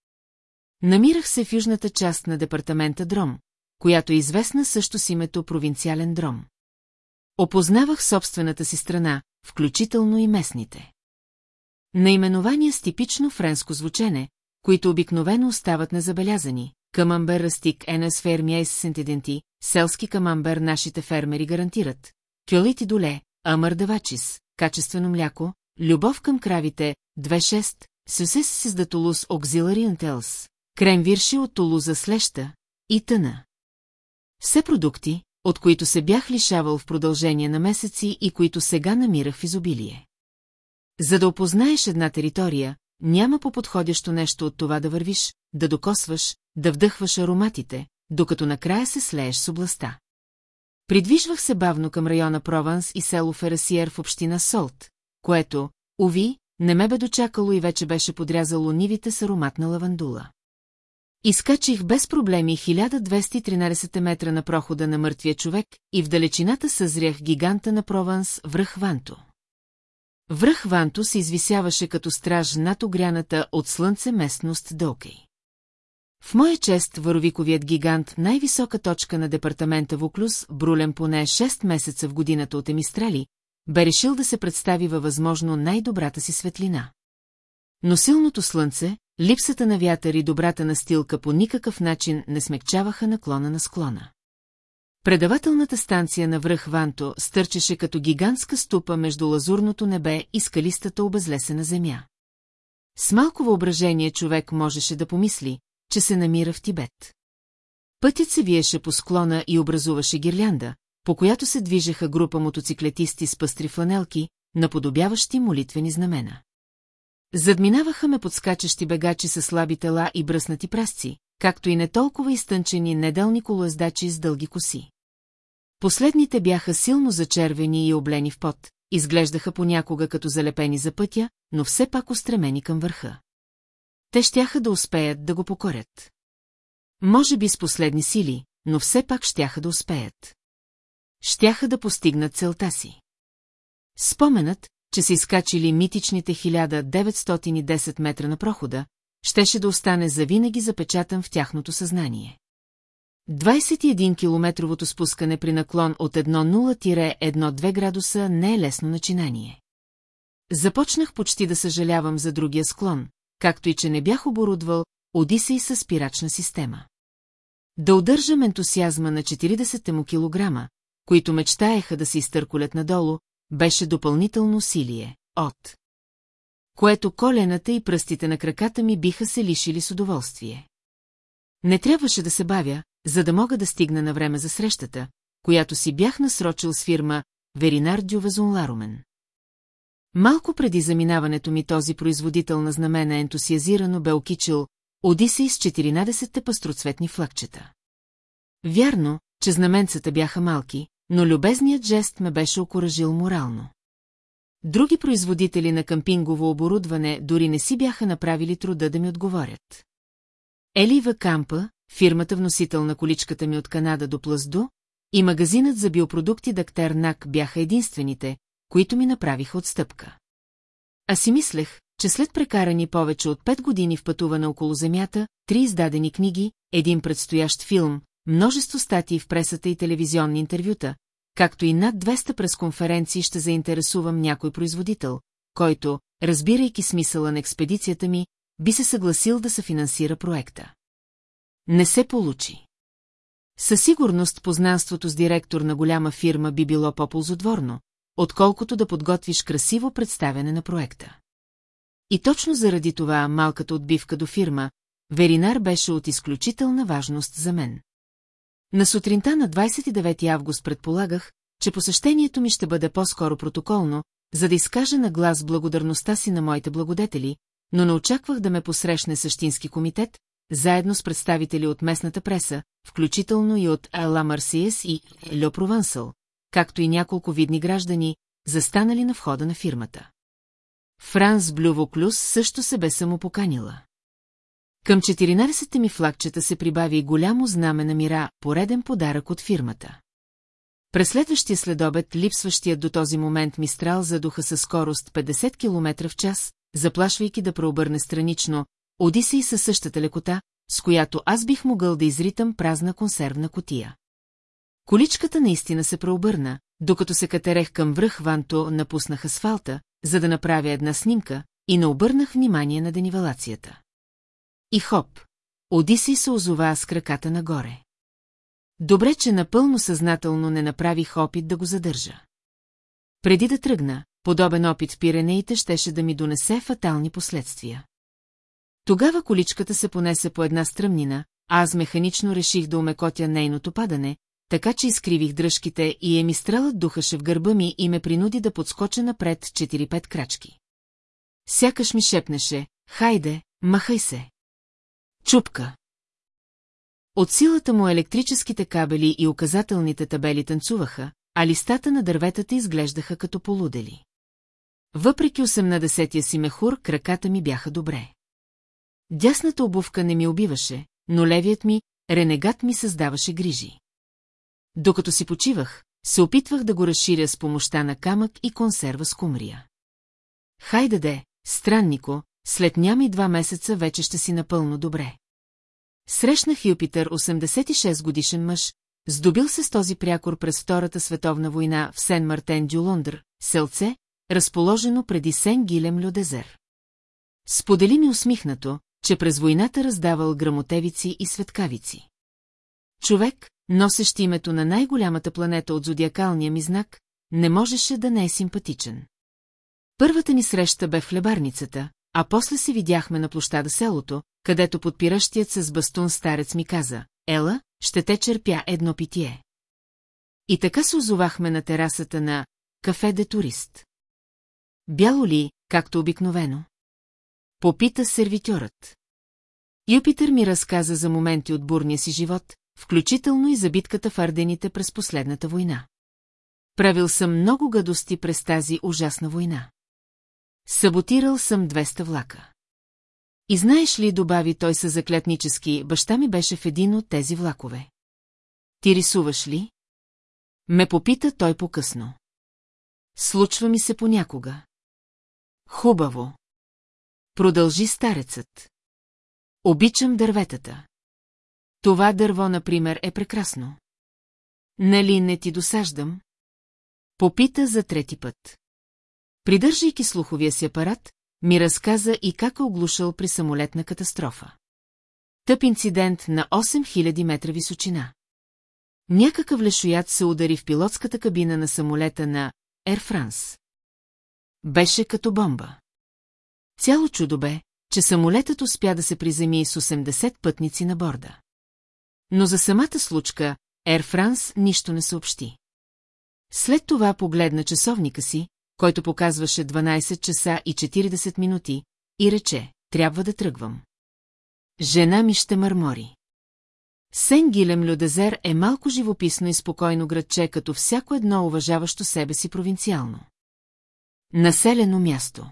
Намирах се в южната част на департамента Дром, която е известна също с името провинциален Дром. Опознавах собствената си страна, включително и местните. Наименования с типично френско звучене, които обикновено остават незабелязани. Камамбер растик енес фермия сентиденти, селски камамбер нашите фермери гарантират. Кьолити доле, амърдавачис, качествено мляко, любов към кравите, 2-6, сюсес с да Тулус Auxiliary Ентелс, крем вирши от Тулуза с леща и тъна. Все продукти, от които се бях лишавал в продължение на месеци и които сега намирах в изобилие. За да опознаеш една територия, няма по-подходящо нещо от това да вървиш, да докосваш, да вдъхваш ароматите, докато накрая се слееш с областта. Придвижвах се бавно към района Прованс и село Ферасиер в община Солт, което, уви, не ме бе дочакало и вече беше подрязало нивите с ароматна лавандула. Изкачих без проблеми 1213 метра на прохода на мъртвия човек и в далечината съзрях гиганта на Прованс връх Ванто. Връх Ванто се извисяваше като страж над огряната от слънце местност Дълкей. В моя чест Варовиковият гигант, най-висока точка на департамента Вуклюс, брулен поне 6 месеца в годината от Емистрали, бе решил да се представи във възможно най-добрата си светлина. Но силното слънце, липсата на вятър и добрата настилка по никакъв начин не смекчаваха наклона на склона. Предавателната станция на връх Ванто стърчеше като гигантска ступа между лазурното небе и скалистата обезлесена земя. С малко въображение човек можеше да помисли, че се намира в Тибет. Пътят се виеше по склона и образуваше гирлянда, по която се движеха група мотоциклетисти с пъстри фланелки, наподобяващи молитвени знамена. Задминаваха ме подскачащи бегачи с слаби тела и бръснати прасци, както и не толкова изтънчени неделни колоездачи с дълги коси. Последните бяха силно зачервени и облени в пот, изглеждаха понякога като залепени за пътя, но все пак устремени към върха. Те щяха да успеят да го покорят. Може би с последни сили, но все пак щяха да успеят. Щяха да постигнат целта си. Споменът, че са изкачили митичните 1910 метра на прохода, щеше да остане завинаги запечатан в тяхното съзнание. 21-километровото спускане при наклон от 1,0-1,2 градуса не е лесно начинание. Започнах почти да съжалявам за другия склон, както и че не бях оборудвал Одисей с спирачна система. Да удържам ентусиазма на 40 му килограма, които мечтаеха да се изтърколят надолу, беше допълнително усилие, от което колената и пръстите на краката ми биха се лишили с удоволствие. Не трябваше да се бавя, за да мога да стигна на време за срещата, която си бях насрочил с фирма Веринар Дювезонларумен. Малко преди заминаването ми този производител на знамена ентусиазирано бе окичил Одисей с 14-те пастроцветни флагчета. Вярно, че знаменцата бяха малки, но любезният жест ме беше окоръжил морално. Други производители на кампингово оборудване дори не си бяха направили труда да ми отговорят. Елива Кампа, фирмата вносител на количката ми от Канада до Плаздо, и магазинът за биопродукти Дактер Нак бяха единствените, които ми направиха отстъпка. А си мислех, че след прекарани повече от пет години в пътуване около Земята, три издадени книги, един предстоящ филм, множество статии в пресата и телевизионни интервюта, както и над 200 пресконференции ще заинтересувам някой производител, който, разбирайки смисъла на експедицията ми, би се съгласил да се финансира проекта. Не се получи. Със сигурност познанството с директор на голяма фирма би било по-ползотворно, отколкото да подготвиш красиво представяне на проекта. И точно заради това малката отбивка до фирма, Веринар беше от изключителна важност за мен. На сутринта на 29 август предполагах, че посещението ми ще бъде по-скоро протоколно, за да изкажа на глас благодарността си на моите благодетели, но не очаквах да ме посрещне същински комитет, заедно с представители от местната преса, включително и от Ела Марсиес и Льо Провансъл, както и няколко видни граждани, застанали на входа на фирмата. Франс Блювоклюс също се бе самопоканила. Към 14-те ми флагчета се прибави голямо знаме на мира, пореден подарък от фирмата. През следващия следобед липсващият до този момент мистрал задуха със скорост 50 км в час, заплашвайки да преобърне странично, Одисей със същата лекота, с която аз бих могъл да изритам празна консервна котия. Количката наистина се преобърна, докато се катерех към връх Ванто напуснах асфалта, за да направя една снимка, и не обърнах внимание на денивелацията. И хоп, Одисей се озова с краката нагоре. Добре, че напълно съзнателно не направих опит да го задържа. Преди да тръгна, подобен опит в Пиренеите щеше да ми донесе фатални последствия. Тогава количката се понесе по една стръмнина, а аз механично реших да умекотя нейното падане, така че изкривих дръжките и емистралът духаше в гърба ми и ме принуди да подскоча напред 4-5 крачки. Сякаш ми шепнеше, хайде, махай се. Чупка. От силата му електрическите кабели и указателните табели танцуваха, а листата на дърветата изглеждаха като полудели. Въпреки 18-тия си мехур, краката ми бяха добре. Дясната обувка не ми убиваше, но левият ми, ренегат ми създаваше грижи. Докато си почивах, се опитвах да го разширя с помощта на камък и консерва с кумрия. Хайде де, страннико, след няма и два месеца вече ще си напълно добре. Срещнах Юпитър, 86 годишен мъж, здобил се с този прякор през Втората световна война в Сен-Мартен-Дю-Лондър, селце, разположено преди Сен-Гилем-Людезер. Сподели ми усмихнато, че през войната раздавал грамотевици и светкавици. Човек, носещ името на най-голямата планета от зодиакалния ми знак, не можеше да не е симпатичен. Първата ни среща бе в хлебарницата, а после се видяхме на площада селото, където подпиращият с бастун старец ми каза, Ела, ще те черпя едно питие. И така се озовахме на терасата на кафе де турист. Бяло ли, както обикновено? Попита сервитьорът. Юпитър ми разказа за моменти от бурния си живот, включително и за битката в Ардените през последната война. Правил съм много гадости през тази ужасна война. Саботирал съм 200 влака. И знаеш ли, добави той със заклятнически, баща ми беше в един от тези влакове. Ти рисуваш ли? Ме попита той по-късно. Случва ми се понякога. Хубаво. Продължи старецът. Обичам дърветата. Това дърво, например, е прекрасно. Нали не ти досаждам? Попита за трети път. Придържайки слуховия си апарат, ми разказа и как е оглушал при самолетна катастрофа. Тъп инцидент на 8000 метра височина. Някакъв лешоят се удари в пилотската кабина на самолета на Air France. Беше като бомба. Цяло чудо бе, че самолетът успя да се приземи с 80 пътници на борда. Но за самата случка Air France нищо не съобщи. След това погледна часовника си, който показваше 12 часа и 40 минути, и рече, трябва да тръгвам. Жена ми ще мърмори. Сен Гилем Людезер е малко живописно и спокойно градче, като всяко едно уважаващо себе си провинциално. Населено място.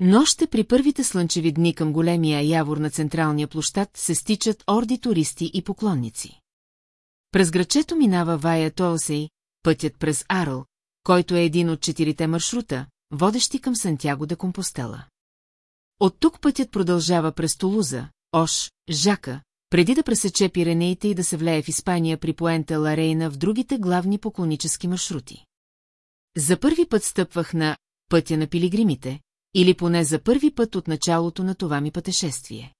Но още при първите слънчеви дни към големия явор на централния площад се стичат орди туристи и поклонници. През грачето минава Вая Толсей, пътят през Арл, който е един от четирите маршрута, водещи към Сантяго де Компостела. От тук пътят продължава през Тулуза, Ош, Жака, преди да пресече Пиренеите и да се влее в Испания при поента Ларейна в другите главни поклонически маршрути. За първи път стъпвах на пътя на пилигримите, или поне за първи път от началото на това ми пътешествие.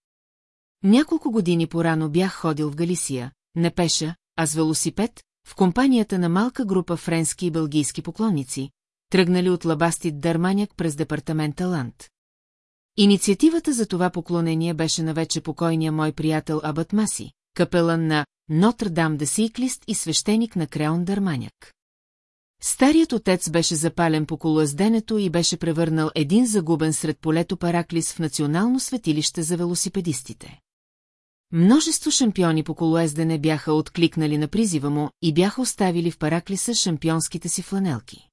Няколко години порано бях ходил в Галисия, не пеша, а с велосипед, в компанията на малка група френски и бългийски поклонници, тръгнали от Лабастит Дърманяк през департамента Ланд. Инициативата за това поклонение беше на вече покойния мой приятел Абът Маси, капелан на Нотр-Дам де Сиклист и свещеник на Креон Дърманяк. Старият отец беше запален по колоезденето и беше превърнал един загубен сред полето Параклис в национално светилище за велосипедистите. Множество шампиони по колоездене бяха откликнали на призива му и бяха оставили в Параклиса шампионските си фланелки.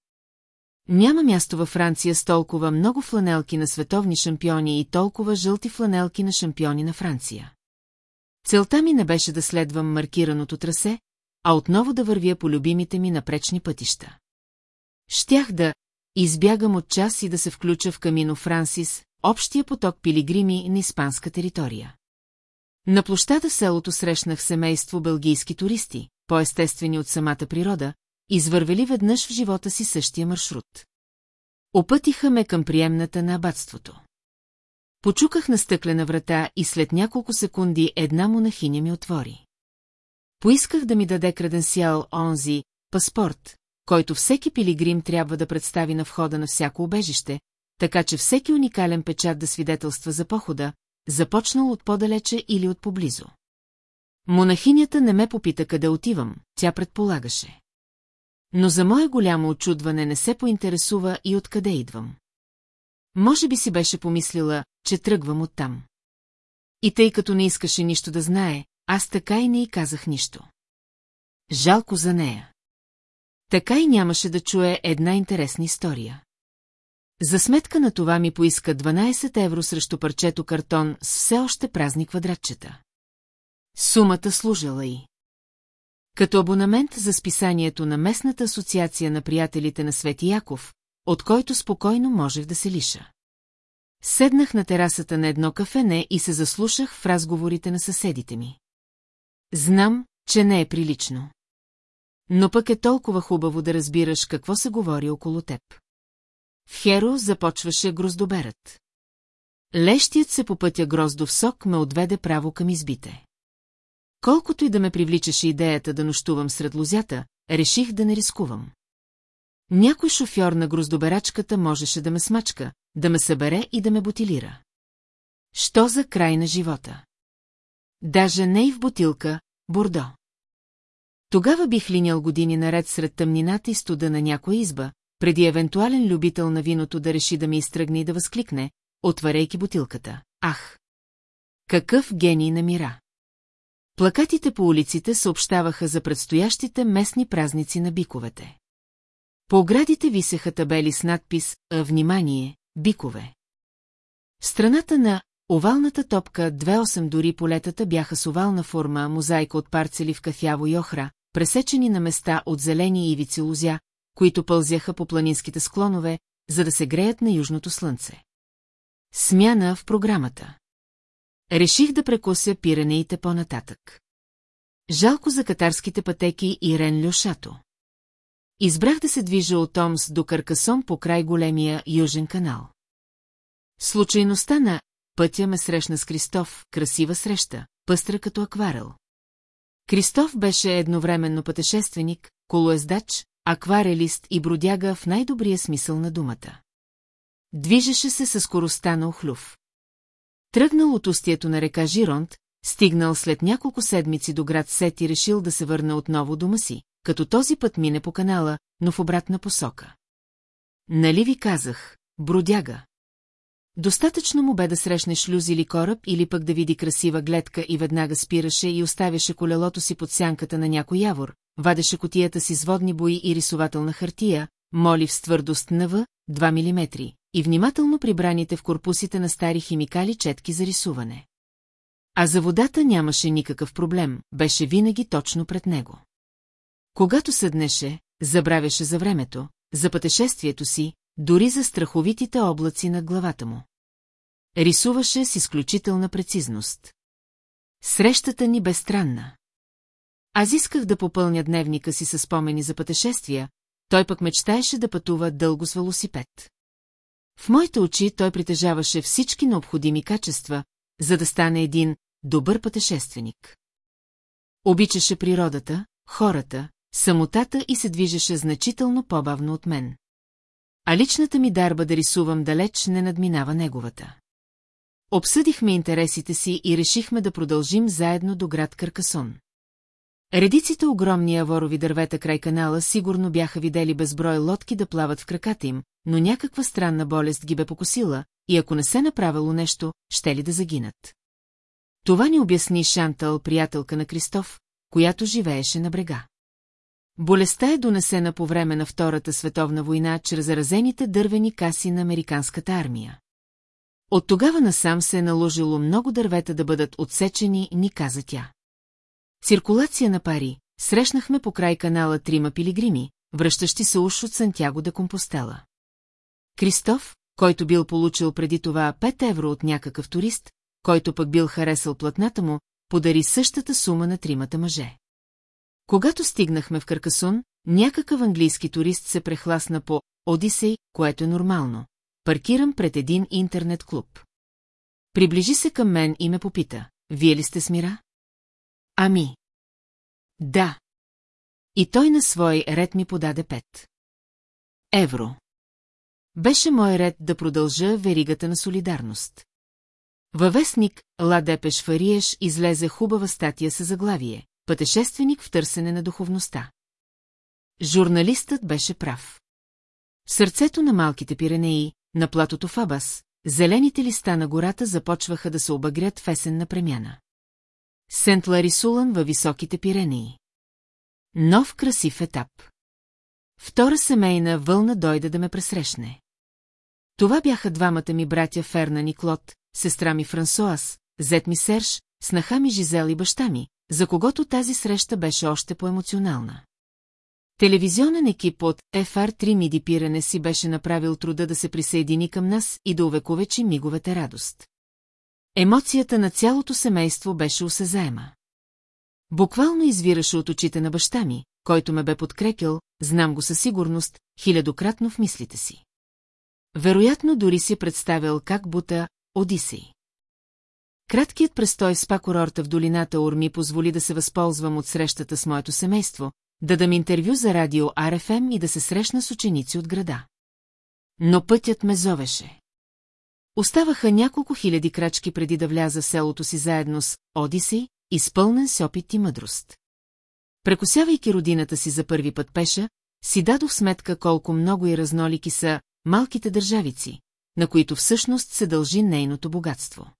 Няма място във Франция с толкова много фланелки на световни шампиони и толкова жълти фланелки на шампиони на Франция. Целта ми не беше да следвам маркираното трасе, а отново да вървя по любимите ми напречни пътища. Щях да избягам от час и да се включа в Камино Франсис, общия поток пилигрими на испанска територия. На площада селото срещнах семейство бългийски туристи, по-естествени от самата природа, извървели веднъж в живота си същия маршрут. Опътиха ме към приемната на абатството. Почуках на стъклена врата и след няколко секунди една монахиня ми отвори. Поисках да ми даде креденсиал онзи, паспорт, който всеки пилигрим трябва да представи на входа на всяко убежище, така че всеки уникален печат да свидетелства за похода, започнал от по-далече или от поблизо. Монахинята не ме попита къде отивам, тя предполагаше. Но за мое голямо очудване не се поинтересува и откъде идвам. Може би си беше помислила, че тръгвам оттам. И тъй като не искаше нищо да знае, аз така и не й казах нищо. Жалко за нея. Така и нямаше да чуе една интересна история. За сметка на това ми поиска 12 евро срещу парчето картон с все още празни квадратчета. Сумата служила и. Като абонамент за списанието на местната асоциация на приятелите на Свети Яков, от който спокойно можех да се лиша. Седнах на терасата на едно кафене и се заслушах в разговорите на съседите ми. Знам, че не е прилично. Но пък е толкова хубаво да разбираш какво се говори около теб. В Херо започваше гроздоберът. Лещият се по пътя гроздов сок ме отведе право към избите. Колкото и да ме привличаше идеята да нощувам сред лозята, реших да не рискувам. Някой шофьор на гроздоберачката можеше да ме смачка, да ме събере и да ме бутилира. Що за край на живота? Даже не и в бутилка, бордо. Тогава бих линял години наред сред тъмнината и студа на някоя изба, преди евентуален любител на виното да реши да ми изтръгне и да възкликне, отваряйки бутилката. Ах! Какъв гений на мира! Плакатите по улиците съобщаваха за предстоящите местни празници на биковете. По оградите висеха табели с надпис «Внимание! Бикове!». В страната на овалната топка 2-8 дори полетата бяха с овална форма, мозайка от парцели в кафяво и охра, пресечени на места от зелени ивици лузя, които пълзяха по планинските склонове, за да се греят на южното слънце. Смяна в програмата. Реших да прекося пиранеите по-нататък. Жалко за катарските пътеки и Рен Люшато. Избрах да се движа от Омс до Каркасон по край големия Южен канал. Случайността на пътя ме срещна с Кристоф, красива среща, пъстра като акварел. Кристоф беше едновременно пътешественик, колоездач, акварелист и бродяга в най-добрия смисъл на думата. Движеше се със скоростта на охлюв. Тръгнал от устието на река Жиронт, стигнал след няколко седмици до град Сет и решил да се върне отново дома си, като този път мине по канала, но в обратна посока. Нали ви казах, бродяга? Достатъчно му бе да срещне шлюз или кораб, или пък да види красива гледка и веднага спираше и оставяше колелото си под сянката на някой явор, вадеше котията си с водни бои и рисователна хартия, моли в твърдост НВ 2 мм, и внимателно прибраните в корпусите на стари химикали четки за рисуване. А за водата нямаше никакъв проблем, беше винаги точно пред него. Когато седнеше, забравяше за времето, за пътешествието си, дори за страховитите облаци над главата му. Рисуваше с изключителна прецизност. Срещата ни бе странна. Аз исках да попълня дневника си със спомени за пътешествия, той пък мечтаеше да пътува дълго с велосипед. В моите очи той притежаваше всички необходими качества, за да стане един добър пътешественик. Обичаше природата, хората, самотата и се движеше значително по-бавно от мен. А личната ми дарба да рисувам далеч не надминава неговата. Обсъдихме интересите си и решихме да продължим заедно до град Каркасон. Редиците огромни аворови дървета край канала сигурно бяха видели безброй лодки да плават в краката им, но някаква странна болест ги бе покосила, и ако не се направило нещо, ще ли да загинат. Това ни обясни Шантъл, приятелка на Кристоф, която живееше на брега. Болестта е донесена по време на Втората световна война чрез заразените дървени каси на американската армия. От тогава насам се е наложило много дървета да бъдат отсечени, ни каза тя. Циркулация на пари, срещнахме по край канала трима пилигрими, връщащи се уж от Сантяго да Компостела. Кристоф, който бил получил преди това 5 евро от някакъв турист, който пък бил харесал платната му, подари същата сума на тримата мъже. Когато стигнахме в Каркасун, някакъв английски турист се прехласна по Одисей, което е нормално. Паркирам пред един интернет-клуб. Приближи се към мен и ме попита. Вие ли сте смира? Ами. Да. И той на свой ред ми подаде пет. Евро. Беше мой ред да продължа веригата на солидарност. Във вестник Ла Депеш Фариеш излезе хубава статия с заглавие «Пътешественик в търсене на духовността». Журналистът беше прав. В сърцето на малките пиренеи, на платото Фабас, зелените листа на гората започваха да се обагрят в есенна премяна. Сент Ларисулан във високите Пиренеи. Нов красив етап. Втора семейна вълна дойде да ме пресрещне. Това бяха двамата ми братя Фернан и Клод, сестра ми Франсуаз, зет ми Серж, снаха ми Жизел и баща ми, за когото тази среща беше още по-емоционална. Телевизионен екип от FR3 Миди Пирене си беше направил труда да се присъедини към нас и да увековечи миговете радост. Емоцията на цялото семейство беше осезаема. Буквално извираше от очите на баща ми, който ме бе подкрепил, знам го със сигурност, хилядократно в мислите си. Вероятно дори си представил как бута Одисей. Краткият престой в спа-курорта в долината Орми позволи да се възползвам от срещата с моето семейство, да дам интервю за радио РФМ и да се срещна с ученици от града. Но пътят ме зовеше. Оставаха няколко хиляди крачки преди да вляза в селото си заедно с Одисей, изпълнен с опит и мъдрост. Прекосявайки родината си за първи път пеша, си дадох сметка колко много и разнолики са малките държавици, на които всъщност се дължи нейното богатство.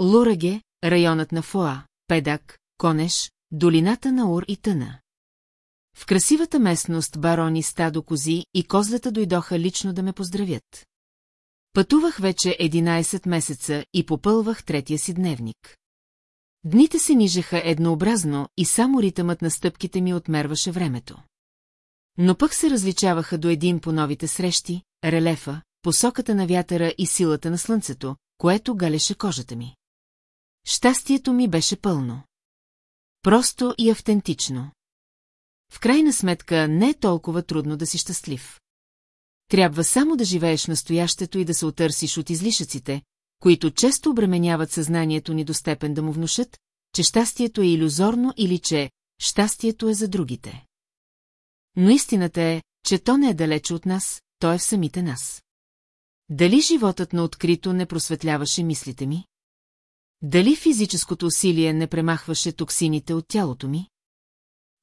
Лураге, районът на Фоа, Педак, Конеш, долината на Ур и Тъна. В красивата местност барони стадо кози и козлата дойдоха лично да ме поздравят. Пътувах вече 11 месеца и попълвах третия си дневник. Дните се нижеха еднообразно и само ритъмът на стъпките ми отмерваше времето. Но пък се различаваха до един по новите срещи, релефа, посоката на вятъра и силата на слънцето, което галеше кожата ми. Щастието ми беше пълно. Просто и автентично. В крайна сметка не е толкова трудно да си щастлив. Трябва само да живееш настоящето и да се отърсиш от излишъците, които често обременяват съзнанието ни до степен да му внушат, че щастието е иллюзорно или че щастието е за другите. Но истината е, че то не е далече от нас, то е в самите нас. Дали животът на открито не просветляваше мислите ми? Дали физическото усилие не премахваше токсините от тялото ми?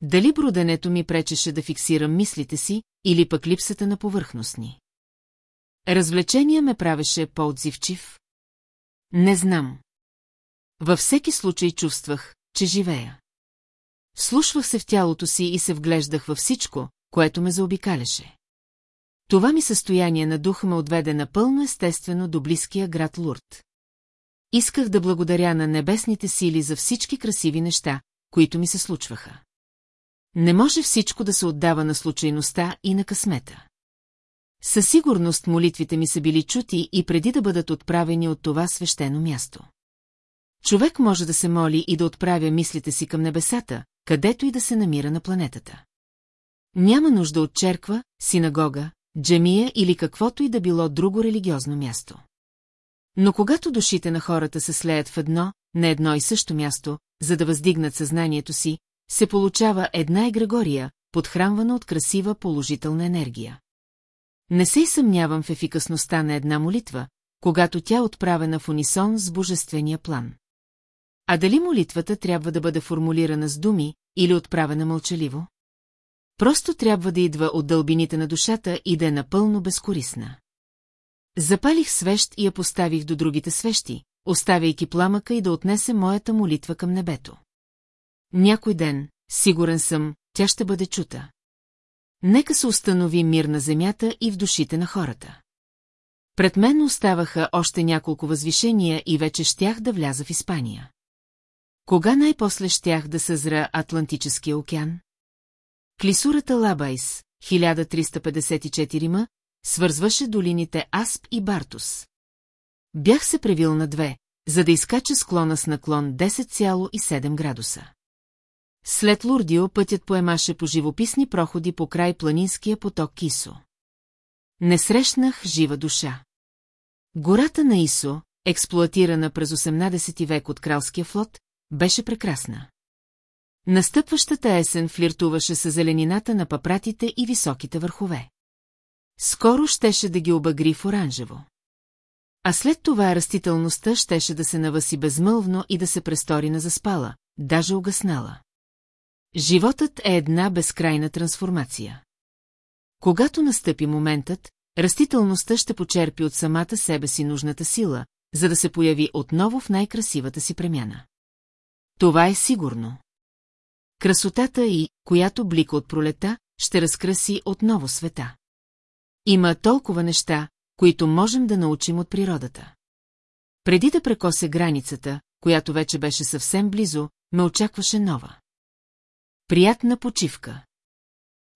Дали бруденето ми пречеше да фиксирам мислите си, или пък липсата на повърхностни? Развлечение ме правеше по-отзивчив? Не знам. Във всеки случай чувствах, че живея. Слушвах се в тялото си и се вглеждах във всичко, което ме заобикаляше. Това ми състояние на дух ме отведе напълно естествено до близкия град Лурд. Исках да благодаря на небесните сили за всички красиви неща, които ми се случваха. Не може всичко да се отдава на случайността и на късмета. Със сигурност молитвите ми са били чути и преди да бъдат отправени от това свещено място. Човек може да се моли и да отправя мислите си към небесата, където и да се намира на планетата. Няма нужда от черква, синагога, джемия или каквото и да било друго религиозно място. Но когато душите на хората се слеят в едно, на едно и също място, за да въздигнат съзнанието си, се получава една егрегория, подхранвана от красива положителна енергия. Не се и съмнявам в ефикасността на една молитва, когато тя е отправена в унисон с божествения план. А дали молитвата трябва да бъде формулирана с думи или отправена мълчаливо? Просто трябва да идва от дълбините на душата и да е напълно безкорисна. Запалих свещ и я поставих до другите свещи, оставяйки пламъка и да отнесе моята молитва към небето. Някой ден, сигурен съм, тя ще бъде чута. Нека се установи мир на земята и в душите на хората. Пред мен оставаха още няколко възвишения и вече щях да вляза в Испания. Кога най-после щях да съзра Атлантическия океан? Клисурата Лабайс, 1354 м, свързваше долините Асп и Бартус. Бях се превил на две, за да изкача склона с наклон 10,7 градуса. След Лурдио пътят поемаше по живописни проходи по край планинския поток Кисо. Не срещнах жива душа. Гората на Исо, експлуатирана през 18 век от кралския флот, беше прекрасна. Настъпващата есен флиртуваше с зеленината на папратите и високите върхове. Скоро щеше да ги обагри в оранжево. А след това растителността щеше да се наваси безмълвно и да се престори на заспала, даже угаснала. Животът е една безкрайна трансформация. Когато настъпи моментът, растителността ще почерпи от самата себе си нужната сила, за да се появи отново в най-красивата си премяна. Това е сигурно. Красотата и, която блика от пролета, ще разкраси отново света. Има толкова неща, които можем да научим от природата. Преди да прекосе границата, която вече беше съвсем близо, ме очакваше нова. Приятна почивка.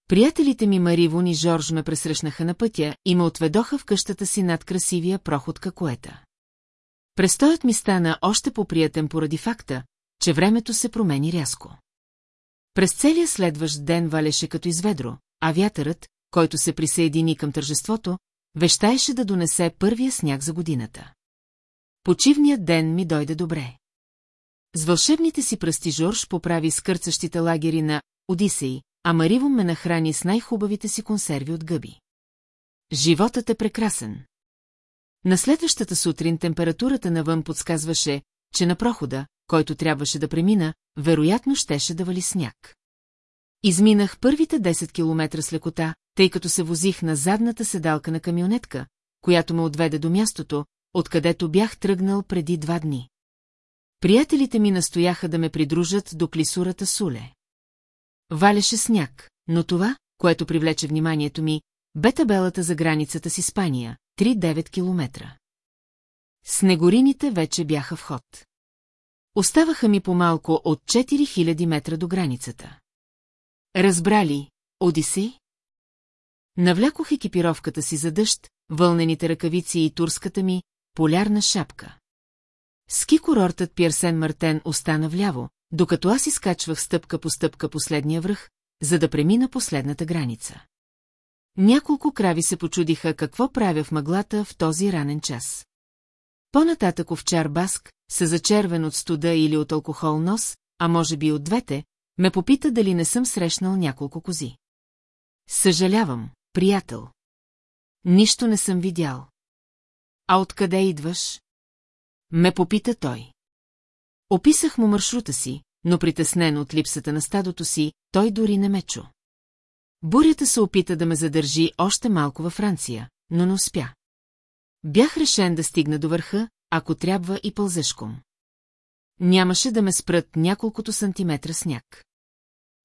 Приятелите ми Маривон и Жорж ме пресрещнаха на пътя и ме отведоха в къщата си над красивия проход какоета. Престоят ми стана още по-приятен поради факта, че времето се промени рязко. През целия следващ ден валеше като изведро, а вятърът, който се присъедини към тържеството, вещаеше да донесе първия сняг за годината. Почивният ден ми дойде добре. С вълшебните си пръсти Жорж поправи скърцащите лагери на Одисей, а Мариво ме нахрани с най-хубавите си консерви от гъби. Животът е прекрасен. На следващата сутрин температурата навън подсказваше, че на прохода, който трябваше да премина, вероятно щеше да вали сняг. Изминах първите 10 километра с лекота, тъй като се возих на задната седалка на камионетка, която ме отведе до мястото, откъдето бях тръгнал преди два дни. Приятелите ми настояха да ме придружат до клисурата Суле. Валеше сняг, но това, което привлече вниманието ми, бе табелата за границата с Испания, 3-9 километра. Снегорините вече бяха в ход. Оставаха ми по-малко от 4000 метра до границата. Разбрали, Одисей? Навлякох екипировката си за дъжд, вълнените ръкавици и турската ми, полярна шапка. Ски курортът Пирсен Мартен остана вляво, докато аз изкачвах стъпка по стъпка последния връх, за да премина последната граница. Няколко крави се почудиха какво правя в мъглата в този ранен час. По-нататък овчар Баск, се зачервен от студа или от алкохол нос, а може би от двете, ме попита дали не съм срещнал няколко кози. Съжалявам, приятел. Нищо не съм видял. А откъде идваш? Ме попита той. Описах му маршрута си, но притеснен от липсата на стадото си, той дори не ме чу. Бурята се опита да ме задържи още малко във Франция, но не успя. Бях решен да стигна до върха, ако трябва и пълзешком. Нямаше да ме спрат няколкото сантиметра сняг.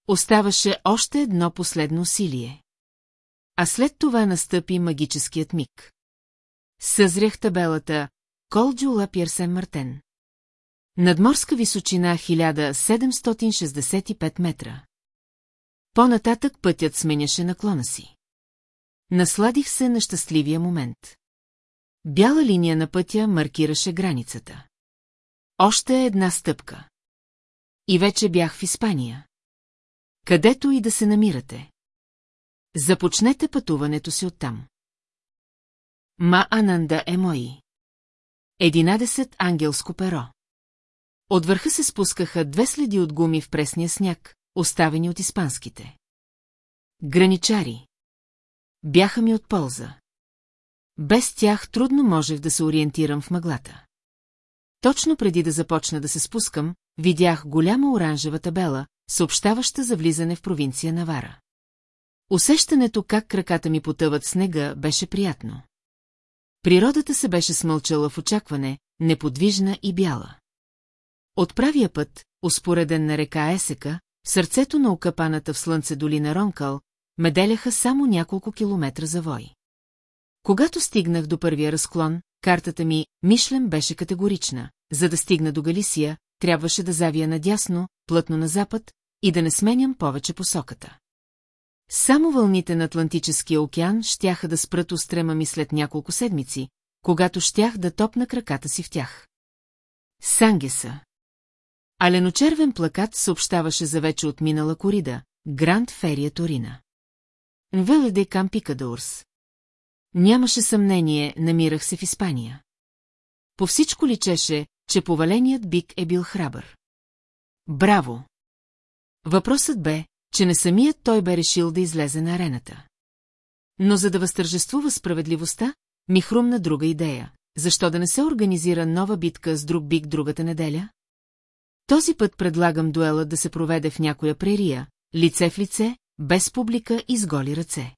Оставаше още едно последно усилие. А след това настъпи магическият миг. Съзрях табелата Колджула Пирсен Мартен. Надморска височина 1765 метра. По-нататък пътят сменяше наклона си. Насладих се на щастливия момент. Бяла линия на пътя маркираше границата. Още една стъпка. И вече бях в Испания. Където и да се намирате. Започнете пътуването си оттам. Ма Ананда е мои. Единадесет ангелско перо. От върха се спускаха две следи от гуми в пресния сняг, оставени от испанските. Граничари. Бяха ми от полза. Без тях трудно можех да се ориентирам в мъглата. Точно преди да започна да се спускам, видях голяма оранжева табела, съобщаваща за влизане в провинция Навара. Усещането как краката ми потъват снега беше приятно. Природата се беше смълчала в очакване, неподвижна и бяла. От правия път, успореден на река Есека, сърцето на окапаната в слънце долина Ронкал, меделяха само няколко километра завой. Когато стигнах до първия разклон, картата ми, Мишлен, беше категорична. За да стигна до Галисия, трябваше да завия надясно, плътно на запад и да не сменям повече посоката. Само вълните на Атлантическия океан щяха да спрат устрема ми след няколко седмици, когато щях да топна краката си в тях. Сангеса. Аленочервен плакат съобщаваше за вече отминала корида, Гранд Ферия Торина. Веледе Кампикадорс. Нямаше съмнение, намирах се в Испания. По всичко личеше, че поваленият бик е бил храбър. Браво! Въпросът бе, че не самият той бе решил да излезе на арената. Но за да възтържествува справедливостта, ми хрумна друга идея. Защо да не се организира нова битка с друг бик другата неделя? Този път предлагам дуела да се проведе в някоя прерия, лице в лице, без публика и с голи ръце.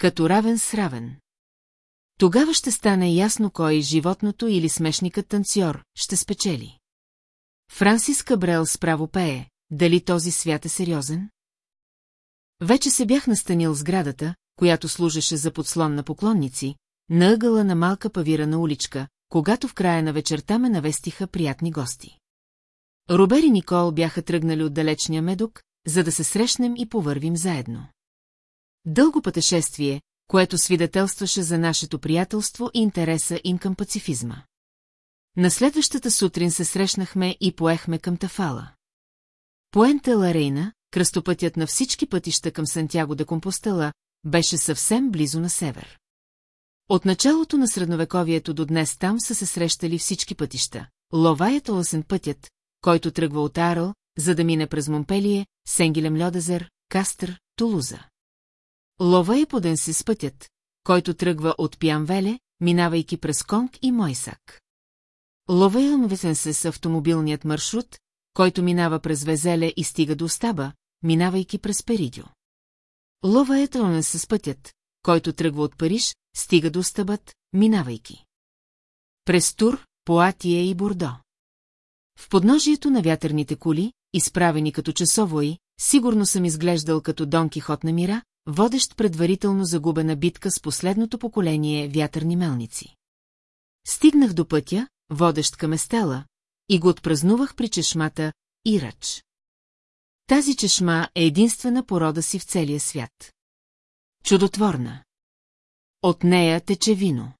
Като равен с равен. Тогава ще стане ясно кой животното или смешникът танцор ще спечели. Франсис Кабрел справо пее, дали този свят е сериозен? Вече се бях настанил сградата, която служеше за подслон на поклонници, на ъгъла на малка павирана уличка, когато в края на вечерта ме навестиха приятни гости. Робер и Никол бяха тръгнали от далечния медок, за да се срещнем и повървим заедно. Дълго пътешествие, което свидетелстваше за нашето приятелство и интереса им към пацифизма. На следващата сутрин се срещнахме и поехме към Тафала. Пуента Ларейна, кръстопътят на всички пътища към Сантяго де Компостела, беше съвсем близо на север. От началото на средновековието до днес там са се срещали всички пътища. Ловаят Оласен пътят, който тръгва от Арл, за да мине през Монпелие, Сенгилем Льодезер, Кастър, Тулуза. Лова е поден си с пътят, който тръгва от Пианвеле, минавайки през Конг и Мойсак. Лова е с автомобилният маршрут, който минава през Везеле и стига до Остаба, минавайки през Перидио. Лова е с пътят, който тръгва от Париж, стига до Остабът, минавайки. През Тур, Поатия и Бордо. В подножието на вятърните кули, изправени като часовои, сигурно съм изглеждал като Дон Кихот на мира, водещ предварително загубена битка с последното поколение вятърни мелници. Стигнах до пътя, водещ към Естела, и го отпразнувах при чешмата Ирач. Тази чешма е единствена порода си в целия свят. Чудотворна. От нея тече вино.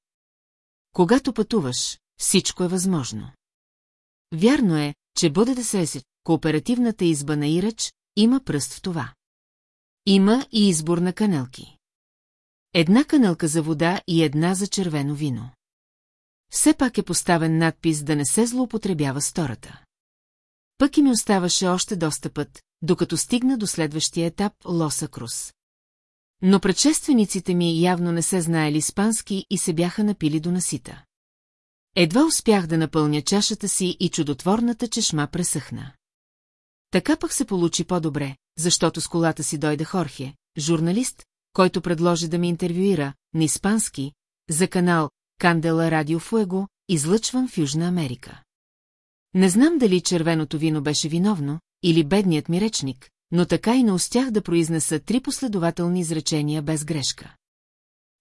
Когато пътуваш, всичко е възможно. Вярно е, че бъде да се кооперативната изба на Ирач има пръст в това. Има и избор на канелки. Една канелка за вода и една за червено вино. Все пак е поставен надпис да не се злоупотребява стората. Пък и ми оставаше още доста път, докато стигна до следващия етап Лоса Крус. Но предшествениците ми явно не се знаели испански и се бяха напили до насита. Едва успях да напълня чашата си и чудотворната чешма пресъхна. Така пък се получи по-добре, защото с колата си дойде Хорхе, журналист, който предложи да ми интервюира, на испански, за канал Кандела Радио Фуего, излъчван в Южна Америка. Не знам дали червеното вино беше виновно, или бедният ми речник, но така и не успях да произнеса три последователни изречения без грешка.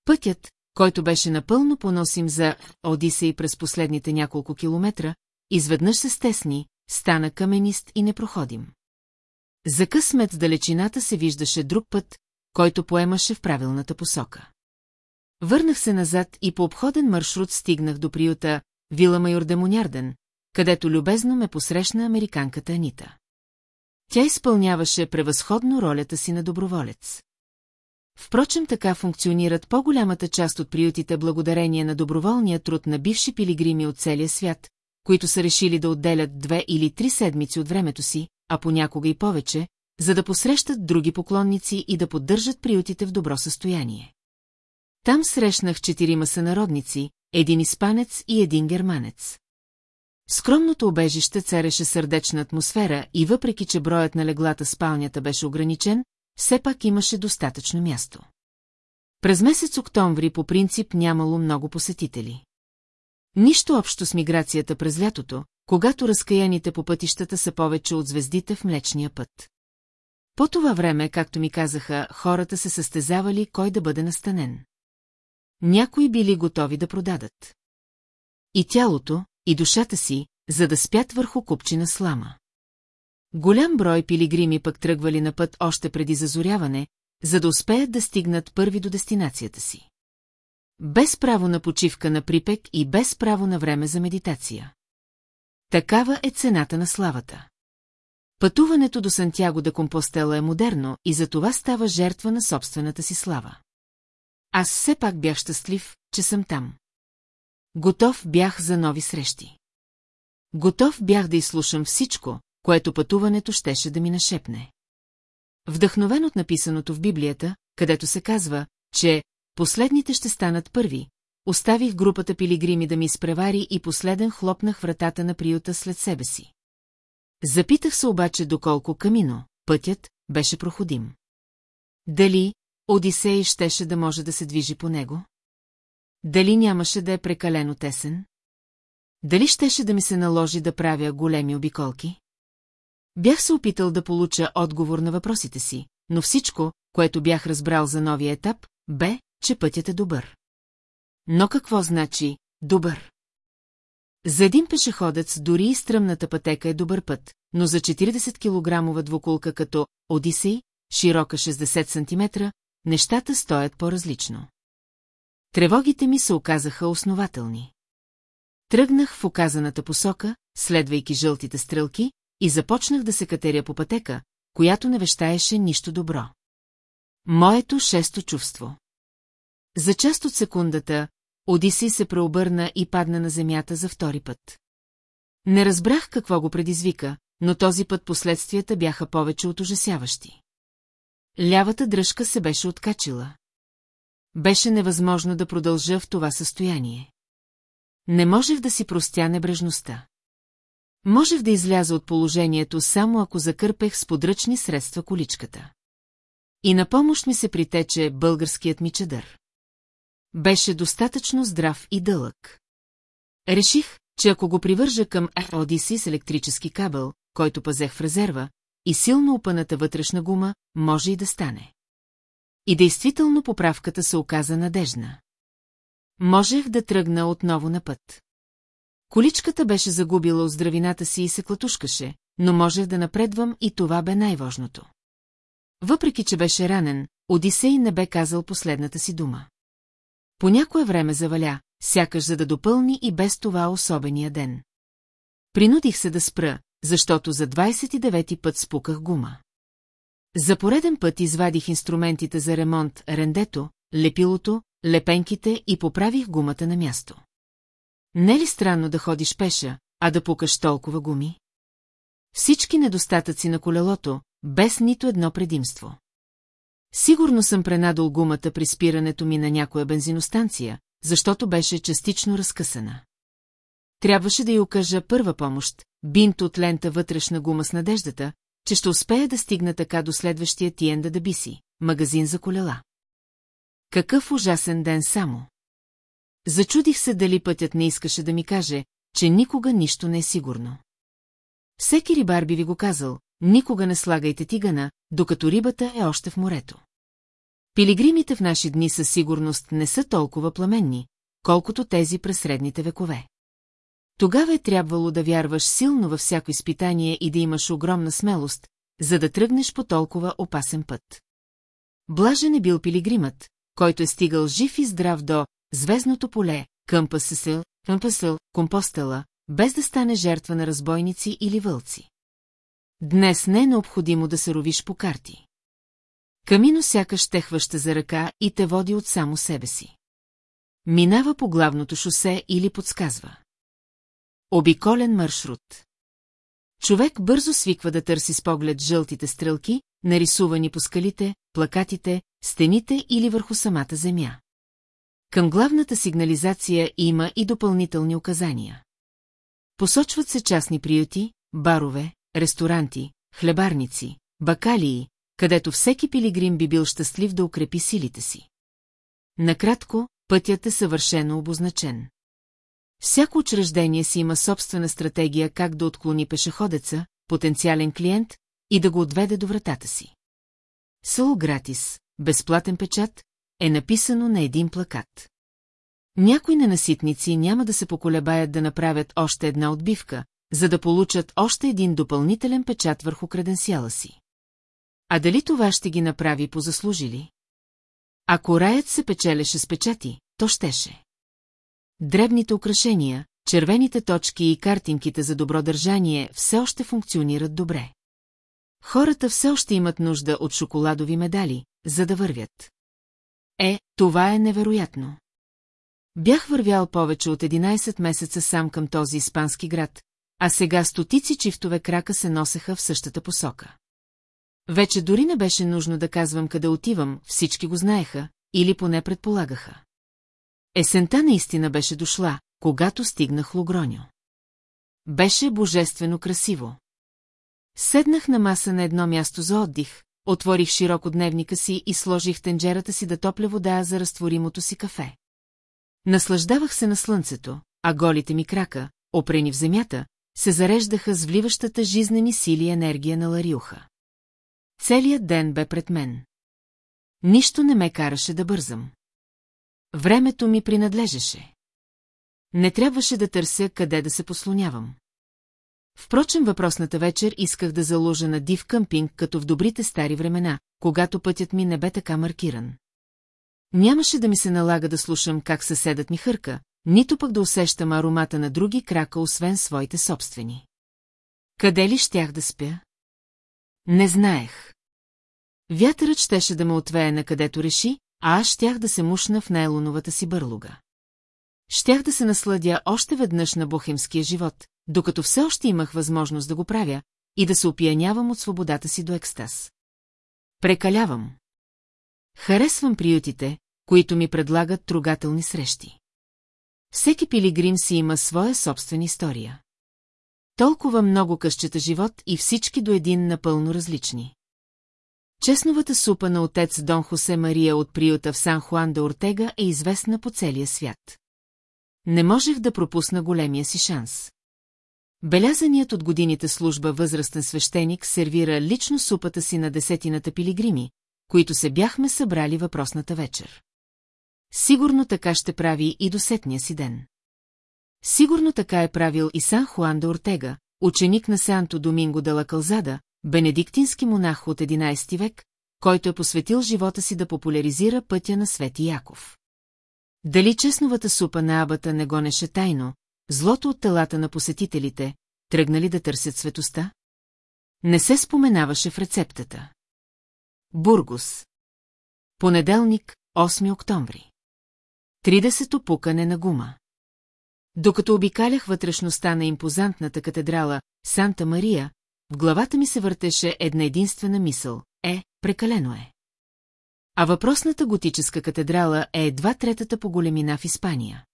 Пътят, който беше напълно поносим за Одисей през последните няколко километра, изведнъж се стесни, стана каменист и непроходим. За късмет в далечината се виждаше друг път, който поемаше в правилната посока. Върнах се назад и по обходен маршрут стигнах до приюта Вила Майор Демонярден, където любезно ме посрещна американката Анита. Тя изпълняваше превъзходно ролята си на доброволец. Впрочем така функционират по-голямата част от приютите благодарение на доброволния труд на бивши пилигрими от целия свят, които са решили да отделят две или три седмици от времето си, а понякога и повече, за да посрещат други поклонници и да поддържат приютите в добро състояние. Там срещнах четирима сънародници, един испанец и един германец. Скромното обежище цареше сърдечна атмосфера и въпреки, че броят на леглата спалнята беше ограничен, все пак имаше достатъчно място. През месец октомври по принцип нямало много посетители. Нищо общо с миграцията през лятото, когато разкаяните по пътищата са повече от звездите в Млечния път. По това време, както ми казаха, хората се състезавали кой да бъде настанен. Някои били готови да продадат. И тялото, и душата си, за да спят върху купчина слама. Голям брой пилигрими пък тръгвали на път още преди зазоряване, за да успеят да стигнат първи до дестинацията си. Без право на почивка на припек и без право на време за медитация. Такава е цената на славата. Пътуването до Сантяго да Компостела е модерно и за това става жертва на собствената си слава. Аз все пак бях щастлив, че съм там. Готов бях за нови срещи. Готов бях да изслушам всичко, което пътуването щеше да ми нашепне. Вдъхновен от написаното в Библията, където се казва, че последните ще станат първи, оставих групата пилигрими да ми изпревари и последен хлопнах вратата на приюта след себе си. Запитах се обаче доколко камино, пътят, беше проходим. Дали Одисей щеше да може да се движи по него? Дали нямаше да е прекалено тесен? Дали щеше да ми се наложи да правя големи обиколки? Бях се опитал да получа отговор на въпросите си, но всичко, което бях разбрал за новия етап, бе, че пътят е добър. Но какво значи «добър»? За един пешеходец дори и стръмната пътека е добър път, но за 40 килограмова двуколка като Одисей, широка 60 см, нещата стоят по-различно. Тревогите ми се оказаха основателни. Тръгнах в оказаната посока, следвайки жълтите стрелки, и започнах да се катеря по пътека, която не вещаеше нищо добро. Моето шесто чувство. За част от секундата, Одисей се преобърна и падна на земята за втори път. Не разбрах какво го предизвика, но този път последствията бяха повече от ужасяващи. Лявата дръжка се беше откачила. Беше невъзможно да продължа в това състояние. Не можех да си простя небрежността. Можех да изляза от положението само ако закърпех с подръчни средства количката. И на помощ ми се притече българският ми чадър. Беше достатъчно здрав и дълъг. Реших, че ако го привържа към Одиси с електрически кабел, който пазех в резерва, и силно опъната вътрешна гума, може и да стане. И действително поправката се оказа надежна. Можех да тръгна отново на път. Количката беше загубила от здравината си и се клатушкаше, но можех да напредвам и това бе най-важното. Въпреки, че беше ранен, Одисей не бе казал последната си дума. По някое време заваля, сякаш за да допълни и без това особения ден. Принудих се да спра, защото за 29-ти път спуках гума. За пореден път извадих инструментите за ремонт, рендето, лепилото, лепенките и поправих гумата на място. Не е ли странно да ходиш пеша, а да пукаш толкова гуми? Всички недостатъци на колелото, без нито едно предимство. Сигурно съм пренадол гумата при спирането ми на някоя бензиностанция, защото беше частично разкъсана. Трябваше да й окажа първа помощ, бинт от лента вътрешна гума с надеждата, че ще успея да стигна така до следващия Тиенда да биси, магазин за колела. Какъв ужасен ден само! Зачудих се дали пътят не искаше да ми каже, че никога нищо не е сигурно. Всеки рибар би ви го казал, никога не слагайте тигана, докато рибата е още в морето. Пилигримите в наши дни със сигурност не са толкова пламенни, колкото тези през средните векове. Тогава е трябвало да вярваш силно във всяко изпитание и да имаш огромна смелост, за да тръгнеш по толкова опасен път. Блажен е бил пилигримът, който е стигал жив и здрав до звездното поле, Къмпасъсъл, Къмпасъл, Компостела, без да стане жертва на разбойници или вълци. Днес не е необходимо да се ровиш по карти. Камино сякаш те хваща за ръка и те води от само себе си. Минава по главното шосе или подсказва. Обиколен маршрут. Човек бързо свиква да търси с поглед жълтите стрелки, нарисувани по скалите, плакатите, стените или върху самата земя. Към главната сигнализация има и допълнителни указания. Посочват се частни приюти, барове, ресторанти, хлебарници, бакалии, където всеки пилигрим би бил щастлив да укрепи силите си. Накратко, пътят е съвършено обозначен. Всяко учреждение си има собствена стратегия как да отклони пешеходеца, потенциален клиент, и да го отведе до вратата си. Село Гратис, безплатен печат, е написано на един плакат. Някои ненаситници няма да се поколебаят да направят още една отбивка, за да получат още един допълнителен печат върху креденсиала си. А дали това ще ги направи позаслужили? Ако раят се печелеше с печати, то щеше. Дребните украшения, червените точки и картинките за добро държание все още функционират добре. Хората все още имат нужда от шоколадови медали, за да вървят. Е, това е невероятно. Бях вървял повече от 11 месеца сам към този испански град, а сега стотици чифтове крака се носеха в същата посока. Вече дори не беше нужно да казвам къде отивам, всички го знаеха, или поне предполагаха. Есента наистина беше дошла, когато стигнах Логроньо. Беше божествено красиво. Седнах на маса на едно място за отдих, отворих широко дневника си и сложих тенджерата си да топля вода за разтворимото си кафе. Наслаждавах се на слънцето, а голите ми крака, опрени в земята, се зареждаха с вливащата жизнени сили енергия на Лариуха. Целият ден бе пред мен. Нищо не ме караше да бързам. Времето ми принадлежеше. не трябваше да търся къде да се послонявам. Впрочем, въпросната вечер исках да заложа на див къмпинг, като в добрите стари времена, когато пътят ми не бе така маркиран. Нямаше да ми се налага да слушам как съседът ми хърка, нито пък да усещам аромата на други крака, освен своите собствени. Къде ли щях да спя? Не знаех. Вятърът щеше да ме отвее на където реши, а аз щях да се мушна в нейлоновата си бърлуга. Щях да се насладя още веднъж на бохемския живот, докато все още имах възможност да го правя и да се опиянявам от свободата си до екстаз. Прекалявам. Харесвам приютите, които ми предлагат трогателни срещи. Всеки пилигрим си има своя собствена история. Толкова много къщета живот и всички до един напълно различни. Честновата супа на отец Дон Хосе Мария от приюта в Сан Хуан де Ортега е известна по целия свят. Не можех да пропусна големия си шанс. Белязаният от годините служба възрастен свещеник сервира лично супата си на десетината пилигрими, които се бяхме събрали въпросната вечер. Сигурно така ще прави и до сетния си ден. Сигурно така е правил и Сан Хуан де Ортега, ученик на Санто Доминго де ла Калзада, бенедиктински монах от 11 век, който е посветил живота си да популяризира пътя на Свети Яков. Дали честновата супа на абата не гонеше тайно, злото от телата на посетителите, тръгнали да търсят светоста? Не се споменаваше в рецептата. Бургус. Понеделник, 8 октомври. 30-то пукане на гума. Докато обикалях вътрешността на импозантната катедрала Санта Мария, в главата ми се въртеше една единствена мисъл – е, прекалено е. А въпросната готическа катедрала е едва третата по големина в Испания.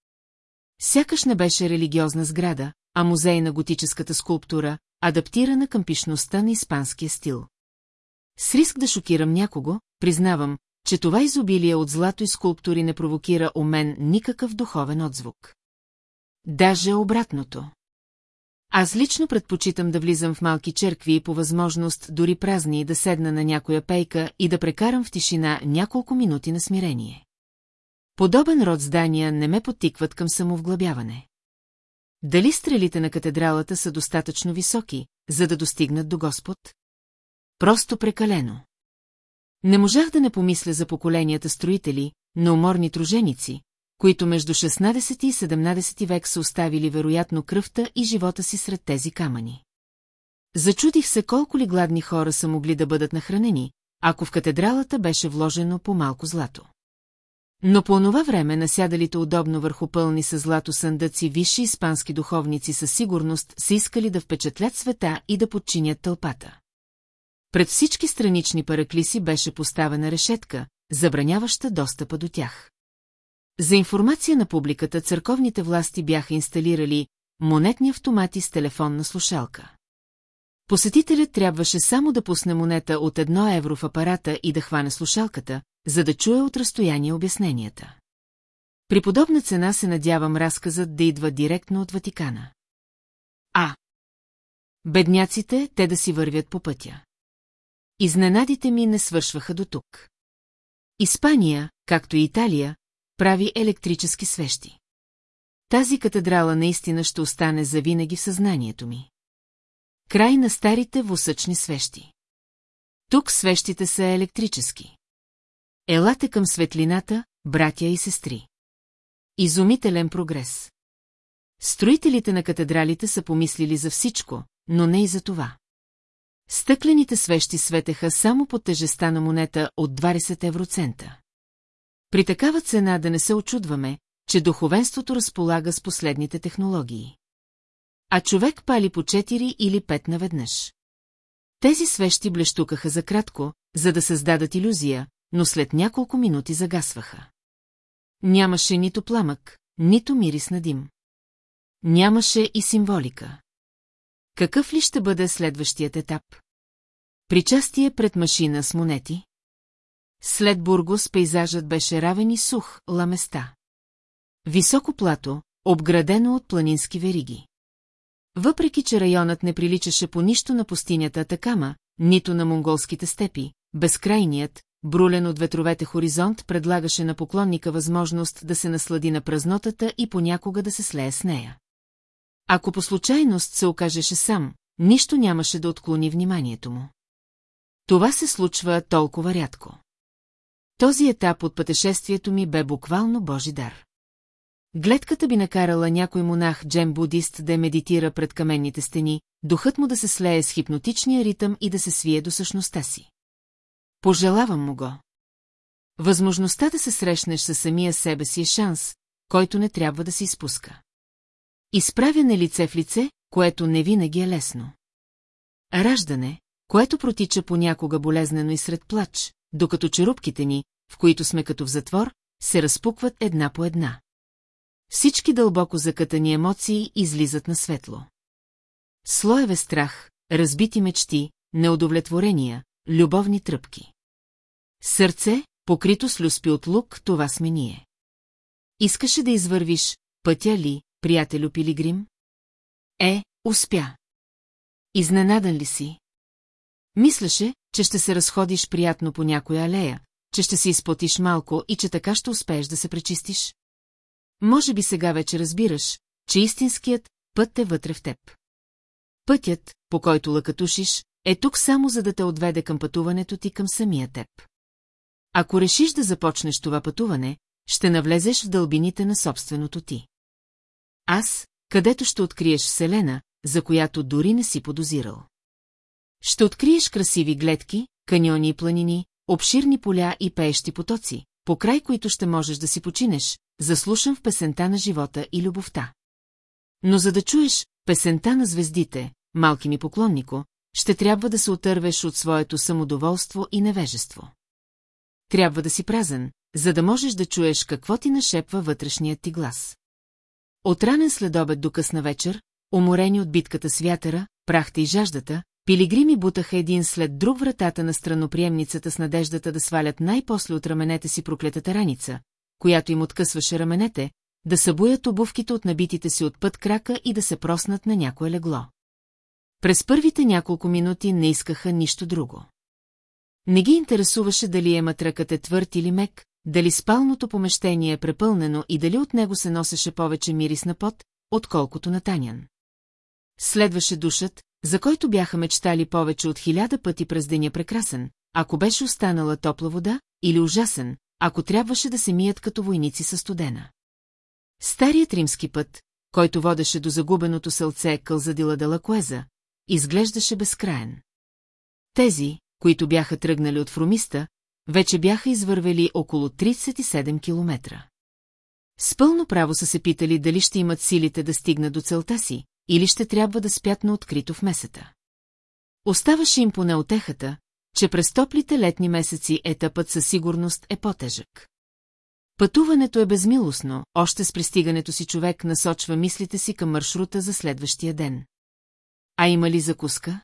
Сякаш не беше религиозна сграда, а музей на готическата скулптура, адаптирана към пишността на испанския стил. С риск да шокирам някого, признавам, че това изобилие от злато и скулптури не провокира у мен никакъв духовен отзвук. Даже обратното. Аз лично предпочитам да влизам в малки черкви и по възможност дори празни да седна на някоя пейка и да прекарам в тишина няколко минути на смирение. Подобен род здания не ме потикват към самовглъбяване. Дали стрелите на катедралата са достатъчно високи, за да достигнат до Господ? Просто прекалено. Не можах да не помисля за поколенията строители, на уморни труженици, които между 16 и 17 век са оставили вероятно кръвта и живота си сред тези камъни. Зачудих се колко ли гладни хора са могли да бъдат нахранени, ако в катедралата беше вложено по малко злато. Но по онова време насядалите удобно върху пълни с злато съндъци висши испански духовници със сигурност са искали да впечатлят света и да подчинят тълпата. Пред всички странични параклиси беше поставена решетка, забраняваща достъпа до тях. За информация на публиката църковните власти бяха инсталирали монетни автомати с телефонна слушалка. Посетителят трябваше само да пусне монета от едно евро в апарата и да хване слушалката, за да чуе от разстояние обясненията. При подобна цена се надявам разказът да идва директно от Ватикана. А. Бедняците, те да си вървят по пътя. Изненадите ми не свършваха до тук. Испания, както и Италия, прави електрически свещи. Тази катедрала наистина ще остане завинаги в съзнанието ми. Край на старите восъчни свещи. Тук свещите са електрически. Елате към светлината, братя и сестри. Изумителен прогрес. Строителите на катедралите са помислили за всичко, но не и за това. Стъклените свещи светеха само под тежеста на монета от 20 евроцента. При такава цена да не се очудваме, че духовенството разполага с последните технологии. А човек пали по 4 или 5 наведнъж. Тези свещи блещукаха за кратко, за да създадат иллюзия, но след няколко минути загасваха. Нямаше нито пламък, нито мирис на дим. Нямаше и символика. Какъв ли ще бъде следващият етап? Причастие пред машина с монети? След Бургос пейзажът беше равен и сух, ламеста. Високо плато, обградено от планински вериги. Въпреки, че районът не приличаше по нищо на пустинята Атакама, нито на монголските степи, безкрайният, брулен от ветровете хоризонт, предлагаше на поклонника възможност да се наслади на празнотата и понякога да се слее с нея. Ако по случайност се окажеше сам, нищо нямаше да отклони вниманието му. Това се случва толкова рядко. Този етап от пътешествието ми бе буквално Божи дар. Гледката би накарала някой монах джем-будист да медитира пред каменните стени, духът му да се слее с хипнотичния ритъм и да се свие до същността си. Пожелавам му го. Възможността да се срещнеш със самия себе си е шанс, който не трябва да се изпуска. Изправяне лице в лице, което не винаги е лесно. Раждане, което протича понякога болезнено и сред плач, докато черупките ни, в които сме като в затвор, се разпукват една по една. Всички дълбоко закатани емоции излизат на светло. Слоеве страх, разбити мечти, неудовлетворения, любовни тръпки. Сърце, покрито с люспи от лук, това сме ние. Искаше да извървиш пътя ли, приятелю Пилигрим? Е, успя. Изненадан ли си? Мислеше, че ще се разходиш приятно по някоя алея, че ще се изплатиш малко и че така ще успееш да се пречистиш? Може би сега вече разбираш, че истинският път е вътре в теб. Пътят, по който лъкатушиш, е тук само за да те отведе към пътуването ти към самия теб. Ако решиш да започнеш това пътуване, ще навлезеш в дълбините на собственото ти. Аз, където ще откриеш Вселена, за която дори не си подозирал. Ще откриеш красиви гледки, каньони и планини, обширни поля и пеещи потоци, по край които ще можеш да си починеш, заслушан в песента на живота и любовта. Но за да чуеш песента на звездите, малки ми поклоннико, ще трябва да се отървеш от своето самодоволство и невежество. Трябва да си празен, за да можеш да чуеш какво ти нашепва вътрешният ти глас. От ранен следобед до късна вечер, уморени от битката с вятъра, прахта и жаждата, пилигрими бутаха един след друг вратата на страноприемницата с надеждата да свалят най-после от раменете си проклетата раница, която им откъсваше раменете, да събуят обувките от набитите си от път крака и да се проснат на някое легло. През първите няколко минути не искаха нищо друго. Не ги интересуваше дали е матръкът е твърд или мек, дали спалното помещение е препълнено и дали от него се носеше повече мирис на пот, отколкото на Танян. Следваше душът, за който бяха мечтали повече от хиляда пъти през деня прекрасен, ако беше останала топла вода, или ужасен, ако трябваше да се мият като войници със студена. Старият римски път, който водеше до загубеното сълце Кълзадила де Лакуеза, изглеждаше безкраен. Тези, които бяха тръгнали от Фрумиста, вече бяха извървели около 37 километра. С пълно право са се питали дали ще имат силите да стигнат до целта си, или ще трябва да спят на открито в месета. Оставаше им поне отехата, че през топлите летни месеци етапът със сигурност е по-тежък. Пътуването е безмилостно, още с пристигането си човек насочва мислите си към маршрута за следващия ден. А има ли закуска?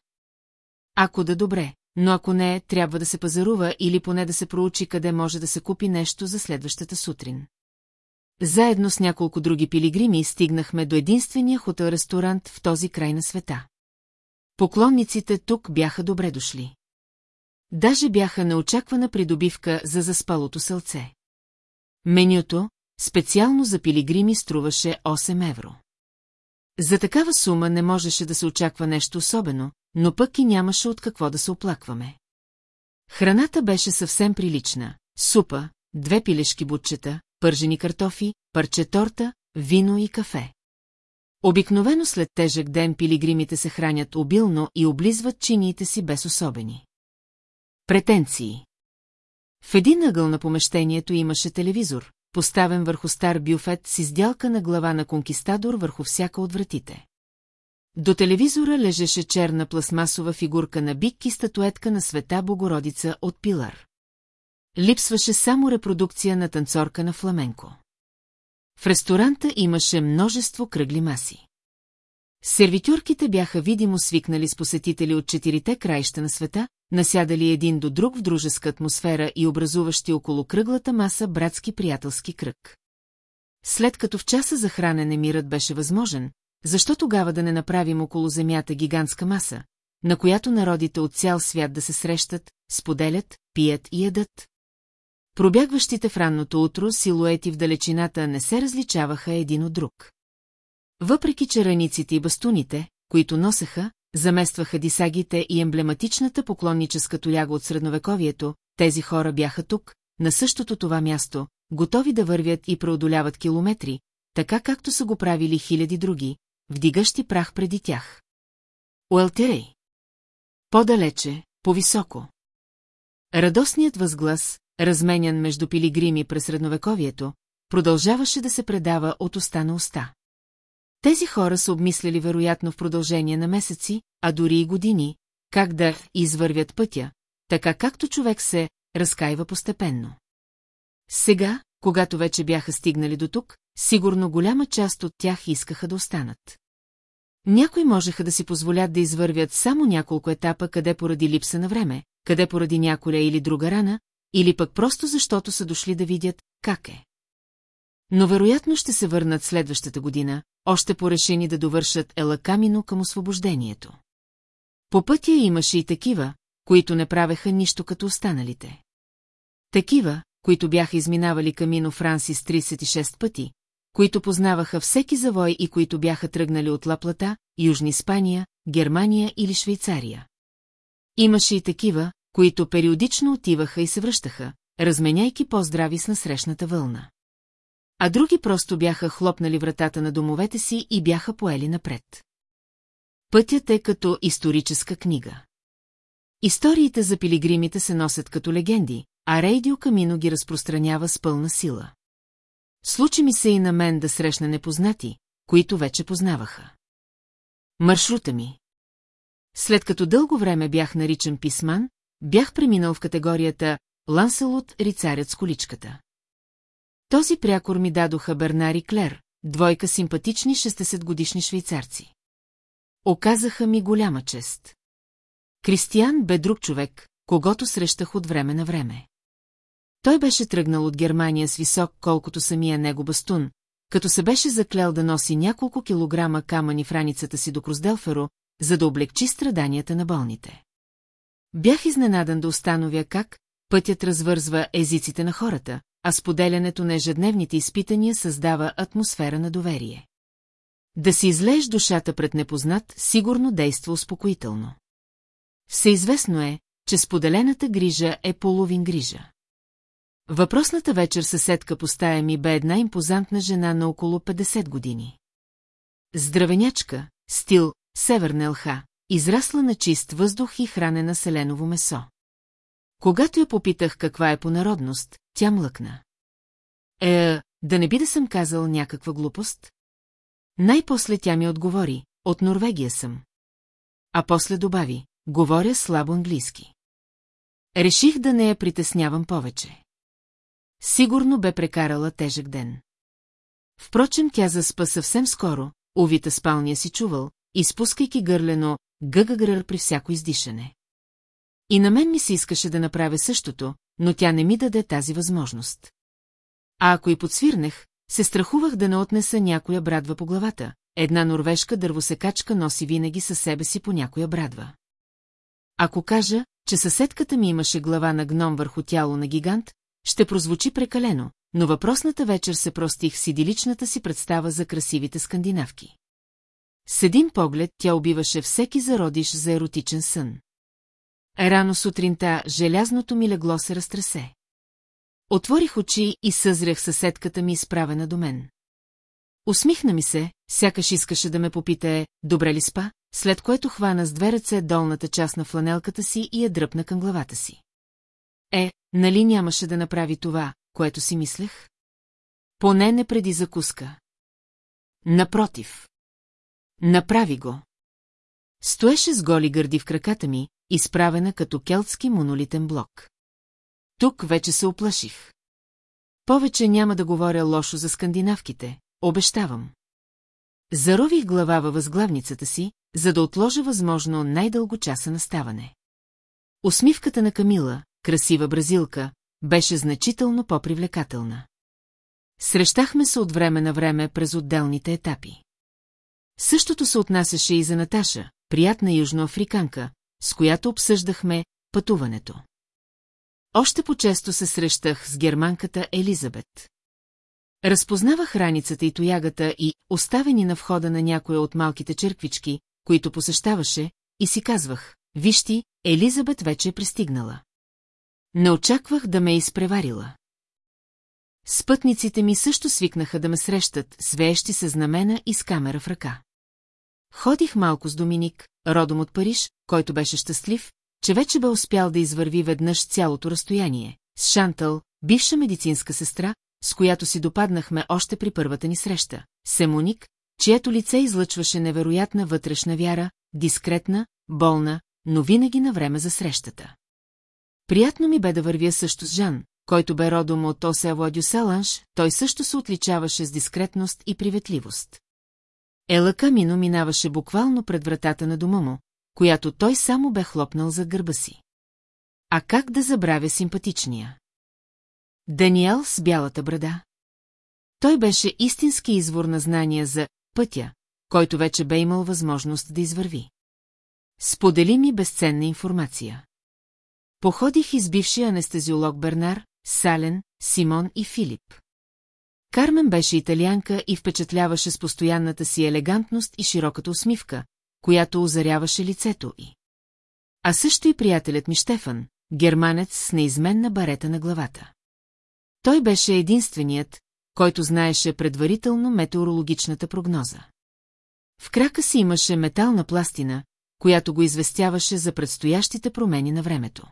Ако да добре, но ако не, трябва да се пазарува или поне да се проучи къде може да се купи нещо за следващата сутрин. Заедно с няколко други пилигрими стигнахме до единствения хотел-ресторант в този край на света. Поклонниците тук бяха добре дошли. Даже бяха неочаквана придобивка за заспалото сълце. Менюто, специално за пилигрими, струваше 8 евро. За такава сума не можеше да се очаква нещо особено, но пък и нямаше от какво да се оплакваме. Храната беше съвсем прилична. Супа, две пилешки бутчета, пържени картофи, парче торта, вино и кафе. Обикновено след тежък ден пилигримите се хранят обилно и облизват чиниите си без особени. Претенции В един ъгъл на помещението имаше телевизор, поставен върху стар бюфет с изделка на глава на конкистадор върху всяка от вратите. До телевизора лежеше черна пластмасова фигурка на бик и статуетка на света Богородица от Пилар. Липсваше само репродукция на танцорка на фламенко. В ресторанта имаше множество кръгли маси. Сервитюрките бяха видимо свикнали с посетители от четирите краища на света, насядали един до друг в дружеска атмосфера и образуващи около кръглата маса братски приятелски кръг. След като в часа за хранене мирът беше възможен, защо тогава да не направим около земята гигантска маса, на която народите от цял свят да се срещат, споделят, пият и ядат. Пробягващите в ранното утро силуети в далечината не се различаваха един от друг. Въпреки че раниците и бастуните, които носеха, заместваха дисагите и емблематичната поклонническа толяга от средновековието, тези хора бяха тук, на същото това място, готови да вървят и преодоляват километри, така както са го правили хиляди други, вдигащи прах преди тях. Уелтерей. По-далече, по-високо. Радостният възглас, разменян между пилигрими през средновековието, продължаваше да се предава от уста на уста. Тези хора са обмисляли вероятно в продължение на месеци, а дори и години, как да извървят пътя, така както човек се разкаива постепенно. Сега, когато вече бяха стигнали до тук, сигурно голяма част от тях искаха да останат. Някои можеха да си позволят да извървят само няколко етапа, къде поради липса на време, къде поради няколя или друга рана, или пък просто защото са дошли да видят как е. Но вероятно ще се върнат следващата година, още порешени да довършат Елакамино към освобождението. По пътя имаше и такива, които не правеха нищо като останалите. Такива, които бяха изминавали Камино Франсис 36 пъти, които познаваха всеки завой и които бяха тръгнали от Лаплата, Южни Испания, Германия или Швейцария. Имаше и такива, които периодично отиваха и се връщаха, разменяйки поздрави с насрещната вълна. А други просто бяха хлопнали вратата на домовете си и бяха поели напред. Пътят е като историческа книга. Историите за пилигримите се носят като легенди, а Рейдио Камино ги разпространява с пълна сила. Случи ми се и на мен да срещна непознати, които вече познаваха. Маршрута ми. След като дълго време бях наричан писман, бях преминал в категорията Ланселот, рицарят с количката. Този прякор ми дадоха Бернар и Клер, двойка симпатични 60-годишни швейцарци. Оказаха ми голяма чест. Кристиян бе друг човек, когато срещах от време на време. Той беше тръгнал от Германия с висок, колкото самия него бастун, като се беше заклел да носи няколко килограма камъни в раницата си до Крузделферо, за да облегчи страданията на болните. Бях изненадан да установя как пътят развързва езиците на хората, а споделянето на ежедневните изпитания създава атмосфера на доверие. Да си излееш душата пред непознат, сигурно действа успокоително. Всеизвестно е, че споделената грижа е половин грижа. Въпросната вечер съседка по стая ми бе една импозантна жена на около 50 години. Здравенячка, стил, северна лха, израсла на чист въздух и хранена селеново месо. Когато я попитах каква е по народност, тя млъкна. Е, да не би да съм казал някаква глупост? Най-после тя ми отговори, от Норвегия съм. А после добави, говоря слабо английски. Реших да не я притеснявам повече. Сигурно бе прекарала тежък ден. Впрочем, тя заспа съвсем скоро, увита спалния си чувал, изпускайки гърлено гъгъгрър при всяко издишане. И на мен ми се искаше да направя същото, но тя не ми даде тази възможност. А ако и подсвирнех, се страхувах да не отнеса някоя брадва по главата. Една норвежка дървосекачка носи винаги със себе си по някоя брадва. Ако кажа, че съседката ми имаше глава на гном върху тяло на гигант, ще прозвучи прекалено, но въпросната вечер се простих с идиличната си представа за красивите скандинавки. С един поглед тя убиваше всеки зародиш за еротичен сън. Рано сутринта желязното ми легло се разтресе. Отворих очи и съзрях съседката ми изправена до мен. Усмихна ми се, сякаш искаше да ме попитае, добре ли спа, след което хвана с две ръце долната част на фланелката си и я дръпна към главата си. Е, нали нямаше да направи това, което си мислех? Поне не преди закуска. Напротив. Направи го. Стоеше с голи гърди в краката ми, изправена като келтски монолитен блок. Тук вече се оплаших. Повече няма да говоря лошо за скандинавките, обещавам. Зарових глава във възглавницата си, за да отложа възможно най-дълго часа на. Усмивката на Камила, красива бразилка, беше значително по-привлекателна. Срещахме се от време на време през отделните етапи. Същото се отнасяше и за Наташа, приятна южноафриканка, с която обсъждахме пътуването. Още по-често се срещах с германката Елизабет. Разпознавах раницата и тоягата и, оставени на входа на някоя от малките черквички, които посещаваше, и си казвах, виж ти, Елизабет вече е пристигнала. Не очаквах да ме е изпреварила. Спътниците ми също свикнаха да ме срещат, свеещи се знамена и с камера в ръка. Ходих малко с Доминик, родом от Париж, който беше щастлив, че вече бе успял да извърви веднъж цялото разстояние. С Шантъл, бивша медицинска сестра, с която си допаднахме още при първата ни среща. Семоник, чието лице излъчваше невероятна вътрешна вяра, дискретна, болна, но винаги на време за срещата. Приятно ми бе да вървя също с Жан, който бе родом от Осево Дюселанш, той също се отличаваше с дискретност и приветливост. Ела Камино минаваше буквално пред вратата на дома му, която той само бе хлопнал за гърба си. А как да забравя симпатичния? Даниел с бялата брада. Той беше истински извор на знания за пътя, който вече бе имал възможност да извърви. Сподели ми безценна информация. Походих из бившия анестезиолог Бернар, Сален, Симон и Филип. Кармен беше италианка и впечатляваше с постоянната си елегантност и широката усмивка, която озаряваше лицето й. А също и приятелят ми Штефан, германец с неизменна барета на главата. Той беше единственият, който знаеше предварително метеорологичната прогноза. В крака си имаше метална пластина, която го известяваше за предстоящите промени на времето.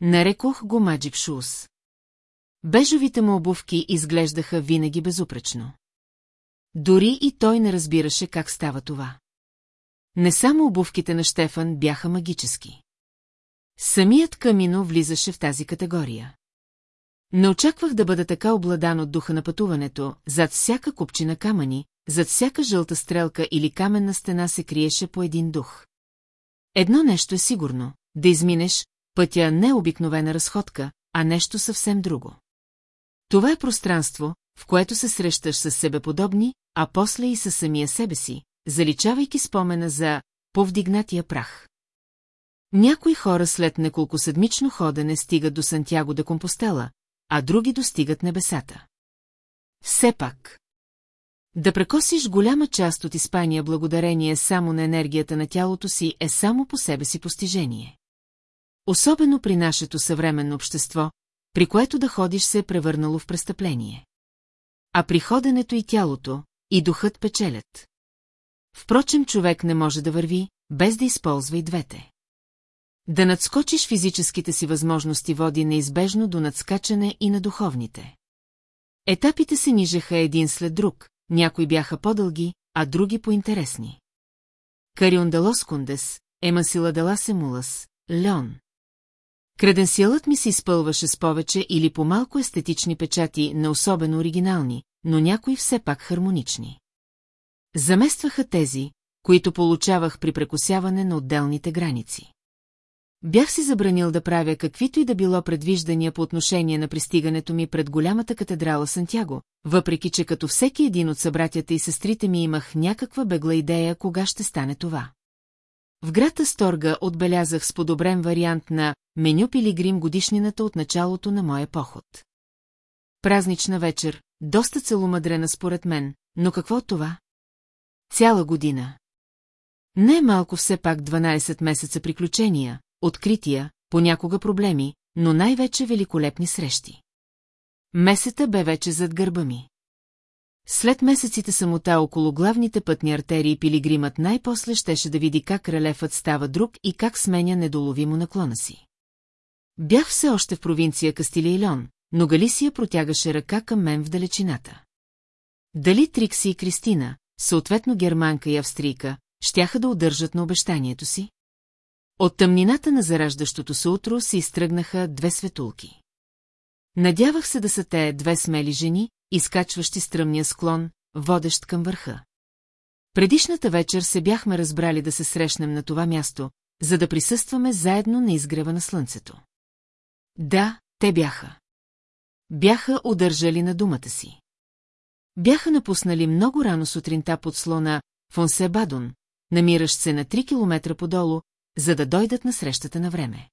Нарекох го Magic Shoes. Бежовите му обувки изглеждаха винаги безупречно. Дори и той не разбираше как става това. Не само обувките на Штефан бяха магически. Самият Камино влизаше в тази категория. Не очаквах да бъда така обладан от духа на пътуването, зад всяка купчина камъни, зад всяка жълта стрелка или каменна стена се криеше по един дух. Едно нещо е сигурно – да изминеш, пътя не е обикновена разходка, а нещо съвсем друго. Това е пространство, в което се срещаш с себеподобни, а после и със самия себе си, заличавайки спомена за повдигнатия прах. Някои хора след неколко седмично ходене стигат до Сантяго де Компостела, а други достигат небесата. Все пак. Да прекосиш голяма част от Испания благодарение само на енергията на тялото си е само по себе си постижение. Особено при нашето съвременно общество, при което да ходиш се е превърнало в престъпление. А при ходенето и тялото, и духът печелят. Впрочем, човек не може да върви, без да използва и двете. Да надскочиш физическите си възможности води неизбежно до надскачане и на духовните. Етапите се нижеха един след друг, някои бяха по-дълги, а други по-интересни. Карион Кондес, Емасила Деласемулас, Леон. Креденсиалът ми се изпълваше с повече или по-малко естетични печати, на особено оригинални, но някои все пак хармонични. Заместваха тези, които получавах при прекусяване на отделните граници. Бях си забранил да правя каквито и да било предвиждания по отношение на пристигането ми пред голямата катедрала Сантяго, въпреки че като всеки един от събратята и сестрите ми имах някаква бегла идея кога ще стане това. В град Асторга отбелязах с подобрен вариант на меню Пилигрим годишнината от началото на моя поход. Празнична вечер, доста целомъдрена според мен, но какво това? Цяла година. Не е малко все пак 12 месеца приключения, открития, понякога проблеми, но най-вече великолепни срещи. Месета бе вече зад гърба ми. След месеците самота около главните пътни артерии пилигримът най-после щеше да види как релефът става друг и как сменя недоловимо наклона си. Бях все още в провинция Кастилия и Леон, но Галисия протягаше ръка към мен в далечината. Дали Трикси и Кристина, съответно германка и австрийка, щяха да удържат на обещанието си? От тъмнината на зараждащото се утро се изтръгнаха две светулки. Надявах се да са те две смели жени, изкачващи стръмния склон, водещ към върха. Предишната вечер се бяхме разбрали да се срещнем на това място, за да присъстваме заедно на изгрева на слънцето. Да, те бяха. Бяха удържали на думата си. Бяха напуснали много рано сутринта под слона Фонсе Бадун, намиращ се на 3 километра подолу, за да дойдат на срещата на време.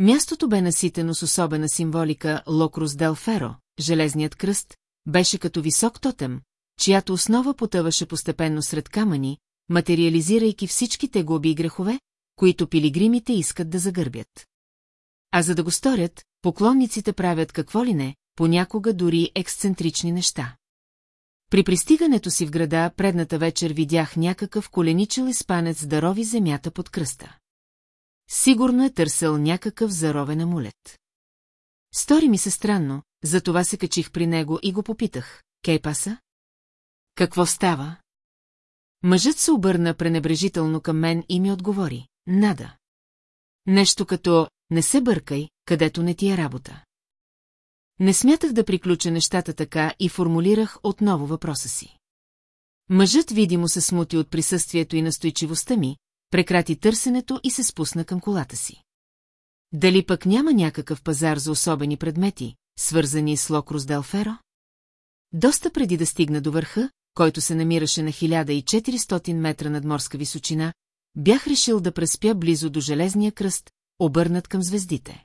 Мястото бе наситено с особена символика Локрус Дел Феро, железният кръст, беше като висок тотем, чиято основа потъваше постепенно сред камъни, материализирайки всички теглоби и грехове, които пилигримите искат да загърбят. А за да го сторят, поклонниците правят какво ли не, понякога дори ексцентрични неща. При пристигането си в града предната вечер видях някакъв коленичел изпанец да рови земята под кръста. Сигурно е търсил някакъв заровен амулет. Стори ми се странно, затова се качих при него и го попитах. Кейпаса? Какво става? Мъжът се обърна пренебрежително към мен и ми отговори. Нада. Нещо като «не се бъркай, където не ти е работа». Не смятах да приключа нещата така и формулирах отново въпроса си. Мъжът видимо се смути от присъствието и настойчивостта ми, прекрати търсенето и се спусна към колата си. Дали пък няма някакъв пазар за особени предмети, свързани с Локрус Делферо? Доста преди да стигна до върха, който се намираше на 1400 метра над морска височина, бях решил да преспя близо до Железния кръст, обърнат към звездите.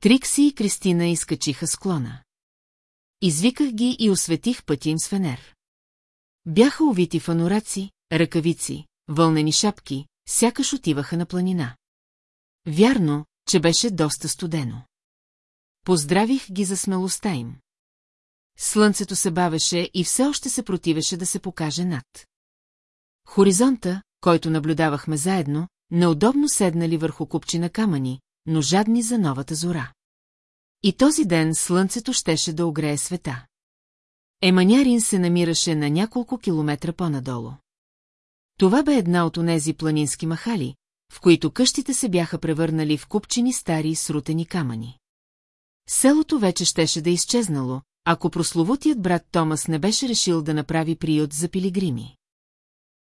Трикси и Кристина изкачиха склона. Извиках ги и осветих пътя им с фенер. Бяха увити фанораци, ръкавици, вълнени шапки, сякаш отиваха на планина. Вярно, че беше доста студено. Поздравих ги за смелостта им. Слънцето се бавеше и все още се противеше да се покаже над. Хоризонта, който наблюдавахме заедно, неудобно седнали върху купчина камъни, но жадни за новата зора. И този ден слънцето щеше да огрее света. Еманярин се намираше на няколко километра по-надолу. Това бе една от онези планински махали, в които къщите се бяха превърнали в купчини стари срутени камъни. Селото вече щеше да е изчезнало, ако прословутият брат Томас не беше решил да направи приют за пилигрими.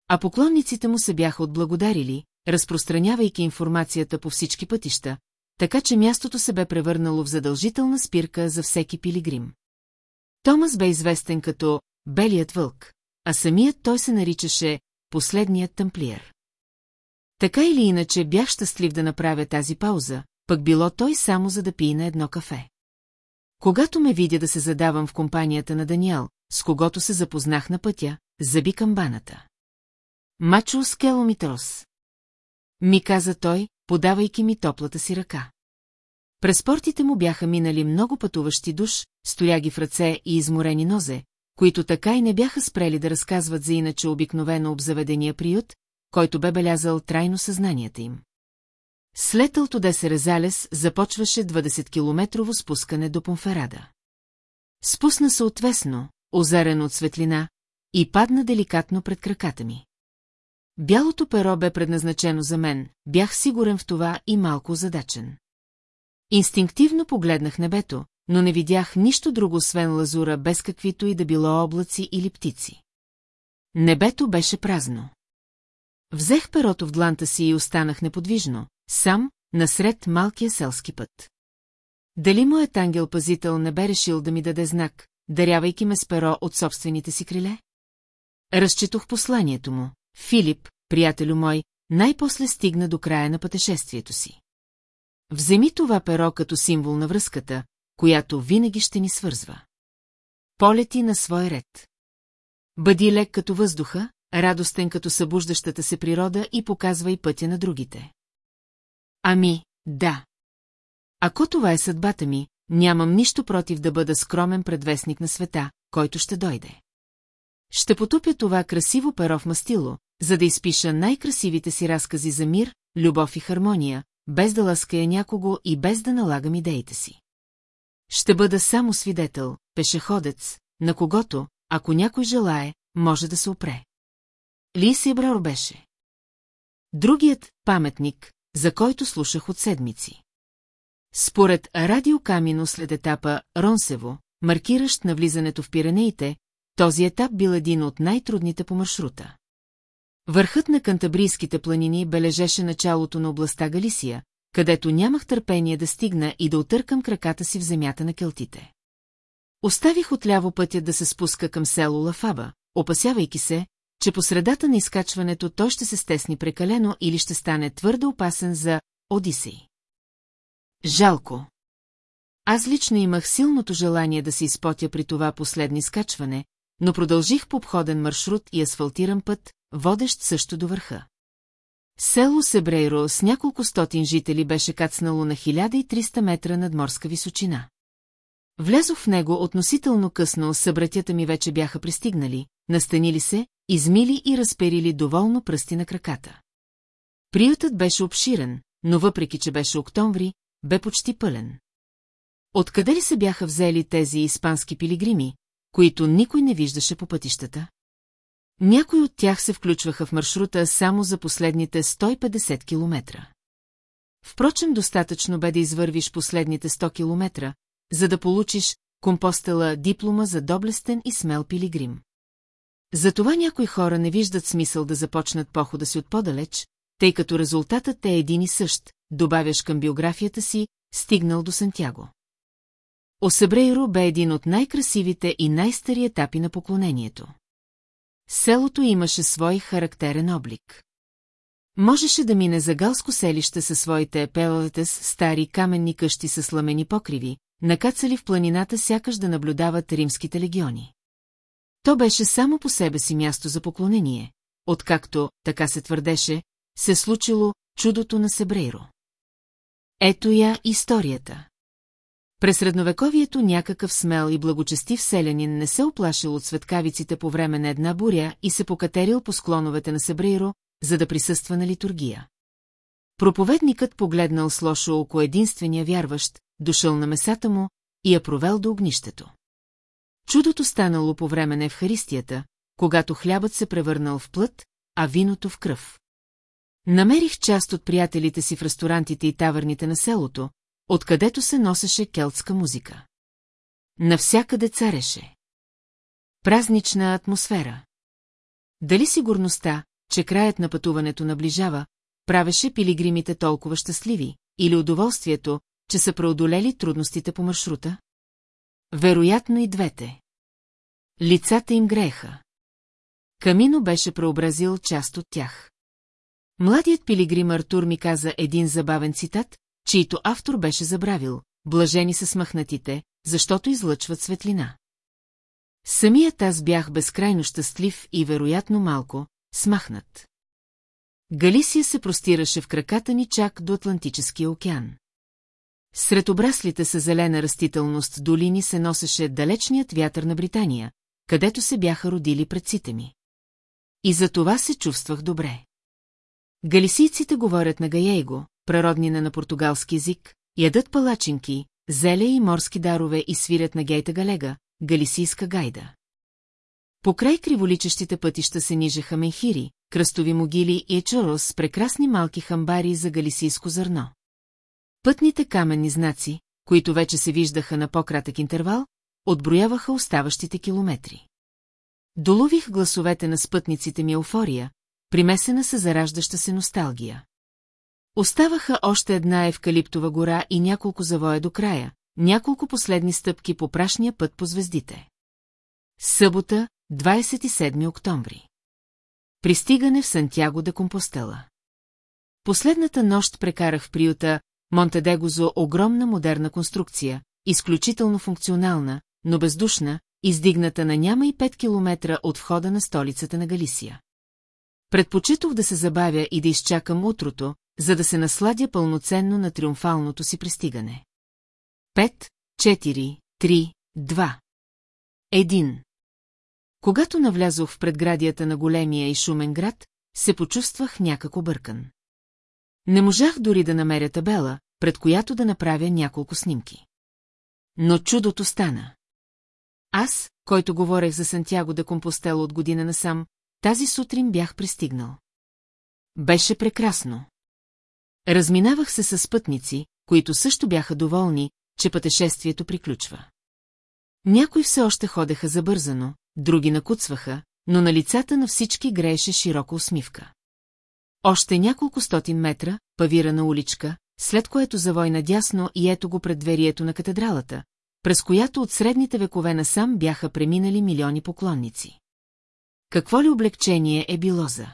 А поклонниците му се бяха отблагодарили, разпространявайки информацията по всички пътища, така че мястото се бе превърнало в задължителна спирка за всеки пилигрим. Томас бе известен като Белият вълк, а самият той се наричаше Последният тамплиер. Така или иначе бях щастлив да направя тази пауза, пък било той само за да пие на едно кафе. Когато ме видя да се задавам в компанията на Даниел, с когото се запознах на пътя, заби камбаната. Мачо Скеломитрос. Ми каза той, подавайки ми топлата си ръка. През портите му бяха минали много пътуващи душ, стояги в ръце и изморени нозе, които така и не бяха спрели да разказват за иначе обикновено обзаведения приют, който бе белязал трайно съзнанието им. След Алтодесе Резалес започваше 20-километрово спускане до Понферада. Спусна се отвесно, озарен от светлина, и падна деликатно пред краката ми. Бялото перо бе предназначено за мен, бях сигурен в това и малко задачен. Инстинктивно погледнах небето, но не видях нищо друго освен лазура без каквито и да било облаци или птици. Небето беше празно. Взех перото в дланта си и останах неподвижно, сам, насред малкия селски път. Дали моят ангел-пазител не бе решил да ми даде знак, дарявайки ме с перо от собствените си криле? Разчетох посланието му. Филип, приятелю мой, най-после стигна до края на пътешествието си. Вземи това перо като символ на връзката, която винаги ще ни свързва. Полети на свой ред. Бъди лек като въздуха, радостен като събуждащата се природа и показвай пътя на другите. Ами, да. Ако това е съдбата ми, нямам нищо против да бъда скромен предвестник на света, който ще дойде. Ще потупя това красиво перо в мастило, за да изпиша най-красивите си разкази за мир, любов и хармония, без да лаская някого и без да налагам идеите си. Ще бъда само свидетел, пешеходец, на когото, ако някой желае, може да се опре. Ли Браур беше. Другият паметник, за който слушах от седмици. Според Радио Камино след етапа Ронсево, маркиращ навлизането в Пиренеите, този етап бил един от най-трудните по маршрута. Върхът на Кантабрийските планини бележеше началото на областта Галисия, където нямах търпение да стигна и да отъркам краката си в земята на келтите. Оставих отляво пътя да се спуска към село Лафаба, опасявайки се, че по средата на изкачването той ще се стесни прекалено или ще стане твърде опасен за Одисей. Жалко. Аз лично имах силното желание да се изпотя при това последни скачване, но продължих по обходен маршрут и асфалтиран път, водещ също до върха. Село Себрейро с няколко стотин жители беше кацнало на 1300 метра над морска височина. Влязох в него относително късно, събратята ми вече бяха пристигнали, настанили се, измили и разперили доволно пръсти на краката. Приютът беше обширен, но въпреки, че беше октомври, бе почти пълен. Откъде ли се бяха взели тези испански пилигрими, които никой не виждаше по пътищата? Някои от тях се включваха в маршрута само за последните 150 километра. Впрочем, достатъчно бе да извървиш последните 100 километра, за да получиш компостела диплома за доблестен и смел пилигрим. Затова някои хора не виждат смисъл да започнат похода си от по-далеч, тъй като резултатът е един и същ, добавяш към биографията си, стигнал до Сантяго. Осебрейро бе един от най-красивите и най-стари етапи на поклонението. Селото имаше свой характерен облик. Можеше да мине за галско селище със своите пелатес, стари каменни къщи с сламени покриви, накацали в планината сякаш да наблюдават римските легиони. То беше само по себе си място за поклонение, откакто, така се твърдеше, се случило чудото на Себрейро. Ето я историята. През средновековието някакъв смел и благочестив селянин не се оплашил от светкавиците по време на една буря и се покатерил по склоновете на Себрейро, за да присъства на литургия. Проповедникът погледнал с лошо око единствения вярващ, дошъл на месата му и я провел до огнището. Чудото станало по време на Евхаристията, когато хлябът се превърнал в плът, а виното в кръв. Намерих част от приятелите си в ресторантите и тавърните на селото, откъдето се носеше келтска музика. Навсякъде цареше. Празнична атмосфера. Дали сигурността, че краят на пътуването наближава, правеше пилигримите толкова щастливи, или удоволствието, че са преодолели трудностите по маршрута? Вероятно и двете. Лицата им греха. Камино беше преобразил част от тях. Младият пилигрим Артур ми каза един забавен цитат, чийто автор беше забравил, блажени са смахнатите, защото излъчват светлина. Самият аз бях безкрайно щастлив и вероятно малко смахнат. Галисия се простираше в краката ни чак до Атлантическия океан. Сред обраслите с зелена растителност долини се носеше далечният вятър на Британия, където се бяха родили предците ми. И за това се чувствах добре. Галисийците говорят на гаейго, прароднина на португалски език, ядат палачинки, зеле и морски дарове и свирят на гейта галега, галисийска гайда. Покрай криволичещите пътища се нижеха менхири, кръстови могили и ечорос с прекрасни малки хамбари за галисийско зърно. Пътните каменни знаци, които вече се виждаха на по-кратък интервал, отброяваха оставащите километри. Долових гласовете на спътниците ми еуфория, примесена с зараждаща се носталгия. Оставаха още една евкалиптова гора и няколко завоя до края, няколко последни стъпки по прашния път по звездите. Събота, 27 октомври. Пристигане в Сантяго де Компостела. Последната нощ прекарах в приюта Монтедегозо огромна модерна конструкция, изключително функционална, но бездушна, издигната на няма и 5 километра от входа на столицата на Галисия. Предпочитох да се забавя и да изчакам утрото, за да се насладя пълноценно на триумфалното си пристигане. 5, 4, 3, 2. Един. Когато навлязох в предградията на големия и шумен град, се почувствах някако бъркан. Не можах дори да намеря табела, пред която да направя няколко снимки. Но чудото стана. Аз, който говорех за Сантяго да Компостело от година насам, тази сутрин бях пристигнал. Беше прекрасно. Разминавах се с пътници, които също бяха доволни, че пътешествието приключва. Някои все още ходеха забързано, други накуцваха, но на лицата на всички грееше широка усмивка. Още няколко стотин метра, павирана уличка, след което завой надясно и ето го пред дверието на катедралата, през която от средните векове насам бяха преминали милиони поклонници. какво ли облегчение е било за.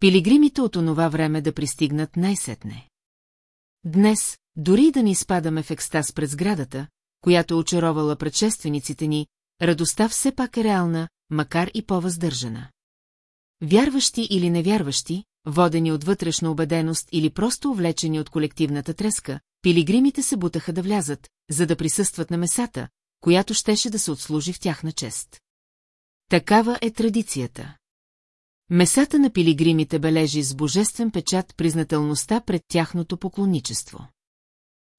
Пилигримите от онова време да пристигнат най-сетне. Днес, дори да не изпадаме в екстаз пред сградата, която очаровала предшествениците ни, радостта все пак е реална, макар и по-въздържана. Вярващи или невярващи, водени от вътрешна убеденост или просто увлечени от колективната треска, пилигримите се бутаха да влязат, за да присъстват на месата, която щеше да се отслужи в тяхна чест. Такава е традицията. Месата на пилигримите бележи с божествен печат признателността пред тяхното поклонничество.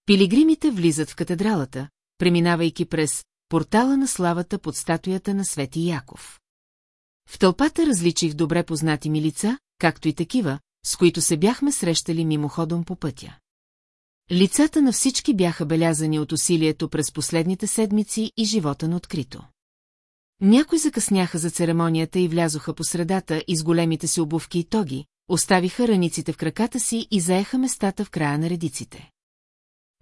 Пилигримите влизат в катедралата, преминавайки през портала на славата под статуята на Свети Яков. В тълпата различих добре познати ми лица, както и такива, с които се бяхме срещали мимоходом по пътя. Лицата на всички бяха белязани от усилието през последните седмици и живота на открито. Някои закъсняха за церемонията и влязоха по средата и с големите си обувки и тоги, оставиха раниците в краката си и заеха местата в края на редиците.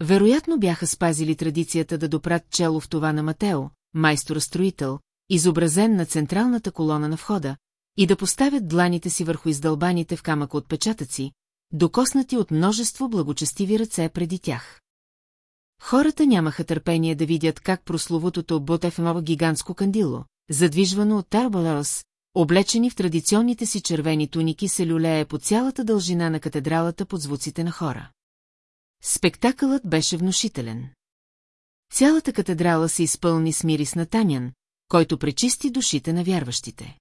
Вероятно бяха спазили традицията да допрат чело в това на Матео, майстор-строител, изобразен на централната колона на входа, и да поставят дланите си върху издълбаните в камък отпечатъци, докоснати от множество благочестиви ръце преди тях. Хората нямаха търпение да видят как прословутото Ботефново гигантско кандило, задвижвано от Тарбаларос, облечени в традиционните си червени туники, се люлее по цялата дължина на катедралата под звуците на хора. Спектакълът беше внушителен. Цялата катедрала се изпълни с мирис на тамян, който пречисти душите на вярващите.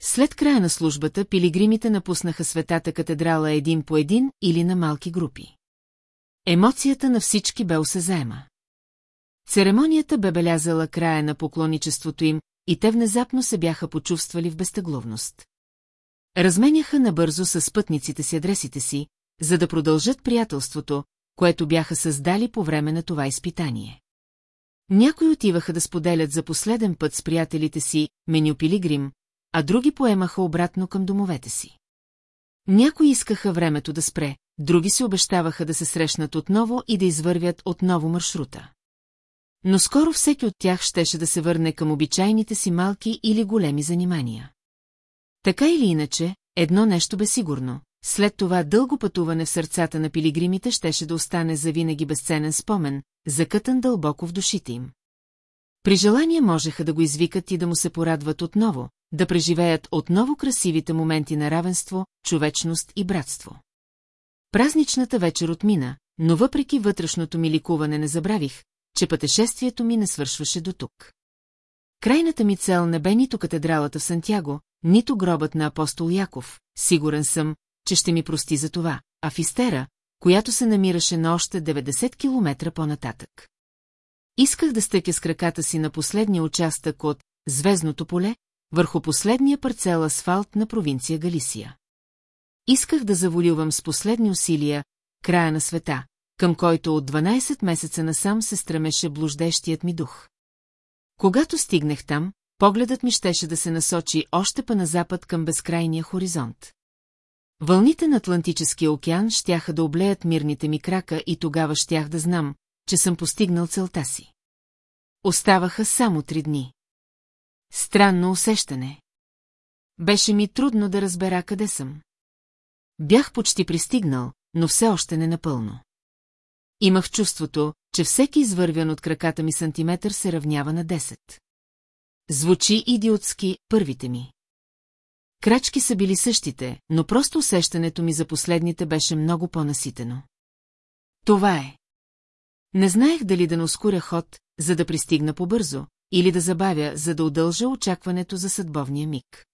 След края на службата пилигримите напуснаха светата катедрала един по един или на малки групи. Емоцията на всички бе осезаема. Церемонията бе белязала края на поклоничеството им и те внезапно се бяха почувствали в безтегловност. Разменяха набързо с пътниците си адресите си, за да продължат приятелството, което бяха създали по време на това изпитание. Някои отиваха да споделят за последен път с приятелите си меню Пилигрим, а други поемаха обратно към домовете си. Някои искаха времето да спре, други се обещаваха да се срещнат отново и да извървят отново маршрута. Но скоро всеки от тях щеше да се върне към обичайните си малки или големи занимания. Така или иначе, едно нещо бе сигурно. След това дълго пътуване в сърцата на пилигримите щеше да остане завинаги безценен спомен, закътан дълбоко в душите им. При желание можеха да го извикат и да му се порадват отново, да преживеят отново красивите моменти на равенство, човечност и братство. Празничната вечер отмина, но въпреки вътрешното ми ликуване не забравих, че пътешествието ми не свършваше до тук. Крайната ми цел не бе нито катедралата в Сантяго, нито гробът на апостол Яков, сигурен съм, че ще ми прости за това, а в която се намираше на още 90 км по-нататък. Исках да стъкя с краката си на последния участък от Звездното поле, върху последния парцел асфалт на провинция Галисия. Исках да заволювам с последни усилия края на света, към който от 12 месеца насам се стремеше блуждещият ми дух. Когато стигнах там, погледът ми щеше да се насочи още па на запад към безкрайния хоризонт. Вълните на Атлантическия океан щяха да облеят мирните ми крака и тогава щях да знам, че съм постигнал целта си. Оставаха само три дни. Странно усещане. Беше ми трудно да разбера къде съм. Бях почти пристигнал, но все още не напълно. Имах чувството, че всеки извървян от краката ми сантиметър се равнява на 10. Звучи идиотски първите ми. Крачки са били същите, но просто усещането ми за последните беше много по-наситено. Това е. Не знаех дали да не ускоря ход, за да пристигна побързо, или да забавя, за да удължа очакването за съдбовния миг.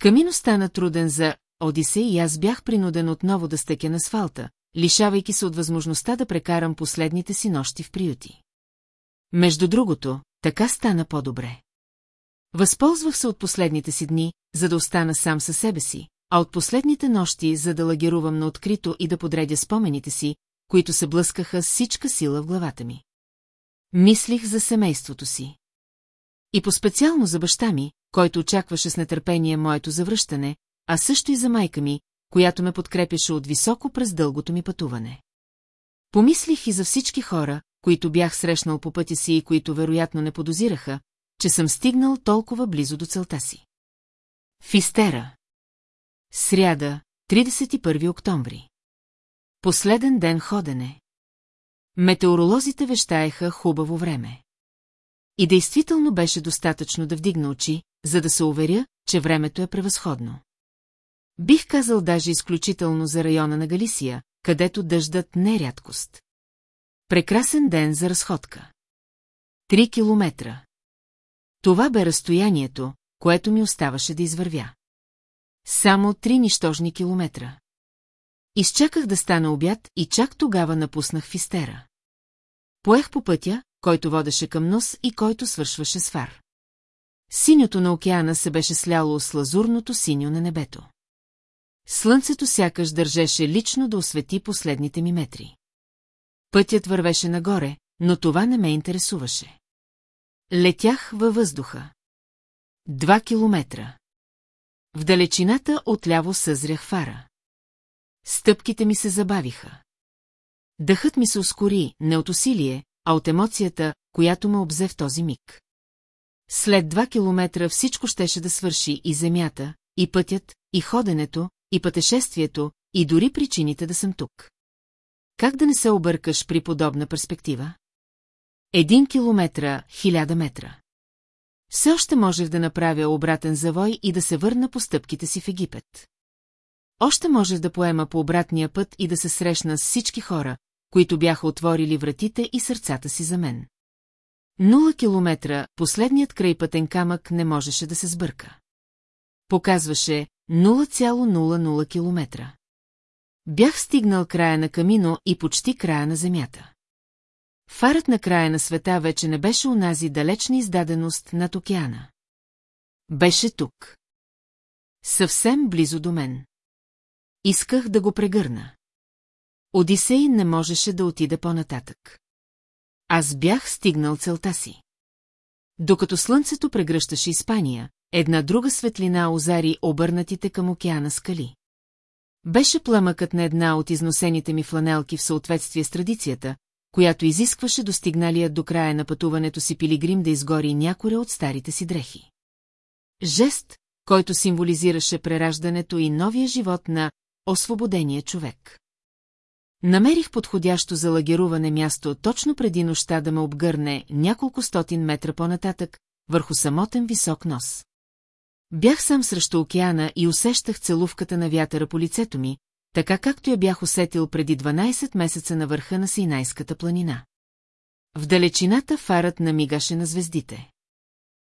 Камино стана труден за Одисей и аз бях принуден отново да стъкя на асфалта, лишавайки се от възможността да прекарам последните си нощи в приюти. Между другото, така стана по-добре. Възползвах се от последните си дни, за да остана сам със себе си, а от последните нощи, за да лагерувам на открито и да подредя спомените си, които се блъскаха с всичка сила в главата ми. Мислих за семейството си. И по-специално за баща ми, който очакваше с нетърпение моето завръщане, а също и за майка ми, която ме подкрепяше от високо през дългото ми пътуване. Помислих и за всички хора, които бях срещнал по пътя си и които вероятно не подозираха, че съм стигнал толкова близо до целта си. Фистера. Сряда, 31 октомври. Последен ден ходене. Метеоролозите вещаеха хубаво време. И действително беше достатъчно да вдигна очи, за да се уверя, че времето е превъзходно. Бих казал даже изключително за района на Галисия, където дъждът не е рядкост. Прекрасен ден за разходка. Три километра. Това бе разстоянието, което ми оставаше да извървя. Само три нищожни километра. Изчаках да стана обяд и чак тогава напуснах фистера. Поех по пътя, който водеше към нос и който свършваше с фар. Синьото на океана се беше сляло с лазурното синьо на небето. Слънцето сякаш държеше лично да освети последните ми метри. Пътят вървеше нагоре, но това не ме интересуваше. Летях във въздуха. Два километра. В далечината отляво съзрях фара. Стъпките ми се забавиха. Дъхът ми се ускори, не от усилие, а от емоцията, която ме обзе в този миг. След два километра всичко щеше да свърши и земята, и пътят, и ходенето, и пътешествието, и дори причините да съм тук. Как да не се объркаш при подобна перспектива? Един километра, хиляда метра. Все още можех да направя обратен завой и да се върна по стъпките си в Египет. Още можех да поема по обратния път и да се срещна с всички хора, които бяха отворили вратите и сърцата си за мен. Нула километра, последният крайпътен камък не можеше да се сбърка. Показваше 0,00 километра. Бях стигнал края на камино и почти края на земята. Фарът на края на света вече не беше унази далечна издаденост над океана. Беше тук. Съвсем близо до мен. Исках да го прегърна. Одисей не можеше да отиде по-нататък. Аз бях стигнал целта си. Докато слънцето прегръщаше Испания, една друга светлина озари обърнатите към океана скали. Беше пламъкът на една от износените ми фланелки в съответствие с традицията, която изискваше достигналият до края на пътуването си пилигрим да изгори някоя от старите си дрехи. Жест, който символизираше прераждането и новия живот на освободения човек. Намерих подходящо за лагеруване място точно преди нощта да ме обгърне няколко стотин метра по-нататък, върху самотен висок нос. Бях сам срещу океана и усещах целувката на вятъра по лицето ми, така както я бях усетил преди 12 месеца на върха на Синайската планина. В далечината фарът намигаше на звездите.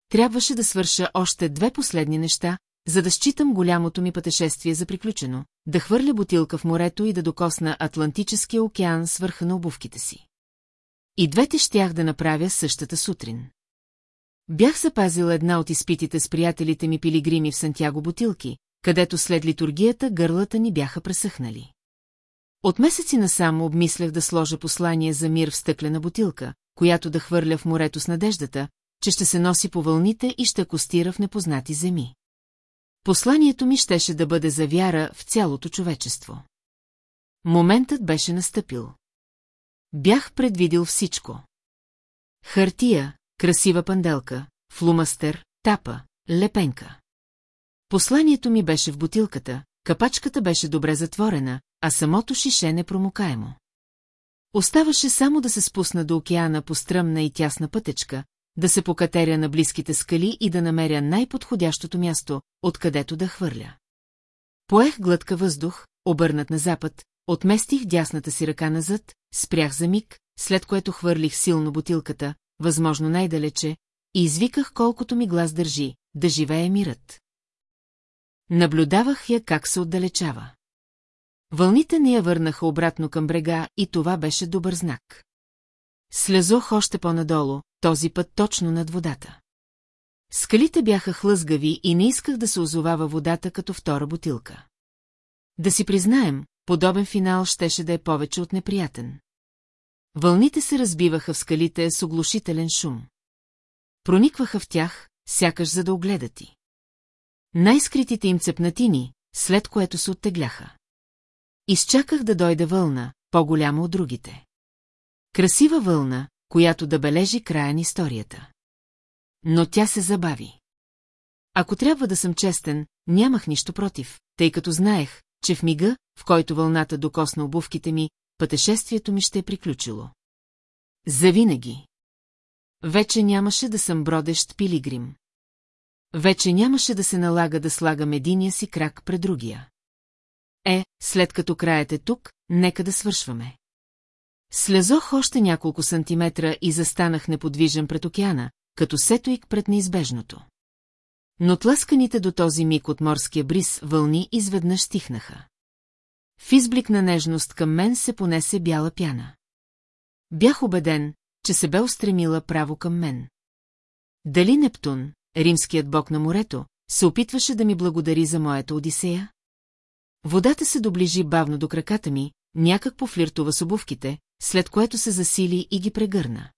Трябваше да свърша още две последни неща, за да считам голямото ми пътешествие за приключено, да хвърля бутилка в морето и да докосна Атлантическия океан с върха на обувките си. И двете щях да направя същата сутрин. Бях запазил една от изпитите с приятелите ми пилигрими в Сантяго бутилки, където след литургията гърлата ни бяха пресъхнали. От месеци насам обмислях да сложа послание за мир в стъклена бутилка, която да хвърля в морето с надеждата, че ще се носи по вълните и ще костира в непознати земи. Посланието ми щеше да бъде за вяра в цялото човечество. Моментът беше настъпил. Бях предвидил всичко. Хартия, красива панделка, флумастер, тапа, лепенка. Посланието ми беше в бутилката, капачката беше добре затворена, а самото шише непромокаемо. Оставаше само да се спусна до океана по стръмна и тясна пътечка, да се покатеря на близките скали и да намеря най-подходящото място, откъдето да хвърля. Поех глътка въздух, обърнат на запад, отместих дясната си ръка назад, спрях за миг, след което хвърлих силно бутилката, възможно най-далече, и извиках колкото ми глас държи, да живее мирът. Наблюдавах я как се отдалечава. Вълните не я върнаха обратно към брега и това беше добър знак. Слезох още по-надолу, този път точно над водата. Скалите бяха хлъзгави и не исках да се озовава водата като втора бутилка. Да си признаем, подобен финал щеше да е повече от неприятен. Вълните се разбиваха в скалите с оглушителен шум. Проникваха в тях, сякаш за да огледат ти. Най-скритите им цепнатини, след което се оттегляха. Изчаках да дойде вълна, по-голяма от другите. Красива вълна, която да бележи края на историята. Но тя се забави. Ако трябва да съм честен, нямах нищо против, тъй като знаех, че в мига, в който вълната докосна обувките ми, пътешествието ми ще е приключило. Завинаги. Вече нямаше да съм бродещ пилигрим. Вече нямаше да се налага да слагам единия си крак пред другия. Е, след като краят е тук, нека да свършваме. Слезох още няколко сантиметра и застанах неподвижен пред океана, като сетоик пред неизбежното. Но тласканите до този миг от морския бриз вълни изведнъж стихнаха. В изблик на нежност към мен се понесе бяла пяна. Бях убеден, че се бе устремила право към мен. Дали Нептун, римският бог на морето, се опитваше да ми благодари за моята Одисея? Водата се доближи бавно до краката ми, някак пофлиртува с обувките, след което се засили и ги прегърна.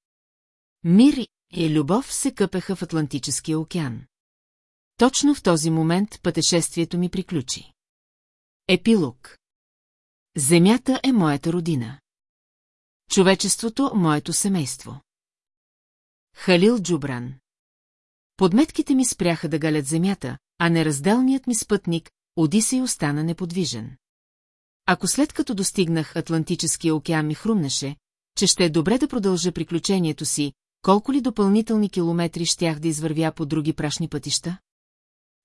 Мир и любов се къпеха в Атлантическия океан. Точно в този момент пътешествието ми приключи. Епилог Земята е моята родина. Човечеството – моето семейство. Халил Джубран Подметките ми спряха да галят земята, а неразделният ми спътник, Одисей остана неподвижен. Ако след като достигнах Атлантическия океан ми хрумнеше, че ще е добре да продължа приключението си, колко ли допълнителни километри щях да извървя по други прашни пътища?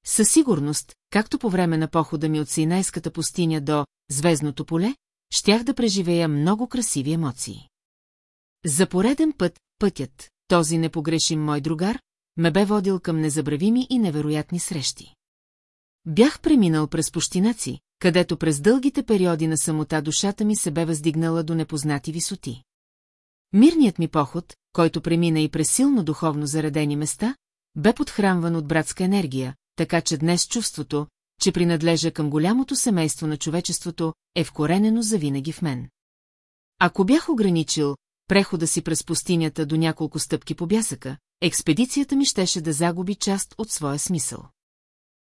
Със сигурност, както по време на похода ми от Синайската пустиня до Звездното поле, щях да преживея много красиви емоции. За пореден път, пътят, този непогрешим мой другар, ме бе водил към незабравими и невероятни срещи. Бях преминал през пущинаци, където през дългите периоди на самота душата ми се бе въздигнала до непознати висоти. Мирният ми поход, който премина и през силно духовно заредени места, бе подхранван от братска енергия, така че днес чувството, че принадлежа към голямото семейство на човечеството, е вкоренено завинаги в мен. Ако бях ограничил прехода си през пустинята до няколко стъпки по бясъка, експедицията ми щеше да загуби част от своя смисъл.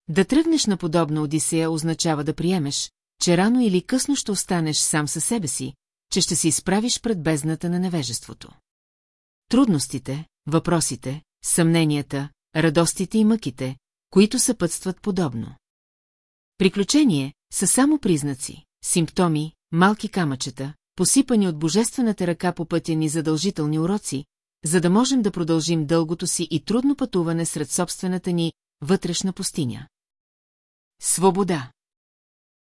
Да тръгнеш на подобна Одисея означава да приемеш, че рано или късно ще останеш сам със себе си, че ще се изправиш пред бездната на невежеството. Трудностите, въпросите, съмненията, радостите и мъките, които съпътстват подобно. Приключение са само признаци, симптоми, малки камъчета, посипани от божествената ръка по пътя ни задължителни уроци, за да можем да продължим дългото си и трудно пътуване сред собствената ни вътрешна пустиня. Свобода.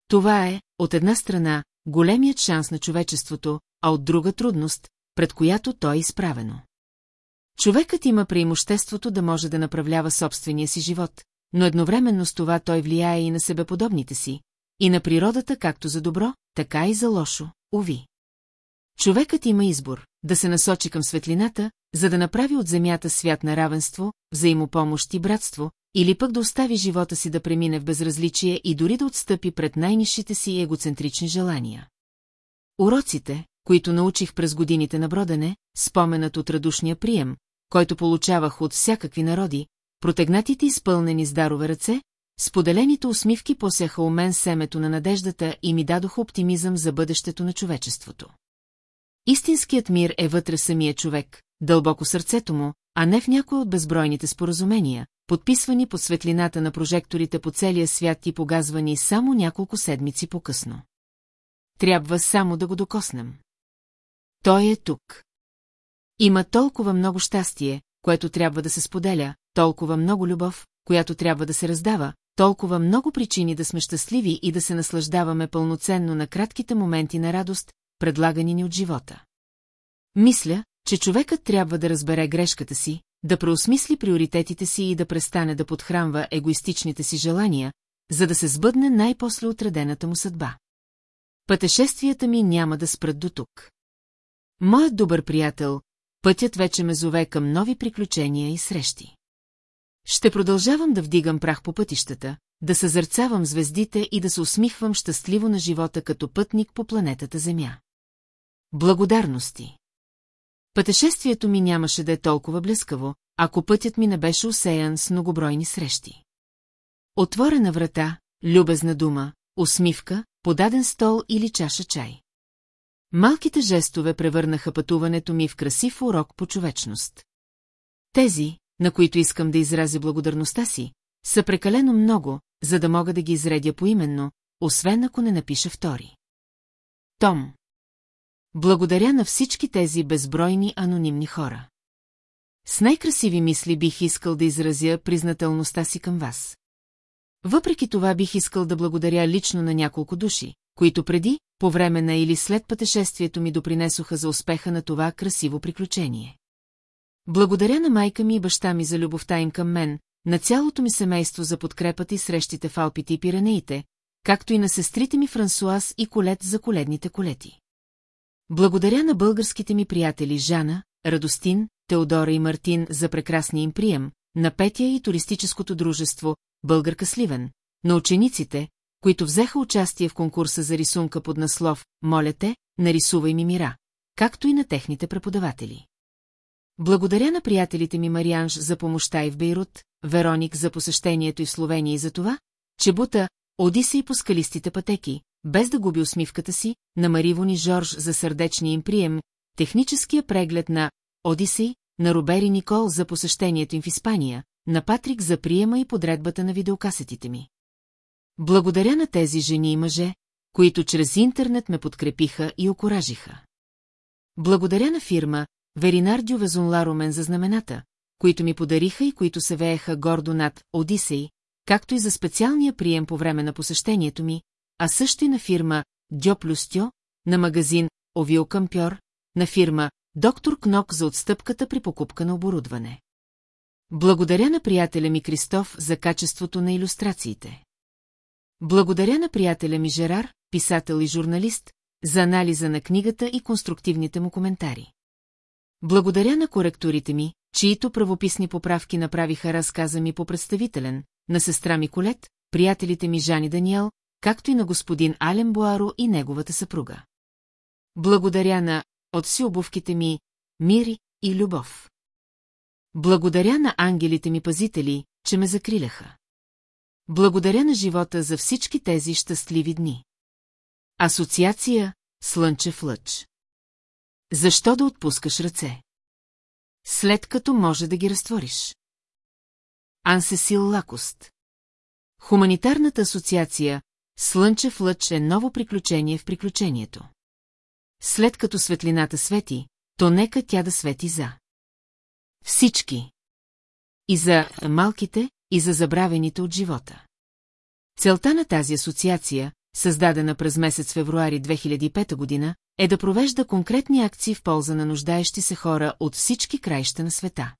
Това е, от една страна, големият шанс на човечеството, а от друга трудност, пред която той е изправено. Човекът има преимуществото да може да направлява собствения си живот, но едновременно с това той влияе и на себеподобните си, и на природата както за добро, така и за лошо, уви. Човекът има избор да се насочи към светлината, за да направи от земята свят на равенство, взаимопомощ и братство, или пък да остави живота си да премине в безразличие и дори да отстъпи пред най-низшите си егоцентрични желания. Уроците, които научих през годините на бродене, споменът от радушния прием, който получавах от всякакви народи, протегнатите изпълнени с дарове ръце, споделените усмивки посяха у мен семето на надеждата и ми дадоха оптимизъм за бъдещето на човечеството. Истинският мир е вътре самия човек, дълбоко сърцето му, а не в някой от безбройните споразумения, подписвани под светлината на прожекторите по целия свят и погазвани само няколко седмици по-късно. Трябва само да го докоснем. Той е тук. Има толкова много щастие, което трябва да се споделя, толкова много любов, която трябва да се раздава, толкова много причини да сме щастливи и да се наслаждаваме пълноценно на кратките моменти на радост, предлагани ни от живота. Мисля, че човекът трябва да разбере грешката си, да преосмисли приоритетите си и да престане да подхранва егоистичните си желания, за да се сбъдне най-после отредената му съдба. Пътешествията ми няма да спрат до тук. Моят добър приятел, пътят вече ме зове към нови приключения и срещи. Ще продължавам да вдигам прах по пътищата, да съзърцавам звездите и да се усмихвам щастливо на живота като пътник по планетата Земя. Благодарности Пътешествието ми нямаше да е толкова блескаво, ако пътят ми не беше усеян с многобройни срещи. Отворена врата, любезна дума, усмивка, подаден стол или чаша чай. Малките жестове превърнаха пътуването ми в красив урок по човечност. Тези, на които искам да изразя благодарността си, са прекалено много, за да мога да ги изредя поименно, освен ако не напиша втори. Том. Благодаря на всички тези безбройни анонимни хора. С най-красиви мисли бих искал да изразя признателността си към вас. Въпреки това бих искал да благодаря лично на няколко души, които преди, по време на или след пътешествието ми допринесоха за успеха на това красиво приключение. Благодаря на майка ми и баща ми за любовта им към мен, на цялото ми семейство за подкрепата и срещите в Алпите и Пиранеите, както и на сестрите ми Франсуаз и Колет за коледните колети. Благодаря на българските ми приятели Жана, Радостин, Теодора и Мартин за прекрасния им прием, на Петя и туристическото дружество Българка Сливен, на учениците, които взеха участие в конкурса за рисунка под наслов «Моля те, нарисувай ми мира», както и на техните преподаватели. Благодаря на приятелите ми Марианж за помощта и в Бейрут, Вероник за посещението и в Словения и за това, че бута Одисей по скалистите пътеки, без да губи усмивката си, на Маривон и Жорж за сърдечния им прием, техническия преглед на Одисей, на Робери Никол за посещението им в Испания, на Патрик за приема и подредбата на видеокасетите ми. Благодаря на тези жени и мъже, които чрез интернет ме подкрепиха и окоражиха. Благодаря на фирма Веринардио Везонларомен за знамената, които ми подариха и които се вееха гордо над Одисей, както и за специалния прием по време на посещението ми, а също и на фирма Дьо Плюстьо, на магазин Овио Кампьор, на фирма Доктор Кнок за отстъпката при покупка на оборудване. Благодаря на приятеля ми Кристоф за качеството на иллюстрациите. Благодаря на приятеля ми Жерар, писател и журналист, за анализа на книгата и конструктивните му коментари. Благодаря на коректорите ми, чието правописни поправки направиха разказа ми по представителен, на сестра ми Колет, приятелите ми Жани Даниел, както и на господин Ален Буаро и неговата съпруга. Благодаря на от си обувките ми, мири и любов. Благодаря на ангелите ми пазители, че ме закриляха. Благодаря на живота за всички тези щастливи дни. Асоциация Слънчев лъч. Защо да отпускаш ръце? След като може да ги разтвориш. Ансесил Лакост. Хуманитарната асоциация Слънчев лъч е ново приключение в приключението. След като светлината свети, то нека тя да свети за. Всички. И за малките, и за забравените от живота. Целта на тази асоциация, създадена през месец февруари 2005 година, е да провежда конкретни акции в полза на нуждаещи се хора от всички краища на света.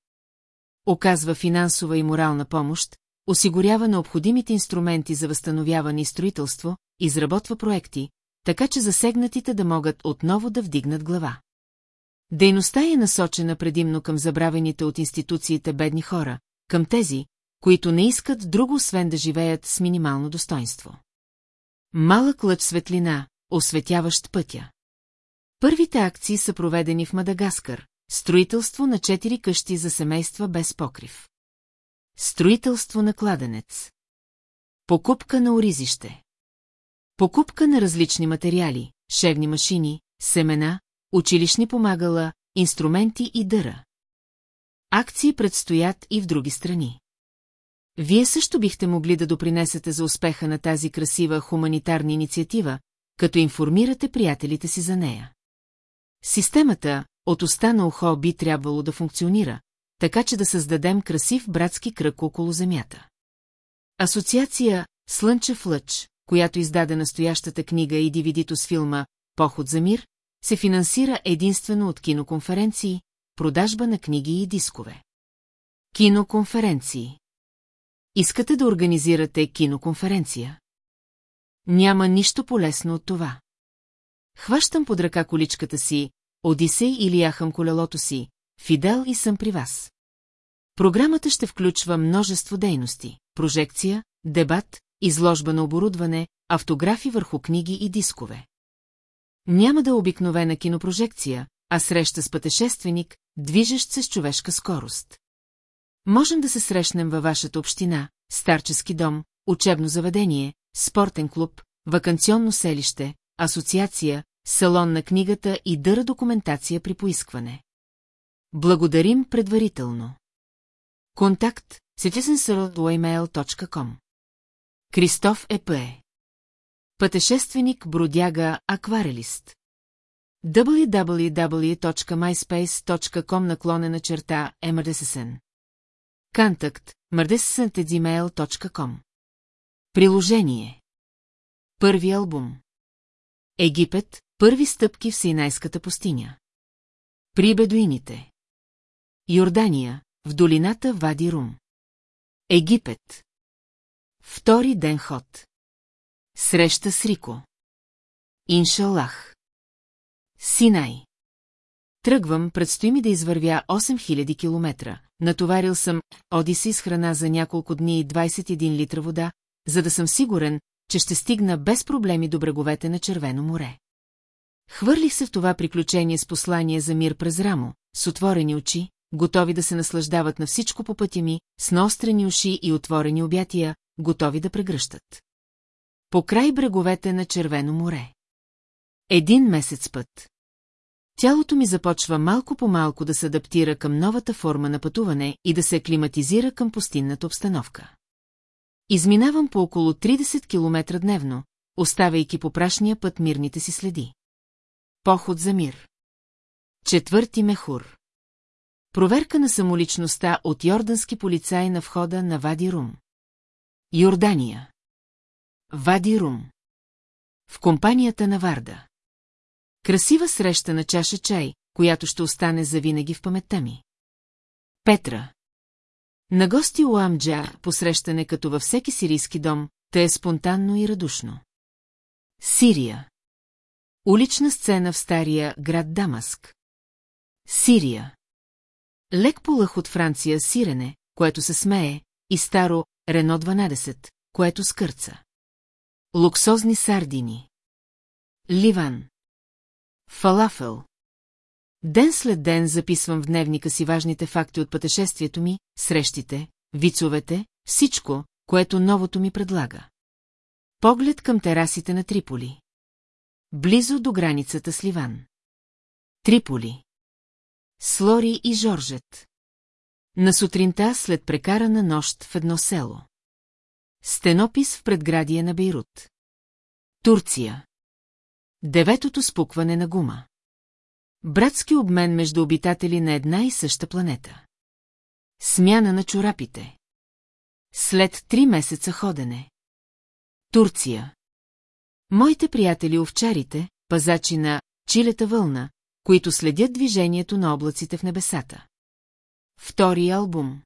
Оказва финансова и морална помощ, осигурява необходимите инструменти за възстановяване и строителство, изработва проекти, така че засегнатите да могат отново да вдигнат глава. Дейността е насочена предимно към забравените от институциите бедни хора, към тези, които не искат друго освен да живеят с минимално достоинство. Малък лъч светлина, осветяващ пътя. Първите акции са проведени в Мадагаскар, строителство на четири къщи за семейства без покрив. Строителство на кладенец. Покупка на оризище. Покупка на различни материали, шевни машини, семена, училищни помагала, инструменти и дъра. Акции предстоят и в други страни. Вие също бихте могли да допринесете за успеха на тази красива хуманитарна инициатива, като информирате приятелите си за нея. Системата от уста на ухо би трябвало да функционира, така че да създадем красив братски кръг около Земята. Асоциация Слънчев лъч, която издаде настоящата книга и дивидито с филма «Поход за мир», се финансира единствено от киноконференции, продажба на книги и дискове. Киноконференции Искате да организирате киноконференция? Няма нищо полезно от това. Хващам под ръка количката си, Одисей или яхам колелото си, Фидел и съм при вас. Програмата ще включва множество дейности – прожекция, дебат, изложба на оборудване, автографи върху книги и дискове. Няма да е обикновена кинопрожекция, а среща с пътешественик, движещ се с човешка скорост. Можем да се срещнем във вашата община, старчески дом, учебно заведение, спортен клуб, вакансионно селище, асоциация, салон на книгата и дъра документация при поискване. Благодарим предварително. Контакт citizensworld.email.com Кристоф Епе Пътешественик, бродяга, акварелист www.myspace.com наклонена черта Емърдесесен Контакт mrdesesentedemail.com Приложение. Първи албум. Египет, първи стъпки в Синайската пустиня. При бедуините. Йордания, в долината Вади Рум. Египет. Втори ден ход. Среща с Рико. Иншалах Синай. Тръгвам, предстои ми да извървя 8000 километра. Натоварил съм Одиси с храна за няколко дни и 21 литра вода, за да съм сигурен, че ще стигна без проблеми до бреговете на Червено море. Хвърлих се в това приключение с послание за мир през рамо, с отворени очи, готови да се наслаждават на всичко по пътя ми, с наострени уши и отворени обятия, готови да прегръщат. По край бреговете на Червено море. Един месец път. Тялото ми започва малко по малко да се адаптира към новата форма на пътуване и да се аклиматизира към пустинната обстановка. Изминавам по около 30 км дневно, оставяйки по прашния път мирните си следи. Поход за мир. Четвърти мехур. Проверка на самоличността от йордански полицаи на входа на Вади Рум. Йордания. Вади Рум. В компанията на Варда. Красива среща на чаша чай, която ще остане завинаги в паметта ми. Петра. На гости у Амджа посрещане като във всеки сирийски дом, те е спонтанно и радушно. Сирия. Улична сцена в стария град Дамаск. Сирия. Лек полъх от Франция сирене, което се смее, и старо Рено 12, което скърца. Луксозни сардини. Ливан. Фалафел. Ден след ден записвам в дневника си важните факти от пътешествието ми, срещите, вицовете, всичко, което новото ми предлага. Поглед към терасите на Триполи. Близо до границата с Ливан. Триполи. Слори и Жоржет. На сутринта след прекарана нощ в едно село. Стенопис в предградие на Бейрут. Турция. Деветото спукване на гума. Братски обмен между обитатели на една и съща планета. Смяна на чорапите. След три месеца ходене. Турция. Моите приятели овчарите, пазачи на чилета вълна, които следят движението на облаците в небесата. Втори албум.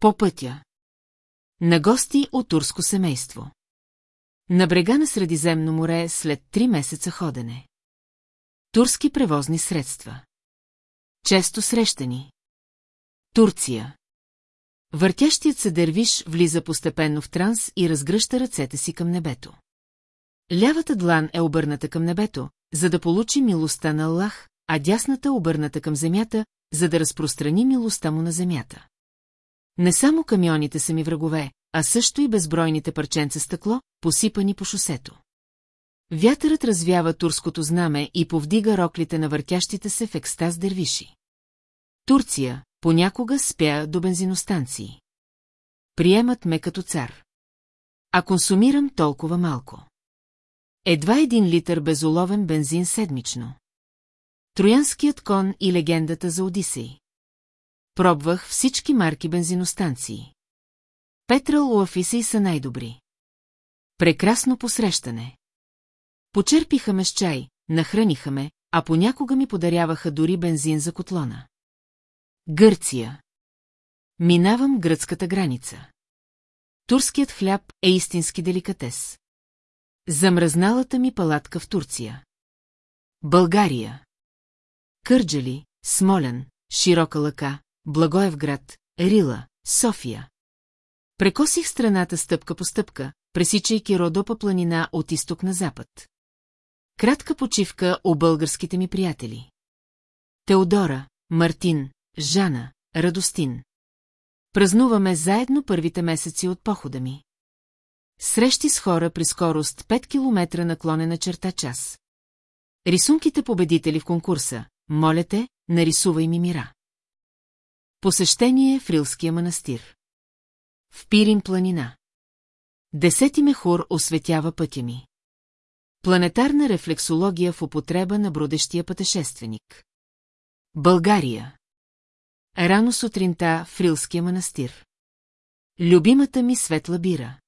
По пътя. На гости от турско семейство. На брега на Средиземно море след три месеца ходене. Турски превозни средства. Често срещани. Турция. Въртящият се дервиш влиза постепенно в транс и разгръща ръцете си към небето. Лявата длан е обърната към небето, за да получи милостта на Аллах, а дясната обърната към земята, за да разпространи милостта му на земята. Не само камионите са ми врагове, а също и безбройните парченца стъкло, посипани по шосето. Вятърът развява турското знаме и повдига роклите на въртящите се в екстаз дервиши. Турция понякога спя до бензиностанции. Приемат ме като цар. А консумирам толкова малко. Едва един литър безоловен бензин седмично. Троянският кон и легендата за Одисей. Пробвах всички марки бензиностанции. Петрал Уафисей са най-добри. Прекрасно посрещане. Почерпиха ме с чай, нахраниха ме, а понякога ми подаряваха дори бензин за котлона. Гърция. Минавам гръцката граница. Турският хляб е истински деликатес. Замръзналата ми палатка в Турция. България. Кърджали, Смолян, Широка лъка, Благоевград, Рила, София. Прекосих страната стъпка по стъпка, пресичайки Родопа планина от изток на запад. Кратка почивка у българските ми приятели. Теодора, Мартин, Жана, Радостин. Празнуваме заедно първите месеци от похода ми. Срещи с хора при скорост 5 км наклонена черта час. Рисунките победители в конкурса. Моля те, нарисувай ми мира. Посещение в Рилския манастир. В Пирин планина. Десети мехур осветява пътя ми. Планетарна рефлексология в употреба на бродещия пътешественик. България. Рано сутринта в Рилския манастир. Любимата ми светла бира.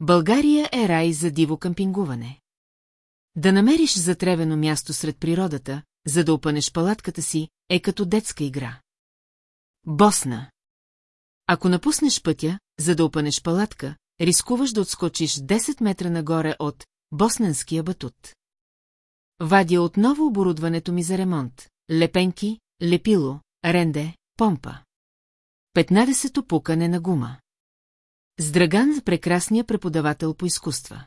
България е рай за диво кампингуване. Да намериш затревено място сред природата, за да опънеш палатката си, е като детска игра. Босна. Ако напуснеш пътя, за да опънеш палатка, рискуваш да отскочиш 10 метра нагоре от Босненския батут. Вадя отново оборудването ми за ремонт. Лепенки, лепило, ренде, помпа. 15-то пукане на гума. С прекрасния преподавател по изкуства.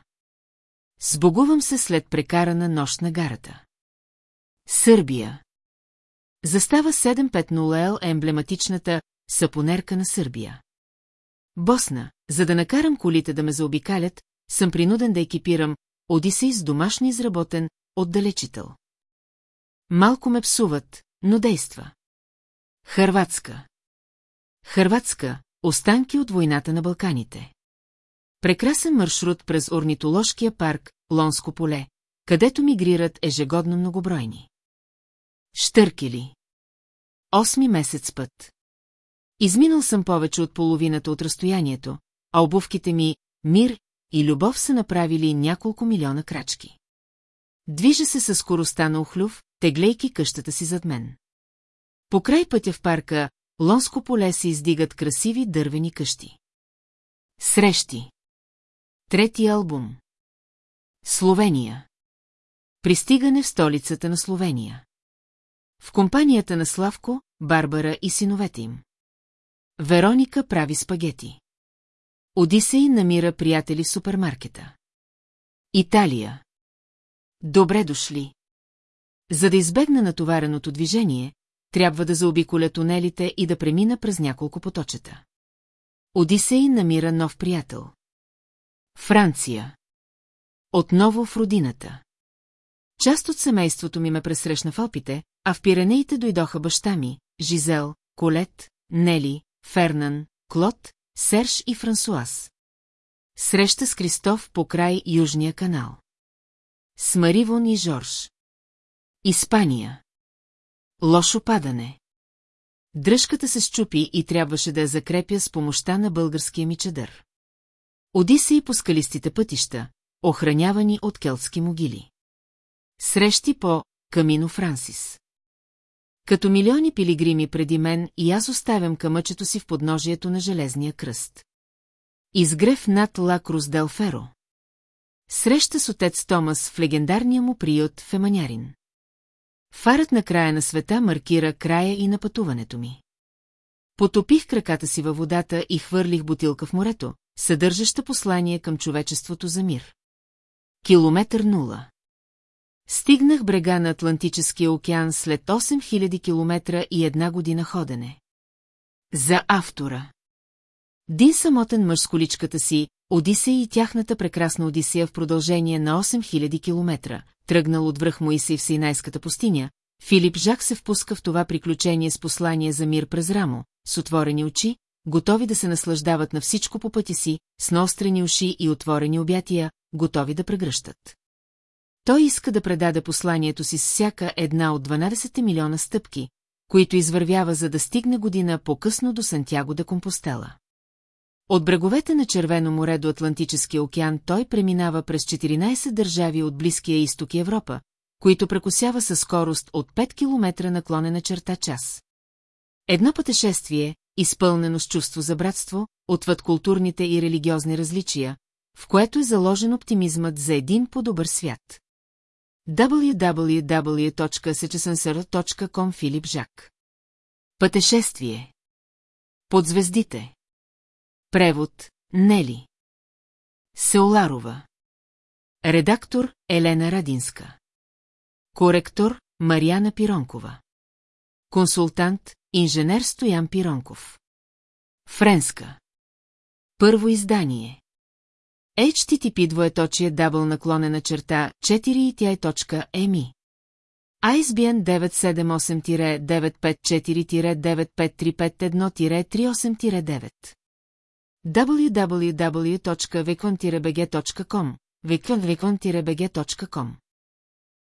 Сбогувам се след прекарана нощ на гарата. Сърбия. Застава 750L е емблематичната сапонерка на Сърбия. Босна, за да накарам колите да ме заобикалят, съм принуден да екипирам Одисей с домашно изработен отдалечител. Малко ме псуват, но действа. Хърватска. Хърватска – останки от войната на Балканите. Прекрасен маршрут през орнитоложкия парк Лонско поле, където мигрират ежегодно многобройни. Штъркели. Осми месец път. Изминал съм повече от половината от разстоянието, а обувките ми, мир и любов са направили няколко милиона крачки. Движа се със скоростта на охлюв, теглейки къщата си зад мен. По край пътя в парка, Лонско поле се издигат красиви дървени къщи. Срещи. Трети албум. Словения. Пристигане в столицата на Словения. В компанията на Славко, Барбара и синовете им. Вероника прави спагети. Одисей намира приятели супермаркета. Италия. Добре дошли. За да избегна натовареното движение, трябва да заобиколя тунелите и да премина през няколко поточета. Одисей намира нов приятел. Франция. Отново в родината. Част от семейството ми ме пресрещна в Алпите, а в Пиренеите дойдоха баща ми, Жизел, Колет, Нели, Фернан, Клод, Серж и Франсуаз. Среща с Кристоф по край Южния канал. С Маривон и Жорж. Испания. Лошо падане. Дръжката се щупи и трябваше да я закрепя с помощта на българския ми чадър. Одисей по скалистите пътища, охранявани от келтски могили. Срещи по Камино Франсис. Като милиони пилигрими преди мен и аз оставям камъчето си в подножието на железния кръст. Изгрев над Ла Круз Дел Феро. Среща с отец Томас в легендарния му приют в Еманярин. Фарът на края на света маркира края и на пътуването ми. Потопих краката си във водата и хвърлих бутилка в морето, съдържаща послание към човечеството за мир. Километър нула. Стигнах брега на Атлантическия океан след 8000 километра и една година ходене. За автора. Дин самотен мъж с количката си, Одисей и тяхната прекрасна Одисия в продължение на 8000 километра, тръгнал от връх Моисей в Синайската пустиня, Филип Жак се впуска в това приключение с послание за мир през рамо, с отворени очи, готови да се наслаждават на всичко по пъти си, с наострени уши и отворени обятия, готови да прегръщат. Той иска да предаде посланието си с всяка една от 12 милиона стъпки, които извървява за да стигне година по-късно до Сантяго да Компостела. От бреговете на Червено море до Атлантическия океан той преминава през 14 държави от Близкия изток и Европа, които прекусява със скорост от 5 км наклонена черта час. Едно пътешествие, изпълнено с чувство за братство, отвъд културните и религиозни различия, в което е заложен оптимизмът за един по-добър свят www.sechesensor.com Филип Жак. Пътешествие. Под звездите. Превод. Нели. Сеоларова. Редактор. Елена Радинска. Коректор. Марияна Пиронкова. Консултант. Инженер Стоян Пиронков. Френска. Първо издание HTTP двоеточие дабл наклонена черта 4 ISBN 978-954-95351-38-9 www.vekon-bg.com, vekon-bg.com